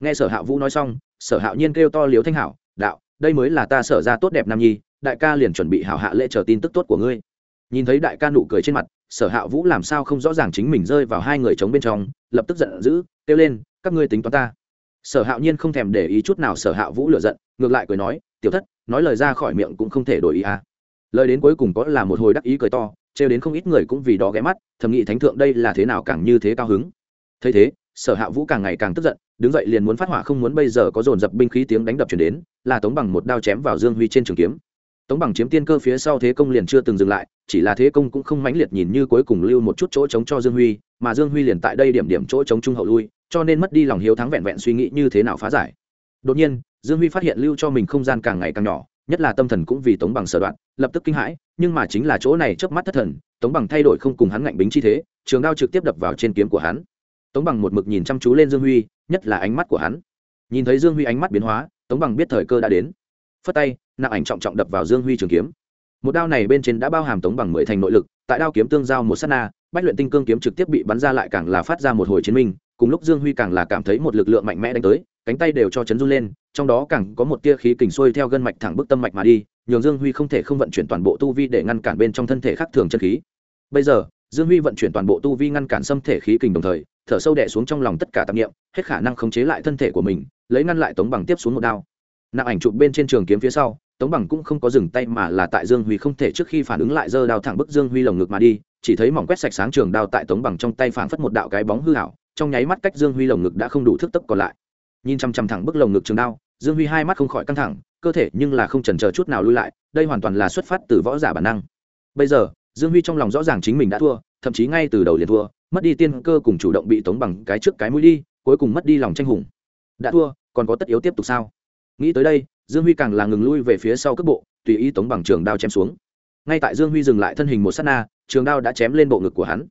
nghe sở hạ vũ nói xong, sở hạo nhiên kêu to liếu thanh hảo, đạo, đây mới là ta sở ra tốt đẹp nam nhi, đại ca liền chuẩn bị hảo hạ lễ chờ tin tức tốt của ngươi. Nhìn thấy đại ca nụ cười trên mặt, sở hạ vũ làm sao không rõ ràng chính mình rơi vào hai người chống bên trong, lập tức giận dữ, kêu lên, các ngươi tính toán ta. Sở hạo nhiên không thèm để ý chút nào sở hạ vũ lựa giận, ngược lại cười nói, tiểu thất, nói lời ra khỏi miệng cũng không thể đổi ý à. lời đến cuối cùng có là một hồi đắc ý cười to, trêu đến không ít người cũng vì đó ghé mắt, thầm nghĩ thánh thượng đây là thế nào càng như thế cao hứng. Thấy thế sở hạ vũ càng ngày càng tức giận, đứng dậy liền muốn phát hỏa không muốn bây giờ có dồn dập binh khí tiếng đánh đập chuyển đến, là tống bằng một đao chém vào dương huy trên trường kiếm. Tống bằng chiếm tiên cơ phía sau thế công liền chưa từng dừng lại, chỉ là thế công cũng không mãnh liệt nhìn như cuối cùng lưu một chút chỗ chống cho dương huy, mà dương huy liền tại đây điểm điểm chỗ chống trung hậu lui, cho nên mất đi lòng hiếu thắng vẹn vẹn suy nghĩ như thế nào phá giải. Đột nhiên, dương huy phát hiện lưu cho mình không gian càng ngày càng nhỏ, nhất là tâm thần cũng vì tống bằng sở đoạn, lập tức kinh hãi, nhưng mà chính là chỗ này chớp mắt thất thần, tống bằng thay đổi không cùng hắn ngạnh bính chi thế, trường đao trực tiếp đập vào trên kiếm của hắn tống bằng một mực nhìn chăm chú lên dương huy, nhất là ánh mắt của hắn. Nhìn thấy dương huy ánh mắt biến hóa, tống bằng biết thời cơ đã đến. Phất tay, nặng ảnh trọng trọng đập vào dương huy trường kiếm. Một đao này bên trên đã bao hàm tống bằng mười thành nội lực, tại đao kiếm tương giao một s á t na, bách luyện tinh cương kiếm trực tiếp bị bắn ra lại càng là phát ra một hồi chiến minh, cùng lúc dương huy càng là cảm thấy một lực lượng mạnh mẽ đánh tới, cánh tay đều cho chấn run lên, trong đó càng có một tia khí kình xuôi theo gân mạch thẳng bức tâm mạch mà đi, nhường dương huy không thể không vận chuyển toàn bộ tu vi để ngăn cản bên trong thân thể khác thường chân khí. Bây giờ, dương huy vận chuyển toàn bộ tu vi ngăn cản xâm thể khí kình đồng thời thở sâu đẻ xuống trong lòng tất cả tạp nghiệm hết khả năng khống chế lại thân thể của mình, lấy ngăn lại tống bằng tiếp xuống một đao. Nặng ảnh chụp bên trên trường kiếm phía sau, tống bằng cũng không có dừng tay mà là tại dương huy không thể trước khi phản ứng lại giơ đao thẳng bức dương huy lồng ngực mà đi, chỉ thấy mỏng quét sạch sáng trường đao tại tống bằng trong tay phảng phất một đạo cái bóng hư hảo trong nháy mắt cách dương huy lồng ngực đã không đủ thức tức còn lại. Nhìn chằm chằm thẳng bức lồng ngực trường đao, dương huy hai mắt không khỏi căng thẳng, cơ thể nhưng là không chần chờ chút nào lui lại, đây hoàn toàn là xuất phát từ võ giả bản năng. Bây giờ, dương huy trong lòng rõ ràng chính mình đã thua, thậm chí ngay từ đầu liền thua mất đi tiên cơ cùng chủ động bị tống bằng cái trước cái mũi đi, cuối cùng mất đi lòng tranh hùng. Đã thua, còn có tất yếu tiếp tục sao? Nghĩ tới đây, dương huy càng là ngừng lui về phía sau cước bộ, tùy ý tống bằng trường đao chém xuống. Ngay tại dương huy dừng lại thân hình một s á t na, trường đao đã chém lên bộ ngực của hắn.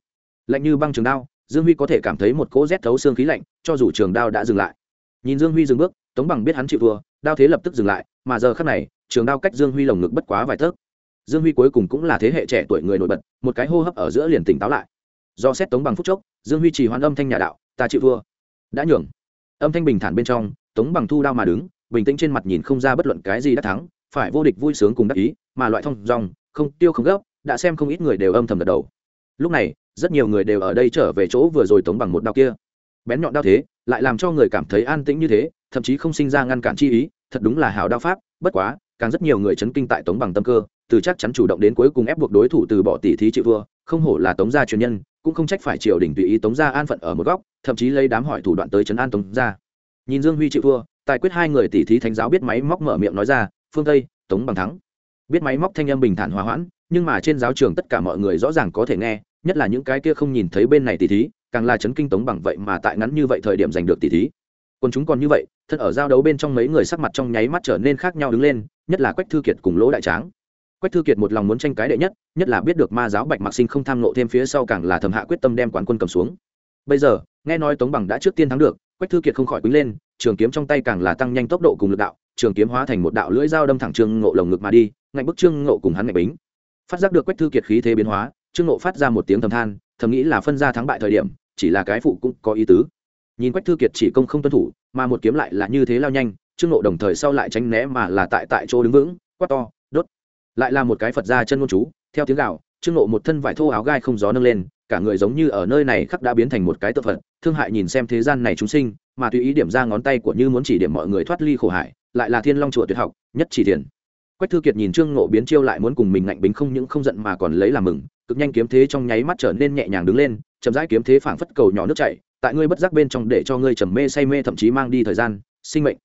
Lạnh như băng trường đao, dương huy có thể cảm thấy một cỗ rét thấu xương khí lạnh, cho dù trường đao đã dừng lại. Nhìn dương huy dừng bước, tống bằng biết hắn chịu thua, đao thế lập tức dừng lại, mà giờ khắc này, trường đao cách dương huy lồng ngực bất quá vài tấc dương huy cuối cùng cũng là thế hệ trẻ tuổi người nổi bật, một cái hô hấp ở giữa liền tỉnh táo lại do xét tống bằng phúc chốc, dương huy trì hoan âm thanh nhà đạo, ta chịu thua. Đã nhường. Âm thanh bình thản bên trong, tống bằng thu đao mà đứng, bình tĩnh trên mặt nhìn không ra bất luận cái gì đã thắng, phải vô địch vui sướng cùng đắc ý, mà loại thông dòng, không tiêu không gấp, đã xem không ít người đều âm thầm gật đầu. Lúc này, rất nhiều người đều ở đây trở về chỗ vừa rồi tống bằng một đao kia. Bén nhọn đao thế, lại làm cho người cảm thấy an tĩnh như thế, thậm chí không sinh ra ngăn cản chi ý, thật đúng là hào đao pháp, bất quá, càng rất nhiều người chấn kinh tại tống bằng tâm cơ, từ chắc chắn chủ động đến cuối cùng ép buộc đối thủ từ bỏ tỷ thí chịu thua không hổ là tống gia truyền nhân cũng không trách phải triều đình tùy ý tống gia an phận ở một góc, thậm chí lấy đám hỏi thủ đoạn tới chấn an tống gia nhìn dương huy chịu thua, tài quyết hai người tỷ thí thánh giáo biết máy móc mở miệng nói ra, phương tây, tống bằng thắng. Biết máy móc thanh âm bình thản hòa hoãn, nhưng mà trên giáo trường tất cả mọi người rõ ràng có thể nghe, nhất là những cái kia không nhìn thấy bên này tỷ thí, càng là chấn kinh tống bằng vậy mà tại ngắn như vậy thời điểm giành được tỷ thí. Còn chúng còn như vậy thân ở giao đấu bên trong mấy người sắc mặt trong nháy mắt trở nên khác nhau đứng lên, nhất là quách thư kiệt cùng lỗ đại tráng quách thư kiệt một lòng muốn tranh cái đệ nhất nhất là biết được ma giáo bạch mạc sinh không tham nộ thêm phía sau càng là thầm hạ quyết tâm đem quán quân cầm xuống. Bây giờ, nghe nói tống bằng đã trước tiên thắng được, quách thư kiệt không khỏi quýnh lên, trường kiếm trong tay càng là tăng nhanh tốc độ cùng lực đạo, trường kiếm hóa thành một đạo lưỡi dao đâm thẳng trương ngộ lồng ngực mà đi, ngạnh bức trương ngộ cùng hắn ngạnh bính. Phát giác được quách thư kiệt khí thế biến hóa, trương ngộ phát ra một tiếng thầm than, thầm nghĩ là phân ra thắng bại thời điểm, chỉ là cái phụ cũng có ý tứ. Nhìn quách thư kiệt chỉ công không tuân thủ, mà một kiếm lại là như thế lao nhanh, trương ngộ đồng thời sau lại tránh né mà là tại tại chỗ đứng vững, quát to lại là một cái phật ra chân ngôn chú, theo tiếng gạo trương ngộ một thân vải thô áo gai không gió nâng lên, cả người giống như ở nơi này khắc đã biến thành một cái tự phật, thương hại nhìn xem thế gian này chúng sinh, mà tùy ý điểm ra ngón tay của như muốn chỉ điểm mọi người thoát ly khổ hải lại là thiên long chùa tuyệt học, nhất chỉ thiền quách thư kiệt nhìn trương ngộ biến chiêu lại muốn cùng mình ngạnh bính không những không giận mà còn lấy làm mừng, cực nhanh kiếm thế trong nháy mắt trở nên nhẹ nhàng đứng lên, chậm rãi kiếm thế phảng phất cầu nhỏ nước chảy, tại ngươi bất giác bên trong để cho ngươi trầm mê say mê thậm chí mang đi thời gian, sinh mệnh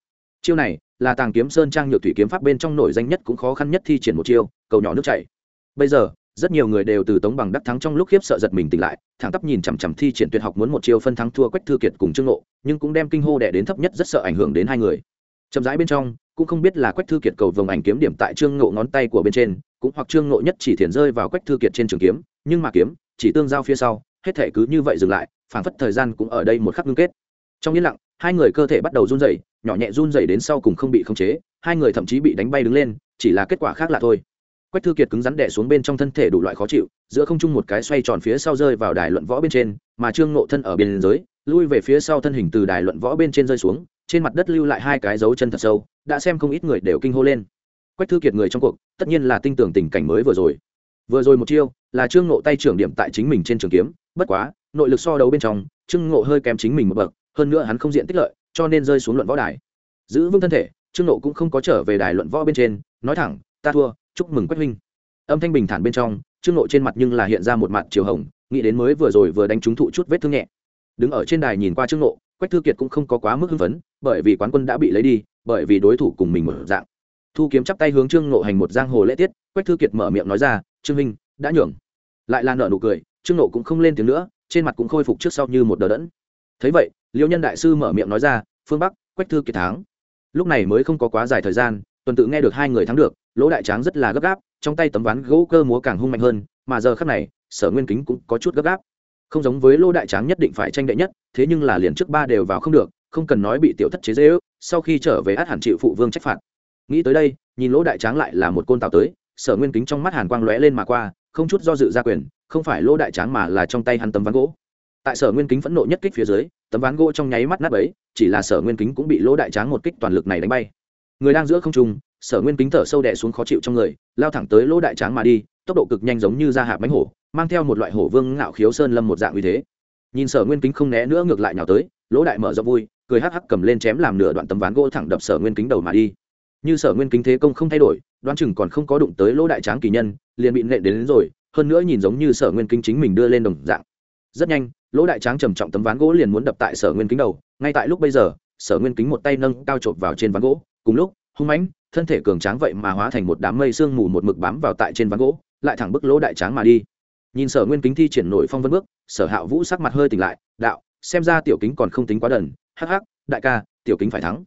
chiêu này là tàng kiếm sơn trang nhược thủy kiếm pháp bên trong nổi danh nhất cũng khó khăn nhất thi triển một chiêu, cầu nhỏ nước chảy. Bây giờ, rất nhiều người đều từ tống bằng đắc thắng trong lúc khiếp sợ giật mình tỉnh lại, thẳng tắp nhìn chằm chằm thi triển tuyệt học muốn một chiêu phân thắng thua quách thư kiệt cùng trương lộ nhưng cũng đem kinh hô đẻ đến thấp nhất rất sợ ảnh hưởng đến hai người. Chậm rãi bên trong, cũng không biết là quách thư kiệt cầu vồng ảnh kiếm điểm tại trương ngộ ngón tay của bên trên, cũng hoặc trương ngộ nhất chỉ thiền rơi vào quách thư kiệt trên trường kiếm, nhưng mà kiếm chỉ tương giao phía sau, hết thể cứ như vậy dừng lại, phảng phất thời gian cũng ở đây một khắc ngưng kết. Trong yên lặng hai người cơ thể bắt đầu run rẩy, nhỏ nhẹ run rẩy đến sau cùng không bị khống chế, hai người thậm chí bị đánh bay đứng lên, chỉ là kết quả khác lạ thôi. Quách thư kiệt cứng rắn đẻ xuống bên trong thân thể đủ loại khó chịu, giữa không trung một cái xoay tròn phía sau rơi vào đài luận võ bên trên, mà trương ngộ thân ở bên dưới, lui về phía sau thân hình từ đài luận võ bên trên rơi xuống, trên mặt đất lưu lại hai cái dấu chân thật sâu, đã xem không ít người đều kinh hô lên. Quách thư kiệt người trong cuộc, tất nhiên là tin tưởng tình cảnh mới vừa rồi. Vừa rồi một chiêu, là trương ngộ tay trưởng điểm tại chính mình trên trường kiếm, bất quá, nội lực so đấu bên trong, trương ngộ hơi kém chính mình một bậc hơn nữa hắn không diện tích lợi cho nên rơi xuống luận võ đài. Giữ vững thân thể trương nộ cũng không có trở về đài luận võ bên trên nói thẳng ta thua chúc mừng quách huynh âm thanh bình thản bên trong trương nộ trên mặt nhưng là hiện ra một mặt chiều hồng nghĩ đến mới vừa rồi vừa đánh trúng thụ chút vết thương nhẹ. Đứng ở trên đài nhìn qua trương nộ, quách thư kiệt cũng không có quá mức hưng phấn bởi vì quán quân đã bị lấy đi bởi vì đối thủ cùng mình mở dạng. Thu kiếm chắp tay hướng trương nộ hành một giang hồ lễ tiết quách thư kiệt mở miệng nói ra trương huynh đã nhường. Lại là nợ nụ cười trương nộ cũng không lên tiếng nữa trên mặt cũng khôi phục trước sau như một đờ đẫn. Thấy vậy Liêu nhân đại sư mở miệng nói ra, phương bắc, quách thư kiệt thắng. Lúc này mới không có quá dài thời gian, tuần tự nghe được hai người thắng được, lỗ đại tráng rất là gấp gáp, trong tay tấm ván gỗ cơ múa càng hung mạnh hơn, mà giờ khắc này, sở nguyên kính cũng có chút gấp gáp. Không giống với lỗ đại tráng nhất định phải tranh đệ nhất, thế nhưng là liền trước ba đều vào không được, không cần nói bị tiểu thất chế dễ ước, sau khi trở về át hẳn chịu phụ vương trách phạt. Nghĩ tới đây, nhìn lỗ đại tráng lại là một côn tàu tới, sở nguyên kính trong mắt hàn quang lóe lên mà qua, không chút do dự ra quyền, không phải lỗ đại tráng mà là trong tay hắn tấm ván gỗ tại sở nguyên kính phẫn nộ nhất kích phía dưới tấm ván gỗ trong nháy mắt nát ấy chỉ là sở nguyên kính cũng bị lỗ đại tráng một kích toàn lực này đánh bay. Người đang giữa không trung sở nguyên kính thở sâu đẻ xuống khó chịu trong người lao thẳng tới lỗ đại tráng mà đi tốc độ cực nhanh giống như ra hạ bánh hổ mang theo một loại hổ vương ngạo khiếu sơn lâm một dạng uy thế. Nhìn sở nguyên kính không né nữa ngược lại nhào tới lỗ đại mở rộng vui cười hắc hắc cầm lên chém làm nửa đoạn tấm ván gỗ thẳng đập sở nguyên kính đầu mà đi. Như sở nguyên kính thế công không thay đổi đoán chừng còn không có đụng tới lỗ đại tráng kỳ nhân liền bị nệ đến, đến rồi hơn nữa nhìn giống như sở nguyên kính chính mình đưa lên đồng dạng. Rất nhanh lỗ đại tráng trầm trọng tấm ván gỗ liền muốn đập tại sở nguyên kính đầu, ngay tại lúc bây giờ, sở nguyên kính một tay nâng cao chộp vào trên ván gỗ, cùng lúc, hung mãnh, thân thể cường tráng vậy mà hóa thành một đám mây sương mù một mực bám vào tại trên ván gỗ, lại thẳng bức lỗ đại tráng mà đi. Nhìn sở nguyên kính thi triển nổi phong vân bước, sở hạ vũ sắc mặt hơi tỉnh lại, đạo, xem ra tiểu kính còn không tính quá đần, hắc hắc, đại ca, tiểu kính phải thắng.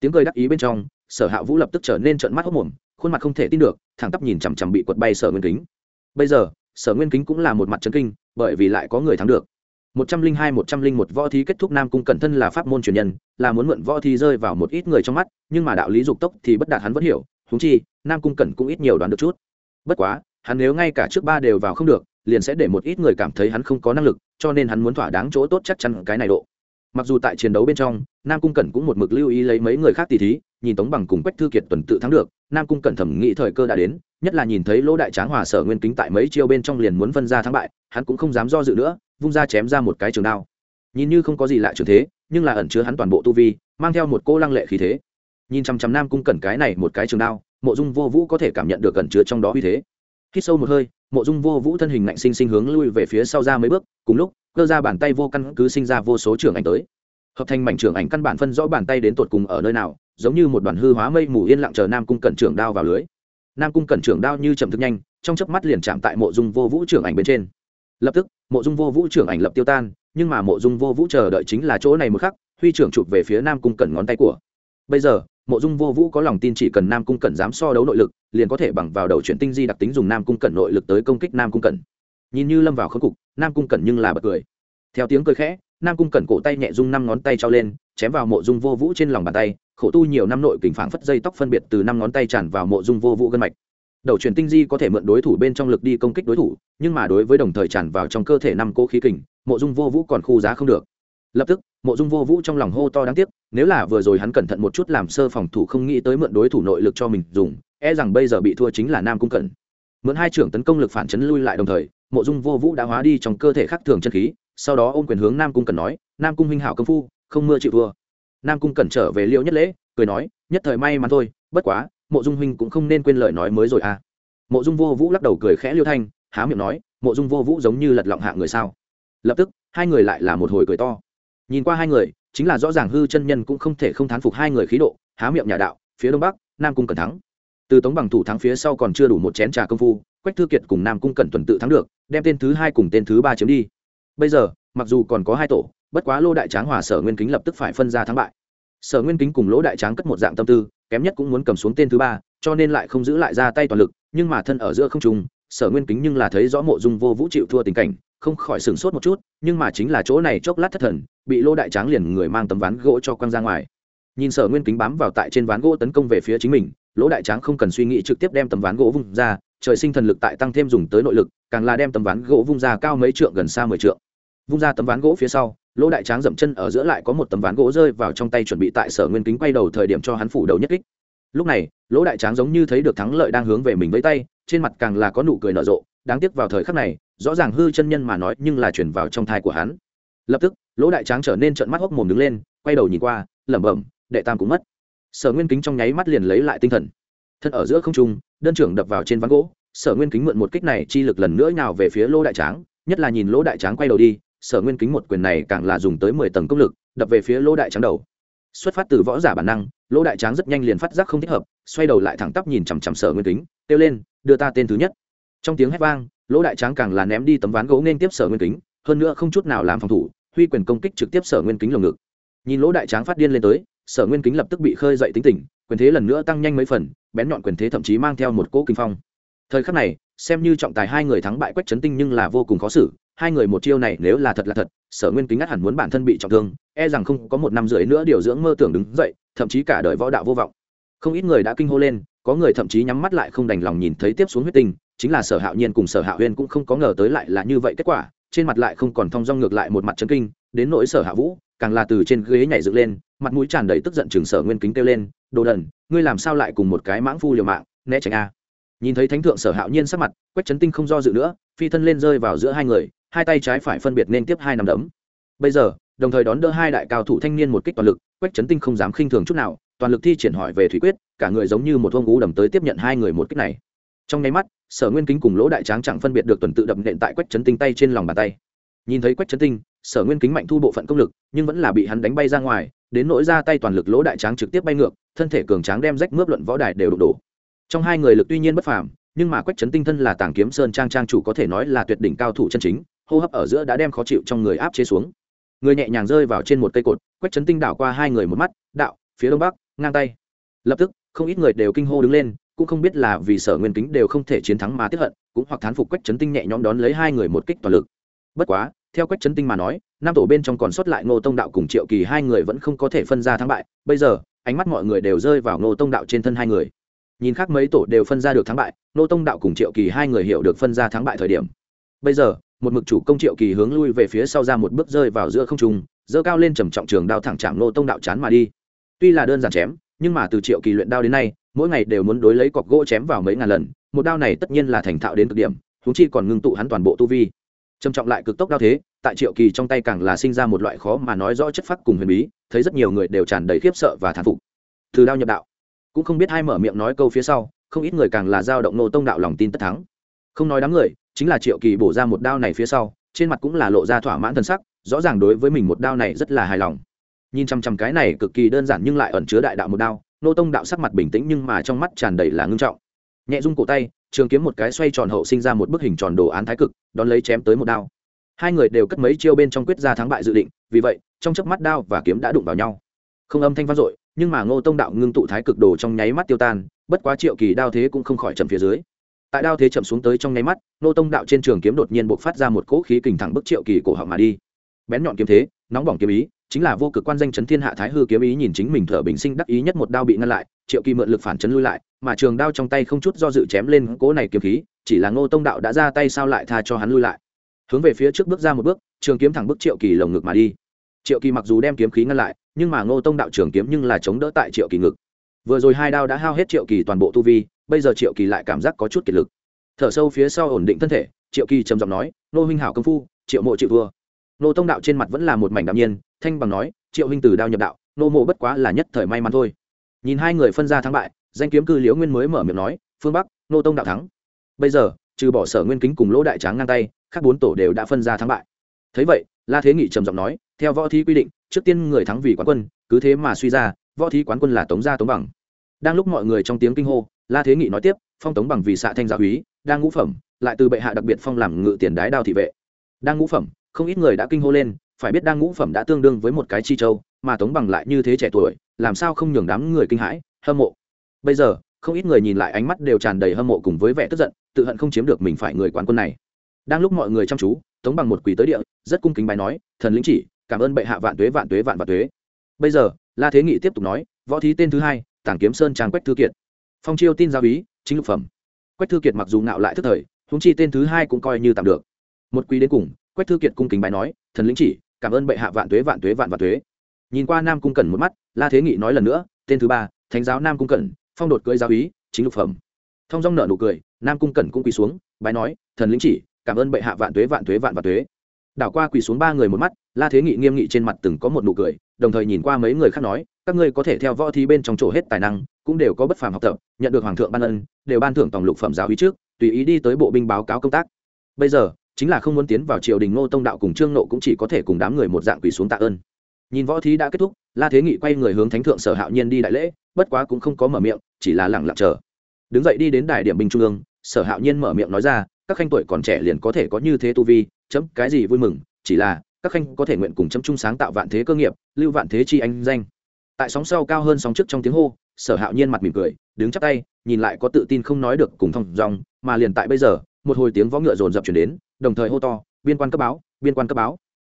Tiếng cười đắc ý bên trong, sở hạ vũ lập tức trở nên trợn mắt hốc mồm, khuôn mặt không thể tin được, thẳng tắp nhìn chằm chằm bị quật bay sở nguyên kính. Bây giờ, sở nguyên kính cũng là một mặt trấn kinh, bởi vì lại có người thắng được một trăm linh hai, một trăm linh một võ thí kết thúc nam cung cẩn thân là pháp môn truyền nhân, là muốn mượn võ thí rơi vào một ít người trong mắt, nhưng mà đạo lý dục tốc thì bất đạt hắn vẫn hiểu húng chi, nam cung cẩn cũng ít nhiều đoán được chút. Bất quá, hắn nếu ngay cả trước ba đều vào không được, liền sẽ để một ít người cảm thấy hắn không có năng lực, cho nên hắn muốn thỏa đáng chỗ tốt chắc chắn cái này độ mặc dù tại chiến đấu bên trong, nam cung cẩn cũng một mực lưu ý lấy mấy người khác tỉ thí, nhìn tống bằng cùng quách thư kiệt tuần tự thắng được, nam cung cẩn thẩm nghĩ thời cơ đã đến, nhất là nhìn thấy lỗ đại tráng hòa sở nguyên kính tại mấy chiêu bên trong liền muốn phân ra thắng bại, hắn cũng không dám do dự nữa, vung ra chém ra một cái trường đao. Nhìn như không có gì lạ trường thế, nhưng là ẩn chứa hắn toàn bộ tu vi, mang theo một cô lăng lệ khí thế. Nhìn chăm chăm nam cung cẩn cái này một cái trường đao, mộ dung vô vũ có thể cảm nhận được ẩn chứa trong đó uy thế hít sâu một hơi, mộ dung vô vũ thân hình ngạnh sinh sinh hướng lui về phía sau ra mấy bước, cùng lúc, cơ ra bàn tay vô căn cứ sinh ra vô số trưởng ảnh tới. Hợp thành mảnh trưởng ảnh căn bản phân rõ bàn tay đến tột cùng ở nơi nào, giống như một đoàn hư hóa mây mù yên lặng chờ nam cung cẩn trưởng đao vào lưới. Nam cung cẩn trưởng đao như chậm thức nhanh, trong chớp mắt liền chạm tại mộ dung vô vũ trưởng ảnh bên trên. Lập tức, mộ dung vô vũ trưởng ảnh lập tiêu tan, nhưng mà mộ dung vô vũ chờ đợi chính là chỗ này một khắc, huy trưởng chụp về phía nam cung cẩn ngón tay của. Bây giờ mộ dung vô vũ có lòng tin chỉ cần nam cung cẩn dám so đấu nội lực, liền có thể bằng vào đầu chuyển tinh di đặc tính dùng nam cung cẩn nội lực tới công kích nam cung cẩn. Nhìn như lâm vào khớp cục, nam cung cẩn nhưng là bật cười. Theo tiếng cười khẽ, nam cung cẩn cổ tay nhẹ dung năm ngón tay trao lên, chém vào mộ dung vô vũ trên lòng bàn tay, khổ tu nhiều năm nội kình phảng phất dây tóc phân biệt từ năm ngón tay tràn vào mộ dung vô vũ gân mạch. Đầu truyền tinh di có thể mượn đối thủ bên trong lực đi công kích đối thủ, nhưng mà đối với đồng thời tràn vào trong cơ thể năm cỗ khí kình, mộ dung vô vũ còn khu giá không được lập tức, mộ dung vô vũ trong lòng hô to đáng tiếc, nếu là vừa rồi hắn cẩn thận một chút làm sơ phòng thủ không nghĩ tới mượn đối thủ nội lực cho mình dùng e rằng bây giờ bị thua chính là nam cung cẩn. Mượn hai trưởng tấn công lực phản chấn lui lại đồng thời, mộ dung vô vũ đã hóa đi trong cơ thể khác thường chân khí, sau đó ôm quyền hướng nam cung cẩn nói, nam cung huynh hảo công phu, không mưa chịu thua. Nam cung cẩn trở về liêu nhất lễ, cười nói, nhất thời may mắn thôi, bất quá, mộ dung huynh cũng không nên quên lời nói mới rồi à. Mộ dung vô vũ lắc đầu cười khẽ liêu thanh, há miệng nói, mộ dung vô vũ giống như lật lọng hạ người sao? Lập tức, hai người lại là một hồi cười to nhìn qua hai người, chính là rõ ràng hư chân nhân cũng không thể không thán phục hai người khí độ, há miệng nhà đạo, phía đông bắc, nam cung cẩn thắng. Từ tống bằng thủ thắng phía sau còn chưa đủ một chén trà công phu, quách thư kiệt cùng nam cung cẩn tuần tự thắng được, đem tên thứ hai cùng tên thứ ba chiếm đi. Bây giờ, mặc dù còn có hai tổ, bất quá lô đại tráng hòa sở nguyên kính lập tức phải phân ra thắng bại. Sở nguyên kính cùng lỗ đại tráng cất một dạng tâm tư, kém nhất cũng muốn cầm xuống tên thứ ba, cho nên lại không giữ lại ra tay toàn lực, nhưng mà thân ở giữa không trùng sở nguyên kính nhưng là thấy rõ mộ dung vô vũ chịu thua tình cảnh, không khỏi sửng sốt một chút, nhưng mà chính là chỗ này chốc lát thất thần bị lô đại tráng liền người mang tấm ván gỗ cho quăng ra ngoài. Nhìn sở nguyên kính bám vào tại trên ván gỗ tấn công về phía chính mình, lỗ đại tráng không cần suy nghĩ trực tiếp đem tấm ván gỗ vung ra, trời sinh thần lực tại tăng thêm dùng tới nội lực, càng là đem tấm ván gỗ vung ra cao mấy trượng gần xa mười trượng. Vung ra tấm ván gỗ phía sau, lỗ đại tráng dậm chân ở giữa lại có một tấm ván gỗ rơi vào trong tay chuẩn bị tại sở nguyên kính quay đầu thời điểm cho hắn phủ đầu nhất kích. Lúc này, lỗ đại tráng giống như thấy được thắng lợi đang hướng về mình với tay, trên mặt càng là có nụ cười nở rộ. Đáng tiếc vào thời khắc này, rõ ràng hư chân nhân mà nói nhưng là chuyển vào trong thai của hắn. Lập tức lỗ đại tráng trở nên trận mắt hốc mồm đứng lên, quay đầu nhìn qua, lẩm bẩm, đệ tam cũng mất. Sở nguyên kính trong nháy mắt liền lấy lại tinh thần. Thân ở giữa không trung, đơn trưởng đập vào trên ván gỗ, sở nguyên kính mượn một kích này chi lực lần nữa nào về phía lỗ đại tráng, nhất là nhìn lỗ đại tráng quay đầu đi, sở nguyên kính một quyền này càng là dùng tới mười tầng công lực, đập về phía lỗ đại tráng đầu. Xuất phát từ võ giả bản năng, lỗ đại tráng rất nhanh liền phát giác không thích hợp, xoay đầu lại thẳng tắp nhìn chằm chằm sở nguyên kính, kêu lên, đưa ta tên thứ nhất. Trong tiếng hét vang, lỗ đại tráng càng là ném đi tấm ván gỗ nên tiếp sở nguyên kính, hơn nữa không chút nào làm phòng thủ huy quyền công kích trực tiếp sở nguyên kính lồng ngực. Nhìn lỗ đại tráng phát điên lên tới, sở nguyên kính lập tức bị khơi dậy tính tình, quyền thế lần nữa tăng nhanh mấy phần, bén nhọn quyền thế thậm chí mang theo một cỗ kinh phong. Thời khắc này, xem như trọng tài hai người thắng bại quách chấn tinh nhưng là vô cùng khó xử, hai người một chiêu này nếu là thật là thật, sở nguyên kính ngắt hẳn muốn bản thân bị trọng thương e rằng không có một năm rưỡi nữa điều dưỡng mơ tưởng đứng dậy, thậm chí cả đời võ đạo vô vọng. Không ít người đã kinh hô lên, có người thậm chí nhắm mắt lại không đành lòng nhìn thấy tiếp xuống huyết tinh, chính là sở hạo nhiên cùng sở hạ huyên cũng không có ngờ tới lại là như vậy kết quả trên mặt lại không còn thong dong ngược lại một mặt chấn kinh, đến nỗi sở hạ vũ, càng là từ trên ghế nhảy dựng lên, mặt mũi tràn đầy tức giận chừng sở nguyên kính kêu lên, đồ đần, ngươi làm sao lại cùng một cái mãng phu liều mạng, né tránh a? Nhìn thấy thánh thượng sở hạo nhiên sắc mặt, quách trấn tinh không do dự nữa, phi thân lên rơi vào giữa hai người, hai tay trái phải phân biệt nên tiếp hai nằm đấm. Bây giờ, đồng thời đón đỡ hai đại cao thủ thanh niên một kích toàn lực, quách trấn tinh không dám khinh thường chút nào, toàn lực thi triển hỏi về thủy quyết, cả người giống như một thôn ú đầm tới tiếp nhận hai người một kích này. Trong nháy mắt sở nguyên kính cùng lỗ đại tráng chẳng phân biệt được tuần tự đập nện tại quách trấn tinh tay trên lòng bàn tay. Nhìn thấy quách trấn tinh, sở nguyên kính mạnh thu bộ phận công lực, nhưng vẫn là bị hắn đánh bay ra ngoài, đến nỗi ra tay toàn lực lỗ đại tráng trực tiếp bay ngược, thân thể cường tráng đem rách mướp luận võ đài đều đụng đổ. Trong hai người lực tuy nhiên bất phàm, nhưng mà quách trấn tinh thân là tàng kiếm sơn trang trang chủ có thể nói là tuyệt đỉnh cao thủ chân chính, hô hấp ở giữa đã đem khó chịu trong người áp chế xuống. Người nhẹ nhàng rơi vào trên một cây cột, quách trấn tinh đảo qua hai người một mắt, đạo, phía đông bắc, ngang tay. Lập tức, không ít người đều kinh hô đứng lên cũng không biết là vì sở nguyên kính đều không thể chiến thắng mà tiếp hận, cũng hoặc thán phục quách trấn tinh nhẹ nhõm đón lấy hai người một kích toàn lực. Bất quá, theo quách trấn tinh mà nói nam tổ bên trong còn sót lại ngô tông đạo cùng triệu kỳ hai người vẫn không có thể phân ra thắng bại, bây giờ, ánh mắt mọi người đều rơi vào ngô tông đạo trên thân hai người. Nhìn khác mấy tổ đều phân ra được thắng bại, ngô tông đạo cùng triệu kỳ hai người hiểu được phân ra thắng bại thời điểm. Bây giờ, một mực chủ công triệu kỳ hướng lui về phía sau ra một bước rơi vào giữa không trung, dơ cao lên trầm trọng trường đao thẳng chạm ngô tông đạo chán mà đi. Tuy là đơn giản chém nhưng mà từ triệu kỳ luyện đao đến nay, mỗi ngày đều muốn đối lấy cọc gỗ chém vào mấy ngàn lần, một đao này tất nhiên là thành thạo đến cực điểm húng chi còn ngưng tụ hắn toàn bộ tu vi. Trầm trọng lại cực tốc đao thế, tại triệu kỳ trong tay càng là sinh ra một loại khó mà nói rõ chất phác cùng huyền bí, thấy rất nhiều người đều tràn đầy khiếp sợ và thán phục. Từ đao nhập đạo. Cũng không biết hai mở miệng nói câu phía sau, không ít người càng là dao động nô tông đạo lòng tin tất thắng. Không nói đám người, chính là triệu kỳ bổ ra một đao này phía sau, trên mặt cũng là lộ ra thỏa mãn thân sắc, rõ ràng đối với mình một đao này rất là hài lòng nhìn chằm chằm cái này cực kỳ đơn giản nhưng lại ẩn chứa đại đạo một đao, nô tông đạo sắc mặt bình tĩnh nhưng mà trong mắt tràn đầy là ngưng trọng. Nhẹ rung cổ tay, trường kiếm một cái xoay tròn hậu sinh ra một bức hình tròn đồ án thái cực, đón lấy chém tới một đao. Hai người đều cất mấy chiêu bên trong quyết ra thắng bại dự định, vì vậy, trong chớp mắt đao và kiếm đã đụng vào nhau. Không âm thanh vang dội, nhưng mà ngô tông đạo ngưng tụ thái cực đồ trong nháy mắt tiêu tan, bất quá triệu kỳ đao thế cũng không khỏi chậm phía dưới. Tại đao thế chậm xuống tới trong nháy mắt, ngô tông đạo trên trường kiếm đột nhiên bộc phát ra một cỗ khí kình thẳng bức triệu kỳ cổ họng mà đi. Bén nhọn kiếm thế, nóng bỏng kiếm ý chính là vô cực quan danh chấn thiên hạ thái hư kiếm ý nhìn chính mình thở bình sinh đắc ý nhất một đao bị ngăn lại, triệu kỳ mượn lực phản chấn lui lại, mà trường đao trong tay không chút do dự chém lên cỗ này kiếm khí, chỉ là ngô tông đạo đã ra tay sao lại tha cho hắn lui lại. Hướng về phía trước bước ra một bước, trường kiếm thẳng bước triệu kỳ lồng ngực mà đi. Triệu kỳ mặc dù đem kiếm khí ngăn lại, nhưng mà ngô tông đạo trường kiếm nhưng là chống đỡ tại triệu kỳ ngực. Vừa rồi hai đao đã hao hết triệu kỳ toàn bộ tu vi, bây giờ triệu kỳ lại cảm giác có chút kiệt lực. Thở sâu phía sau ổn định thân thể, triệu kỳ trầm giọng nói, nô huynh hảo công phu, triệu mộ chịu vua nô tông đạo trên mặt vẫn là một mảnh đạm nhiên thanh bằng nói, triệu huynh từ đao nhập đạo, nô mộ bất quá là nhất thời may mắn thôi. Nhìn hai người phân ra thắng bại, danh kiếm cư liễu nguyên mới mở miệng nói, phương bắc, nô tông đạo thắng. Bây giờ, trừ bỏ sở nguyên kính cùng lỗ đại tráng ngang tay các bốn tổ đều đã phân ra thắng bại. Thấy vậy, la thế nghị trầm giọng nói, theo võ thi quy định, trước tiên người thắng vì quán quân, cứ thế mà suy ra, võ thi quán quân là tống gia tống bằng. Đang lúc mọi người trong tiếng kinh hô, la thế nghị nói tiếp, phong tống bằng vì xạ thanh gia úy, đang ngũ phẩm, lại từ bệ hạ đặc biệt phong làm ngự tiền đái đao thị vệ. Đang ngũ phẩm, không ít người đã kinh hô lên phải biết đang ngũ phẩm đã tương đương với một cái chi châu, mà tống bằng lại như thế trẻ tuổi, làm sao không nhường đám người kinh hãi, hâm mộ. Bây giờ, không ít người nhìn lại ánh mắt đều tràn đầy hâm mộ cùng với vẻ tức giận, tự hận không chiếm được mình phải người quán quân này. Đang lúc mọi người chăm chú, tống bằng một quỷ tới địa, rất cung kính bài nói, thần lĩnh chỉ, cảm ơn bệ hạ vạn tuế vạn tuế, vạn vạn tuế. Bây giờ, la thế nghị tiếp tục nói, võ thí tên thứ hai, tàng kiếm sơn trang quách thư kiệt. Phong chiêu tin giáo ý chính lục phẩm. Quách thư kiệt mặc dù ngạo lại thức thời húng chi tên thứ hai cũng coi như tạm được. Một quý đến cùng, quách thư kiệt cung kính bài nói, thần lĩnh chỉ cảm ơn bệ hạ vạn tuế vạn tuế, vạn vạn tuế. Nhìn qua nam cung cẩn một mắt, la thế nghị nói lần nữa, tên thứ ba, thánh giáo nam cung cẩn, phong đột cưới giáo ý chính lục phẩm. Thông dong nợ nụ cười, nam cung cẩn cũng quỳ xuống bài nói, thần lĩnh chỉ, cảm ơn bệ hạ vạn tuế vạn tuế, vạn vạn tuế. Đảo qua quỳ xuống ba người một mắt, la thế nghị nghiêm nghị trên mặt từng có một nụ cười, đồng thời nhìn qua mấy người khác nói, các ngươi có thể theo võ thi bên trong chỗ hết tài năng, cũng đều có bất phàm học tập, nhận được hoàng thượng ban ân, đều ban thưởng tổng lục phẩm giáo ý trước, tùy ý đi tới bộ binh báo cáo công tác. Bây giờ chính là không muốn tiến vào triều đình ngô tông đạo cùng trương nộ cũng chỉ có thể cùng đám người một dạng quỳ xuống tạ ơn. Nhìn võ thí đã kết thúc, la thế nghị quay người hướng thánh thượng sở hạo nhiên đi đại lễ, bất quá cũng không có mở miệng, chỉ là lẳng lặng chờ. Đứng dậy đi đến đài điểm binh trung ương, sở hạo nhiên mở miệng nói ra, các khanh tuổi còn trẻ liền có thể có như thế tu vi, chấm cái gì vui mừng, chỉ là, các khanh có thể nguyện cùng chấm chung sáng tạo vạn thế cơ nghiệp, lưu vạn thế chi anh danh. Tại sóng sau cao hơn sóng trước trong tiếng hô, sở hạo nhiên mặt mỉm cười, đứng chắp tay, nhìn lại có tự tin không nói được cùng thông dòng, mà liền tại bây giờ một hồi tiếng võ ngựa rồn rập chuyển đến, đồng thời hô to, biên quan cấp báo, biên quan cấp báo.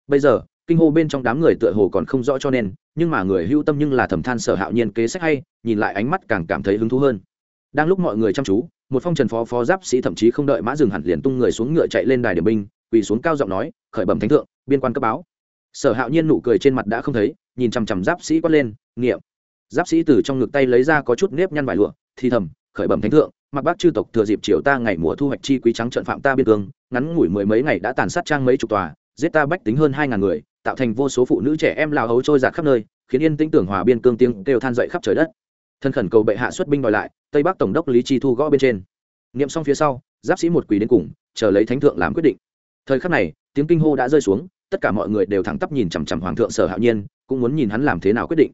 Bây giờ, kinh hô bên trong đám người tựa hồ còn không rõ cho nên, nhưng mà người hưu tâm nhưng là thầm than sở hạo nhiên kế sách hay, nhìn lại ánh mắt càng cảm thấy hứng thú hơn. Đang lúc mọi người chăm chú, một phong trần phó phó giáp sĩ thậm chí không đợi mã dừng hẳn liền tung người xuống ngựa chạy lên đài điểm binh, quỳ xuống cao giọng nói, khởi bẩm thánh thượng, biên quan cấp báo. Sở hạo nhiên nụ cười trên mặt đã không thấy, nhìn chằm chằm giáp sĩ quát lên, nghiệm. Giáp sĩ từ trong ngực tay lấy ra có chút nếp nhăn vải lụa, thì thầm, khởi bẩm thánh thượng mặc bác chư tộc thừa dịp chiều ta ngày mùa thu hoạch chi quý trắng trận phạm ta biên cương, ngắn ngủi mười mấy ngày đã tàn sát trang mấy chục tòa, giết ta bách tính hơn hai ngàn người, tạo thành vô số phụ nữ trẻ em lao hấu trôi giạt khắp nơi, khiến yên tĩnh tưởng hòa biên cương tiếng kêu than dậy khắp trời đất. Thân khẩn cầu bệ hạ xuất binh đòi lại, tây bắc tổng đốc lý chi thu gõ bên trên. Nghiệm xong phía sau, giáp sĩ một quỳ đến cùng, chờ lấy thánh thượng làm quyết định. Thời khắc này, tiếng kinh hô đã rơi xuống, tất cả mọi người đều thẳng tắp nhìn chằm chằm hoàng thượng sở hạo nhiên, cũng muốn nhìn hắn làm thế nào quyết định.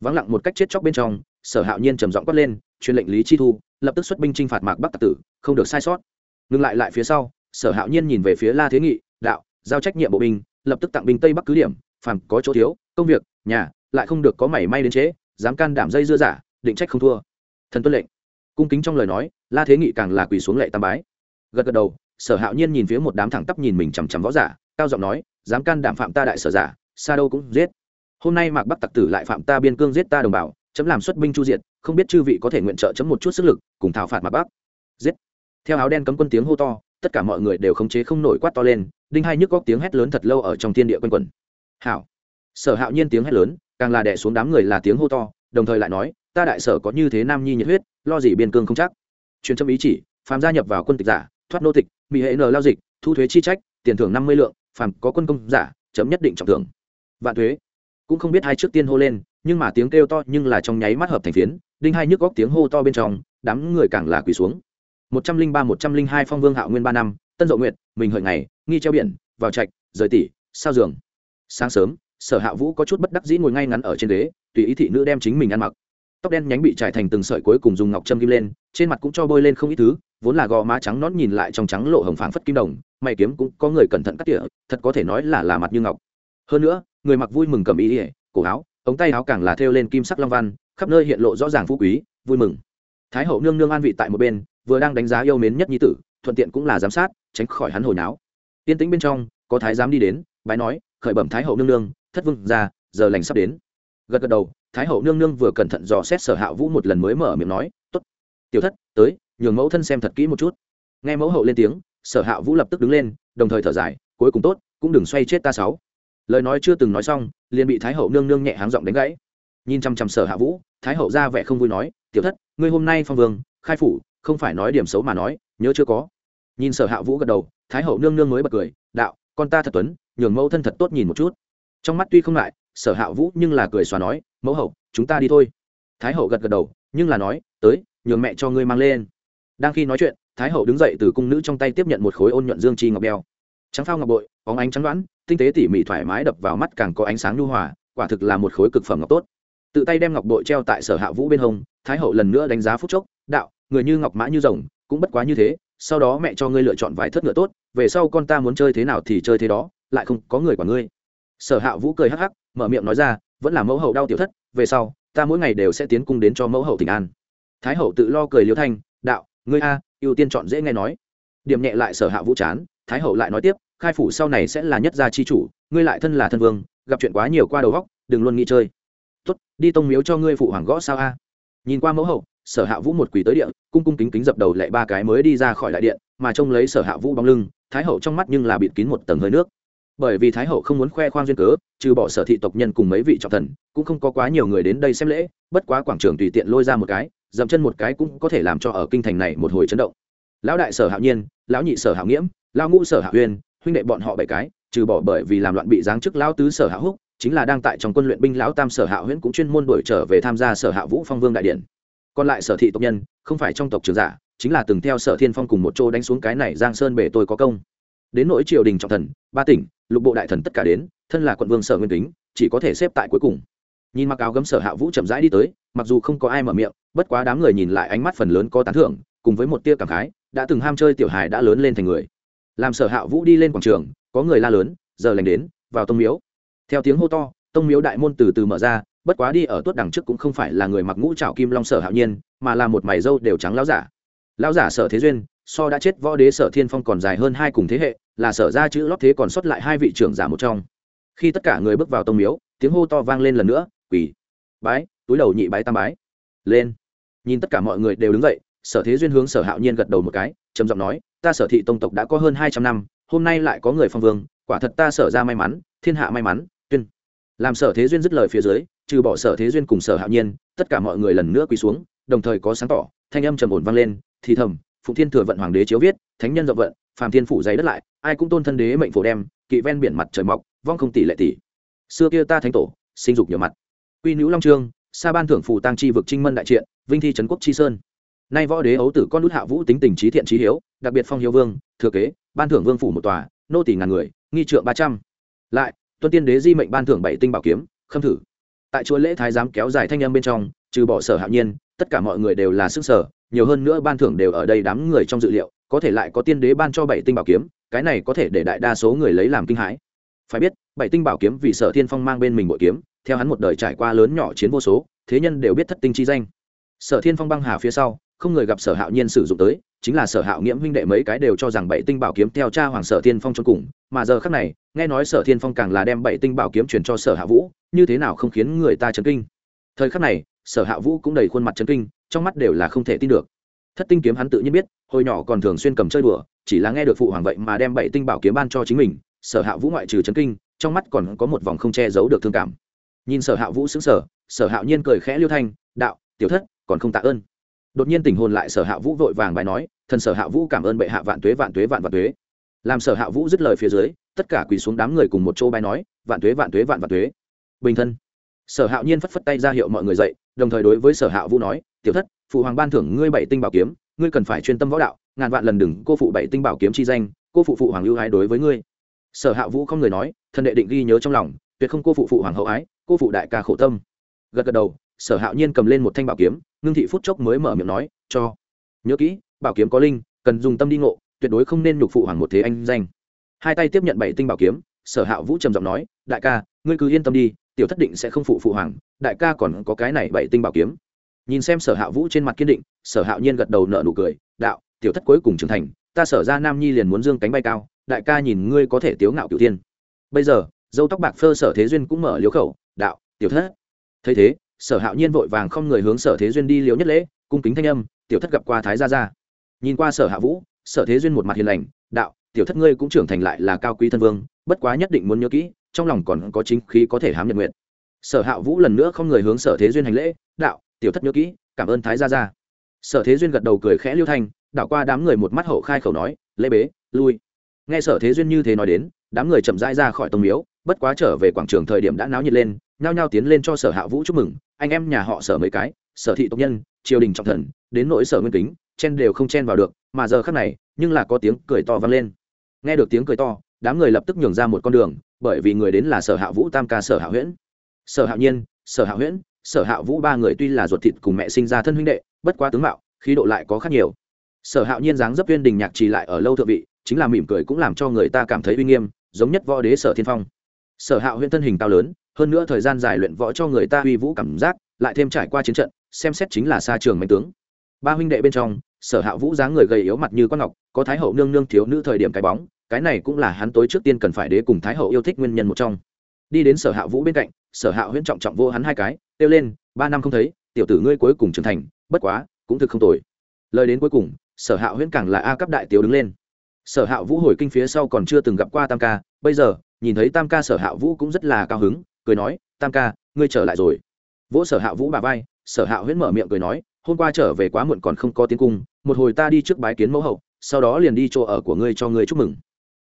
Vắng lặng một cách chết chóc bên trong, sở hạo nhiên trầm giọng quát lên, truyền lệnh lý chi thu lập tức xuất binh chinh phạt mạc bắc tặc tử, không được sai sót. Ngừng lại lại phía sau, sở hạo nhiên nhìn về phía la thế nghị, đạo, giao trách nhiệm bộ binh, lập tức tặng binh tây bắc cứ điểm, phàm có chỗ thiếu, công việc, nhà, lại không được có mảy may đến chế, dám can đảm dây dưa giả, định trách không thua. Thần tuân lệnh. Cung kính trong lời nói, la thế nghị càng là quỳ xuống lệ tam bái. Gật gật đầu, sở hạo nhiên nhìn phía một đám thẳng tắp nhìn mình chằm chằm võ giả, cao giọng nói, dám can đảm phạm ta đại sở giả, xa đâu cũng giết. Hôm nay mạc bắc tặc tử lại phạm ta biên cương giết ta đồng bào chấm làm xuất binh chu diệt, không biết chư vị có thể nguyện trợ chấm một chút sức lực, cùng thảo phạt mà bắc giết. Theo áo đen cấm quân tiếng hô to, tất cả mọi người đều khống chế không nổi quát to lên, đinh hai nhức góc tiếng hét lớn thật lâu ở trong thiên địa quanh quẩn. Hảo. Sở hạo nhiên tiếng hét lớn, càng là đẻ xuống đám người là tiếng hô to, đồng thời lại nói, ta đại sở có như thế nam nhi nhiệt huyết, lo gì biên cương không chắc? Truyền châm ý chỉ, phàm gia nhập vào quân tịch giả, thoát nô tịch bị hệ n lao dịch, thu thuế chi trách, tiền thưởng năm mươi lượng, phàm có quân công giả, chấm nhất định trọng thưởng. Vạn thuế. Cũng không biết hai trước tiên hô lên nhưng mà tiếng kêu to nhưng là trong nháy mắt hợp thành phiến, đinh hai nhức góc tiếng hô to bên trong, đám người càng là quỳ xuống. Một trăm linh ba, một trăm linh hai phong vương hạo nguyên ba năm, tân dậu nguyệt, mình hợi ngày, nghi treo biển, vào trạch, rời tỷ sao giường. Sáng sớm, sở hạ vũ có chút bất đắc dĩ ngồi ngay ngắn ở trên ghế, tùy ý thị nữ đem chính mình ăn mặc. Tóc đen nhánh bị trải thành từng sợi cuối cùng dùng ngọc châm kim lên, trên mặt cũng cho bôi lên không ít thứ, vốn là gò má trắng nón nhìn lại trong trắng lộ hồng phảng phất kim đồng, mày kiếm cũng có người cẩn thận cắt tỉa, thật có thể nói là là mặt như ngọc. Hơn nữa, người mặc vui mừng cầm ý ỉa cổ áo ống tay áo càng là thêu lên kim sắc long văn, khắp nơi hiện lộ rõ ràng phú quý, vui mừng. Thái hậu nương nương an vị tại một bên, vừa đang đánh giá yêu mến nhất nhi tử, thuận tiện cũng là giám sát, tránh khỏi hắn hồi náo. Tiên tĩnh bên trong, có thái giám đi đến, bái nói, khởi bẩm thái hậu nương nương, thất vương ra, giờ lành sắp đến. Gật gật đầu, thái hậu nương nương vừa cẩn thận dò xét sở hạ vũ một lần mới mở miệng nói t ố t tiểu thất, tới, nhường mẫu thân xem thật kỹ một chút. Nghe mẫu hậu lên tiếng, sở hạ vũ lập tức đứng lên, đồng thời thở dài, cuối cùng tốt, cũng đừng xoay chết ta sáu lời nói chưa từng nói xong, liền bị thái hậu nương nương nhẹ háng giọng đánh gãy. Nhìn chăm chăm sở hạ vũ, thái hậu ra vẻ không vui nói, tiểu thất, ngươi hôm nay phong vương, khai phủ, không phải nói điểm xấu mà nói, nhớ chưa có? Nhìn sở hạ vũ gật đầu, thái hậu nương nương mới bật cười, đạo, con ta thật tuấn, nhường mẫu thân thật tốt nhìn một chút. Trong mắt tuy không lại sở hạ vũ nhưng là cười xóa nói, mẫu hậu, chúng ta đi thôi. Thái hậu gật gật đầu, nhưng là nói, tới, nhường mẹ cho ngươi mang lên. Đang khi nói chuyện, thái hậu đứng dậy từ cung nữ trong tay tiếp nhận một khối ôn nhuận dương chi ngọc đeo trắng phao ngọc bội óng ánh trắng đoán tinh tế tỉ mỉ thoải mái đập vào mắt càng có ánh sáng nhu hòa, quả thực là một khối cực phẩm ngọc tốt. Tự tay đem ngọc bội treo tại sở hạ vũ bên hông, thái hậu lần nữa đánh giá phúc chốc, đạo, người như ngọc mã như rồng, cũng bất quá như thế, sau đó mẹ cho ngươi lựa chọn vài thất ngựa tốt, về sau con ta muốn chơi thế nào thì chơi thế đó, lại không có người quản ngươi. Sở hạ vũ cười hắc hắc, mở miệng nói ra, vẫn là mẫu hậu đau tiểu thất, về sau, ta mỗi ngày đều sẽ tiến cung đến cho mẫu hậu tỉnh an. Thái hậu tự lo cười liêu thanh, đạo, ngươi a, ưu tiên chọn dễ nghe nói. Điểm nhẹ lại sở hạ vũ chán, thái hậu lại nói tiếp khai phủ sau này sẽ là nhất gia chi chủ, ngươi lại thân là thân vương, gặp chuyện quá nhiều qua đầu góc đừng luôn nghĩ chơi. Tốt, đi tông miếu cho ngươi phụ hoàng gõ sao a? Nhìn qua mẫu hậu, sở hạ vũ một quỳ tới điện cung cung kính kính dập đầu lạy ba cái mới đi ra khỏi đại điện, mà trông lấy sở hạ vũ bóng lưng, thái hậu trong mắt nhưng là bịt kín một tầng hơi nước. Bởi vì thái hậu không muốn khoe khoang duyên cớ, trừ bỏ sở thị tộc nhân cùng mấy vị trọng thần, cũng không có quá nhiều người đến đây xem lễ, bất quá quảng trường tùy tiện lôi ra một cái, dậm chân một cái cũng có thể làm cho ở kinh thành này một hồi chấn động. Lão đại sở hạo nhiên, lão nhị sở hạo nghiễm, lão ngũ sở hạ uyên huynh đệ bọn họ bảy cái, trừ bỏ bởi vì làm loạn bị giáng chức lão tứ sở hạ húc, chính là đang tại trong quân luyện binh lão tam sở hạ huyễn cũng chuyên môn đổi trở về tham gia sở hạ vũ phong vương đại điện. Còn lại sở thị tộc nhân, không phải trong tộc trường giả, chính là từng theo sở thiên phong cùng một chỗ đánh xuống cái này giang sơn bể tôi có công. Đến nỗi triều đình trọng thần, ba tỉnh, lục bộ đại thần tất cả đến, thân là quận vương sở nguyên tính chỉ có thể xếp tại cuối cùng. Nhìn mặc áo gấm sở hạ vũ chậm rãi đi tới, mặc dù không có ai mở miệng, bất quá đám người nhìn lại ánh mắt phần lớn có tán thưởng, cùng với một tia cảm khái, đã từng ham chơi tiểu hài đã lớn lên thành người làm sở hạ vũ đi lên quảng trường, có người la lớn, giờ lành đến, vào tông miếu. Theo tiếng hô to, tông miếu đại môn từ từ mở ra, bất quá đi ở tuốt đằng trước cũng không phải là người mặc ngũ trảo kim long sở hạo nhiên, mà là một mày dâu đều trắng lão giả. Lão giả sở thế duyên, so đã chết võ đế sở thiên phong còn dài hơn hai cùng thế hệ, là sở ra chữ lót thế còn sót lại hai vị trưởng giả một trong. Khi tất cả người bước vào tông miếu, tiếng hô to vang lên lần nữa quỳ bái, túi đầu nhị bái tam bái. Lên. Nhìn tất cả mọi người đều đứng dậy, sở thế duyên hướng sở hạo nhiên gật đầu một cái, trầm giọng nói ta sở thị tông tộc đã có hơn hai trăm năm, hôm nay lại có người phong vương, quả thật ta sở ra may mắn, thiên hạ may mắn, tuyên. Làm sở thế duyên dứt lời phía dưới, trừ bỏ sở thế duyên cùng sở hạo nhiên, tất cả mọi người lần nữa quỳ xuống, đồng thời có sáng tỏ, thanh âm trầm ổn vang lên, thì thầm, phụng thiên thừa vận hoàng đế chiếu viết, thánh nhân rộng vận, phàm thiên phủ giấy đất lại, ai cũng tôn thân đế mệnh phổ đem, kỵ ven biển mặt trời mọc, vong không tỷ lệ tỷ. Xưa kia ta thánh tổ, sinh dục nhiều mặt. Quy nữ long trương, sa ban thưởng phủ tăng chi vực trinh mân đại triện, vinh thi trấn quốc chi sơn nay võ đế ấu tử con nút hạ vũ tính tình trí thiện trí hiếu, đặc biệt phong hiếu vương, thừa kế, ban thưởng vương phủ một tòa, nô tỷ ngàn người, nghi trượng ba trăm. Lại, tuân tiên đế di mệnh ban thưởng bảy tinh bảo kiếm, khâm thử. Tại chúa lễ thái giám kéo dài thanh âm bên trong, trừ bỏ sở hạo nhiên, tất cả mọi người đều là sức sở, nhiều hơn nữa ban thưởng đều ở đây đám người trong dự liệu, có thể lại có tiên đế ban cho bảy tinh bảo kiếm, cái này có thể để đại đa số người lấy làm kinh hãi. Phải biết, bảy tinh bảo kiếm vì sở thiên phong mang bên mình bội kiếm, theo hắn một đời trải qua lớn nhỏ chiến vô số, thế nhân đều biết thất tinh chi danh. Sở thiên phong băng hà phía sau không người gặp sở hạo nhiên sử dụng tới, chính là sở hạo nghiễm huynh đệ mấy cái đều cho rằng bảy tinh bảo kiếm theo cha hoàng sở thiên phong cho cùng, mà giờ khác này, nghe nói sở thiên phong càng là đem bảy tinh bảo kiếm truyền cho sở hạ vũ, như thế nào không khiến người ta chấn kinh. Thời khắc này, sở hạ vũ cũng đầy khuôn mặt chấn kinh, trong mắt đều là không thể tin được. Thất tinh kiếm hắn tự nhiên biết, hồi nhỏ còn thường xuyên cầm chơi đùa, chỉ là nghe được phụ hoàng vậy mà đem bảy tinh bảo kiếm ban cho chính mình, sở hạ vũ ngoại trừ chấn kinh, trong mắt còn có một vòng không che giấu được thương cảm. Nhìn sở hạ vũ xứng sở sở hạo nhiên cười khẽ liêu thanh, đạo, tiểu thất, còn không tạ ơn đột nhiên tình hồn lại sở hạ vũ vội vàng bài nói, thần sở hạ vũ cảm ơn bệ hạ vạn tuế vạn tuế, vạn vạn tuế. Làm sở hạ vũ dứt lời phía dưới, tất cả quỳ xuống đám người cùng một chỗ bài nói, vạn tuế vạn tuế, vạn vạn tuế. Bình thân. Sở hạo nhiên phất phất tay ra hiệu mọi người dậy, đồng thời đối với sở hạ vũ nói, tiểu thất, phụ hoàng ban thưởng ngươi bảy tinh bảo kiếm, ngươi cần phải chuyên tâm võ đạo, ngàn vạn lần đừng cô phụ bảy tinh bảo kiếm chi danh, cô phụ phụ hoàng ưu ái đối với ngươi. Sở hạ vũ không người nói, thần đệ định ghi nhớ trong lòng, tuyệt không cô phụ phụ hoàng hậu ái, cô phụ đại ca khổ tâm. Gật gật đầu sở hạo nhiên cầm lên một thanh bảo kiếm, ngưng thị phút chốc mới mở miệng nói, cho, nhớ kỹ, bảo kiếm có linh, cần dùng tâm đi ngộ, tuyệt đối không nên nhục phụ hoàng một thế anh danh. Hai tay tiếp nhận bảy tinh bảo kiếm, sở hạ vũ trầm giọng nói, đại ca, ngươi cứ yên tâm đi, tiểu thất định sẽ không phụ phụ hoàng, đại ca còn có cái này bảy tinh bảo kiếm. Nhìn xem sở hạ vũ trên mặt kiên định, sở hạo nhiên gật đầu nợ nụ cười, đạo, tiểu thất cuối cùng trưởng thành, ta sở ra nam nhi liền muốn dương cánh bay cao, đại ca nhìn ngươi có thể tiếu ngạo cửu tiên bây giờ, dâu tóc bạc phơ sở thế duyên cũng mở liếu khẩu, đạo, tiểu thất. Thấy thế sở hạo nhiên vội vàng không người hướng sở thế duyên đi liễu nhất lễ, cung kính thanh âm, tiểu thất gặp qua thái gia gia. Nhìn qua sở hạ vũ, sở thế duyên một mặt hiền lành, đạo, tiểu thất ngươi cũng trưởng thành lại là cao quý thân vương, bất quá nhất định muốn nhớ kỹ, trong lòng còn có chính khí có thể hám nhật nguyện. Sở hạ vũ lần nữa không người hướng sở thế duyên hành lễ, đạo, tiểu thất nhớ kỹ, cảm ơn thái gia gia. Sở thế duyên gật đầu cười khẽ liêu thanh, đạo qua đám người một mắt hậu khai khẩu nói, lễ bế, lui. Nghe sở thế duyên như thế nói đến, đám người chậm rãi ra khỏi tông miếu, bất quá trở về quảng trường thời điểm đã náo nhiệt lên, nhao nhao tiến lên cho sở hạ vũ chúc mừng anh em nhà họ sở mấy cái, sở thị tộc nhân, triều đình trọng thần, đến nỗi sở nguyên kính, chen đều không chen vào được, mà giờ khắc này, nhưng là có tiếng cười to vang lên. Nghe được tiếng cười to, đám người lập tức nhường ra một con đường, bởi vì người đến là sở hạ vũ tam ca sở hạ huyễn. Sở hạ nhiên, sở hạ huyễn, sở hạ vũ ba người tuy là ruột thịt cùng mẹ sinh ra thân huynh đệ, bất quá tướng mạo, khí độ lại có khác nhiều. Sở hạ nhiên dáng dấp viên đình nhạc trì lại ở lâu thượng vị, chính là mỉm cười cũng làm cho người ta cảm thấy uy nghiêm, giống nhất võ đế sở thiên phong. Sở hạ huyễn thân hình cao lớn hơn nữa thời gian dài luyện võ cho người ta uy vũ cảm giác, lại thêm trải qua chiến trận, xem xét chính là xa trường mạnh tướng. Ba huynh đệ bên trong, sở hạ vũ dáng người gầy yếu mặt như con ngọc, có thái hậu nương nương thiếu nữ thời điểm cái bóng, cái này cũng là hắn tối trước tiên cần phải đế cùng thái hậu yêu thích nguyên nhân một trong. Đi đến sở hạ vũ bên cạnh, sở hạ huyễn trọng trọng vô hắn hai cái, kêu lên, ba năm không thấy, tiểu tử ngươi cuối cùng trưởng thành, bất quá, cũng thực không tồi. Lời đến cuối cùng, sở hạ huyễn càng là a cấp đại tiểu đứng lên. Sở hạ vũ hồi kinh phía sau còn chưa từng gặp qua tam ca, bây giờ, nhìn thấy tam ca sở hạ vũ cũng rất là cao hứng cười nói, tam ca, ngươi trở lại rồi. Vỗ sở hạ vũ bà vai, sở hạ huyễn mở miệng cười nói, hôm qua trở về quá muộn còn không có tiếng cung, một hồi ta đi trước bái kiến mẫu hậu, sau đó liền đi chỗ ở của ngươi cho ngươi chúc mừng.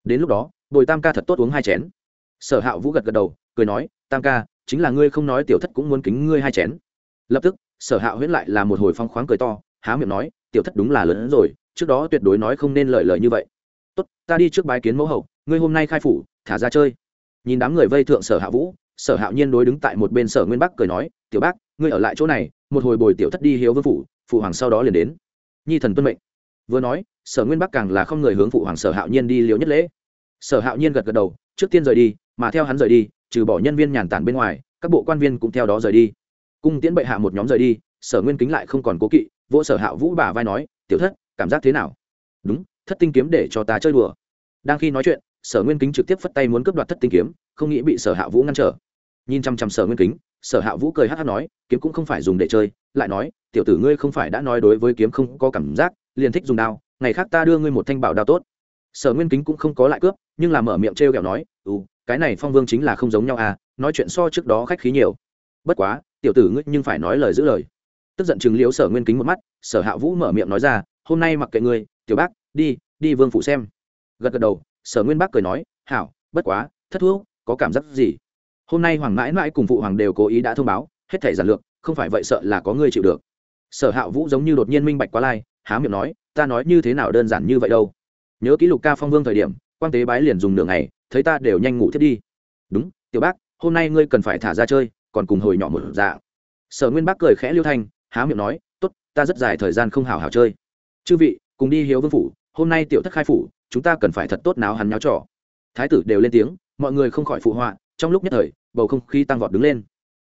Đến lúc đó, bồi tam ca thật tốt uống hai chén. Sở hạ vũ gật gật đầu, cười nói, tam ca, chính là ngươi không nói tiểu thất cũng muốn kính ngươi hai chén. Lập tức, sở hạ huyễn lại là một hồi phong khoáng cười to, há miệng nói, tiểu thất đúng là lớn hơn rồi, trước đó tuyệt đối nói không nên lời lời như vậy. Tốt, ta đi trước bái kiến mẫu hậu, ngươi hôm nay khai phủ, thả ra chơi. Nhìn đám người vây thượng sở hạ vũ sở hạo nhiên đối đứng tại một bên sở nguyên bắc cười nói, tiểu bác, ngươi ở lại chỗ này, một hồi bồi tiểu thất đi hiếu vương phủ, phụ hoàng sau đó liền đến. Nhi thần tuân mệnh. Vừa nói, sở nguyên bắc càng là không người hướng phụ hoàng sở hạo nhiên đi liều nhất lễ. Sở hạo nhiên gật gật đầu, trước tiên rời đi, mà theo hắn rời đi, trừ bỏ nhân viên nhàn tản bên ngoài, các bộ quan viên cũng theo đó rời đi. Cung tiễn bệ hạ một nhóm rời đi, sở nguyên kính lại không còn cố kỵ, vỗ sở hạ vũ bà vai nói, tiểu thất, cảm giác thế nào? Đúng, thất tinh kiếm để cho ta chơi đùa. Đang khi nói chuyện, sở nguyên kính trực tiếp phất tay muốn cướp đoạt thất tinh kiếm, không nghĩ bị sở hạ vũ ngăn trở nhìn chăm chăm sở nguyên kính, sở hạ vũ cười hát hát nói, kiếm cũng không phải dùng để chơi. Lại nói, tiểu tử ngươi không phải đã nói đối với kiếm không có cảm giác, liền thích dùng đao, ngày khác ta đưa ngươi một thanh bảo đao tốt. Sở nguyên kính cũng không có lại cướp, nhưng là mở miệng t r e o kẹo nói ừ cái này phong vương chính là không giống nhau à nói chuyện so trước đó khách khí nhiều. Bất quá, tiểu tử ngươi nhưng phải nói lời giữ lời. Tức giận chừng liếu sở nguyên kính một mắt, sở hạ vũ mở miệng nói ra, hôm nay mặc kệ ngươi, tiểu bác, đi đi vương phủ xem. Gật gật đầu, sở nguyên bác cười nói, hảo, bất quá, thất thú, có cảm giác gì? Hôm nay hoàng mãi mãi cùng phụ hoàng đều cố ý đã thông báo, hết thể giản lược, không phải vậy sợ là có ngươi chịu được. Sở hạ vũ giống như đột nhiên minh bạch quá lai, há miệng nói, ta nói như thế nào đơn giản như vậy đâu? Nhớ ký lục ca phong vương thời điểm, quang tế bái liền dùng đường này thấy ta đều nhanh ngủ thiết đi. Đúng, tiểu bác, hôm nay ngươi cần phải thả ra chơi, còn cùng hồi nhỏ một dạng. Sở nguyên bác cười khẽ liêu thanh, há miệng nói, tốt, ta rất dài thời gian không hào hào chơi. Chư vị, cùng đi hiếu vương phủ, hôm nay tiểu thất khai phủ, chúng ta cần phải thật tốt náo hắn nháo trò. Thái tử đều lên tiếng, mọi người không khỏi phụ họa trong lúc nhất thời, bầu không khí tăng vọt đứng lên.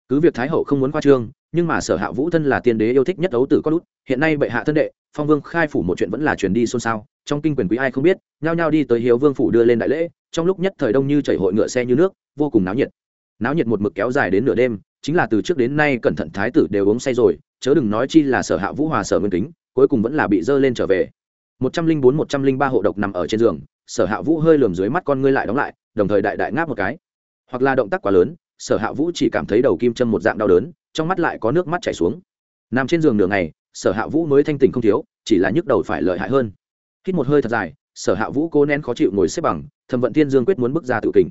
Cứ việc thái hậu không muốn khoa trương, nhưng mà sở hạ vũ thân là tiên đế yêu thích nhất ấu tử có lút hiện nay bệ hạ thân đệ, phong vương khai phủ một chuyện vẫn là chuyển đi xôn xao. Trong kinh quyền quý ai không biết, nhao nhao đi tới hiếu vương phủ đưa lên đại lễ, trong lúc nhất thời đông như chảy hội ngựa xe như nước, vô cùng náo nhiệt. Náo nhiệt một mực kéo dài đến nửa đêm, chính là từ trước đến nay cẩn thận thái tử đều uống say rồi, chớ đừng nói chi là sở hạ vũ hòa sở nguyên kính, cuối cùng vẫn là bị dơ lên trở về. Một trăm linh bốn, một trăm linh ba hộ độc nằm ở trên giường, sở hạ vũ hơi lườm dưới mắt con ngươi lại đóng lại, đồng thời đại đại ngáp một cái hoặc là động tác quá lớn, sở hạ vũ chỉ cảm thấy đầu kim châm một dạng đau đớn, trong mắt lại có nước mắt chảy xuống. Nằm trên giường nửa ngày, sở hạ vũ mới thanh tỉnh không thiếu, chỉ là nhức đầu phải lợi hại hơn. Hít một hơi thật dài, sở hạ vũ cố nén khó chịu ngồi xếp bằng, thẩm vận thiên dương quyết muốn bước ra tự kình.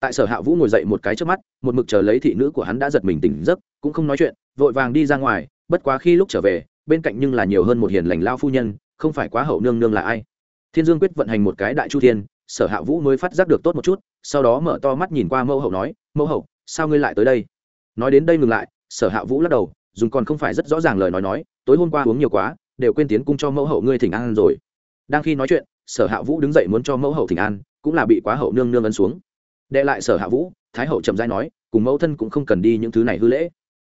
Tại sở hạ vũ ngồi dậy một cái trước mắt, một mực chờ lấy thị nữ của hắn đã giật mình tỉnh giấc, cũng không nói chuyện, vội vàng đi ra ngoài, bất quá khi lúc trở về, bên cạnh nhưng là nhiều hơn một hiền lành lao phu nhân, không phải quá hậu nương nương là ai. Thiên dương quyết vận hành một cái đại chu thiên sở hạ vũ mới phát giác được tốt một chút, sau đó mở to mắt nhìn qua mẫu hậu nói, mẫu hậu, sao ngươi lại tới đây? Nói đến đây ngừng lại, sở hạ vũ lắc đầu, dùng còn không phải rất rõ ràng lời nói nói, tối hôm qua uống nhiều quá, đều quên tiến cung cho mẫu hậu ngươi thỉnh an rồi. Đang khi nói chuyện, sở hạ vũ đứng dậy muốn cho mẫu hậu thỉnh an, cũng là bị quá hậu nương nương ấn xuống. Đệ lại sở hạ vũ, thái hậu chậm dai nói, cùng mẫu thân cũng không cần đi những thứ này hư lễ.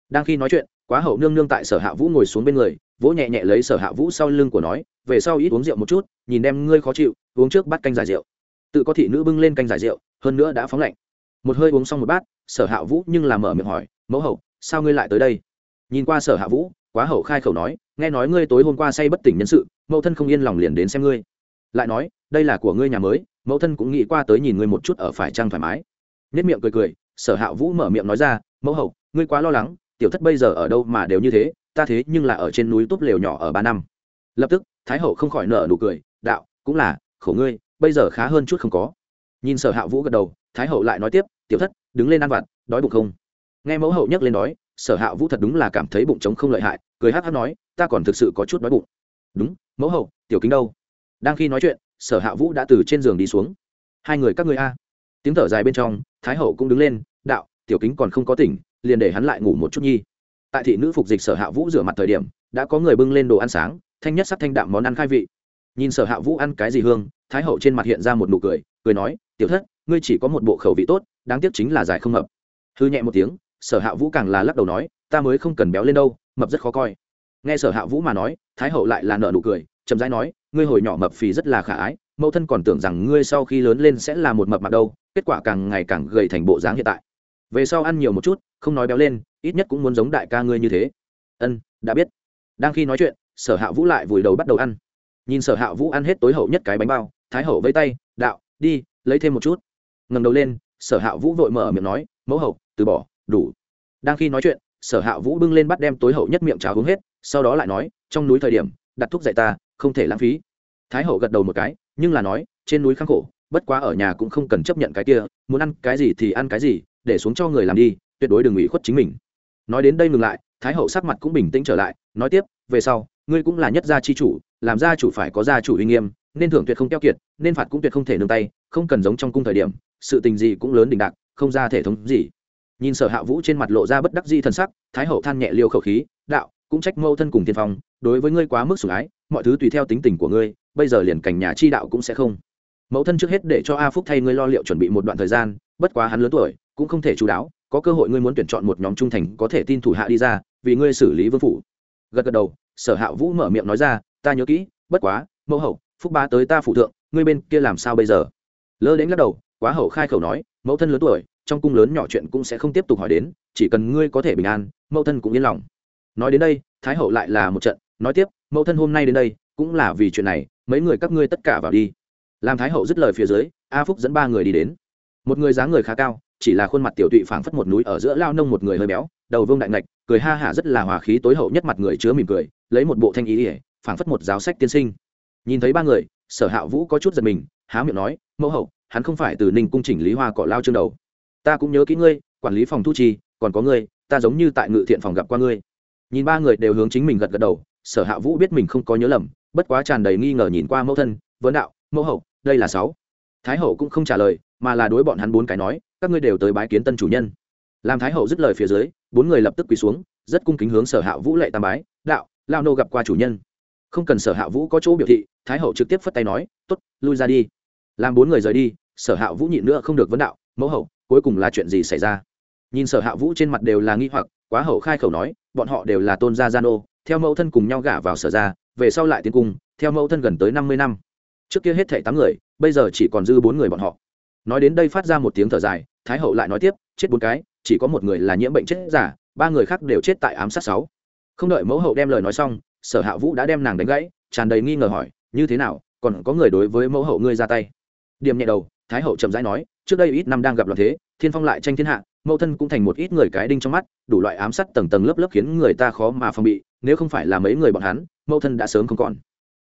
Đang khi nói chuyện, quá hậu nương nương tại sở hạ vũ ngồi xuống bên người, vỗ nhẹ nhẹ lấy sở hạ vũ sau lưng của nói, về sau ít uống rượu một chút, nhìn đem ngươi khó chịu, uống trước bắt canh giải rượu tự có thị nữ bưng lên canh giải rượu, hơn nữa đã phóng lạnh. Một hơi uống xong một bát, sở hạ vũ nhưng làm mở miệng hỏi, mẫu hậu, sao ngươi lại tới đây? Nhìn qua sở hạ vũ, quá hậu khai khẩu nói, nghe nói ngươi tối hôm qua say bất tỉnh nhân sự, mẫu thân không yên lòng liền đến xem ngươi. Lại nói, đây là của ngươi nhà mới, mẫu thân cũng nghĩ qua tới nhìn ngươi một chút ở phải trăng thoải mái. Nết miệng cười cười, sở hạ vũ mở miệng nói ra, mẫu hậu, ngươi quá lo lắng, tiểu thất bây giờ ở đâu mà đều như thế, ta thế nhưng là ở trên núi túp lều nhỏ ở ba năm. Lập tức, thái hậu không khỏi nở nụ cười, đạo, cũng là, khổ ngươi bây giờ khá hơn chút không có. Nhìn sở hạ vũ gật đầu, thái hậu lại nói tiếp, tiểu thất, đứng lên ăn vặt, đói bụng không? Nghe mẫu hậu nhắc lên đói sở hạ vũ thật đúng là cảm thấy bụng trống không lợi hại, cười hát hát nói, ta còn thực sự có chút đói bụng. Đúng, mẫu hậu, tiểu kính đâu? Đang khi nói chuyện, sở hạ vũ đã từ trên giường đi xuống. Hai người các người a. Tiếng thở dài bên trong, thái hậu cũng đứng lên, đạo, tiểu kính còn không có tỉnh, liền để hắn lại ngủ một chút nhi. Tại thị nữ phục dịch sở hạ vũ rửa mặt thời điểm, đã có người bưng lên đồ ăn sáng, thanh nhất sắc thanh đạm món ăn khai vị nhìn sở hạ vũ ăn cái gì hương, thái hậu trên mặt hiện ra một nụ cười cười nói, tiểu thất, ngươi chỉ có một bộ khẩu vị tốt, đáng tiếc chính là dài không mập hư nhẹ một tiếng, sở hạ vũ càng là lắc đầu nói, ta mới không cần béo lên đâu, mập rất khó coi. Nghe sở hạ vũ mà nói, thái hậu lại là nợ nụ cười, chậm rãi nói, ngươi hồi nhỏ mập phì rất là khả ái, mẫu thân còn tưởng rằng ngươi sau khi lớn lên sẽ là một mập mặt đâu, kết quả càng ngày càng gầy thành bộ dáng hiện tại. Về sau ăn nhiều một chút, không nói béo lên, ít nhất cũng muốn giống đại ca ngươi như thế. Ân, đã biết. Đang khi nói chuyện, sở hạ vũ lại vùi đầu bắt đầu ăn nhìn sở hạ vũ ăn hết tối hậu nhất cái bánh bao, thái hậu vây tay, đạo, đi, lấy thêm một chút. Ngầm đầu lên, sở hạ vũ vội mở miệng nói, mẫu hậu, từ bỏ, đủ. Đang khi nói chuyện, sở hạ vũ bưng lên bắt đem tối hậu nhất miệng trào hướng hết, sau đó lại nói, trong núi thời điểm, đặt thuốc dạy ta, không thể lãng phí. Thái hậu gật đầu một cái, nhưng là nói, trên núi khăng khổ, bất quá ở nhà cũng không cần chấp nhận cái kia, muốn ăn cái gì thì ăn cái gì, để xuống cho người làm đi, tuyệt đối đừng ủy khuất chính mình. Nói đến đây ngừng lại, thái hậu sắc mặt cũng bình tĩnh trở lại, nói tiếp, về sau ngươi cũng là nhất gia chi chủ, làm gia chủ phải có gia chủ uy nghiêm, nên thưởng tuyệt không keo kiệt, nên phạt cũng tuyệt không thể nương tay, không cần giống trong cung thời điểm, sự tình gì cũng lớn đình đạc, không ra thể thống gì. Nhìn sở hạ vũ trên mặt lộ ra bất đắc di thần sắc, thái hậu than nhẹ liêu khẩu khí, đạo, cũng trách mâu thân cùng tiên phong, đối với ngươi quá mức sủng ái, mọi thứ tùy theo tính tình của ngươi, bây giờ liền cảnh nhà chi đạo cũng sẽ không. Mẫu thân trước hết để cho a phúc thay ngươi lo liệu chuẩn bị một đoạn thời gian, bất quá hắn lớn tuổi, cũng không thể chú đáo, có cơ hội ngươi muốn tuyển chọn một nhóm trung thành có thể tin thủ hạ đi ra, vì ngươi xử lý vương phủ. Gật gật đầu sở hạ vũ mở miệng nói ra, ta nhớ kỹ, bất quá, mẫu hậu, phúc ba tới ta phụ thượng, ngươi bên kia làm sao bây giờ? Lơ đến lắc đầu, quá hậu khai khẩu nói, mẫu thân lớn tuổi, trong cung lớn nhỏ chuyện cũng sẽ không tiếp tục hỏi đến, chỉ cần ngươi có thể bình an, mẫu thân cũng yên lòng. Nói đến đây, thái hậu lại là một trận, nói tiếp, mẫu thân hôm nay đến đây, cũng là vì chuyện này, mấy người các ngươi tất cả vào đi. Làm thái hậu dứt lời phía dưới, a phúc dẫn ba người đi đến. Một người dáng người khá cao, chỉ là khuôn mặt tiểu tụy phảng phất một núi ở giữa lao nông một người hơi béo đầu vương đại ngạch, cười ha hả rất là hòa khí tối hậu nhất mặt người chứa mỉm cười, lấy một bộ thanh ý ỉa phảng phất một giáo sách tiên sinh. Nhìn thấy ba người, sở hạ vũ có chút giật mình, há miệng nói, mẫu hậu, hắn không phải từ ninh cung chỉnh lý hoa cỏ lao chương đầu. Ta cũng nhớ kỹ ngươi, quản lý phòng thu trì, còn có ngươi, ta giống như tại ngự thiện phòng gặp qua ngươi. Nhìn ba người đều hướng chính mình gật gật đầu, sở hạ vũ biết mình không có nhớ lầm, bất quá tràn đầy nghi ngờ nhìn qua mẫu thân vấn đạo, mẫu hậu, đây là sáu. Thái hậu cũng không trả lời, mà là đối bọn hắn bốn cái nói, các ngươi đều tới bái kiến tân chủ nhân. Làm thái hậu dứt lời phía dưới bốn người lập tức quỳ xuống, rất cung kính hướng sở hạ vũ lệ tam bái, đạo, lao nô gặp qua chủ nhân. Không cần sở hạ vũ có chỗ biểu thị, thái hậu trực tiếp phất tay nói t ố t lui ra đi. Làm bốn người rời đi, sở hạ vũ nhịn nữa không được vấn đạo, mẫu hậu, cuối cùng là chuyện gì xảy ra? Nhìn sở hạ vũ trên mặt đều là nghi hoặc, quá hậu khai khẩu nói, bọn họ đều là tôn gia gia nô, theo mẫu thân cùng nhau gả vào sở ra về sau lại tiến cung, theo mẫu thân gần tới năm mươi năm. Trước kia hết thảy tám người, bây giờ chỉ còn dư bốn người bọn họ nói đến đây phát ra một tiếng thở dài, thái hậu lại nói tiếp, chết bốn cái, chỉ có một người là nhiễm bệnh chết giả, ba người khác đều chết tại ám sát sáu. Không đợi mẫu hậu đem lời nói xong, sở hạ vũ đã đem nàng đánh gãy, tràn đầy nghi ngờ hỏi, như thế nào, còn có người đối với mẫu hậu ngươi ra tay? Điểm nhẹ đầu, thái hậu chậm rãi nói, trước đây ít năm đang gặp loạn thế, thiên phong lại tranh thiên hạ, mẫu thân cũng thành một ít người cái đinh trong mắt, đủ loại ám sát tầng tầng lớp lớp khiến người ta khó mà phòng bị, nếu không phải là mấy người bọn hắn, mẫu thân đã sớm không còn.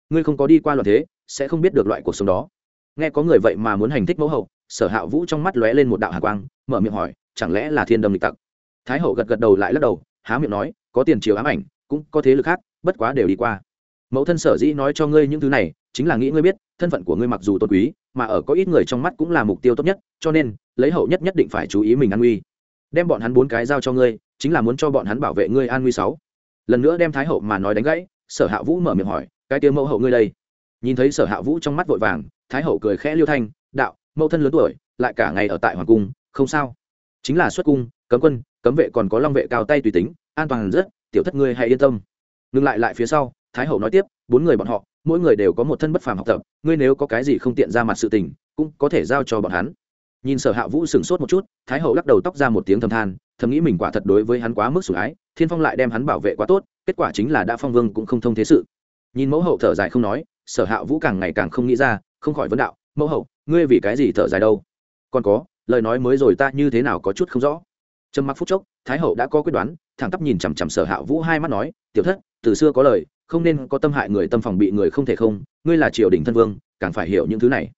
Ngươi không có đi qua loạn thế, sẽ không biết được loại cuộc sống đó. Nghe có người vậy mà muốn hành thích mẫu hậu sở hạ vũ trong mắt lóe lên một đạo hạ quang, mở miệng hỏi, chẳng lẽ là thiên đâm lịch tặc? Thái hậu gật gật đầu lại lắc đầu, há miệng nói, có tiền chiều ám ảnh, cũng có thế lực khác, bất quá đều đi qua. Mẫu thân sở dĩ nói cho ngươi những thứ này, chính là nghĩ ngươi biết, thân phận của ngươi mặc dù tôn quý, mà ở có ít người trong mắt cũng là mục tiêu tốt nhất, cho nên, lấy hậu nhất nhất định phải chú ý mình an nguy. Đem bọn hắn bốn cái giao cho ngươi, chính là muốn cho bọn hắn bảo vệ ngươi an nguy sáu. Lần nữa đem thái hậu mà nói đánh gãy, sở hạ vũ mở miệng hỏi, cái tiếng mẫu hậu ngươi đây? Nhìn thấy sở hạ vũ trong mắt vội vàng, thái hậu cười khẽ liêu thanh, đạo mẫu thân lớn tuổi, lại cả ngày ở tại hoàng cung, không sao. Chính là xuất cung, cấm quân, cấm vệ còn có long vệ cao tay tùy tính, an toàn rất, tiểu thất ngươi hãy yên tâm. Ngừng lại lại phía sau, thái hậu nói tiếp, bốn người bọn họ, mỗi người đều có một thân bất phàm học tập, ngươi nếu có cái gì không tiện ra mặt sự tình, cũng có thể giao cho bọn hắn. Nhìn sở hạ vũ sửng sốt một chút, thái hậu lắc đầu tóc ra một tiếng thầm than, thầm nghĩ mình quả thật đối với hắn quá mức sủng ái, thiên phong lại đem hắn bảo vệ quá tốt, kết quả chính là đã phong vương cũng không thông thế sự. Nhìn mẫu hậu thở dài không nói, sở hạ vũ càng ngày càng không nghĩ ra, không khỏi vấn đạo, mẫu hậu ngươi vì cái gì thở dài đâu? Còn có, lời nói mới rồi ta như thế nào có chút không rõ. Trầm mặc phút chốc, thái hậu đã có quyết đoán, thẳng tắp nhìn chằm chằm sở hạ vũ hai mắt nói, tiểu thất, từ xưa có lời, không nên có tâm hại người tâm phòng bị người không thể không, ngươi là triều đình thân vương, càng phải hiểu những thứ này.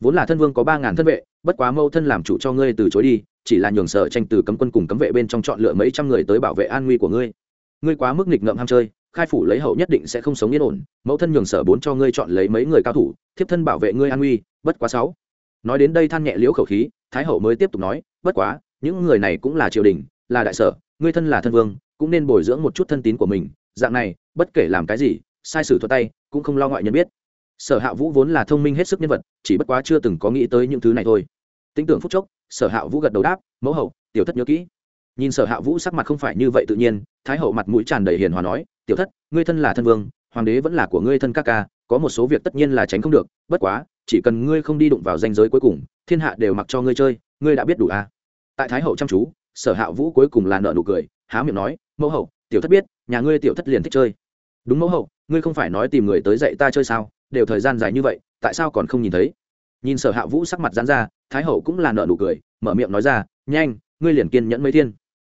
Vốn là thân vương có ba ngàn thân vệ, bất quá mâu thân làm chủ cho ngươi từ chối đi, chỉ là nhường sở tranh từ cấm quân cùng cấm vệ bên trong chọn lựa mấy trăm người tới bảo vệ an nguy của ngươi. Ngươi quá mức nghịch ngợm ham chơi, khai phủ lấy hậu nhất định sẽ không sống yên ổn, mẫu thân nhường sở bốn cho ngươi chọn lấy mấy người cao thủ, thiếp thân bảo vệ ngươi an nguy bất quá sáu. Nói đến đây than nhẹ liễu khẩu khí, thái hậu mới tiếp tục nói, bất quá, những người này cũng là triều đình, là đại sở, ngươi thân là thân vương, cũng nên bồi dưỡng một chút thân tín của mình, dạng này, bất kể làm cái gì, sai sử thuật tay, cũng không lo ngoại nhân biết. Sở hạ vũ vốn là thông minh hết sức nhân vật, chỉ bất quá chưa từng có nghĩ tới những thứ này thôi. Tính tưởng phúc chốc, sở hạ vũ gật đầu đáp, mẫu hậu, tiểu thất nhớ kỹ. Nhìn sở hạ vũ sắc mặt không phải như vậy tự nhiên, thái hậu mặt mũi tràn đầy hiền hòa nói, tiểu thất, ngươi thân là thân vương, hoàng đế vẫn là của ngươi thân các ca có một số việc tất nhiên là tránh không được, bất quá, chỉ cần ngươi không đi đụng vào danh giới cuối cùng, thiên hạ đều mặc cho ngươi chơi, ngươi đã biết đủ à. tại thái hậu chăm chú, sở hạ vũ cuối cùng là nợ nụ cười, há miệng nói, mẫu hậu, tiểu thất biết, nhà ngươi tiểu thất liền thích chơi. Đúng mẫu hậu, ngươi không phải nói tìm người tới dạy ta chơi sao? Đều thời gian dài như vậy, tại sao còn không nhìn thấy? Nhìn sở hạ vũ sắc mặt dán ra, thái hậu cũng là nợ nụ cười, mở miệng nói ra, nhanh, ngươi liền kiên nhẫn mấy thiên.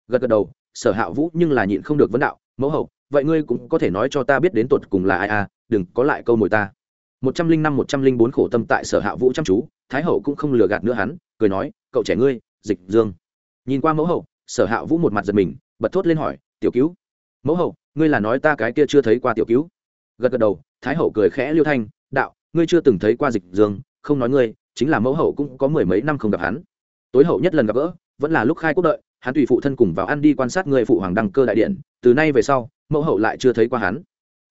Gật gật đầu, sở hạ vũ nhưng là nhịn không được vấn đạo mẫu hậu, vậy ngươi cũng có thể nói cho ta biết đến tột cùng là ai à đừng có lại câu mồi ta. Một trăm linh năm, một trăm linh bốn khổ tâm tại sở hạ vũ chăm chú, thái hậu cũng không lừa gạt nữa hắn, cười nói, cậu trẻ ngươi, dịch dương. Nhìn qua mẫu hậu, sở hạ vũ một mặt giật mình, bật thốt lên hỏi, tiểu cứu, mẫu hậu, ngươi là nói ta cái kia chưa thấy qua tiểu cứu? Gật gật đầu, thái hậu cười khẽ liêu thanh, đạo, ngươi chưa từng thấy qua dịch dương, không nói ngươi, chính là mẫu hậu cũng có mười mấy năm không gặp hắn. Tối hậu nhất lần gặp gỡ, vẫn là lúc khai quốc đợi hắn tùy phụ thân cùng vào ăn đi quan sát người phụ hoàng đăng cơ đại điện, từ nay về sau, mẫu hậu lại chưa thấy qua hắn.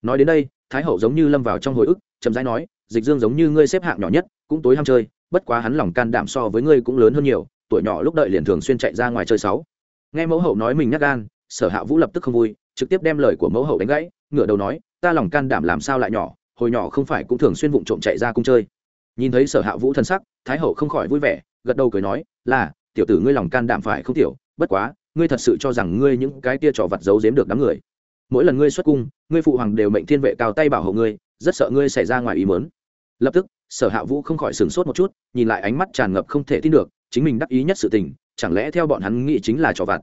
Nói đến đây, thái hậu giống như lâm vào trong hồi ức, chậm rãi nói, dịch dương giống như ngươi xếp hạng nhỏ nhất, cũng tối ham chơi, bất quá hắn lòng can đảm so với ngươi cũng lớn hơn nhiều, tuổi nhỏ lúc đợi liền thường xuyên chạy ra ngoài chơi sáu nghe mẫu hậu nói mình nhắc gan, sở hạ vũ lập tức không vui, trực tiếp đem lời của mẫu hậu đánh gãy, ngửa đầu nói, ta lòng can đảm làm sao lại nhỏ, hồi nhỏ không phải cũng thường xuyên vụng trộm chạy ra cung chơi. Nhìn thấy sở hạ vũ thân sắc, thái hậu không khỏi vui vẻ, gật đầu cười nói, là, tiểu tử ngươi lòng can đảm phải không tiểu bất quá, ngươi thật sự cho rằng ngươi những cái tia trò vặt giấu giếm được đám người. Mỗi lần ngươi xuất cung, ngươi phụ hoàng đều mệnh thiên vệ cao tay bảo hộ ngươi, rất sợ ngươi xảy ra ngoài ý mớn lập tức, sở hạ vũ không khỏi sửng sốt một chút, nhìn lại ánh mắt tràn ngập không thể tin được, chính mình đắc ý nhất sự tình, chẳng lẽ theo bọn hắn nghĩ chính là trò vặt.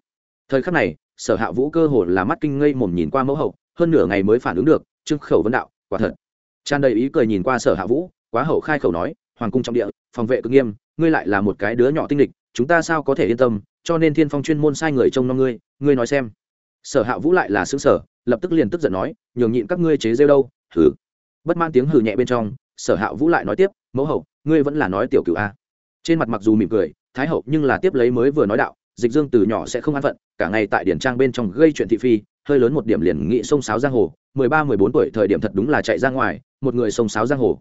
Thời khắc này, sở hạ vũ cơ hồ là mắt kinh ngây mồm nhìn qua mẫu hậu, hơn nửa ngày mới phản ứng được trưng khẩu vấn đạo, quả thật. Tràn đầy ý cười nhìn qua sở hạ vũ, quá hậu khai khẩu nói, hoàng cung trọng địa, phòng vệ cực nghiêm, ngươi lại là một cái đứa nhỏ tinh lịch, chúng ta sao có thể yên tâm cho nên thiên phong chuyên môn sai người trông nom ngươi ngươi nói xem. Sở hạ vũ lại là xứng sở lập tức liền tức giận nói, nhường nhịn các ngươi chế rêu đâu hử bất man tiếng hử nhẹ bên trong, sở hạ vũ lại nói tiếp, mẫu hậu, ngươi vẫn là nói tiểu cựu a. Trên mặt mặc dù mỉm cười, thái hậu nhưng là tiếp lấy mới vừa nói đạo, dịch dương từ nhỏ sẽ không an phận, cả ngày tại điển trang bên trong gây chuyện thị phi, hơi lớn một điểm liền nghị sông sáo giang hồ, mười ba, mười bốn tuổi thời điểm thật đúng là chạy ra ngoài, một người sông sáo giang hồ.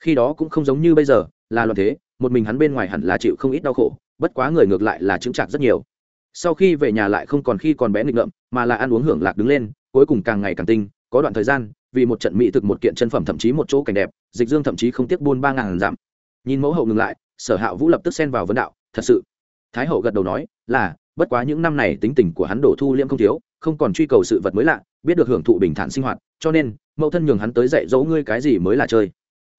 Khi đó cũng không giống như bây giờ, là loạn thế, một mình hắn bên ngoài hẳn là chịu không ít đau khổ bất quá người ngược lại là chứng chạc rất nhiều. Sau khi về nhà lại không còn khi còn bé nghịch ngợm, mà là ăn uống hưởng lạc đứng lên, cuối cùng càng ngày càng tinh, có đoạn thời gian, vì một trận mỹ thực một kiện chân phẩm thậm chí một chỗ cảnh đẹp, dịch dương thậm chí không tiếc buôn ba ngàn dặm. Nhìn mẫu hậu ngừng lại, sở hạ vũ lập tức xen vào vấn đạo, thật sự? Thái hậu gật đầu nói, là, bất quá những năm này tính tình của hắn đổ thu liễm không thiếu, không còn truy cầu sự vật mới lạ, biết được hưởng thụ bình thản sinh hoạt, cho nên, mẫu thân nhường hắn tới dạy dỗ ngươi cái gì mới là chơi.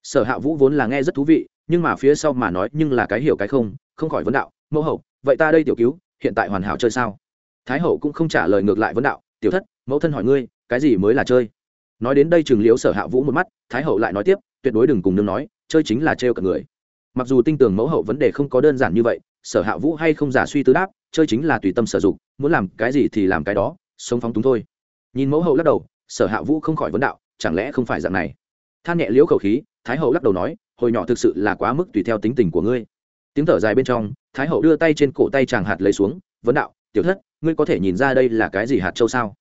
Sở hạ vũ vốn là nghe rất thú vị nhưng mà phía sau mà nói nhưng là cái hiểu cái không không khỏi vấn đạo, mẫu hậu, vậy ta đây tiểu cứu, hiện tại hoàn hảo chơi sao? Thái hậu cũng không trả lời ngược lại vấn đạo, tiểu thất, mẫu thân hỏi ngươi, cái gì mới là chơi? Nói đến đây chừng liễu sở hạ vũ một mắt, thái hậu lại nói tiếp, tuyệt đối đừng cùng nương nói, chơi chính là trêu cả người. Mặc dù tinh tường mẫu hậu vấn đề không có đơn giản như vậy, sở hạ vũ hay không giả suy tư đáp, chơi chính là tùy tâm sử dụng muốn làm cái gì thì làm cái đó, sống phóng túng thôi. Nhìn mẫu hậu lắc đầu, sở hạ vũ không khỏi vấn đạo, chẳng lẽ không phải dạng này? Than nhẹ liễu khẩu khí, thái hậu lắc đầu nói hồi nhỏ thực sự là quá mức tùy theo tính tình của ngươi. Tiếng thở dài bên trong, thái hậu đưa tay trên cổ tay chàng hạt lấy xuống, vấn đạo, tiểu thất, ngươi có thể nhìn ra đây là cái gì hạt châu sao?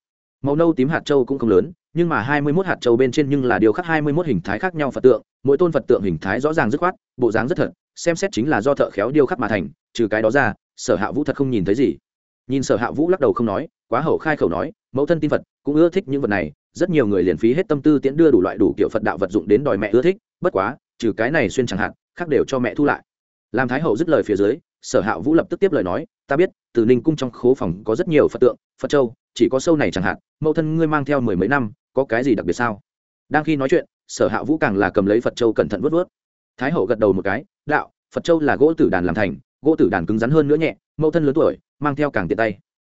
Màu nâu tím hạt châu cũng không lớn, nhưng mà hai mươi 21 hạt châu bên trên nhưng là điều khắc hai mươi 21 hình thái khác nhau phật tượng, mỗi tôn phật tượng hình thái rõ ràng dứt khoát, bộ dáng rất thật, xem xét chính là do thợ khéo điêu khắc mà thành, trừ cái đó ra, sở hạ vũ thật không nhìn thấy gì. Nhìn sở hạ vũ lắc đầu không nói, quá hậu khai khẩu nói, mẫu thân tin phật, cũng ưa thích những vật này, rất nhiều người liền phí hết tâm tư tiễn đưa đủ loại đủ kiểu phật đạo vật dụng đến đòi mẹ ưa thích, bất quá trừ cái này xuyên chẳng hạn, khác đều cho mẹ thu lại. Làm thái hậu dứt lời phía dưới, sở hạ vũ lập tức tiếp lời nói, ta biết, từ ninh cung trong khố phòng có rất nhiều phật tượng, phật châu, chỉ có sâu này chẳng hạn, mẫu thân ngươi mang theo mười mấy năm, có cái gì đặc biệt sao? Đang khi nói chuyện, sở hạ vũ càng là cầm lấy phật châu cẩn thận vớt vớt thái hậu gật đầu một cái, đạo, phật châu là gỗ tử đàn làm thành, gỗ tử đàn cứng rắn hơn nữa nhẹ, mẫu thân lớn tuổi, mang theo càng tiện tay.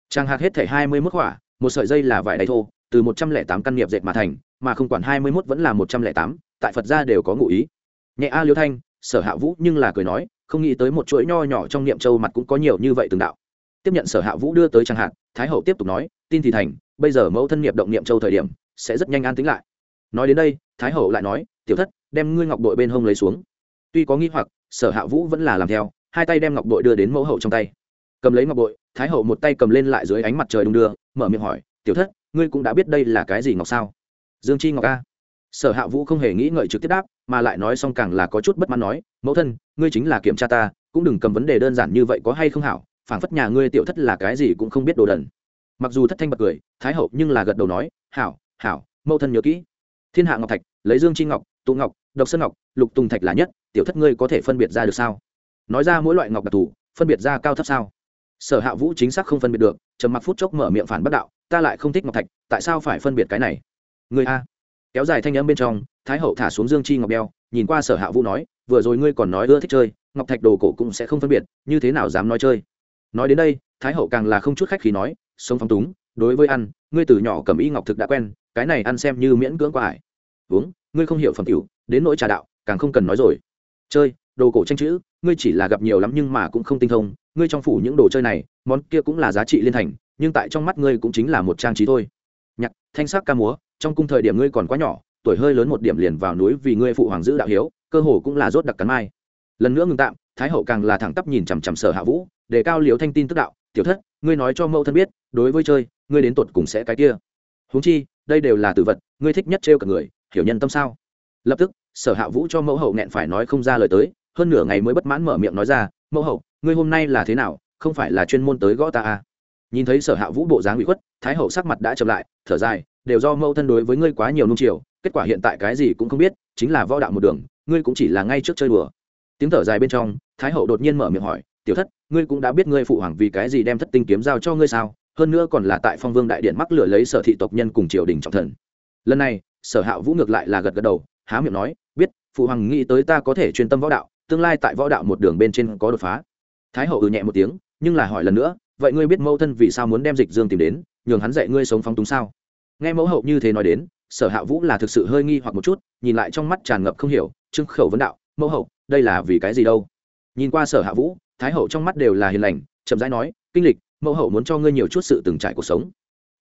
Trang hạt hết thể hai mươi mốt hỏa một sợi dây là vải đáy thô, từ một trăm lẻ tám căn nghiệp dệt mà thành, mà không quản hai mươi mốt vẫn là một trăm lẻ tám, tại phật gia đều có ngụ ý nhẹ a liêu thanh, sở hạ vũ nhưng là cười nói, không nghĩ tới một chuỗi nho nhỏ trong niệm châu mặt cũng có nhiều như vậy từng đạo. Tiếp nhận sở hạ vũ đưa tới trang hạt, thái hậu tiếp tục nói, tin thì thành, bây giờ mẫu thân nghiệp động niệm châu thời điểm, sẽ rất nhanh an tính lại. Nói đến đây, thái hậu lại nói, tiểu thất, đem ngươi ngọc đội bên hông lấy xuống. Tuy có nghi hoặc, sở hạ vũ vẫn là làm theo, hai tay đem ngọc đội đưa đến mẫu hậu trong tay. Cầm lấy ngọc bội thái hậu một tay cầm lên lại dưới ánh mặt trời đung đưa, mở miệng hỏi, tiểu thất, ngươi cũng đã biết đây là cái gì ngọc sao? Dương chi ngọc a sở hạ vũ không hề nghĩ ngợi trực tiếp đáp, mà lại nói xong càng là có chút bất mãn nói, mẫu thân, ngươi chính là kiểm tra ta, cũng đừng cầm vấn đề đơn giản như vậy có hay không hảo, phảng phất nhà ngươi tiểu thất là cái gì cũng không biết đồ đần. Mặc dù thất thanh bật cười, thái hậu nhưng là gật đầu nói, hảo hảo, mẫu thân nhớ kỹ. Thiên hạ ngọc thạch, lấy dương chi ngọc, tụ ngọc, độc sơn ngọc, lục tùng thạch là nhất, tiểu thất ngươi có thể phân biệt ra được sao? Nói ra mỗi loại ngọc đặc thù, phân biệt ra cao thấp sao? Sở hạ vũ chính xác không phân biệt được, trầm mặc phút chốc mở miệng phản bất đạo, ta lại không thích ngọc thạch, tại sao phải phân biệt cái này? Người a kéo dài thanh âm bên trong thái hậu thả xuống dương chi ngọc đeo nhìn qua sở hạ vũ nói vừa rồi ngươi còn nói ưa thích chơi ngọc thạch đồ cổ cũng sẽ không phân biệt như thế nào dám nói chơi? Nói đến đây thái hậu càng là không chút khách khi nói sống phóng túng đối với ăn ngươi từ nhỏ cầm y ngọc thực đã quen cái này ăn xem như miễn cưỡng quải, uống ngươi không hiểu phẩm cửu đến nỗi trà đạo càng không cần nói rồi. Chơi đồ cổ tranh chữ ngươi chỉ là gặp nhiều lắm nhưng mà cũng không tinh thông ngươi trong phủ những đồ chơi này món kia cũng là giá trị liên thành nhưng tại trong mắt ngươi cũng chính là một trang trí thôi nhạc, thanh sắc ca múa, trong cung thời điểm ngươi còn quá nhỏ, tuổi hơi lớn một điểm liền vào núi vì ngươi phụ hoàng giữ đạo hiếu, cơ hồ cũng là rốt đặc cắn mai. Lần nữa ngừng tạm, thái hậu càng là thẳng tắp nhìn chằm chằm sở hạ vũ để cao liều thanh tin tức đạo, tiểu thất, ngươi nói cho mẫu thân biết, đối với chơi, ngươi đến tột cùng sẽ cái kia. Huống chi, đây đều là tử vật, ngươi thích nhất trêu cả người, hiểu nhân tâm sao? Lập tức, sở hạ vũ cho mẫu hậu nghẹn phải nói không ra lời tới, hơn nửa ngày mới bất mãn mở miệng nói ra, mẫu hậu, ngươi hôm nay là thế nào, không phải là chuyên môn tới gõ ta à nhìn thấy sở hạ vũ bộ dáng bị khuất, thái hậu sắc mặt đã chậm lại, thở dài, đều do mâu thân đối với ngươi quá nhiều nung chiều, kết quả hiện tại cái gì cũng không biết, chính là võ đạo một đường, ngươi cũng chỉ là ngay trước chơi đùa. Tiếng thở dài bên trong, thái hậu đột nhiên mở miệng hỏi, tiểu thất, ngươi cũng đã biết ngươi phụ hoàng vì cái gì đem thất tinh kiếm giao cho ngươi sao? Hơn nữa còn là tại phong vương đại điện mắc lửa lấy sở thị tộc nhân cùng triều đình trọng thần. Lần này, sở hạ vũ ngược lại là gật gật đầu, há miệng nói, biết, phụ hoàng nghĩ tới ta có thể chuyên tâm võ đạo, tương lai tại võ đạo một đường bên trên có đột phá. Thái hậu ừ nhẹ một tiếng, nhưng là hỏi lần nữa vậy ngươi biết mẫu thân vì sao muốn đem dịch dương tìm đến, nhường hắn dạy ngươi sống phóng túng sao? Nghe mẫu hậu như thế nói đến, sở hạ vũ là thực sự hơi nghi hoặc một chút, nhìn lại trong mắt tràn ngập không hiểu trưng khẩu vấn đạo, mẫu hậu, đây là vì cái gì đâu? Nhìn qua sở hạ vũ, thái hậu trong mắt đều là hiền lành, chậm rãi nói, kinh lịch, mẫu hậu muốn cho ngươi nhiều chút sự từng trải cuộc sống.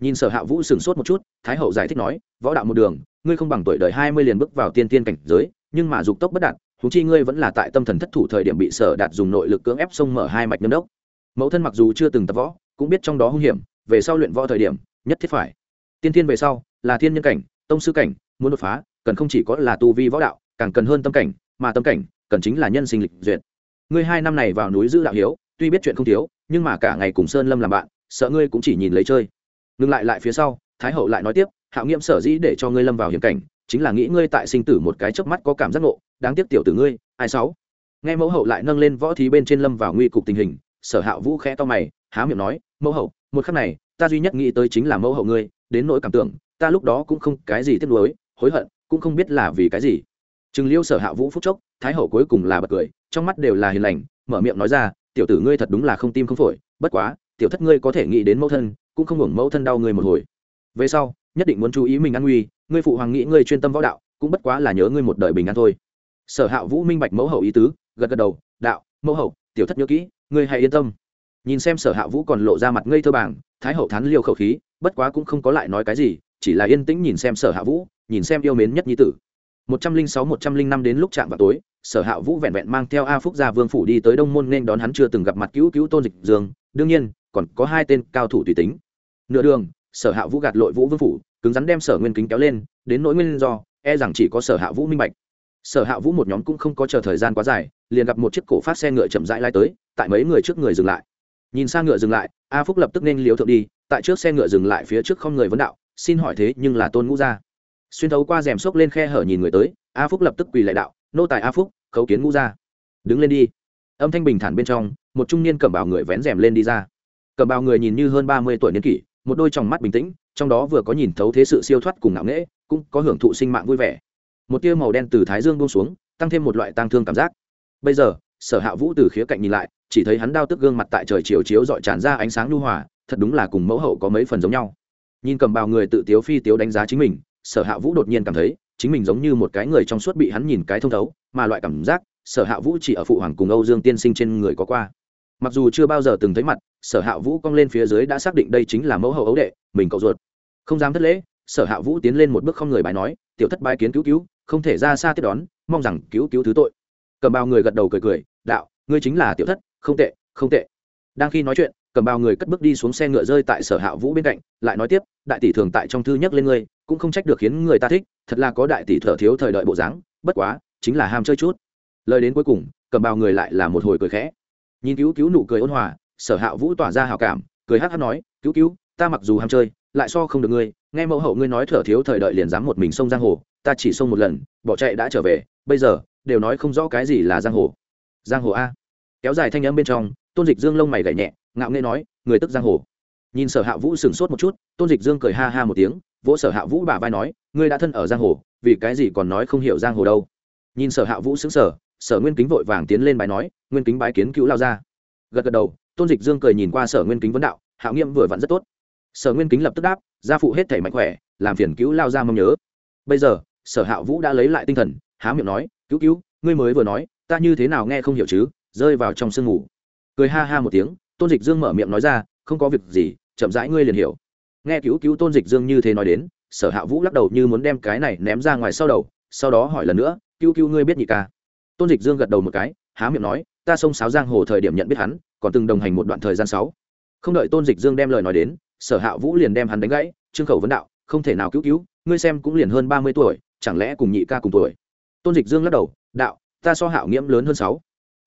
Nhìn sở hạ vũ sửng sốt một chút, thái hậu giải thích nói, võ đạo một đường, ngươi không bằng tuổi đời hai mươi liền bước vào tiên tiên cảnh giới, nhưng mà dục tốc bất đạt húng chi ngươi vẫn là tại tâm thần thất thủ thời điểm bị sở đạt dùng nội lực cưỡng ép sông mở hai mạch nhâm đốc mẫu thân mặc dù chưa từng tập võ, cũng biết trong đó hung hiểm, về sau luyện võ thời điểm, nhất thiết phải. Tiên tiên về sau, là thiên nhân cảnh, tông sư cảnh, muốn đột phá, cần không chỉ có là tu vi võ đạo, càng cần hơn tâm cảnh, mà tâm cảnh, cần chính là nhân sinh lịch duyệt. Ngươi hai năm này vào núi giữ đạo hiếu, tuy biết chuyện không thiếu, nhưng mà cả ngày cùng sơn lâm làm bạn, sợ ngươi cũng chỉ nhìn lấy chơi. Ngừng lại lại phía sau, thái hậu lại nói tiếp, hạo nghiệm sở dĩ để cho ngươi lâm vào hiểm cảnh, chính là nghĩ ngươi tại sinh tử một cái chớp mắt có cảm giác ngộ, đáng tiếc tiểu tử ngươi, ai sáu? Nghe mẫu hậu lại nâng lên võ thí bên trên lâm vào nguy cục tình hình sở hạo vũ khẽ to mày, há miệng nói, mẫu hậu, một khắc này, ta duy nhất nghĩ tới chính là mẫu hậu ngươi, đến nỗi cảm tưởng, ta lúc đó cũng không cái gì tiếc nuối, hối hận, cũng không biết là vì cái gì. Chừng liêu sở hạ vũ phúc chốc, thái hậu cuối cùng là bật cười, trong mắt đều là hiền lành, mở miệng nói ra, tiểu tử ngươi thật đúng là không tim không phổi, bất quá, tiểu thất ngươi có thể nghĩ đến mẫu thân, cũng không hưởng mẫu thân đau ngươi một hồi. Về sau, nhất định muốn chú ý mình an nguy, ngươi phụ hoàng nghĩ ngươi chuyên tâm võ đạo, cũng bất quá là nhớ ngươi một đời bình an thôi. Sở hạ vũ minh bạch mẫu hậu ý tứ, gật gật đầu, đạo, mẫu hậu tiểu thất nhớ kỹ, ngươi hãy yên tâm. Nhìn xem sở hạ vũ còn lộ ra mặt ngây thơ bảng thái hậu thán liêu khẩu khí, bất quá cũng không có lại nói cái gì, chỉ là yên tĩnh nhìn xem sở hạ vũ, nhìn xem yêu mến nhất nhi tử. một trăm linh sáu, một trăm linh năm đến lúc chạm vào tối, sở hạ vũ vẹn vẹn mang theo a phúc gia vương phủ đi tới đông môn nên đón hắn chưa từng gặp mặt cứu cứu tôn dịch dương. Đương nhiên, còn có hai tên cao thủ tùy tính. Nửa đường, sở hạ vũ gạt lội vũ vương phủ, cứng rắn đem sở nguyên kính kéo lên, đến nỗi nguyên do e rằng chỉ có sở hạ vũ minh bạch. Sở hạ vũ một nhóm cũng không có chờ thời gian quá dài liền gặp một chiếc cổ phát xe ngựa chậm rãi lai tới, tại mấy người trước người dừng lại. Nhìn sang ngựa dừng lại, a phúc lập tức nên liếu thượng đi, tại trước xe ngựa dừng lại phía trước không người vấn đạo, xin hỏi thế nhưng là tôn ngũ gia? Xuyên thấu qua rèm xốc lên khe hở nhìn người tới, a phúc lập tức quỳ lại đạo, nô tài a phúc, khấu kiến ngũ gia. Đứng lên đi. Âm thanh bình thản bên trong, một trung niên cẩm bào người vén rèm lên đi ra. Cẩm bào người nhìn như hơn ba mươi tuổi niên kỷ, một đôi tròng mắt bình tĩnh, trong đó vừa có nhìn thấu thế sự siêu thoát cùng ngạo nghễ, cũng có hưởng thụ sinh mạng vui vẻ. Một tia màu đen từ thái dương buông xuống, tăng thêm một loại tang thương cảm giác bây giờ, sở hạ vũ từ khía cạnh nhìn lại, chỉ thấy hắn đau tức gương mặt tại trời chiều chiếu dọi tràn ra ánh sáng nhu hòa, thật đúng là cùng mẫu hậu có mấy phần giống nhau. Nhìn cầm bào người tự tiếu phi tiếu đánh giá chính mình, sở hạ vũ đột nhiên cảm thấy, chính mình giống như một cái người trong suốt bị hắn nhìn cái thông thấu, mà loại cảm giác, sở hạ vũ chỉ ở phụ hoàng cùng âu dương tiên sinh trên người có qua. Mặc dù chưa bao giờ từng thấy mặt, sở hạ vũ cong lên phía dưới đã xác định đây chính là mẫu hậu ấu đệ, mình cậu ruột. Không dám thất lễ, sở hạ vũ tiến lên một bước không người bài nói, tiểu thất bái kiến cứu cứu, không thể ra xa tiếp đón, mong rằng cứu cứu thứ tội cầm bao người gật đầu cười cười, đạo, ngươi chính là tiểu thất, không tệ không tệ. Đang khi nói chuyện cầm bao người cất bước đi xuống xe ngựa rơi tại sở hạ vũ bên cạnh, lại nói tiếp, đại tỷ thường tại trong thư nhắc lên ngươi, cũng không trách được khiến người ta thích, thật là có đại tỷ thở thiếu thời đợi bộ dáng, bất quá, chính là ham chơi chút. Lời đến cuối cùng cầm bao người lại là một hồi cười khẽ. Nhìn cứu cứu nụ cười ôn hòa, sở hạ vũ tỏa ra hào cảm, cười hát hát nói, cứu cứu, ta mặc dù ham chơi, lại so không được ngươi, nghe mẫu hậu ngươi nói thở thiếu thời đợi liền dám một mình sông giang hồ, ta chỉ sông một lần, bỏ chạy đã trở về, bây giờ đều nói không rõ cái gì là giang hồ. Giang hồ a. Kéo dài thanh âm bên trong, tôn dịch dương lông mày gảy nhẹ, ngạo nghê nói, người tức giang hồ. Nhìn sở hạ vũ sửng sốt một chút, tôn dịch dương cười ha ha một tiếng, vỗ sở hạ vũ bả vai nói, ngươi đã thân ở giang hồ, vì cái gì còn nói không hiểu giang hồ đâu. Nhìn sở hạ vũ xứng sở sở nguyên kính vội vàng tiến lên bài nói, nguyên kính bái kiến cứu lao ra gật gật đầu, tôn dịch dương cười nhìn qua sở nguyên kính vấn đạo, hạo nghiêm vừa vặn rất tốt. Sở nguyên kính lập tức đáp, gia phụ hết thể mạnh khỏe, làm phiền cứu lao ra mong nhớ. Bây giờ, sở hạ vũ đã lấy lại tinh thần, há miệng nói cứu cứu, ngươi mới vừa nói, ta như thế nào nghe không hiểu chứ, rơi vào trong sương ngủ cười ha ha một tiếng, tôn dịch dương mở miệng nói ra, không có việc gì, chậm rãi ngươi liền hiểu. Nghe cứu cứu tôn dịch dương như thế nói đến, sở hạ vũ lắc đầu như muốn đem cái này ném ra ngoài sau đầu, sau đó hỏi lần nữa, cứu cứu ngươi biết nhị ca? Tôn dịch dương gật đầu một cái, há miệng nói, ta xông sáo giang hồ thời điểm nhận biết hắn, còn từng đồng hành một đoạn thời gian sáu. Không đợi tôn dịch dương đem lời nói đến, sở hạ vũ liền đem hắn đánh gãy, trương khẩu vấn đạo, không thể nào cứu cứu, ngươi xem cũng liền hơn ba mươi tuổi, chẳng lẽ cùng nhị ca cùng tuổi? Tôn dịch dương lắc đầu, đạo, ta so hạo nghiễm lớn hơn sáu.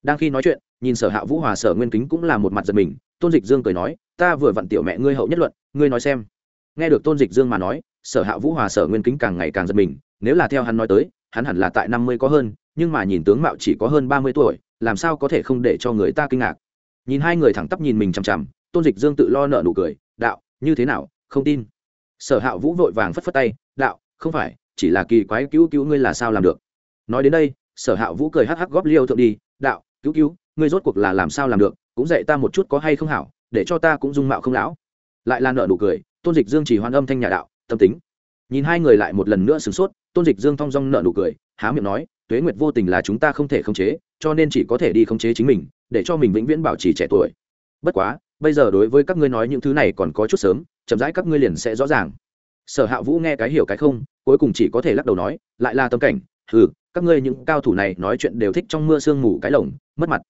Đang khi nói chuyện, nhìn sở hạ vũ hòa sở nguyên kính cũng là một mặt giật mình, tôn dịch dương cười nói, ta vừa vặn tiểu mẹ ngươi hậu nhất luận, ngươi nói xem. Nghe được tôn dịch dương mà nói, sở hạ vũ hòa sở nguyên kính càng ngày càng giật mình, nếu là theo hắn nói tới, hắn hẳn là tại năm mươi có hơn, nhưng mà nhìn tướng mạo chỉ có hơn ba mươi tuổi, làm sao có thể không để cho người ta kinh ngạc. Nhìn hai người thẳng tắp nhìn mình chằm chằm, tôn dịch dương tự lo nợ nụ cười, đạo, như thế nào, không tin? Sở hạ vũ vội vàng phất phất tay, đạo, không phải, chỉ là kỳ quái cứu cứu ngươi là sao làm được? Nói đến đây, sở hạ vũ cười hắc hắc góp liêu thượng đi, đạo, cứu cứu, ngươi rốt cuộc là làm sao làm được, cũng dạy ta một chút có hay không hảo, để cho ta cũng dung mạo không lão. Lại là nợ nụ cười, tôn dịch dương chỉ hoan âm thanh nhà đạo, tâm tính. Nhìn hai người lại một lần nữa sửng sốt, tôn dịch dương thong dong nợ nụ cười, há miệng nói, tuế nguyệt vô tình là chúng ta không thể khống chế, cho nên chỉ có thể đi khống chế chính mình, để cho mình vĩnh viễn bảo trì trẻ tuổi. Bất quá, bây giờ đối với các ngươi nói những thứ này còn có chút sớm, chậm rãi các ngươi liền sẽ rõ ràng. Sở hạ vũ nghe cái hiểu cái không, cuối cùng chỉ có thể lắc đầu nói, lại là tâm cảnh hừ, các ngươi những cao thủ này nói chuyện đều thích trong mưa sương mù cái lồng, mất mặt.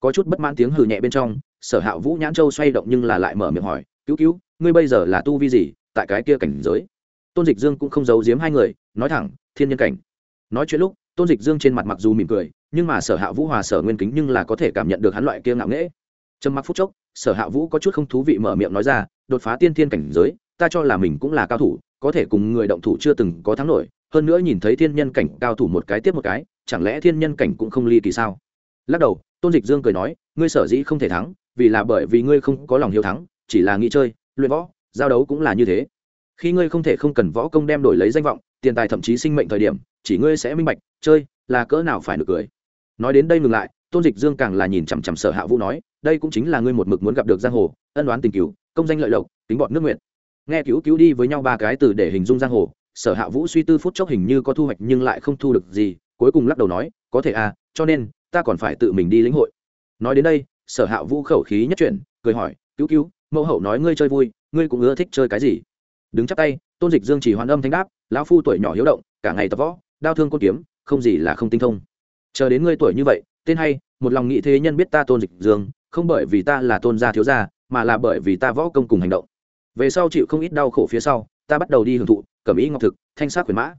Có chút bất mãn tiếng hừ nhẹ bên trong, sở hạ vũ nhãn châu xoay động nhưng là lại mở miệng hỏi, cứu cứu, ngươi bây giờ là tu vi gì, tại cái kia cảnh giới? Tôn dịch dương cũng không giấu giếm hai người, nói thẳng, thiên nhân cảnh. Nói chuyện lúc, tôn dịch dương trên mặt mặc dù mỉm cười, nhưng mà sở hạ vũ hòa sở nguyên kính nhưng là có thể cảm nhận được hắn loại kia ngạo nghễ. Trầm mặc phút chốc, sở hạ vũ có chút không thú vị mở miệng nói ra, đột phá tiên thiên cảnh giới, ta cho là mình cũng là cao thủ, có thể cùng người động thủ chưa từng có thắng nổi hơn nữa nhìn thấy thiên nhân cảnh cao thủ một cái tiếp một cái, chẳng lẽ thiên nhân cảnh cũng không ly kỳ sao? Lắc đầu, tôn dịch dương cười nói, ngươi sở dĩ không thể thắng, vì là bởi vì ngươi không có lòng hiếu thắng, chỉ là nghĩ chơi, luyện võ, giao đấu cũng là như thế. Khi ngươi không thể không cần võ công đem đổi lấy danh vọng, tiền tài thậm chí sinh mệnh thời điểm, chỉ ngươi sẽ minh bạch, chơi, là cỡ nào phải được cười. Nói đến đây ngừng lại, tôn dịch dương càng là nhìn chằm chằm sở hạ vũ nói, đây cũng chính là ngươi một mực muốn gặp được giang hồ, ân đoán tình cứu công danh lợi lộc, tính bọn nước nguyện. Nghe cứu cứu đi với nhau ba cái từ để hình dung giang hồ sở hạ vũ suy tư phút chốc hình như có thu hoạch nhưng lại không thu được gì, cuối cùng lắc đầu nói, có thể à cho nên, ta còn phải tự mình đi lĩnh hội. Nói đến đây, sở hạ vũ khẩu khí nhất chuyển, cười hỏi, cứu cứu, mẫu hậu nói ngươi chơi vui, ngươi cũng ưa thích chơi cái gì? Đứng chắp tay, tôn dịch dương chỉ hoàn âm thanh đáp, lão phu tuổi nhỏ hiếu động, cả ngày tập võ, đao thương côn kiếm, không gì là không tinh thông. Chờ đến ngươi tuổi như vậy, tên hay, một lòng nghĩ thế nhân biết ta tôn dịch dương, không bởi vì ta là tôn gia thiếu gia, mà là bởi vì ta võ công cùng hành động. Về sau chịu không ít đau khổ phía sau, ta bắt đầu đi hưởng thụ cẩm ý ngọc thực, thanh sát quyền mã.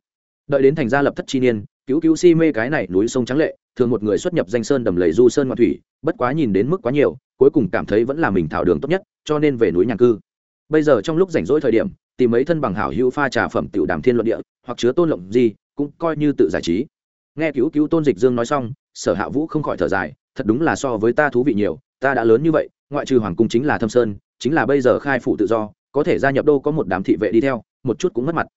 Đợi đến thành gia lập thất chi niên, cứu cứu si mê cái này núi sông trắng lệ, thường một người xuất nhập danh sơn đầm lầy du sơn ngoại thủy, bất quá nhìn đến mức quá nhiều, cuối cùng cảm thấy vẫn là mình thảo đường tốt nhất, cho nên về núi nhà cư. Bây giờ trong lúc rảnh rỗi thời điểm, tìm mấy thân bằng hảo hữu pha trà phẩm tiểu đàm thiên luận địa, hoặc chứa tôn lộng gì cũng coi như tự giải trí. Nghe cứu cứu tôn dịch dương nói xong, sở hạ vũ không khỏi thở dài, thật đúng là so với ta thú vị nhiều, ta đã lớn như vậy, ngoại trừ hoàng cung chính là thâm sơn, chính là bây giờ khai phủ tự do, có thể gia nhập đô có một đám thị vệ đi theo một chút cũng mất mặt.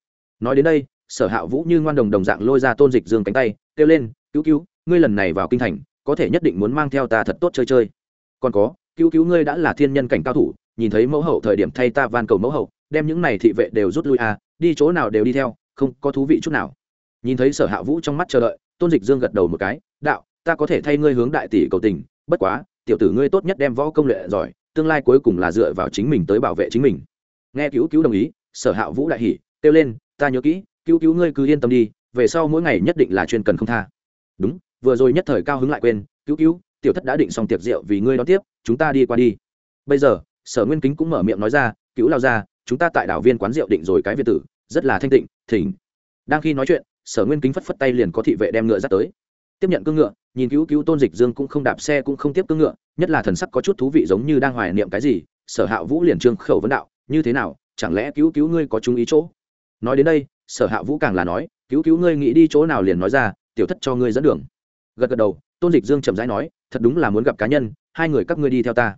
Nói đến đây, sở hạ vũ như ngoan đồng đồng dạng lôi ra tôn dịch dương cánh tay, kêu lên, cứu cứu, ngươi lần này vào kinh thành, có thể nhất định muốn mang theo ta thật tốt chơi chơi. Còn có, cứu cứu ngươi đã là thiên nhân cảnh cao thủ, nhìn thấy mẫu hậu thời điểm thay ta van cầu mẫu hậu, đem những này thị vệ đều rút lui à đi chỗ nào đều đi theo, không có thú vị chút nào. Nhìn thấy sở hạ vũ trong mắt chờ đợi, tôn dịch dương gật đầu một cái, đạo, ta có thể thay ngươi hướng đại tỷ cầu tình, bất quá, tiểu tử ngươi tốt nhất đem võ công luyện giỏi, tương lai cuối cùng là dựa vào chính mình tới bảo vệ chính mình. Nghe cứu cứu đồng ý sở hạ vũ đại hỉ, kêu lên, ta nhớ kỹ, cứu cứu ngươi cứ yên tâm đi, về sau mỗi ngày nhất định là chuyên cần không tha. Đúng, vừa rồi nhất thời cao hứng lại quên, cứu cứu, tiểu thất đã định xong tiệc rượu vì ngươi đón tiếp, chúng ta đi qua đi. Bây giờ, sở nguyên kính cũng mở miệng nói ra, cứu lao ra, chúng ta tại đảo viên quán rượu định rồi cái việt tử, rất là thanh tịnh, thỉnh. Đang khi nói chuyện, sở nguyên kính phất phất tay liền có thị vệ đem ngựa dắt tới. Tiếp nhận cương ngựa, nhìn cứu cứu tôn dịch dương cũng không đạp xe cũng không tiếp cương ngựa, nhất là thần sắc có chút thú vị giống như đang hoài niệm cái gì, sở hạ vũ liền trương khẩu vấn đạo, như thế nào chẳng lẽ cứu cứu ngươi có chung ý chỗ? Nói đến đây, sở hạ vũ càng là nói, cứu cứu ngươi nghĩ đi chỗ nào liền nói ra, tiểu thất cho ngươi dẫn đường. Gật gật đầu, tôn dịch dương chậm rãi nói, thật đúng là muốn gặp cá nhân, hai người các ngươi đi theo ta.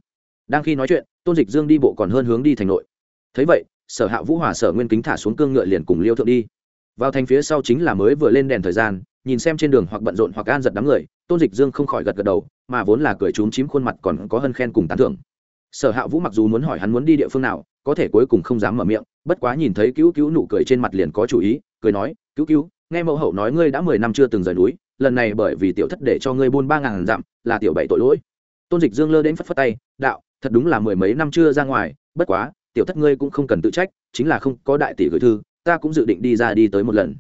Đang khi nói chuyện, tôn dịch dương đi bộ còn hơn hướng đi thành nội. Thấy vậy, sở hạ vũ hòa sở nguyên kính thả xuống cương ngựa liền cùng liêu thượng đi. Vào thành phía sau chính là mới vừa lên đèn thời gian, nhìn xem trên đường hoặc bận rộn hoặc an giật đám người, tôn dịch dương không khỏi gật gật đầu, mà vốn là cười trúng chím khuôn mặt còn có hân khen cùng tán thưởng. Sở hạ vũ mặc dù muốn hỏi hắn muốn đi địa phương nào có thể cuối cùng không dám mở miệng, bất quá nhìn thấy cứu cứu nụ cười trên mặt liền có chủ ý, cười nói, cứu cứu, nghe mẫu hậu nói ngươi đã mười năm chưa từng rời núi, lần này bởi vì tiểu thất để cho ngươi buôn ba ngàn dặm, là tiểu bảy tội lỗi. Tôn dịch dương lơ đến phất phất tay, đạo, thật đúng là mười mấy năm chưa ra ngoài, bất quá, tiểu thất ngươi cũng không cần tự trách, chính là không có đại tỷ gửi thư, ta cũng dự định đi ra đi tới một lần.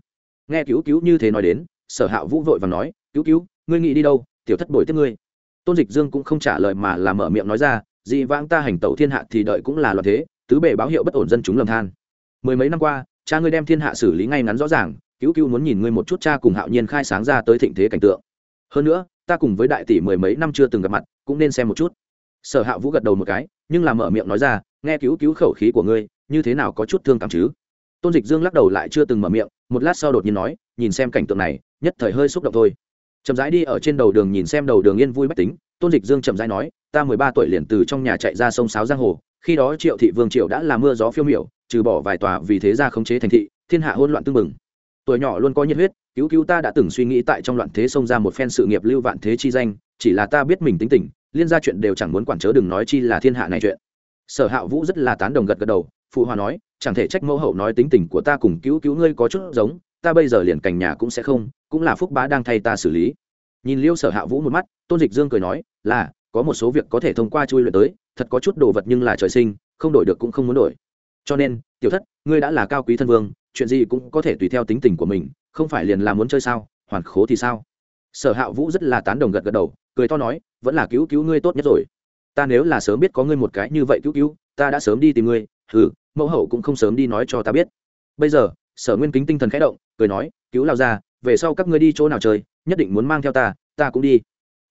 Nghe cứu cứu như thế nói đến, sở hạ vũ vội và nói, cứu cứu, ngươi nghĩ đi đâu, tiểu thất đổi tiếp ngươi. Tôn dịch dương cũng không trả lời mà là mở miệng nói ra, dị vãng ta hành tẩu thiên hạ thì đợi cũng là loạn thế tứ bề báo hiệu bất ổn dân chúng lầm than. Mười mấy năm qua, cha ngươi đem thiên hạ xử lý ngay ngắn rõ ràng, cứu cứu muốn nhìn ngươi một chút cha cùng hạo nhiên khai sáng ra tới thịnh thế cảnh tượng. Hơn nữa, ta cùng với đại tỷ mười mấy năm chưa từng gặp mặt, cũng nên xem một chút. Sở hạ vũ gật đầu một cái, nhưng là mở miệng nói ra, nghe cứu cứu khẩu khí của ngươi, như thế nào có chút thương cảm chứ? Tôn dịch dương lắc đầu lại chưa từng mở miệng, một lát sau đột nhiên nói, nhìn xem cảnh tượng này, nhất thời hơi xúc động thôi. Chậm rãi đi ở trên đầu đường nhìn xem đầu đường yên vui bách tính, tôn dịch dương chậm rãi nói, ta mười ba tuổi liền từ trong nhà chạy ra sông sáo giang hồ khi đó triệu thị vương triệu đã là mưa gió phiêu miểu, trừ bỏ vài tòa vì thế ra khống chế thành thị, thiên hạ hôn loạn tương mừng tuổi nhỏ luôn có nhiệt huyết, cứu cứu ta đã từng suy nghĩ tại trong loạn thế xông ra một phen sự nghiệp lưu vạn thế chi danh, chỉ là ta biết mình tính tình, liên gia chuyện đều chẳng muốn quản chớ đừng nói chi là thiên hạ này chuyện. Sở hạ vũ rất là tán đồng gật gật đầu, phụ hòa nói, chẳng thể trách mẫu hậu nói tính tình của ta cùng cứu cứu ngươi có chút giống, ta bây giờ liền cành nhà cũng sẽ không, cũng là phúc bá đang thay ta xử lý. Nhìn liêu sở hạ vũ một mắt, tôn dịch dương cười nói, là có một số việc có thể thông qua chui luyện tới, thật có chút đồ vật nhưng là trời sinh, không đổi được cũng không muốn đổi. Cho nên, tiểu thất, ngươi đã là cao quý thân vương, chuyện gì cũng có thể tùy theo tính tình của mình, không phải liền là muốn chơi sao, hoàn khố thì sao? Sở hạ vũ rất là tán đồng gật gật đầu, cười to nói, vẫn là cứu cứu ngươi tốt nhất rồi. Ta nếu là sớm biết có ngươi một cái như vậy cứu cứu, ta đã sớm đi tìm ngươi ừ mẫu hậu cũng không sớm đi nói cho ta biết. Bây giờ, sở nguyên kính tinh thần khẽ động, cười nói, cứu lao ra về sau các ngươi đi chỗ nào chơi, nhất định muốn mang theo ta ta cũng đi.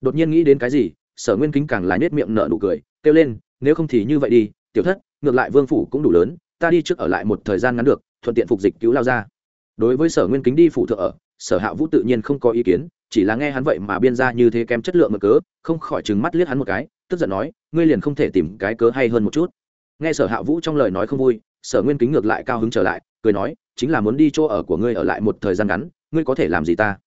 Đột nhiên nghĩ đến cái gì sở nguyên kính càng là nết miệng nở nụ cười, kêu lên, nếu không thì như vậy đi, tiểu thất, ngược lại vương phủ cũng đủ lớn, ta đi trước ở lại một thời gian ngắn được, thuận tiện phục dịch cứu lao ra. Đối với sở nguyên kính đi phủ thượng ở, sở hạ vũ tự nhiên không có ý kiến, chỉ là nghe hắn vậy mà biên ra như thế kém chất lượng mà cớ, không khỏi trừng mắt liếc hắn một cái, tức giận nói, ngươi liền không thể tìm cái cớ hay hơn một chút. Nghe sở hạ vũ trong lời nói không vui, sở nguyên kính ngược lại cao hứng trở lại, cười nói, chính là muốn đi chỗ ở của ngươi ở lại một thời gian ngắn, ngươi có thể làm gì ta?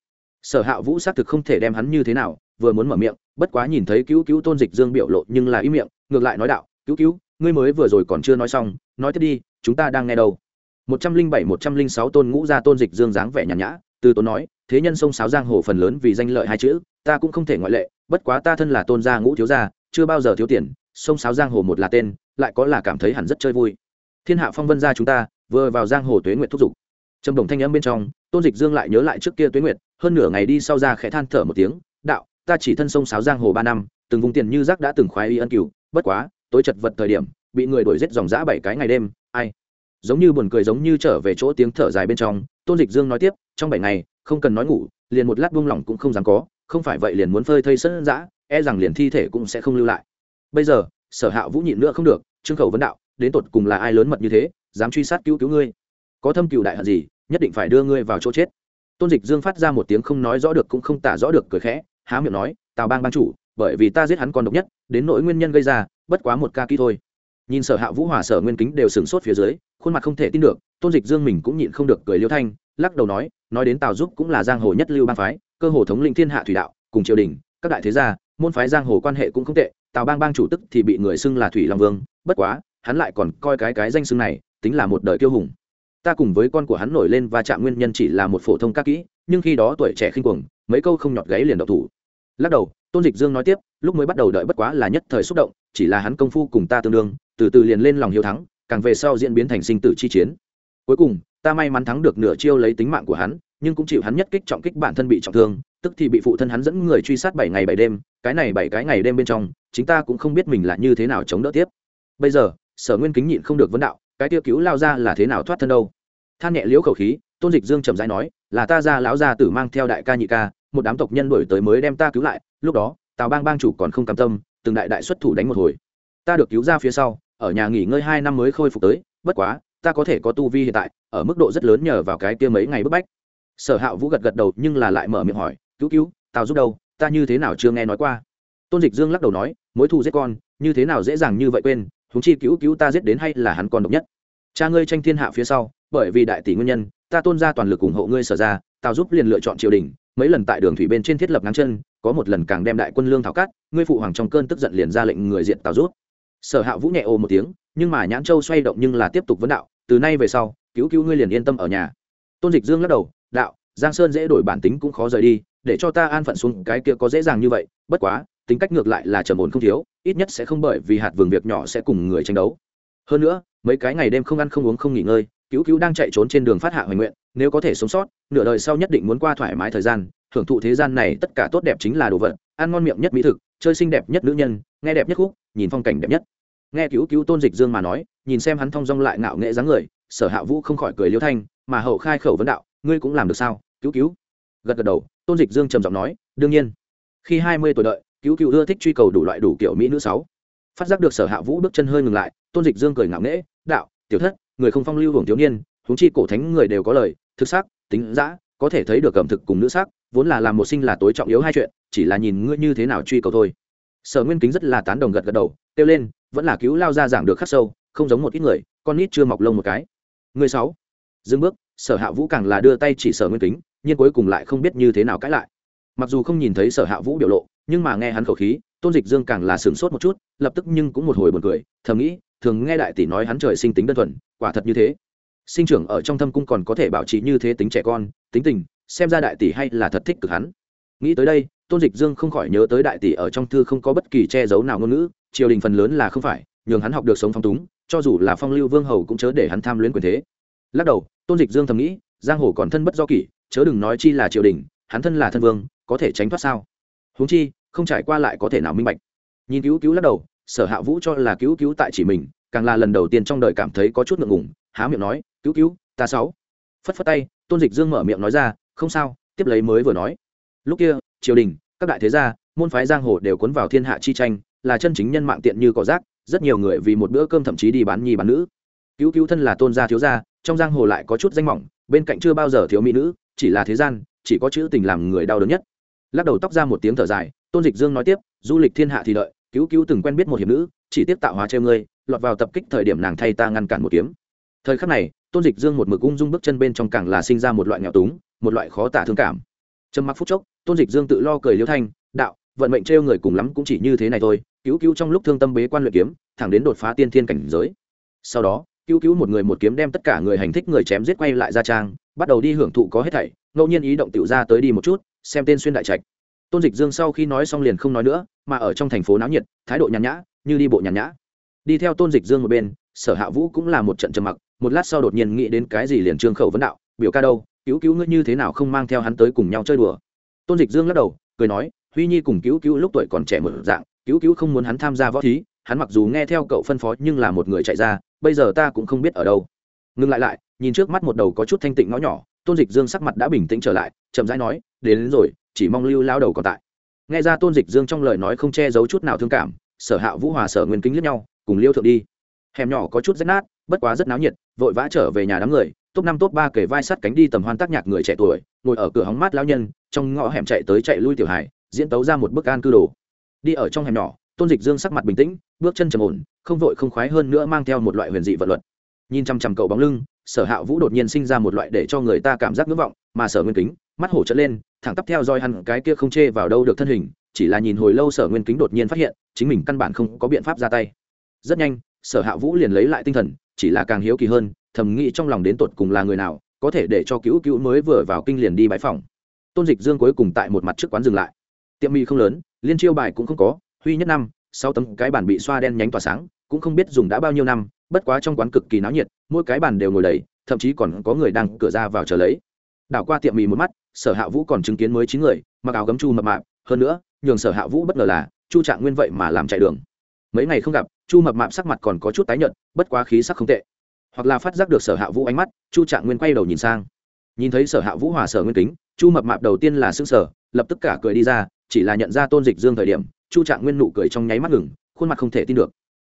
Sở hạ vũ xác thực không thể đem hắn như thế nào vừa muốn mở miệng, bất quá nhìn thấy cứu cứu tôn dịch dương biểu lộ nhưng là ý miệng, ngược lại nói đạo, cứu cứu, ngươi mới vừa rồi còn chưa nói xong, nói tiếp đi, chúng ta đang nghe đâu? Một trăm linh bảy, một trăm linh sáu tôn ngũ gia tôn dịch dương dáng vẻ nhàn nhã, từ tốn nói, thế nhân sông sáo giang hồ phần lớn vì danh lợi hai chữ, ta cũng không thể ngoại lệ, bất quá ta thân là tôn gia ngũ thiếu gia, chưa bao giờ thiếu tiền, sông sáo giang hồ một là tên, lại có là cảm thấy hẳn rất chơi vui. Thiên hạ phong vân gia chúng ta, vừa vào giang hồ tuế nguyệt thúc giục. Trầm đồng thanh âm bên trong, tôn dịch dương lại nhớ lại trước kia tuế nguyệt, hơn nửa ngày đi sau ra khẽ than thở một tiếng, đạo ta chỉ thân sông sáo giang hồ ba năm, từng vùng tiền như rác đã từng khoái y ân cửu, bất quá, tối chật vật thời điểm, bị người đuổi giết dòng dã bảy cái ngày đêm, ai? Giống như buồn cười giống như trở về chỗ tiếng thở dài bên trong, tôn dịch dương nói tiếp, trong bảy ngày, không cần nói ngủ, liền một lát buông lỏng cũng không dám có, không phải vậy liền muốn phơi thây sân dã e rằng liền thi thể cũng sẽ không lưu lại. Bây giờ, sở hạ vũ nhịn nữa không được, trương khẩu vấn đạo, đến tột cùng là ai lớn mật như thế, dám truy sát cứu cứu ngươi? Có thâm cựu đại hận gì, nhất định phải đưa ngươi vào chỗ chết. Tôn dịch dương phát ra một tiếng không nói rõ được cũng không tả rõ được, cười khẽ há miệng nói, tào bang ban chủ, bởi vì ta giết hắn còn độc nhất, đến nỗi nguyên nhân gây ra, bất quá một ca kỹ thôi. Nhìn sở hạ vũ hòa, sở nguyên kính đều sửng sốt phía dưới, khuôn mặt không thể tin được, tôn dịch dương mình cũng nhịn không được cười liêu thanh, lắc đầu nói nói đến tào giúp cũng là giang hồ nhất lưu bang phái, cơ hồ thống lĩnh thiên hạ thủy đạo, cùng triều đình, các đại thế gia, môn phái giang hồ quan hệ cũng không tệ, tào bang bang chủ tức thì bị người xưng là thủy long vương, bất quá, hắn lại còn coi cái cái danh xưng này, tính là một đời kiêu hùng. Ta cùng với con của hắn nổi lên và chạm nguyên nhân chỉ là một phổ thông ca kỹ, nhưng khi đó tuổi trẻ khinh cuồng, mấy câu không nhọt gáy liền độc thủ lắc đầu, tôn dịch dương nói tiếp, lúc mới bắt đầu đợi bất quá là nhất thời xúc động, chỉ là hắn công phu cùng ta tương đương, từ từ liền lên lòng hiếu thắng, càng về sau diễn biến thành sinh tử chi chiến. Cuối cùng, ta may mắn thắng được nửa chiêu lấy tính mạng của hắn, nhưng cũng chịu hắn nhất kích trọng kích bản thân bị trọng thương, tức thì bị phụ thân hắn dẫn người truy sát bảy ngày bảy đêm, cái này bảy cái ngày đêm bên trong, chính ta cũng không biết mình là như thế nào chống đỡ tiếp. Bây giờ, sở nguyên kính nhịn không được vấn đạo, cái tiêu cứu lao ra là thế nào thoát thân đâu? Than nhẹ liễu khẩu khí, tôn dịch dương trầm rãi nói, là ta ra lão gia tử mang theo đại ca nhị ca một đám tộc nhân đổi tới mới đem ta cứu lại, lúc đó, tào bang bang chủ còn không cam tâm, từng đại đại xuất thủ đánh một hồi. Ta được cứu ra phía sau, ở nhà nghỉ ngơi hai năm mới khôi phục tới, bất quá, ta có thể có tu vi hiện tại, ở mức độ rất lớn nhờ vào cái kia mấy ngày bức bách. Sở hạ vũ gật gật đầu nhưng là lại mở miệng hỏi, cứu cứu, tào giúp đâu? Ta như thế nào chưa nghe nói qua? Tôn dịch dương lắc đầu nói, mối thù giết con, như thế nào dễ dàng như vậy quên húng chi cứu cứu ta giết đến hay là hắn còn độc nhất. Cha ngươi tranh thiên hạ phía sau, bởi vì đại tỷ nguyên nhân, ta tôn ra toàn lực ủng hộ ngươi sở ra, tào giúp liền lựa chọn triều đình mấy lần tại đường thủy bên trên thiết lập ngắn chân, có một lần càng đem đại quân lương thảo cát, ngươi phụ hoàng trong cơn tức giận liền ra lệnh người diện tào rút. Sở hạ vũ nhẹ ô một tiếng, nhưng mà nhãn châu xoay động nhưng là tiếp tục vấn đạo, từ nay về sau, cứu cứu ngươi liền yên tâm ở nhà. Tôn dịch dương lắc đầu, đạo, giang sơn dễ đổi bản tính cũng khó rời đi, để cho ta an phận xuống, cái kia có dễ dàng như vậy, bất quá, tính cách ngược lại là trầm ổn không thiếu, ít nhất sẽ không bởi vì hạt vườn việc nhỏ sẽ cùng người tranh đấu. Hơn nữa, mấy cái ngày đêm không ăn không uống không nghỉ ngơi cứu cứu đang chạy trốn trên đường phát hạ hoài nguyện, nếu có thể sống sót, nửa đời sau nhất định muốn qua thoải mái thời gian hưởng thụ thế gian này tất cả tốt đẹp chính là đồ vật, ăn ngon miệng nhất mỹ thực, chơi xinh đẹp nhất nữ nhân, nghe đẹp nhất khúc, nhìn phong cảnh đẹp nhất. Nghe cứu cứu tôn dịch dương mà nói, nhìn xem hắn thong dong lại ngạo nghệ dáng người, sở hạ vũ không khỏi cười liêu thanh, mà hậu khai khẩu vấn đạo, ngươi cũng làm được sao? Cứu cứu. Gật gật đầu, tôn dịch dương trầm giọng nói, đương nhiên. Khi hai mươi tuổi đợi, cứu cứu ưa thích truy cầu đủ loại đủ kiểu mỹ nữ sáu. Phát giác được sở hạ vũ bước chân hơi ngừng lại, tôn dịch dương cười ngạo nghễ, đạo, tiểu thất người không phong lưu hưởng thiếu niên, huống chi cổ thánh người đều có lời, thực sắc, tính giã có thể thấy được ẩm thực cùng nữ sắc, vốn là làm một sinh là tối trọng yếu hai chuyện, chỉ là nhìn ngươi như thế nào truy cầu thôi. Sở nguyên kính rất là tán đồng gật gật đầu, kêu lên, vẫn là cứu lao ra giảng được khắc sâu, không giống một ít người, con nít chưa mọc lông một cái. Người sáu, dừng bước, sở hạ vũ càng là đưa tay chỉ sở nguyên kính, nhưng cuối cùng lại không biết như thế nào cãi lại. Mặc dù không nhìn thấy sở hạ vũ biểu lộ, nhưng mà nghe hắn khẩu khí, tôn dịch dương càng là sửng sốt một chút, lập tức nhưng cũng một hồi buồn cười, thầm nghĩ thường nghe đại tỷ nói hắn trời sinh tính đơn thuần, quả thật như thế. Sinh trưởng ở trong thâm cung còn có thể bảo trì như thế tính trẻ con, tính tình, xem ra đại tỷ hay là thật thích cực hắn. Nghĩ tới đây, tôn dịch dương không khỏi nhớ tới đại tỷ ở trong thư không có bất kỳ che giấu nào ngôn ngữ, triều đình phần lớn là không phải, nhường hắn học được sống phong túng, cho dù là phong lưu vương hầu cũng chớ để hắn tham luyến quyền thế. Lắc đầu, tôn dịch dương thầm nghĩ, giang hồ còn thân bất do kỷ, chớ đừng nói chi là triều đình, hắn thân là thân vương, có thể tránh thoát sao? Huống chi, không trải qua lại có thể nào minh bạch. Nhìn cứu cứu lắc đầu sở hạ vũ cho là cứu cứu tại chỉ mình, càng là lần đầu tiên trong đời cảm thấy có chút ngượng ngùng, há miệng nói, cứu cứu, ta sáu. Phất phất tay, tôn dịch dương mở miệng nói ra, không sao, tiếp lấy mới vừa nói. Lúc kia, triều đình, các đại thế gia, môn phái giang hồ đều cuốn vào thiên hạ chi tranh, là chân chính nhân mạng tiện như cỏ rác, rất nhiều người vì một bữa cơm thậm chí đi bán nhi bán nữ. Cứu cứu thân là tôn gia thiếu gia, trong giang hồ lại có chút danh mỏng, bên cạnh chưa bao giờ thiếu mỹ nữ, chỉ là thế gian, chỉ có chữ tình làm người đau đớn nhất. Lắc đầu tóc ra một tiếng thở dài, tôn dịch dương nói tiếp, du lịch thiên hạ thì đợi cứu cứu từng quen biết một hiệp nữ, chỉ tiếp tạo hóa treo ngươi, lọt vào tập kích thời điểm nàng thay ta ngăn cản một kiếm. Thời khắc này, tôn dịch dương một mực ung dung bước chân bên trong càng là sinh ra một loại nghèo túng, một loại khó tả thương cảm. Trầm mặc phút chốc, tôn dịch dương tự lo cười liêu thanh, đạo, vận mệnh trêu người cùng lắm cũng chỉ như thế này thôi, cứu cứu trong lúc thương tâm bế quan luyện kiếm, thẳng đến đột phá tiên thiên cảnh giới. Sau đó, cứu cứu một người một kiếm đem tất cả người hành thích người chém giết quay lại ra trang, bắt đầu đi hưởng thụ có hết thảy, ngẫu nhiên ý động tiểu ra tới đi một chút, xem tên xuyên đại trạch tôn dịch dương sau khi nói xong liền không nói nữa mà ở trong thành phố náo nhiệt thái độ nhàn nhã như đi bộ nhàn nhã. Đi theo tôn dịch dương một bên sở hạ vũ cũng là một trận trầm mặc một lát sau đột nhiên nghĩ đến cái gì liền trương khẩu vấn đạo biểu ca đâu cứu cứu ngươi như thế nào không mang theo hắn tới cùng nhau chơi đùa? Tôn dịch dương lắc đầu cười nói huy nhi cùng cứu cứu lúc tuổi còn trẻ một dạng cứu cứu không muốn hắn tham gia võ thí hắn mặc dù nghe theo cậu phân phó nhưng là một người chạy ra bây giờ ta cũng không biết ở đâu. Ngừng lại lại nhìn trước mắt một đầu có chút thanh tịnh ngõ nhỏ tôn dịch dương sắc mặt đã bình tĩnh trở lại chậm rãi nói đến, đến rồi chỉ mong lưu lao đầu còn tại. Nghe ra tôn dịch dương trong lời nói không che giấu chút nào thương cảm, sở hạ vũ hòa, sở nguyên kính lướt nhau, cùng liêu thượng đi. Hẻm nhỏ có chút rách nát, bất quá rất náo nhiệt, vội vã trở về nhà đám người, top năm top ba kể vai sắt cánh đi tầm hoan tác nhạc người trẻ tuổi, ngồi ở cửa hóng mát lao nhân, trong ngõ hẻm chạy tới chạy lui tiểu hải diễn tấu ra một bức an cư đồ. Đi ở trong hẻm nhỏ, tôn dịch dương sắc mặt bình tĩnh, bước chân trầm ổn, không vội không khoái hơn nữa mang theo một loại huyền dị vận luật. Nhìn chăm chăm cậu bóng lưng, sở hạ vũ đột nhiên sinh ra một loại để cho người ta cảm giác ngưỡng vọng, mà sở nguyên kính mắt hổ trở lên, thẳng tắp theo dõi hẳn cái kia không chê vào đâu được thân hình, chỉ là nhìn hồi lâu sở nguyên kính đột nhiên phát hiện, chính mình căn bản không có biện pháp ra tay. Rất nhanh, sở hạ vũ liền lấy lại tinh thần, chỉ là càng hiếu kỳ hơn, thầm nghĩ trong lòng đến tột cùng là người nào, có thể để cho cứu cứu mới vừa vào kinh liền đi bãi phòng. Tôn dịch dương cuối cùng tại một mặt trước quán dừng lại. Tiệm mì không lớn, liên chiêu bài cũng không có, huy nhất năm sau tấm, cái bàn bị xoa đen nhánh tỏa sáng, cũng không biết dùng đã bao nhiêu năm, bất quá trong quán cực kỳ náo nhiệt, mỗi cái bàn đều ngồi đầy, thậm chí còn có người đang cửa ra vào chờ lấy đảo qua tiệm mì một mắt, sở hạ vũ còn chứng kiến mới chín người, mặc áo gấm chu mập mạp, hơn nữa, nhường sở hạ vũ bất ngờ là, chu trạng nguyên vậy mà làm chạy đường. Mấy ngày không gặp, chu mập mạp sắc mặt còn có chút tái nhợt, bất quá khí sắc không tệ. Hoặc là phát giác được sở hạ vũ ánh mắt, chu trạng nguyên quay đầu nhìn sang. Nhìn thấy sở hạ vũ hòa sở nguyên kính, chu mập mạp đầu tiên là s sở lập tức cả cười đi ra, chỉ là nhận ra tôn dịch dương thời điểm, chu trạng nguyên nụ cười trong nháy mắt ngừng, khuôn mặt không thể tin được.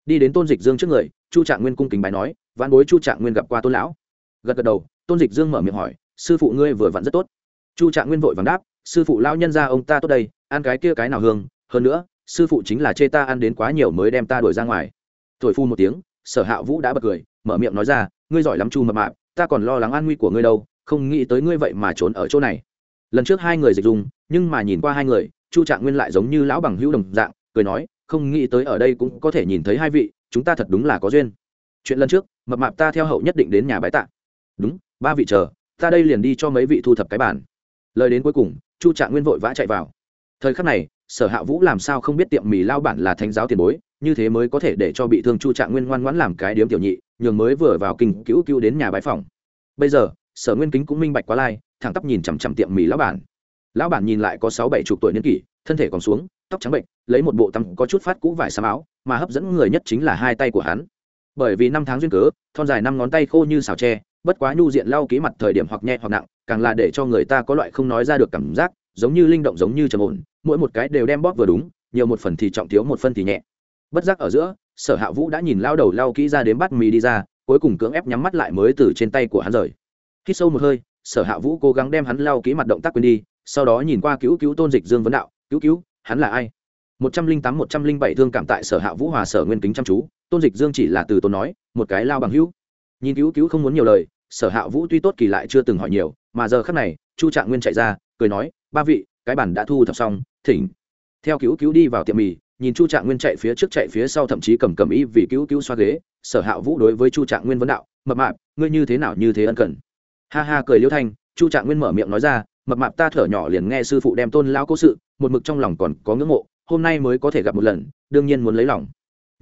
Đi đến tôn dịch dương trước người, chu trạng nguyên cung kính bài nói, vãn bối chu trạng nguyên gặp qua tôn lão. Gật gật đầu, tôn dịch dương mở miệng hỏi sư phụ ngươi vừa vặn rất tốt. Chu trạng nguyên vội vàng đáp, sư phụ lão nhân ra ông ta tốt đây, ăn cái kia cái nào hương, hơn nữa, sư phụ chính là chê ta ăn đến quá nhiều mới đem ta đuổi ra ngoài. Thổi phu một tiếng, sở hạ vũ đã bật cười, mở miệng nói ra, ngươi giỏi lắm chu mập mạp, ta còn lo lắng an nguy của ngươi đâu, không nghĩ tới ngươi vậy mà trốn ở chỗ này. Lần trước hai người dịch dùng, nhưng mà nhìn qua hai người, chu trạng nguyên lại giống như lão bằng hữu đồng dạng, cười nói, không nghĩ tới ở đây cũng có thể nhìn thấy hai vị, chúng ta thật đúng là có duyên. Chuyện lần trước, mập mạp ta theo hậu nhất định đến nhà bái tạ. Đúng, ba vị chờ ta đây liền đi cho mấy vị thu thập cái bản lời đến cuối cùng, chu trạng nguyên vội vã chạy vào. Thời khắc này, sở hạ vũ làm sao không biết tiệm mì lao bản là thánh giáo tiền bối, như thế mới có thể để cho bị thương chu trạng nguyên ngoan ngoãn làm cái điếm tiểu nhị, nhường mới vừa vào kinh cứu cứu đến nhà bái phòng. Bây giờ, sở nguyên kính cũng minh bạch quá lai, thẳng tắp nhìn chằm chằm tiệm mì lão bản. Lão bản nhìn lại có sáu bảy chục tuổi niên kỷ, thân thể còn xuống, tóc trắng bệnh, lấy một bộ tắm có chút phát cũ vải xám áo, mà hấp dẫn người nhất chính là hai tay của hắn. Bởi vì năm tháng duyên cớ, thon dài năm ngón tay khô như xào tre bất quá nhu diện lau ký mặt thời điểm hoặc nhẹ hoặc nặng, càng là để cho người ta có loại không nói ra được cảm giác, giống như linh động giống như trầm ổn, mỗi một cái đều đem bóp vừa đúng, nhiều một phần thì trọng thiếu một phân thì nhẹ. Bất giác ở giữa, sở hạ vũ đã nhìn lao đầu lao kỹ ra đến bắt mì đi ra, cuối cùng cưỡng ép nhắm mắt lại mới từ trên tay của hắn rời. Khi sâu một hơi, sở hạ vũ cố gắng đem hắn lao kỹ mặt động tác quên đi, sau đó nhìn qua cứu cứu tôn dịch dương vấn đạo, cứu cứu, hắn là ai? Một trăm linh tám, một trăm linh bảy thương cảm tại sở hạ vũ hòa sở nguyên kính chăm chú, tôn dịch dương chỉ là từ tôn nói, một cái lao bằng hữu. Nhìn cứu cứu không muốn nhiều lời sở hạ vũ tuy tốt kỳ lại chưa từng hỏi nhiều, mà giờ khác này, chu trạng nguyên chạy ra, cười nói, ba vị, cái bản đã thu thập xong, thỉnh. Theo cứu cứu đi vào tiệm mì, nhìn chu trạng nguyên chạy phía trước chạy phía sau thậm chí cầm cầm ý vì cứu cứu xoa ghế, sở hạ vũ đối với chu trạng nguyên vấn đạo, mập mạp, ngươi như thế nào như thế ân cần? Ha ha cười liêu thanh, chu trạng nguyên mở miệng nói ra, mập mạp ta thở nhỏ liền nghe sư phụ đem tôn lao cố sự, một mực trong lòng còn có ngưỡng mộ, hôm nay mới có thể gặp một lần, đương nhiên muốn lấy lòng.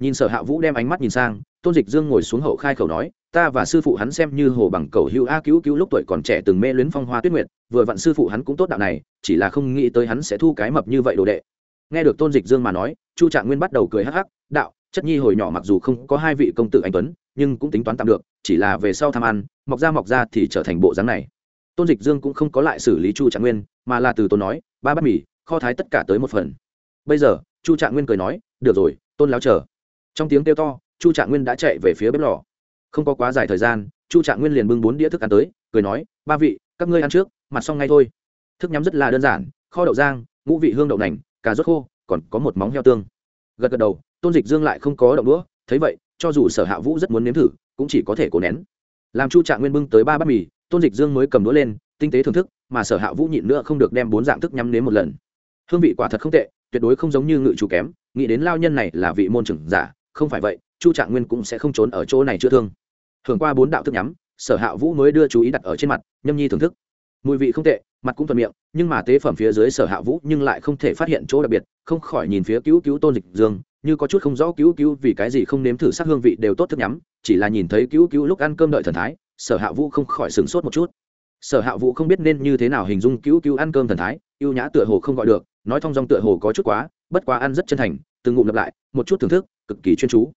Nhìn sở hạ vũ đem ánh mắt nhìn sang, tôn dịch dương ngồi xuống hậu khai khẩu nói ta và sư phụ hắn xem như hồ bằng cầu hữu a cứu cứu lúc tuổi còn trẻ từng mê luyến phong hoa tuyết nguyệt, vừa vặn sư phụ hắn cũng tốt đạo này, chỉ là không nghĩ tới hắn sẽ thu cái mập như vậy đồ đệ. Nghe được tôn dịch dương mà nói, chu trạng nguyên bắt đầu cười hắc hắc, đạo, chất nhi hồi nhỏ mặc dù không có hai vị công tử anh tuấn, nhưng cũng tính toán tạm được, chỉ là về sau tham ăn, mọc ra mọc ra thì trở thành bộ dáng này. Tôn dịch dương cũng không có lại xử lý chu trạng nguyên, mà là từ tôn nói, ba bát mì, kho thái tất cả tới một phần. Bây giờ, chu trạng nguyên cười nói, được rồi, tôn láo chờ. Trong tiếng kêu to, chu trạng nguyên đã chạy về phía bếp lò không có quá dài thời gian, chu trạng nguyên liền bưng bốn đĩa thức ăn tới, cười nói, ba vị, các ngươi ăn trước, mặt xong ngay thôi. Thức nhắm rất là đơn giản, kho đậu giang ngũ vị hương đậu nành, cà rốt khô, còn có một móng heo tương. Gật gật đầu, tôn dịch dương lại không có động đũa, thấy vậy, cho dù sở hạ vũ rất muốn nếm thử, cũng chỉ có thể cố nén. Làm chu trạng nguyên bưng tới ba bát mì, tôn dịch dương mới cầm đũa lên, tinh tế thưởng thức, mà sở hạ vũ nhịn nữa không được đem bốn dạng thức nhắm nếm một lần. Hương vị quả thật không tệ, tuyệt đối không giống như ngự chủ kém, nghĩ đến lao nhân này là vị môn trưởng giả, không phải vậy, chu trạng nguyên cũng sẽ không trốn ở chỗ này chữa thương hưởng qua bốn đạo thức nhắm, sở hạ vũ mới đưa chú ý đặt ở trên mặt, nhâm nhi thưởng thức. Mùi vị không tệ, mặt cũng thuận miệng, nhưng mà tế phẩm phía dưới sở hạ vũ nhưng lại không thể phát hiện chỗ đặc biệt, không khỏi nhìn phía cứu cứu tôn dịch dương, như có chút không rõ cứu cứu vì cái gì không nếm thử sắc hương vị đều tốt thức nhắm, chỉ là nhìn thấy cứu cứu lúc ăn cơm đợi thần thái, sở hạ vũ không khỏi sửng sốt một chút. Sở hạ vũ không biết nên như thế nào hình dung cứu cứu ăn cơm thần thái ưu nhã tựa hồ không gọi được, nói thong dong tựa hồ có chút quá, bất quá ăn rất chân thành, từng ngụm lặp lại, một chút thưởng thức, cực kỳ chuyên chú.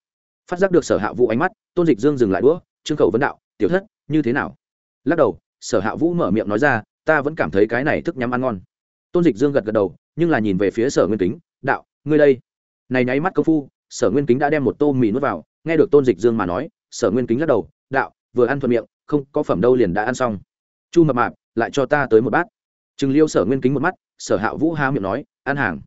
Phát giác được sở hạ vũ ánh mắt, tôn dịch dương dừng lại đũa trương khẩu vấn đạo, tiểu thất, như thế nào? Lắc đầu, sở hạ vũ mở miệng nói ra, ta vẫn cảm thấy cái này thức nhắm ăn ngon. Tôn dịch dương gật gật đầu, nhưng là nhìn về phía sở nguyên kính, đạo, ngươi đây. Này nháy mắt công phu, sở nguyên kính đã đem một tô mì nuốt vào, nghe được tôn dịch dương mà nói, sở nguyên kính lắc đầu, đạo, vừa ăn thuận miệng, không có phẩm đâu liền đã ăn xong. Chu mập mạp, lại cho ta tới một bát. Chừng liêu sở nguyên kính một mắt, sở hạ vũ há miệng nói, ăn hàng.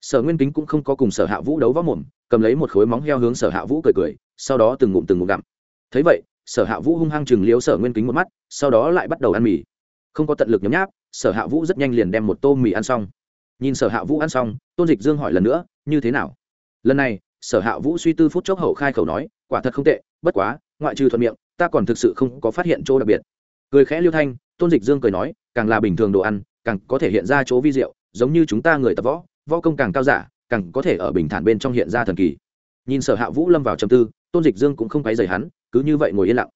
Sở nguyên kính cũng không có cùng sở hạ vũ đấu võ mồm, cầm lấy một khối móng heo hướng sở hạ vũ cười cười, sau đó từng ngụm từng ngụm gặm. Thấy vậy sở hạ vũ hung hăng chừng liếu sở nguyên kính một mắt, sau đó lại bắt đầu ăn mì. Không có tận lực nhấm nháp, sở hạ vũ rất nhanh liền đem một tô mì ăn xong. Nhìn sở hạ vũ ăn xong, tôn dịch dương hỏi lần nữa, như thế nào? Lần này, sở hạ vũ suy tư phút chốc hậu khai khẩu nói, quả thật không tệ, bất quá, ngoại trừ thuận miệng, ta còn thực sự không có phát hiện chỗ đặc biệt. Cười khẽ liêu thanh, tôn dịch dương cười nói, càng là bình thường đồ ăn, càng có thể hiện ra chỗ vi diệu, giống như chúng ta người tập võ võ công càng cao giả, càng có thể ở bình thản bên trong hiện ra thần kỳ. Nhìn sở hạ vũ lâm vào trầm tư, tôn dịch dương cũng không quấy rầy hắn cứ như vậy ngồi yên lặng.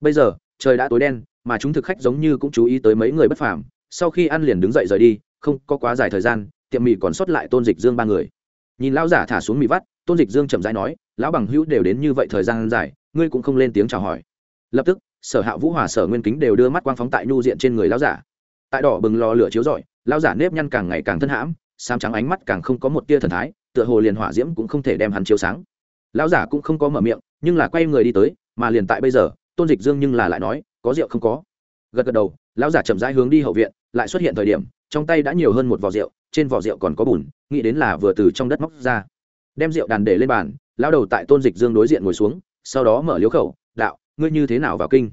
Bây giờ, trời đã tối đen, mà chúng thực khách giống như cũng chú ý tới mấy người bất phàm. Sau khi ăn liền đứng dậy rời đi, không có quá dài thời gian, tiệm mì còn sót lại tôn dịch dương ba người. Nhìn lão giả thả xuống mì vắt, tôn dịch dương chậm rãi nói, lão bằng hữu đều đến như vậy thời gian dài, ngươi cũng không lên tiếng chào hỏi. Lập tức, sở hạ vũ hòa, sở nguyên kính đều đưa mắt quang phóng tại nhu diện trên người lão giả. Tại đỏ bừng lò lửa chiếu rọi, lão giả nếp nhăn càng ngày càng thân hãm sam trắng ánh mắt càng không có một tia thần thái, tựa hồ liền hỏa diễm cũng không thể đem hắn chiếu sáng. Lão giả cũng không có mở miệng, nhưng là quay người đi tới mà liền tại bây giờ, tôn dịch dương nhưng là lại nói, có rượu không có. Gật gật đầu, lão giả chậm rãi hướng đi hậu viện, lại xuất hiện thời điểm, trong tay đã nhiều hơn một vò rượu, trên vò rượu còn có bùn, nghĩ đến là vừa từ trong đất móc ra. Đem rượu đàn để lên bàn, lão đầu tại tôn dịch dương đối diện ngồi xuống, sau đó mở liếu khẩu, đạo, ngươi như thế nào vào kinh?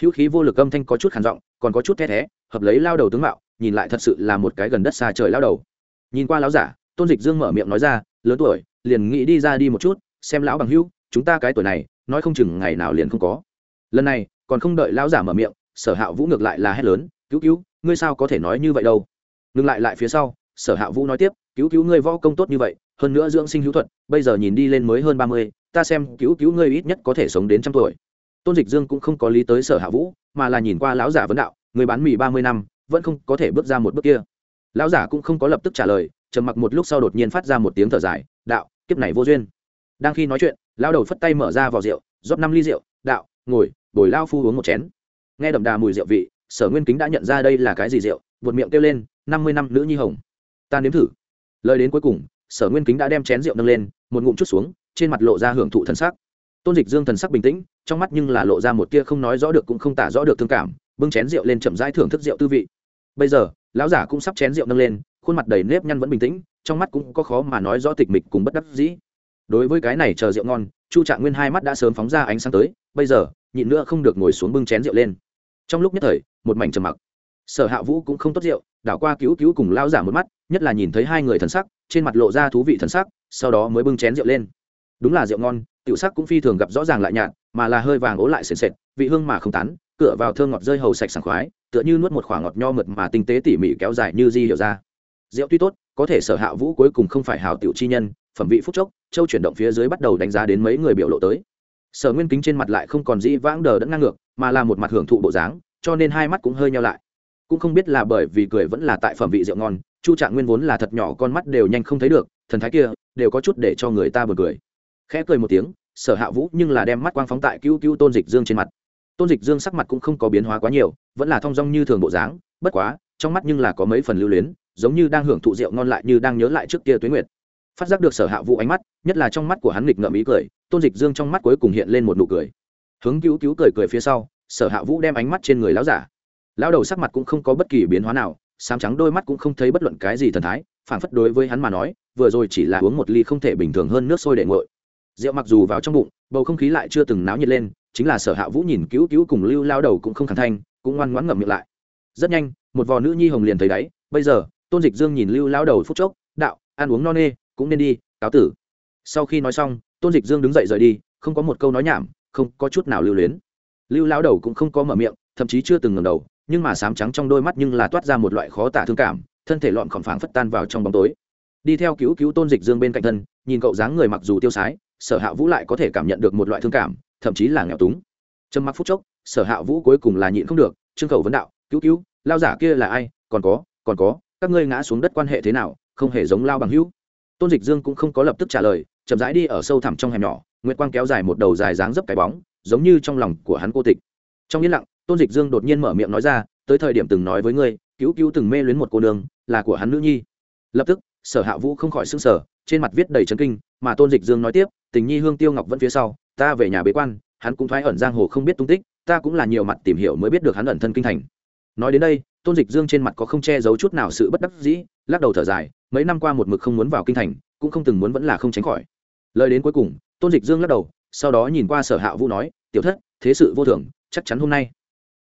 Hữu khí vô lực âm thanh có chút khản giọng, còn có chút the thé, hợp lấy lao đầu tướng mạo, nhìn lại thật sự là một cái gần đất xa trời lao đầu. Nhìn qua lão giả, tôn dịch dương mở miệng nói ra, lớn tuổi, liền nghĩ đi ra đi một chút, xem lão bằng hữu, chúng ta cái tuổi này nói không chừng ngày nào liền không có. Lần này, còn không đợi lão giả mở miệng, sở hạ vũ ngược lại là hét lớn, cứu cứu, ngươi sao có thể nói như vậy đâu? Ngừng lại lại phía sau, sở hạ vũ nói tiếp, cứu cứu ngươi võ công tốt như vậy, hơn nữa dưỡng sinh hữu thuật, bây giờ nhìn đi lên mới hơn ba mươi, ta xem cứu cứu ngươi ít nhất có thể sống đến trăm tuổi. Tôn dịch dương cũng không có lý tới sở hạ vũ, mà là nhìn qua lão giả vấn đạo người bán mì ba mươi năm, vẫn không có thể bước ra một bước kia. Lão giả cũng không có lập tức trả lời, trầm mặc một lúc sau đột nhiên phát ra một tiếng thở dài, đạo, kiếp này vô duyên. Đang khi nói chuyện lao đầu phất tay mở ra vào rượu, rót năm ly rượu, đạo, ngồi, bồi lao phu uống một chén. Nghe đậm đà mùi rượu vị, sở nguyên kính đã nhận ra đây là cái gì rượu vượt miệng kêu lên, năm mươi năm nữ nhi hồng. Ta nếm thử. Lời đến cuối cùng, sở nguyên kính đã đem chén rượu nâng lên, một ngụm chút xuống, trên mặt lộ ra hưởng thụ thần sắc. Tôn dịch dương thần sắc bình tĩnh, trong mắt nhưng là lộ ra một tia không nói rõ được cũng không tả rõ được thương cảm, bưng chén rượu lên chậm rãi thưởng thức rượu tư vị. Bây giờ, lão giả cũng sắp chén rượu nâng lên, khuôn mặt đầy nếp nhăn vẫn bình tĩnh, trong mắt cũng có khó mà nói rõ tịch mịch cùng bất đắc dĩ đối với cái này chờ rượu ngon, chu trạng nguyên hai mắt đã sớm phóng ra ánh sáng tới, bây giờ, nhịn nữa không được ngồi xuống bưng chén rượu lên. Trong lúc nhất thời, một mảnh trầm mặc. Sở hạ vũ cũng không tốt rượu, đảo qua cứu cứu cùng lao giả một mắt, nhất là nhìn thấy hai người thần sắc, trên mặt lộ ra thú vị thần sắc, sau đó mới bưng chén rượu lên. Đúng là rượu ngon, tiểu sắc cũng phi thường gặp rõ ràng lại nhạt, mà là hơi vàng ố lại sền sệt, vị hương mà không tán, cửa vào thơm ngọt rơi hầu sạch sảng khoái, tựa như nuốt một khoảng ngọt nho mượt mà tinh tế tỉ mỉ kéo dài như di hiểu ra. Rượu tuy tốt, có thể sở hạ vũ cuối cùng không phải hào tiểu chi nhân, phẩm vị phúc chốc châu chuyển động phía dưới bắt đầu đánh giá đến mấy người biểu lộ tới. Sở nguyên kính trên mặt lại không còn dĩ vãng đờ đẫn ngang ngược, mà là một mặt hưởng thụ bộ dáng, cho nên hai mắt cũng hơi nhau lại. Cũng không biết là bởi vì cười vẫn là tại phẩm vị rượu ngon, chu trạng nguyên vốn là thật nhỏ con mắt đều nhanh không thấy được, thần thái kia đều có chút để cho người ta bật cười. Khẽ cười một tiếng, sở hạ vũ nhưng là đem mắt quang phóng tại cứu cứu tôn dịch dương trên mặt. Tôn dịch dương sắc mặt cũng không có biến hóa quá nhiều, vẫn là thong dong như thường bộ dáng, bất quá, trong mắt nhưng là có mấy phần lưu luyến, giống như đang hưởng thụ rượu ngon lại như đang nhớ lại trước kia tuế nguyệt phát giác được sở hạ vũ ánh mắt, nhất là trong mắt của hắn nghịch ngợm ý cười, tôn dịch dương trong mắt cuối cùng hiện lên một nụ cười. Hướng cứu cứu cười cười phía sau, sở hạ vũ đem ánh mắt trên người lão giả. Lão đầu sắc mặt cũng không có bất kỳ biến hóa nào, sám trắng đôi mắt cũng không thấy bất luận cái gì thần thái phản phất đối với hắn mà nói, vừa rồi chỉ là uống một ly không thể bình thường hơn nước sôi để nguội. Rượu mặc dù vào trong bụng, bầu không khí lại chưa từng náo nhiệt lên, chính là sở hạ vũ nhìn cứu cứu cùng lưu lao đầu cũng không khẳng thanh cũng ngoan ngoãn ngậm miệng lại. Rất nhanh, một vò nữ nhi hồng liền thấy đáy, bây giờ, tôn dịch dương nhìn lưu lao đầu phút chốc, đạo, ăn uống no nê cũng nên đi, cáo tử. Sau khi nói xong, tôn dịch dương đứng dậy rời đi, không có một câu nói nhảm, không có chút nào lưu luyến. Lưu lao đầu cũng không có mở miệng, thậm chí chưa từng ngầm đầu, nhưng mà sám trắng trong đôi mắt nhưng là toát ra một loại khó tả thương cảm, thân thể lọn khỏng phảng phất tan vào trong bóng tối. Đi theo cứu cứu tôn dịch dương bên cạnh thân, nhìn cậu dáng người mặc dù tiêu sái, sở hạ vũ lại có thể cảm nhận được một loại thương cảm, thậm chí là nghèo túng. Trầm mặc phút chốc, sở hạ vũ cuối cùng là nhịn không được, trương cầu vấn đạo, cứu cứu, lao giả kia là ai? Còn có còn có, các ngươi ngã xuống đất quan hệ thế nào? Không hề giống lao bằng hữu tôn dịch dương cũng không có lập tức trả lời, chậm rãi đi ở sâu thẳm trong hẻm nhỏ, nguyệt quang kéo dài một đầu dài dáng dấp cái bóng, giống như trong lòng của hắn cô tịch. Trong yên lặng, tôn dịch dương đột nhiên mở miệng nói ra, tới thời điểm từng nói với ngươi, cứu cứu từng mê luyến một cô nương, là của hắn nữ nhi. Lập tức, sở hạ vũ không khỏi s ư n g sở trên mặt viết đầy trấn kinh, mà tôn dịch dương nói tiếp, tình nhi hương tiêu ngọc vẫn phía sau, ta về nhà bế quan, hắn cũng thoái ẩn giang hồ không biết tung tích, ta cũng là nhiều mặt tìm hiểu mới biết được hắn ẩn thân kinh thành nói đến đây, tôn dịch dương trên mặt có không che giấu chút nào sự bất đắc dĩ, lắc đầu thở dài, mấy năm qua một mực không muốn vào kinh thành, cũng không từng muốn vẫn là không tránh khỏi. Lời đến cuối cùng, tôn dịch dương lắc đầu, sau đó nhìn qua sở hạ vũ nói, tiểu thất, thế sự vô thường, chắc chắn hôm nay.